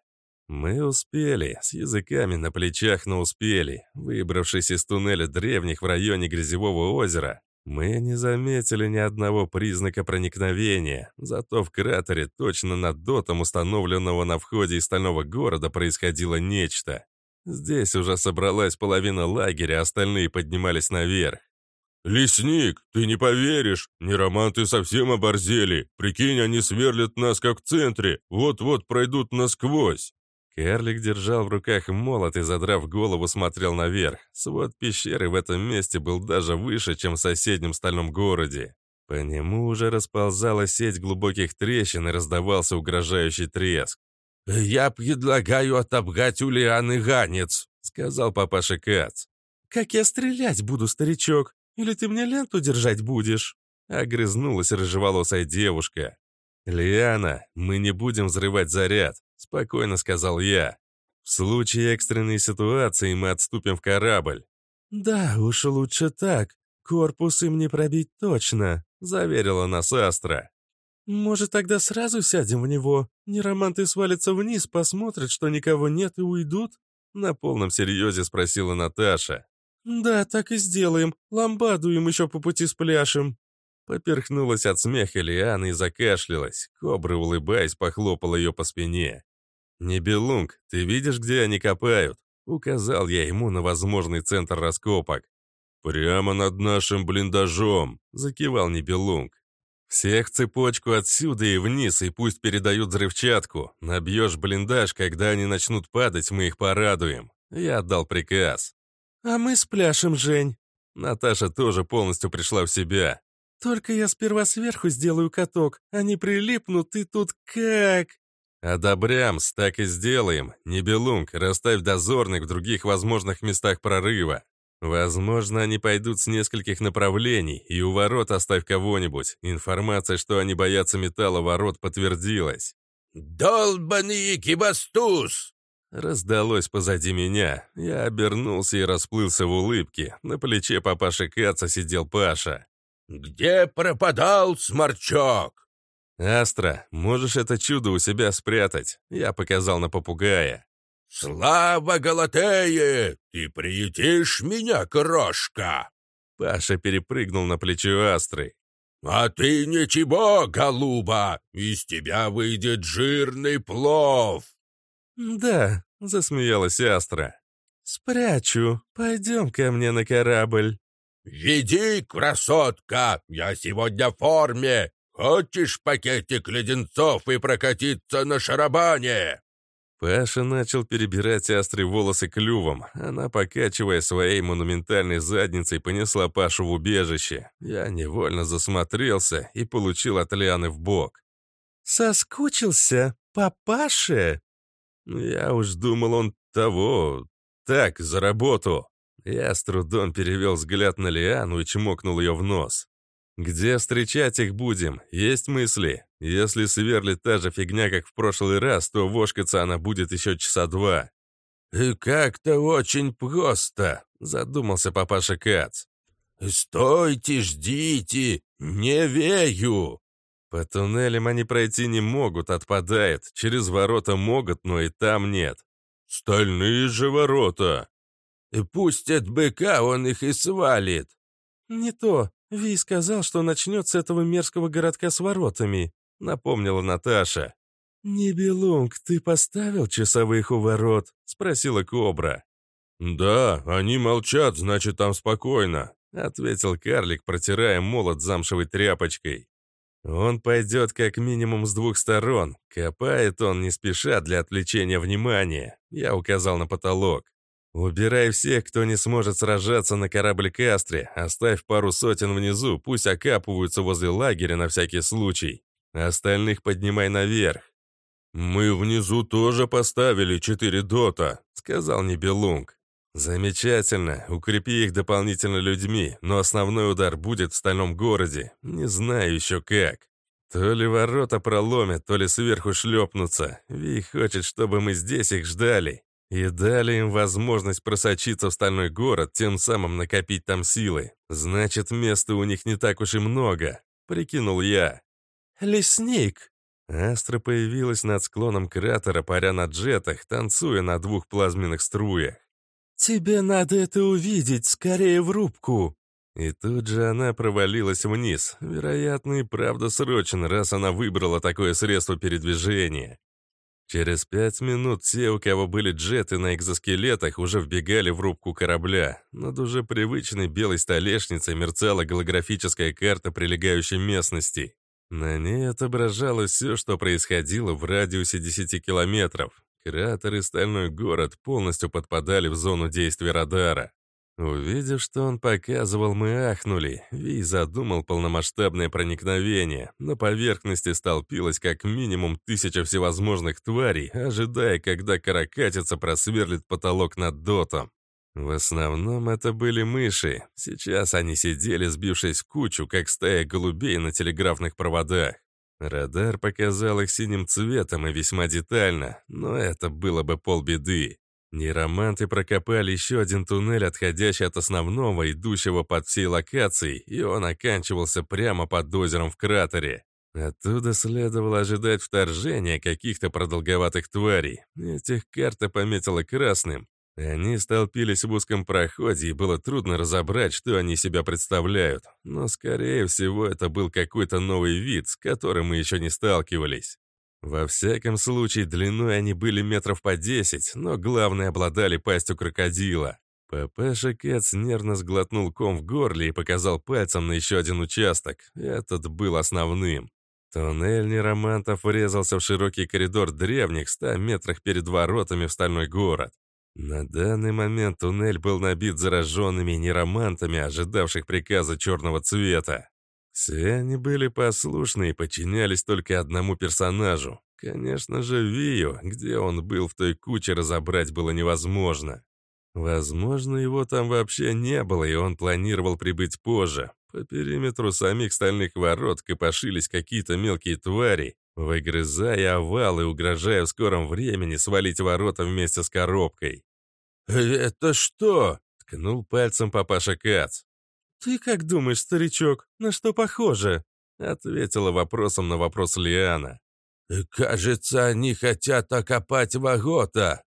Мы успели, с языками на плечах, но успели. Выбравшись из туннеля древних в районе Грязевого озера, мы не заметили ни одного признака проникновения, зато в кратере точно над дотом, установленного на входе из стального города, происходило нечто. Здесь уже собралась половина лагеря, остальные поднимались наверх. «Лесник, ты не поверишь! Нероманты совсем оборзели! Прикинь, они сверлят нас как в центре, вот-вот пройдут насквозь!» Карлик держал в руках молот и, задрав голову, смотрел наверх. Свод пещеры в этом месте был даже выше, чем в соседнем стальном городе. По нему уже расползалась сеть глубоких трещин и раздавался угрожающий треск. «Я предлагаю отобрать у Лианы ганец», — сказал папаша Кац. «Как я стрелять буду, старичок? Или ты мне ленту держать будешь?» Огрызнулась рыжеволосая девушка. «Лиана, мы не будем взрывать заряд», — спокойно сказал я. «В случае экстренной ситуации мы отступим в корабль». «Да уж лучше так. Корпус им не пробить точно», — заверила нас Астра. «Может, тогда сразу сядем в него? Нероманты свалятся вниз, посмотрят, что никого нет и уйдут?» На полном серьезе спросила Наташа. «Да, так и сделаем. Ламбаду им еще по пути спляшем». Поперхнулась от смеха Лиана и закашлялась. Кобра, улыбаясь, похлопала ее по спине. «Небелунг, ты видишь, где они копают?» Указал я ему на возможный центр раскопок. «Прямо над нашим блиндажом», — закивал Небелунг. «Всех цепочку отсюда и вниз, и пусть передают взрывчатку. Набьешь блиндаж, когда они начнут падать, мы их порадуем». Я отдал приказ. «А мы спляшем, Жень». Наташа тоже полностью пришла в себя. «Только я сперва сверху сделаю каток. Они прилипнут, и тут как...» «Одобрямс, так и сделаем. Небелунг, расставь дозорных в других возможных местах прорыва. Возможно, они пойдут с нескольких направлений, и у ворот оставь кого-нибудь. Информация, что они боятся металла ворот, подтвердилась». «Долбаный кибастуз!» Раздалось позади меня. Я обернулся и расплылся в улыбке. На плече папаши Каца сидел Паша. «Где пропадал сморчок?» «Астра, можешь это чудо у себя спрятать?» Я показал на попугая. «Слава Галатее! Ты приютишь меня, крошка!» Паша перепрыгнул на плечо Астры. «А ты ничего, голуба! Из тебя выйдет жирный плов!» «Да», — засмеялась Астра. «Спрячу. Пойдем ко мне на корабль». «Веди, красотка! Я сегодня в форме! Хочешь пакетик леденцов и прокатиться на шарабане?» Паша начал перебирать острые волосы клювом. Она, покачивая своей монументальной задницей, понесла Пашу в убежище. Я невольно засмотрелся и получил от Лианы в бок. «Соскучился? Папаше?» Я уж думал, он того... Так, за работу. Я с трудом перевел взгляд на Лиану и чмокнул ее в нос. «Где встречать их будем? Есть мысли? Если сверлит та же фигня, как в прошлый раз, то вошкаться она будет еще часа два». «И как-то очень просто», — задумался папаша Кац. «Стойте, ждите, не вею!» «По туннелям они пройти не могут, отпадает. Через ворота могут, но и там нет». «Стальные же ворота!» «Пусть от быка он их и свалит!» «Не то. Ви сказал, что начнет с этого мерзкого городка с воротами», — напомнила Наташа. «Небелунг, ты поставил часовых у ворот?» — спросила Кобра. «Да, они молчат, значит, там спокойно», — ответил карлик, протирая молот замшевой тряпочкой. «Он пойдет как минимум с двух сторон. Копает он не спеша для отвлечения внимания», — я указал на потолок. «Убирай всех, кто не сможет сражаться на корабле Кастре, оставь пару сотен внизу, пусть окапываются возле лагеря на всякий случай. Остальных поднимай наверх». «Мы внизу тоже поставили четыре дота», — сказал Нибелунг. «Замечательно. Укрепи их дополнительно людьми, но основной удар будет в стальном городе. Не знаю еще как. То ли ворота проломят, то ли сверху шлепнутся. Ви хочет, чтобы мы здесь их ждали. И дали им возможность просочиться в стальной город, тем самым накопить там силы. Значит, места у них не так уж и много, прикинул я. «Лесник!» Астра появилась над склоном кратера, паря на джетах, танцуя на двух плазменных струях. «Тебе надо это увидеть, скорее в рубку!» И тут же она провалилась вниз. Вероятно, и правда срочно, раз она выбрала такое средство передвижения. Через пять минут все, у кого были джеты на экзоскелетах, уже вбегали в рубку корабля. Над уже привычной белой столешницей мерцала голографическая карта прилегающей местности. На ней отображалось все, что происходило в радиусе 10 километров. Кратер и стальной город полностью подпадали в зону действия радара. Увидев, что он показывал, мы ахнули. Ви задумал полномасштабное проникновение. На поверхности столпилось как минимум тысяча всевозможных тварей, ожидая, когда каракатица просверлит потолок над дотом. В основном это были мыши. Сейчас они сидели, сбившись в кучу, как стая голубей на телеграфных проводах. Радар показал их синим цветом и весьма детально, но это было бы полбеды. Нейроманты прокопали еще один туннель, отходящий от основного, идущего под всей локацией, и он оканчивался прямо под озером в кратере. Оттуда следовало ожидать вторжения каких-то продолговатых тварей. Этих карта пометила красным. Они столпились в узком проходе, и было трудно разобрать, что они себя представляют. Но, скорее всего, это был какой-то новый вид, с которым мы еще не сталкивались. Во всяком случае, длиной они были метров по десять, но главное, обладали пастью крокодила. Папаша Кэтс нервно сглотнул ком в горле и показал пальцем на еще один участок. Этот был основным. Туннель неромантов врезался в широкий коридор древних, ста метрах перед воротами в стальной город. На данный момент туннель был набит зараженными неромантами, ожидавших приказа черного цвета. Все они были послушны и подчинялись только одному персонажу. Конечно же, Вию, где он был в той куче, разобрать было невозможно. Возможно, его там вообще не было, и он планировал прибыть позже. По периметру самих стальных ворот копошились какие-то мелкие твари, выгрызая овалы, угрожая в скором времени свалить ворота вместе с коробкой. «Это что?» — ткнул пальцем папаша Кац. «Ты как думаешь, старичок, на что похоже?» — ответила вопросом на вопрос Лиана. «Кажется, они хотят окопать вагота».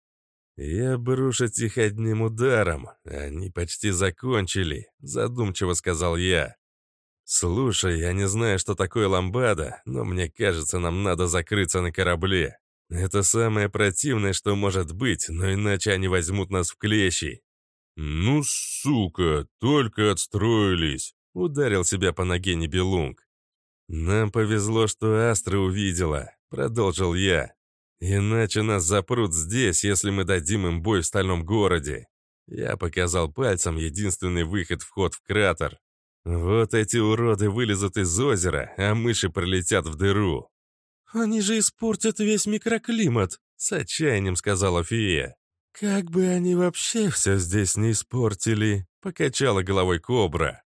«И обрушить их одним ударом. Они почти закончили», — задумчиво сказал я. «Слушай, я не знаю, что такое ламбада, но мне кажется, нам надо закрыться на корабле. Это самое противное, что может быть, но иначе они возьмут нас в клещи. «Ну, сука, только отстроились!» — ударил себя по ноге Небелунг. «Нам повезло, что Астра увидела», — продолжил я. «Иначе нас запрут здесь, если мы дадим им бой в стальном городе». Я показал пальцем единственный выход-вход в кратер. «Вот эти уроды вылезут из озера, а мыши пролетят в дыру». «Они же испортят весь микроклимат», — с отчаянием сказала фея. «Как бы они вообще все здесь не испортили?» — покачала головой кобра.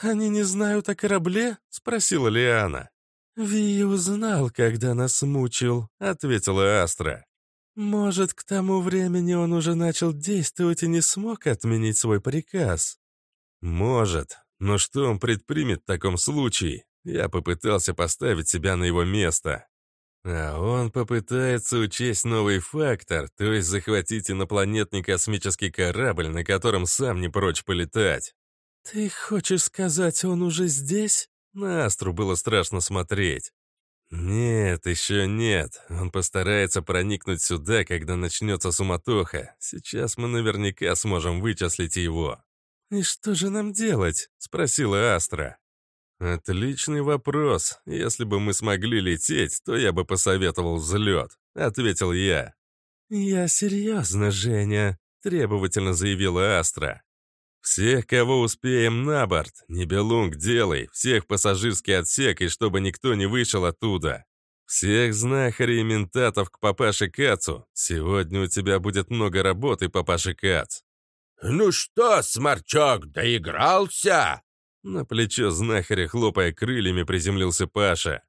«Они не знают о корабле?» — спросила Лиана. «Ви узнал, когда нас мучил», — ответила Астра. «Может, к тому времени он уже начал действовать и не смог отменить свой приказ?» «Может. Но что он предпримет в таком случае?» Я попытался поставить себя на его место. А он попытается учесть новый фактор, то есть захватить инопланетный космический корабль, на котором сам не прочь полетать. «Ты хочешь сказать, он уже здесь?» На Астру было страшно смотреть. «Нет, еще нет. Он постарается проникнуть сюда, когда начнется суматоха. Сейчас мы наверняка сможем вычислить его». «И что же нам делать?» — спросила Астра. «Отличный вопрос. Если бы мы смогли лететь, то я бы посоветовал взлет», — ответил я. «Я серьезно, Женя», — требовательно заявила Астра. «Всех, кого успеем, на борт. Небелунг делай, всех пассажирский отсек, и чтобы никто не вышел оттуда. Всех знахарей и ментатов к папаше Кацу. Сегодня у тебя будет много работы, папаша Кац». «Ну что, сморчок, доигрался?» На плечо знахаря, хлопая крыльями, приземлился Паша.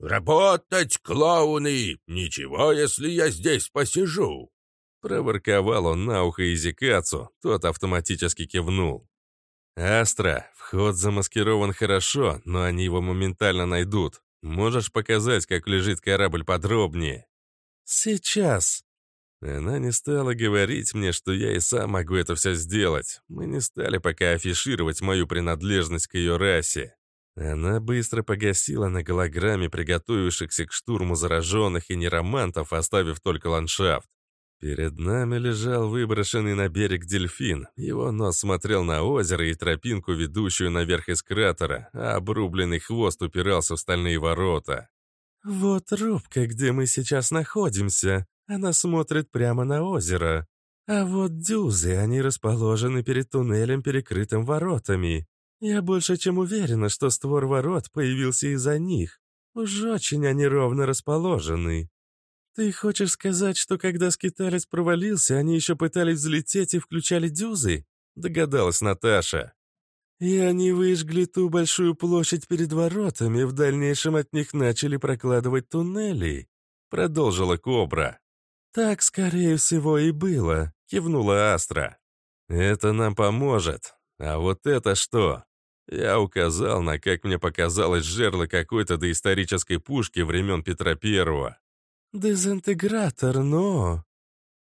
«Работать, клоуны! Ничего, если я здесь посижу!» Проворковал он на ухо Изикацу, тот автоматически кивнул. «Астра, вход замаскирован хорошо, но они его моментально найдут. Можешь показать, как лежит корабль подробнее?» «Сейчас», она не стала говорить мне, что я и сам могу это все сделать. Мы не стали пока афишировать мою принадлежность к ее расе. Она быстро погасила на голограмме приготовившихся к штурму зараженных и неромантов, оставив только ландшафт. Перед нами лежал выброшенный на берег дельфин. Его нос смотрел на озеро и тропинку, ведущую наверх из кратера, а обрубленный хвост упирался в стальные ворота. «Вот рубка, где мы сейчас находимся», она смотрит прямо на озеро. А вот дюзы, они расположены перед туннелем, перекрытым воротами. Я больше чем уверена, что створ ворот появился из-за них. Уж очень они ровно расположены. Ты хочешь сказать, что когда скиталец провалился, они еще пытались взлететь и включали дюзы? Догадалась Наташа. И они выжгли ту большую площадь перед воротами, в дальнейшем от них начали прокладывать туннели. Продолжила Кобра. Так, скорее всего, и было, кивнула Астра. Это нам поможет. А вот это что? Я указал на, как мне показалось, жерло какой-то доисторической пушки времен Петра Первого. «Дезинтегратор, но...»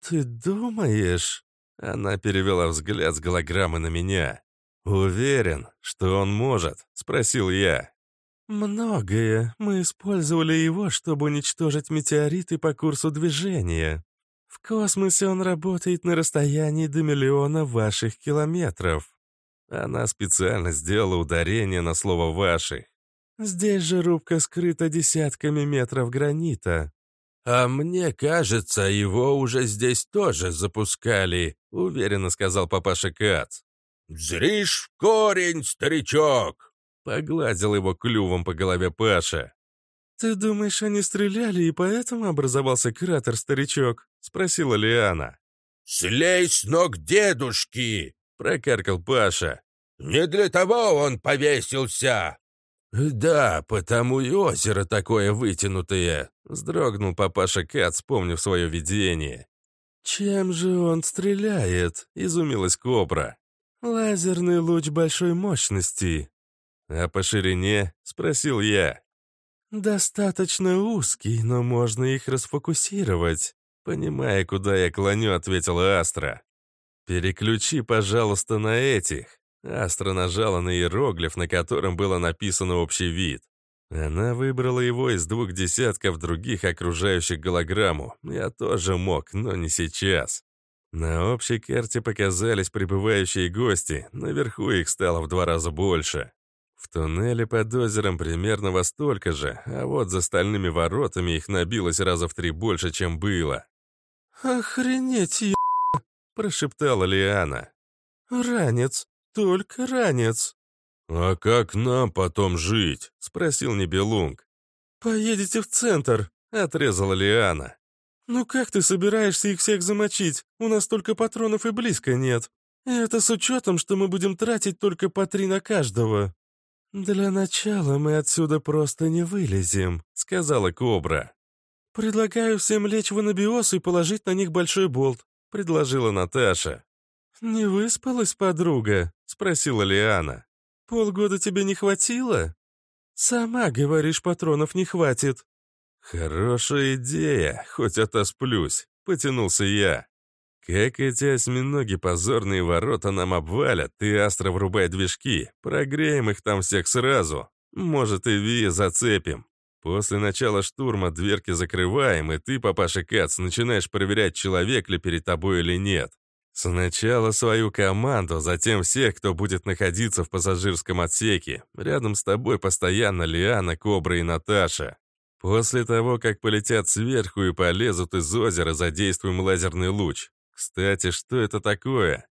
«Ты думаешь...» Она перевела взгляд с голограммы на меня. «Уверен, что он может?» — спросил я. «Многое. Мы использовали его, чтобы уничтожить метеориты по курсу движения. В космосе он работает на расстоянии до миллиона ваших километров. Она специально сделала ударение на слово «ваших». Здесь же рубка скрыта десятками метров гранита. «А мне кажется, его уже здесь тоже запускали», — уверенно сказал папаша Кац. «Зришь в корень, старичок!» — погладил его клювом по голове Паша. «Ты думаешь, они стреляли, и поэтому образовался кратер, старичок?» — спросила Лиана. «Слей с ног дедушки!» — прокаркал Паша. «Не для того он повесился!» «Да, потому и озеро такое вытянутое», — вздрогнул папаша Кат, вспомнив свое видение. «Чем же он стреляет?» — изумилась Кобра. «Лазерный луч большой мощности». «А по ширине?» — спросил я. «Достаточно узкий, но можно их расфокусировать». Понимая, куда я клоню, ответила Астра. «Переключи, пожалуйста, на этих». Астра нажала на иероглиф, на котором было написано «Общий вид». Она выбрала его из двух десятков других окружающих голограмму. Я тоже мог, но не сейчас. На общей карте показались прибывающие гости, наверху их стало в два раза больше. В туннеле под озером примерно во столько же, а вот за стальными воротами их набилось раза в три больше, чем было. «Охренеть, ё...» — прошептала Лиана. «Ранец, только ранец». «А как нам потом жить?» — спросил Небелунг. «Поедете в центр», — отрезала Лиана. «Ну как ты собираешься их всех замочить? У нас только патронов и близко нет. И это с учетом, что мы будем тратить только по три на каждого». «Для начала мы отсюда просто не вылезем», — сказала Кобра. «Предлагаю всем лечь в анабиоз и положить на них большой болт», — предложила Наташа. «Не выспалась, подруга?» — спросила Лиана. «Полгода тебе не хватило?» «Сама говоришь, патронов не хватит». «Хорошая идея, хоть отосплюсь», — потянулся я. «Как эти осьминоги позорные ворота нам обвалят, ты, Астра, врубай движки, прогреем их там всех сразу. Может, и Ви зацепим. После начала штурма дверки закрываем, и ты, папаша Кац, начинаешь проверять, человек ли перед тобой или нет. Сначала свою команду, затем всех, кто будет находиться в пассажирском отсеке. Рядом с тобой постоянно Лиана, Кобра и Наташа. После того, как полетят сверху и полезут из озера, задействуем лазерный луч. Кстати, что это такое?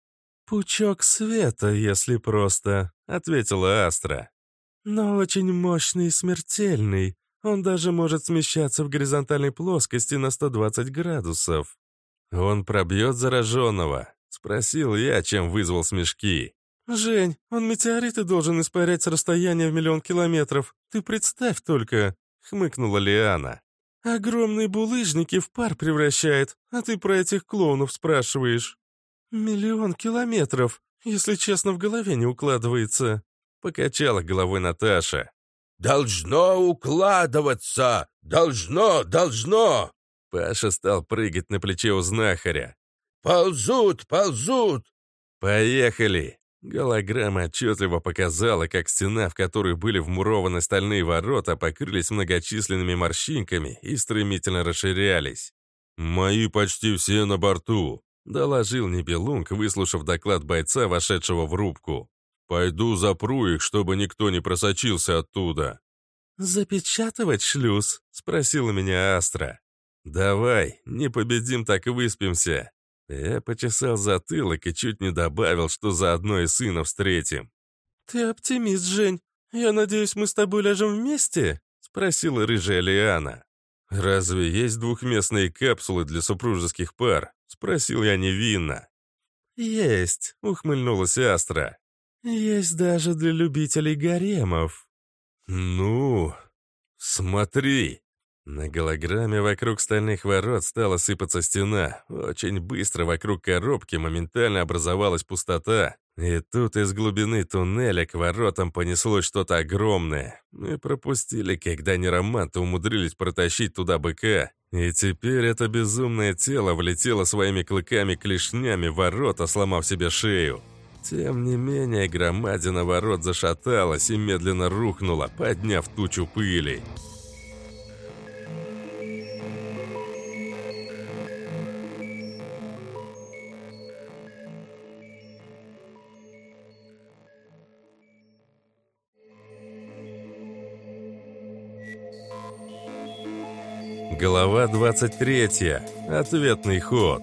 «Пучок света, если просто», — ответила Астра. «Но очень мощный и смертельный. Он даже может смещаться в горизонтальной плоскости на 120 градусов». «Он пробьет зараженного?» — спросил я, чем вызвал смешки. «Жень, он метеориты должен испарять с расстояния в миллион километров. Ты представь только!» — хмыкнула Лиана. «Огромные булыжники в пар превращает, а ты про этих клоунов спрашиваешь». «Миллион километров, если честно, в голове не укладывается», — покачала головой Наташа. «Должно укладываться! Должно, должно!» Паша стал прыгать на плече у знахаря. «Ползут, ползут!» «Поехали!» Голограмма отчетливо показала, как стена, в которой были вмурованы стальные ворота, покрылись многочисленными морщинками и стремительно расширялись. «Мои почти все на борту», — доложил Нибелунг, выслушав доклад бойца, вошедшего в рубку. «Пойду запру их, чтобы никто не просочился оттуда». «Запечатывать шлюз?» — спросила меня Астра. «Давай, не победим, так и выспимся». Я почесал затылок и чуть не добавил, что заодно и сына встретим. «Ты оптимист, Жень. Я надеюсь, мы с тобой ляжем вместе?» — спросила рыжая Лиана. «Разве есть двухместные капсулы для супружеских пар?» — спросил я невинно. «Есть», — ухмыльнулась Астра. «Есть даже для любителей гаремов». «Ну, смотри!» На голограмме вокруг стальных ворот стала сыпаться стена. Очень быстро вокруг коробки моментально образовалась пустота. И тут из глубины туннеля к воротам понеслось что-то огромное. Мы пропустили, когда нероманты умудрились протащить туда быка. И теперь это безумное тело влетело своими клыками-клешнями в ворота, сломав себе шею. Тем не менее, громадина ворот зашаталась и медленно рухнула, подняв тучу пыли. Глава 23. Ответный ход.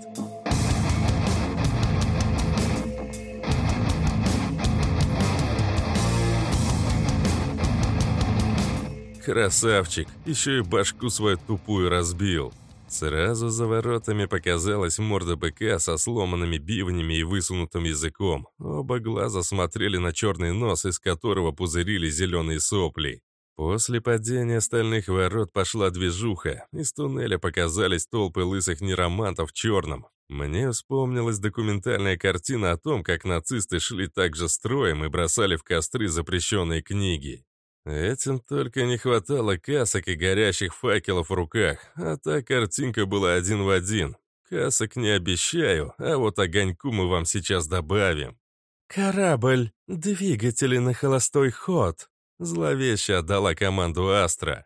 Красавчик, еще и башку свою тупую разбил. Сразу за воротами показалась морда быка со сломанными бивнями и высунутым языком. Оба глаза смотрели на черный нос, из которого пузырили зеленые сопли. После падения стальных ворот пошла движуха. Из туннеля показались толпы лысых неромантов в черном. Мне вспомнилась документальная картина о том, как нацисты шли так же строем и бросали в костры запрещенные книги. Этим только не хватало касок и горящих факелов в руках, а та картинка была один в один. Касок не обещаю, а вот огоньку мы вам сейчас добавим. «Корабль! Двигатели на холостой ход!» Зловеще отдала команду Астра.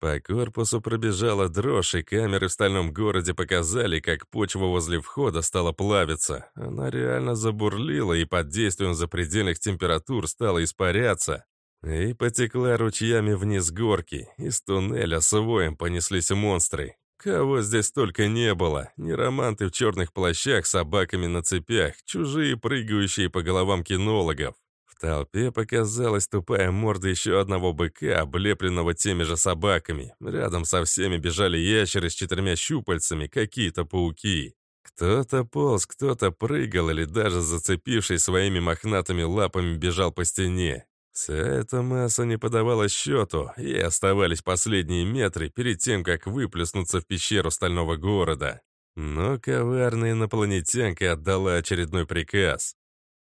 По корпусу пробежала дрожь, и камеры в стальном городе показали, как почва возле входа стала плавиться. Она реально забурлила и под действием запредельных температур стала испаряться. И потекла ручьями вниз горки. Из туннеля с воем понеслись монстры. Кого здесь только не было. Нероманты в черных плащах с собаками на цепях, чужие прыгающие по головам кинологов толпе показалась тупая морда еще одного быка, облепленного теми же собаками. Рядом со всеми бежали ящеры с четырьмя щупальцами, какие-то пауки. Кто-то полз, кто-то прыгал или даже зацепившись своими мохнатыми лапами бежал по стене. Вся эта масса не подавала счету, и оставались последние метры перед тем, как выплеснуться в пещеру стального города. Но коварная инопланетянка отдала очередной приказ.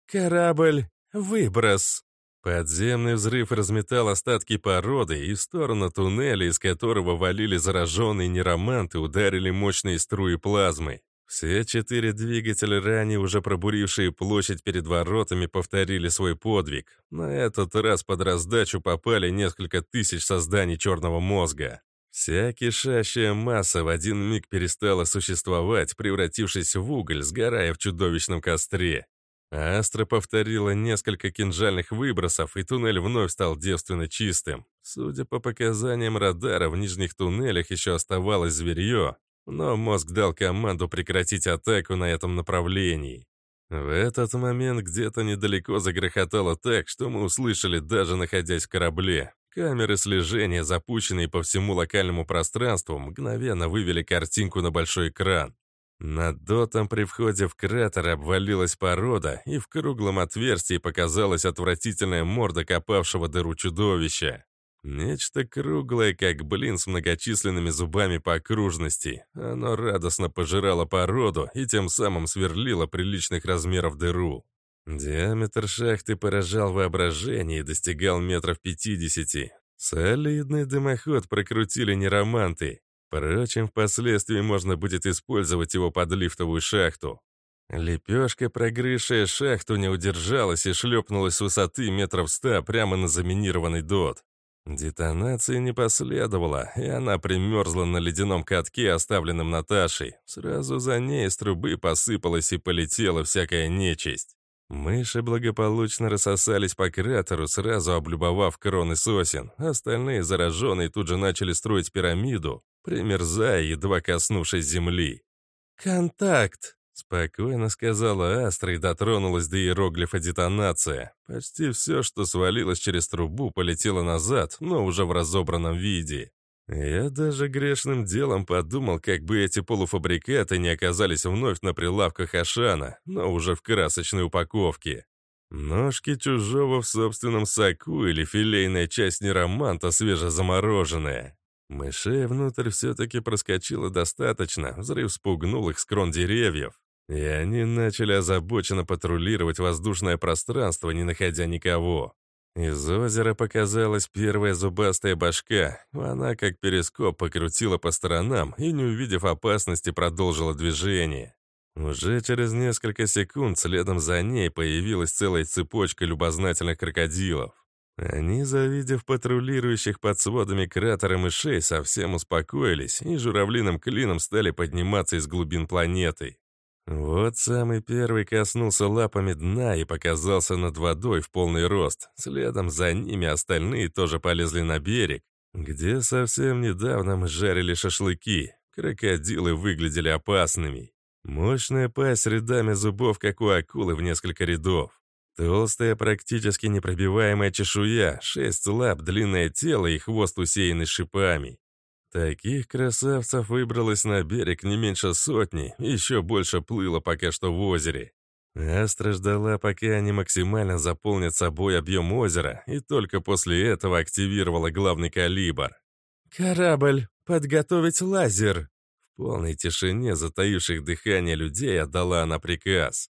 «Корабль Выброс. Подземный взрыв разметал остатки породы, и в сторону туннеля, из которого валили зараженные нероманты, ударили мощные струи плазмы. Все четыре двигателя, ранее уже пробурившие площадь перед воротами, повторили свой подвиг. На этот раз под раздачу попали несколько тысяч созданий черного мозга. Вся кишащая масса в один миг перестала существовать, превратившись в уголь, сгорая в чудовищном костре. Астра повторила несколько кинжальных выбросов, и туннель вновь стал девственно чистым. Судя по показаниям радара, в нижних туннелях еще оставалось зверье, но мозг дал команду прекратить атаку на этом направлении. В этот момент где-то недалеко загрохотало так, что мы услышали, даже находясь в корабле. Камеры слежения, запущенные по всему локальному пространству, мгновенно вывели картинку на большой экран. Над дотом при входе в кратер обвалилась порода, и в круглом отверстии показалась отвратительная морда копавшего дыру чудовища. Нечто круглое, как блин с многочисленными зубами по окружности. Оно радостно пожирало породу и тем самым сверлило приличных размеров дыру. Диаметр шахты поражал воображение и достигал метров пятидесяти. Солидный дымоход прокрутили нероманты. Впрочем, впоследствии можно будет использовать его под лифтовую шахту. Лепешка, прогрызшая шахту, не удержалась и шлепнулась с высоты метров ста прямо на заминированный дот. Детонации не последовало, и она примерзла на ледяном катке, оставленном Наташей. Сразу за ней из трубы посыпалась и полетела всякая нечисть. Мыши благополучно рассосались по кратеру, сразу облюбовав кроны сосен. Остальные зараженные тут же начали строить пирамиду, примерзая, едва коснувшись земли. «Контакт!» — Спокойно сказала Астра и дотронулась до иероглифа детонация. Почти все, что свалилось через трубу, полетело назад, но уже в разобранном виде. Я даже грешным делом подумал, как бы эти полуфабрикаты не оказались вновь на прилавках Ашана, но уже в красочной упаковке. Ножки чужого в собственном соку или филейная часть нероманта свежезамороженная. Мышей внутрь все-таки проскочило достаточно, взрыв спугнул их с крон деревьев. И они начали озабоченно патрулировать воздушное пространство, не находя никого. Из озера показалась первая зубастая башка. Она, как перископ, покрутила по сторонам и, не увидев опасности, продолжила движение. Уже через несколько секунд следом за ней появилась целая цепочка любознательных крокодилов. Они, завидев патрулирующих под сводами кратера мышей, совсем успокоились и журавлиным клином стали подниматься из глубин планеты. Вот самый первый коснулся лапами дна и показался над водой в полный рост. Следом за ними остальные тоже полезли на берег, где совсем недавно мы жарили шашлыки. Крокодилы выглядели опасными. Мощная пасть рядами зубов, как у акулы, в несколько рядов. Толстая, практически непробиваемая чешуя, шесть лап, длинное тело и хвост усеянный шипами. Таких красавцев выбралось на берег не меньше сотни, еще больше плыло пока что в озере. Астра ждала, пока они максимально заполнят собой объем озера, и только после этого активировала главный калибр. «Корабль! Подготовить лазер!» В полной тишине затаивших дыхание людей отдала она приказ.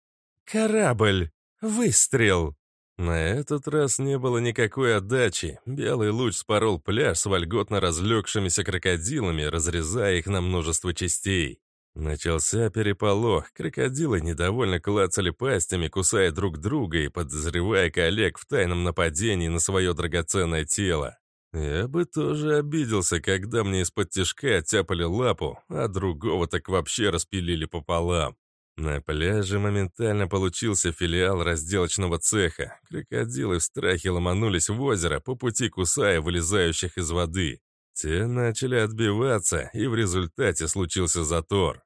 «Корабль! Выстрел!» На этот раз не было никакой отдачи. Белый луч спорол пляж с вольготно разлегшимися крокодилами, разрезая их на множество частей. Начался переполох. Крокодилы недовольно клацали пастями, кусая друг друга и подозревая коллег в тайном нападении на свое драгоценное тело. Я бы тоже обиделся, когда мне из-под тяжка оттяпали лапу, а другого так вообще распилили пополам. На пляже моментально получился филиал разделочного цеха. Крокодилы в страхе ломанулись в озеро, по пути кусая вылезающих из воды. Те начали отбиваться, и в результате случился затор.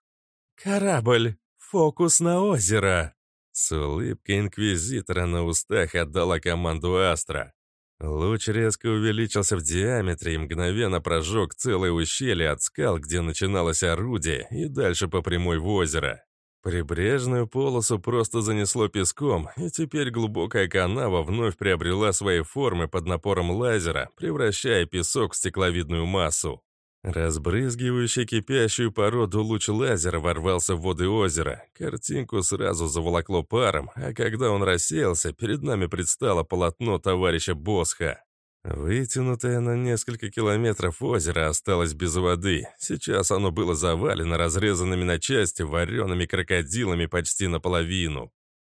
«Корабль! Фокус на озеро!» С улыбкой инквизитора на устах отдала команду Астра. Луч резко увеличился в диаметре и мгновенно прожег целое ущелье от скал, где начиналось орудие, и дальше по прямой в озеро. Прибрежную полосу просто занесло песком, и теперь глубокая канава вновь приобрела свои формы под напором лазера, превращая песок в стекловидную массу. Разбрызгивающий кипящую породу луч лазера ворвался в воды озера. Картинку сразу заволокло паром, а когда он рассеялся, перед нами предстало полотно товарища Босха. Вытянутое на несколько километров озеро осталось без воды. Сейчас оно было завалено разрезанными на части вареными крокодилами почти наполовину.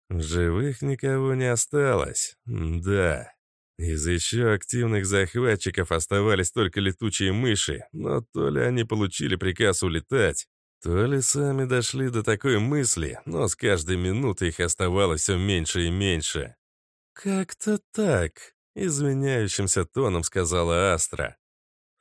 живых никого не осталось. Да. Из еще активных захватчиков оставались только летучие мыши, но то ли они получили приказ улетать, то ли сами дошли до такой мысли, но с каждой минутой их оставалось все меньше и меньше. «Как-то так», Извиняющимся тоном сказала Астра.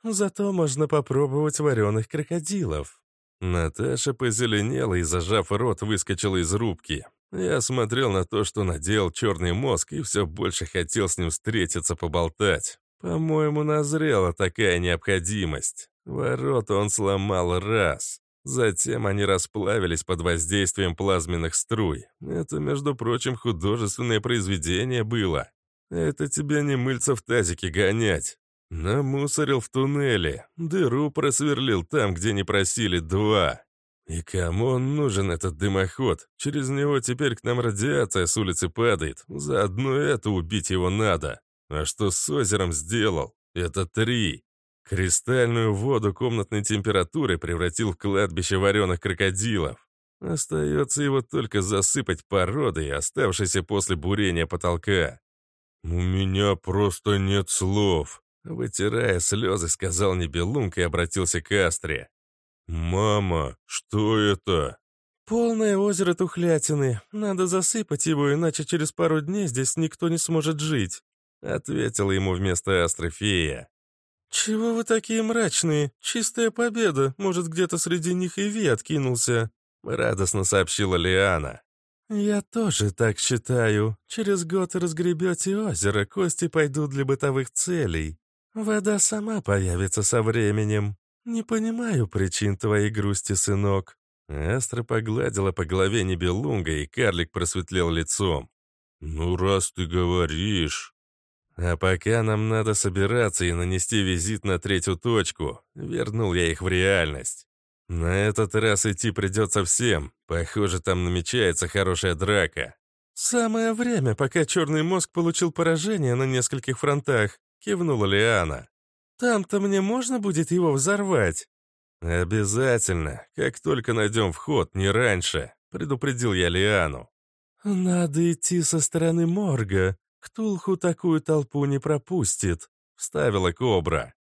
«Зато можно попробовать вареных крокодилов». Наташа позеленела и, зажав рот, выскочила из рубки. Я смотрел на то, что надел черный мозг, и все больше хотел с ним встретиться, поболтать. По-моему, назрела такая необходимость. Ворота он сломал раз. Затем они расплавились под воздействием плазменных струй. Это, между прочим, художественное произведение было. Это тебе не мыльца в тазике гонять. Намусорил в туннеле, дыру просверлил там, где не просили два. И кому он нужен, этот дымоход? Через него теперь к нам радиация с улицы падает. Заодно это убить его надо. А что с озером сделал? Это три. Кристальную воду комнатной температуры превратил в кладбище вареных крокодилов. Остается его только засыпать породой, оставшейся после бурения потолка. «У меня просто нет слов», — вытирая слезы, сказал Небелунг и обратился к Астре. «Мама, что это?» «Полное озеро тухлятины. Надо засыпать его, иначе через пару дней здесь никто не сможет жить», — ответила ему вместо Астры фея. «Чего вы такие мрачные? Чистая победа. Может, где-то среди них и Ви откинулся». — радостно сообщила Лиана. «Я тоже так считаю. Через год разгребете озеро, кости пойдут для бытовых целей. Вода сама появится со временем. Не понимаю причин твоей грусти, сынок». Астра погладила по голове Небелунга, и карлик просветлел лицом. «Ну, раз ты говоришь...» «А пока нам надо собираться и нанести визит на третью точку», вернул я их в реальность. На этот раз идти придется всем. Похоже, там намечается хорошая драка. «Самое время, пока черный мозг получил поражение на нескольких фронтах», — кивнула Лиана. «Там-то мне можно будет его взорвать?» «Обязательно. Как только найдем вход, не раньше», — предупредил я Лиану. «Надо идти со стороны морга. Ктулху такую толпу не пропустит», — вставила Кобра.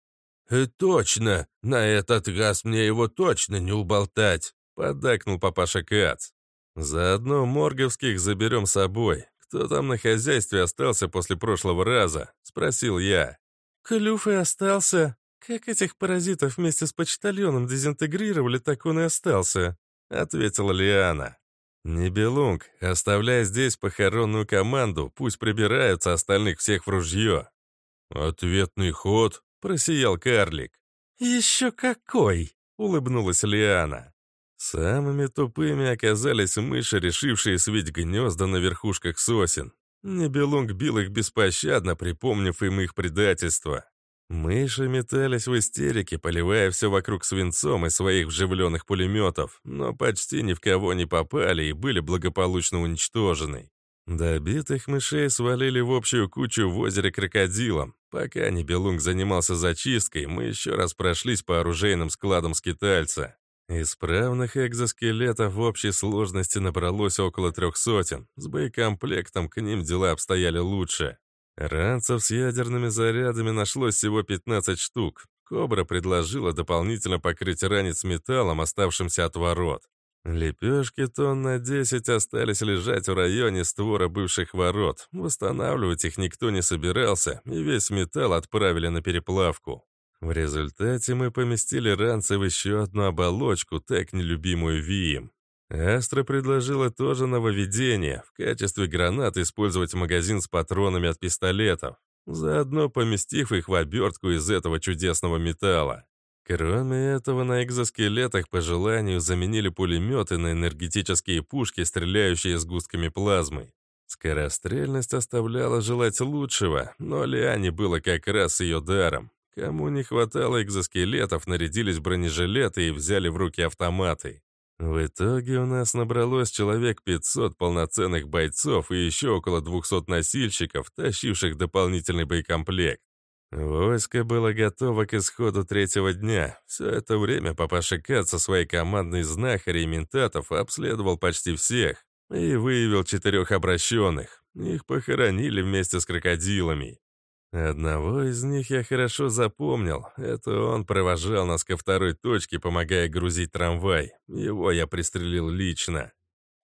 «Э, «Точно! На этот раз мне его точно не уболтать!» — поддакнул папаша Кац. «Заодно морговских заберем с собой. Кто там на хозяйстве остался после прошлого раза?» — спросил я. «Клюв и остался. Как этих паразитов вместе с почтальоном дезинтегрировали, так он и остался», — ответила Лиана. «Небелунг, оставляй здесь похоронную команду, пусть прибираются, остальных всех в ружье». «Ответный ход», — просиял карлик. «Еще какой!» — улыбнулась Лиана. Самыми тупыми оказались мыши, решившие свить гнезда на верхушках сосен. Небелунг бил их беспощадно, припомнив им их предательство. Мыши метались в истерике, поливая все вокруг свинцом из своих вживленных пулеметов, но почти ни в кого не попали и были благополучно уничтожены. Добитых мышей свалили в общую кучу в озере крокодилом. Пока Небелунг занимался зачисткой, мы еще раз прошлись по оружейным складам скитальца. Исправных экзоскелетов в общей сложности набралось около трех сотен. С боекомплектом к ним дела обстояли лучше. Ранцев с ядерными зарядами нашлось всего 15 штук. Кобра предложила дополнительно покрыть ранец металлом, оставшимся от ворот. Лепешки тонн на 10 остались лежать в районе створа бывших ворот. Восстанавливать их никто не собирался, и весь металл отправили на переплавку. В результате мы поместили ранцы в еще одну оболочку, так нелюбимую Вием. Астра предложила тоже нововведение – в качестве гранат использовать магазин с патронами от пистолетов, заодно поместив их в обертку из этого чудесного металла. Кроме этого, на экзоскелетах по желанию заменили пулеметы на энергетические пушки, стреляющие сгустками плазмы. Скорострельность оставляла желать лучшего, но Лиане было как раз ее даром. Кому не хватало экзоскелетов, нарядились бронежилеты и взяли в руки автоматы. В итоге у нас набралось человек 500 полноценных бойцов и еще около 200 носильщиков, тащивших дополнительный боекомплект. Войско было готово к исходу третьего дня. Все это время папаша Кат со своей командой знахарей и ментатов обследовал почти всех и выявил четырех обращенных. Их похоронили вместе с крокодилами. Одного из них я хорошо запомнил. Это он провожал нас ко второй точке, помогая грузить трамвай. Его я пристрелил лично.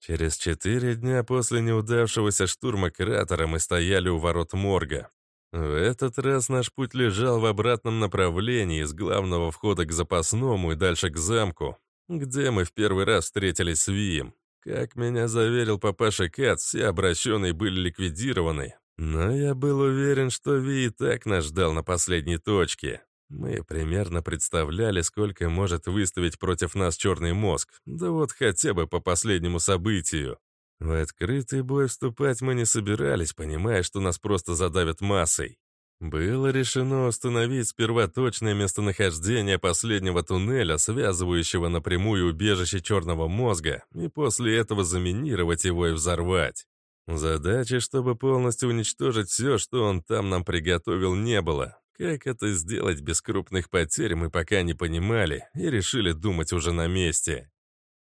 Через четыре дня после неудавшегося штурма кратера мы стояли у ворот морга. В этот раз наш путь лежал в обратном направлении, с главного входа к запасному и дальше к замку, где мы в первый раз встретились с Вием. Как меня заверил папаша Кат, все обращенные были ликвидированы, но я был уверен, что Ви и так нас ждал на последней точке. Мы примерно представляли, сколько может выставить против нас черный мозг, да вот хотя бы по последнему событию. В открытый бой вступать мы не собирались, понимая, что нас просто задавят массой. Было решено установить сперва точное местонахождение последнего туннеля, связывающего напрямую убежище черного мозга, и после этого заминировать его и взорвать. Задачи, чтобы полностью уничтожить все, что он там нам приготовил, не было. Как это сделать без крупных потерь, мы пока не понимали и решили думать уже на месте.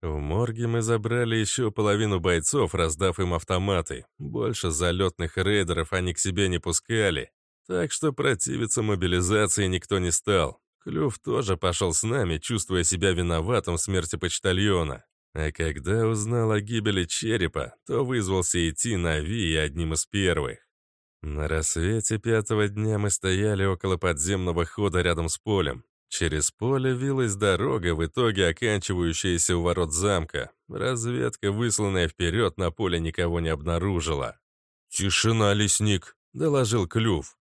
В морге мы забрали еще половину бойцов, раздав им автоматы. Больше залетных рейдеров они к себе не пускали. Так что противиться мобилизации никто не стал. Клюв тоже пошел с нами, чувствуя себя виноватым в смерти почтальона. А когда узнал о гибели черепа, то вызвался идти на Ви одним из первых. На рассвете пятого дня мы стояли около подземного хода рядом с полем. Через поле вилась дорога, в итоге оканчивающаяся у ворот замка. Разведка, высланная вперед, на поле никого не обнаружила. «Тишина, лесник», — доложил Клюв.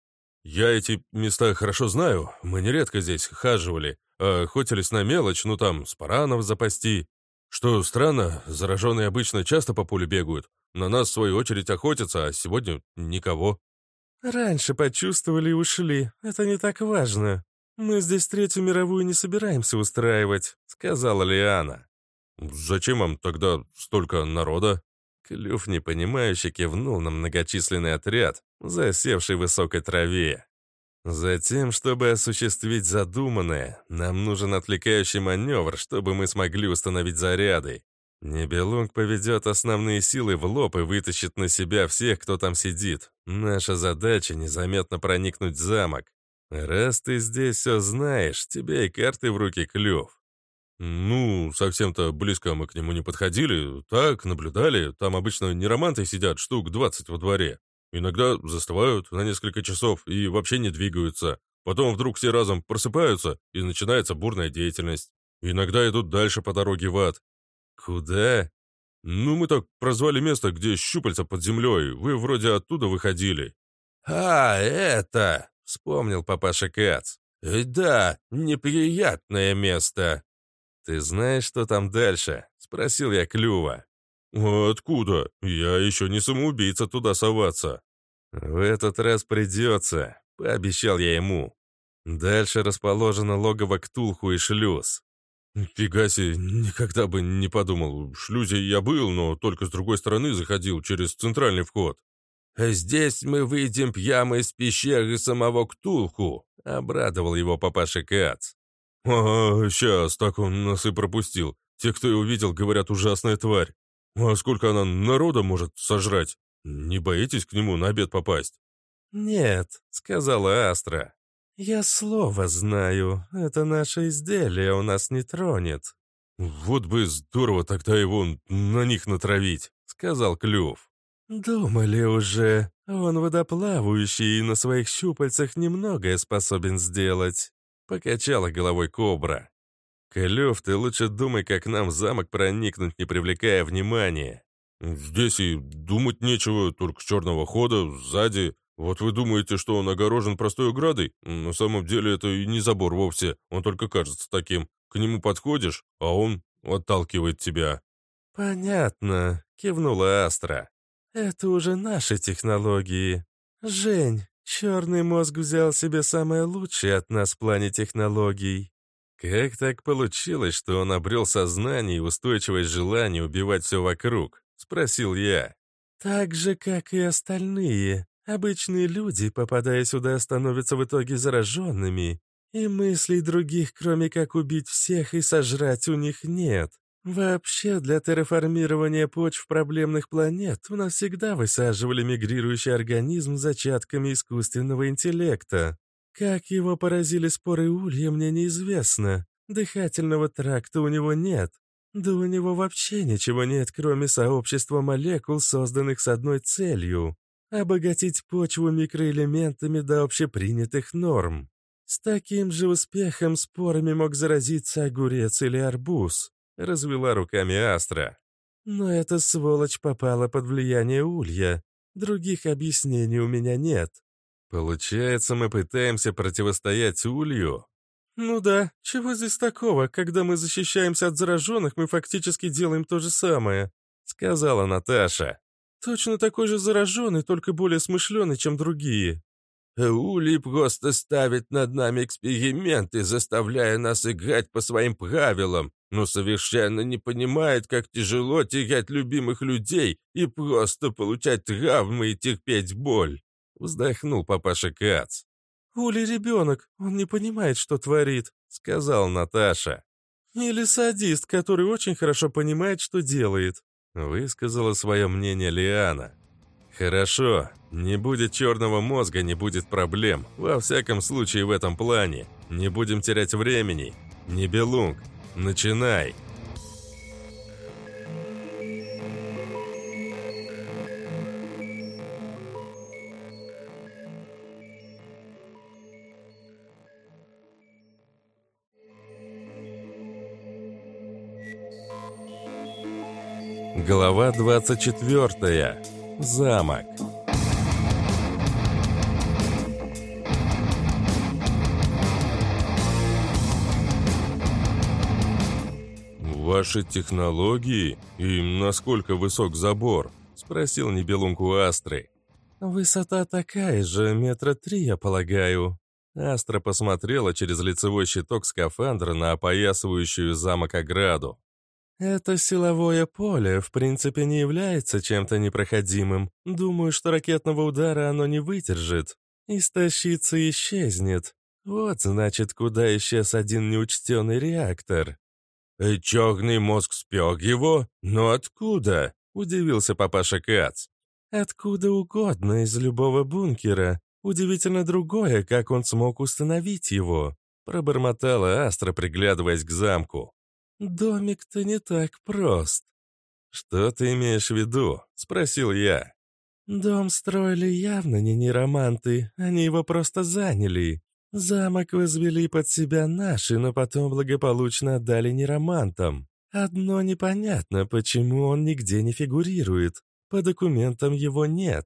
«Я эти места хорошо знаю, мы нередко здесь хаживали. Охотились на мелочь, ну там, спаранов запасти. Что странно, зараженные обычно часто по полю бегают. На нас, в свою очередь, охотятся, а сегодня никого». «Раньше почувствовали и ушли. Это не так важно. Мы здесь Третью мировую не собираемся устраивать», — сказала Лиана. «Зачем вам тогда столько народа?» Клюв непонимающе кивнул на многочисленный отряд, засевший в высокой траве. Затем, чтобы осуществить задуманное, нам нужен отвлекающий маневр, чтобы мы смогли установить заряды. Небелунг поведет основные силы в лоб и вытащит на себя всех, кто там сидит. Наша задача — незаметно проникнуть в замок. Раз ты здесь все знаешь, тебе и карты в руки клюв. «Ну, совсем-то близко мы к нему не подходили. Так, наблюдали. Там обычно нероманты сидят штук 20 во дворе. Иногда застывают на несколько часов и вообще не двигаются. Потом вдруг все разом просыпаются, и начинается бурная деятельность. Иногда идут дальше по дороге в ад. Куда? Ну, мы так прозвали место, где щупальца под землей. Вы вроде оттуда выходили. А, это... Вспомнил папаша Кац. «Да, неприятное место. «Ты знаешь, что там дальше?» — спросил я Клюва. «Откуда? Я еще не самоубийца туда соваться». «В этот раз придется», — пообещал я ему. Дальше расположено логово Ктулху и шлюз. «Фига себе, никогда бы не подумал. В шлюзе я был, но только с другой стороны заходил, через центральный вход». «Здесь мы выйдем прямо из пещеры самого Ктулху», — обрадовал его папаша Кац. «Ага, сейчас, так он нас и пропустил. Те, кто его видел, говорят, ужасная тварь. А сколько она народа может сожрать? Не боитесь к нему на обед попасть?» «Нет», — сказала Астра. «Я слово знаю. Это наше изделие у нас не тронет». «Вот бы здорово тогда его на них натравить», — сказал Клюв. «Думали уже. Он водоплавающий и на своих щупальцах немногое способен сделать». Покачала головой кобра. «Клёв, ты лучше думай, как нам в замок проникнуть, не привлекая внимания». «Здесь и думать нечего, только черного хода, сзади. Вот вы думаете, что он огорожен простой оградой? На самом деле это и не забор вовсе, он только кажется таким. К нему подходишь, а он отталкивает тебя». «Понятно», — кивнула Астра. «Это уже наши технологии. Жень, Черный мозг взял себе самое лучшее от нас в плане технологий. Как так получилось, что он обрел сознание и устойчивое желание убивать все вокруг? Спросил я. Так же, как и остальные. Обычные люди, попадая сюда, становятся в итоге зараженными. И мыслей других, кроме как убить всех и сожрать, у них нет. Вообще, для терраформирования почв проблемных планет у нас всегда высаживали мигрирующий организм с зачатками искусственного интеллекта. Как его поразили споры улья, мне неизвестно. Дыхательного тракта у него нет. Да у него вообще ничего нет, кроме сообщества молекул, созданных с одной целью — обогатить почву микроэлементами до общепринятых норм. С таким же успехом спорами мог заразиться огурец или арбуз. Развела руками Астра. Но эта сволочь попала под влияние улья. Других объяснений у меня нет. Получается, мы пытаемся противостоять улью? Ну да, чего здесь такого? Когда мы защищаемся от зараженных, мы фактически делаем то же самое, сказала Наташа. Точно такой же зараженный, только более смышленый, чем другие. Ули просто ставит над нами эксперименты, заставляя нас играть по своим правилам, но совершенно не понимает, как тяжело терять любимых людей и просто получать травмы и терпеть боль. Вздохнул папаша Кац. «Ули ребенок, он не понимает, что творит», — сказал Наташа. «Или садист, который очень хорошо понимает, что делает», — высказала свое мнение Лиана. «Хорошо, не будет черного мозга, не будет проблем. Во всяком случае в этом плане. Не будем терять времени. Небелунг, Начинай!» Глава 24. Замок. «Ваши технологии? И насколько высок забор?» — спросил Небелунку Астры. «Высота такая же, метра три, я полагаю». Астра посмотрела через лицевой щиток скафандра на опоясывающую замок ограду. «Это силовое поле, в принципе, не является чем-то непроходимым. Думаю, что ракетного удара оно не выдержит. Истощится и исчезнет. Вот, значит, куда исчез один неучтенный реактор». Э, «Черный мозг спек его? Но откуда?» — удивился папаша Кац. «Откуда угодно, из любого бункера. Удивительно другое, как он смог установить его», — пробормотала Астра, приглядываясь к замку. «Домик-то не так прост». «Что ты имеешь в виду?» — спросил я. «Дом строили явно не нероманты, они его просто заняли. Замок возвели под себя наши, но потом благополучно отдали неромантам. Одно непонятно, почему он нигде не фигурирует. По документам его нет».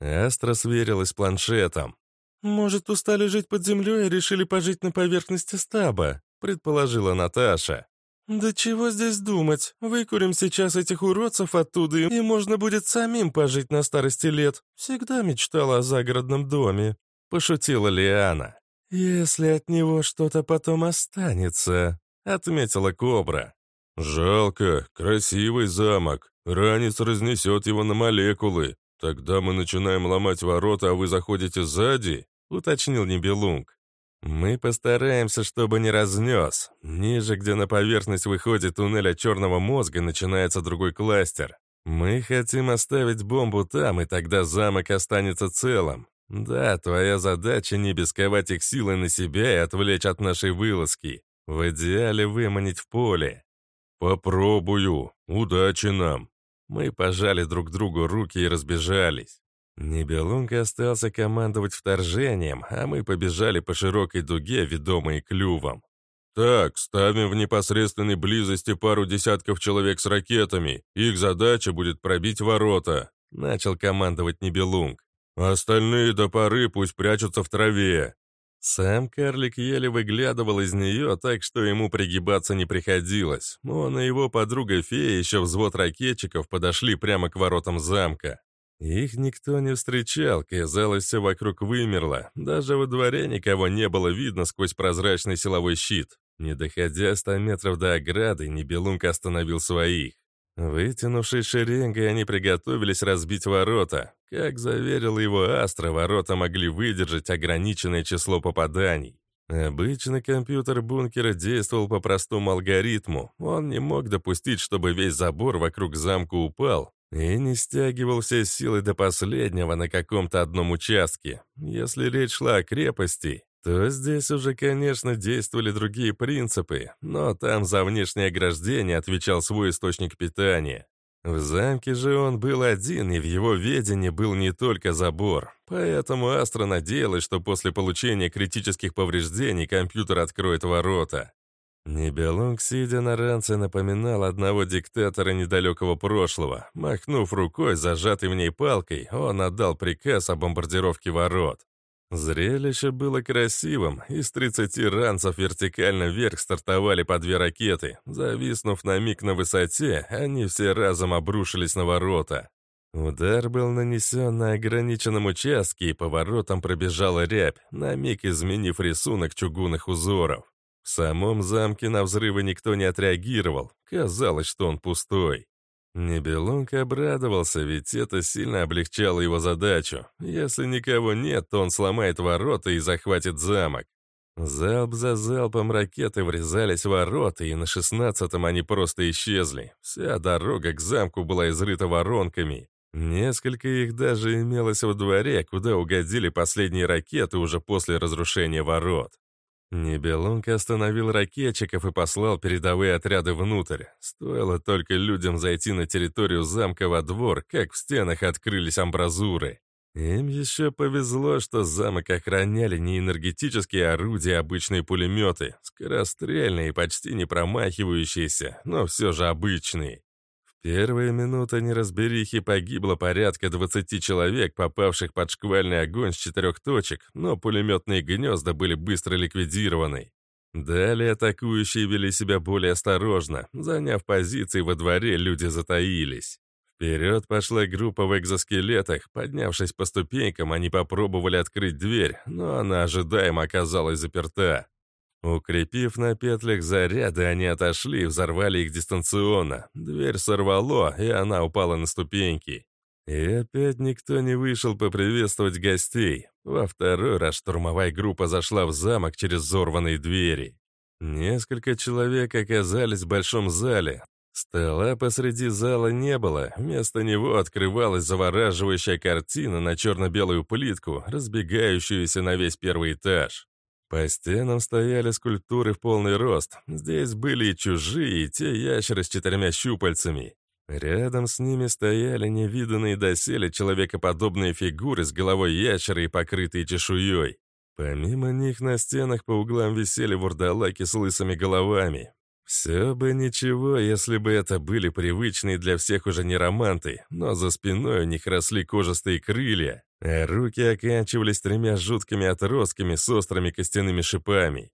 Астра сверилась планшетом. «Может, устали жить под землей и решили пожить на поверхности стаба?» — предположила Наташа. «Да чего здесь думать? Выкурим сейчас этих уродцев оттуда, и можно будет самим пожить на старости лет. Всегда мечтала о загородном доме», — пошутила Лиана. «Если от него что-то потом останется», — отметила Кобра. «Жалко, красивый замок. Ранец разнесет его на молекулы. Тогда мы начинаем ломать ворота, а вы заходите сзади?» — уточнил Нибелунг. «Мы постараемся, чтобы не разнес. Ниже, где на поверхность выходит туннель от черного мозга, начинается другой кластер. Мы хотим оставить бомбу там, и тогда замок останется целым. «Да, твоя задача не бесковать их силой на себя и отвлечь от нашей вылазки. В идеале выманить в поле». «Попробую. Удачи нам». Мы пожали друг другу руки и разбежались. Небелунг остался командовать вторжением, а мы побежали по широкой дуге, ведомой клювом. «Так, ставим в непосредственной близости пару десятков человек с ракетами. Их задача будет пробить ворота», — начал командовать Небелунг. Остальные до поры пусть прячутся в траве». Сам карлик еле выглядывал из нее, так что ему пригибаться не приходилось. Он и его подруга-фея, еще взвод ракетчиков, подошли прямо к воротам замка. Их никто не встречал, казалось, все вокруг вымерло. Даже во дворе никого не было видно сквозь прозрачный силовой щит. Не доходя ста метров до ограды, Нибелунг остановил своих. Вытянувшись шеренгой, они приготовились разбить ворота. Как заверил его Астра, ворота могли выдержать ограниченное число попаданий. Обычно компьютер бункера действовал по простому алгоритму. Он не мог допустить, чтобы весь забор вокруг замка упал, и не стягивал все силы до последнего на каком-то одном участке. Если речь шла о крепости, то здесь уже, конечно, действовали другие принципы, но там за внешнее ограждение отвечал свой источник питания. В замке же он был один, и в его ведении был не только забор. Поэтому Астра надеялась, что после получения критических повреждений компьютер откроет ворота. Нибелунг, сидя на ранце, напоминал одного диктатора недалекого прошлого. Махнув рукой, зажатой в ней палкой, он отдал приказ о бомбардировке ворот. Зрелище было красивым. Из 30 ранцев вертикально вверх стартовали по две ракеты. Зависнув на миг на высоте, они все разом обрушились на ворота. Удар был нанесен на ограниченном участке, и по воротам пробежала рябь, на миг изменив рисунок чугунных узоров. В самом замке на взрывы никто не отреагировал. Казалось, что он пустой. Небелунг обрадовался, ведь это сильно облегчало его задачу. Если никого нет, то он сломает ворота и захватит замок. Залп за залпом ракеты врезались в ворота, и на шестнадцатом они просто исчезли. Вся дорога к замку была изрыта воронками. Несколько их даже имелось во дворе, куда угодили последние ракеты уже после разрушения ворот. Небелунг остановил ракетчиков и послал передовые отряды внутрь. Стоило только людям зайти на территорию замка во двор, как в стенах открылись амбразуры. Им еще повезло, что замок охраняли не энергетические орудия, а обычные пулеметы, скорострельные почти не промахивающиеся, но все же обычные. Первые минуты неразберихи погибло порядка 20 человек, попавших под шквальный огонь с четырех точек, но пулеметные гнезда были быстро ликвидированы. Далее атакующие вели себя более осторожно. Заняв позиции во дворе, люди затаились. Вперед пошла группа в экзоскелетах. Поднявшись по ступенькам, они попробовали открыть дверь, но она ожидаемо оказалась заперта. Укрепив на петлях заряды, они отошли, взорвали их дистанционно. Дверь сорвало, и она упала на ступеньки. И опять никто не вышел поприветствовать гостей. Во второй раз штурмовая группа зашла в замок через взорванные двери. Несколько человек оказались в большом зале. Стола посреди зала не было, вместо него открывалась завораживающая картина на черно-белую плитку, разбегающуюся на весь первый этаж. По стенам стояли скульптуры в полный рост. Здесь были и чужие, и те ящеры с четырьмя щупальцами. Рядом с ними стояли невиданные доселе человекоподобные фигуры с головой ящера и покрытые чешуей. Помимо них на стенах по углам висели вурдалаки с лысыми головами. Все бы ничего, если бы это были привычные для всех уже не романты, но за спиной у них росли кожистые крылья, а руки оканчивались тремя жуткими отростками с острыми костяными шипами.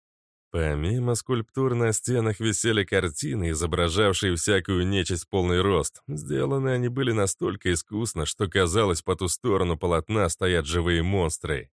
Помимо скульптур на стенах висели картины, изображавшие всякую нечисть полный рост. Сделаны они были настолько искусно, что казалось, по ту сторону полотна стоят живые монстры.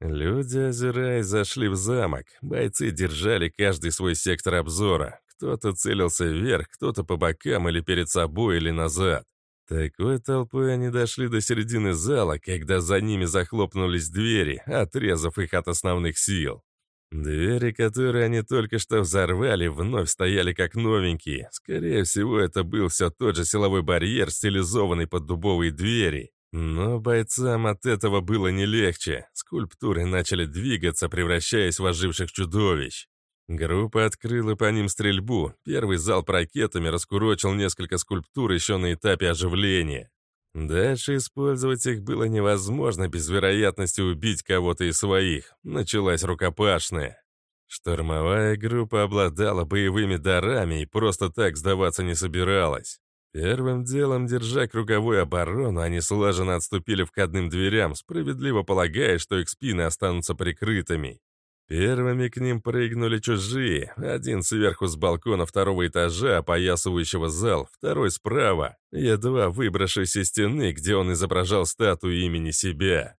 Люди, озираясь, зашли в замок. Бойцы держали каждый свой сектор обзора. Кто-то целился вверх, кто-то по бокам или перед собой, или назад. Такой толпой они дошли до середины зала, когда за ними захлопнулись двери, отрезав их от основных сил. Двери, которые они только что взорвали, вновь стояли как новенькие. Скорее всего, это был все тот же силовой барьер, стилизованный под дубовые двери. Но бойцам от этого было не легче. Скульптуры начали двигаться, превращаясь в оживших чудовищ. Группа открыла по ним стрельбу. Первый залп ракетами раскурочил несколько скульптур еще на этапе оживления. Дальше использовать их было невозможно без вероятности убить кого-то из своих. Началась рукопашная. Штурмовая группа обладала боевыми дарами и просто так сдаваться не собиралась. Первым делом, держа круговую оборону, они слаженно отступили входным дверям, справедливо полагая, что их спины останутся прикрытыми. Первыми к ним прыгнули чужие, один сверху с балкона второго этажа, опоясывающего зал, второй справа, едва выбравшись из стены, где он изображал статую имени себя.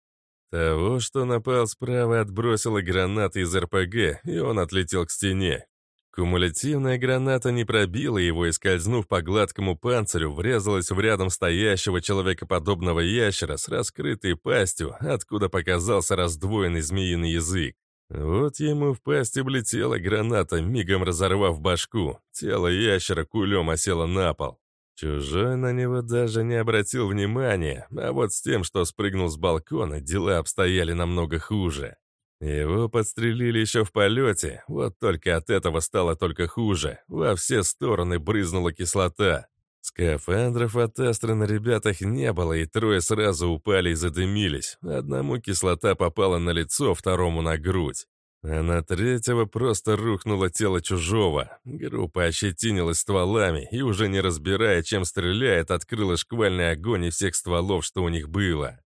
Того, что напал справа, отбросила граната из РПГ, и он отлетел к стене. Кумулятивная граната не пробила его и, скользнув по гладкому панцирю, врезалась в рядом стоящего человекоподобного ящера с раскрытой пастью, откуда показался раздвоенный змеиный язык. Вот ему в пасть облетела граната, мигом разорвав башку. Тело ящера кулем осело на пол. Чужой на него даже не обратил внимания, а вот с тем, что спрыгнул с балкона, дела обстояли намного хуже. Его подстрелили еще в полете, вот только от этого стало только хуже. Во все стороны брызнула кислота. Скафандров от Астра на ребятах не было, и трое сразу упали и задымились. Одному кислота попала на лицо, второму на грудь. А на третьего просто рухнуло тело чужого. Группа ощетинилась стволами и, уже не разбирая, чем стреляет, открыла шквальный огонь из всех стволов, что у них было.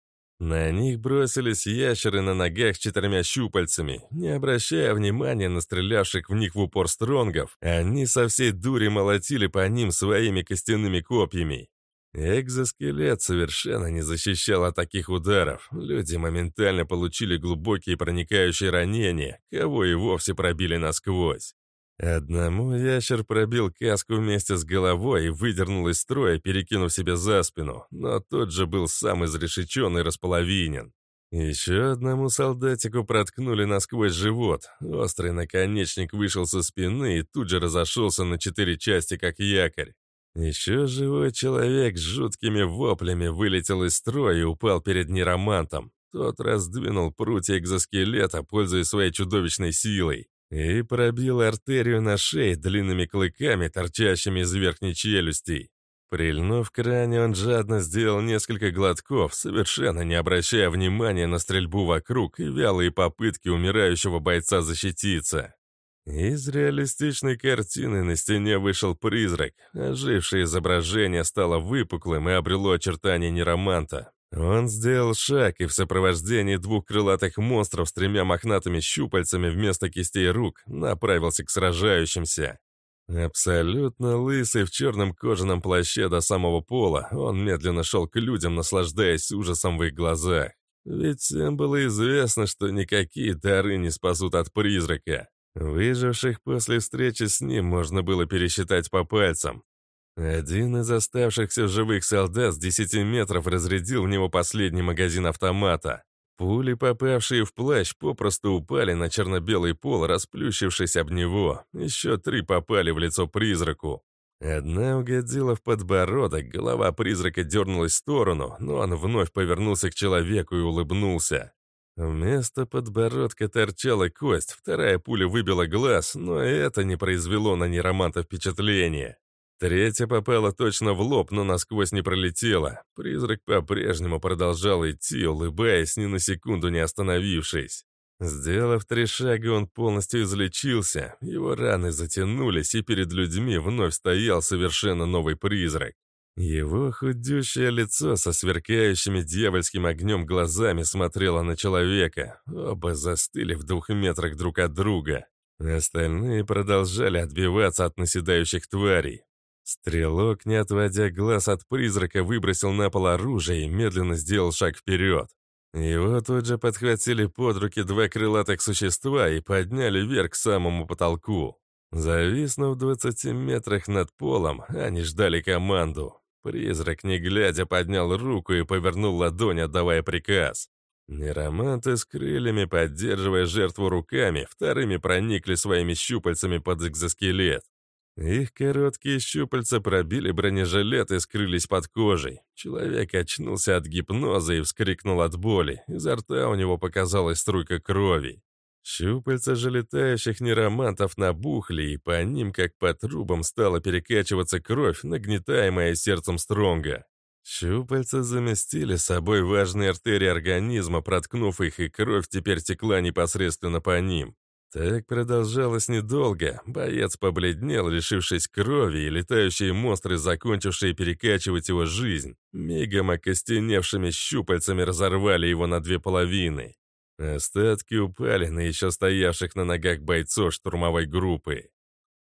На них бросились ящеры на ногах с четырьмя щупальцами. Не обращая внимания на стрелявших в них в упор стронгов, они со всей дури молотили по ним своими костяными копьями. Экзоскелет совершенно не защищал от таких ударов. Люди моментально получили глубокие проникающие ранения, кого и вовсе пробили насквозь. Одному ящер пробил каску вместе с головой и выдернул из строя, перекинув себе за спину, но тот же был сам изрешечен и располовинен. Еще одному солдатику проткнули насквозь живот. Острый наконечник вышел со спины и тут же разошелся на четыре части, как якорь. Еще живой человек с жуткими воплями вылетел из строя и упал перед неромантом. Тот раздвинул прутья экзоскелета, пользуясь своей чудовищной силой и пробил артерию на шее длинными клыками, торчащими из верхней челюсти. Прильнув к ране, он жадно сделал несколько глотков, совершенно не обращая внимания на стрельбу вокруг и вялые попытки умирающего бойца защититься. Из реалистичной картины на стене вышел призрак. Ожившее изображение стало выпуклым и обрело очертания нероманта. Он сделал шаг и в сопровождении двух крылатых монстров с тремя мохнатыми щупальцами вместо кистей рук направился к сражающимся. Абсолютно лысый в черном кожаном плаще до самого пола, он медленно шел к людям, наслаждаясь ужасом в их глазах. Ведь всем было известно, что никакие дары не спасут от призрака. Выживших после встречи с ним можно было пересчитать по пальцам. Один из оставшихся живых солдат с 10 метров разрядил в него последний магазин автомата. Пули, попавшие в плащ, попросту упали на черно-белый пол, расплющившись об него. Еще три попали в лицо призраку. Одна угодила в подбородок, голова призрака дернулась в сторону, но он вновь повернулся к человеку и улыбнулся. Вместо подбородка торчала кость, вторая пуля выбила глаз, но это не произвело на нейроманта впечатления. Третья попала точно в лоб, но насквозь не пролетела. Призрак по-прежнему продолжал идти, улыбаясь, ни на секунду не остановившись. Сделав три шага, он полностью излечился, его раны затянулись, и перед людьми вновь стоял совершенно новый призрак. Его худющее лицо со сверкающими дьявольским огнем глазами смотрело на человека. Оба застыли в двух метрах друг от друга. Остальные продолжали отбиваться от наседающих тварей. Стрелок, не отводя глаз от призрака, выбросил на пол оружие и медленно сделал шаг вперед. Его тут же подхватили под руки два крылатых существа и подняли вверх к самому потолку. Зависнув в 20 метрах над полом, они ждали команду. Призрак, не глядя, поднял руку и повернул ладонь, отдавая приказ. Нероманты с крыльями, поддерживая жертву руками, вторыми проникли своими щупальцами под экзоскелет. Их короткие щупальца пробили бронежилет и скрылись под кожей. Человек очнулся от гипноза и вскрикнул от боли. Изо рта у него показалась струйка крови. Щупальца же летающих неромантов набухли, и по ним, как по трубам, стала перекачиваться кровь, нагнетаемая сердцем Стронга. Щупальца заместили собой важные артерии организма, проткнув их, и кровь теперь текла непосредственно по ним. Так продолжалось недолго. Боец побледнел, лишившись крови, и летающие монстры, закончившие перекачивать его жизнь, мигом окостеневшими щупальцами разорвали его на две половины. Остатки упали на еще стоявших на ногах бойцов штурмовой группы.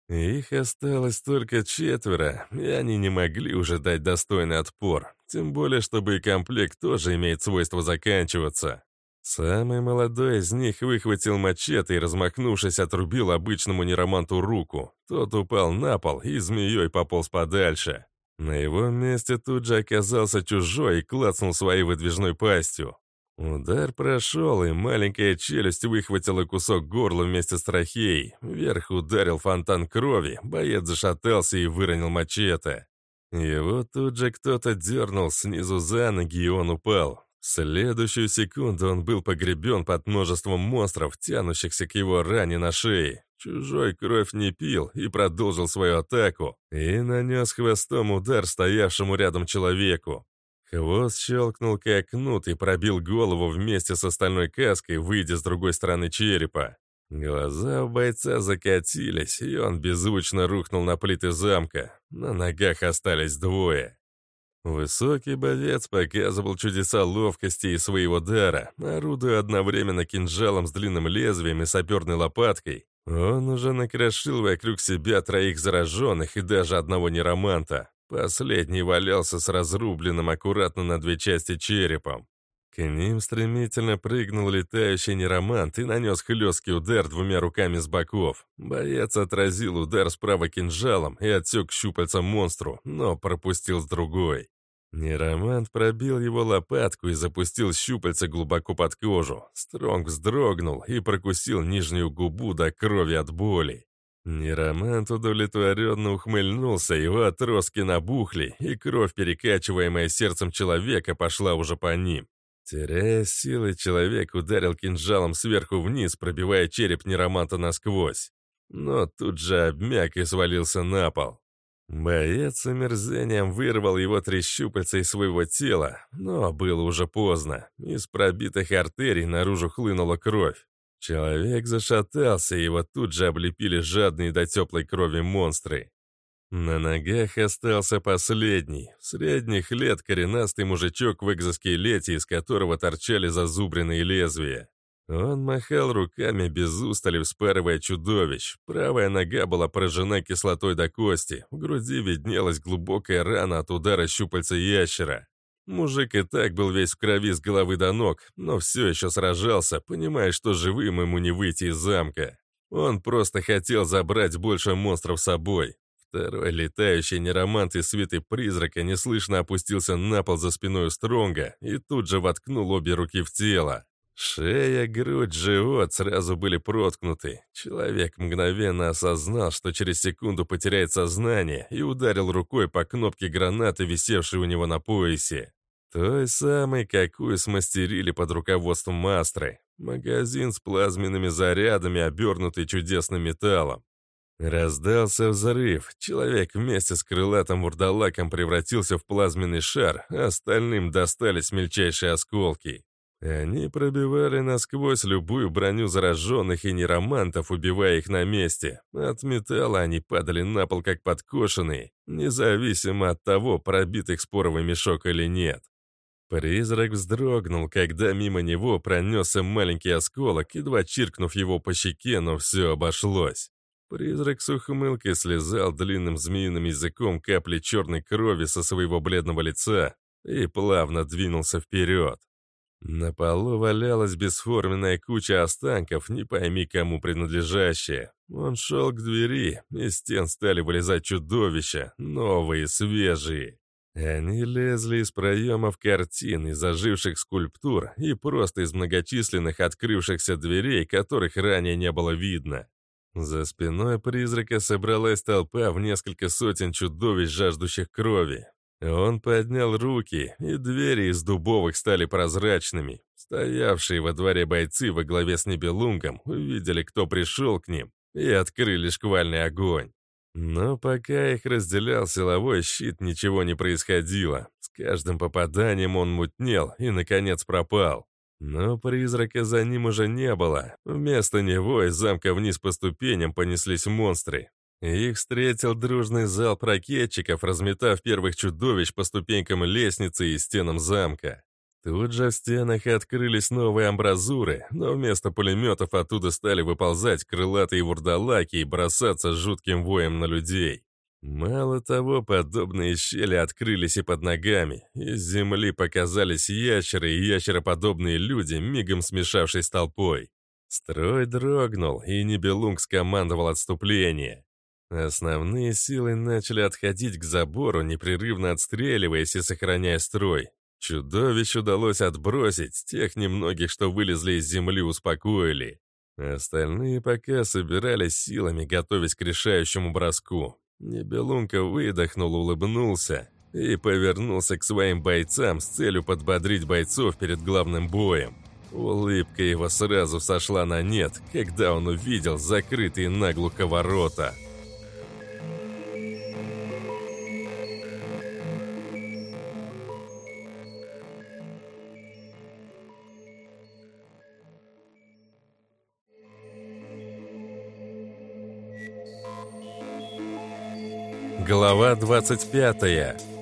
Их осталось только четверо, и они не могли уже дать достойный отпор, тем более, что боекомплект тоже имеет свойство заканчиваться. Самый молодой из них выхватил мачете и, размахнувшись, отрубил обычному нероманту руку. Тот упал на пол и змеей пополз подальше. На его месте тут же оказался чужой и клацнул своей выдвижной пастью. Удар прошел, и маленькая челюсть выхватила кусок горла вместе с трахеей. Вверх ударил фонтан крови, боец зашатался и выронил мачете. Его тут же кто-то дернул снизу за ноги, и он упал следующую секунду он был погребен под множеством монстров, тянущихся к его ране на шее. Чужой кровь не пил и продолжил свою атаку, и нанес хвостом удар стоявшему рядом человеку. Хвост щелкнул как кнут и пробил голову вместе с остальной каской, выйдя с другой стороны черепа. Глаза у бойца закатились, и он беззвучно рухнул на плиты замка. На ногах остались двое. Высокий боец показывал чудеса ловкости и своего дара, орудуя одновременно кинжалом с длинным лезвием и саперной лопаткой. Он уже накрошил вокруг себя троих зараженных и даже одного нероманта. Последний валялся с разрубленным аккуратно на две части черепом. К ним стремительно прыгнул летающий неромант и нанес хлесткий удар двумя руками с боков. Боец отразил удар справа кинжалом и отсек щупальца монстру, но пропустил с другой. Неромант пробил его лопатку и запустил щупальца глубоко под кожу. Стронг вздрогнул и прокусил нижнюю губу до крови от боли. Неромант удовлетворенно ухмыльнулся, его отростки набухли, и кровь, перекачиваемая сердцем человека, пошла уже по ним. Теряя силы, человек ударил кинжалом сверху вниз, пробивая череп нероманта насквозь. Но тут же обмяк и свалился на пол. Боец с омерзением вырвал его три щупальца из своего тела, но было уже поздно. Из пробитых артерий наружу хлынула кровь. Человек зашатался, его тут же облепили жадные до теплой крови монстры. На ногах остался последний, средних лет коренастый мужичок в экзоскелете, из которого торчали зазубренные лезвия. Он махал руками без устали, вспарывая чудовищ. Правая нога была поражена кислотой до кости, в груди виднелась глубокая рана от удара щупальца ящера. Мужик и так был весь в крови с головы до ног, но все еще сражался, понимая, что живым ему не выйти из замка. Он просто хотел забрать больше монстров с собой. Второй летающий неромант из свиты призрака неслышно опустился на пол за спиной Стронга и тут же воткнул обе руки в тело. Шея, грудь, живот сразу были проткнуты. Человек мгновенно осознал, что через секунду потеряет сознание, и ударил рукой по кнопке гранаты, висевшей у него на поясе. Той самой, какую смастерили под руководством Мастры. Магазин с плазменными зарядами, обернутый чудесным металлом. Раздался взрыв. Человек вместе с крылатым вурдалаком превратился в плазменный шар, а остальным достались мельчайшие осколки. Они пробивали насквозь любую броню зараженных и неромантов, убивая их на месте. От металла они падали на пол как подкошенные, независимо от того, пробит их споровый мешок или нет. Призрак вздрогнул, когда мимо него пронесся маленький осколок, едва чиркнув его по щеке, но все обошлось. Призрак с ухмылкой слезал длинным змеиным языком капли черной крови со своего бледного лица и плавно двинулся вперед. На полу валялась бесформенная куча останков, не пойми кому принадлежащая. Он шел к двери, из стен стали вылезать чудовища, новые, свежие. Они лезли из проемов картин, из оживших скульптур и просто из многочисленных открывшихся дверей, которых ранее не было видно. За спиной призрака собралась толпа в несколько сотен чудовищ, жаждущих крови. Он поднял руки, и двери из дубовых стали прозрачными. Стоявшие во дворе бойцы во главе с Небелунгом увидели, кто пришел к ним, и открыли шквальный огонь. Но пока их разделял силовой щит, ничего не происходило. С каждым попаданием он мутнел и, наконец, пропал. Но призрака за ним уже не было. Вместо него из замка вниз по ступеням понеслись монстры. Их встретил дружный залп ракетчиков, разметав первых чудовищ по ступенькам лестницы и стенам замка. Тут же в стенах открылись новые амбразуры, но вместо пулеметов оттуда стали выползать крылатые вурдалаки и бросаться жутким воем на людей. Мало того, подобные щели открылись и под ногами. Из земли показались ящеры и ящероподобные люди, мигом смешавшись с толпой. Строй дрогнул, и Нибелунг скомандовал отступление. Основные силы начали отходить к забору, непрерывно отстреливаясь и сохраняя строй. Чудовищ удалось отбросить, тех немногих, что вылезли из земли, успокоили. Остальные пока собирались силами, готовясь к решающему броску. Небелунка выдохнул, улыбнулся и повернулся к своим бойцам с целью подбодрить бойцов перед главным боем. Улыбка его сразу сошла на нет, когда он увидел закрытые наглухо ворота. Глава 25.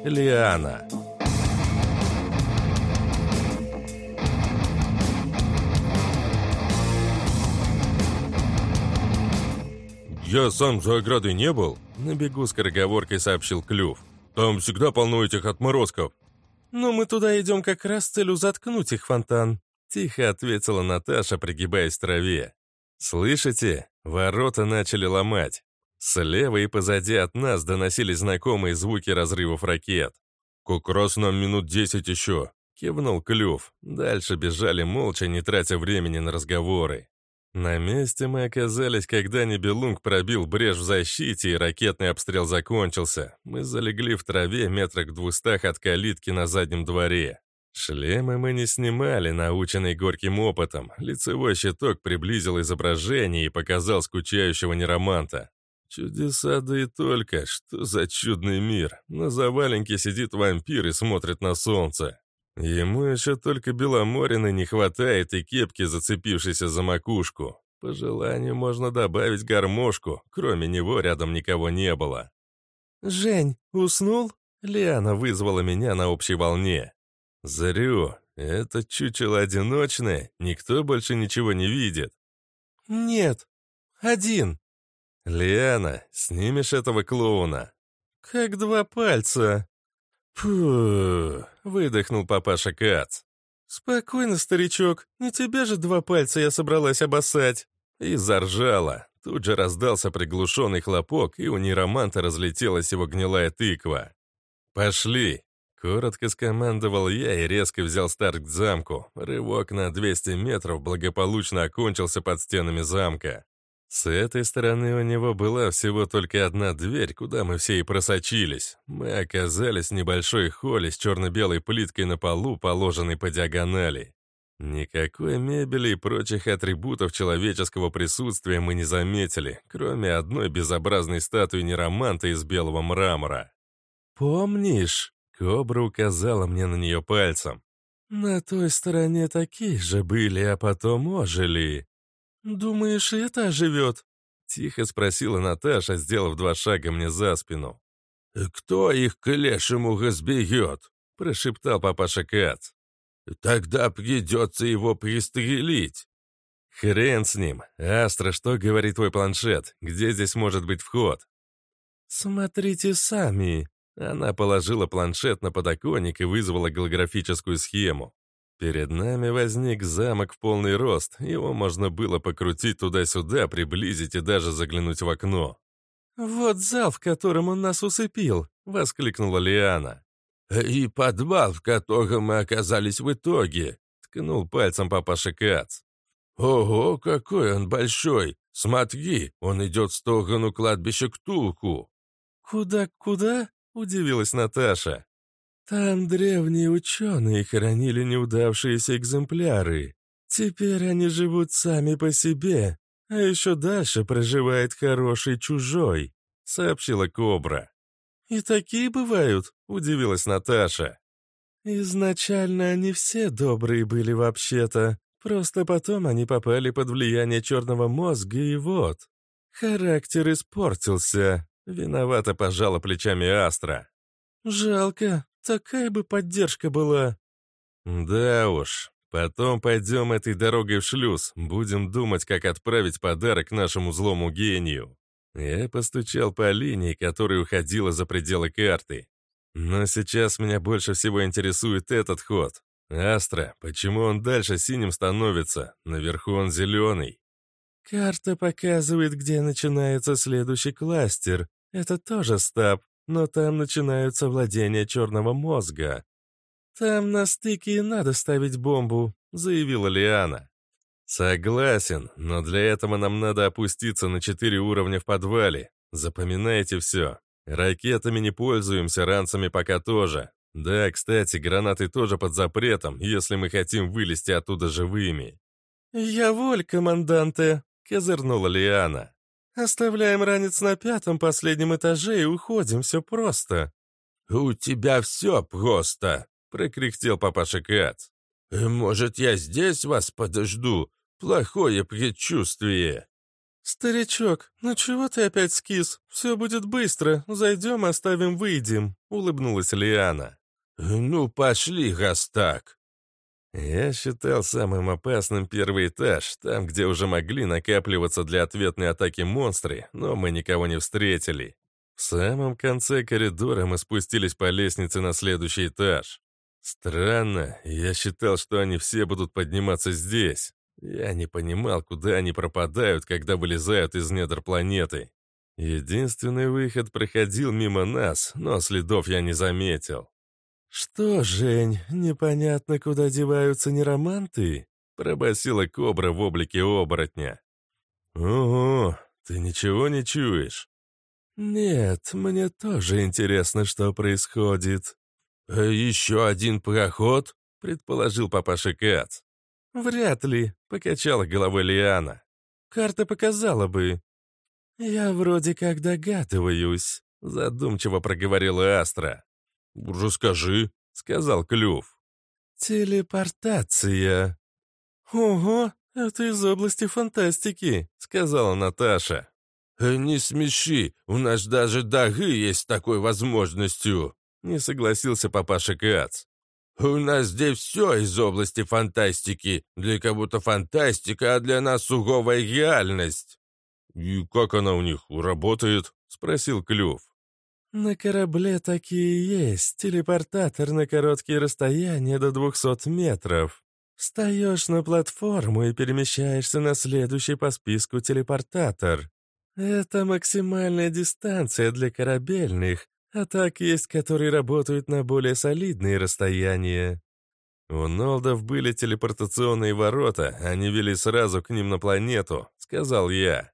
Лиана. «Я сам за оградой не был», — на бегу скороговоркой сообщил Клюв. «Там всегда полно этих отморозков». «Но мы туда идем как раз с целью заткнуть их фонтан», — тихо ответила Наташа, пригибаясь в траве. «Слышите? Ворота начали ломать. Слева и позади от нас доносились знакомые звуки разрывов ракет. «Как раз нам минут десять еще», — кивнул Клюв. Дальше бежали молча, не тратя времени на разговоры. На месте мы оказались, когда Нибелунг пробил брешь в защите, и ракетный обстрел закончился. Мы залегли в траве метрах в двухстах от калитки на заднем дворе. Шлемы мы не снимали, наученный горьким опытом. Лицевой щиток приблизил изображение и показал скучающего нероманта. Чудеса да и только, что за чудный мир. На заваленке сидит вампир и смотрит на солнце. Ему еще только Беломорины не хватает и кепки, зацепившейся за макушку. По желанию можно добавить гармошку, кроме него рядом никого не было. «Жень, уснул?» Лиана вызвала меня на общей волне. «Зрю, это чучело одиночное, никто больше ничего не видит». «Нет, один». «Лиана, снимешь этого клоуна?» «Как два пальца». «Фу!» — выдохнул папаша Кац. «Спокойно, старичок, не тебе же два пальца я собралась обоссать». И заржала. Тут же раздался приглушенный хлопок, и у нейроманта разлетелась его гнилая тыква. «Пошли!» Коротко скомандовал я и резко взял старт к замку. Рывок на 200 метров благополучно окончился под стенами замка. С этой стороны у него была всего только одна дверь, куда мы все и просочились. Мы оказались в небольшой холле с черно-белой плиткой на полу, положенной по диагонали. Никакой мебели и прочих атрибутов человеческого присутствия мы не заметили, кроме одной безобразной статуи нероманта из белого мрамора. «Помнишь?» — Кобра указала мне на нее пальцем. «На той стороне такие же были, а потом ожили. «Думаешь, это оживет?» — тихо спросила Наташа, сделав два шага мне за спину. «Кто их к лешему разберет?» — прошептал папаша Кац. «Тогда придется его пристрелить». «Хрен с ним. Астра, что говорит твой планшет? Где здесь может быть вход?» «Смотрите сами». Она положила планшет на подоконник и вызвала голографическую схему. Перед нами возник замок в полный рост, его можно было покрутить туда-сюда, приблизить и даже заглянуть в окно. «Вот зал, в котором он нас усыпил!» — воскликнула Лиана. «И подвал, в котором мы оказались в итоге!» — ткнул пальцем папаша Кац. «Ого, какой он большой! Смотри, он идет в сторону кладбища к Турку!» «Куда-куда?» — удивилась Наташа. Там древние ученые хоронили неудавшиеся экземпляры. Теперь они живут сами по себе, а еще дальше проживает хороший чужой», — сообщила Кобра. «И такие бывают?» — удивилась Наташа. «Изначально они все добрые были вообще-то, просто потом они попали под влияние черного мозга, и вот. Характер испортился», — виновато пожала плечами Астра. «Жалко, Такая бы поддержка была. Да уж. Потом пойдем этой дорогой в шлюз. Будем думать, как отправить подарок нашему злому гению. Я постучал по линии, которая уходила за пределы карты. Но сейчас меня больше всего интересует этот ход. Астра, почему он дальше синим становится? Наверху он зеленый. Карта показывает, где начинается следующий кластер. Это тоже стаб но там начинаются владения черного мозга. Там на стыке и надо ставить бомбу», — заявила Лиана. «Согласен, но для этого нам надо опуститься на четыре уровня в подвале. Запоминайте все. Ракетами не пользуемся, ранцами пока тоже. Да, кстати, гранаты тоже под запретом, если мы хотим вылезти оттуда живыми». «Я воль, команданте», — козырнула Лиана. Оставляем ранец на пятом последнем этаже и уходим, все просто». «У тебя все просто», — прокряхтел папаша Кац. «Может, я здесь вас подожду? Плохое предчувствие». «Старичок, ну чего ты опять скис? Все будет быстро. Зайдем, оставим, выйдем», — улыбнулась Лиана. «Ну, пошли, раз так». Я считал самым опасным первый этаж, там, где уже могли накапливаться для ответной атаки монстры, но мы никого не встретили. В самом конце коридора мы спустились по лестнице на следующий этаж. Странно, я считал, что они все будут подниматься здесь. Я не понимал, куда они пропадают, когда вылезают из недр планеты. Единственный выход проходил мимо нас, но следов я не заметил. «Что, Жень, непонятно, куда деваются нероманты?» — пробасила кобра в облике оборотня. «Ого, ты ничего не чуешь?» «Нет, мне тоже интересно, что происходит». «А еще один проход?» — предположил папаша Кац. «Вряд ли», — покачала головой Лиана. «Карта показала бы». «Я вроде как догадываюсь», — задумчиво проговорила Астра. «Расскажи», — сказал Клюв. «Телепортация». «Ого, это из области фантастики», — сказала Наташа. «Э, «Не смеши, у нас даже дагы есть такой возможностью», — не согласился папаша Кац. «У нас здесь все из области фантастики. Для кого-то фантастика, а для нас суровая реальность». «И как она у них работает?» — спросил Клюв. «На корабле такие есть. Телепортатор на короткие расстояния до 200 метров. Встаешь на платформу и перемещаешься на следующий по списку телепортатор. Это максимальная дистанция для корабельных, а так есть, которые работают на более солидные расстояния. У Нолдов были телепортационные ворота, они вели сразу к ним на планету, сказал я.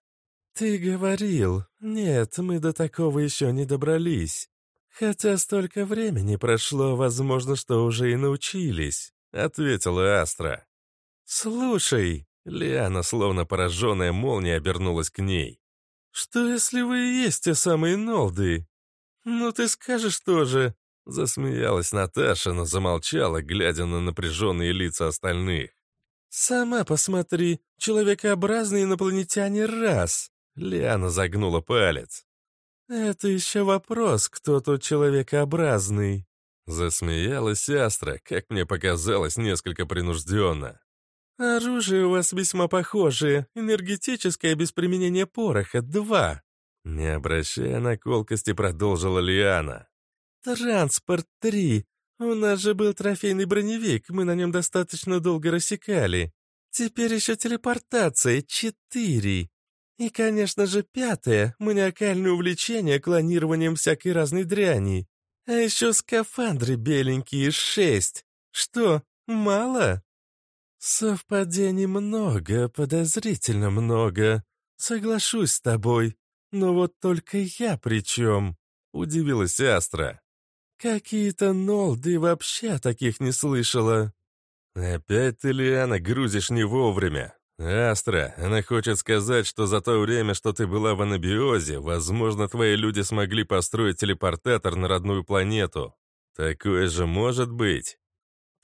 Ты говорил. Нет, мы до такого еще не добрались. Хотя столько времени прошло, возможно, что уже и научились, ответила Астра. Слушай, Лиана, словно пораженная молнией, обернулась к ней. «Что, если вы и есть те самые Нолды?» «Ну ты скажешь тоже!» Засмеялась Наташа, но замолчала, глядя на напряженные лица остальных. «Сама посмотри, человекообразные инопланетяне раз!» Лиана загнула палец. «Это еще вопрос, кто тут человекообразный?» Засмеялась Астра, как мне показалось, несколько принужденно. «Оружие у вас весьма похожее. Энергетическое без применения пороха. Два. Не обращая на колкости, продолжила Лиана. «Транспорт три. У нас же был трофейный броневик, мы на нем достаточно долго рассекали. Теперь еще телепортация четыре. И, конечно же, пятое — маниакальное увлечение клонированием всякой разной дряни. А еще скафандры беленькие шесть. Что, мало?» «Совпадений много, подозрительно много. Соглашусь с тобой. «Но вот только я при чем?» — удивилась Астра. «Какие-то нолды вообще таких не слышала». «Опять ты, Лиана, грузишь не вовремя. Астра, она хочет сказать, что за то время, что ты была в анабиозе, возможно, твои люди смогли построить телепортатор на родную планету. Такое же может быть».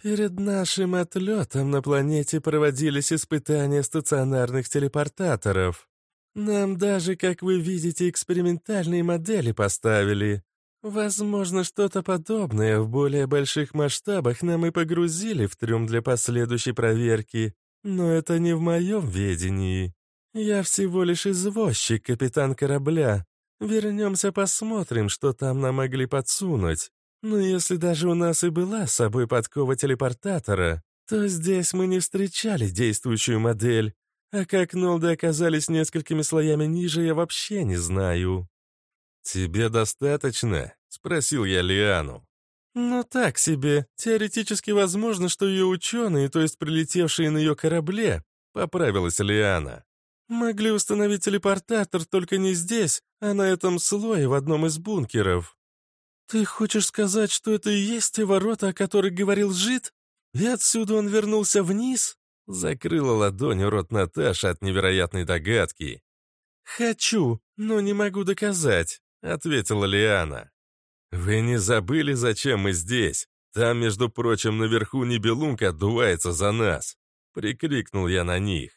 «Перед нашим отлетом на планете проводились испытания стационарных телепортаторов. Нам даже, как вы видите, экспериментальные модели поставили. Возможно, что-то подобное в более больших масштабах нам и погрузили в трюм для последующей проверки, но это не в моем ведении. Я всего лишь извозчик, капитан корабля. Вернемся посмотрим, что там нам могли подсунуть. Но если даже у нас и была с собой подкова телепортатора, то здесь мы не встречали действующую модель, а как Нолды оказались несколькими слоями ниже, я вообще не знаю». «Тебе достаточно?» — спросил я Лиану. «Ну так себе. Теоретически возможно, что ее ученые, то есть прилетевшие на ее корабле, — поправилась Лиана, — могли установить телепортатор только не здесь, а на этом слое в одном из бункеров. Ты хочешь сказать, что это и есть те ворота, о которых говорил Жид? И отсюда он вернулся вниз?» Закрыла ладонью рот Наташа от невероятной догадки. «Хочу, но не могу доказать», — ответила Лиана. «Вы не забыли, зачем мы здесь? Там, между прочим, наверху небелунка отдувается за нас!» — прикрикнул я на них.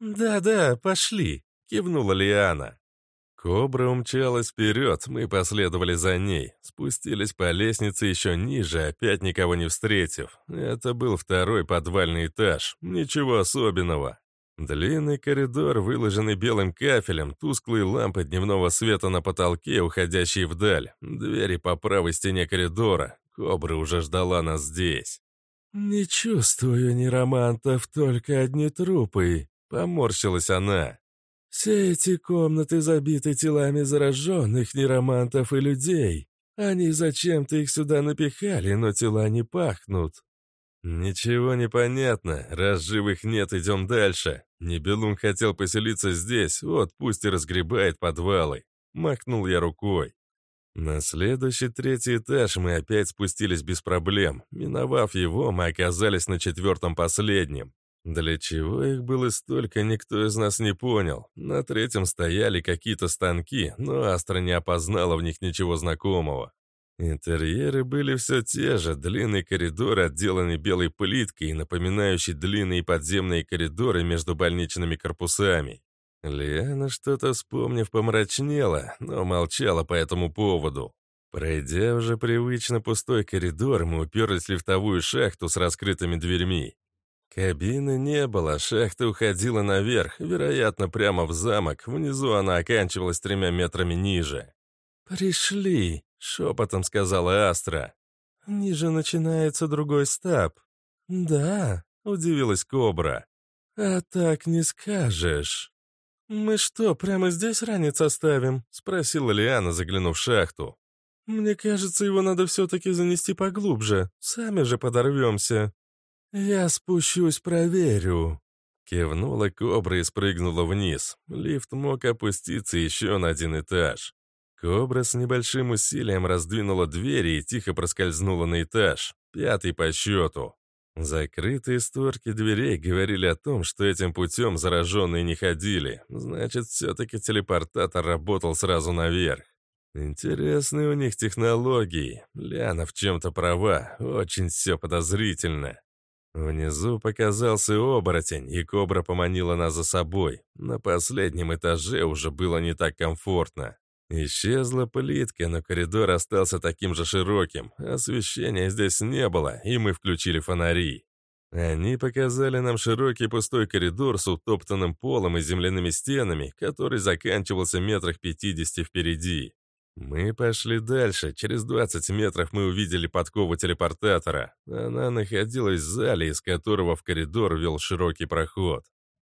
«Да-да, пошли!» — кивнула Лиана. Кобра умчалась вперед, мы последовали за ней. Спустились по лестнице еще ниже, опять никого не встретив. Это был второй подвальный этаж. Ничего особенного. Длинный коридор, выложенный белым кафелем, тусклые лампы дневного света на потолке, уходящие вдаль, двери по правой стене коридора. Кобра уже ждала нас здесь. «Не чувствую ни романтов, только одни трупы», — поморщилась она. Все эти комнаты забиты телами зараженных, неромантов и людей. Они зачем-то их сюда напихали, но тела не пахнут. «Ничего не понятно. Раз живых нет, идем дальше. Небелун хотел поселиться здесь, вот пусть и разгребает подвалы». Махнул я рукой. На следующий третий этаж мы опять спустились без проблем. Миновав его, мы оказались на четвертом последнем. Для чего их было столько, никто из нас не понял. На третьем стояли какие-то станки, но Астра не опознала в них ничего знакомого. Интерьеры были все те же, длинный коридор, отделанный белой плиткой, напоминающий длинные подземные коридоры между больничными корпусами. Лиана, что-то вспомнив, помрачнела, но молчала по этому поводу. Пройдя уже привычно пустой коридор, мы уперлись в лифтовую шахту с раскрытыми дверьми. Кабины не было, шахта уходила наверх, вероятно, прямо в замок, внизу она оканчивалась тремя метрами ниже. «Пришли!» Шепотом сказала Астра. «Ниже начинается другой стаб». «Да», — удивилась Кобра. «А так не скажешь». «Мы что, прямо здесь ранец оставим?» — спросила Лиана, заглянув в шахту. «Мне кажется, его надо все-таки занести поглубже. Сами же подорвемся». «Я спущусь, проверю». Кивнула кобра и спрыгнула вниз. Лифт мог опуститься еще на один этаж. Кобра с небольшим усилием раздвинула двери и тихо проскользнула на этаж, пятый по счету. Закрытые створки дверей говорили о том, что этим путем зараженные не ходили. Значит, все-таки телепортатор работал сразу наверх. Интересные у них технологии. Ляна в чем-то права, очень все подозрительно. Внизу показался оборотень, и кобра поманила нас за собой. На последнем этаже уже было не так комфортно. Исчезла плитка, но коридор остался таким же широким. Освещения здесь не было, и мы включили фонари. Они показали нам широкий пустой коридор с утоптанным полом и земляными стенами, который заканчивался метрах пятидесяти впереди. Мы пошли дальше. Через 20 метров мы увидели подкову телепортатора. Она находилась в зале, из которого в коридор вел широкий проход.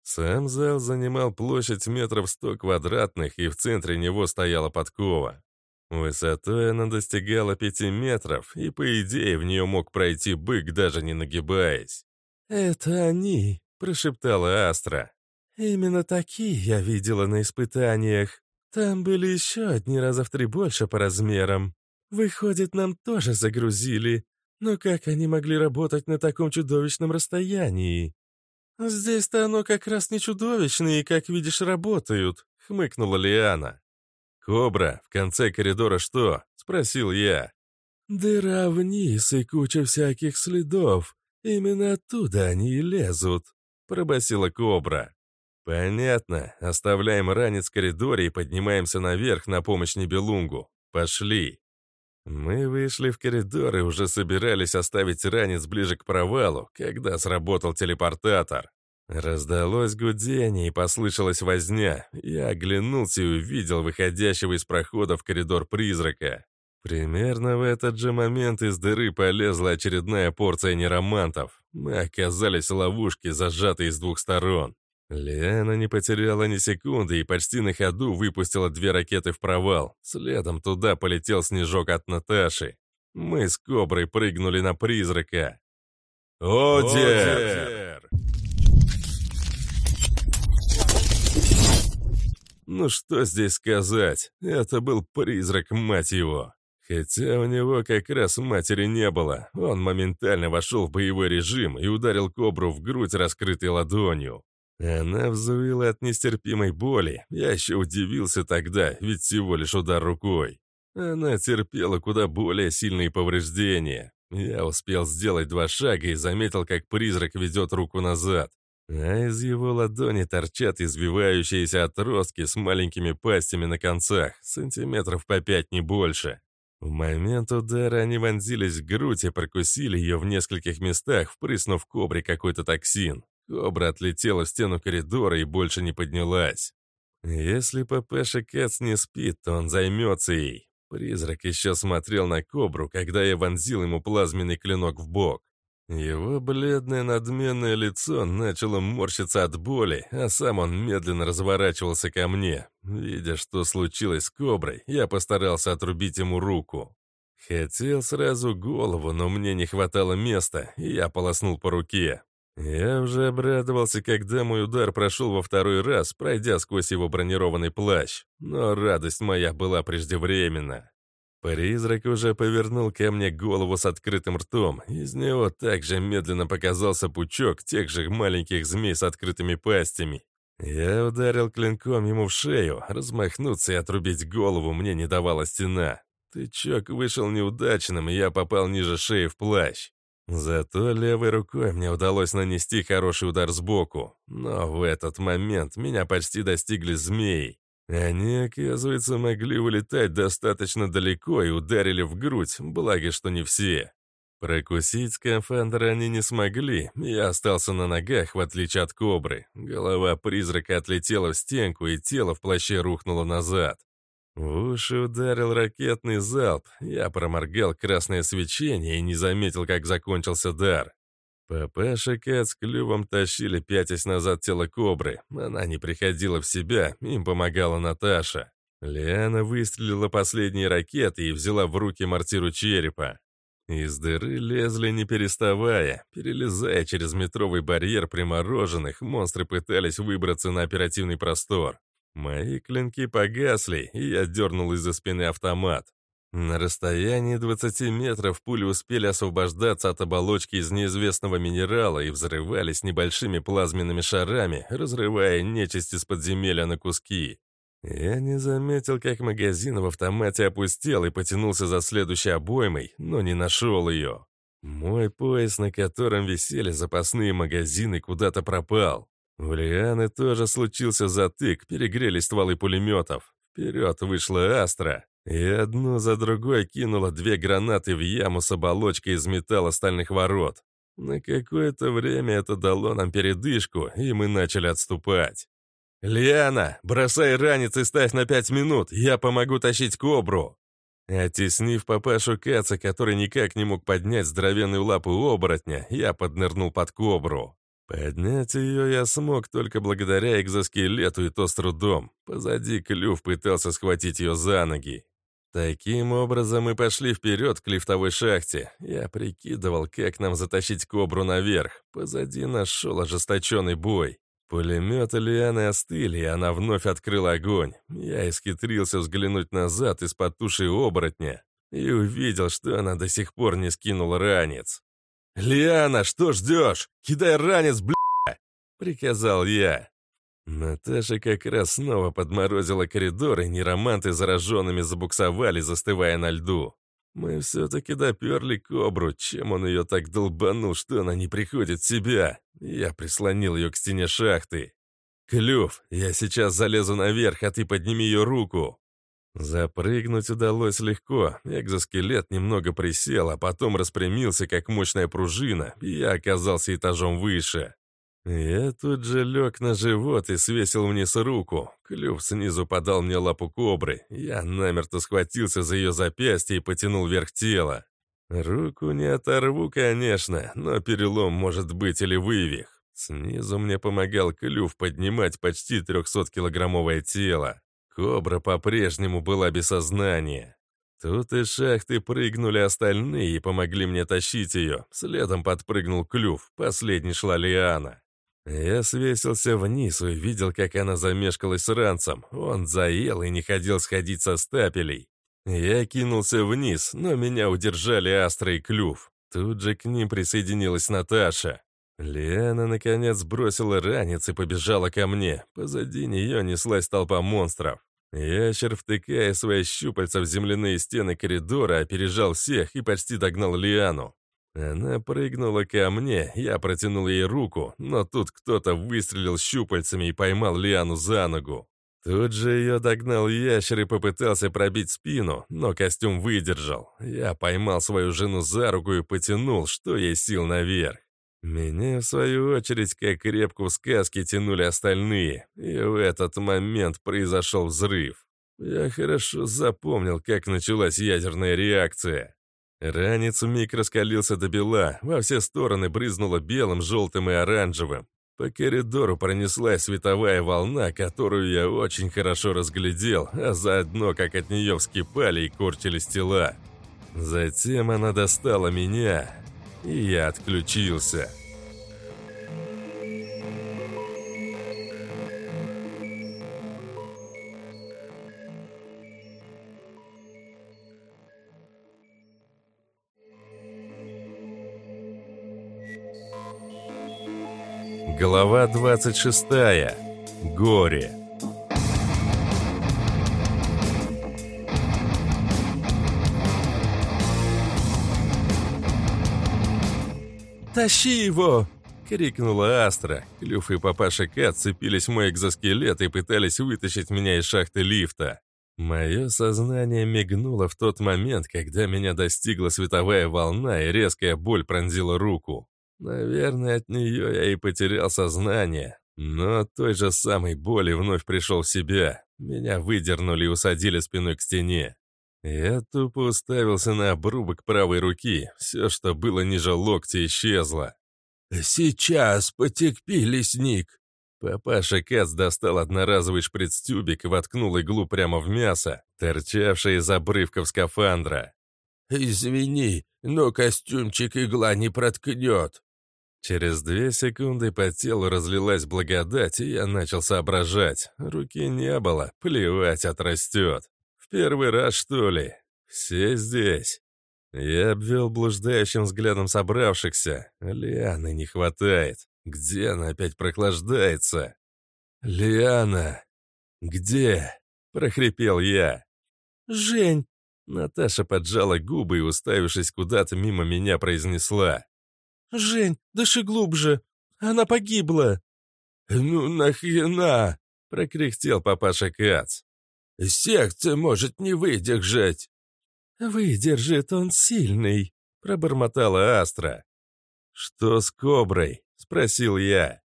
Сам зал занимал площадь метров сто квадратных, и в центре него стояла подкова. Высотой она достигала пяти метров, и, по идее, в нее мог пройти бык, даже не нагибаясь. «Это они», — прошептала Астра. «Именно такие я видела на испытаниях. Там были еще одни раза в три больше по размерам. Выходит, нам тоже загрузили. Но как они могли работать на таком чудовищном расстоянии?» «Здесь-то оно как раз не чудовищные, как видишь, работают», — хмыкнула Лиана. «Кобра, в конце коридора что?» — спросил я. «Дыра вниз и куча всяких следов. Именно оттуда они и лезут», — пробасила Кобра. «Понятно. Оставляем ранец в коридоре и поднимаемся наверх на помощь Небелунгу. Пошли». Мы вышли в коридор и уже собирались оставить ранец ближе к провалу, когда сработал телепортатор. Раздалось гудение и послышалась возня. Я оглянулся и увидел выходящего из прохода в коридор призрака. Примерно в этот же момент из дыры полезла очередная порция неромантов. Мы оказались в ловушке, зажатой с двух сторон. Лиана не потеряла ни секунды и почти на ходу выпустила две ракеты в провал. Следом туда полетел снежок от Наташи. Мы с Коброй прыгнули на призрака. «Одер!» Ну что здесь сказать? Это был призрак, мать его. Хотя у него как раз матери не было. Он моментально вошел в боевой режим и ударил кобру в грудь раскрытой ладонью. Она взвыла от нестерпимой боли. Я еще удивился тогда, ведь всего лишь удар рукой. Она терпела куда более сильные повреждения. Я успел сделать два шага и заметил, как призрак ведет руку назад. А из его ладони торчат избивающиеся отростки с маленькими пастями на концах, сантиметров по пять не больше. В момент удара они вонзились в грудь и прокусили ее в нескольких местах, впрыснув кобре какой-то токсин. Кобра отлетела в стену коридора и больше не поднялась. Если папаша Кэтс не спит, то он займется ей. Призрак еще смотрел на кобру, когда я вонзил ему плазменный клинок в бок. Его бледное надменное лицо начало морщиться от боли, а сам он медленно разворачивался ко мне. Видя, что случилось с коброй, я постарался отрубить ему руку. Хотел сразу голову, но мне не хватало места, и я полоснул по руке. Я уже обрадовался, когда мой удар прошел во второй раз, пройдя сквозь его бронированный плащ. Но радость моя была преждевременна. Призрак уже повернул ко мне голову с открытым ртом. Из него также медленно показался пучок тех же маленьких змей с открытыми пастями. Я ударил клинком ему в шею. Размахнуться и отрубить голову мне не давала стена. Тычок вышел неудачным, и я попал ниже шеи в плащ. Зато левой рукой мне удалось нанести хороший удар сбоку. Но в этот момент меня почти достигли змеи. Они, оказывается, могли улетать достаточно далеко и ударили в грудь, благо, что не все. Прокусить скафандр они не смогли, я остался на ногах, в отличие от кобры. Голова призрака отлетела в стенку, и тело в плаще рухнуло назад. В уши ударил ракетный залп. Я проморгал красное свечение и не заметил, как закончился дар. Папаша Кат с клювом тащили пятясь назад тело кобры. Она не приходила в себя, им помогала Наташа. Лиана выстрелила последние ракеты и взяла в руки мортиру черепа. Из дыры лезли не переставая. Перелезая через метровый барьер примороженных, монстры пытались выбраться на оперативный простор. Мои клинки погасли, и я дернул из-за спины автомат. На расстоянии 20 метров пули успели освобождаться от оболочки из неизвестного минерала и взрывались небольшими плазменными шарами, разрывая нечисть из подземелья на куски. Я не заметил, как магазин в автомате опустел и потянулся за следующей обоймой, но не нашел ее. Мой пояс, на котором висели запасные магазины, куда-то пропал. У Лианы тоже случился затык, перегрели стволы пулеметов. Вперед вышла Астра, и одну за другой кинула две гранаты в яму с оболочкой из металла стальных ворот. На какое-то время это дало нам передышку, и мы начали отступать. «Лиана, бросай ранец и ставь на пять минут, я помогу тащить кобру!» Оттеснив папашу Каца, который никак не мог поднять здоровенную лапу оборотня, я поднырнул под кобру. Поднять ее я смог только благодаря экзоскелету и то с трудом. Позади клюв пытался схватить ее за ноги. Таким образом мы пошли вперед к лифтовой шахте. Я прикидывал, как нам затащить кобру наверх. Позади нас шел ожесточенный бой. Пулеметы Лианы остыли, и она вновь открыла огонь. Я исхитрился взглянуть назад из-под туши оборотня и увидел, что она до сих пор не скинула ранец. «Лиана, что ждешь? Кидай ранец, бля!» — приказал я. Наташа как раз снова подморозила коридор, и нероманты зараженными забуксовали, застывая на льду. Мы все-таки доперли кобру, чем он ее так долбанул, что она не приходит в себя. Я прислонил ее к стене шахты. «Клюв, я сейчас залезу наверх, а ты подними ее руку». Запрыгнуть удалось легко. Экзоскелет немного присел, а потом распрямился, как мощная пружина, и я оказался этажом выше. Я тут же лег на живот и свесил вниз руку. Клюв снизу подал мне лапу кобры. Я намерто схватился за ее запястье и потянул вверх тела. Руку не оторву, конечно, но перелом может быть или вывих. Снизу мне помогал клюв поднимать почти 300-килограммовое тело. Кобра по-прежнему была без сознания. Тут из шахты прыгнули остальные и помогли мне тащить ее. Следом подпрыгнул клюв, последний шла Лиана. Я свесился вниз и видел, как она замешкалась с ранцем. Он заел и не хотел сходить со стапелей. Я кинулся вниз, но меня удержали Астра и Клюв. Тут же к ним присоединилась Наташа. Лиана, наконец, бросила ранец и побежала ко мне. Позади нее неслась толпа монстров. Ящер, втыкая свои щупальца в земляные стены коридора, опережал всех и почти догнал Лиану. Она прыгнула ко мне, я протянул ей руку, но тут кто-то выстрелил щупальцами и поймал Лиану за ногу. Тут же ее догнал ящер и попытался пробить спину, но костюм выдержал. Я поймал свою жену за руку и потянул, что ей сил наверх. Меня, в свою очередь, как крепко в сказке тянули остальные, и в этот момент произошел взрыв. Я хорошо запомнил, как началась ядерная реакция. Ранец вмиг раскалился до бела, во все стороны брызнуло белым, желтым и оранжевым. По коридору пронеслась световая волна, которую я очень хорошо разглядел, а заодно, как от нее вскипали и корчились тела. Затем она достала меня, и я отключился. Глава 26. Горе. «Тащи его!» — крикнула Астра. Клюв и папаша Кат цепились в мой экзоскелет и пытались вытащить меня из шахты лифта. Мое сознание мигнуло в тот момент, когда меня достигла световая волна и резкая боль пронзила руку. Наверное, от нее я и потерял сознание, но от той же самой боли вновь пришел в себя. Меня выдернули и усадили спиной к стене. Я тупо уставился на обрубок правой руки. Все, что было ниже локтя, исчезло. «Сейчас потекпи, лесник!» Папаша Кац достал одноразовый шприц-тюбик и воткнул иглу прямо в мясо, торчавшее из обрывков скафандра. «Извини, но костюмчик игла не проткнет». Через две секунды по телу разлилась благодать, и я начал соображать. Руки не было, плевать, отрастет. Первый раз, что ли? Все здесь. Я обвел блуждающим взглядом собравшихся. Лианы не хватает. Где она опять прохлаждается? «Лиана! Где?» — прохрипел я. «Жень!» Наташа поджала губы и, уставившись куда-то мимо меня, произнесла. «Жень, дыши глубже! Она погибла!» «Ну нахрена?» — прокряхтел папаша Кац. «Сердце может не выдержать!» «Выдержит, он сильный!» — пробормотала Астра. «Что с коброй?» — спросил я.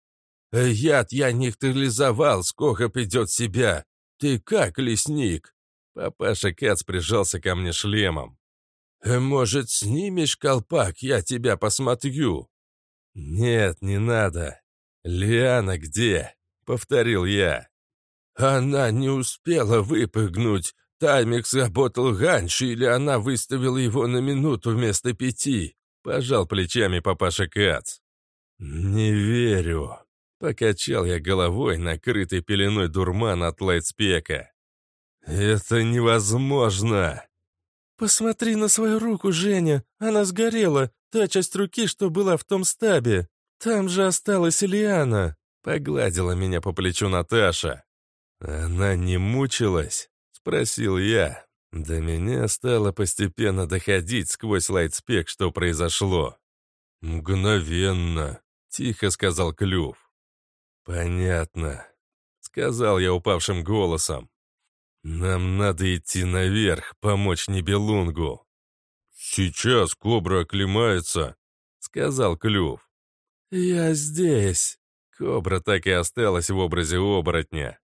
«Яд я нейтрализовал, сколько придет себя. Ты как, лесник?» Папаша Кац прижался ко мне шлемом. «Может, снимешь колпак, я тебя посмотрю?» «Нет, не надо. Лиана где?» — повторил я. «Она не успела выпрыгнуть. Таймик сработал раньше, или она выставила его на минуту вместо пяти?» — пожал плечами папаша Кац. «Не верю», — покачал я головой, накрытый пеленой дурман от лайтспека. «Это невозможно!» «Посмотри на свою руку, Женя, она сгорела, та часть руки, что была в том стабе. Там же осталась Ильяна», — погладила меня по плечу Наташа. «Она не мучилась?» — спросил я. До меня стало постепенно доходить сквозь лайтспек, что произошло. «Мгновенно», — тихо сказал Клюв. «Понятно», — сказал я упавшим голосом. «Нам надо идти наверх, помочь Небелунгу». «Сейчас кобра оклемается», — сказал Клюв. «Я здесь». Кобра так и осталась в образе оборотня.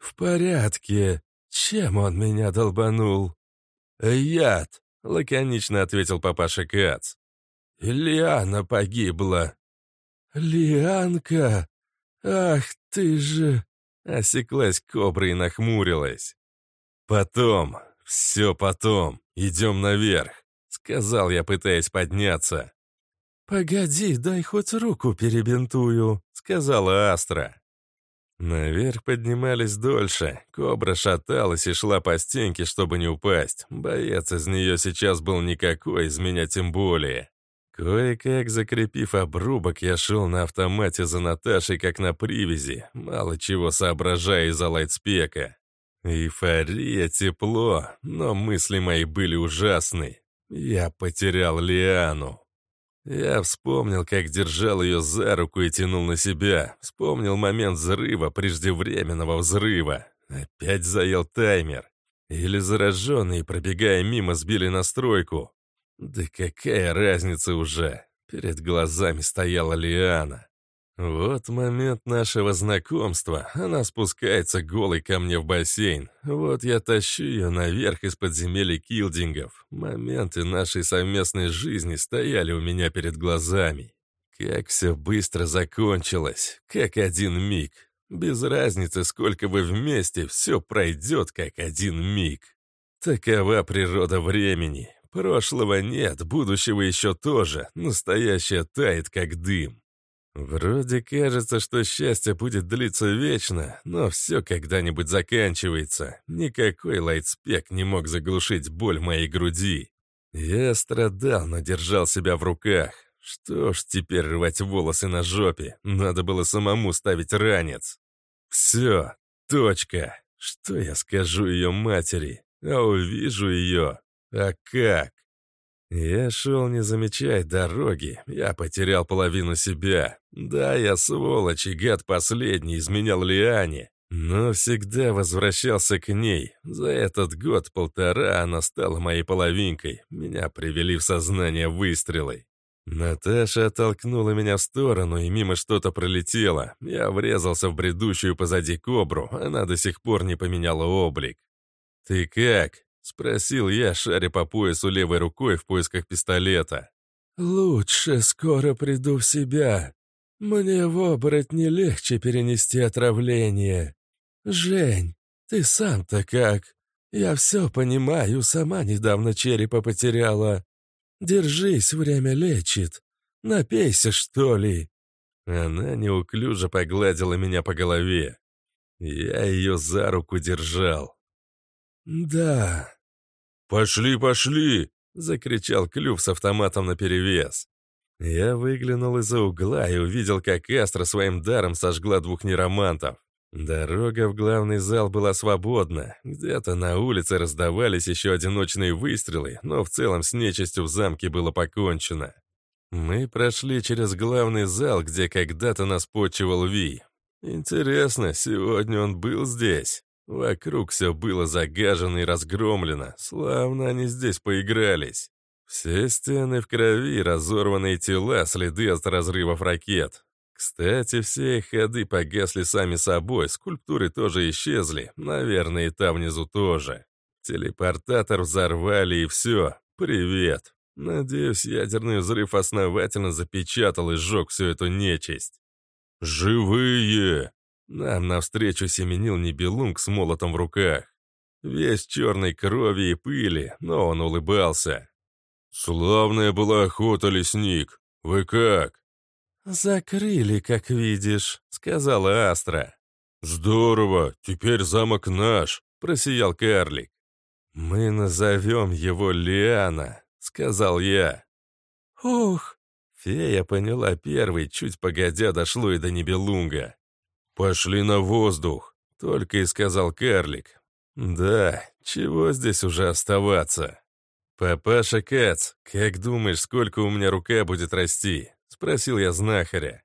«В порядке. Чем он меня долбанул?» «Яд», — лаконично ответил папаша Кац. «Лиана погибла». «Лианка? Ах ты же...» Осеклась кобра и нахмурилась. «Потом, все потом, идем наверх», — сказал я, пытаясь подняться. «Погоди, дай хоть руку перебинтую», — сказала Астра. Наверх поднимались дольше. Кобра шаталась и шла по стенке, чтобы не упасть. Боец из нее сейчас был никакой, из меня тем более. Кое-как закрепив обрубок, я шел на автомате за Наташей, как на привязи, мало чего соображая из-за лайтспека. Эйфория, тепло, но мысли мои были ужасны. Я потерял Лиану. Я вспомнил, как держал ее за руку и тянул на себя. Вспомнил момент взрыва, преждевременного взрыва. Опять заел таймер. Или зараженные, пробегая мимо, сбили настройку. Да какая разница уже? Перед глазами стояла Лиана. Вот момент нашего знакомства. Она спускается голой ко мне в бассейн. Вот я тащу ее наверх из подземелья килдингов. Моменты нашей совместной жизни стояли у меня перед глазами. Как все быстро закончилось. Как один миг. Без разницы, сколько вы вместе, все пройдет как один миг. Такова природа времени. Прошлого нет, будущего еще тоже. Настоящее тает, как дым. Вроде кажется, что счастье будет длиться вечно, но все когда-нибудь заканчивается. Никакой лайтспек не мог заглушить боль моей груди. Я страдал, но держал себя в руках. Что ж теперь рвать волосы на жопе? Надо было самому ставить ранец. Все, точка. Что я скажу ее матери? А увижу ее. А как? Я шел, не замечая дороги. Я потерял половину себя. Да, я сволочь и гад последний, изменял Лиане. Но всегда возвращался к ней. За этот год-полтора она стала моей половинкой. Меня привели в сознание выстрелы. Наташа оттолкнула меня в сторону, и мимо что-то пролетело. Я врезался в бредущую позади кобру. Она до сих пор не поменяла облик. «Ты как?» — спросил я, шаря по поясу левой рукой в поисках пистолета. «Лучше скоро приду в себя. Мне в оборотне легче перенести отравление. Жень, ты сам-то как? Я все понимаю, сама недавно черепа потеряла. Держись, время лечит. Напейся, что ли». Она неуклюже погладила меня по голове. Я ее за руку держал. «Да». «Пошли, пошли!» — закричал Клюв с автоматом наперевес. Я выглянул из-за угла и увидел, как Астра своим даром сожгла двух неромантов. Дорога в главный зал была свободна. Где-то на улице раздавались еще одиночные выстрелы, но в целом с нечистью в замке было покончено. Мы прошли через главный зал, где когда-то нас почивал Ви. Интересно, сегодня он был здесь? Вокруг все было загажено и разгромлено. Славно они здесь поигрались. Все стены в крови, разорванные тела, следы от разрывов ракет. Кстати, все ходы погасли сами собой, скульптуры тоже исчезли, наверное, и там внизу тоже. Телепортатор взорвали и все. Привет. Надеюсь, ядерный взрыв основательно запечатал и сжег всю эту нечисть. «Живые!» Нам навстречу семенил Нибелунг с молотом в руках. Весь черной крови и пыли, но он улыбался. «Славная была охота, лесник. Вы как?» «Закрыли, как видишь», — сказала Астра. «Здорово, теперь замок наш», — просиял карлик. «Мы назовем его Лиана», — сказал я. «Ух!» Фея поняла первый, чуть погодя дошло и до Нибелунга. «Пошли на воздух», — только и сказал карлик. «Да, чего здесь уже оставаться?» «Папаша Кац, как думаешь, сколько у меня рука будет расти?» — спросил я знахаря.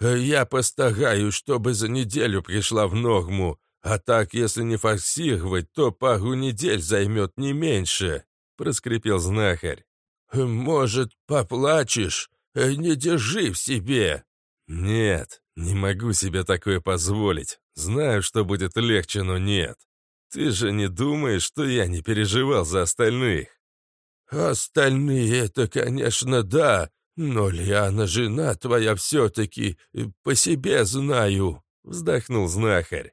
«Я постагаю, чтобы за неделю пришла в норму, а так, если не форсировать, то пару недель займет не меньше», — проскрипел знахарь. «Может, поплачешь? Не держи в себе». «Нет, не могу себе такое позволить. Знаю, что будет легче, но нет. Ты же не думаешь, что я не переживал за остальных?» «Остальные — это, конечно, да, но Лиана жена твоя все-таки, по себе знаю», — вздохнул знахарь.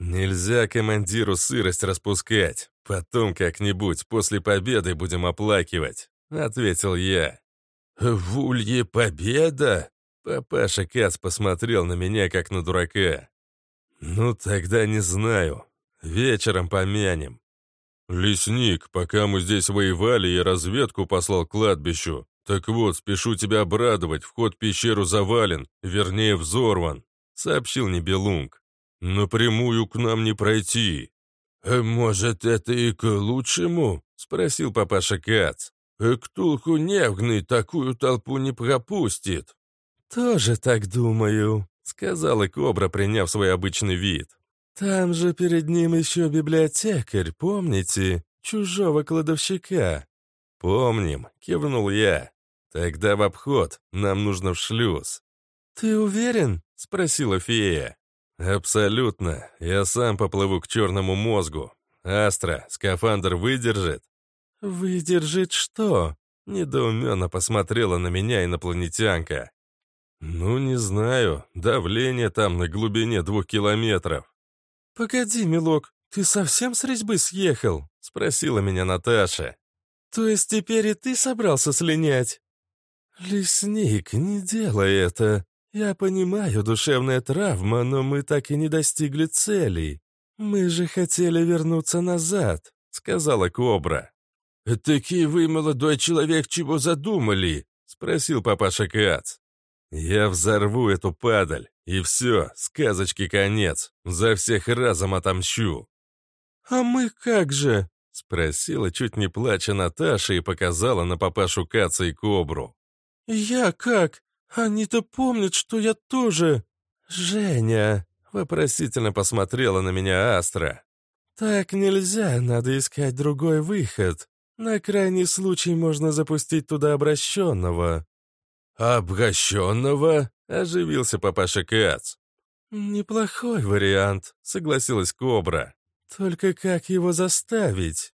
«Нельзя командиру сырость распускать. Потом как-нибудь после победы будем оплакивать», — ответил я. «В улье победа?» Папаша Кац посмотрел на меня, как на дурака. «Ну, тогда не знаю. Вечером помянем». «Лесник, пока мы здесь воевали, я разведку послал к кладбищу. Так вот, спешу тебя обрадовать, вход в пещеру завален, вернее, взорван», — сообщил Небелунг. «Напрямую к нам не пройти». «Э, «Может, это и к лучшему?» — спросил папаша Кац. «Э, «Ктулху Невгный такую толпу не пропустит». «Тоже так думаю», — сказала Кобра, приняв свой обычный вид. «Там же перед ним еще библиотекарь, помните? Чужого кладовщика». «Помним», — кивнул я. «Тогда в обход, нам нужно в шлюз». «Ты уверен?» — спросила фея. «Абсолютно. Я сам поплыву к черному мозгу. Астра, скафандр выдержит?» «Выдержит что?» — недоуменно посмотрела на меня инопланетянка. «Ну, не знаю. Давление там на глубине двух километров». «Погоди, милок, ты совсем с резьбы съехал?» — спросила меня Наташа. «То есть теперь и ты собрался слинять?» «Лесник, не делай это. Я понимаю, душевная травма, но мы так и не достигли цели. Мы же хотели вернуться назад», — сказала Кобра. «Таки вы, молодой человек, чего задумали?» — спросил папаша Кац. «Я взорву эту падаль, и все, сказочки конец, за всех разом отомщу». «А мы как же?» Спросила, чуть не плача Наташа, и показала на папашу Каца и Кобру. «Я как? Они-то помнят, что я тоже...» «Женя!» — вопросительно посмотрела на меня Астра. «Так нельзя, надо искать другой выход. На крайний случай можно запустить туда обращенного». «Обращенного?» — оживился папаша Кац. «Неплохой вариант», — согласилась Кобра. «Только как его заставить?»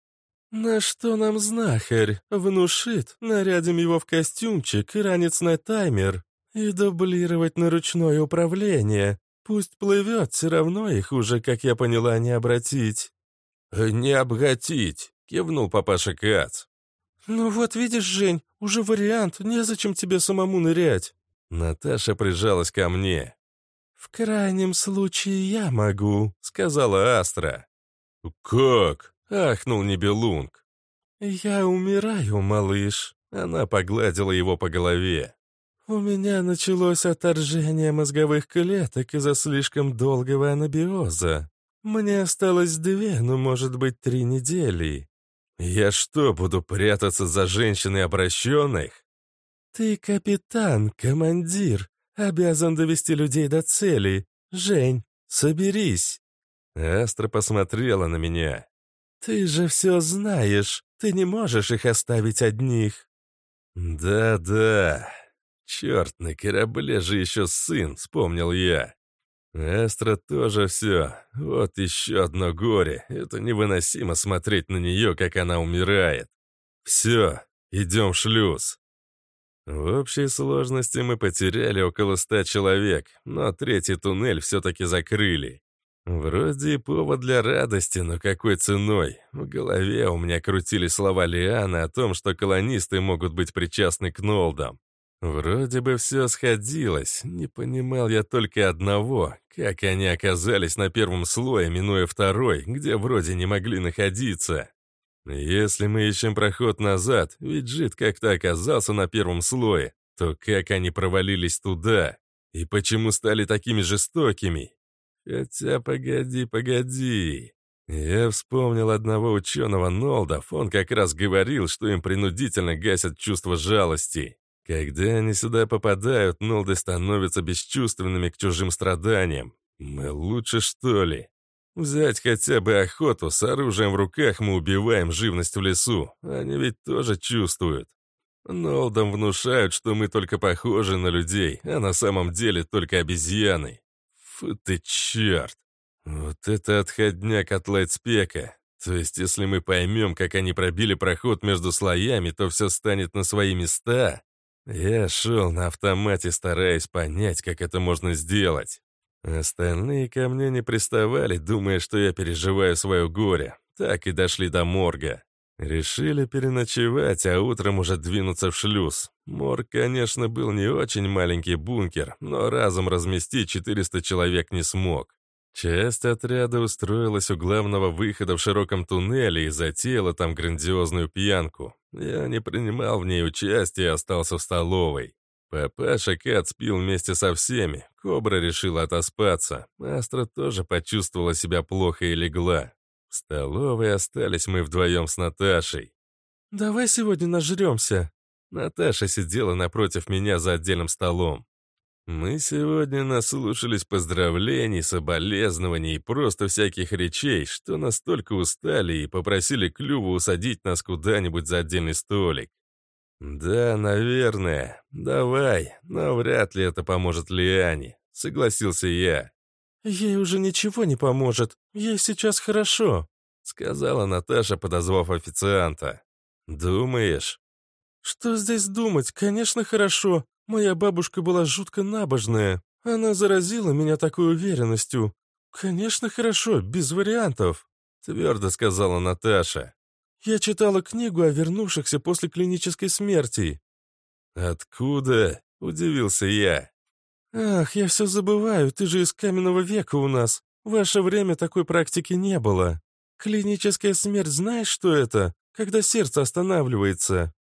«На что нам знахарь? Внушит, нарядим его в костюмчик и ранец на таймер. И дублировать на ручное управление. Пусть плывет, все равно их уже, как я поняла, не обратить». «Не обратить», — кивнул папаша Кац. «Ну вот видишь, Жень, уже вариант, незачем тебе самому нырять». Наташа прижалась ко мне. «В крайнем случае я могу», — сказала Астра. «Как?» — ахнул Небелунг. «Я умираю, малыш», — она погладила его по голове. «У меня началось отторжение мозговых клеток из-за слишком долгого анабиоза. Мне осталось две, ну, может быть, три недели. Я что, буду прятаться за женщиной обращенных? Ты капитан, командир, обязан довести людей до цели. Жень, соберись. Астра посмотрела на меня. Ты же все знаешь, ты не можешь их оставить одних. Да-да. Черт, на корабле же еще сын, вспомнил я. Эстра тоже все. Вот еще одно горе. Это невыносимо смотреть на нее, как она умирает. Все, идем в шлюз. В общей сложности мы потеряли около ста человек, но третий туннель все-таки закрыли. Вроде и повод для радости, но какой ценой? В голове у меня крутили слова Лианы о том, что колонисты могут быть причастны к Нолдам. Вроде бы все сходилось, не понимал я только одного, как они оказались на первом слое, минуя второй, где вроде не могли находиться. Если мы ищем проход назад, ведь Джит как-то оказался на первом слое, то как они провалились туда? И почему стали такими жестокими? Хотя, погоди, погоди. Я вспомнил одного ученого Нолдов, он как раз говорил, что им принудительно гасят чувство жалости. Когда они сюда попадают, нолды становятся бесчувственными к чужим страданиям. Мы лучше, что ли? Взять хотя бы охоту, с оружием в руках мы убиваем живность в лесу. Они ведь тоже чувствуют. Нолдам внушают, что мы только похожи на людей, а на самом деле только обезьяны. Фу ты черт! Вот это отходняк от лайтспека. То есть, если мы поймем, как они пробили проход между слоями, то все станет на свои места. Я шел на автомате, стараясь понять, как это можно сделать. Остальные ко мне не приставали, думая, что я переживаю свое горе. Так и дошли до морга. Решили переночевать, а утром уже двинуться в шлюз. Морг, конечно, был не очень маленький бункер, но разом разместить 400 человек не смог. Часть отряда устроилась у главного выхода в широком туннеле и затеяла там грандиозную пьянку. Я не принимал в ней участия и остался в столовой. Папаша Кат спил вместе со всеми, Кобра решила отоспаться, Астра тоже почувствовала себя плохо и легла. В столовой остались мы вдвоем с Наташей. «Давай сегодня нажремся». Наташа сидела напротив меня за отдельным столом. Мы сегодня наслушались поздравлений, соболезнований и просто всяких речей, что настолько устали и попросили Клюву усадить нас куда-нибудь за отдельный столик. «Да, наверное. Давай, но вряд ли это поможет Лиане», — согласился я. «Ей уже ничего не поможет. Ей сейчас хорошо», — сказала Наташа, подозвав официанта. «Думаешь?» «Что здесь думать? Конечно, хорошо. Моя бабушка была жутко набожная. Она заразила меня такой уверенностью. Конечно, хорошо, без вариантов», — твердо сказала Наташа. «Я читала книгу о вернувшихся после клинической смерти». «Откуда?» — удивился я. «Ах, я все забываю, ты же из каменного века у нас. В ваше время такой практики не было. Клиническая смерть, знаешь, что это? Когда сердце останавливается».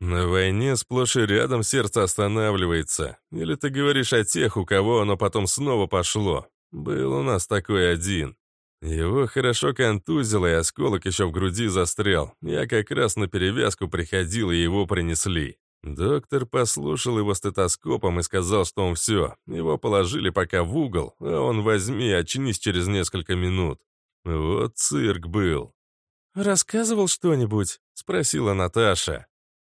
На войне сплошь и рядом сердце останавливается. Или ты говоришь о тех, у кого оно потом снова пошло? Был у нас такой один. Его хорошо контузило, и осколок еще в груди застрял. Я как раз на перевязку приходил, и его принесли. Доктор послушал его стетоскопом и сказал, что он все. Его положили пока в угол, а он возьми, очнись через несколько минут. Вот цирк был. «Рассказывал что-нибудь?» — спросила Наташа.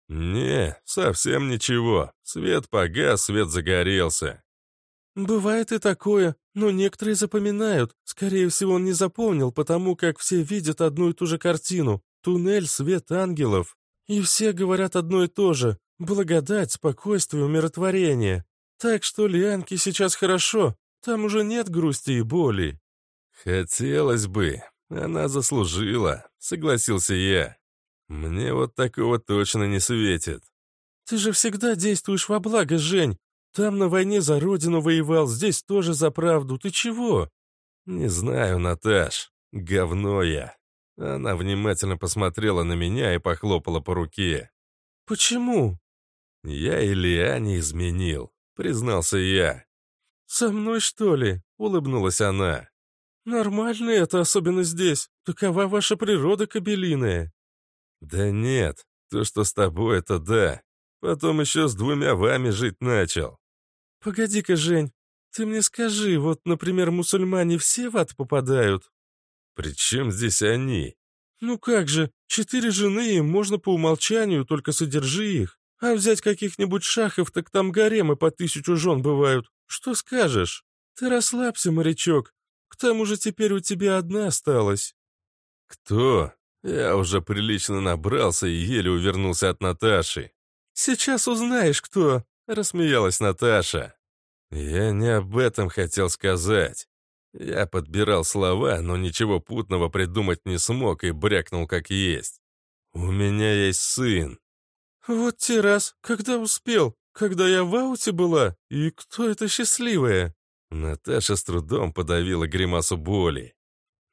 «Не, совсем ничего. Свет погас, свет загорелся». «Бывает и такое, но некоторые запоминают. Скорее всего, он не запомнил, потому как все видят одну и ту же картину. Туннель, свет ангелов. И все говорят одно и то же. Благодать, спокойствие, умиротворение. Так что Лианке сейчас хорошо. Там уже нет грусти и боли». «Хотелось бы. Она заслужила», — согласился я. «Мне вот такого точно не светит». «Ты же всегда действуешь во благо, Жень. Там на войне за родину воевал, здесь тоже за правду. Ты чего?» «Не знаю, Наташ. Говно я». Она внимательно посмотрела на меня и похлопала по руке. «Почему?» «Я Илья изменил», — признался я. «Со мной, что ли?» — улыбнулась она. «Нормально это, особенно здесь. Такова ваша природа кабелиная». «Да нет, то, что с тобой, это да. Потом еще с двумя вами жить начал». «Погоди-ка, Жень, ты мне скажи, вот, например, мусульмане все в ад попадают?» «При чем здесь они?» «Ну как же, четыре жены, им можно по умолчанию, только содержи их. А взять каких-нибудь шахов, так там гаремы по тысячу жен бывают. Что скажешь? Ты расслабься, морячок. К тому же теперь у тебя одна осталась». «Кто?» Я уже прилично набрался и еле увернулся от Наташи. «Сейчас узнаешь, кто», — рассмеялась Наташа. «Я не об этом хотел сказать. Я подбирал слова, но ничего путного придумать не смог и брякнул как есть. У меня есть сын». «Вот те раз, когда успел, когда я в ауте была, и кто это счастливая?» Наташа с трудом подавила гримасу боли.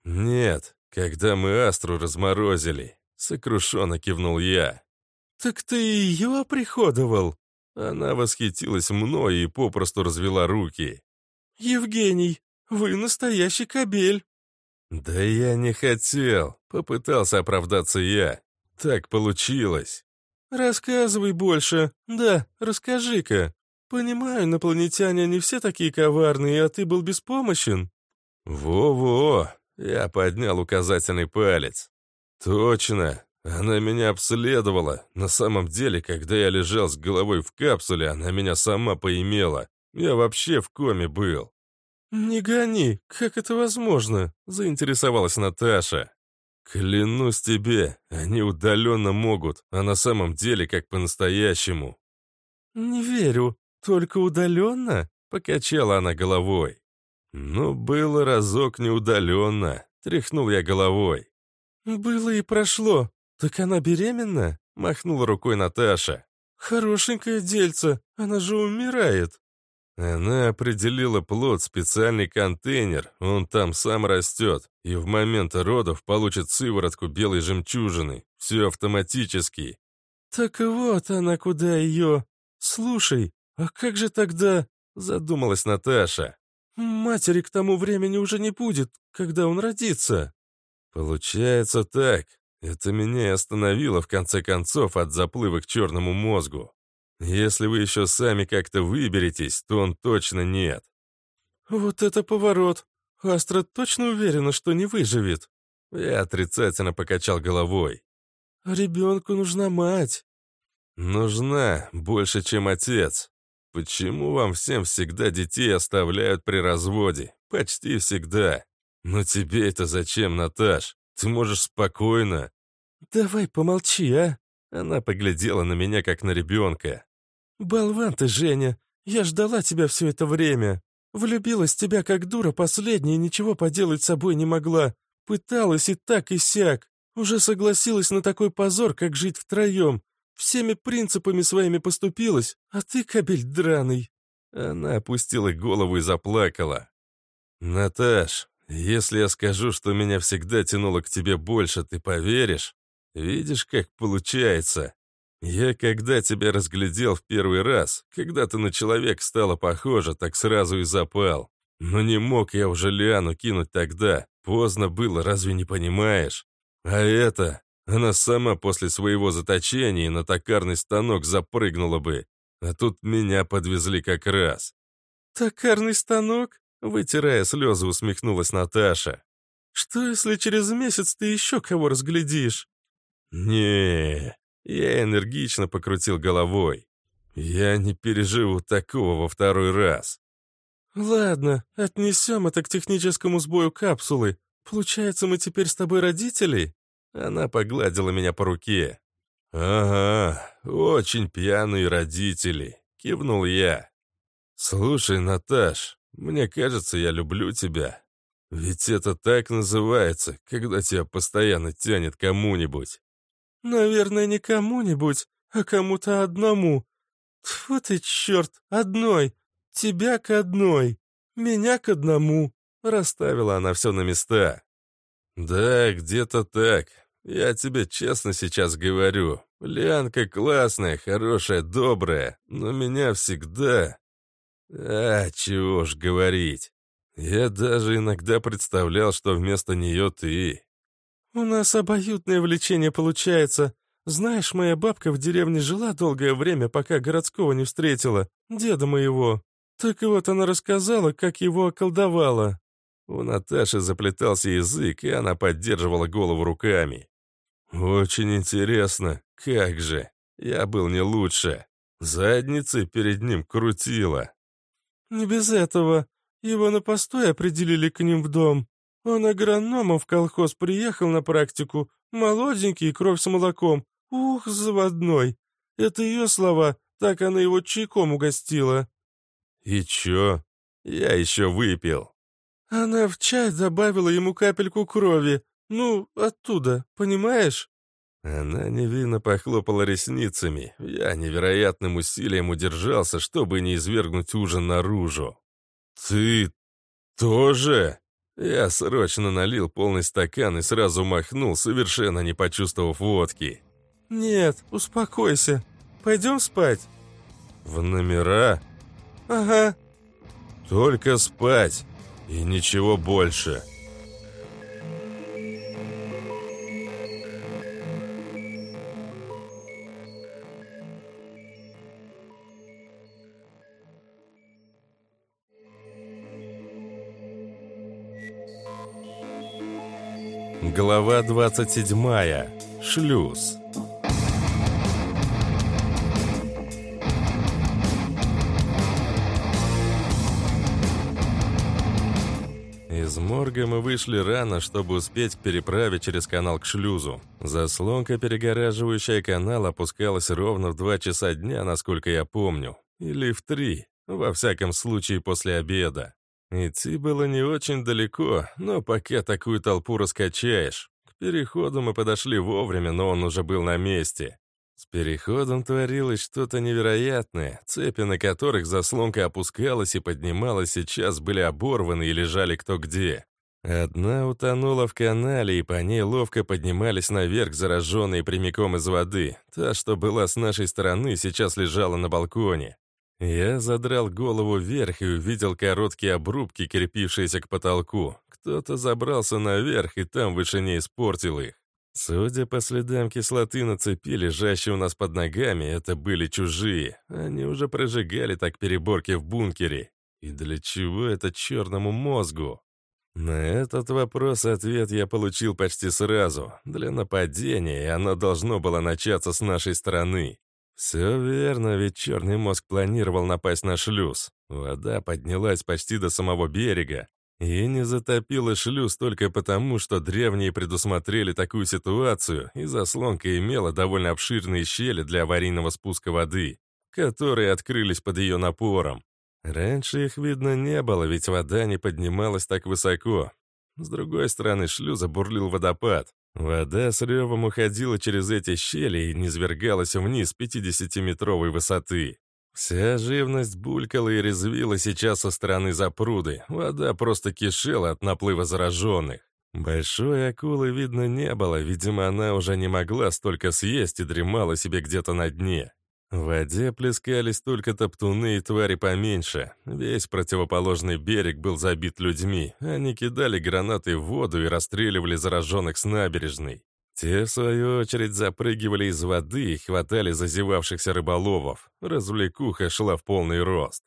«Нет, когда мы Астру разморозили», — сокрушенно кивнул я. «Так ты ее оприходовал?» Она восхитилась мной и попросту развела руки. «Евгений, вы настоящий кобель!» «Да я не хотел», — попытался оправдаться я. «Так получилось». «Рассказывай больше. Да, расскажи-ка. Понимаю, инопланетяне не все такие коварные, а ты был беспомощен». «Во-во!» — я поднял указательный палец. «Точно. Она меня обследовала. На самом деле, когда я лежал с головой в капсуле, она меня сама поимела. Я вообще в коме был». «Не гони, как это возможно?» — заинтересовалась Наташа. «Клянусь тебе, они удаленно могут, а на самом деле как по-настоящему». «Не верю. Только удаленно?» — покачала она головой. «Ну, было разок неудаленно», — тряхнул я головой. «Было и прошло. «Так она беременна?» — махнула рукой Наташа. «Хорошенькое дельце, она же умирает». Она определила плод в специальный контейнер, он там сам растет, и в момент родов получит сыворотку белой жемчужины. Все автоматически. «Так вот она куда ее. Слушай, а как же тогда...» — задумалась Наташа. «Матери к тому времени уже не будет, когда он родится». «Получается так. Это меня и остановило, в конце концов, от заплыва к черному мозгу. Если вы еще сами как-то выберетесь, то он точно нет. Вот это поворот. Астра точно уверена, что не выживет. Я отрицательно покачал головой. Ребенку нужна мать. Нужна, больше, чем отец. Почему вам всем всегда детей оставляют при разводе? Почти всегда. Но тебе это зачем, Наташ? Ты можешь спокойно...» «Давай помолчи, а?» Она поглядела на меня, как на ребенка. «Болван ты, Женя! Я ждала тебя все это время. Влюбилась в тебя как дура последняя, ничего поделать с собой не могла. Пыталась и так, и сяк. Уже согласилась на такой позор, как жить втроем. Всеми принципами своими поступилась, а ты, кабель драный». Она опустила голову и заплакала. «Наташ, если я скажу, что меня всегда тянуло к тебе больше, ты поверишь? Видишь, как получается? Я когда тебя разглядел в первый раз, когда ты на человек стала похожа, так сразу и запал. Но не мог я уже Лиану кинуть тогда. Поздно было, разве не понимаешь? А это... Она сама после своего заточения на токарный станок запрыгнула бы. А тут меня подвезли как раз. «Токарный станок?» — вытирая слезы, усмехнулась Наташа. «Что, если через месяц ты еще кого разглядишь?» не я энергично покрутил головой. Я не переживу такого во второй раз. «Ладно, отнесем это к техническому сбою капсулы. Получается, мы теперь с тобой родители?» Она погладила меня по руке. «Ага, очень пьяные родители», — кивнул я. «Слушай, Наташ, мне кажется, я люблю тебя. Ведь это так называется, когда тебя постоянно тянет кому-нибудь». «Наверное, не кому-нибудь, а кому-то одному. Тьфу ты, черт, одной. Тебя к одной, меня к одному». Расставила она все на места. «Да, где-то так. Я тебе честно сейчас говорю. Лянка классная, хорошая, добрая, но меня всегда... А, чего ж говорить. Я даже иногда представлял, что вместо нее ты. У нас обоюдное влечение получается. Знаешь, моя бабка в деревне жила долгое время, пока городского не встретила, деда моего. Так вот она рассказала, как его околдовала. У Наташи заплетался язык, и она поддерживала голову руками. «Очень интересно, как же. Я был не лучше. Задницы перед ним крутила». «Не без этого. Его на постой определили к ним в дом. Он агрономом в колхоз приехал на практику, молоденький, кровь с молоком. Ух, заводной. Это ее слова, так она его чайком угостила». «И чё? Я еще выпил». Она в чай добавила ему капельку крови. Ну, оттуда, понимаешь? Она невинно похлопала ресницами. Я невероятным усилием удержался, чтобы не извергнуть ужин наружу. «Ты тоже?» Я срочно налил полный стакан и сразу махнул, совершенно не почувствовав водки. «Нет, успокойся. Пойдем спать?» «В номера?» «Ага». «Только спать. И ничего больше. Глава 27. Шлюз. Из морга мы вышли рано, чтобы успеть к переправе через канал к шлюзу. Заслонка, перегораживающая канал, опускалась ровно в два часа дня, насколько я помню. Или в три, во всяком случае после обеда. Идти было не очень далеко, но пока такую толпу раскачаешь. К переходу мы подошли вовремя, но он уже был на месте. С переходом творилось что-то невероятное, цепи на которых заслонка опускалась и поднималась сейчас были оборваны и лежали кто где. Одна утонула в канале, и по ней ловко поднимались наверх зараженные прямиком из воды. Та, что была с нашей стороны, сейчас лежала на балконе. Я задрал голову вверх и увидел короткие обрубки, крепившиеся к потолку. Кто-то забрался наверх и там в вышине испортил их. Судя по следам кислоты на цепи, лежащей у нас под ногами, это были чужие. Они уже прожигали так переборки в бункере. И для чего это черному мозгу? На этот вопрос ответ я получил почти сразу. Для нападения, оно должно было начаться с нашей стороны. Все верно, ведь черный мозг планировал напасть на шлюз. Вода поднялась почти до самого берега, и не затопило шлюз только потому, что древние предусмотрели такую ситуацию, и заслонка имела довольно обширные щели для аварийного спуска воды, которые открылись под ее напором. Раньше их видно не было, ведь вода не поднималась так высоко. С другой стороны шлюза бурлил водопад. Вода с ревом уходила через эти щели и низвергалась вниз с 50-метровой высоты. Вся живность булькала и резвила сейчас со стороны запруды. Вода просто кишела от наплыва зараженных. Большой акулы видно не было, видимо, она уже не могла столько съесть и дремала себе где-то на дне. В воде плескались только топтуны и твари поменьше. Весь противоположный берег был забит людьми. Они кидали гранаты в воду и расстреливали зараженных с набережной. Те, в свою очередь, запрыгивали из воды и хватали зазевавшихся рыболовов. Развлекуха шла в полный рост.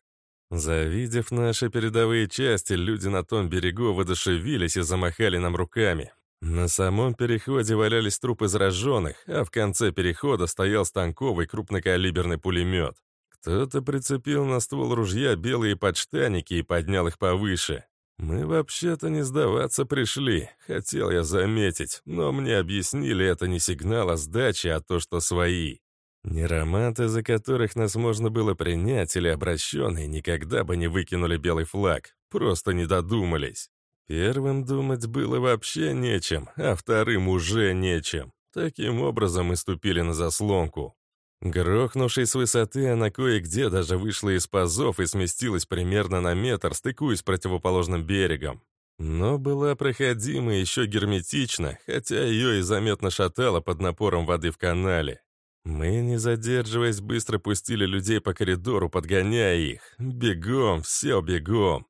Завидев наши передовые части, люди на том берегу воодушевились и замахали нам руками. На самом переходе валялись трупы зараженных, а в конце перехода стоял станковый крупнокалиберный пулемет. Кто-то прицепил на ствол ружья белые подштаники и поднял их повыше. «Мы вообще-то не сдаваться пришли, хотел я заметить, но мне объяснили, это не сигнал о сдаче, а то, что свои. Нероманты, за которых нас можно было принять, или обращенные, никогда бы не выкинули белый флаг, просто не додумались. Первым думать было вообще нечем, а вторым уже нечем. Таким образом мы ступили на заслонку. Грохнувшись с высоты, она кое-где даже вышла из пазов и сместилась примерно на метр, стыкуясь с противоположным берегом. Но была проходима еще герметично, хотя ее и заметно шатало под напором воды в канале. Мы, не задерживаясь, быстро пустили людей по коридору, подгоняя их. Бегом, все бегом.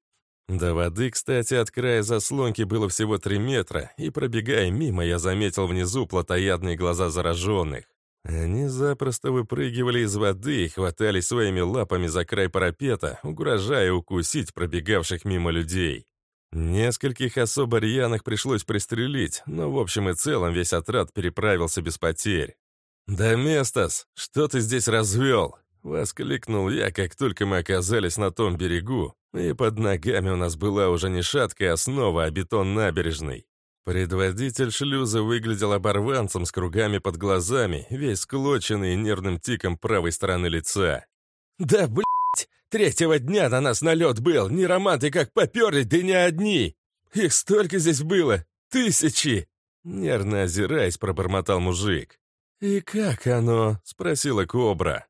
До воды, кстати, от края заслонки было всего три метра, и, пробегая мимо, я заметил внизу плотоядные глаза зараженных. Они запросто выпрыгивали из воды и хватали своими лапами за край парапета, угрожая укусить пробегавших мимо людей. Нескольких особо рьяных пришлось пристрелить, но в общем и целом весь отряд переправился без потерь. «Да, Местос, что ты здесь развел?» — воскликнул я, как только мы оказались на том берегу, и под ногами у нас была уже не шаткая основа, а бетон набережный. Предводитель шлюза выглядел оборванцем с кругами под глазами, весь склоченный нервным тиком правой стороны лица. «Да, блядь! Третьего дня на нас налет был! Не романты как поперли, да не одни! Их столько здесь было! Тысячи!» Нервно озираясь, пробормотал мужик. «И как оно?» — спросила Кобра.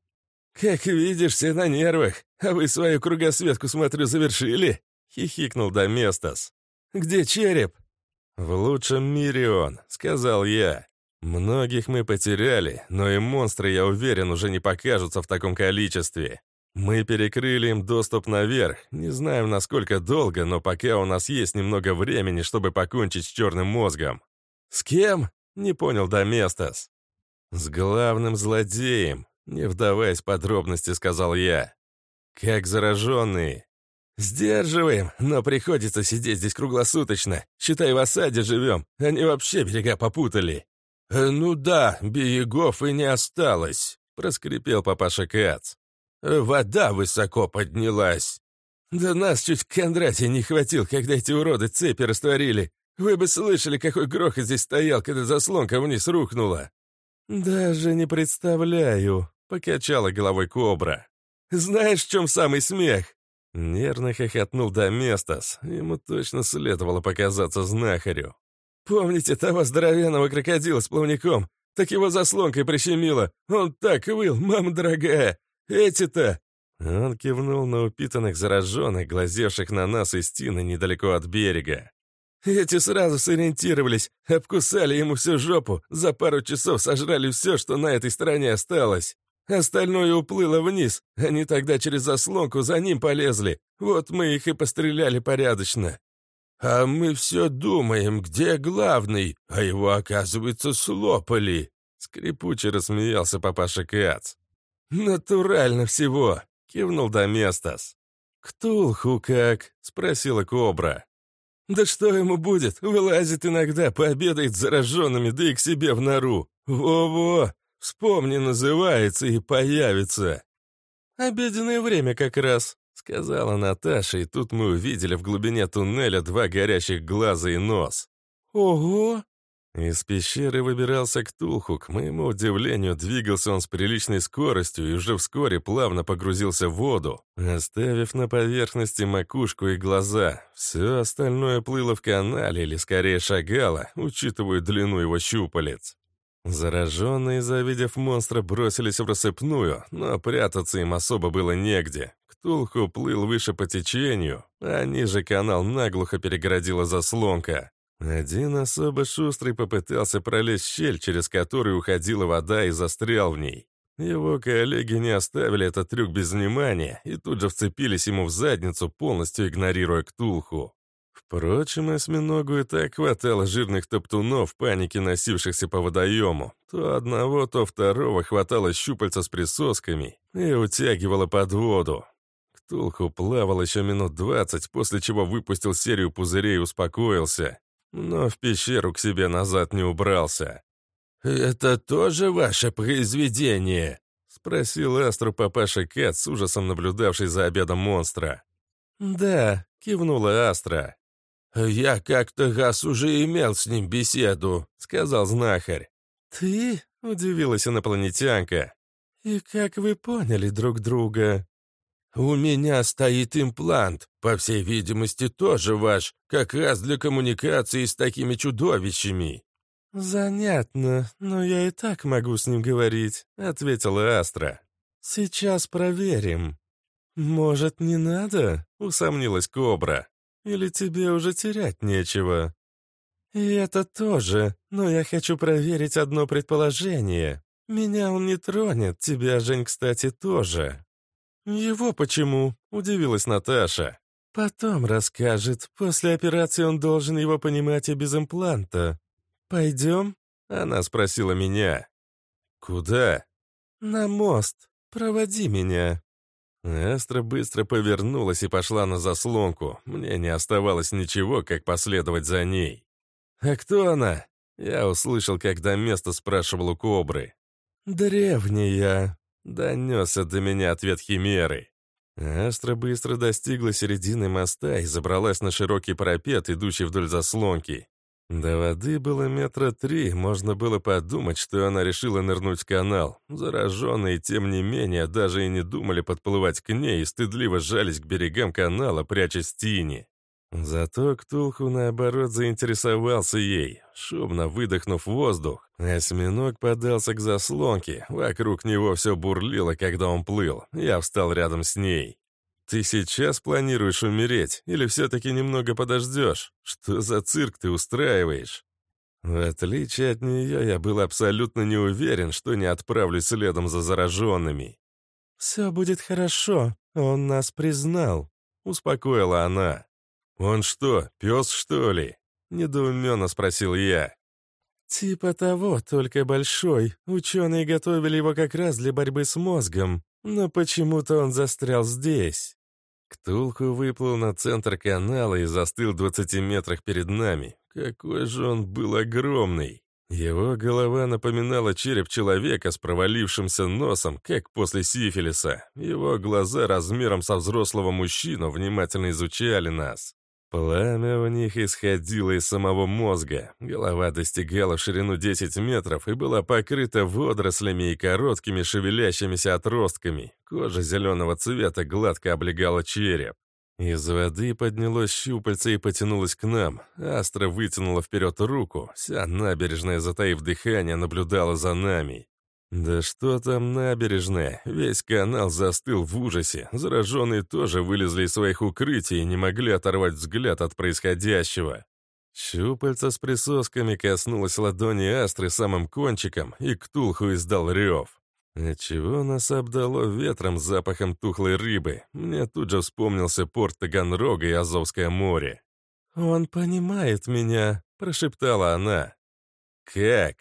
«Как видишь, все на нервах, а вы свою кругосветку, смотрю, завершили?» — хихикнул Доместос. «Где череп?» «В лучшем мире он», — сказал я. «Многих мы потеряли, но и монстры, я уверен, уже не покажутся в таком количестве. Мы перекрыли им доступ наверх, не знаем, насколько долго, но пока у нас есть немного времени, чтобы покончить с черным мозгом». «С кем?» — не понял Доместос. «С главным злодеем», — не вдаваясь в подробности, сказал я. «Как зараженные. «Сдерживаем, но приходится сидеть здесь круглосуточно. Считай, в осаде живем. Они вообще берега попутали». «Э, «Ну да, берегов и не осталось», — проскрипел папаша Кац. «Э, «Вода высоко поднялась». «Да нас чуть Кондратий не хватил, когда эти уроды цепи растворили. Вы бы слышали, какой грохот здесь стоял, когда заслонка вниз рухнула». «Даже не представляю», — покачала головой кобра. «Знаешь, в чем самый смех?» Нервно хохотнул Доместос. Ему точно следовало показаться знахарю. «Помните того здоровенного крокодила с плавником? Так его заслонкой прищемило. Он так выл, мама дорогая. Эти-то...» Он кивнул на упитанных зараженных, глазевших на нас из стены недалеко от берега. Эти сразу сориентировались, обкусали ему всю жопу, за пару часов сожрали все, что на этой стороне осталось. Остальное уплыло вниз. Они тогда через заслонку за ним полезли. Вот мы их и постреляли порядочно. А мы все думаем, где главный, а его, оказывается, слопали. Скрипуче рассмеялся папаша Кац. «Натурально всего!» — кивнул Доместос. «Ктулху как?» — спросила Кобра. «Да что ему будет? Вылазит иногда, пообедает с зараженными, да и к себе в нору. Во-во! Вспомни, называется, и появится. Обеденное время как раз, сказала Наташа, и тут мы увидели в глубине туннеля два горящих глаза и нос. Ого! Из пещеры выбирался Ктулху. К моему удивлению, двигался он с приличной скоростью и уже вскоре плавно погрузился в воду, оставив на поверхности макушку и глаза. Все остальное плыло в канале или скорее шагало, учитывая длину его щупалец. Зараженные, завидев монстра, бросились в рассыпную, но прятаться им особо было негде. Ктулху плыл выше по течению, а ниже канал наглухо перегородила заслонка. Один особо шустрый попытался пролезть щель, через которую уходила вода и застрял в ней. Его коллеги не оставили этот трюк без внимания и тут же вцепились ему в задницу, полностью игнорируя Ктулху. Впрочем, осьминогу и так хватало жирных топтунов, паники носившихся по водоему. То одного, то второго хватало щупальца с присосками и утягивало под воду. Ктулху плавал еще минут двадцать, после чего выпустил серию пузырей и успокоился. Но в пещеру к себе назад не убрался. «Это тоже ваше произведение?» — спросил Астру папаша Кэт, с ужасом наблюдавший за обедом монстра. «Да», — кивнула Астра. «Я как-то раз уже имел с ним беседу», — сказал знахарь. «Ты?» — удивилась инопланетянка. «И как вы поняли друг друга?» «У меня стоит имплант, по всей видимости, тоже ваш, как раз для коммуникации с такими чудовищами». «Занятно, но я и так могу с ним говорить», — ответила Астра. «Сейчас проверим». «Может, не надо?» — усомнилась Кобра. «Или тебе уже терять нечего?» «И это тоже, но я хочу проверить одно предположение. Меня он не тронет, тебя, Жень, кстати, тоже». «Его почему?» — удивилась Наташа. «Потом расскажет. После операции он должен его понимать и без импланта. Пойдем?» — она спросила меня. «Куда?» «На мост. Проводи меня». Астра быстро повернулась и пошла на заслонку. Мне не оставалось ничего, как последовать за ней. «А кто она?» Я услышал, когда место спрашивал у кобры. «Древняя», Донесся до меня ответ Химеры. Астра быстро достигла середины моста и забралась на широкий парапет, идущий вдоль заслонки. До воды было метра три, можно было подумать, что она решила нырнуть в канал. Зараженные, тем не менее, даже и не думали подплывать к ней и стыдливо жались к берегам канала, прячась в тени. Зато Ктулху, наоборот, заинтересовался ей. Шумно выдохнув воздух, осьминог подался к заслонке. Вокруг него все бурлило, когда он плыл. Я встал рядом с ней. «Ты сейчас планируешь умереть? Или все-таки немного подождешь? Что за цирк ты устраиваешь?» В отличие от нее, я был абсолютно не уверен, что не отправлюсь следом за зараженными. «Все будет хорошо, он нас признал», — успокоила она. «Он что, пес, что ли?» — недоуменно спросил я. «Типа того, только большой. Ученые готовили его как раз для борьбы с мозгом, но почему-то он застрял здесь». Ктулху выплыл на центр канала и застыл в 20 метрах перед нами. Какой же он был огромный! Его голова напоминала череп человека с провалившимся носом, как после сифилиса. Его глаза размером со взрослого мужчину внимательно изучали нас. Пламя в них исходило из самого мозга. Голова достигала ширину 10 метров и была покрыта водорослями и короткими шевелящимися отростками. Кожа зеленого цвета гладко облегала череп. Из воды поднялось щупальце и потянулось к нам. Астра вытянула вперед руку. Вся набережная, затаив дыхание, наблюдала за нами. Да что там набережная? Весь канал застыл в ужасе. Зараженные тоже вылезли из своих укрытий и не могли оторвать взгляд от происходящего. Щупальца с присосками коснулась ладони Астры самым кончиком, и Ктулху издал рев. Отчего нас обдало ветром запахом тухлой рыбы? Мне тут же вспомнился порт Таганрога и Азовское море. «Он понимает меня», — прошептала она. «Как?»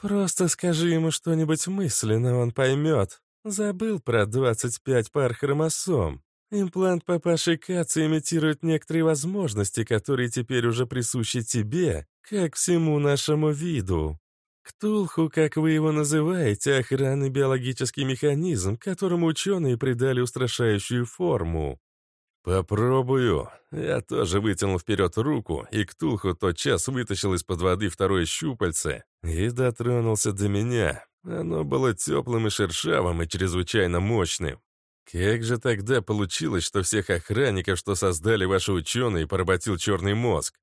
«Просто скажи ему что-нибудь мысленно, он поймет. Забыл про 25 пар хромосом. Имплант папаши Каца имитирует некоторые возможности, которые теперь уже присущи тебе, как всему нашему виду. Ктулху, как вы его называете, охранный биологический механизм, которому ученые придали устрашающую форму. «Попробую». Я тоже вытянул вперед руку, и Ктулху тотчас вытащил из-под воды второе щупальце и дотронулся до меня. Оно было теплым и шершавым, и чрезвычайно мощным. Как же тогда получилось, что всех охранников, что создали ваши ученые, поработил черный мозг?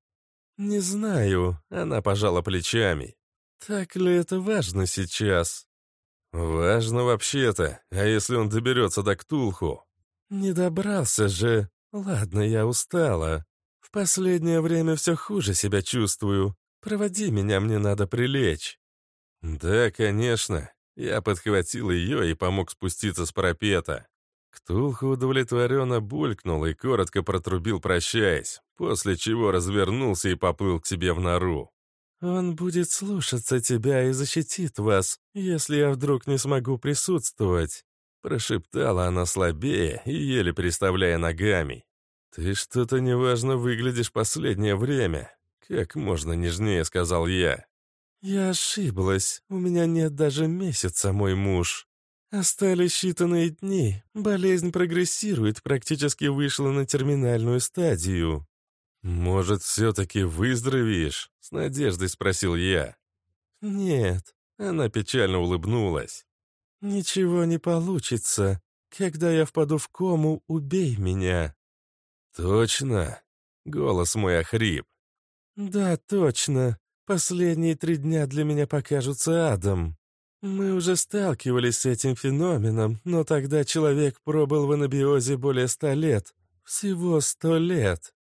«Не знаю», — она пожала плечами. «Так ли это важно сейчас?» «Важно вообще-то. А если он доберется до Ктулху?» «Не добрался же. Ладно, я устала. В последнее время все хуже себя чувствую. Проводи меня, мне надо прилечь». «Да, конечно». Я подхватил ее и помог спуститься с парапета. Ктулху удовлетворенно булькнул и коротко протрубил, прощаясь, после чего развернулся и поплыл к себе в нору. «Он будет слушаться тебя и защитит вас, если я вдруг не смогу присутствовать», прошептала она слабее и еле переставляя ногами. «Ты что-то неважно выглядишь последнее время», как можно нежнее сказал я. «Я ошиблась. У меня нет даже месяца, мой муж. Остались считанные дни. Болезнь прогрессирует, практически вышла на терминальную стадию». «Может, все-таки выздоровеешь?» — с надеждой спросил я. «Нет», — она печально улыбнулась. «Ничего не получится. Когда я впаду в кому, убей меня». «Точно?» — голос мой охрип. «Да, точно. Последние три дня для меня покажутся адом. Мы уже сталкивались с этим феноменом, но тогда человек пробыл в анабиозе более ста лет. Всего сто лет.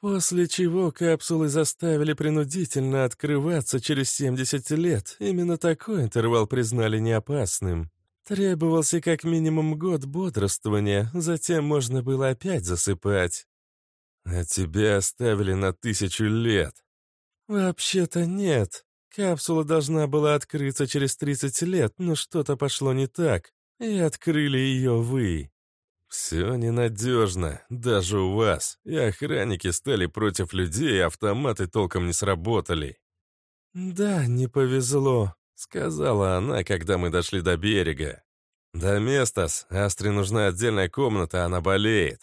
После чего капсулы заставили принудительно открываться через 70 лет. Именно такой интервал признали неопасным. Требовался как минимум год бодрствования, затем можно было опять засыпать. А тебя оставили на тысячу лет. «Вообще-то нет. Капсула должна была открыться через 30 лет, но что-то пошло не так, и открыли ее вы. Все ненадежно, даже у вас. И охранники стали против людей, автоматы толком не сработали». «Да, не повезло», — сказала она, когда мы дошли до берега. «До Местос. Астре нужна отдельная комната, она болеет».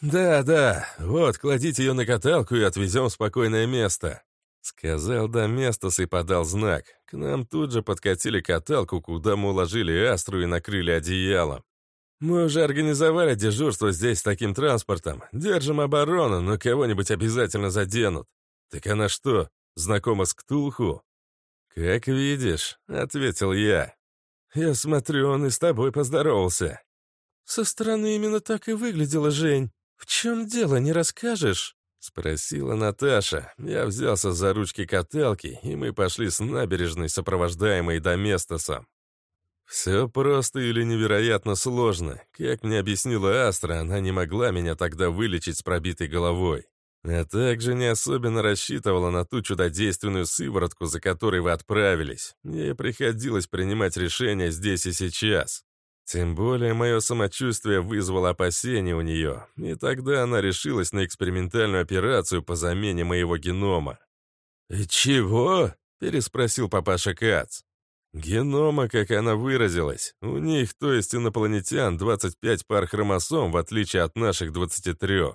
«Да, да, вот, кладите ее на каталку и отвезем в спокойное место. Сказал Доместос и подал знак. К нам тут же подкатили каталку, куда мы уложили Астру и накрыли одеялом. Мы уже организовали дежурство здесь с таким транспортом. Держим оборону, но кого-нибудь обязательно заденут. Так она что, знакома с Ктулху? «Как видишь», — ответил я. «Я смотрю, он и с тобой поздоровался». «Со стороны именно так и выглядела Жень. В чем дело, не расскажешь?» Спросила Наташа. Я взялся за ручки каталки, и мы пошли с набережной, сопровождаемой Доместосом. Все просто или невероятно сложно. Как мне объяснила Астра, она не могла меня тогда вылечить с пробитой головой. А также не особенно рассчитывала на ту чудодейственную сыворотку, за которой вы отправились. Ей приходилось принимать решения здесь и сейчас. Тем более мое самочувствие вызвало опасения у нее, и тогда она решилась на экспериментальную операцию по замене моего генома. «Чего?» — переспросил папаша Кац. «Генома, как она выразилась. У них, то есть инопланетян, 25 пар хромосом, в отличие от наших 23.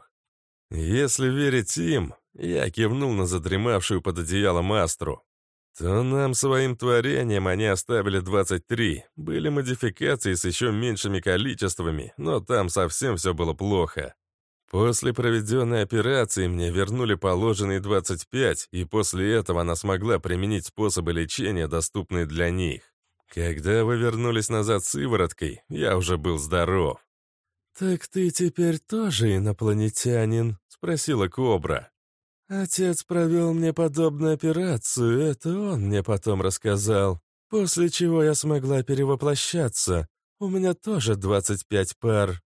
Если верить им, я кивнул на задремавшую под одеялом Астру то нам своим творением они оставили 23. Были модификации с еще меньшими количествами, но там совсем все было плохо. После проведенной операции мне вернули положенные 25, и после этого она смогла применить способы лечения, доступные для них. Когда вы вернулись назад сывороткой, я уже был здоров. «Так ты теперь тоже инопланетянин?» — спросила Кобра. Отец провел мне подобную операцию, это он мне потом рассказал. После чего я смогла перевоплощаться. У меня тоже 25 пар.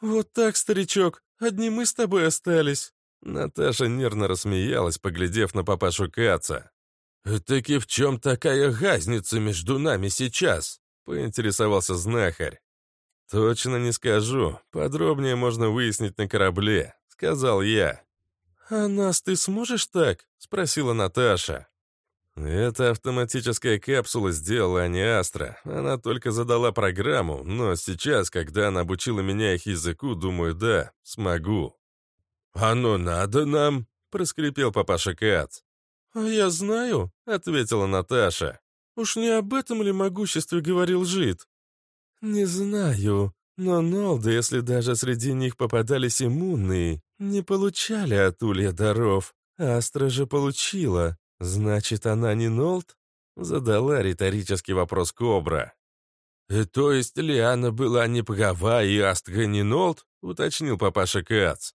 Вот так, старичок, одни мы с тобой остались. Наташа нервно рассмеялась, поглядев на папашу Каца. «Таки в чем такая разница между нами сейчас?» — поинтересовался знахарь. «Точно не скажу. Подробнее можно выяснить на корабле», — сказал я. «А нас ты сможешь так?» — спросила Наташа. «Это автоматическая капсула сделала, а не Астра. Она только задала программу, но сейчас, когда она обучила меня их языку, думаю, да, смогу». «Оно надо нам?» — проскрипел папаша Кац. «А я знаю», — ответила Наташа. «Уж не об этом ли могуществе говорил Жид?» «Не знаю. Но Нолды, если даже среди них попадались иммунные, не получали от Улья даров. Астра же получила. Значит, она не Нолд? Задала риторический вопрос Кобра. «Э, «То есть Лиана была не права и Астра не Нолд?» — уточнил папаша Кац.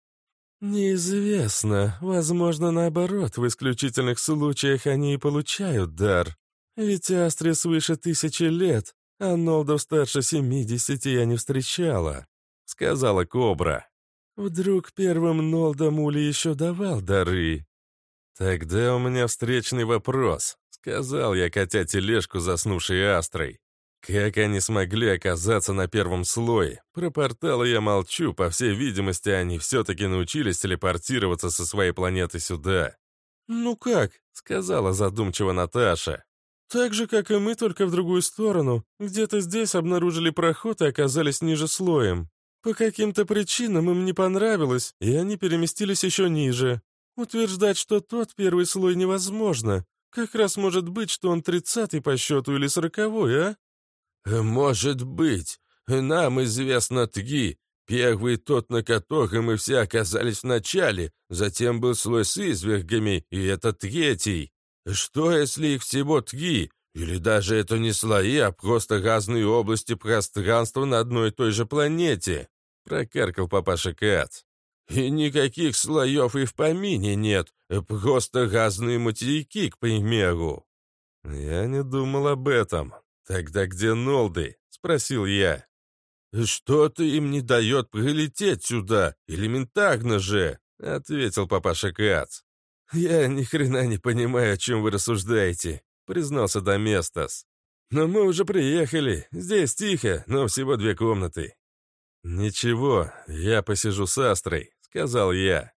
«Неизвестно. Возможно, наоборот, в исключительных случаях они и получают дар. Ведь Астре свыше тысячи лет, а Нолдов старше семидесяти я не встречала», — сказала Кобра. «Вдруг первым Нолдом Ули еще давал дары?» «Тогда у меня встречный вопрос», — сказал я, катя тележку, заснувшей Астрой. Как они смогли оказаться на первом слое? Про порталы я молчу, по всей видимости, они все-таки научились телепортироваться со своей планеты сюда. «Ну как?» — сказала задумчиво Наташа. «Так же, как и мы, только в другую сторону. Где-то здесь обнаружили проход и оказались ниже слоем. По каким-то причинам им не понравилось, и они переместились еще ниже. Утверждать, что тот первый слой невозможно. Как раз может быть, что он тридцатый по счету или сороковой, а?» «Может быть. Нам известно Тги. Первый тот, на котором мы все оказались в начале, затем был слой с извергами, и это третий. Что, если их всего Тги? Или даже это не слои, а просто разные области пространства на одной и той же планете?» Прокаркал папаша Кац. «И никаких слоев и в помине нет, просто разные материки, к примеру». «Я не думал об этом», «Тогда где Нолды?» — спросил я. «Что-то им не дает прилететь сюда, элементарно же!» — ответил папаша Кац. «Я ни хрена не понимаю, о чем вы рассуждаете», — признался Доместос. «Но мы уже приехали. Здесь тихо, но всего две комнаты». «Ничего, я посижу с Астрой», — сказал я.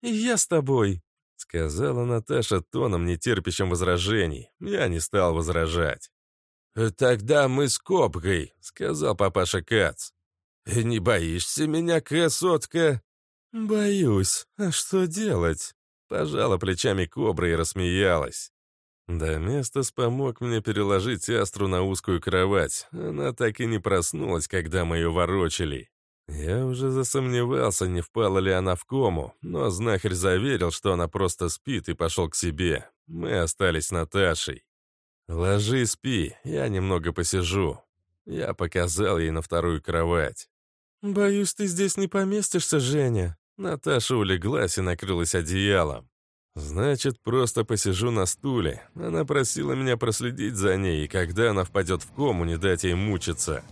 я с тобой», — сказала Наташа тоном, нетерпящим возражений. Я не стал возражать. «Тогда мы с Копкой», — сказал папаша Кац. «Не боишься меня, красотка?» «Боюсь. А что делать?» Пожала плечами кобра и рассмеялась. Доместос помог мне переложить Астру на узкую кровать. Она так и не проснулась, когда мы ее ворочали. Я уже засомневался, не впала ли она в кому, но знахарь заверил, что она просто спит и пошел к себе. Мы остались с Наташей. «Ложи, спи, я немного посижу». Я показал ей на вторую кровать. «Боюсь, ты здесь не поместишься, Женя». Наташа улеглась и накрылась одеялом. «Значит, просто посижу на стуле. Она просила меня проследить за ней, и когда она впадет в кому, не дать ей мучиться».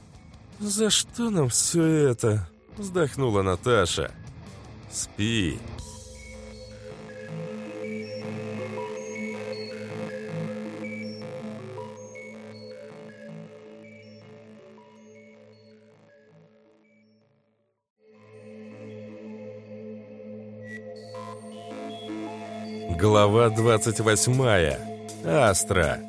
«За что нам все это?» — вздохнула Наташа. «Спи». Глава 28. Астра.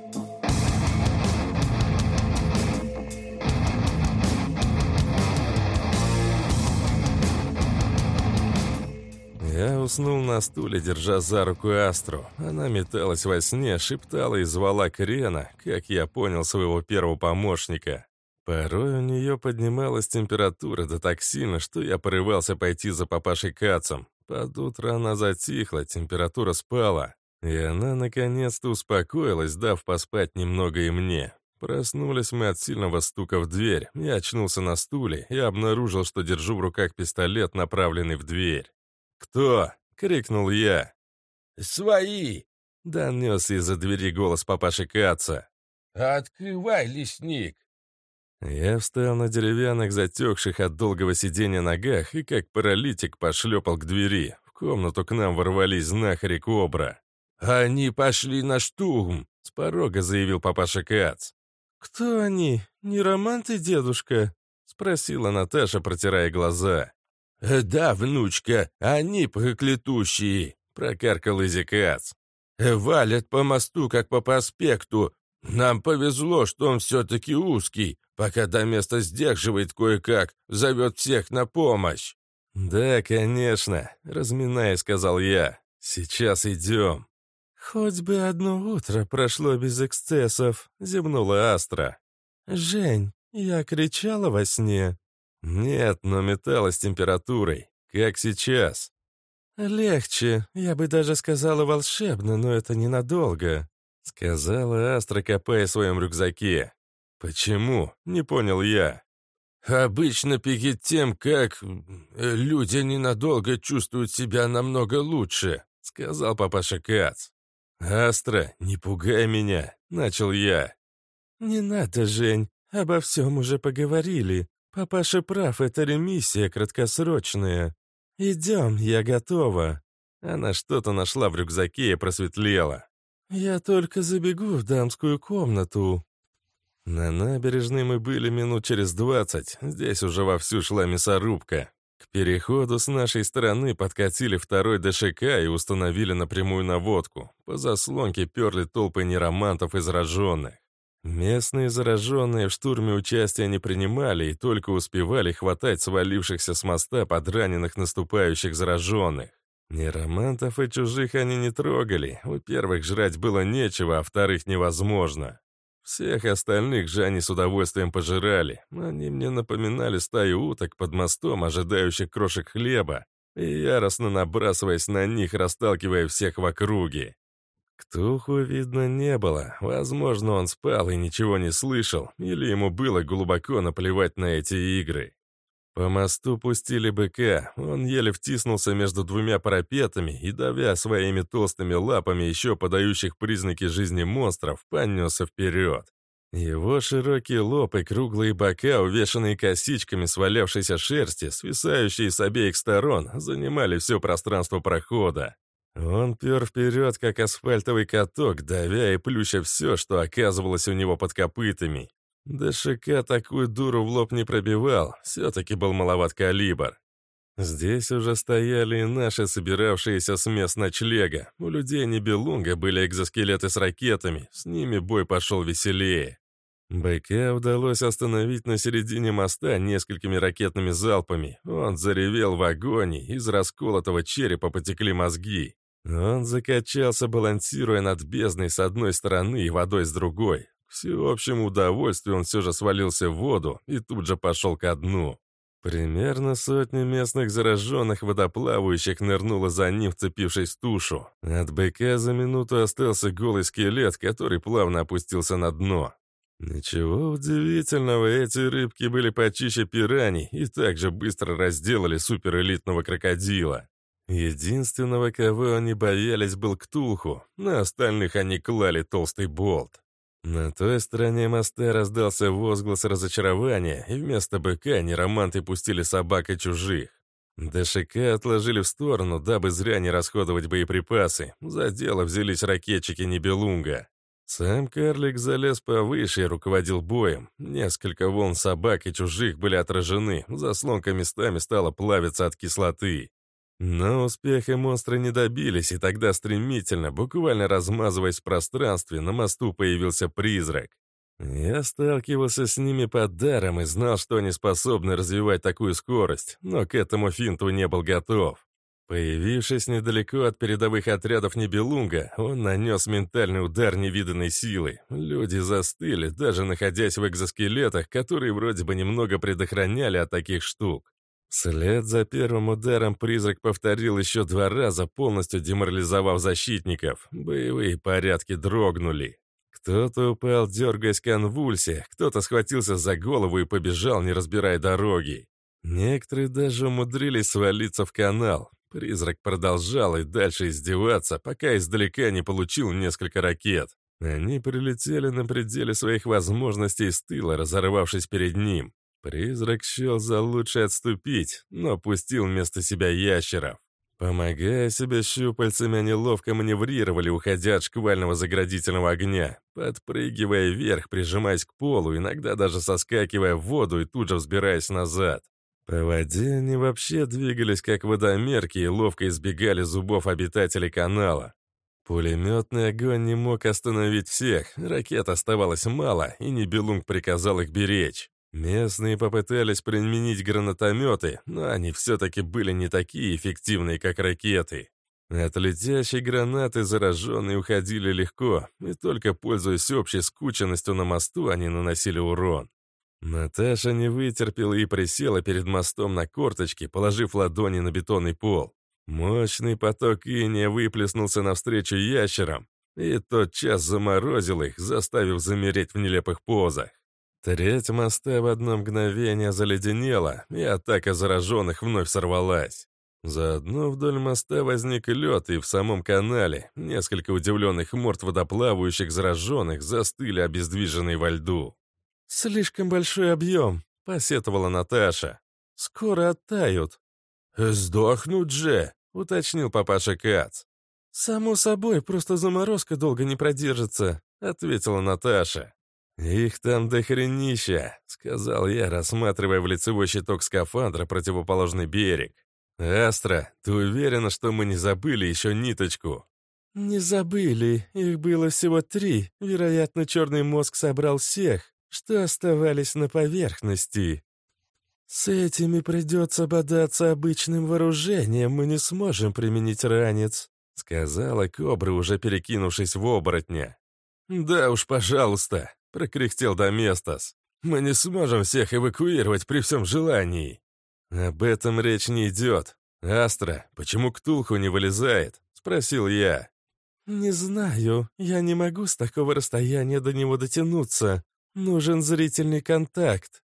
Я уснул на стуле, держа за руку Астру. Она металась во сне, шептала и звала Крена, как я понял, своего первого помощника. Порой у нее поднималась температура да так сильно, что я порывался пойти за папашей Кацом. Под утро она затихла, температура спала, и она наконец-то успокоилась, дав поспать немного и мне. Проснулись мы от сильного стука в дверь. Я очнулся на стуле и обнаружил, что держу в руках пистолет, направленный в дверь. «Кто?» — крикнул я. «Свои!» — донес из-за двери голос папаши Каца. «Открывай, лесник!» Я встал на деревянных, затекших от долгого сидения ногах и как паралитик пошлепал к двери. В комнату к нам ворвались знахари Кобра. «Они пошли на штурм!» — с порога заявил папаша Кац. «Кто они? Не роман ты, дедушка?» — спросила Наташа, протирая глаза. «Да, внучка, они проклятущие!» — прокаркал Изи Кац. «Валят по мосту, как по проспекту. Нам повезло, что он все-таки узкий, пока до места сдерживает кое-как, зовет всех на помощь». «Да, конечно», — разминая, сказал я. «Сейчас идем». «Хоть бы одно утро прошло без эксцессов», — зевнула Астра. «Жень, я кричала во сне». «Нет, но металась температурой. Как сейчас?» «Легче. Я бы даже сказала волшебно, но это ненадолго», — сказала Астра, копая в своем рюкзаке. «Почему?» — не понял я. «Обычно перед тем, как люди ненадолго чувствуют себя намного лучше», — сказал папаша Кац. «Астра, не пугай меня!» — начал я. «Не надо, Жень, обо всем уже поговорили. Папаша прав, это ремиссия краткосрочная. Идем, я готова». Она что-то нашла в рюкзаке и просветлела. «Я только забегу в дамскую комнату». На набережной мы были минут через двадцать. Здесь уже вовсю шла мясорубка. К переходу с нашей стороны подкатили второй ДШК и установили напрямую наводку. По заслонке перли толпы неромантов и зараженных. Местные зараженные в штурме участия не принимали и только успевали хватать свалившихся с моста подраненных наступающих зараженных. Неромантов и чужих они не трогали. Во-первых, жрать было нечего, а во-вторых, невозможно. Всех остальных же они с удовольствием пожирали. Они мне напоминали стаю уток под мостом, ожидающих крошек хлеба, и яростно набрасываясь на них, расталкивая всех в округе. Ктуху видно не было. Возможно, он спал и ничего не слышал, или ему было глубоко наплевать на эти игры. По мосту пустили быка, он еле втиснулся между двумя парапетами и, давя своими толстыми лапами еще подающих признаки жизни монстров, понесся вперед. Его широкий лоб и круглые бока, увешанные косичками свалявшейся шерсти, свисающие с обеих сторон, занимали все пространство прохода. Он пер вперед, как асфальтовый каток, давя и плюща все, что оказывалось у него под копытами. ДШК такую дуру в лоб не пробивал, все-таки был маловат калибр. Здесь уже стояли и наши, собиравшиеся с мест ночлега. У людей Нибелунга были экзоскелеты с ракетами, с ними бой пошел веселее. БК удалось остановить на середине моста несколькими ракетными залпами. Он заревел в агонии, из расколотого черепа потекли мозги. Он закачался, балансируя над бездной с одной стороны и водой с другой. К всеобщему удовольствию он все же свалился в воду и тут же пошел ко дну. Примерно сотня местных зараженных водоплавающих нырнула за ним, вцепившись в тушу. От быка за минуту остался голый скелет, который плавно опустился на дно. Ничего удивительного, эти рыбки были почище пираний и также быстро разделали суперэлитного крокодила. Единственного, кого они боялись, был Ктулху, на остальных они клали толстый болт. На той стороне моста раздался возглас разочарования, и вместо быка нероманты пустили собак и чужих. ДШК отложили в сторону, дабы зря не расходовать боеприпасы. За дело взялись ракетчики Нибелунга. Сам карлик залез повыше и руководил боем. Несколько волн собак и чужих были отражены, заслонка местами стала плавиться от кислоты. Но успеха монстры не добились, и тогда стремительно, буквально размазываясь в пространстве, на мосту появился призрак. Я сталкивался с ними под даром и знал, что они способны развивать такую скорость, но к этому финту не был готов. Появившись недалеко от передовых отрядов Нибелунга, он нанес ментальный удар невиданной силы. Люди застыли, даже находясь в экзоскелетах, которые вроде бы немного предохраняли от таких штук. Вслед за первым ударом призрак повторил еще два раза, полностью деморализовав защитников. Боевые порядки дрогнули. Кто-то упал, дергаясь конвульсия, кто-то схватился за голову и побежал, не разбирая дороги. Некоторые даже умудрились свалиться в канал. Призрак продолжал и дальше издеваться, пока издалека не получил несколько ракет. Они прилетели на пределе своих возможностей с тыла, разорвавшись перед ним. Призрак счел за лучше отступить, но пустил вместо себя ящеров. Помогая себе щупальцами, они ловко маневрировали, уходя от шквального заградительного огня, подпрыгивая вверх, прижимаясь к полу, иногда даже соскакивая в воду и тут же взбираясь назад. По воде они вообще двигались как водомерки и ловко избегали зубов обитателей канала. Пулеметный огонь не мог остановить всех, ракет оставалось мало, и Нибелунг приказал их беречь. Местные попытались применить гранатометы, но они все-таки были не такие эффективные, как ракеты. От летящей гранаты зараженные уходили легко, и только пользуясь общей скученностью на мосту, они наносили урон. Наташа не вытерпела и присела перед мостом на корточки, положив ладони на бетонный пол. Мощный поток иния выплеснулся навстречу ящерам, и тот час заморозил их, заставив замереть в нелепых позах. Треть моста в одно мгновение заледенела, и атака зараженных вновь сорвалась. Заодно вдоль моста возник лед, и в самом канале несколько удивленных морд водоплавающих зараженных застыли обездвиженные во льду. «Слишком большой объем», — посетовала Наташа. «Скоро оттают». «Сдохнут же», — уточнил папаша Кац. «Само собой, просто заморозка долго не продержится», — ответила Наташа. «Их там до хренища», — сказал я, рассматривая в лицевой щиток скафандра противоположный берег. «Астра, ты уверена, что мы не забыли еще ниточку?» «Не забыли. Их было всего три. Вероятно, черный мозг собрал всех, что оставались на поверхности. С этими придется бодаться обычным вооружением, мы не сможем применить ранец», сказала Кобра, уже перекинувшись в оборотня. «Да уж, пожалуйста», — прокряхтел Доместос. «Мы не сможем всех эвакуировать при всем желании». «Об этом речь не идет. Астра, почему Ктулху не вылезает?» — спросил я. «Не знаю. Я не могу с такого расстояния до него дотянуться. Нужен зрительный контакт».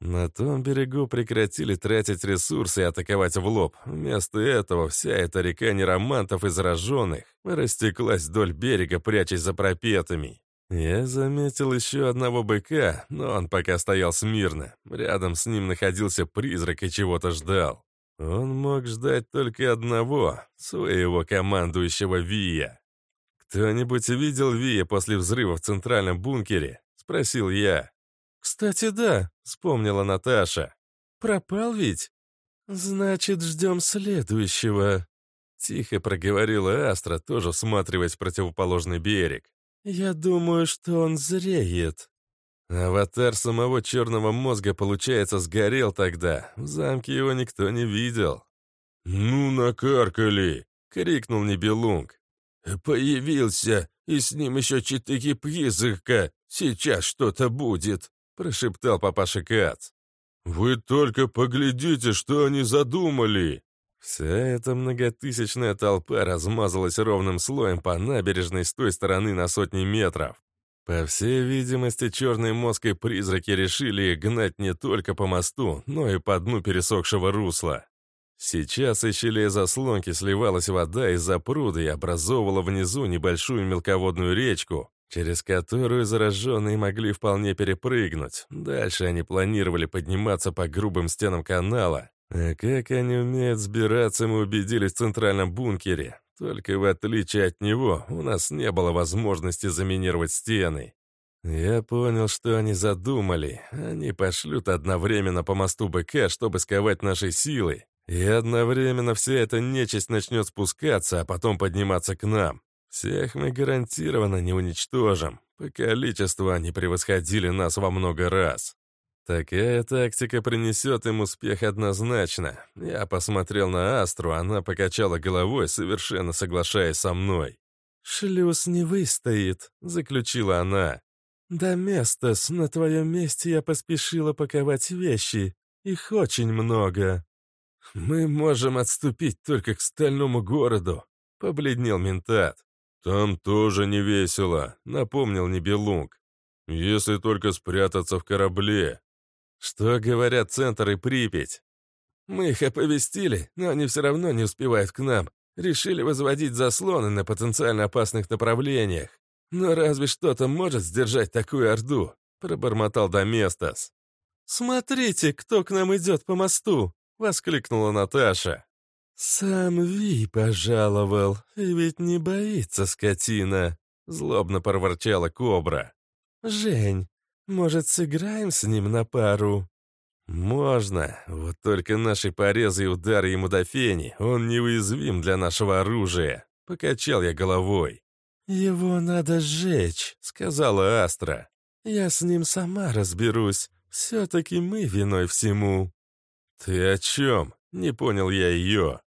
На том берегу прекратили тратить ресурсы и атаковать в лоб. Вместо этого вся эта река неромантов и зараженных растеклась вдоль берега, прячась за пропетами. Я заметил еще одного быка, но он пока стоял смирно. Рядом с ним находился призрак и чего-то ждал. Он мог ждать только одного, своего командующего Вия. «Кто-нибудь видел Вия после взрыва в центральном бункере?» — спросил я. «Кстати, да», — вспомнила Наташа. «Пропал ведь?» «Значит, ждем следующего», — тихо проговорила Астра, тоже всматриваясь в противоположный берег. «Я думаю, что он зреет». Аватар самого черного мозга, получается, сгорел тогда. В замке его никто не видел. «Ну, накаркали!» — крикнул Небелунг. «Появился, и с ним еще четыре призрака. Сейчас что-то будет», — прошептал папаша Кац. «Вы только поглядите, что они задумали!» Вся эта многотысячная толпа размазалась ровным слоем по набережной с той стороны на сотни метров. По всей видимости, черный мозг и призраки решили гнать не только по мосту, но и по дну пересохшего русла. Сейчас из щелей заслонки сливалась вода из-за пруда и образовывала внизу небольшую мелководную речку, через которую зараженные могли вполне перепрыгнуть. Дальше они планировали подниматься по грубым стенам канала, а как они умеют сбираться, мы убедились в центральном бункере. Только в отличие от него, у нас не было возможности заминировать стены. Я понял, что они задумали. Они пошлют одновременно по мосту БК, чтобы сковать наши силы. И одновременно вся эта нечисть начнет спускаться, а потом подниматься к нам. Всех мы гарантированно не уничтожим. По количеству они превосходили нас во много раз. Такая тактика принесет им успех однозначно. Я посмотрел на Астру, она покачала головой, совершенно соглашаясь со мной. «Шлюз не выстоит», — заключила она. «Да, Местос, на твоем месте я поспешила паковать вещи. Их очень много». «Мы можем отступить только к стальному городу», — побледнел ментат. «Там тоже не весело», — напомнил Небелунг. «Если только спрятаться в корабле. Что говорят Центр и Припять? Мы их оповестили, но они все равно не успевают к нам. Решили возводить заслоны на потенциально опасных направлениях. Но разве что-то может сдержать такую орду? Пробормотал Доместос. «Смотрите, кто к нам идет по мосту!» — воскликнула Наташа. «Сам Ви пожаловал, и ведь не боится скотина!» — злобно проворчала Кобра. «Жень, может, сыграем с ним на пару?» «Можно. Вот только наши порезы и удары ему до фени, он неуязвим для нашего оружия», — покачал я головой. «Его надо сжечь», — сказала Астра. «Я с ним сама разберусь. Все-таки мы виной всему». «Ты о чем?» — не понял я ее.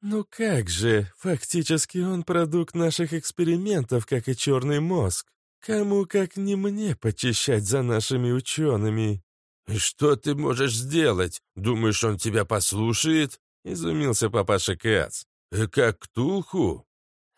«Ну как же, фактически он продукт наших экспериментов, как и черный мозг. Кому как не мне почищать за нашими учеными?» «И что ты можешь сделать? Думаешь, он тебя послушает?» — изумился папаша Кац. «И как Ктулху?»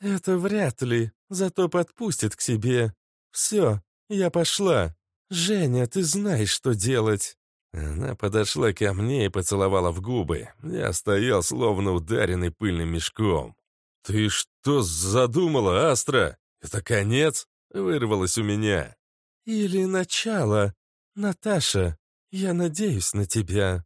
«Это вряд ли, зато подпустит к себе. Все, я пошла. Женя, ты знаешь, что делать». Она подошла ко мне и поцеловала в губы. Я стоял, словно ударенный пыльным мешком. «Ты что задумала, Астра? Это конец?» — вырвалось у меня. «Или начало. Наташа, я надеюсь на тебя».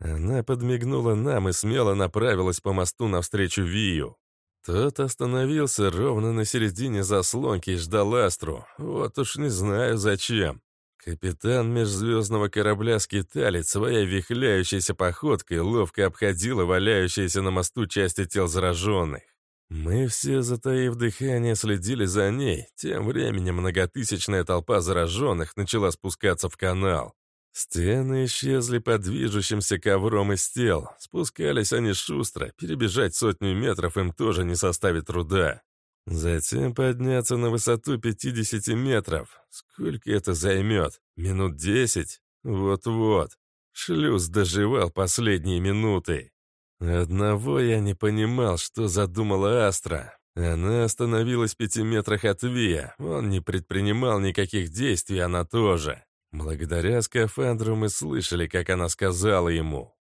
Она подмигнула нам и смело направилась по мосту навстречу Вию. Тот остановился ровно на середине заслонки и ждал Астру. Вот уж не знаю зачем. Капитан межзвездного корабля «Скиталец» своей вихляющейся походкой ловко обходила валяющиеся на мосту части тел зараженных. Мы все, затаив дыхание, следили за ней. Тем временем многотысячная толпа зараженных начала спускаться в канал. Стены исчезли под движущимся ковром из тел. Спускались они шустро, перебежать сотню метров им тоже не составит труда. Затем подняться на высоту 50 метров. Сколько это займет? Минут 10? Вот-вот. Шлюз доживал последние минуты. Одного я не понимал, что задумала Астра. Она остановилась в пяти метрах от Вия. Он не предпринимал никаких действий, она тоже. Благодаря скафандру мы слышали, как она сказала ему.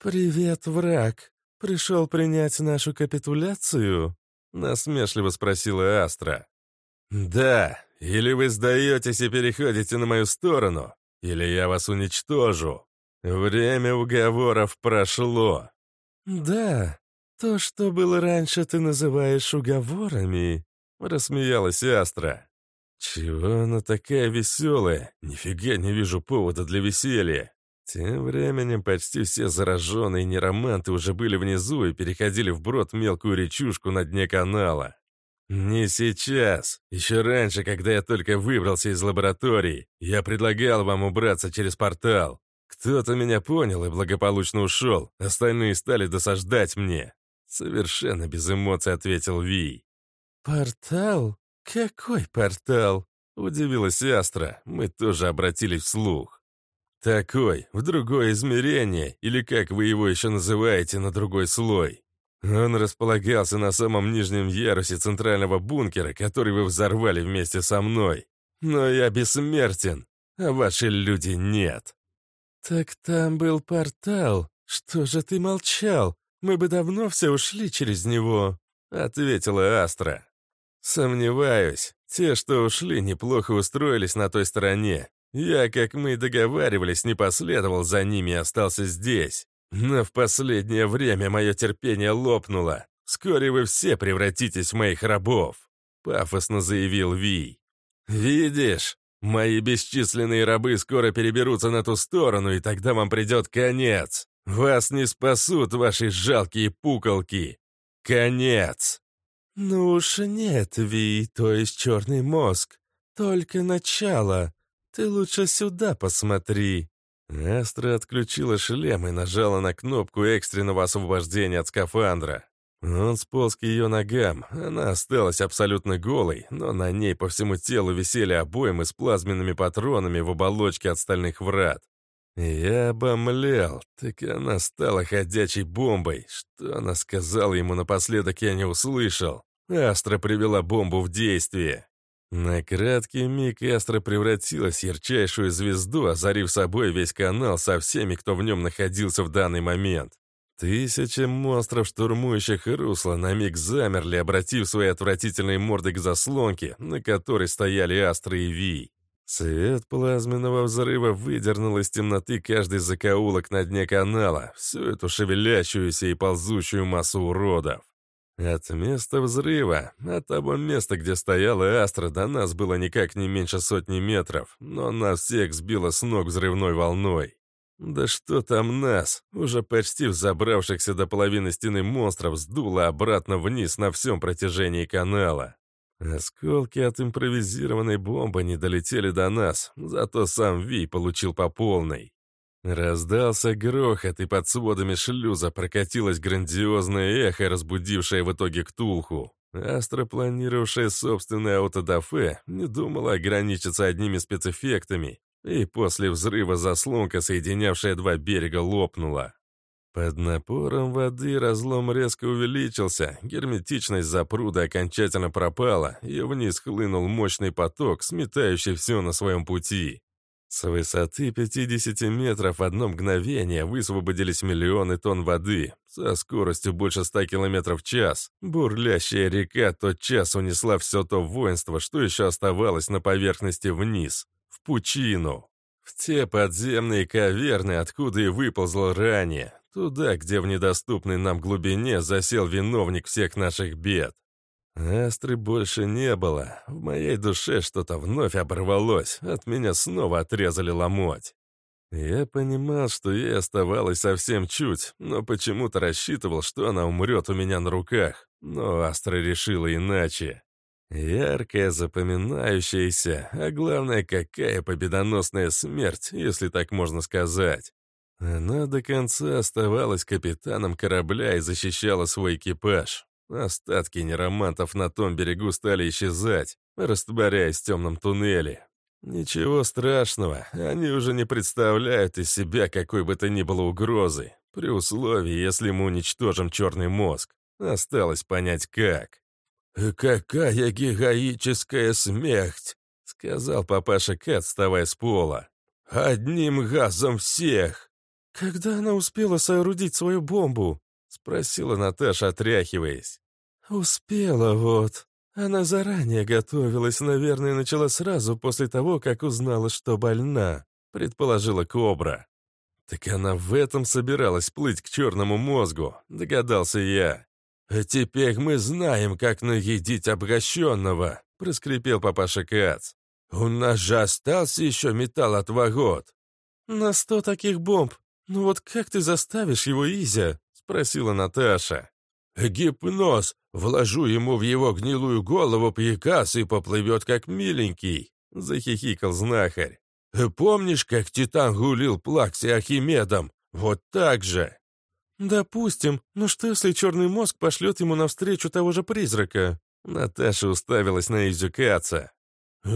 «Привет, враг. Пришел принять нашу капитуляцию?» Насмешливо спросила Астра. «Да, или вы сдаетесь и переходите на мою сторону, или я вас уничтожу. Время уговоров прошло». «Да, то, что было раньше, ты называешь уговорами», — рассмеялась Астра. «Чего она такая веселая? Нифига не вижу повода для веселья. Тем временем почти все зараженные нероманты уже были внизу и переходили вброд мелкую речушку на дне канала. «Не сейчас. Еще раньше, когда я только выбрался из лаборатории, я предлагал вам убраться через портал. Кто-то меня понял и благополучно ушел, остальные стали досаждать мне». Совершенно без эмоций ответил Ви. «Портал? Какой портал?» Удивилась Астра. Мы тоже обратились вслух. Такой, в другое измерение, или как вы его еще называете, на другой слой. Он располагался на самом нижнем ярусе центрального бункера, который вы взорвали вместе со мной. Но я бессмертен, а ваши люди нет. Так там был портал. Что же ты молчал? Мы бы давно все ушли через него, ответила Астра. Сомневаюсь. Те, что ушли, неплохо устроились на той стороне. Я, как мы и договаривались, не последовал за ними и остался здесь. Но в последнее время мое терпение лопнуло. Вскоре вы все превратитесь в моих рабов», — пафосно заявил Ви. «Видишь, мои бесчисленные рабы скоро переберутся на ту сторону, и тогда вам придет конец. Вас не спасут ваши жалкие пуколки. Конец!» «Ну уж нет, Ви, то есть черный мозг. Только начало. «Ты лучше сюда посмотри». Астра отключила шлем и нажала на кнопку экстренного освобождения от скафандра. Он сполз к ее ногам. Она осталась абсолютно голой, но на ней по всему телу висели обоймы с плазменными патронами в оболочке от стальных врат. Я обомлел, так она стала ходячей бомбой. Что она сказала ему напоследок, я не услышал. Астра привела бомбу в действие. На краткий миг Эстра превратилась в ярчайшую звезду, озарив собой весь канал со всеми, кто в нем находился в данный момент. Тысячи монстров, штурмующих русло, на миг замерли, обратив свои отвратительные морды к заслонке, на которой стояли Астры и Ви. Свет плазменного взрыва выдернул из темноты каждый закоулок на дне канала, всю эту шевелящуюся и ползущую массу уродов. От места взрыва, от того места, где стояла Астра, до нас было никак не меньше сотни метров, но нас всех сбило с ног взрывной волной. Да что там нас, уже почти взобравшихся до половины стены монстров, сдуло обратно вниз на всем протяжении канала. Осколки от импровизированной бомбы не долетели до нас, зато сам Ви получил по полной. Раздался грохот, и под сводами шлюза прокатилось грандиозное эхо, разбудившее в итоге Ктулху. Астра, планировавшая собственное аутодафе, не думала ограничиться одними спецэффектами, и после взрыва заслонка, соединявшая два берега, лопнула. Под напором воды разлом резко увеличился, герметичность запруда окончательно пропала, и вниз хлынул мощный поток, сметающий все на своем пути. С высоты 50 метров в одно мгновение высвободились миллионы тонн воды. Со скоростью больше 100 км в час. Бурлящая река тот час унесла все то воинство, что еще оставалось на поверхности вниз, пучину. В те подземные каверны, откуда и выползло ранее. Туда, где в недоступной нам глубине засел виновник всех наших бед. Астры больше не было. В моей душе что-то вновь оборвалось. От меня снова отрезали ломоть. Я понимал, что ей оставалось совсем чуть, но почему-то рассчитывал, что она умрет у меня на руках. Но Астра решила иначе. Яркая, запоминающаяся, а главное, какая победоносная смерть, если так можно сказать. Она до конца оставалась капитаном корабля и защищала свой экипаж. Остатки неромантов на том берегу стали исчезать, растворяясь в темном туннеле. Ничего страшного, они уже не представляют из себя какой бы то ни было угрозы, при условии, если мы уничтожим черный мозг. Осталось понять, как. «Какая героическая смерть!» — сказал папаша Кат, вставая с пола. «Одним газом всех!» «Когда она успела соорудить свою бомбу?» — спросила Наташа, отряхиваясь. «Успела, вот. Она заранее готовилась, наверное, начала сразу после того, как узнала, что больна», — предположила Кобра. «Так она в этом собиралась плыть к черному мозгу», — догадался я. «Теперь мы знаем, как наедить обращенного», — проскрипел папаша Кац. «У нас же остался еще металл от ворот». «На сто таких бомб. Ну вот как ты заставишь его, Изя?» — спросила Наташа. «Гипноз! Вложу ему в его гнилую голову приказ и поплывет как миленький!» — захихикал знахарь. «Помнишь, как Титан гулил Плакси Архимедом? Вот так же!» «Допустим. Но что, если черный мозг пошлет ему навстречу того же призрака?» Наташа уставилась на Изю Каца.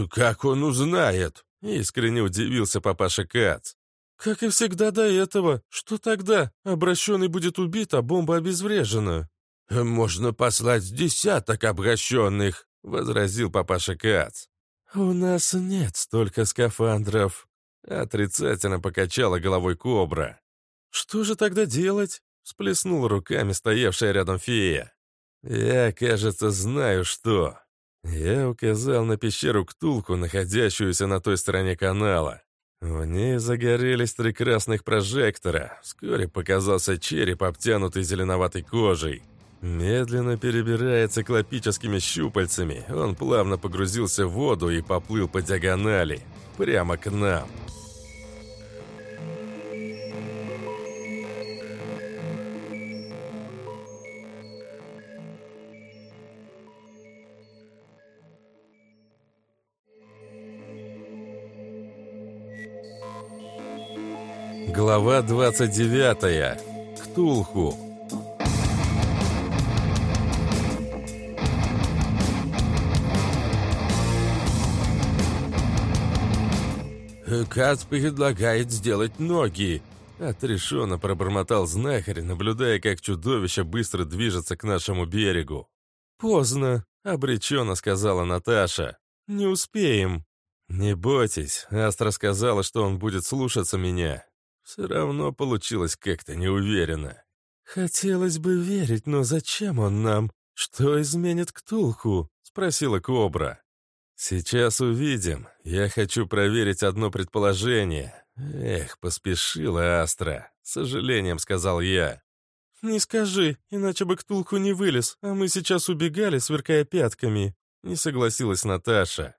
«Как он узнает?» — искренне удивился папаша Кац. «Как и всегда до этого. Что тогда? Обращенный будет убит, а бомба обезврежена». «Можно послать десяток обращенных», — возразил папаша Кац. «У нас нет столько скафандров», — отрицательно покачала головой кобра. «Что же тогда делать?» — сплеснула руками стоявшая рядом фея. «Я, кажется, знаю, что». Я указал на пещеру Ктулку, находящуюся на той стороне канала. В ней загорелись три красных прожектора. Вскоре показался череп, обтянутый зеленоватой кожей. Медленно перебирая циклопическими щупальцами, он плавно погрузился в воду и поплыл по диагонали, прямо к нам. Глава 29. Ктулху. «Кац предлагает сделать ноги», — отрешенно пробормотал знахарь, наблюдая, как чудовище быстро движется к нашему берегу. «Поздно», — обреченно сказала Наташа. «Не успеем». «Не бойтесь, Астра сказала, что он будет слушаться меня. Все равно получилось как-то неуверенно». «Хотелось бы верить, но зачем он нам? Что изменит Ктулху?» — спросила Кобра. «Сейчас увидим. Я хочу проверить одно предположение. Эх, поспешила Астра. Сожалением сказал я». «Не скажи, иначе бы Ктулху не вылез, а мы сейчас убегали, сверкая пятками», — не согласилась Наташа.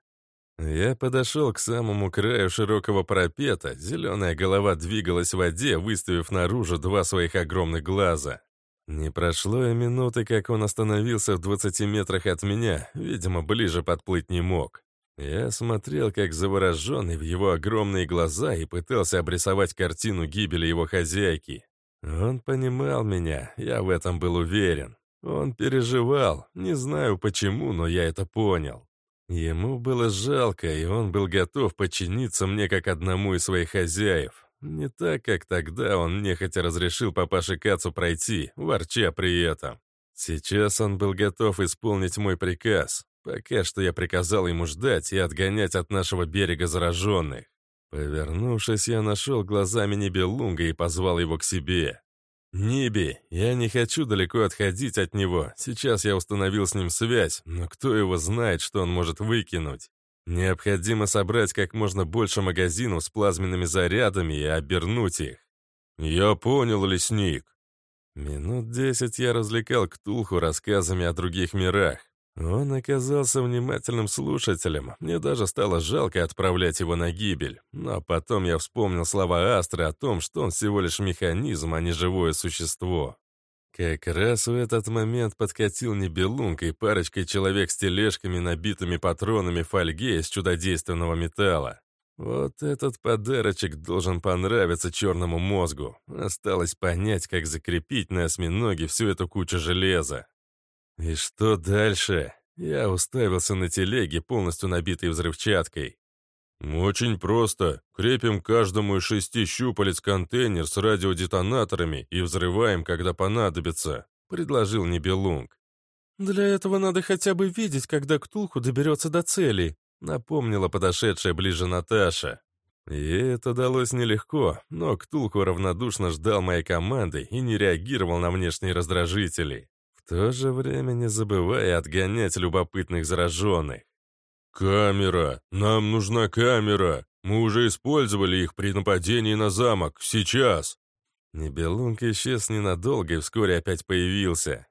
Я подошел к самому краю широкого парапета, зеленая голова двигалась в воде, выставив наружу два своих огромных глаза. Не прошло и минуты, как он остановился в 20 метрах от меня, видимо, ближе подплыть не мог. Я смотрел, как завороженный в его огромные глаза и пытался обрисовать картину гибели его хозяйки. Он понимал меня, я в этом был уверен. Он переживал, не знаю почему, но я это понял. Ему было жалко, и он был готов подчиниться мне как одному из своих хозяев. Не так, как тогда он нехотя разрешил папаше Кацу пройти, ворча при этом. Сейчас он был готов исполнить мой приказ. Пока что я приказал ему ждать и отгонять от нашего берега зараженных. Повернувшись, я нашел глазами Нибелунга и позвал его к себе. «Ниби, я не хочу далеко отходить от него. Сейчас я установил с ним связь, но кто его знает, что он может выкинуть? Необходимо собрать как можно больше магазинов с плазменными зарядами и обернуть их». «Я понял, лесник». Минут десять я развлекал Ктулху рассказами о других мирах. Он оказался внимательным слушателем. Мне даже стало жалко отправлять его на гибель. Но потом я вспомнил слова Астры о том, что он всего лишь механизм, а не живое существо. Как раз в этот момент подкатил Небелунг и парочкой человек с тележками, набитыми патронами фольге из чудодейственного металла. Вот этот подарочек должен понравиться черному мозгу. Осталось понять, как закрепить на осьминоге всю эту кучу железа. И что дальше? Я уставился на телеге, полностью набитой взрывчаткой. «Очень просто. Крепим каждому из шести щупалец контейнер с радиодетонаторами и взрываем, когда понадобится», — предложил Нибелунг. «Для этого надо хотя бы видеть, когда Ктулху доберется до цели», — напомнила подошедшая ближе Наташа. Ей это далось нелегко, но Ктулху равнодушно ждал моей команды и не реагировал на внешние раздражители то же время не забывая отгонять любопытных зараженных. «Камера! Нам нужна камера! Мы уже использовали их при нападении на замок. Сейчас!» Небелунг исчез ненадолго и вскоре опять появился.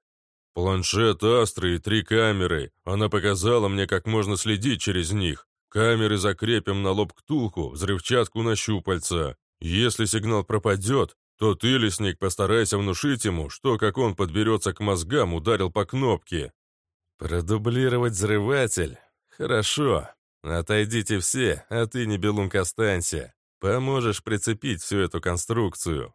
«Планшет Астры и три камеры. Она показала мне, как можно следить через них. Камеры закрепим на лоб ктулху, взрывчатку на щупальца. Если сигнал пропадет, то ты, лесник, постарайся внушить ему, что, как он подберется к мозгам, ударил по кнопке. Продублировать взрыватель? Хорошо. Отойдите все, а ты, не белунг, останься. Поможешь прицепить всю эту конструкцию.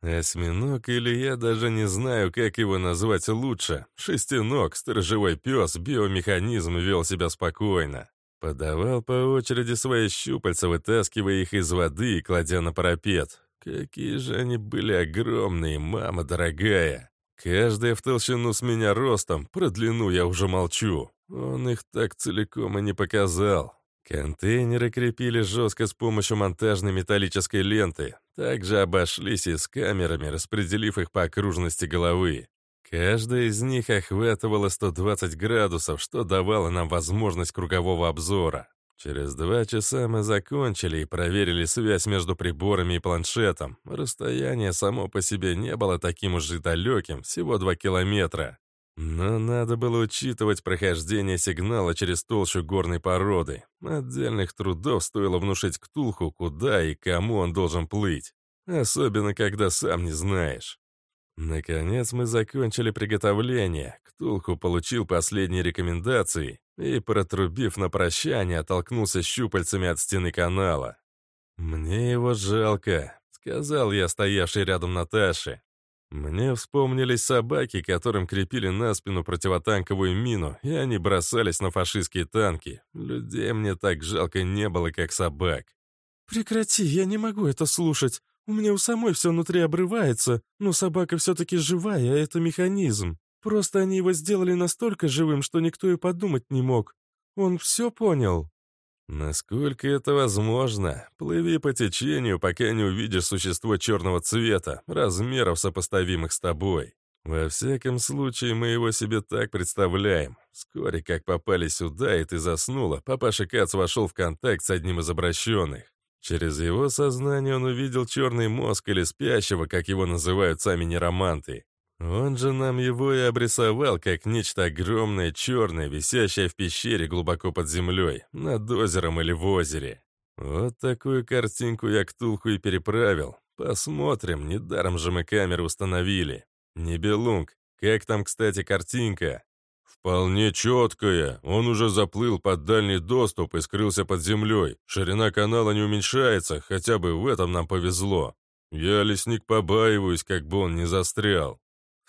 Осьминог или я даже не знаю, как его назвать лучше. Шестиног, сторожевой пес, биомеханизм вел себя спокойно. Подавал по очереди свои щупальца, вытаскивая их из воды и кладя на парапет. Какие же они были огромные, мама дорогая. Каждая в толщину с меня ростом, про длину я уже молчу. Он их так целиком и не показал. Контейнеры крепили жестко с помощью монтажной металлической ленты. Также обошлись и с камерами, распределив их по окружности головы. Каждая из них охватывала 120 градусов, что давало нам возможность кругового обзора. Через два часа мы закончили и проверили связь между приборами и планшетом. Расстояние само по себе не было таким уж и далеким, всего два километра. Но надо было учитывать прохождение сигнала через толщу горной породы. Отдельных трудов стоило внушить Ктулху, куда и кому он должен плыть. Особенно, когда сам не знаешь. Наконец мы закончили приготовление. Ктулху получил последние рекомендации и, протрубив на прощание, оттолкнулся щупальцами от стены канала. «Мне его жалко», — сказал я, стоявший рядом Наташе. Мне вспомнились собаки, которым крепили на спину противотанковую мину, и они бросались на фашистские танки. Людей мне так жалко не было, как собак. «Прекрати, я не могу это слушать. У меня у самой все внутри обрывается, но собака все-таки живая, а это механизм. Просто они его сделали настолько живым, что никто и подумать не мог. Он все понял». «Насколько это возможно? Плыви по течению, пока не увидишь существо черного цвета, размеров сопоставимых с тобой. Во всяком случае, мы его себе так представляем. Вскоре, как попали сюда, и ты заснула, папаша Кац вошел в контакт с одним из обращенных. Через его сознание он увидел черный мозг или спящего, как его называют сами нероманты. Он же нам его и обрисовал, как нечто огромное, черное, висящее в пещере глубоко под землей, над озером или в озере. Вот такую картинку я к Тулху и переправил. Посмотрим, недаром же мы камеры установили. Небелунг, как там, кстати, картинка? «Вполне четкая. Он уже заплыл под дальний доступ и скрылся под землей. Ширина канала не уменьшается, хотя бы в этом нам повезло. Я, лесник, побаиваюсь, как бы он не застрял».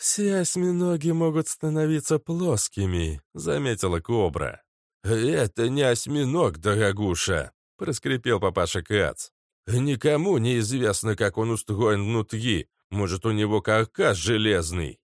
«Все осьминоги могут становиться плоскими», — заметила Кобра. «Это не осьминог, дорогуша», — проскрипел папаша Кац. «Никому не известно, как он устроен внутри. Может, у него каркас железный?»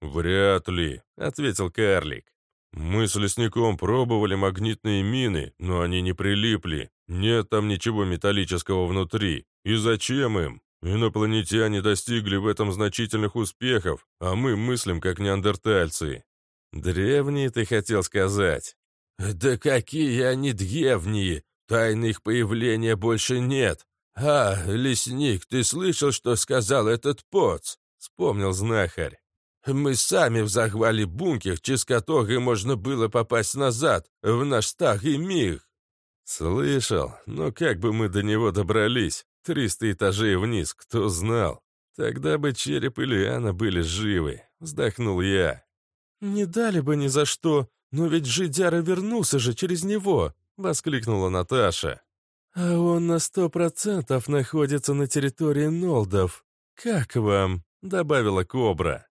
«Вряд ли», — ответил карлик. Мы с лесником пробовали магнитные мины, но они не прилипли. Нет там ничего металлического внутри. И зачем им? Инопланетяне достигли в этом значительных успехов, а мы мыслим как неандертальцы. Древние, ты хотел сказать? Да какие они древние! Тайны их появления больше нет. А, лесник, ты слышал, что сказал этот поц? Вспомнил знахарь. Мы сами взорвали бункер, через который можно было попасть назад, в наш старый мир. Слышал, но как бы мы до него добрались? Триста этажей вниз, кто знал? Тогда бы Череп и Лиана были живы, вздохнул я. Не дали бы ни за что, но ведь Жидяра вернулся же через него, воскликнула Наташа. А он на сто процентов находится на территории Нолдов. Как вам? добавила Кобра.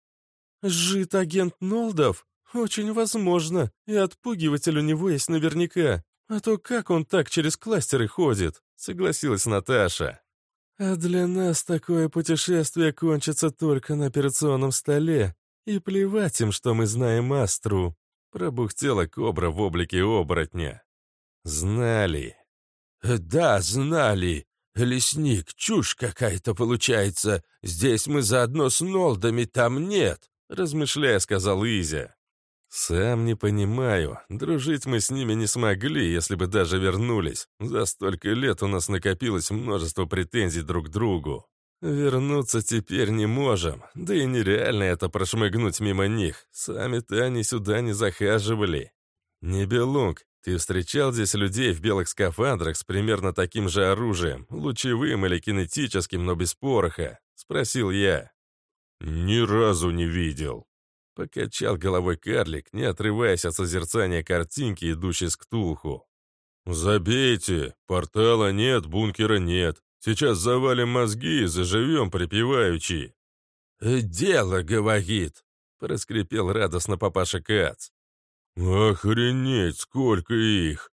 «Жит агент Нолдов? Очень возможно, и отпугиватель у него есть наверняка. А то как он так через кластеры ходит?» — согласилась Наташа. «А для нас такое путешествие кончится только на операционном столе. И плевать им, что мы знаем Астру», — пробухтела кобра в облике оборотня. «Знали». «Да, знали. Лесник, чушь какая-то получается. Здесь мы заодно с Нолдами, там нет размышляя, сказал Изя. «Сам не понимаю. Дружить мы с ними не смогли, если бы даже вернулись. За столько лет у нас накопилось множество претензий друг к другу. Вернуться теперь не можем, да и нереально это прошмыгнуть мимо них. Сами-то они сюда не захаживали. Небелунг, ты встречал здесь людей в белых скафандрах с примерно таким же оружием, лучевым или кинетическим, но без пороха?» — спросил я. «Ни разу не видел», — покачал головой карлик, не отрываясь от созерцания картинки, идущей с Ктулху. «Забейте, портала нет, бункера нет. Сейчас завалим мозги и заживем припеваючи». «Дело, говорит», — проскрипел радостно папаша Кац. «Охренеть, сколько их!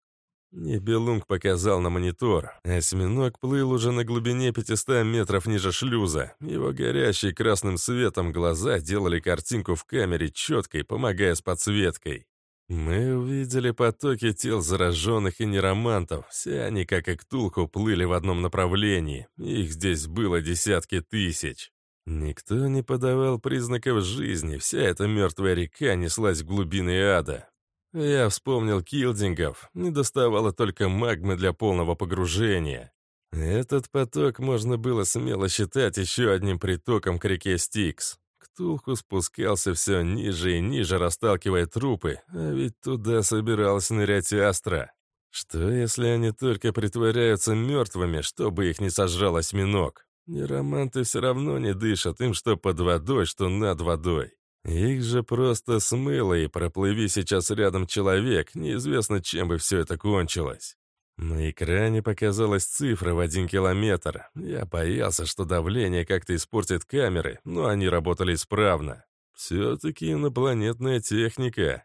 Небелунг показал на монитор. Осьминог плыл уже на глубине 500 метров ниже шлюза. Его горящие красным светом глаза делали картинку в камере четкой, помогая с подсветкой. Мы увидели потоки тел зараженных и неромантов. Все они, как и Ктулху, плыли в одном направлении. Их здесь было десятки тысяч. Никто не подавал признаков жизни. Вся эта мертвая река неслась в глубины ада. Я вспомнил килдингов, не доставало только магмы для полного погружения. Этот поток можно было смело считать еще одним притоком к реке Стикс. Ктулху спускался все ниже и ниже, расталкивая трупы, а ведь туда собиралась нырять Астра. Что, если они только притворяются мертвыми, чтобы их не сожрал осьминог? Нероманты все равно не дышат, им что под водой, что над водой. Их же просто смыло, и проплыви сейчас рядом человек, неизвестно, чем бы все это кончилось. На экране показалась цифра в один километр. Я боялся, что давление как-то испортит камеры, но они работали исправно. Все-таки инопланетная техника.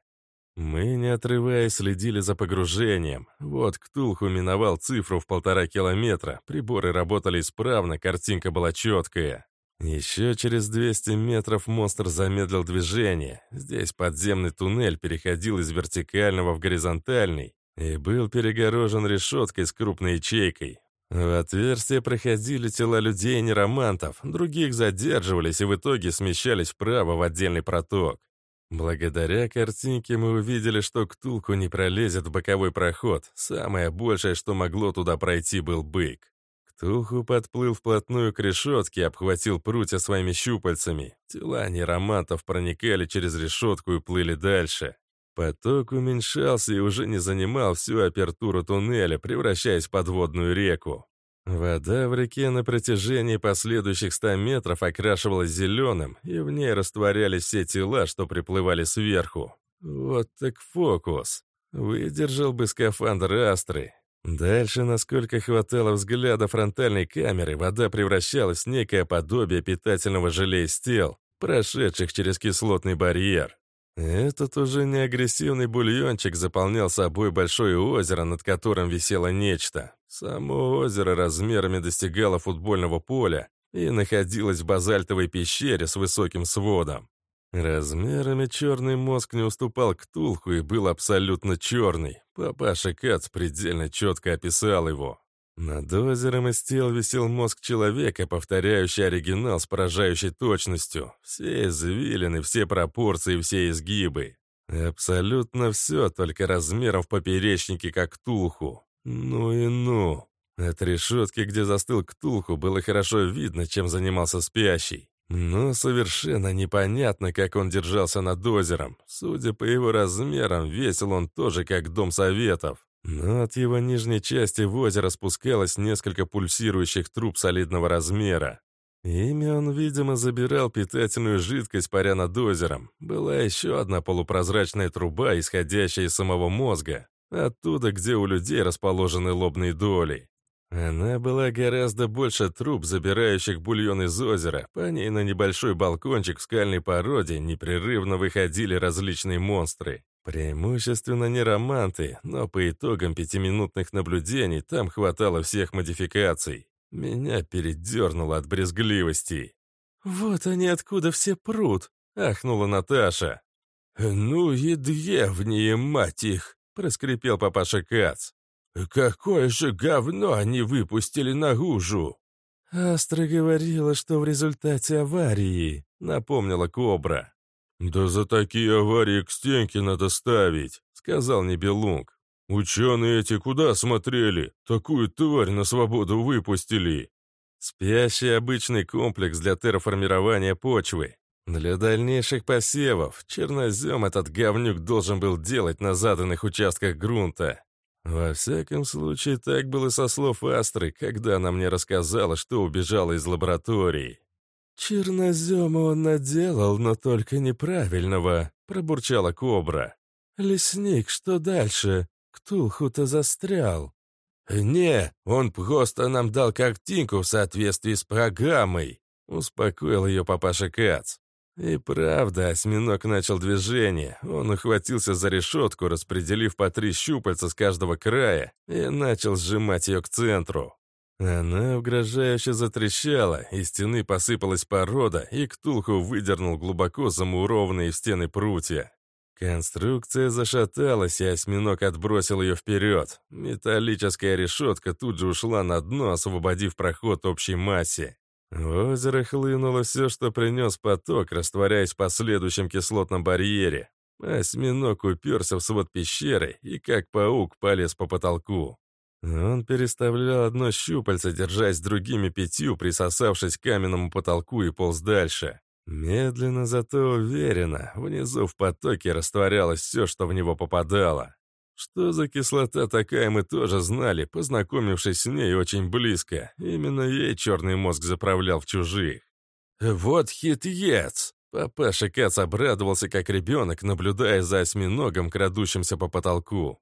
Мы, не отрываясь, следили за погружением. Вот Ктулху миновал цифру в полтора километра, приборы работали исправно, картинка была четкая. Еще через 200 метров монстр замедлил движение. Здесь подземный туннель переходил из вертикального в горизонтальный и был перегорожен решеткой с крупной ячейкой. В отверстие проходили тела людей и неромантов, других задерживались и в итоге смещались вправо в отдельный проток. Благодаря картинке мы увидели, что Ктулку не пролезет в боковой проход. Самое большее, что могло туда пройти, был бык. Ктуху подплыл вплотную к решетке, обхватил прутья своими щупальцами. Тела неромантов проникали через решетку и плыли дальше. Поток уменьшался и уже не занимал всю апертуру туннеля, превращаясь в подводную реку. Вода в реке на протяжении последующих ста метров окрашивалась зеленым, и в ней растворялись все тела, что приплывали сверху. Вот так фокус. Выдержал бы скафандр Астры. Дальше, насколько хватало взгляда фронтальной камеры, вода превращалась в некое подобие питательного желе из тел, прошедших через кислотный барьер. Этот уже не агрессивный бульончик заполнял собой большое озеро, над которым висело нечто. Само озеро размерами достигало футбольного поля и находилось в базальтовой пещере с высоким сводом. Размерами черный мозг не уступал Ктулху и был абсолютно черный. Папаша Кац предельно четко описал его. Над озером из тел висел мозг человека, повторяющий оригинал с поражающей точностью. Все извилины, все пропорции, все изгибы. Абсолютно все, только размером в поперечнике, как Ктулху. Ну и ну. От решетки, где застыл Ктулху, было хорошо видно, чем занимался спящий. Но совершенно непонятно, как он держался над озером. Судя по его размерам, весил он тоже как Дом Советов. Но от его нижней части в озеро спускалось несколько пульсирующих труб солидного размера. Ими он, видимо, забирал питательную жидкость, паря над озером. Была еще одна полупрозрачная труба, исходящая из самого мозга. Оттуда, где у людей расположены лобные доли. Она была гораздо больше труб, забирающих бульон из озера. По ней на небольшой балкончик в скальной породе непрерывно выходили различные монстры. Преимущественно не романты, но по итогам пятиминутных наблюдений там хватало всех модификаций. Меня передернуло от брезгливости. «Вот они откуда все прут!» — ахнула Наташа. «Ну и древние, мать их!» — проскрипел папаша Кац. «Какое же говно они выпустили наружу!» «Астра говорила, что в результате аварии», — напомнила Кобра. «Да за такие аварии к стенке надо ставить», — сказал Небелунг. «Ученые эти куда смотрели? Такую тварь на свободу выпустили!» Спящий обычный комплекс для терраформирования почвы. Для дальнейших посевов чернозем этот говнюк должен был делать на заданных участках грунта. Во всяком случае, так было со слов Астры, когда она мне рассказала, что убежала из лаборатории. «Чернозема он наделал, но только неправильного», — пробурчала Кобра. «Лесник, что дальше? Ктулху-то застрял». «Не, он просто нам дал картинку в соответствии с программой», — успокоил ее папаша Кац. И правда, осьминог начал движение. Он ухватился за решетку, распределив по три щупальца с каждого края, и начал сжимать ее к центру. Она угрожающе затрещала, из стены посыпалась порода, и Ктулху выдернул глубоко замурованные в стены прутья. Конструкция зашаталась, и осьминог отбросил ее вперед. Металлическая решетка тут же ушла на дно, освободив проход общей массе. В озеро хлынуло все, что принес поток, растворяясь в последующем кислотном барьере. Осьминог уперся в свод пещеры и, как паук, полез по потолку. Он переставлял одно щупальце, держась другими пятью, присосавшись к каменному потолку и полз дальше. Медленно, зато уверенно, внизу в потоке растворялось все, что в него попадало. Что за кислота такая, мы тоже знали, познакомившись с ней очень близко. Именно ей черный мозг заправлял в чужих. «Вот хитьец!» Папаша Кац обрадовался, как ребенок, наблюдая за осьминогом, крадущимся по потолку.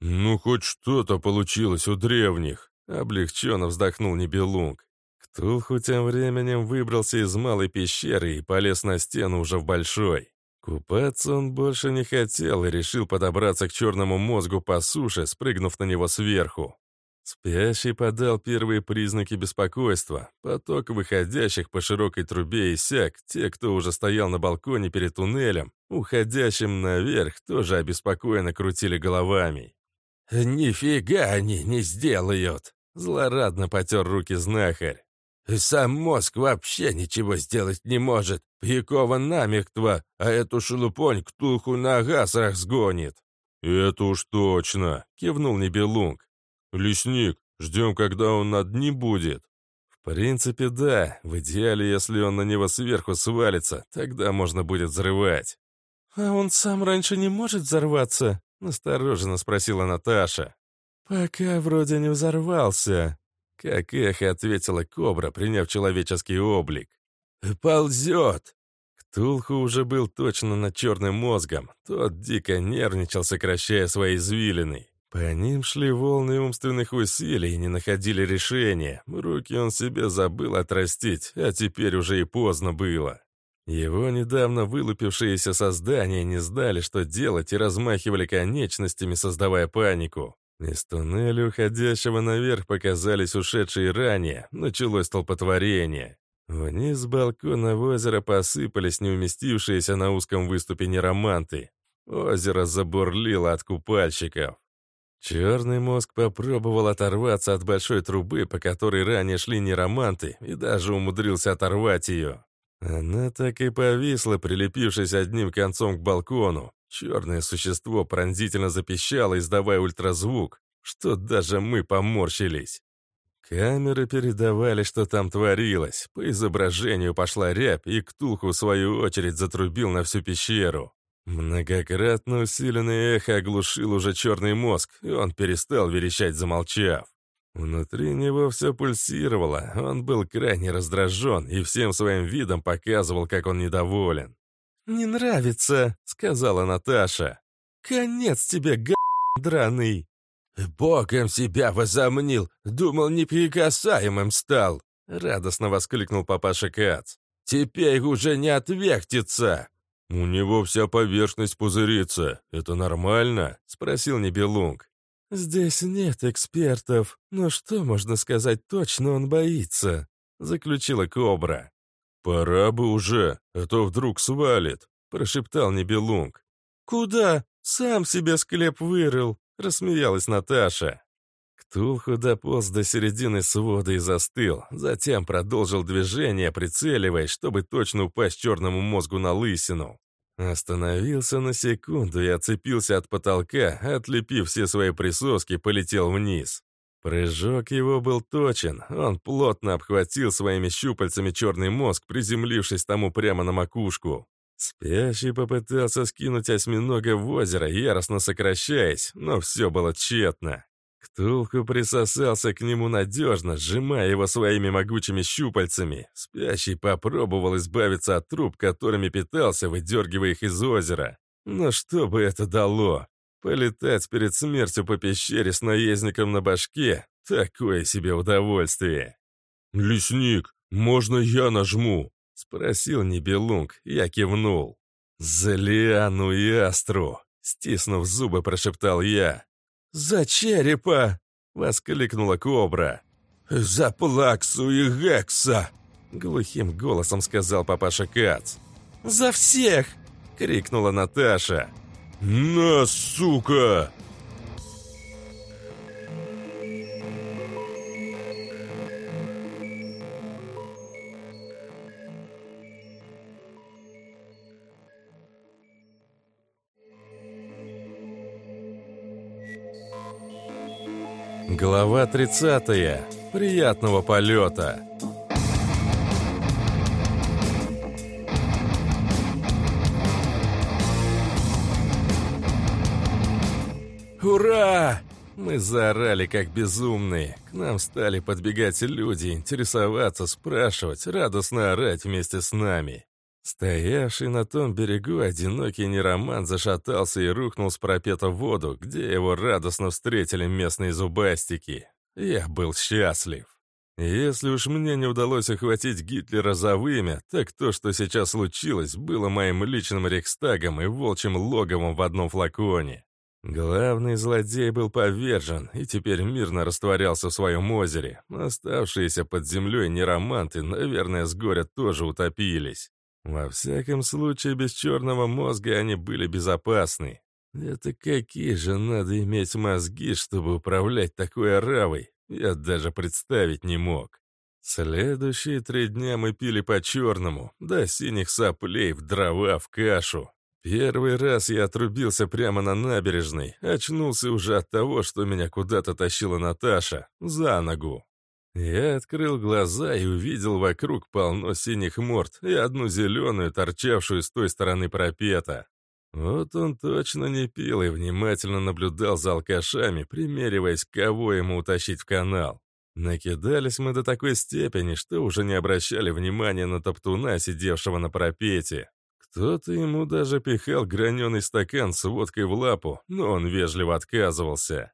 «Ну, хоть что-то получилось у древних!» Облегченно вздохнул Небелунг. Ктулху тем временем выбрался из малой пещеры и полез на стену уже в большой. Купаться он больше не хотел и решил подобраться к черному мозгу по суше, спрыгнув на него сверху. Спящий подал первые признаки беспокойства. Поток выходящих по широкой трубе иссяк. Те, кто уже стоял на балконе перед туннелем, уходящим наверх, тоже обеспокоенно крутили головами. «Нифига они не сделают!» Злорадно потер руки знахарь. Сам мозг вообще ничего сделать не может. Пьякова намертво, а эту шелупонь туху на газах сгонит. «Это уж точно», — кивнул Небелунг. «Лесник, ждем, когда он над ним будет». «В принципе, да. В идеале, если он на него сверху свалится, тогда можно будет взрывать». «А он сам раньше не может взорваться?» — настороженно спросила Наташа. «Пока вроде не взорвался», как эхо ответила кобра, приняв человеческий облик. «Ползет!» Ктулху уже был точно над черным мозгом. Тот дико нервничал, сокращая свои извилины. По ним шли волны умственных усилий и не находили решения. Руки он себе забыл отрастить, а теперь уже и поздно было. Его недавно вылупившиеся создания не знали, что делать, и размахивали конечностями, создавая панику. Из туннеля, уходящего наверх, показались ушедшие ранее. Началось столпотворение. Вниз с балкона в озеро посыпались неуместившиеся на узком выступе нероманты. Озеро забурлило от купальщиков. Черный мозг попробовал оторваться от большой трубы, по которой ранее шли нероманты, и даже умудрился оторвать ее. Она так и повисла, прилепившись одним концом к балкону. Черное существо пронзительно запищало, издавая ультразвук, что даже мы поморщились. Камеры передавали, что там творилось. По изображению пошла рябь, и Ктулху, в свою очередь, затрубил на всю пещеру. Многократно усиленное эхо оглушил уже черный мозг, и он перестал верещать, замолчав. Внутри него все пульсировало, он был крайне раздражен и всем своим видом показывал, как он недоволен. «Не нравится», — сказала Наташа. «Конец тебе, га... драный!» «Богом себя возомнил, думал, неприкасаемым стал!» — радостно воскликнул папаша Кац. «Теперь уже не отвертится!» «У него вся поверхность пузырится. Это нормально?» — спросил Небелунг. «Здесь нет экспертов, но что можно сказать точно он боится?» — заключила Кобра. «Пора бы уже, а то вдруг свалит», — прошептал Небелунг. «Куда? Сам себе склеп вырыл», — рассмеялась Наташа. Ктулху дополз до середины свода и застыл, затем продолжил движение, прицеливаясь, чтобы точно упасть черному мозгу на лысину. Остановился на секунду и оцепился от потолка, отлепив все свои присоски, полетел вниз. Прыжок его был точен, он плотно обхватил своими щупальцами черный мозг, приземлившись тому прямо на макушку. Спящий попытался скинуть осьминога в озеро, яростно сокращаясь, но все было тщетно. Ктулху присосался к нему надежно, сжимая его своими могучими щупальцами. Спящий попробовал избавиться от труб, которыми питался, выдергивая их из озера. Но что бы это дало? Полетать перед смертью по пещере с наездником на башке — такое себе удовольствие. «Лесник, можно я нажму?» — спросил Нибелунг. Я кивнул. «За Лиану и Астру!» — стиснув зубы, прошептал я. «За черепа!» — воскликнула кобра. «За Плаксу и Гекса!» — глухим голосом сказал папаша Кац. «За всех!» — крикнула Наташа. «На, сука!» Глава 30. Приятного полета. Мы заорали, как безумные. К нам стали подбегать люди, интересоваться, спрашивать, радостно орать вместе с нами. Стоявший на том берегу одинокий нероман зашатался и рухнул с пропета в воду, где его радостно встретили местные зубастики. Я был счастлив. Если уж мне не удалось охватить Гитлера за вымя, так то, что сейчас случилось, было моим личным рейхстагом и волчьим логовом в одном флаконе. Главный злодей был повержен и теперь мирно растворялся в своем озере. Оставшиеся под землей нероманты, наверное, с горя тоже утопились. Во всяком случае, без черного мозга они были безопасны. Это какие же надо иметь мозги, чтобы управлять такой оравой, я даже представить не мог. Следующие три дня мы пили по-черному, до синих соплей, в дрова, в кашу. Первый раз я отрубился прямо на набережной, очнулся уже от того, что меня куда-то тащила Наташа, за ногу. Я открыл глаза и увидел вокруг полно синих морд и одну зеленую, торчавшую с той стороны пропета. Вот он точно не пил и внимательно наблюдал за алкашами, примериваясь, кого ему утащить в канал. Накидались мы до такой степени, что уже не обращали внимания на топтуна, сидевшего на пропете. Кто-то ему даже пихал граненый стакан с водкой в лапу, но он вежливо отказывался.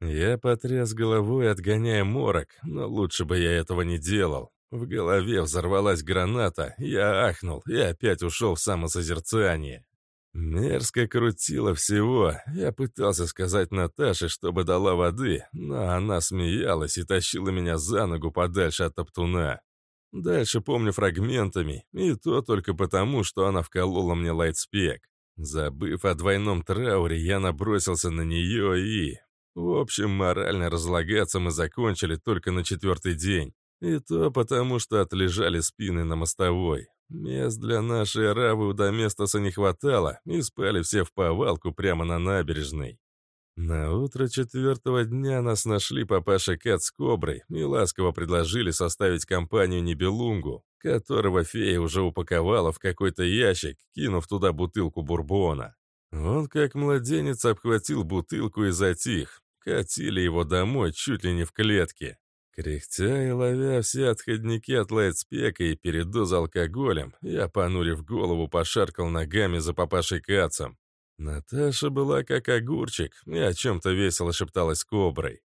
Я потряс головой, отгоняя морок, но лучше бы я этого не делал. В голове взорвалась граната, я ахнул и опять ушел в самосозерцание. Мерзко крутило всего. Я пытался сказать Наташе, чтобы дала воды, но она смеялась и тащила меня за ногу подальше от топтуна. Дальше помню фрагментами, и то только потому, что она вколола мне лайтспек. Забыв о двойном трауре, я набросился на нее и... В общем, морально разлагаться мы закончили только на четвертый день. И то потому, что отлежали спины на мостовой. Мест для нашей аравы у Доместоса не хватало, и спали все в повалку прямо на набережной. На утро четвертого дня нас нашли папаша Кат с Коброй и ласково предложили составить компанию Нибелунгу, которого фея уже упаковала в какой-то ящик, кинув туда бутылку бурбона. Он, как младенец, обхватил бутылку и затих. Катили его домой чуть ли не в клетке. Кряхтя и ловя все отходники от лайтспека и передоз алкоголем, я, понурив голову, пошаркал ногами за папашей Кацем. Наташа была как огурчик и о чем-то весело шепталась коброй.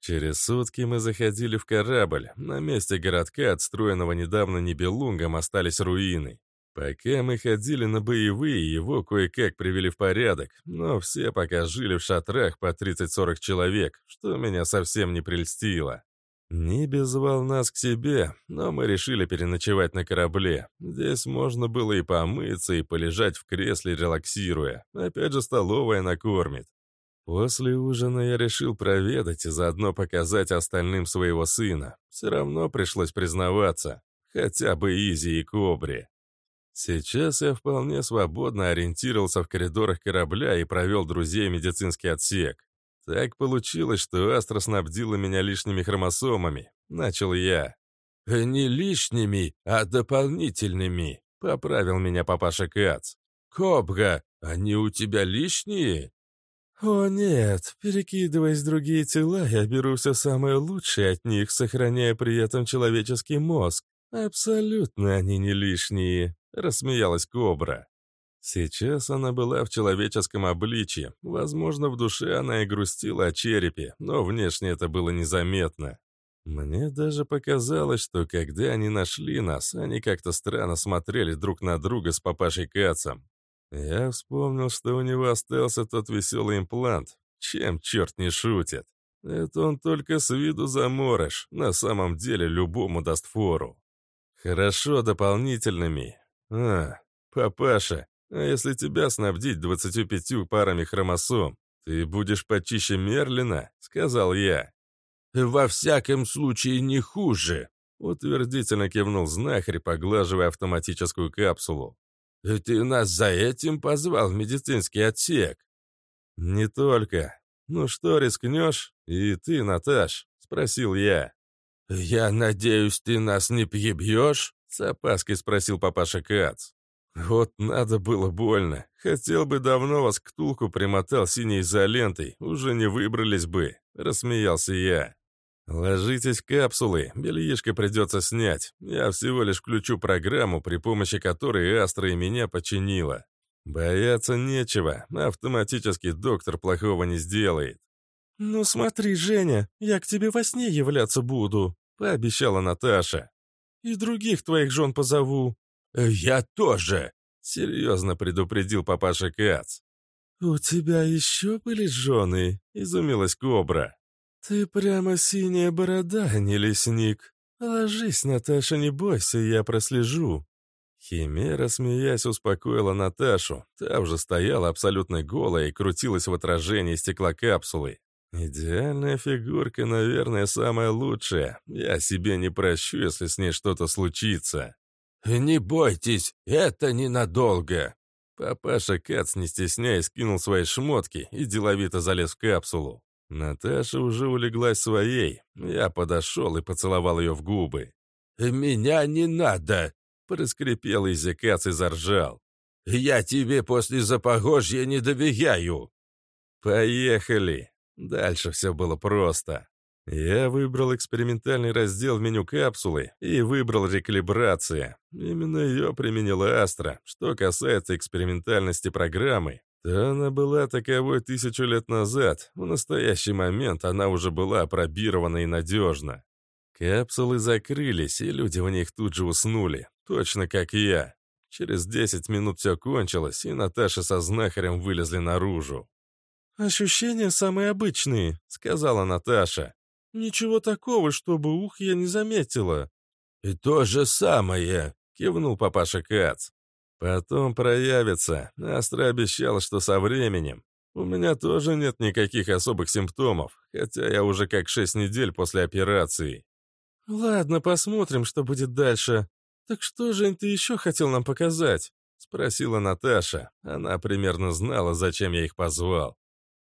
Через сутки мы заходили в корабль. На месте городка, отстроенного недавно Нибелунгом, остались руины. Пока мы ходили на боевые, его кое-как привели в порядок, но все пока жили в шатрах по 30-40 человек, что меня совсем не прельстило. Ниби звал нас к себе, но мы решили переночевать на корабле. Здесь можно было и помыться, и полежать в кресле, релаксируя. Опять же, столовая накормит. После ужина я решил проведать и заодно показать остальным своего сына. Все равно пришлось признаваться. Хотя бы Изи и Кобри. Сейчас я вполне свободно ориентировался в коридорах корабля и провел друзей медицинский отсек. Так получилось, что Астра снабдила меня лишними хромосомами. Начал я. «Не лишними, а дополнительными», — поправил меня папаша Кац. «Кобга, они у тебя лишние?» «О нет, перекидываясь в другие тела, я беру все самое лучшее от них, сохраняя при этом человеческий мозг. Абсолютно они не лишние», — рассмеялась Кобра. Сейчас она была в человеческом обличье. Возможно, в душе она и грустила о черепе, но внешне это было незаметно. Мне даже показалось, что когда они нашли нас, они как-то странно смотрели друг на друга с папашей Кацем. Я вспомнил, что у него остался тот веселый имплант. Чем черт не шутит? Это он только с виду заморыш, на самом деле любому даст фору. Хорошо дополнительными. А, папаша, а если тебя снабдить 25 парами хромосом, ты будешь почище Мерлина?» — сказал я. «Во всяком случае, не хуже», — утвердительно кивнул знахарь, поглаживая автоматическую капсулу. «Ты нас за этим позвал в медицинский отсек?» «Не только. Ну что, рискнешь? И ты, Наташ?» — спросил я. «Я надеюсь, ты нас не пьебьешь?» — с опаской спросил папаша Кац. Вот надо было больно. Хотел бы давно вас к тулку примотал синей изолентой, уже не выбрались бы. Рассмеялся я. Ложитесь в капсулы, бельишко придется снять. Я всего лишь включу программу, при помощи которой Астра и меня починила. Бояться нечего, автоматически доктор плохого не сделает. «Ну смотри, Женя, я к тебе во сне являться буду», — пообещала Наташа. «И других твоих жен позову. «Я тоже!» — серьезно предупредил папаша Кац. «У тебя еще были жены?» — изумилась Кобра. «Ты прямо синяя борода, а не лесник. Ложись, Наташа, не бойся, я прослежу». Химера, смеясь, успокоила Наташу. Та уже стояла абсолютно голая и крутилась в отражении стеклокапсулы. «Идеальная фигурка, наверное, самая лучшая. Я себе не прощу, если с ней что-то случится». «Не бойтесь, это ненадолго!» Папаша Кац, не стесняясь, кинул свои шмотки и деловито залез в капсулу. Наташа уже улеглась своей. Я подошел и поцеловал ее в губы. «Меня не надо!» — проскрипел Изи Кац и заржал. «Я тебе после Запогожья не доверяю!» «Поехали!» Дальше все было просто. Я выбрал экспериментальный раздел в меню капсулы и выбрал рекалибрация. Именно ее применила Астра. Что касается экспериментальности программы, то она была таковой тысячу лет назад. В настоящий момент она уже была опробирована и надежна. Капсулы закрылись, и люди в них тут же уснули. Точно как и я. Через 10 минут все кончилось, и Наташа со знахарем вылезли наружу. «Ощущения самые обычные», — сказала Наташа. «Ничего такого, чтобы ух я не заметила». «И то же самое», — кивнул папаша Кац. «Потом проявится. Астра обещала, что со временем. У меня тоже нет никаких особых симптомов, хотя я уже как шесть недель после операции». «Ладно, посмотрим, что будет дальше. Так что же ты еще хотел нам показать?» — спросила Наташа. Она примерно знала, зачем я их позвал.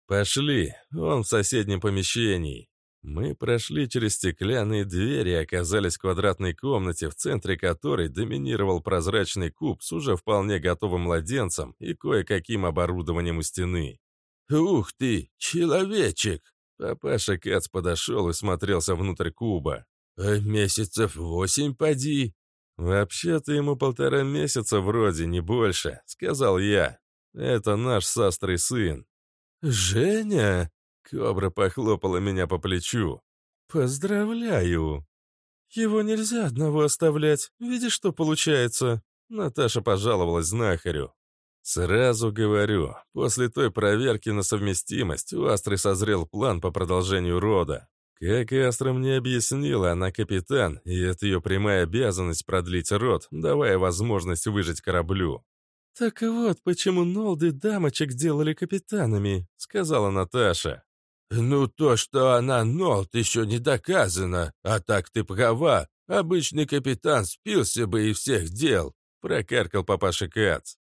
«Пошли, он в соседнем помещении». Мы прошли через стеклянные двери и оказались в квадратной комнате, в центре которой доминировал прозрачный куб с уже вполне готовым младенцем и кое-каким оборудованием у стены. «Ух ты, человечек!» Папаша Кац подошел и смотрелся внутрь куба. «А месяцев восемь поди!» «Вообще-то ему полтора месяца вроде, не больше», — сказал я. «Это наш састрый сын». «Женя!» Кобра похлопала меня по плечу. «Поздравляю!» «Его нельзя одного оставлять. Видишь, что получается?» Наташа пожаловалась знахарю. «Сразу говорю, после той проверки на совместимость у Астры созрел план по продолжению рода. Как Астра мне объяснила, она капитан, и это ее прямая обязанность продлить род, давая возможность выжить кораблю. «Так вот, почему Нолды дамочек делали капитанами», — сказала Наташа. «Ну, то, что она Нолд, еще не доказано, а так ты права. Обычный капитан спился бы и всех дел», — прокаркал папаша Кац.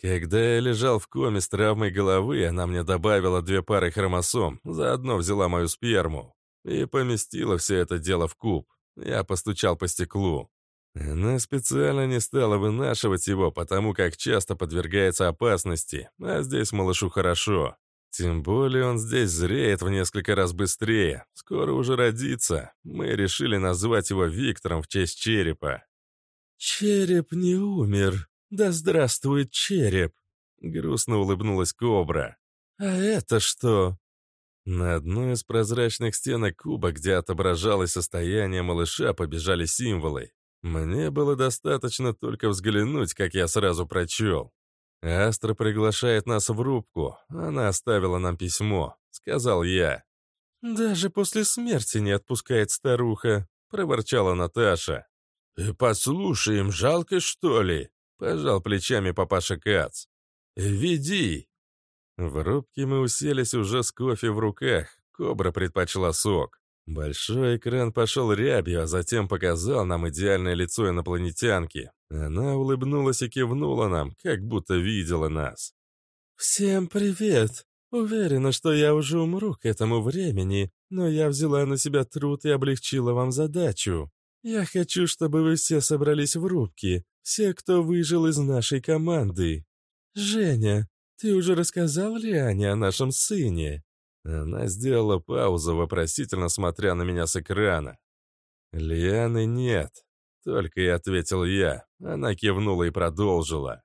Когда я лежал в коме с травмой головы, она мне добавила две пары хромосом, заодно взяла мою сперму и поместила все это дело в куб. Я постучал по стеклу. Она специально не стала вынашивать его, потому как часто подвергается опасности, а здесь малышу хорошо. Тем более он здесь зреет в несколько раз быстрее. Скоро уже родится. Мы решили назвать его Виктором в честь черепа. «Череп не умер. Да здравствует череп!» Грустно улыбнулась кобра. «А это что?» На одной из прозрачных стенок куба, где отображалось состояние малыша, побежали символы. Мне было достаточно только взглянуть, как я сразу прочел. «Астра приглашает нас в рубку. Она оставила нам письмо», — сказал я. «Даже после смерти не отпускает старуха», — проворчала Наташа. «Э, «Послушаем, жалко, что ли?» — пожал плечами папаша Кац. «Веди!» В рубке мы уселись уже с кофе в руках. Кобра предпочла сок. Большой экран пошел рябью, а затем показал нам идеальное лицо инопланетянки. Она улыбнулась и кивнула нам, как будто видела нас. «Всем привет! Уверена, что я уже умру к этому времени, но я взяла на себя труд и облегчила вам задачу. Я хочу, чтобы вы все собрались в рубке, все, кто выжил из нашей команды. Женя, ты уже рассказал Лиане о нашем сыне?» Она сделала паузу, вопросительно смотря на меня с экрана. «Лианы нет», — только и ответил я. Она кивнула и продолжила.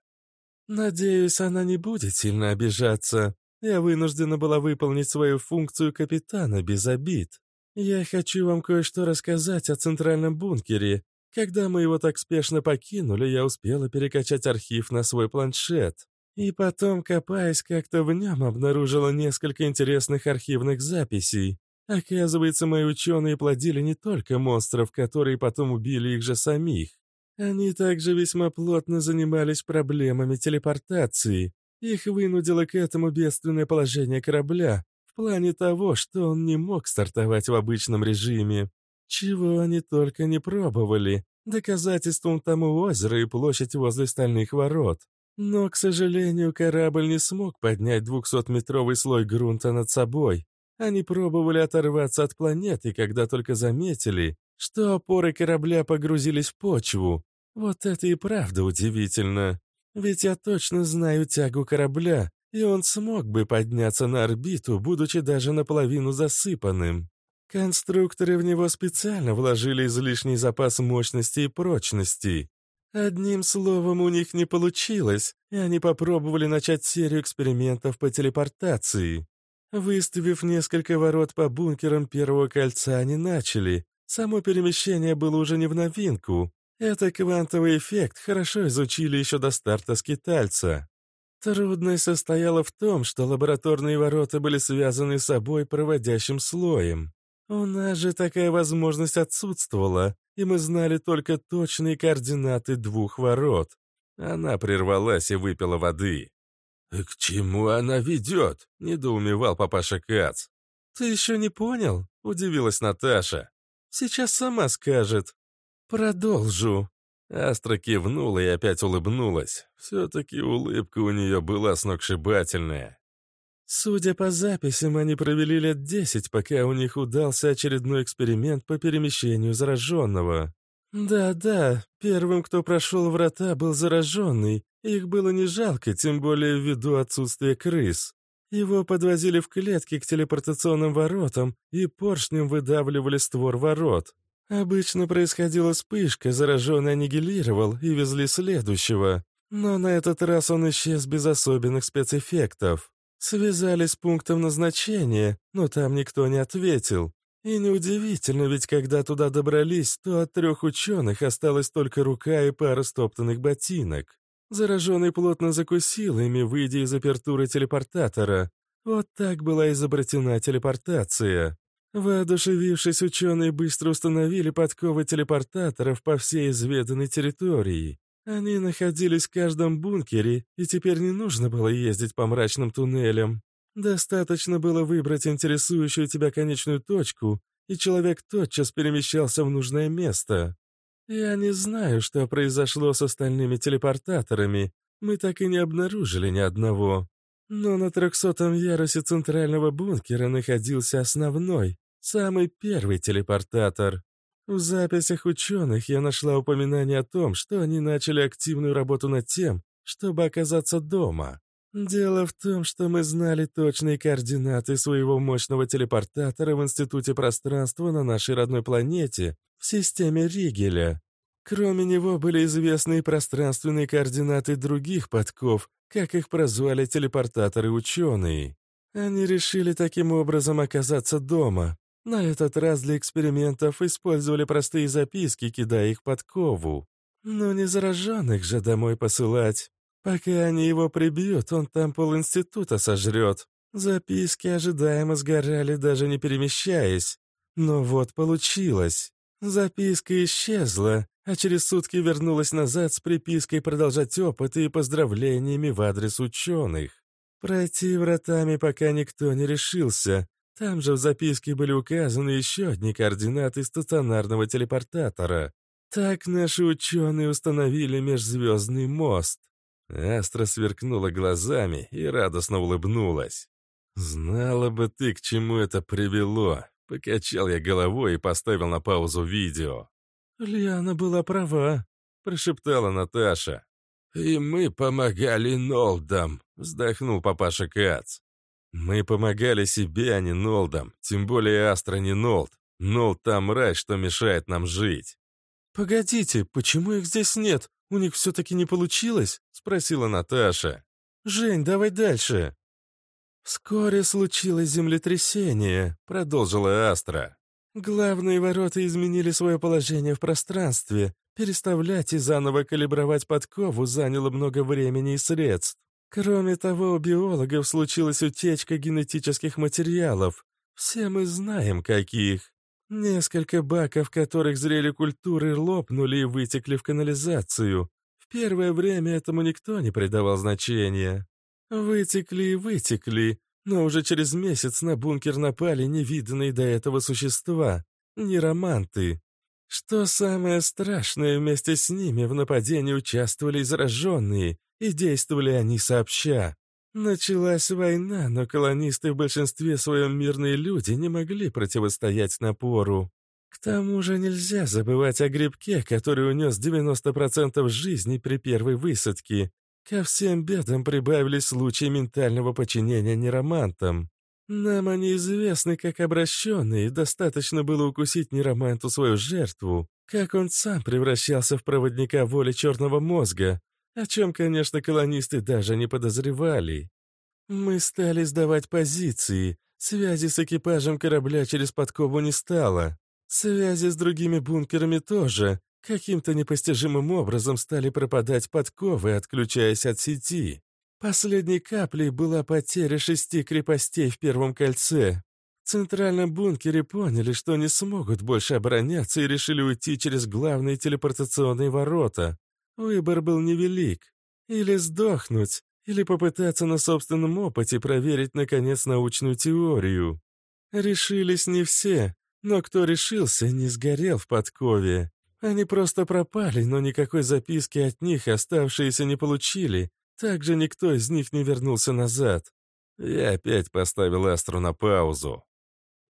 «Надеюсь, она не будет сильно обижаться. Я вынуждена была выполнить свою функцию капитана без обид. Я хочу вам кое-что рассказать о центральном бункере. Когда мы его так спешно покинули, я успела перекачать архив на свой планшет. И потом, копаясь как-то в нем, обнаружила несколько интересных архивных записей. Оказывается, мои ученые плодили не только монстров, которые потом убили их же самих. Они также весьма плотно занимались проблемами телепортации. Их вынудило к этому бедственное положение корабля, в плане того, что он не мог стартовать в обычном режиме. Чего они только не пробовали. Доказательством тому озеро и площадь возле стальных ворот. Но, к сожалению, корабль не смог поднять двухсотметровый слой грунта над собой. Они пробовали оторваться от планеты, когда только заметили, что опоры корабля погрузились в почву. Вот это и правда удивительно. Ведь я точно знаю тягу корабля, и он смог бы подняться на орбиту, будучи даже наполовину засыпанным. Конструкторы в него специально вложили излишний запас мощности и прочности. Одним словом, у них не получилось, и они попробовали начать серию экспериментов по телепортации. Выставив несколько ворот по бункерам первого кольца, они начали. Само перемещение было уже не в новинку. Это квантовый эффект хорошо изучили еще до старта скитальца. Трудность состояла в том, что лабораторные ворота были связаны с собой проводящим слоем. У нас же такая возможность отсутствовала, и мы знали только точные координаты двух ворот. Она прервалась и выпила воды. «К чему она ведет?» — недоумевал папаша Кац. «Ты еще не понял?» — удивилась Наташа. «Сейчас сама скажет. Продолжу». Астра кивнула и опять улыбнулась. Все-таки улыбка у нее была сногсшибательная. Судя по записям, они провели лет десять, пока у них удался очередной эксперимент по перемещению зараженного. Да-да, первым, кто прошел врата, был зараженный. Их было не жалко, тем более ввиду отсутствия крыс. Его подвозили в клетки к телепортационным воротам и поршнем выдавливали створ ворот. Обычно происходила вспышка, зараженный аннигилировал и везли следующего. Но на этот раз он исчез без особенных спецэффектов. Связались с пунктом назначения, но там никто не ответил. И неудивительно, ведь когда туда добрались, то от трех ученых осталась только рука и пара стоптанных ботинок. Зараженный плотно закусил ими, выйдя из апертуры телепортатора. Вот так была изобретена телепортация. Воодушевившись, ученые быстро установили подковы телепортаторов по всей изведанной территории. Они находились в каждом бункере, и теперь не нужно было ездить по мрачным туннелям. Достаточно было выбрать интересующую тебя конечную точку, и человек тотчас перемещался в нужное место. Я не знаю, что произошло с остальными телепортаторами. Мы так и не обнаружили ни одного. Но на трехсотом ярусе центрального бункера находился основной, самый первый телепортатор. В записях ученых я нашла упоминание о том, что они начали активную работу над тем, чтобы оказаться дома. Дело в том, что мы знали точные координаты своего мощного телепортатора в Институте пространства на нашей родной планете, в системе Ригеля. Кроме него были известны и пространственные координаты других подков, как их прозвали телепортаторы-ученые. Они решили таким образом оказаться дома, на этот раз для экспериментов использовали простые записки, кидая их под кову. Но не зараженных же домой посылать. Пока они его прибьют, он там полинститута сожрет. Записки ожидаемо сгорали, даже не перемещаясь. Но вот получилось. Записка исчезла, а через сутки вернулась назад с припиской продолжать опыты и поздравлениями в адрес ученых. Пройти вратами пока никто не решился, там же в записке были указаны еще одни координаты стационарного телепортатора. Так наши ученые установили межзвездный мост. Астра сверкнула глазами и радостно улыбнулась. «Знала бы ты, к чему это привело!» Покачал я головой и поставил на паузу видео. «Лиана была права», — прошептала Наташа. «И мы помогали Нолдам», — вздохнул папаша Кац. Мы помогали себе, а не Нолдам. Тем более Астра не Нолд. Нолд там рай, что мешает нам жить. «Погодите, почему их здесь нет? У них все-таки не получилось?» — спросила Наташа. «Жень, давай дальше». «Вскоре случилось землетрясение», — продолжила Астра. «Главные ворота изменили свое положение в пространстве. Переставлять и заново калибровать подкову заняло много времени и средств. Кроме того, у биологов случилась утечка генетических материалов. Все мы знаем, каких. Несколько баков, которых зрели культуры, лопнули и вытекли в канализацию. В первое время этому никто не придавал значения. Вытекли и вытекли, но уже через месяц на бункер напали невиданные до этого существа — нероманты. Что самое страшное, вместе с ними в нападении участвовали и зараженные, и действовали они сообща. Началась война, но колонисты в большинстве своем мирные люди не могли противостоять напору. К тому же нельзя забывать о грибке, который унес 90% жизни при первой высадке. Ко всем бедам прибавились случаи ментального подчинения неромантам. Нам они известны как обращенные, достаточно было укусить нероманту свою жертву, как он сам превращался в проводника воли черного мозга, о чем, конечно, колонисты даже не подозревали. Мы стали сдавать позиции, связи с экипажем корабля через подкову не стало. Связи с другими бункерами тоже. Каким-то непостижимым образом стали пропадать подковы, отключаясь от сети. Последней каплей была потеря шести крепостей в первом кольце. В центральном бункере поняли, что не смогут больше обороняться и решили уйти через главные телепортационные ворота. Выбор был невелик. Или сдохнуть, или попытаться на собственном опыте проверить, наконец, научную теорию. Решились не все, но кто решился, не сгорел в подкове. Они просто пропали, но никакой записки от них оставшиеся не получили. Также никто из них не вернулся назад. Я опять поставил Астру на паузу.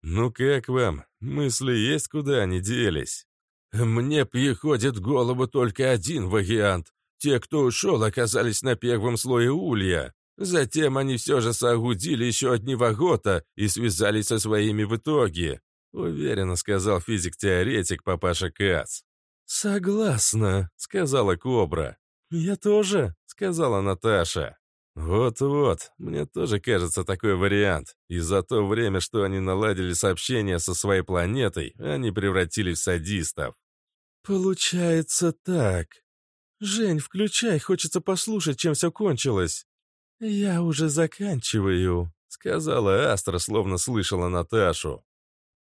«Ну как вам? Мысли есть, куда они делись?» «Мне приходит в голову только один вариант. Те, кто ушел, оказались на первом слое улья. Затем они все же соорудили еще одни ворота и связались со своими в итоге», уверенно сказал физик-теоретик папаша Кац. «Согласна», — сказала Кобра. «Я тоже», — сказала Наташа. «Вот-вот, мне тоже кажется такой вариант. И за то время, что они наладили сообщение со своей планетой, они превратились в садистов». «Получается так. Жень, включай, хочется послушать, чем все кончилось». «Я уже заканчиваю», — сказала Астра, словно слышала Наташу.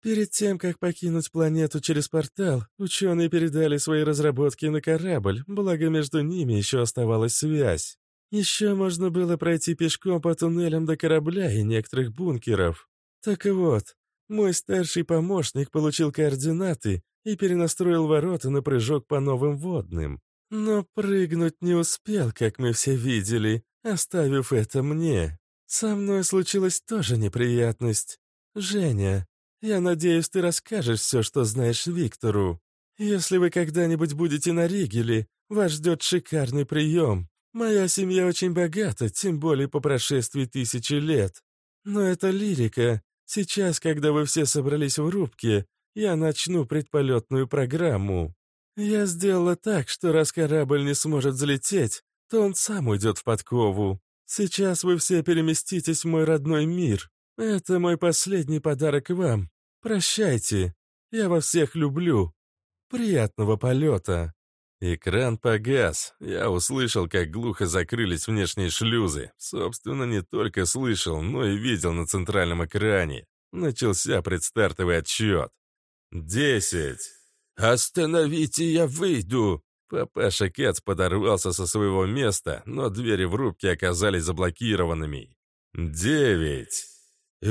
Перед тем, как покинуть планету через портал, ученые передали свои разработки на корабль, благо между ними еще оставалась связь. Еще можно было пройти пешком по туннелям до корабля и некоторых бункеров. Так вот, мой старший помощник получил координаты и перенастроил ворота на прыжок по новым водным. Но прыгнуть не успел, как мы все видели, оставив это мне. Со мной случилась тоже неприятность. Женя, я надеюсь, ты расскажешь все, что знаешь Виктору. Если вы когда-нибудь будете на Ригеле, вас ждет шикарный прием. Моя семья очень богата, тем более по прошествии тысячи лет. Но это лирика. Сейчас, когда вы все собрались в рубке, я начну предполетную программу. Я сделала так, что раз корабль не сможет взлететь, то он сам уйдет в подкову. Сейчас вы все переместитесь в мой родной мир. Это мой последний подарок вам. Прощайте. Я вас всех люблю. Приятного полета. Экран погас. Я услышал, как глухо закрылись внешние шлюзы. Собственно, не только слышал, но и видел на центральном экране. Начался предстартовый отсчет. «Десять!» «Остановите, я выйду!» Папаша Кац подорвался со своего места, но двери в рубке оказались заблокированными. «Девять!»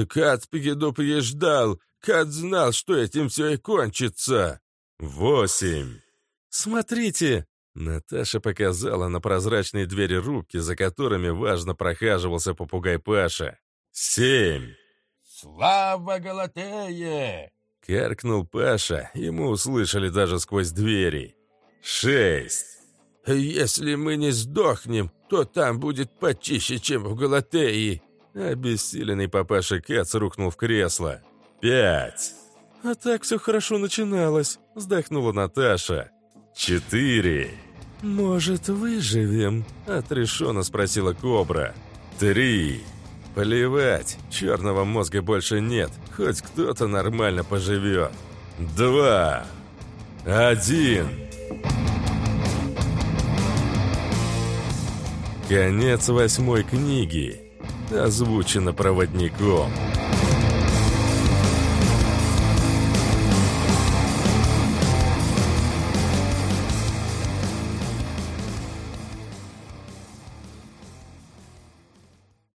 «Кац предупреждал! Кац знал, что этим все и кончится!» «Восемь!» «Смотрите!» Наташа показала на прозрачные двери рубки, за которыми важно прохаживался попугай Паша. «Семь!» «Слава Галатее!» Каркнул Паша, ему услышали даже сквозь двери. «Шесть!» «Если мы не сдохнем, то там будет почище, чем в Галатее!» Обессиленный папаша Кац рухнул в кресло. «Пять!» «А так все хорошо начиналось», — вздохнула Наташа. «Четыре!» «Может, выживем?» — отрешенно спросила Кобра. «Три!» «Плевать, черного мозга больше нет, хоть кто-то нормально поживет. Два! Один!» Конец восьмой книги. Озвучено проводником.